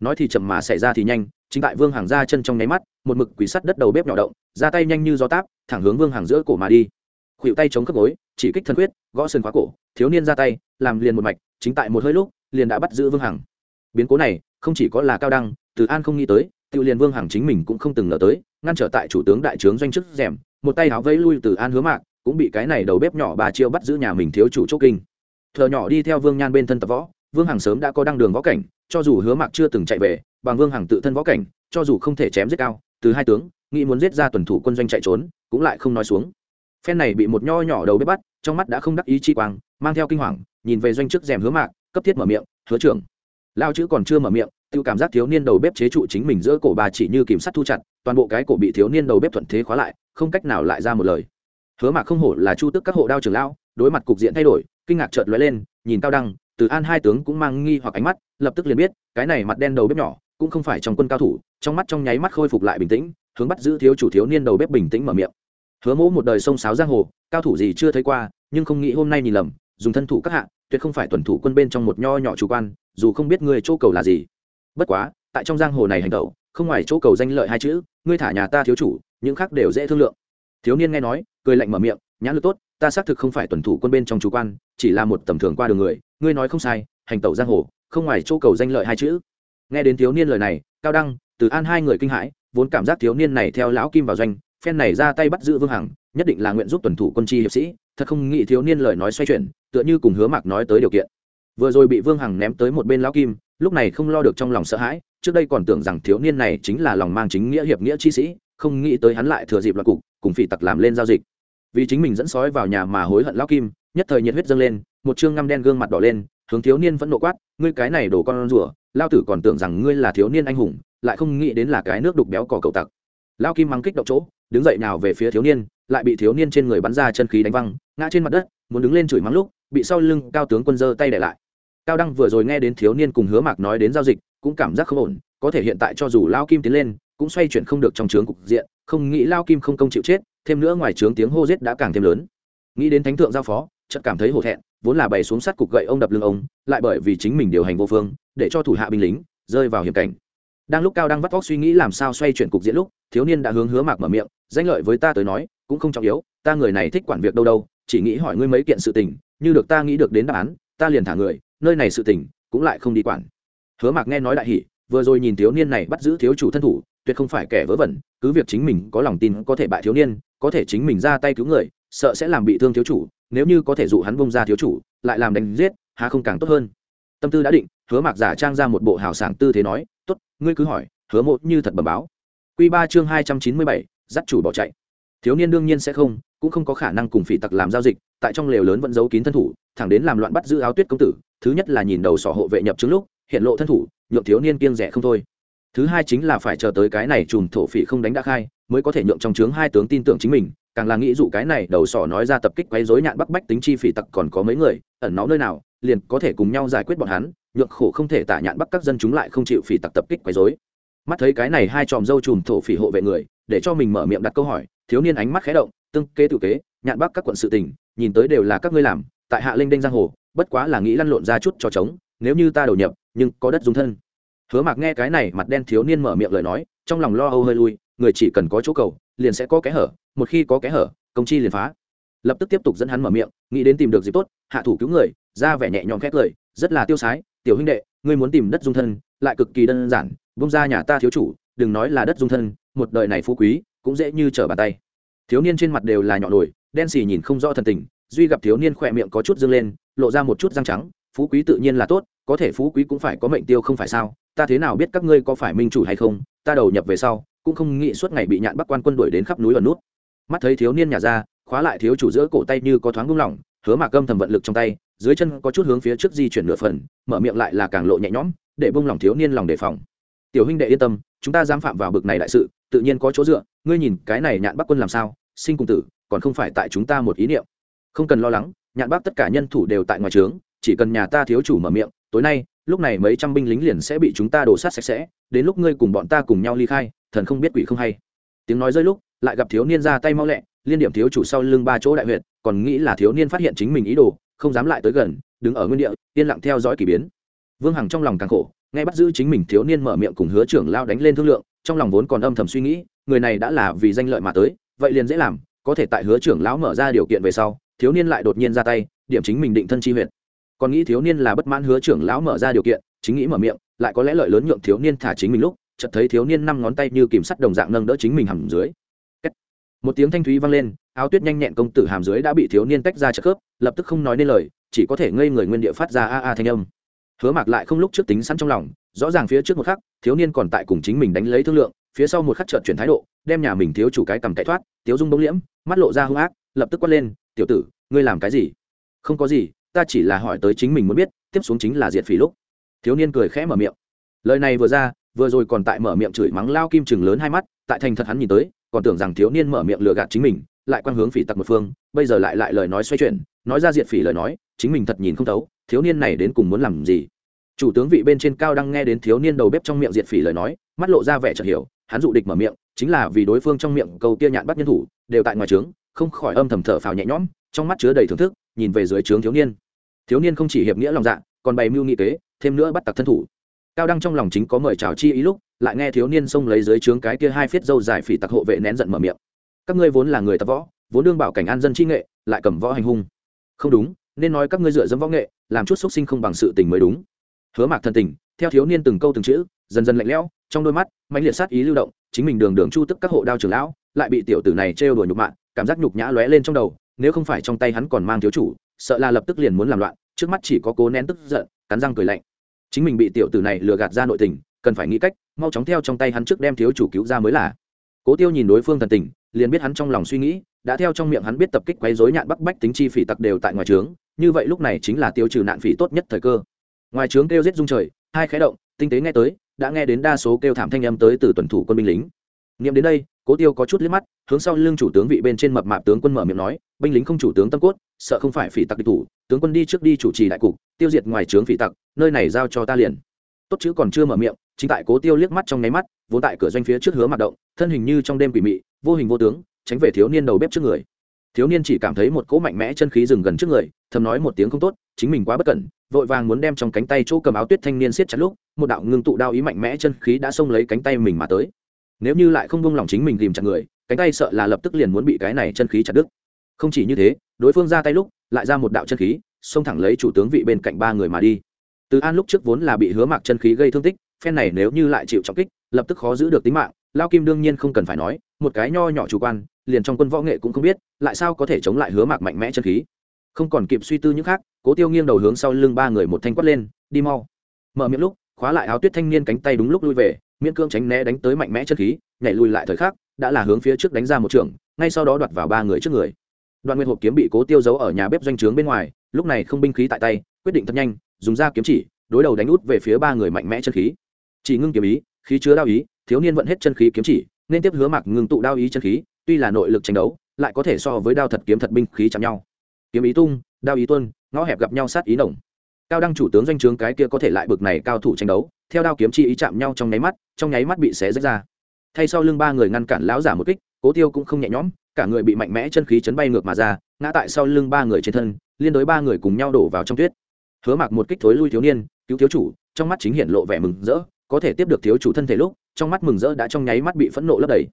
Nói thì chậm mà xảy ra thì nhanh, chính tại vương hằng ra chân trong nháy mắt, một mực quỳ sắt đất đầu bếp nhỏ động, ra tay nhanh như gió táp, thẳng hướng vương hằng giữa cổ mà đi. Khuỵu tay chống khớp gối chỉ kích thân quyết, gõ sườn khóa cổ, thiếu niên ra tay, làm liền một mạch, chính tại một hơi lúc, liền đã bắt giữ vương hằng. Biến cố này, không chỉ có là cao đăng, từ an không nghĩ tới tự liền vương hằng chính mình cũng không từng ngờ tới, ngăn trở tại chủ tướng đại trướng doanh chức rèm, một tay áo vẫy lui từ an hứa mạc, cũng bị cái này đầu bếp nhỏ bà chiêu bắt giữ nhà mình thiếu chủ chốt kinh. Thợ nhỏ đi theo vương nhan bên thân tập võ, vương hằng sớm đã có đăng đường võ cảnh, cho dù hứa mạc chưa từng chạy về, bằng vương hằng tự thân võ cảnh, cho dù không thể chém giết cao, từ hai tướng, nghĩ muốn giết ra tuần thủ quân doanh chạy trốn, cũng lại không nói xuống phen này bị một nho nhỏ đầu bếp bắt, trong mắt đã không đắc ý chi quang, mang theo kinh hoàng, nhìn về doanh chức rèm hứa mạc, cấp thiết mở miệng, hứa trưởng. Lao chữ còn chưa mở miệng tự cảm giác thiếu niên đầu bếp chế trụ chính mình giữa cổ bà chỉ như kìm sắt thu chặt, toàn bộ cái cổ bị thiếu niên đầu bếp thuận thế khóa lại, không cách nào lại ra một lời. Hứa mạc không hổ là chu tức các hộ đao trưởng lão, đối mặt cục diện thay đổi, kinh ngạc chợt lóe lên, nhìn cao đăng, từ an hai tướng cũng mang nghi hoặc ánh mắt, lập tức liền biết, cái này mặt đen đầu bếp nhỏ, cũng không phải trong quân cao thủ, trong mắt trong nháy mắt khôi phục lại bình tĩnh, hướng bắt giữ thiếu chủ thiếu niên đầu bếp bình tĩnh mở miệng hứa mỗ một đời sông sáo giang hồ, cao thủ gì chưa thấy qua, nhưng không nghĩ hôm nay nhìn lầm, dùng thân thủ các hạ, tuyệt không phải tuần thủ quân bên trong một nho nhỏ chủ quan, dù không biết người chỗ cầu là gì. Bất quá, tại trong giang hồ này hành tẩu không ngoài chỗ cầu danh lợi hai chữ, ngươi thả nhà ta thiếu chủ, những khác đều dễ thương lượng. Thiếu niên nghe nói, cười lạnh mở miệng, nhãn lực tốt, ta xác thực không phải tuần thủ quân bên trong chủ quan, chỉ là một tầm thường qua đường người, ngươi nói không sai, hành tẩu giang hồ, không ngoài chỗ cầu danh lợi hai chữ. Nghe đến thiếu niên lời này, cao đăng, từ an hai người kinh hãi, vốn cảm giác thiếu niên này theo lão kim vào doanh phen này ra tay bắt giữ vương hằng, nhất định là nguyện giúp tuần thủ quân chi hiệp sĩ, thật không nghĩ thiếu niên lời nói xoay chuyển, tựa như cùng hứa mạc nói tới điều kiện. Vừa rồi bị vương hằng ném tới một bên lão kim, lúc này không lo được trong lòng sợ hãi, trước đây còn tưởng rằng thiếu niên này chính là lòng mang chính nghĩa hiệp nghĩa chi sĩ, không nghĩ tới hắn lại thừa dịp loạt cục, cùng phỉ tặc làm lên giao dịch. Vì chính mình dẫn sói vào nhà mà hối hận lão kim, nhất thời nhiệt huyết dâng lên, một chương ngăm đen gương mặt đỏ lên, hướng thiếu niên vẫn nộ quát, ngươi cái này đổ con rủa lao tử còn tưởng rằng ngươi là thiếu niên anh hùng, lại không nghĩ đến là cái nước đục béo cỏ cậu tặc. Lao kim mắng kích động chỗ đứng dậy nào về phía thiếu niên, lại bị thiếu niên trên người bắn ra chân khí đánh văng, ngã trên mặt đất, muốn đứng lên chửi mắng lúc, bị sau lưng cao tướng quân giơ tay để lại. Cao đăng vừa rồi nghe đến thiếu niên cùng hứa mạc nói đến giao dịch, cũng cảm giác không ổn, có thể hiện tại cho dù lao kim tiến lên, cũng xoay chuyển không được trong trướng cục diện, không nghĩ lao kim không công chịu chết, thêm nữa ngoài trướng tiếng hô giết đã càng thêm lớn. Nghĩ đến thánh thượng giao phó, chợt cảm thấy hổ thẹn, vốn là bày xuống sát cục gậy ông đập lưng ông, lại bởi vì chính mình điều hành vô phương, để cho thủ hạ binh lính rơi vào hiểm cảnh đang lúc cao đang vắt vóc suy nghĩ làm sao xoay chuyển cục diễn lúc, thiếu niên đã hướng hứa mạc mở miệng, danh lợi với ta tới nói, cũng không trọng yếu, ta người này thích quản việc đâu đâu, chỉ nghĩ hỏi ngươi mấy kiện sự tình, như được ta nghĩ được đến đáp án, ta liền thả người, nơi này sự tình, cũng lại không đi quản. Hứa mạc nghe nói đại hỉ, vừa rồi nhìn thiếu niên này bắt giữ thiếu chủ thân thủ, tuyệt không phải kẻ vớ vẩn, cứ việc chính mình có lòng tin có thể bại thiếu niên, có thể chính mình ra tay cứu người, sợ sẽ làm bị thương thiếu chủ, nếu như có thể dụ hắn bông ra thiếu chủ, lại làm đánh giết, há không càng tốt hơn. Tâm tư đã định, hứa mạc giả trang ra một bộ hào sảng tư thế nói Tốt, ngươi cứ hỏi hứa mộ như thật bẩm báo. Q ba chương hai trăm chín mươi bảy dắt chủ bỏ chạy. Thiếu niên đương nhiên sẽ không cũng không có khả năng cùng phỉ tặc làm giao dịch tại trong lều lớn vẫn giấu kín thân thủ thẳng đến làm loạn bắt giữ áo tuyết công tử thứ nhất là nhìn đầu sỏ hộ vệ nhập chứng lúc hiện lộ thân thủ nhượng thiếu niên kiêng rẻ không thôi. Thứ hai chính là phải chờ tới cái này chùm thổ phỉ không đánh đã khai mới có thể nhượng trong trướng hai tướng tin tưởng chính mình càng là nghĩ dụ cái này đầu sỏ nói ra tập kích quấy rối nhạn bắc bách tính chi phỉ tặc còn có mấy người ẩn náu nơi nào liền có thể cùng nhau giải quyết bọn hắn nhượng khổ không thể tả nhạn bắc các dân chúng lại không chịu phỉ tặc tập kích quấy rối. Mắt thấy cái này hai tròm dâu chùm thổ phỉ hộ vệ người, để cho mình mở miệng đặt câu hỏi, thiếu niên ánh mắt khé động, tương kế tự kế nhạn bắc các quận sự tình, nhìn tới đều là các ngươi làm, tại hạ linh đinh giang hồ, bất quá là nghĩ lăn lộn ra chút cho trống, nếu như ta đầu nhập, nhưng có đất dung thân. Hứa mạc nghe cái này, mặt đen thiếu niên mở miệng lời nói, trong lòng lo âu hơi lui, người chỉ cần có chỗ cầu, liền sẽ có kẽ hở, một khi có kẽ hở, công chi liền phá. Lập tức tiếp tục dẫn hắn mở miệng, nghĩ đến tìm được dịp tốt, hạ thủ cứu người, ra vẻ nhẹ nhõm khét lời rất là tiêu sái, tiểu huynh đệ, ngươi muốn tìm đất dung thân, lại cực kỳ đơn giản bông ra nhà ta thiếu chủ, đừng nói là đất dung thân, một đời này phú quý, cũng dễ như trở bàn tay. Thiếu niên trên mặt đều là nhọn nổi đen xì nhìn không rõ thần tình, duy gặp thiếu niên khỏe miệng có chút dâng lên, lộ ra một chút răng trắng, phú quý tự nhiên là tốt, có thể phú quý cũng phải có mệnh tiêu không phải sao, ta thế nào biết các ngươi có phải minh chủ hay không, ta đầu nhập về sau, cũng không nghĩ suốt ngày bị nhạn bắc quan quân đuổi đến khắp núi ở nút. Mắt thấy thiếu niên nhà ra, khóa lại thiếu chủ giữa cổ tay như có thoáng buông lỏng, hứa mạc âm thầm vận lực trong tay dưới chân có chút hướng phía trước di chuyển nửa phần, mở miệng lại là càng lộ nhẹ nhõm, để bông lỏng thiếu niên lòng đề phòng. Tiểu huynh đệ yên tâm, chúng ta dám phạm vào bực này đại sự, tự nhiên có chỗ dựa, ngươi nhìn cái này nhạn bắc quân làm sao, sinh cùng tử, còn không phải tại chúng ta một ý niệm. Không cần lo lắng, nhạn bắc tất cả nhân thủ đều tại ngoài trướng, chỉ cần nhà ta thiếu chủ mở miệng, tối nay, lúc này mấy trăm binh lính liền sẽ bị chúng ta đổ sát sạch sẽ, đến lúc ngươi cùng bọn ta cùng nhau ly khai, thần không biết quỷ không hay. Tiếng nói rơi lúc, lại gặp thiếu niên ra tay mau lẹ, liên điểm thiếu chủ sau lưng ba chỗ đại huyệt, còn nghĩ là thiếu niên phát hiện chính mình ý đồ không dám lại tới gần, đứng ở nguyên địa, yên lặng theo dõi k ỳ biến. Vương hằng trong lòng càng khổ, nghe bắt giữ chính mình thiếu niên mở miệng cùng hứa trưởng lao đánh lên thương lượng, trong lòng vốn còn âm thầm suy nghĩ, người này đã là vì danh lợi mà tới, vậy liền dễ làm, có thể tại hứa trưởng lão mở ra điều kiện về sau, thiếu niên lại đột nhiên ra tay, điểm chính mình định thân chi huyện còn nghĩ thiếu niên là bất mãn hứa trưởng lão mở ra điều kiện, chính nghĩ mở miệng, lại có lẽ lợi lớn nhượng thiếu niên thả chính mình lúc, chợt thấy thiếu niên năm ngón tay như kìm sắt đồng dạng nâng đỡ chính mình hầm dưới một tiếng thanh thúy vang lên, áo tuyết nhanh nhẹn công tử hàm dưới đã bị thiếu niên tách ra trợ khớp, lập tức không nói nên lời, chỉ có thể ngây người nguyên địa phát ra a a thanh âm. Hứa mạc lại không lúc trước tính sẵn trong lòng, rõ ràng phía trước một khắc, thiếu niên còn tại cùng chính mình đánh lấy thương lượng, phía sau một khắc trợt chuyển thái độ, đem nhà mình thiếu chủ cái cầm cậy thoát, tiếu dung bông liễm, mắt lộ ra hung ác, lập tức quát lên, tiểu tử, ngươi làm cái gì? Không có gì, ta chỉ là hỏi tới chính mình muốn biết, tiếp xuống chính là diệt phỉ lúc. Thiếu niên cười khẽ mở miệng. Lời này vừa ra, vừa rồi còn tại mở miệng chửi mắng lao kim chừng lớn hai mắt, tại thành thật hắn nhìn tới còn tưởng rằng thiếu niên mở miệng lừa gạt chính mình, lại quan hướng phỉ tặc một phương, bây giờ lại lại lời nói xoay chuyển, nói ra diệt phỉ lời nói, chính mình thật nhìn không thấu, thiếu niên này đến cùng muốn làm gì? Chủ tướng vị bên trên cao đang nghe đến thiếu niên đầu bếp trong miệng diệt phỉ lời nói, mắt lộ ra vẻ chợt hiểu, hắn dụ địch mở miệng, chính là vì đối phương trong miệng câu kia nhạn bắt nhân thủ, đều tại ngoài trướng, không khỏi âm thầm thở phào nhẹ nhõm, trong mắt chứa đầy thưởng thức, nhìn về dưới trướng thiếu niên. Thiếu niên không chỉ hiệp nghĩa lòng dạ còn bày mưu nghị kế, thêm nữa bắt tặc thân thủ. Cao đăng trong lòng chính có mời chào chi ý lúc lại nghe thiếu niên xông lấy dưới trướng cái kia hai phiết dâu dài phỉ tặc hộ vệ nén giận mở miệng. Các ngươi vốn là người tập võ, vốn đương bảo cảnh an dân chi nghệ, lại cầm võ hành hung. Không đúng, nên nói các ngươi dựa dẫm võ nghệ, làm chút xúc sinh không bằng sự tình mới đúng. Hứa mạc thần tình, theo thiếu niên từng câu từng chữ, dần dần lạnh lẽo, trong đôi mắt mạnh liệt sát ý lưu động, chính mình đường đường chu tức các hộ đao trưởng lão, lại bị tiểu tử này trêu đuổi nhục mạ, cảm giác nhục nhã lóe lên trong đầu, nếu không phải trong tay hắn còn mang thiếu chủ, sợ là lập tức liền muốn làm loạn, trước mắt chỉ có cố nén tức giận, cắn răng cười lạnh. Chính mình bị tiểu tử này lừa gạt ra nội tình cần phải nghĩ cách, mau chóng theo trong tay hắn trước đem thiếu chủ cứu ra mới là. Cố tiêu nhìn đối phương thần tình, liền biết hắn trong lòng suy nghĩ, đã theo trong miệng hắn biết tập kích quấy rối nhạn bắc bách tính chi phỉ tặc đều tại ngoài trướng, như vậy lúc này chính là tiêu trừ nạn phỉ tốt nhất thời cơ. Ngoài trướng kêu giết dung trời, hai khái động, tinh tế nghe tới, đã nghe đến đa số kêu thảm thanh âm tới từ tuần thủ quân binh lính. Nghiệm đến đây, cố tiêu có chút liếc mắt, hướng sau lưng chủ tướng vị bên trên mập mạp tướng quân mở miệng nói, binh lính không chủ tướng tâm cốt, sợ không phải phỉ tặc địch thủ, tướng quân đi trước đi chủ trì đại cục, tiêu diệt ngoài trướng phỉ tặc, nơi này giao cho ta liền. Tốt chữ còn chưa mở miệng chính tại cố tiêu liếc mắt trong nháy mắt, vốn tại cửa doanh phía trước hứa mặt động, thân hình như trong đêm quỷ mị, vô hình vô tướng, tránh về thiếu niên đầu bếp trước người. Thiếu niên chỉ cảm thấy một cỗ mạnh mẽ chân khí dừng gần trước người, thầm nói một tiếng không tốt, chính mình quá bất cẩn, vội vàng muốn đem trong cánh tay chỗ cầm áo tuyết thanh niên siết chặt lúc, một đạo ngưng tụ đao ý mạnh mẽ chân khí đã xông lấy cánh tay mình mà tới. Nếu như lại không buông lòng chính mình tìm chặt người, cánh tay sợ là lập tức liền muốn bị cái này chân khí chặt đứt. Không chỉ như thế, đối phương ra tay lúc, lại ra một đạo chân khí, xông thẳng lấy chủ tướng vị bên cạnh ba người mà đi. Từ an lúc trước vốn là bị hứa mạc chân khí gây thương tích phen này nếu như lại chịu trọng kích, lập tức khó giữ được tính mạng, lao kim đương nhiên không cần phải nói, một cái nho nhỏ chủ quan, liền trong quân võ nghệ cũng không biết, lại sao có thể chống lại hứa mạc mạnh mẽ chân khí. Không còn kịp suy tư những khác, cố tiêu nghiêng đầu hướng sau lưng ba người một thanh quát lên, đi mau. Mở miệng lúc, khóa lại áo tuyết thanh niên cánh tay đúng lúc lui về, miễn cương tránh né đánh tới mạnh mẽ chân khí, nhảy lùi lại thời khắc, đã là hướng phía trước đánh ra một trường ngay sau đó đoạt vào ba người trước người. Đoạn nguyên hộp kiếm bị cố tiêu giấu ở nhà bếp doanh trướng bên ngoài, lúc này không binh khí tại tay, quyết định thật nhanh, dùng ra kiếm chỉ, đối đầu đánh út về phía ba người mạnh mẽ chân khí chỉ ngưng kiếm ý, khí chứa đao ý, thiếu niên vận hết chân khí kiếm chỉ, nên tiếp hứa mạc ngưng tụ đao ý chân khí, tuy là nội lực tranh đấu, lại có thể so với đao thật kiếm thật binh khí chạm nhau. Kiếm ý tung, đao ý tuân ngõ hẹp gặp nhau sát ý nồng. Cao đăng chủ tướng doanh trướng cái kia có thể lại bực này cao thủ tranh đấu, theo đao kiếm chi ý chạm nhau trong nháy mắt, trong nháy mắt bị xé rách ra. Thay sau lưng ba người ngăn cản lão giả một kích, cố tiêu cũng không nhẹ nhõm, cả người bị mạnh mẽ chân khí chấn bay ngược mà ra, ngã tại sau lưng ba người trên thân, liên đối ba người cùng nhau đổ vào trong tuyết. Hứa mạc một kích thối lui thiếu niên, cứu thiếu chủ, trong mắt chính hiện lộ vẻ mừng rỡ có thể tiếp được thiếu chủ thân thể lúc, trong mắt mừng rỡ đã trong nháy mắt bị phẫn nộ lấp đầy.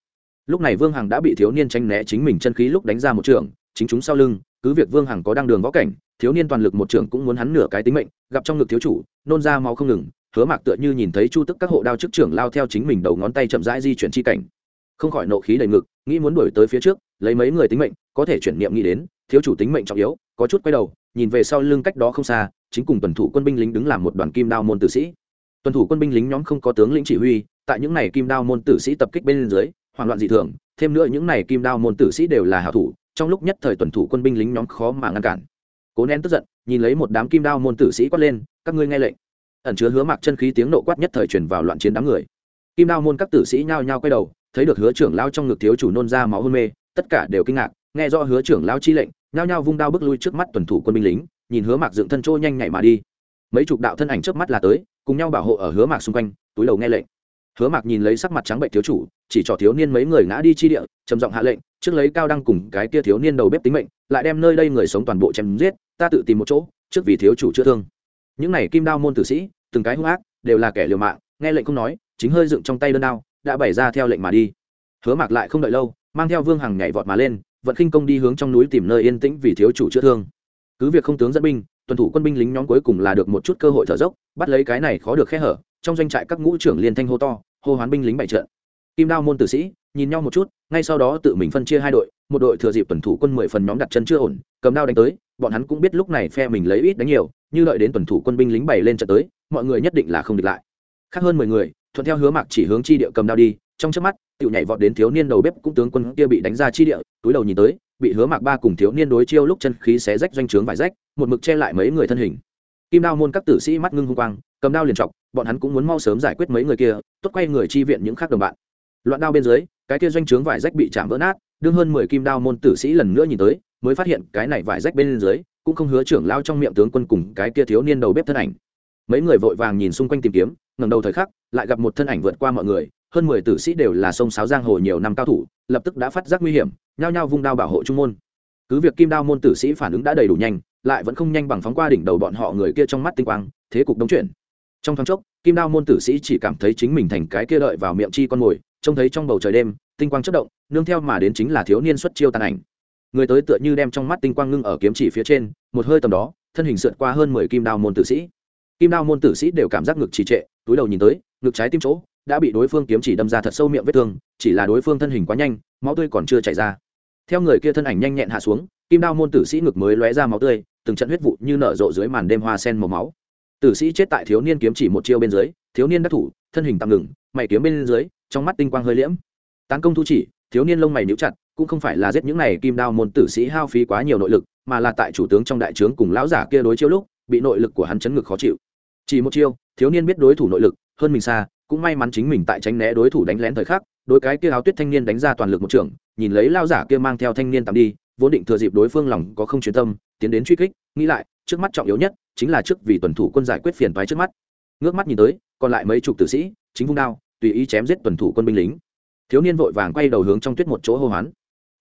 Lúc này vương hằng đã bị thiếu niên tranh né chính mình chân khí lúc đánh ra một trường, chính chúng sau lưng, cứ việc vương hằng có đang đường võ cảnh, thiếu niên toàn lực một trường cũng muốn hắn nửa cái tính mệnh, gặp trong ngực thiếu chủ, nôn ra máu không ngừng, hứa mạc tựa như nhìn thấy chu tức các hộ đao chức trưởng lao theo chính mình đầu ngón tay chậm rãi di chuyển chi cảnh. Không khỏi nộ khí đầy ngực, nghĩ muốn đuổi tới phía trước, lấy mấy người tính mệnh, có thể chuyển niệm nghĩ đến, thiếu chủ tính mệnh trọng yếu, có chút quay đầu, nhìn về sau lưng cách đó không xa, chính cùng tuần thủ quân binh lính đứng làm một đoàn kim đao môn tử sĩ tuần thủ quân binh lính nhóm không có tướng lĩnh chỉ huy, tại những này kim đao môn tử sĩ tập kích bên dưới, hoảng loạn dị thường, thêm nữa những này kim đao môn tử sĩ đều là hảo thủ, trong lúc nhất thời tuần thủ quân binh lính nhóm khó mà ngăn cản. Cố nén tức giận, nhìn lấy một đám kim đao môn tử sĩ quát lên, các ngươi nghe lệnh. Ẩn chứa hứa mặc chân khí tiếng nộ quát nhất thời truyền vào loạn chiến đám người. Kim đao môn các tử sĩ nhao nhao quay đầu, thấy được hứa trưởng lao trong ngực thiếu chủ nôn ra máu hôn mê, tất cả đều kinh ngạc, nghe do hứa trưởng lao chi lệnh, nhao nhao vung đao bước lui trước mắt tuần thủ quân binh lính, nhìn hứa mạc dựng thân trôi nhanh nhảy mà đi. Mấy chục đạo thân ảnh trước mắt là tới cùng nhau bảo hộ ở hứa mạc xung quanh, túi đầu nghe lệnh. Hứa mạc nhìn lấy sắc mặt trắng bệnh thiếu chủ, chỉ cho thiếu niên mấy người ngã đi chi địa, trầm giọng hạ lệnh, trước lấy cao đăng cùng cái tia thiếu niên đầu bếp tính mệnh, lại đem nơi đây người sống toàn bộ chém giết, ta tự tìm một chỗ, trước vì thiếu chủ chữa thương. Những này kim đao môn tử sĩ, từng cái hung ác, đều là kẻ liều mạng, nghe lệnh không nói, chính hơi dựng trong tay đơn đao, đã bày ra theo lệnh mà đi. Hứa mạc lại không đợi lâu, mang theo vương hằng nhảy vọt mà lên, vận khinh công đi hướng trong núi tìm nơi yên tĩnh vì thiếu chủ chữa thương. Cứ việc không tướng dẫn binh tuần thủ quân binh lính nhóm cuối cùng là được một chút cơ hội thở dốc, bắt lấy cái này khó được khe hở, trong doanh trại các ngũ trưởng liên thanh hô to, hô hoán binh lính bại trận. Kim đao môn tử sĩ, nhìn nhau một chút, ngay sau đó tự mình phân chia hai đội, một đội thừa dịp tuần thủ quân mười phần nhóm đặt chân chưa ổn, cầm đao đánh tới, bọn hắn cũng biết lúc này phe mình lấy ít đánh nhiều, như đợi đến tuần thủ quân binh lính bày lên trận tới, mọi người nhất định là không địch lại. Khác hơn mười người, thuận theo hứa mạc chỉ hướng chi địa cầm đao đi, trong trước mắt tự nhảy vọt đến thiếu niên đầu bếp cũng tướng quân kia bị đánh ra chi địa, túi đầu nhìn tới bị hứa mạc ba cùng thiếu niên đối chiêu lúc chân khí xé rách doanh trướng vải rách, một mực che lại mấy người thân hình. Kim đao môn các tử sĩ mắt ngưng hung quang, cầm đao liền chọc, bọn hắn cũng muốn mau sớm giải quyết mấy người kia, tốt quay người chi viện những khác đồng bạn. Loạn đao bên dưới, cái kia doanh trướng vải rách bị chạm vỡ nát, đương hơn mười kim đao môn tử sĩ lần nữa nhìn tới, mới phát hiện cái này vải rách bên dưới, cũng không hứa trưởng lao trong miệng tướng quân cùng cái kia thiếu niên đầu bếp thân ảnh. Mấy người vội vàng nhìn xung quanh tìm kiếm, ngẩng đầu thời khắc, lại gặp một thân ảnh vượt qua mọi người hơn mười tử sĩ đều là sông sáo giang hồ nhiều năm cao thủ, lập tức đã phát giác nguy hiểm, nhao nhao vung đao bảo hộ trung môn. Cứ việc kim đao môn tử sĩ phản ứng đã đầy đủ nhanh, lại vẫn không nhanh bằng phóng qua đỉnh đầu bọn họ người kia trong mắt tinh quang, thế cục đống chuyển. Trong thoáng chốc, kim đao môn tử sĩ chỉ cảm thấy chính mình thành cái kia đợi vào miệng chi con mồi, trông thấy trong bầu trời đêm, tinh quang chất động, nương theo mà đến chính là thiếu niên xuất chiêu tàn ảnh. Người tới tựa như đem trong mắt tinh quang ngưng ở kiếm chỉ phía trên, một hơi tầm đó, thân hình sượt qua hơn mười kim đao môn tử sĩ. Kim đao môn tử sĩ đều cảm giác ngực trì trệ, túi đầu nhìn tới, ngực trái tim chỗ đã bị đối phương kiếm chỉ đâm ra thật sâu miệng vết thương, chỉ là đối phương thân hình quá nhanh, máu tươi còn chưa chảy ra. Theo người kia thân ảnh nhanh nhẹn hạ xuống, kim đao môn tử sĩ ngực mới lóe ra máu tươi, từng trận huyết vụ như nở rộ dưới màn đêm hoa sen màu máu. Tử sĩ chết tại thiếu niên kiếm chỉ một chiêu bên dưới, thiếu niên đắc thủ, thân hình tạm ngừng, mày kiếm bên dưới, trong mắt tinh quang hơi liễm. Tán công thu chỉ, thiếu niên lông mày níu chặt, cũng không phải là giết những này kim đao môn tử sĩ hao phí quá nhiều nội lực, mà là tại chủ tướng trong đại trướng cùng lão giả kia đối chiêu lúc, bị nội lực của hắn chấn ngực khó chịu. Chỉ một chiêu, thiếu niên biết đối thủ nội lực, hơn mình xa cũng may mắn chính mình tại tránh né đối thủ đánh lén thời khắc, đối cái kia áo tuyết thanh niên đánh ra toàn lực một trưởng, nhìn lấy lao giả kia mang theo thanh niên tạm đi, vốn định thừa dịp đối phương lòng có không chuyên tâm, tiến đến truy kích, nghĩ lại, trước mắt trọng yếu nhất chính là trước vì tuần thủ quân giải quyết phiền toái trước mắt. Ngước mắt nhìn tới, còn lại mấy chục tử sĩ, chính vung đao, tùy ý chém giết tuần thủ quân binh lính. Thiếu niên vội vàng quay đầu hướng trong tuyết một chỗ hô hoán.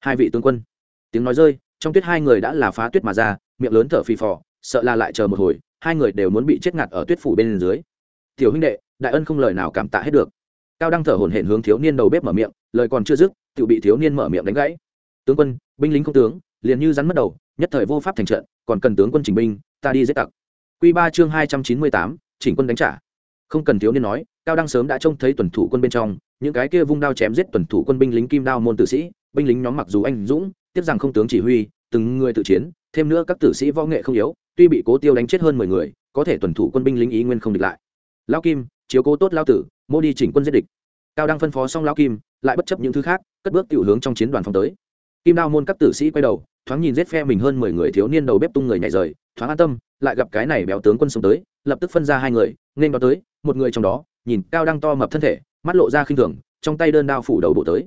Hai vị tướng quân. Tiếng nói rơi, trong tuyết hai người đã là phá tuyết mà ra, miệng lớn thở phì phò, sợ là lại chờ một hồi, hai người đều muốn bị chết ngạt ở tuyết phủ bên dưới. Tiểu huynh đệ đại ân không lời nào cảm tạ hết được. Cao đăng thở hổn hển hướng thiếu niên đầu bếp mở miệng, lời còn chưa dứt tự bị thiếu niên mở miệng đánh gãy. Tướng quân, binh lính không tướng, liền như rắn mất đầu, nhất thời vô pháp thành trận, còn cần tướng quân chỉnh binh, ta đi giết tặc. Q ba chương hai trăm chín mươi tám, chỉnh quân đánh trả. Không cần thiếu niên nói, cao đăng sớm đã trông thấy tuần thủ quân bên trong, những cái kia vung đao chém giết tuần thủ quân binh lính kim đao môn tử sĩ, binh lính nhóm mặc dù anh dũng, tiếc rằng không tướng chỉ huy, từng người tự chiến, thêm nữa các tử sĩ võ nghệ không yếu, tuy bị cố tiêu đánh chết hơn mười người, có thể tuần thủ quân binh lính ý nguyên không địch lại. Lao kim chiếu cố tốt lao tử, mô đi chỉnh quân giết địch. Cao đăng phân phó xong lao kim, lại bất chấp những thứ khác, cất bước tiểu hướng trong chiến đoàn phòng tới. Kim đao môn các tử sĩ quay đầu, thoáng nhìn giết phe mình hơn mười người thiếu niên đầu bếp tung người nhảy rời, thoáng an tâm, lại gặp cái này béo tướng quân sống tới, lập tức phân ra hai người, nên đó tới, một người trong đó, nhìn cao đăng to mập thân thể, mắt lộ ra khinh thường, trong tay đơn đao phủ đầu bộ tới.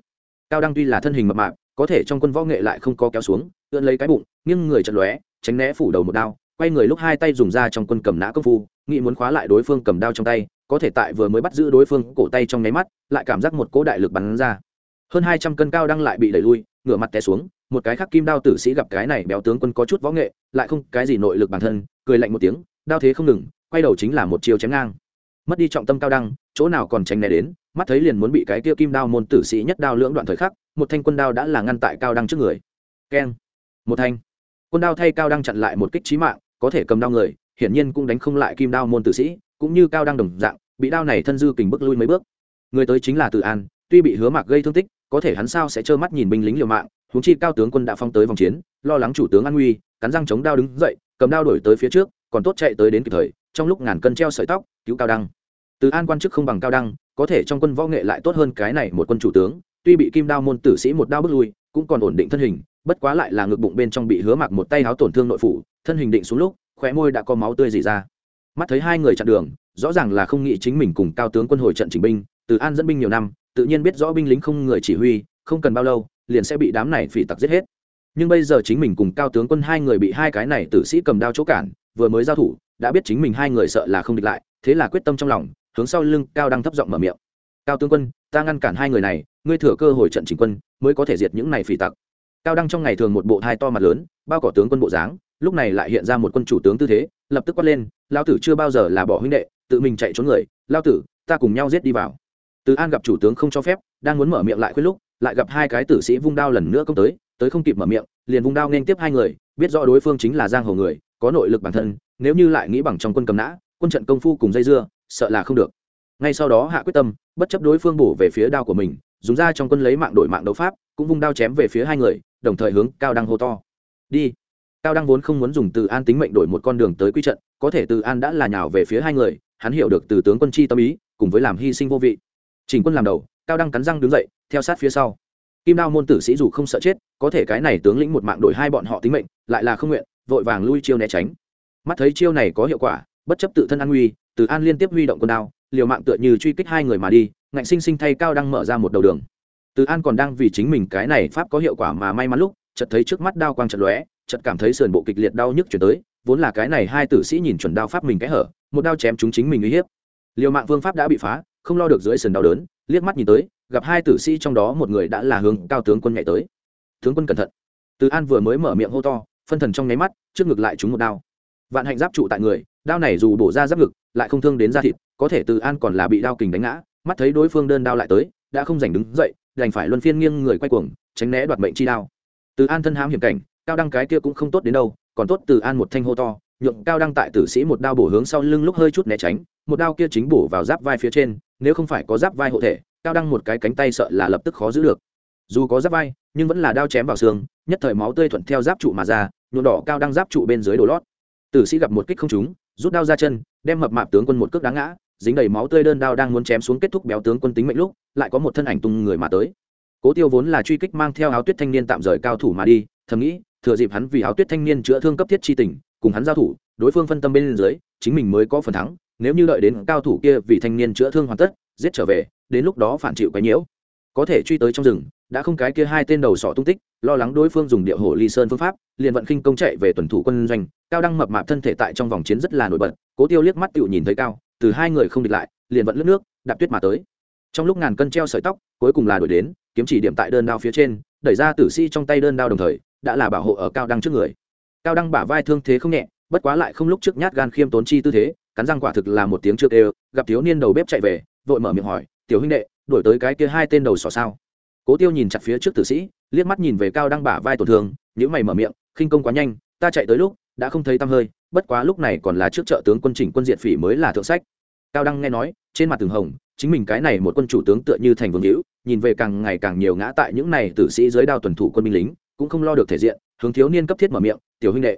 Cao đăng tuy là thân hình mập mạp, có thể trong quân võ nghệ lại không có kéo xuống ươn lấy cái bụng, nghiêng người chật lóe, tránh né phủ đầu một đao quay người lúc hai tay dùng ra trong quân cầm nã công phu, nghĩ muốn khóa lại đối phương cầm đao trong tay, có thể tại vừa mới bắt giữ đối phương cổ tay trong nháy mắt, lại cảm giác một cỗ đại lực bắn ra. Hơn hai trăm cân cao đăng lại bị đẩy lui, ngửa mặt té xuống, một cái khắc kim đao tử sĩ gặp cái này béo tướng quân có chút võ nghệ, lại không cái gì nội lực bản thân, cười lạnh một tiếng, đao thế không ngừng, quay đầu chính là một chiều chém ngang. Mất đi trọng tâm cao đăng chỗ nào còn tránh né đến, mắt thấy liền muốn bị cái kia kim đao môn tử sĩ nhất đao lưỡng đoạn thời khắc, một thanh quân đao đã là ngăn tại cao đăng trước người. Keng. Một thanh. Quân đao thay cao đăng chặn lại một kích trí mạng có thể cầm đao người, hiển nhiên cũng đánh không lại kim đao môn tử sĩ, cũng như cao đăng đồng dạng, bị đao này thân dư kình bước lui mấy bước. Người tới chính là từ an, tuy bị hứa mạc gây thương tích, có thể hắn sao sẽ trơ mắt nhìn binh lính liều mạng, huống chi cao tướng quân đã phong tới vòng chiến, lo lắng chủ tướng an nguy, cắn răng chống đao đứng dậy, cầm đao đổi tới phía trước, còn tốt chạy tới đến kịp thời, trong lúc ngàn cân treo sợi tóc, cứu cao đăng. Từ an quan chức không bằng cao đăng, có thể trong quân võ nghệ lại tốt hơn cái này một quân chủ tướng, tuy bị kim đao môn tử sĩ một đao bước lui cũng còn ổn định thân hình, bất quá lại là ngực bụng bên trong bị hứa mặc một tay háo tổn thương nội phủ, thân hình định xuống lúc, khóe môi đã có máu tươi dì ra. Mắt thấy hai người chặn đường, rõ ràng là không nghĩ chính mình cùng cao tướng quân hồi trận chỉnh binh, từ an dẫn binh nhiều năm, tự nhiên biết rõ binh lính không người chỉ huy, không cần bao lâu, liền sẽ bị đám này phỉ tặc giết hết. Nhưng bây giờ chính mình cùng cao tướng quân hai người bị hai cái này tử sĩ cầm đao chỗ cản, vừa mới giao thủ, đã biết chính mình hai người sợ là không địch lại, thế là quyết tâm trong lòng, hướng sau lưng cao đang thấp giọng mở miệng cao tướng quân, ta ngăn cản hai người này, ngươi thừa cơ hội trận chỉnh quân, mới có thể diệt những này phỉ tặc. Cao đăng trong ngày thường một bộ thai to mặt lớn, bao cỏ tướng quân bộ dáng, lúc này lại hiện ra một quân chủ tướng tư thế, lập tức quát lên lao tử chưa bao giờ là bỏ huynh đệ, tự mình chạy trốn người lao tử, ta cùng nhau giết đi vào. Từ an gặp chủ tướng không cho phép, đang muốn mở miệng lại khuyên lúc, lại gặp hai cái tử sĩ vung đao lần nữa công tới tới không kịp mở miệng, liền vung đao nên tiếp hai người, biết rõ đối phương chính là giang hồ người, có nội lực bản thân, nếu như lại nghĩ bằng trong quân cầm nã, quân trận công phu cùng dây dưa, sợ là không được. Ngay sau đó hạ quyết tâm bất chấp đối phương bổ về phía đao của mình, dùng ra trong quân lấy mạng đổi mạng đấu pháp, cũng vung đao chém về phía hai người, đồng thời hướng cao đăng hô to. Đi. Cao đăng vốn không muốn dùng từ an tính mệnh đổi một con đường tới quy trận, có thể từ an đã là nhào về phía hai người, hắn hiểu được từ tướng quân chi tâm ý, cùng với làm hy sinh vô vị. Chỉnh quân làm đầu, cao đăng cắn răng đứng dậy, theo sát phía sau. Kim đao môn tử sĩ dù không sợ chết, có thể cái này tướng lĩnh một mạng đổi hai bọn họ tính mệnh, lại là không nguyện, vội vàng lui chiêu né tránh. Mắt thấy chiêu này có hiệu quả, bất chấp tự thân an nguy, từ an liên tiếp huy động quân đao liều mạng tựa như truy kích hai người mà đi, ngạnh sinh sinh thay cao đang mở ra một đầu đường. Từ an còn đang vì chính mình cái này pháp có hiệu quả mà may mắn lúc, chợt thấy trước mắt đao quang trận lóe, chợt cảm thấy sườn bộ kịch liệt đau nhức chuyển tới, vốn là cái này hai tử sĩ nhìn chuẩn đao pháp mình cái hở, một đao chém chúng chính mình uy hiếp. Liều mạng phương pháp đã bị phá, không lo được dưới sườn đau đớn, liếc mắt nhìn tới, gặp hai tử sĩ trong đó một người đã là hướng cao tướng quân nhảy tới. Tướng quân cẩn thận. Từ an vừa mới mở miệng hô to, phân thần trong nháy mắt, trước ngực lại chúng một đao. Vạn hạnh giáp trụ tại người, đao này dù bổ ra giáp ngực, lại không thương đến da thịt có thể từ an còn là bị đao kình đánh ngã, mắt thấy đối phương đơn đao lại tới, đã không giành đứng dậy, đành phải luân phiên nghiêng người quay cuồng, tránh né đoạt mệnh chi đao. Từ an thân hãm hiểm cảnh, cao đăng cái kia cũng không tốt đến đâu, còn tốt từ an một thanh hô to, nhượng cao đăng tại tử sĩ một đao bổ hướng sau lưng lúc hơi chút né tránh, một đao kia chính bổ vào giáp vai phía trên, nếu không phải có giáp vai hộ thể, cao đăng một cái cánh tay sợ là lập tức khó giữ được. Dù có giáp vai, nhưng vẫn là đao chém vào xương, nhất thời máu tươi thuận theo giáp trụ mà ra, nhuộm đỏ cao đăng giáp trụ bên dưới đồ lót. Tử sĩ gặp một kích không trúng, rút đao ra chân, đem mập mạp tướng quân một cước đá ngã dính đầy máu tươi đơn đao đang muốn chém xuống kết thúc béo tướng quân tính mệnh lúc, lại có một thân ảnh tung người mà tới. Cố tiêu vốn là truy kích mang theo áo tuyết thanh niên tạm rời cao thủ mà đi, thầm nghĩ, thừa dịp hắn vì áo tuyết thanh niên chữa thương cấp thiết chi tình, cùng hắn giao thủ, đối phương phân tâm bên dưới, chính mình mới có phần thắng, nếu như đợi đến cao thủ kia vì thanh niên chữa thương hoàn tất, giết trở về, đến lúc đó phản chịu cái nhiễu. Có thể truy tới trong rừng, đã không cái kia hai tên đầu sỏ tung tích, lo lắng đối phương dùng địa hổ ly sơn phương pháp, liền vận khinh công chạy về tuần thủ quân doanh, cao đăng mập mạp thân thể tại trong vòng chiến rất là nổi bật, cố tiêu liếc mắt tựu nhìn thấy cao từ hai người không địch lại, liền vẫn lướt nước, đạp tuyết mà tới. Trong lúc ngàn cân treo sợi tóc, cuối cùng là đuổi đến, kiếm chỉ điểm tại đơn đao phía trên, đẩy ra tử si trong tay đơn đao đồng thời, đã là bảo hộ ở cao đăng trước người. Cao đăng bả vai thương thế không nhẹ, bất quá lại không lúc trước nhát gan khiêm tốn chi tư thế, cắn răng quả thực là một tiếng trước đều gặp thiếu niên đầu bếp chạy về, vội mở miệng hỏi, tiểu huynh đệ đuổi tới cái kia hai tên đầu sỏ sao? Cố tiêu nhìn chặt phía trước tử sĩ, liếc mắt nhìn về cao đăng bả vai tổn thương những mày mở miệng, khinh công quá nhanh, ta chạy tới lúc, đã không thấy tăm hơi bất quá lúc này còn là trước trợ tướng quân chỉnh quân diện phỉ mới là thượng sách. Cao đăng nghe nói, trên mặt từng hồng, chính mình cái này một quân chủ tướng tựa như thành vương hữu, nhìn về càng ngày càng nhiều ngã tại những này tử sĩ dưới đao tuần thủ quân binh lính, cũng không lo được thể diện, hướng thiếu niên cấp thiết mở miệng, tiểu huynh đệ.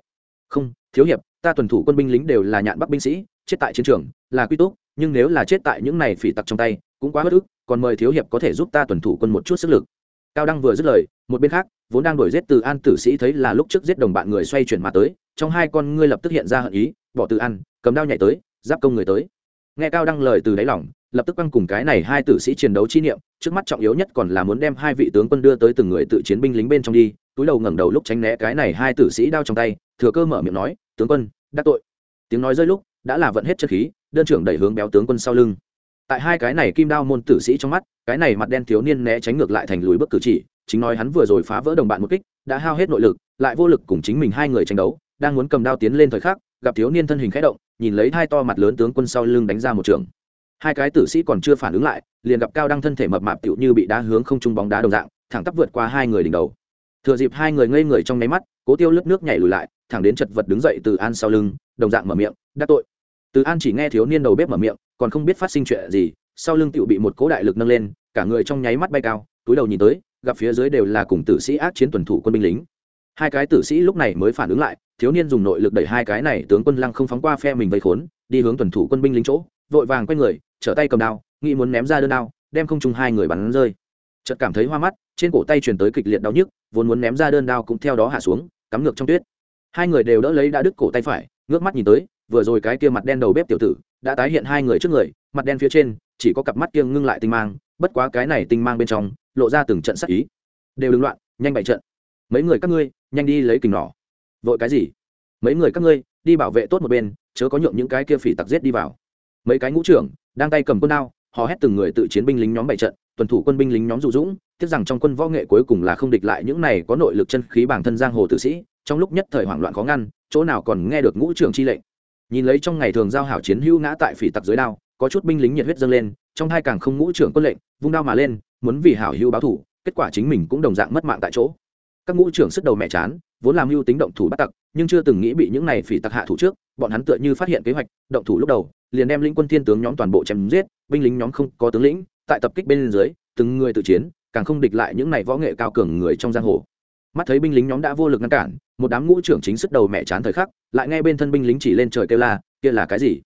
Không, thiếu hiệp, ta tuần thủ quân binh lính đều là nhạn bắc binh sĩ, chết tại chiến trường, là quy túc, nhưng nếu là chết tại những này phỉ tặc trong tay, cũng quá bất ức, còn mời thiếu hiệp có thể giúp ta tuần thủ quân một chút sức lực. Cao đăng vừa dứt lời, một bên khác vốn đang đuổi giết từ an tử sĩ thấy là lúc trước giết đồng bạn người xoay chuyển mà tới, trong hai con ngươi lập tức hiện ra hận ý, bỏ từ an, cầm đao nhảy tới, giáp công người tới. Nghe cao đăng lời từ đáy lỏng lập tức quăng cùng cái này hai tử sĩ chiến đấu chi niệm, trước mắt trọng yếu nhất còn là muốn đem hai vị tướng quân đưa tới từng người tự chiến binh lính bên trong đi, túi đầu ngẩng đầu lúc tránh né cái này hai tử sĩ đao trong tay, thừa cơ mở miệng nói, tướng quân, đắc tội. Tiếng nói rơi lúc, đã là vận hết chất khí, đơn trưởng đẩy hướng béo tướng quân sau lưng. Tại hai cái này kim đao môn tử sĩ trong mắt, cái này mặt đen thiếu niên né tránh ngược lại thành lùi bước cử chỉ chính nói hắn vừa rồi phá vỡ đồng bạn một kích, đã hao hết nội lực, lại vô lực cùng chính mình hai người tranh đấu, đang muốn cầm đao tiến lên thời khắc, gặp thiếu niên thân hình khẽ động, nhìn lấy hai to mặt lớn tướng quân sau lưng đánh ra một trường. Hai cái tử sĩ còn chưa phản ứng lại, liền gặp cao đăng thân thể mập mạp tựu như bị đá hướng không trung bóng đá đồng dạng, thẳng tắp vượt qua hai người đỉnh đầu. Thừa dịp hai người ngây người trong nháy mắt, cố tiêu lướt nước nhảy lùi lại, thẳng đến chật vật đứng dậy từ an sau lưng, đồng dạng mở miệng, đắc tội. Từ an chỉ nghe thiếu niên đầu bếp mở miệng, còn không biết phát sinh chuyện gì, sau lưng tựu bị một cố đại lực nâng lên, cả người trong nháy mắt bay cao, túi đầu nhìn tới gặp phía dưới đều là cùng tử sĩ ác chiến tuần thủ quân binh lính. Hai cái tử sĩ lúc này mới phản ứng lại, thiếu niên dùng nội lực đẩy hai cái này tướng quân lăng không phóng qua phe mình vây khốn, đi hướng tuần thủ quân binh lính chỗ, vội vàng quay người, trở tay cầm đao, nghĩ muốn ném ra đơn đao, đem không chung hai người bắn rơi. Chợt cảm thấy hoa mắt, trên cổ tay truyền tới kịch liệt đau nhức, vốn muốn ném ra đơn đao cũng theo đó hạ xuống, cắm ngược trong tuyết. Hai người đều đỡ lấy đã đứt cổ tay phải, ngước mắt nhìn tới, vừa rồi cái kia mặt đen đầu bếp tiểu tử, đã tái hiện hai người trước người mặt đen phía trên, chỉ có cặp mắt kiêng ngưng lại tinh mang, bất quá cái này tinh mang bên trong, lộ ra từng trận sắc ý. Đều đứng loạn, nhanh bày trận. Mấy người các ngươi, nhanh đi lấy kình nỏ. Vội cái gì? Mấy người các ngươi, đi bảo vệ tốt một bên, chớ có nhượng những cái kia phỉ tặc giết đi vào. Mấy cái ngũ trưởng, đang tay cầm quân đao họ hét từng người tự chiến binh lính nhóm bảy trận, tuần thủ quân binh lính nhóm dụ dũng, tiếc rằng trong quân võ nghệ cuối cùng là không địch lại những này có nội lực chân khí bản thân giang hồ tử sĩ, trong lúc nhất thời hoảng loạn khó ngăn, chỗ nào còn nghe được ngũ trưởng chi lệnh. Nhìn lấy trong ngày thường giao hảo chiến hữu ngã tại phỉ tặc dưới đao có chút binh lính nhiệt huyết dâng lên, trong hai càng không ngũ trưởng quân lệnh, vung đao mà lên, muốn vì hảo hữu báo thủ, kết quả chính mình cũng đồng dạng mất mạng tại chỗ. Các ngũ trưởng sức đầu mẹ chán, vốn làm mưu tính động thủ bắt tặc, nhưng chưa từng nghĩ bị những này phỉ tặc hạ thủ trước, bọn hắn tựa như phát hiện kế hoạch, động thủ lúc đầu, liền đem lĩnh quân thiên tướng nhóm toàn bộ chém giết, binh lính nhóm không có tướng lĩnh, tại tập kích bên dưới, từng người tự chiến, càng không địch lại những này võ nghệ cao cường người trong giang hồ. Mắt thấy binh lính nhóm đã vô lực ngăn cản, một đám ngũ trưởng chính sức đầu mẹ chán thời khắc, lại nghe bên thân binh lính chỉ lên trời kêu la, kia là cái gì?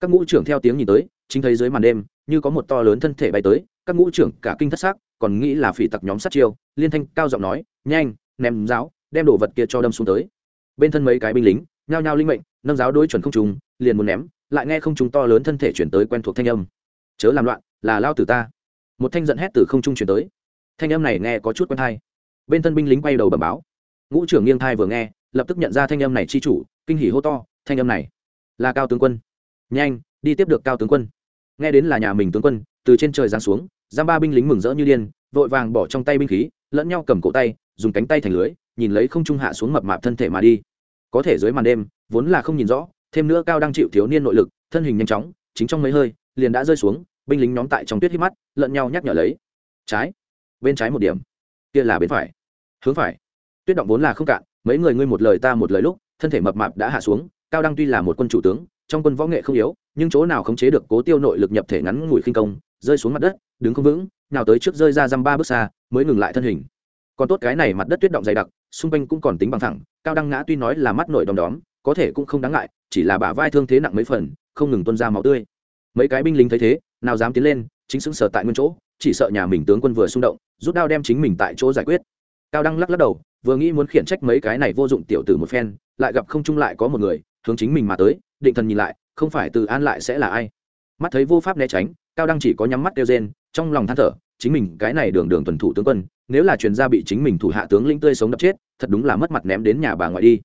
Các ngũ trưởng theo tiếng nhìn tới chính thấy dưới màn đêm, như có một to lớn thân thể bay tới, các ngũ trưởng cả kinh thất xác, còn nghĩ là phỉ tặc nhóm sát chiêu, liên thanh cao giọng nói, nhanh, ném giáo, đem đồ vật kia cho đâm xuống tới. Bên thân mấy cái binh lính, nhao nhao linh mệnh, nâng giáo đối chuẩn không trùng, liền muốn ném, lại nghe không trùng to lớn thân thể chuyển tới quen thuộc thanh âm. Chớ làm loạn, là lao tử ta. Một thanh giận hét từ không trung chuyển tới. Thanh âm này nghe có chút quen thai bên thân binh lính quay đầu bẩm báo. Ngũ trưởng nghiêng thai vừa nghe, lập tức nhận ra thanh âm này chi chủ, kinh hỉ hô to, thanh âm này là cao tướng quân. Nhanh, đi tiếp được cao tướng quân nghe đến là nhà mình tướng quân, từ trên trời giáng xuống, giam ba binh lính mừng rỡ như điên, vội vàng bỏ trong tay binh khí, lẫn nhau cầm cổ tay, dùng cánh tay thành lưới, nhìn lấy không trung hạ xuống mập mạp thân thể mà đi. Có thể dưới màn đêm, vốn là không nhìn rõ, thêm nữa cao đang chịu thiếu niên nội lực, thân hình nhanh chóng, chính trong mấy hơi, liền đã rơi xuống, binh lính nhóm tại trong tuyết hít mắt, lẫn nhau nhắc nhở lấy. Trái, bên trái một điểm, kia là bên phải, hướng phải. Tuyết động vốn là không cạn, mấy người ngươi một lời ta một lời lúc, thân thể mập mạp đã hạ xuống, cao đăng tuy là một quân chủ tướng trong quân võ nghệ không yếu, nhưng chỗ nào khống chế được cố tiêu nội lực nhập thể ngắn ngủi khinh công, rơi xuống mặt đất, đứng không vững, nào tới trước rơi ra dăm ba bước xa, mới ngừng lại thân hình. Còn tốt cái này mặt đất tuyết động dày đặc, xung quanh cũng còn tính bằng thẳng cao đăng ngã tuy nói là mắt nổi đom đóm, có thể cũng không đáng ngại, chỉ là bả vai thương thế nặng mấy phần, không ngừng tuôn ra máu tươi. Mấy cái binh lính thấy thế, nào dám tiến lên, chính xứng sở tại nguyên chỗ, chỉ sợ nhà mình tướng quân vừa xung động, rút đao đem chính mình tại chỗ giải quyết. Cao đăng lắc lắc đầu, vừa nghĩ muốn khiển trách mấy cái này vô dụng tiểu tử một phen, lại gặp không chung lại có một người, hướng chính mình mà tới định thần nhìn lại, không phải từ an lại sẽ là ai? Mắt thấy vô pháp né tránh, cao đăng chỉ có nhắm mắt kêu rên, trong lòng than thở, chính mình, cái này đường đường tuần thủ tướng quân, nếu là truyền gia bị chính mình thủ hạ tướng linh tươi sống đập chết, thật đúng là mất mặt ném đến nhà bà ngoại đi.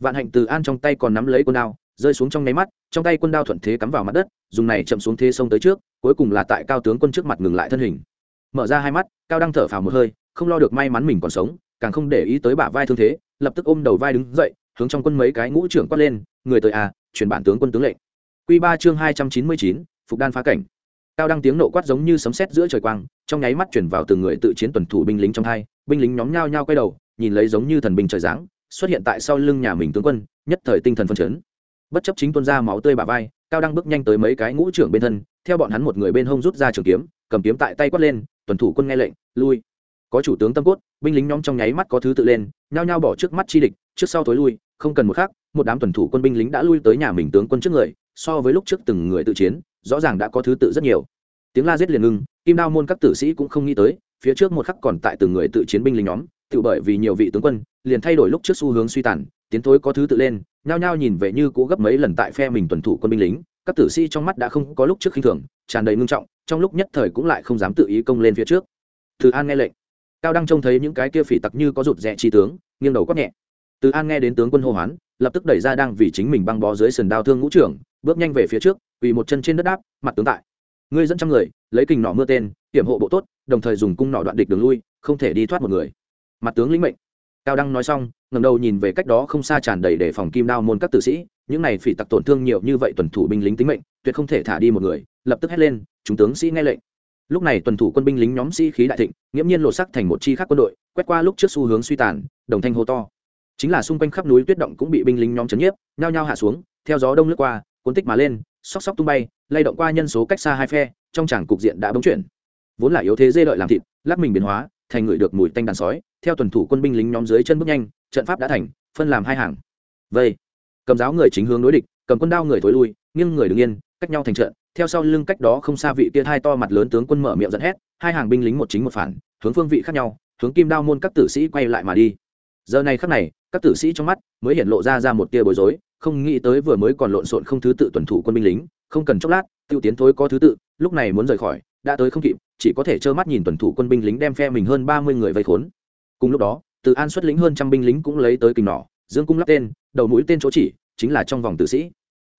Vạn hạnh từ an trong tay còn nắm lấy quân đao, rơi xuống trong nháy mắt, trong tay quân đao thuận thế cắm vào mặt đất, dùng này chậm xuống thế sông tới trước, cuối cùng là tại cao tướng quân trước mặt ngừng lại thân hình. Mở ra hai mắt, cao đăng thở phào một hơi, không lo được may mắn mình còn sống, càng không để ý tới bả vai thương thế, lập tức ôm đầu vai đứng dậy, hướng trong quân mấy cái ngũ trưởng quát lên, người tới à truyền bản tướng quân tướng lệnh. Quy ba chương hai trăm chín mươi chín, phục đan phá cảnh. Cao đăng tiếng nộ quát giống như sấm sét giữa trời quang, trong nháy mắt chuyển vào từng người tự chiến tuần thủ binh lính trong hai, binh lính nhóm nhao nhao quay đầu, nhìn lấy giống như thần binh trời giáng, xuất hiện tại sau lưng nhà mình tướng quân, nhất thời tinh thần phân chấn. Bất chấp chính tuân ra máu tươi bả vai, cao đăng bước nhanh tới mấy cái ngũ trưởng bên thân, theo bọn hắn một người bên hông rút ra trường kiếm, cầm kiếm tại tay quát lên, tuần thủ quân nghe lệnh, lui. Có chủ tướng tâm cốt, binh lính nhóm trong nháy mắt có thứ tự lên, nhao nhao bỏ trước mắt chi địch, trước sau tối lui, không cần một khắc một đám tuần thủ quân binh lính đã lui tới nhà mình tướng quân trước người, so với lúc trước từng người tự chiến, rõ ràng đã có thứ tự rất nhiều. Tiếng la giết liền ngưng, kim đao môn các tử sĩ cũng không nghĩ tới, phía trước một khắc còn tại từng người tự chiến binh lính nhóm, tự bởi vì nhiều vị tướng quân, liền thay đổi lúc trước xu hướng suy tàn, tiến thối có thứ tự lên, nhao nhao nhìn về như cũ gấp mấy lần tại phe mình tuần thủ quân binh lính, các tử sĩ trong mắt đã không có lúc trước khinh thường, tràn đầy ngưng trọng, trong lúc nhất thời cũng lại không dám tự ý công lên phía trước. Từ an nghe lệnh, cao đăng trông thấy những cái kia phỉ tặc như có rụt rẽ chi tướng, nghiêng đầu quát nhẹ từ an nghe đến tướng quân hô hoán, lập tức đẩy ra đang vì chính mình băng bó dưới sườn đao thương ngũ trưởng, bước nhanh về phía trước vì một chân trên đất đáp, mặt tướng tại, ngươi dẫn trăm người, lấy kình nỏ mưa tên hiểm hộ bộ tốt, đồng thời dùng cung nỏ đoạn địch đường lui, không thể đi thoát một người. Mặt tướng lĩnh mệnh. Cao đăng nói xong ngầm đầu nhìn về cách đó không xa tràn đầy để phòng kim đao môn các tử sĩ, những này phỉ tặc tổn thương nhiều như vậy tuần thủ binh lính tính mệnh, tuyệt không thể thả đi một người, lập tức hét lên, chúng tướng sĩ nghe lệnh. Lúc này tuần thủ quân binh lính nhóm sĩ khí đại thịnh, nghiễm nhiên lột sắc thành một chi khác quân đội, quét qua lúc trước xu hướng suy tàn, đồng thanh hô to chính là xung quanh khắp núi tuyết động cũng bị binh lính nhóm chấn nhiếp, nhao nhao hạ xuống, theo gió đông lướt qua, cuốn tích mà lên xóc xóc tung bay, lay động qua nhân số cách xa hai phe, trong tràng cục diện đã bỗng chuyển. Vốn là yếu thế dê lợi làm thịt, lắc mình biến hóa, thành người được mùi tanh đàn sói, theo tuần thủ quân binh lính nhóm dưới chân bước nhanh, trận pháp đã thành, phân làm hai hàng. Vây. Cầm giáo người chính hướng đối địch, cầm quân đao người thối lui, nghiêng người đứng yên, cách nhau thành trận, theo sau lưng cách đó không xa vị kia hai to mặt lớn tướng quân mở miệng dẫn hét, hai hàng binh lính một chính một phản, hướng phương vị khác nhau, hướng kim đao môn các tử sĩ quay lại mà đi giờ này khắc này, các tử sĩ trong mắt mới hiện lộ ra ra một tia bối rối, không nghĩ tới vừa mới còn lộn xộn không thứ tự tuần thủ quân binh lính, không cần chốc lát, tiêu tiến thối có thứ tự, lúc này muốn rời khỏi, đã tới không kịp, chỉ có thể trơ mắt nhìn tuần thủ quân binh lính đem phe mình hơn ba mươi người vây khốn. Cùng lúc đó, từ an xuất lĩnh hơn trăm binh lính cũng lấy tới kình nỏ, dương cung lắp tên, đầu mũi tên chỗ chỉ chính là trong vòng tử sĩ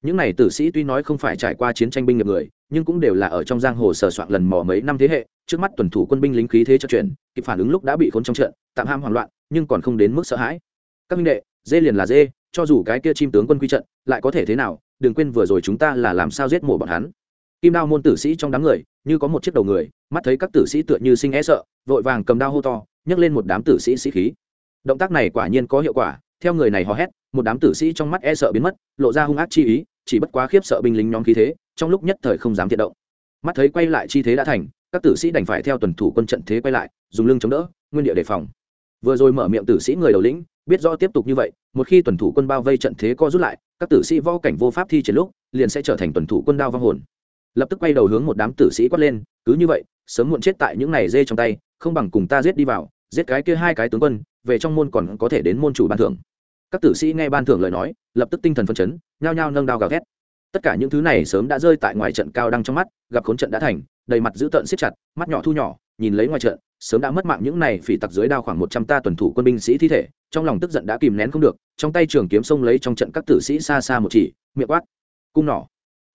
những này tử sĩ tuy nói không phải trải qua chiến tranh binh nghiệp người, nhưng cũng đều là ở trong giang hồ sờ soạn lần mò mấy năm thế hệ, trước mắt tuần thủ quân binh lính khí thế cho chuyện kịp phản ứng lúc đã bị khốn trong trận, tạm ham hoảng loạn, nhưng còn không đến mức sợ hãi. Các minh đệ, dê liền là dê, cho dù cái kia chim tướng quân quy trận, lại có thể thế nào, đừng quên vừa rồi chúng ta là làm sao giết mổ bọn hắn. Kim đao môn tử sĩ trong đám người, như có một chiếc đầu người, mắt thấy các tử sĩ tựa như sinh e sợ, vội vàng cầm đao hô to, nhấc lên một đám tử sĩ sĩ khí. Động tác này quả nhiên có hiệu quả, theo người này hò hét, một đám tử sĩ trong mắt e sợ biến mất, lộ ra hung ác chi ý chỉ bất quá khiếp sợ binh lính nhóm khí thế, trong lúc nhất thời không dám thiện động. Mắt thấy quay lại chi thế đã thành, các tử sĩ đành phải theo tuần thủ quân trận thế quay lại, dùng lưng chống đỡ, nguyên địa đề phòng. Vừa rồi mở miệng tử sĩ người đầu lĩnh, biết rõ tiếp tục như vậy, một khi tuần thủ quân bao vây trận thế co rút lại, các tử sĩ vo cảnh vô pháp thi triển lúc, liền sẽ trở thành tuần thủ quân đao vong hồn. Lập tức quay đầu hướng một đám tử sĩ quát lên, cứ như vậy, sớm muộn chết tại những này dê trong tay, không bằng cùng ta giết đi vào, giết cái kia hai cái tướng quân, về trong môn còn có thể đến môn chủ ban thưởng các tử sĩ nghe ban thưởng lời nói, lập tức tinh thần phân chấn, nhao nhao nâng đao gào thét. Tất cả những thứ này sớm đã rơi tại ngoài trận cao đăng trong mắt, gặp khốn trận đã thành, đầy mặt dữ tợn siết chặt, mắt nhỏ thu nhỏ, nhìn lấy ngoài trận, sớm đã mất mạng những này phỉ tặc dưới đao khoảng một trăm ta tuần thủ quân binh sĩ thi thể, trong lòng tức giận đã kìm nén không được, trong tay trường kiếm xông lấy trong trận các tử sĩ xa xa một chỉ, miệng quát, cung nỏ!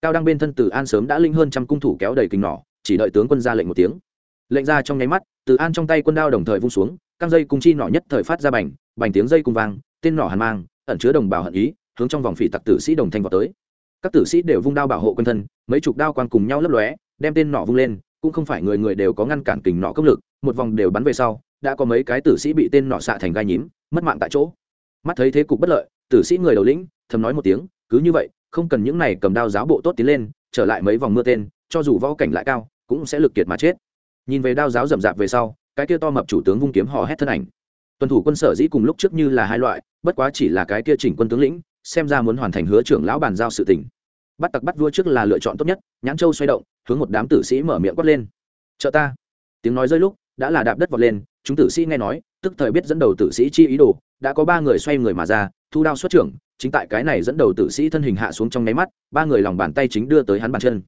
Cao đăng bên thân từ an sớm đã linh hơn trăm cung thủ kéo đầy kính nỏ, chỉ đợi tướng quân ra lệnh một tiếng. Lệnh ra trong nháy mắt, từ an trong tay quân đao đồng thời vung xuống, căng dây cung chi nỏ nhất thời phát ra bành bành tiếng dây cung vang tên nỏ hàn mang, ẩn chứa đồng bào hận ý, hướng trong vòng phỉ tặc tử sĩ đồng thanh vào tới. Các tử sĩ đều vung đao bảo hộ quân thân, mấy chục đao quan cùng nhau lấp lóe, đem tên nỏ vung lên, cũng không phải người người đều có ngăn cản kình nỏ công lực, một vòng đều bắn về sau, đã có mấy cái tử sĩ bị tên nỏ xạ thành gai nhím, mất mạng tại chỗ. Mắt thấy thế cục bất lợi, tử sĩ người đầu lĩnh, thầm nói một tiếng, cứ như vậy, không cần những này cầm đao giáo bộ tốt tiến lên, trở lại mấy vòng mưa tên, cho dù võ cảnh lại cao, cũng sẽ lực kiệt mà chết. Nhìn về đao giáo rậm rạp về sau, cái kia to mập chủ tướng vung kiếm hò hét thân ảnh tuần thủ quân sở dĩ cùng lúc trước như là hai loại, bất quá chỉ là cái kia chỉnh quân tướng lĩnh, xem ra muốn hoàn thành hứa trưởng lão bàn giao sự tình. Bắt tặc bắt vua trước là lựa chọn tốt nhất, nhãn châu xoay động, hướng một đám tử sĩ mở miệng quát lên. Trợ ta. Tiếng nói rơi lúc, đã là đạp đất vọt lên, chúng tử sĩ nghe nói, tức thời biết dẫn đầu tử sĩ chi ý đồ, đã có ba người xoay người mà ra, thu đao xuất trưởng, chính tại cái này dẫn đầu tử sĩ thân hình hạ xuống trong nháy mắt, ba người lòng bàn tay chính đưa tới hắn bàn chân.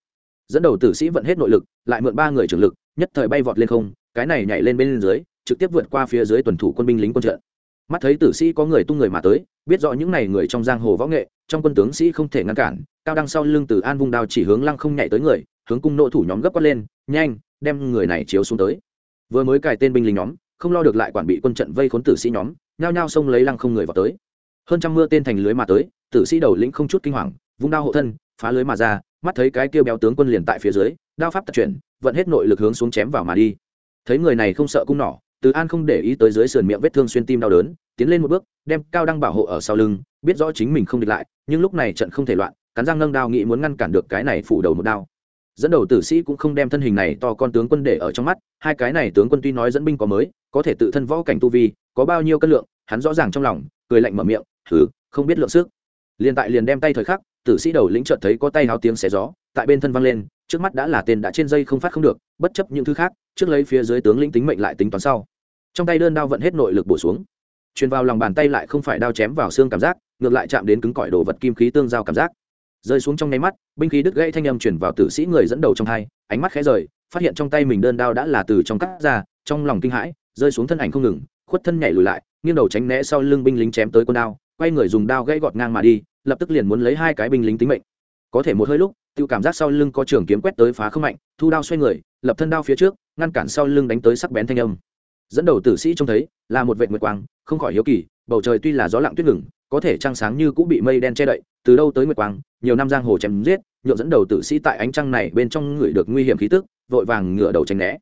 Dẫn đầu tử sĩ vận hết nội lực, lại mượn ba người trưởng lực, nhất thời bay vọt lên không, cái này nhảy lên bên dưới trực tiếp vượt qua phía dưới tuần thủ quân binh lính quân trận. Mắt thấy tử sĩ có người tung người mà tới, biết rõ những này người trong giang hồ võ nghệ, trong quân tướng sĩ không thể ngăn cản, cao đăng sau lưng từ an vung đao chỉ hướng lăng không nhảy tới người, hướng cung nội thủ nhóm gấp quát lên, nhanh, đem người này chiếu xuống tới. Vừa mới cài tên binh lính nhóm, không lo được lại quản bị quân trận vây khốn tử sĩ nhóm, nhao nhao xông lấy lăng không người vào tới. Hơn trăm mưa tên thành lưới mà tới, tử sĩ đầu lĩnh không chút kinh hoàng, vung đao hộ thân, phá lưới mà ra, mắt thấy cái kia béo tướng quân liền tại phía dưới, đao pháp tật chuyển, vận hết nội lực hướng xuống chém vào mà đi. Thấy người này không sợ cung nỏ từ an không để ý tới dưới sườn miệng vết thương xuyên tim đau đớn, tiến lên một bước, đem cao đăng bảo hộ ở sau lưng, biết rõ chính mình không địch lại, nhưng lúc này trận không thể loạn, cắn răng nâng đao nghĩ muốn ngăn cản được cái này phủ đầu một đao. Dẫn đầu tử sĩ cũng không đem thân hình này to con tướng quân để ở trong mắt, hai cái này tướng quân tuy nói dẫn binh có mới, có thể tự thân võ cảnh tu vi, có bao nhiêu cân lượng, hắn rõ ràng trong lòng, cười lạnh mở miệng thử không biết lượng sức. Liền tại liền đem tay thời khắc, tử sĩ đầu lĩnh chợt thấy có tay háo tiếng xé gió, tại bên thân văng lên, trước mắt đã là tên đã trên dây không phát không được, bất chấp những thứ khác, trước lấy phía dưới tướng lĩnh tính mệnh lại tính toán sau trong tay đơn đao vận hết nội lực bổ xuống. Truyền vào lòng bàn tay lại không phải đao chém vào xương cảm giác, ngược lại chạm đến cứng cỏi đồ vật kim khí tương giao cảm giác. Rơi xuống trong nháy mắt, binh khí đứt gãy thanh âm chuyển vào tử sĩ người dẫn đầu trong hai, ánh mắt khẽ rời, phát hiện trong tay mình đơn đao đã là từ trong cắt ra, trong lòng kinh hãi, rơi xuống thân ảnh không ngừng, khuất thân nhảy lùi lại, nghiêng đầu tránh né sau lưng binh lính chém tới con đao, quay người dùng đao gãy gọt ngang mà đi, lập tức liền muốn lấy hai cái binh lính tính mệnh. Có thể một hơi lúc tự cảm giác sau lưng có trường kiếm quét tới phá không mạnh, thu đao xoay người, lập thân đao phía trước, ngăn cản sau lưng đánh tới sắc bén thanh âm dẫn đầu tử sĩ trông thấy, là một vệ nguyệt quang, không khỏi hiếu kỳ, bầu trời tuy là gió lặng tuyết ngừng, có thể trăng sáng như cũng bị mây đen che đậy, từ đâu tới nguyệt quang, nhiều năm giang hồ chém giết nhộn dẫn đầu tử sĩ tại ánh trăng này bên trong người được nguy hiểm khí tức, vội vàng ngửa đầu tránh né.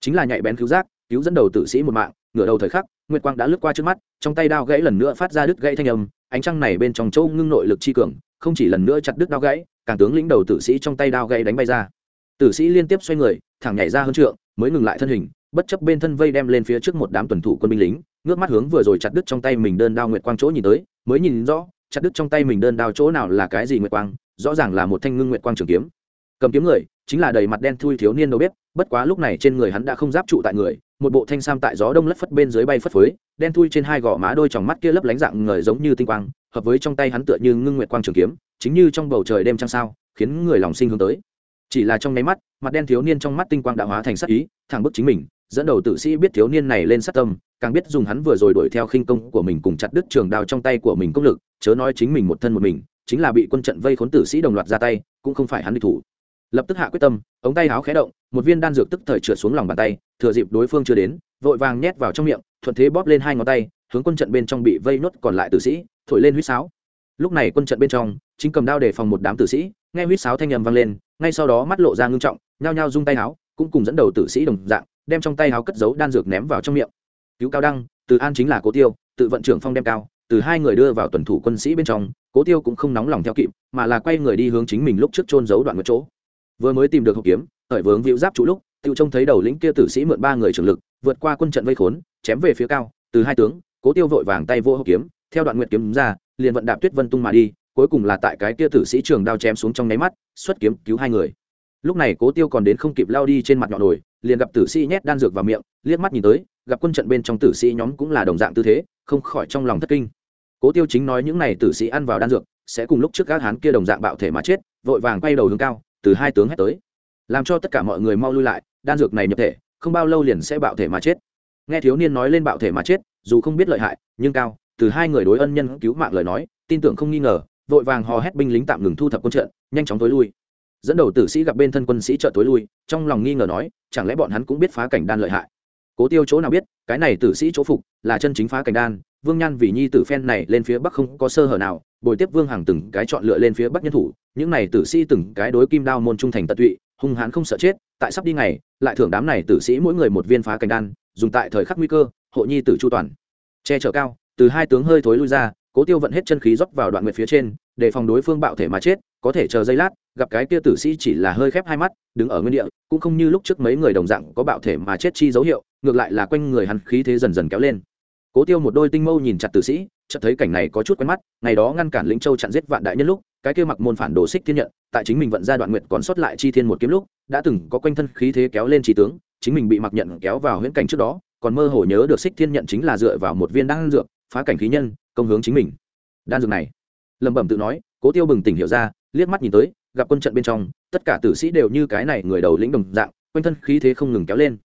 Chính là nhạy bén cứu giác, cứu dẫn đầu tử sĩ một mạng, ngửa đầu thời khắc, nguyệt quang đã lướt qua trước mắt, trong tay đao gãy lần nữa phát ra đứt gãy thanh âm, ánh trăng này bên trong châu ngưng nội lực chi cường, không chỉ lần nữa chặt đứt đao gãy, càng tướng lĩnh đầu tử sĩ trong tay đao gãy đánh bay ra. Tử sĩ liên tiếp xoay người, thẳng nhảy ra hơn trượng, mới ngừng lại thân hình bất chấp bên thân vây đem lên phía trước một đám tuần thủ quân binh lính, ngước mắt hướng vừa rồi chặt đứt trong tay mình đơn đao nguyệt quang chỗ nhìn tới, mới nhìn rõ, chặt đứt trong tay mình đơn đao chỗ nào là cái gì nguyệt quang, rõ ràng là một thanh ngưng nguyệt quang trường kiếm. Cầm kiếm người, chính là đầy mặt đen thui thiếu niên đâu biết bất quá lúc này trên người hắn đã không giáp trụ tại người, một bộ thanh sam tại gió đông lất phất bên dưới bay phất phới, đen thui trên hai gò má đôi tròng mắt kia lấp lánh dạng người giống như tinh quang, hợp với trong tay hắn tựa như ngưng nguyệt quang trường kiếm, chính như trong bầu trời đêm trăng sao, khiến người lòng sinh hướng tới. Chỉ là trong nháy mắt, mặt đen thiếu niên trong mắt tinh quang đã hóa thành sắc ý, thẳng bức chính mình dẫn đầu tử sĩ biết thiếu niên này lên sát tâm, càng biết dùng hắn vừa rồi đuổi theo khinh công của mình cùng chặt đứt trường đao trong tay của mình công lực, chớ nói chính mình một thân một mình, chính là bị quân trận vây khốn tử sĩ đồng loạt ra tay, cũng không phải hắn địch thủ. Lập tức hạ quyết tâm, ống tay áo khé động, một viên đan dược tức thời trượt xuống lòng bàn tay, thừa dịp đối phương chưa đến, vội vàng nhét vào trong miệng, thuận thế bóp lên hai ngón tay, hướng quân trận bên trong bị vây nốt còn lại tử sĩ, thổi lên huýt sáo. Lúc này quân trận bên trong, chính cầm đao để phòng một đám tử sĩ, nghe huýt sáo thanh nhầm vang lên, ngay sau đó mắt lộ ra ngưng trọng, nhao nhao rung tay áo, cũng cùng dẫn đầu tử sĩ đồng dạng đem trong tay háo cất giấu đan dược ném vào trong miệng cứu cao đăng, từ an chính là cố tiêu, tự vận trưởng phong đem cao, từ hai người đưa vào tuần thủ quân sĩ bên trong, cố tiêu cũng không nóng lòng theo kịp, mà là quay người đi hướng chính mình lúc trước trôn giấu đoạn một chỗ vừa mới tìm được hộp kiếm hởi vướng vĩu giáp trụ lúc tự trông thấy đầu lĩnh kia tử sĩ mượn ba người trưởng lực, vượt qua quân trận vây khốn, chém về phía cao, từ hai tướng, cố tiêu vội vàng tay vô hộp kiếm, theo đoạn nguyệt kiếm ra, liền vận đạp tuyết vân tung mà đi, cuối cùng là tại cái kia tử sĩ trường đao chém xuống trong nháy mắt, xuất kiếm cứu hai người lúc này cố tiêu còn đến không kịp lao đi trên mặt nhọn đồi liền gặp tử sĩ nhét đan dược vào miệng, liếc mắt nhìn tới, gặp quân trận bên trong tử sĩ nhóm cũng là đồng dạng tư thế, không khỏi trong lòng thất kinh. Cố tiêu chính nói những n à y tử sĩ ăn vào đan dược, sẽ cùng lúc trước các hán kia đồng dạng bạo thể mà chết, vội vàng quay đầu hướng cao, từ hai tướng hét tới. Làm cho tất cả mọi người mau lui lại, đan dược này nhập thể, không bao lâu liền sẽ bạo thể mà chết. Nghe thiếu niên nói lên bạo thể mà chết, dù không biết lợi hại, nhưng cao, từ hai người đối ân nhân cứu mạng lời nói, tin tưởng không nghi ngờ, vội vàng hò hét binh lính tạm ngừng thu thập quân trận, nhanh chóng tối lui dẫn đầu tử sĩ gặp bên thân quân sĩ trợ tối lui, trong lòng nghi ngờ nói, chẳng lẽ bọn hắn cũng biết phá cảnh đan lợi hại? Cố tiêu chỗ nào biết, cái này tử sĩ chỗ phục là chân chính phá cảnh đan, vương nhan vì nhi tử phen này lên phía bắc không có sơ hở nào, bồi tiếp vương hàng từng cái chọn lựa lên phía bắc nhân thủ, những này tử sĩ từng cái đối kim đao môn trung thành tận tụy, hung hãn không sợ chết, tại sắp đi ngày, lại thưởng đám này tử sĩ mỗi người một viên phá cảnh đan, dùng tại thời khắc nguy cơ, hộ nhi tử chu toàn. Che chở cao, từ hai tướng hơi thối lui ra, cố tiêu vận hết chân khí dốc vào đoạn nguyệt phía trên để phòng đối phương bạo thể mà chết, có thể chờ giây lát gặp cái kia tử sĩ chỉ là hơi khép hai mắt, đứng ở nguyên địa, cũng không như lúc trước mấy người đồng dạng có bạo thể mà chết chi dấu hiệu, ngược lại là quanh người hắn khí thế dần dần kéo lên. Cố tiêu một đôi tinh mâu nhìn chặt tử sĩ, chợt thấy cảnh này có chút quen mắt, ngày đó ngăn cản lĩnh châu chặn giết vạn đại nhân lúc, cái kia mặc môn phản đồ xích thiên nhận, tại chính mình vận ra đoạn nguyện còn sót lại chi thiên một kiếm lúc, đã từng có quanh thân khí thế kéo lên trí tướng, chính mình bị mặc nhận kéo vào huyễn cảnh trước đó, còn mơ hồ nhớ được xích thiên nhận chính là dựa vào một viên đan dược, phá cảnh khí nhân, công hướng chính mình. Đan dược này lẩm bẩm tự nói, cố tiêu bừng tỉnh hiểu ra, liếc mắt nhìn tới gặp quân trận bên trong, tất cả tử sĩ đều như cái này người đầu lĩnh đồng dạng, quanh thân khí thế không ngừng kéo lên.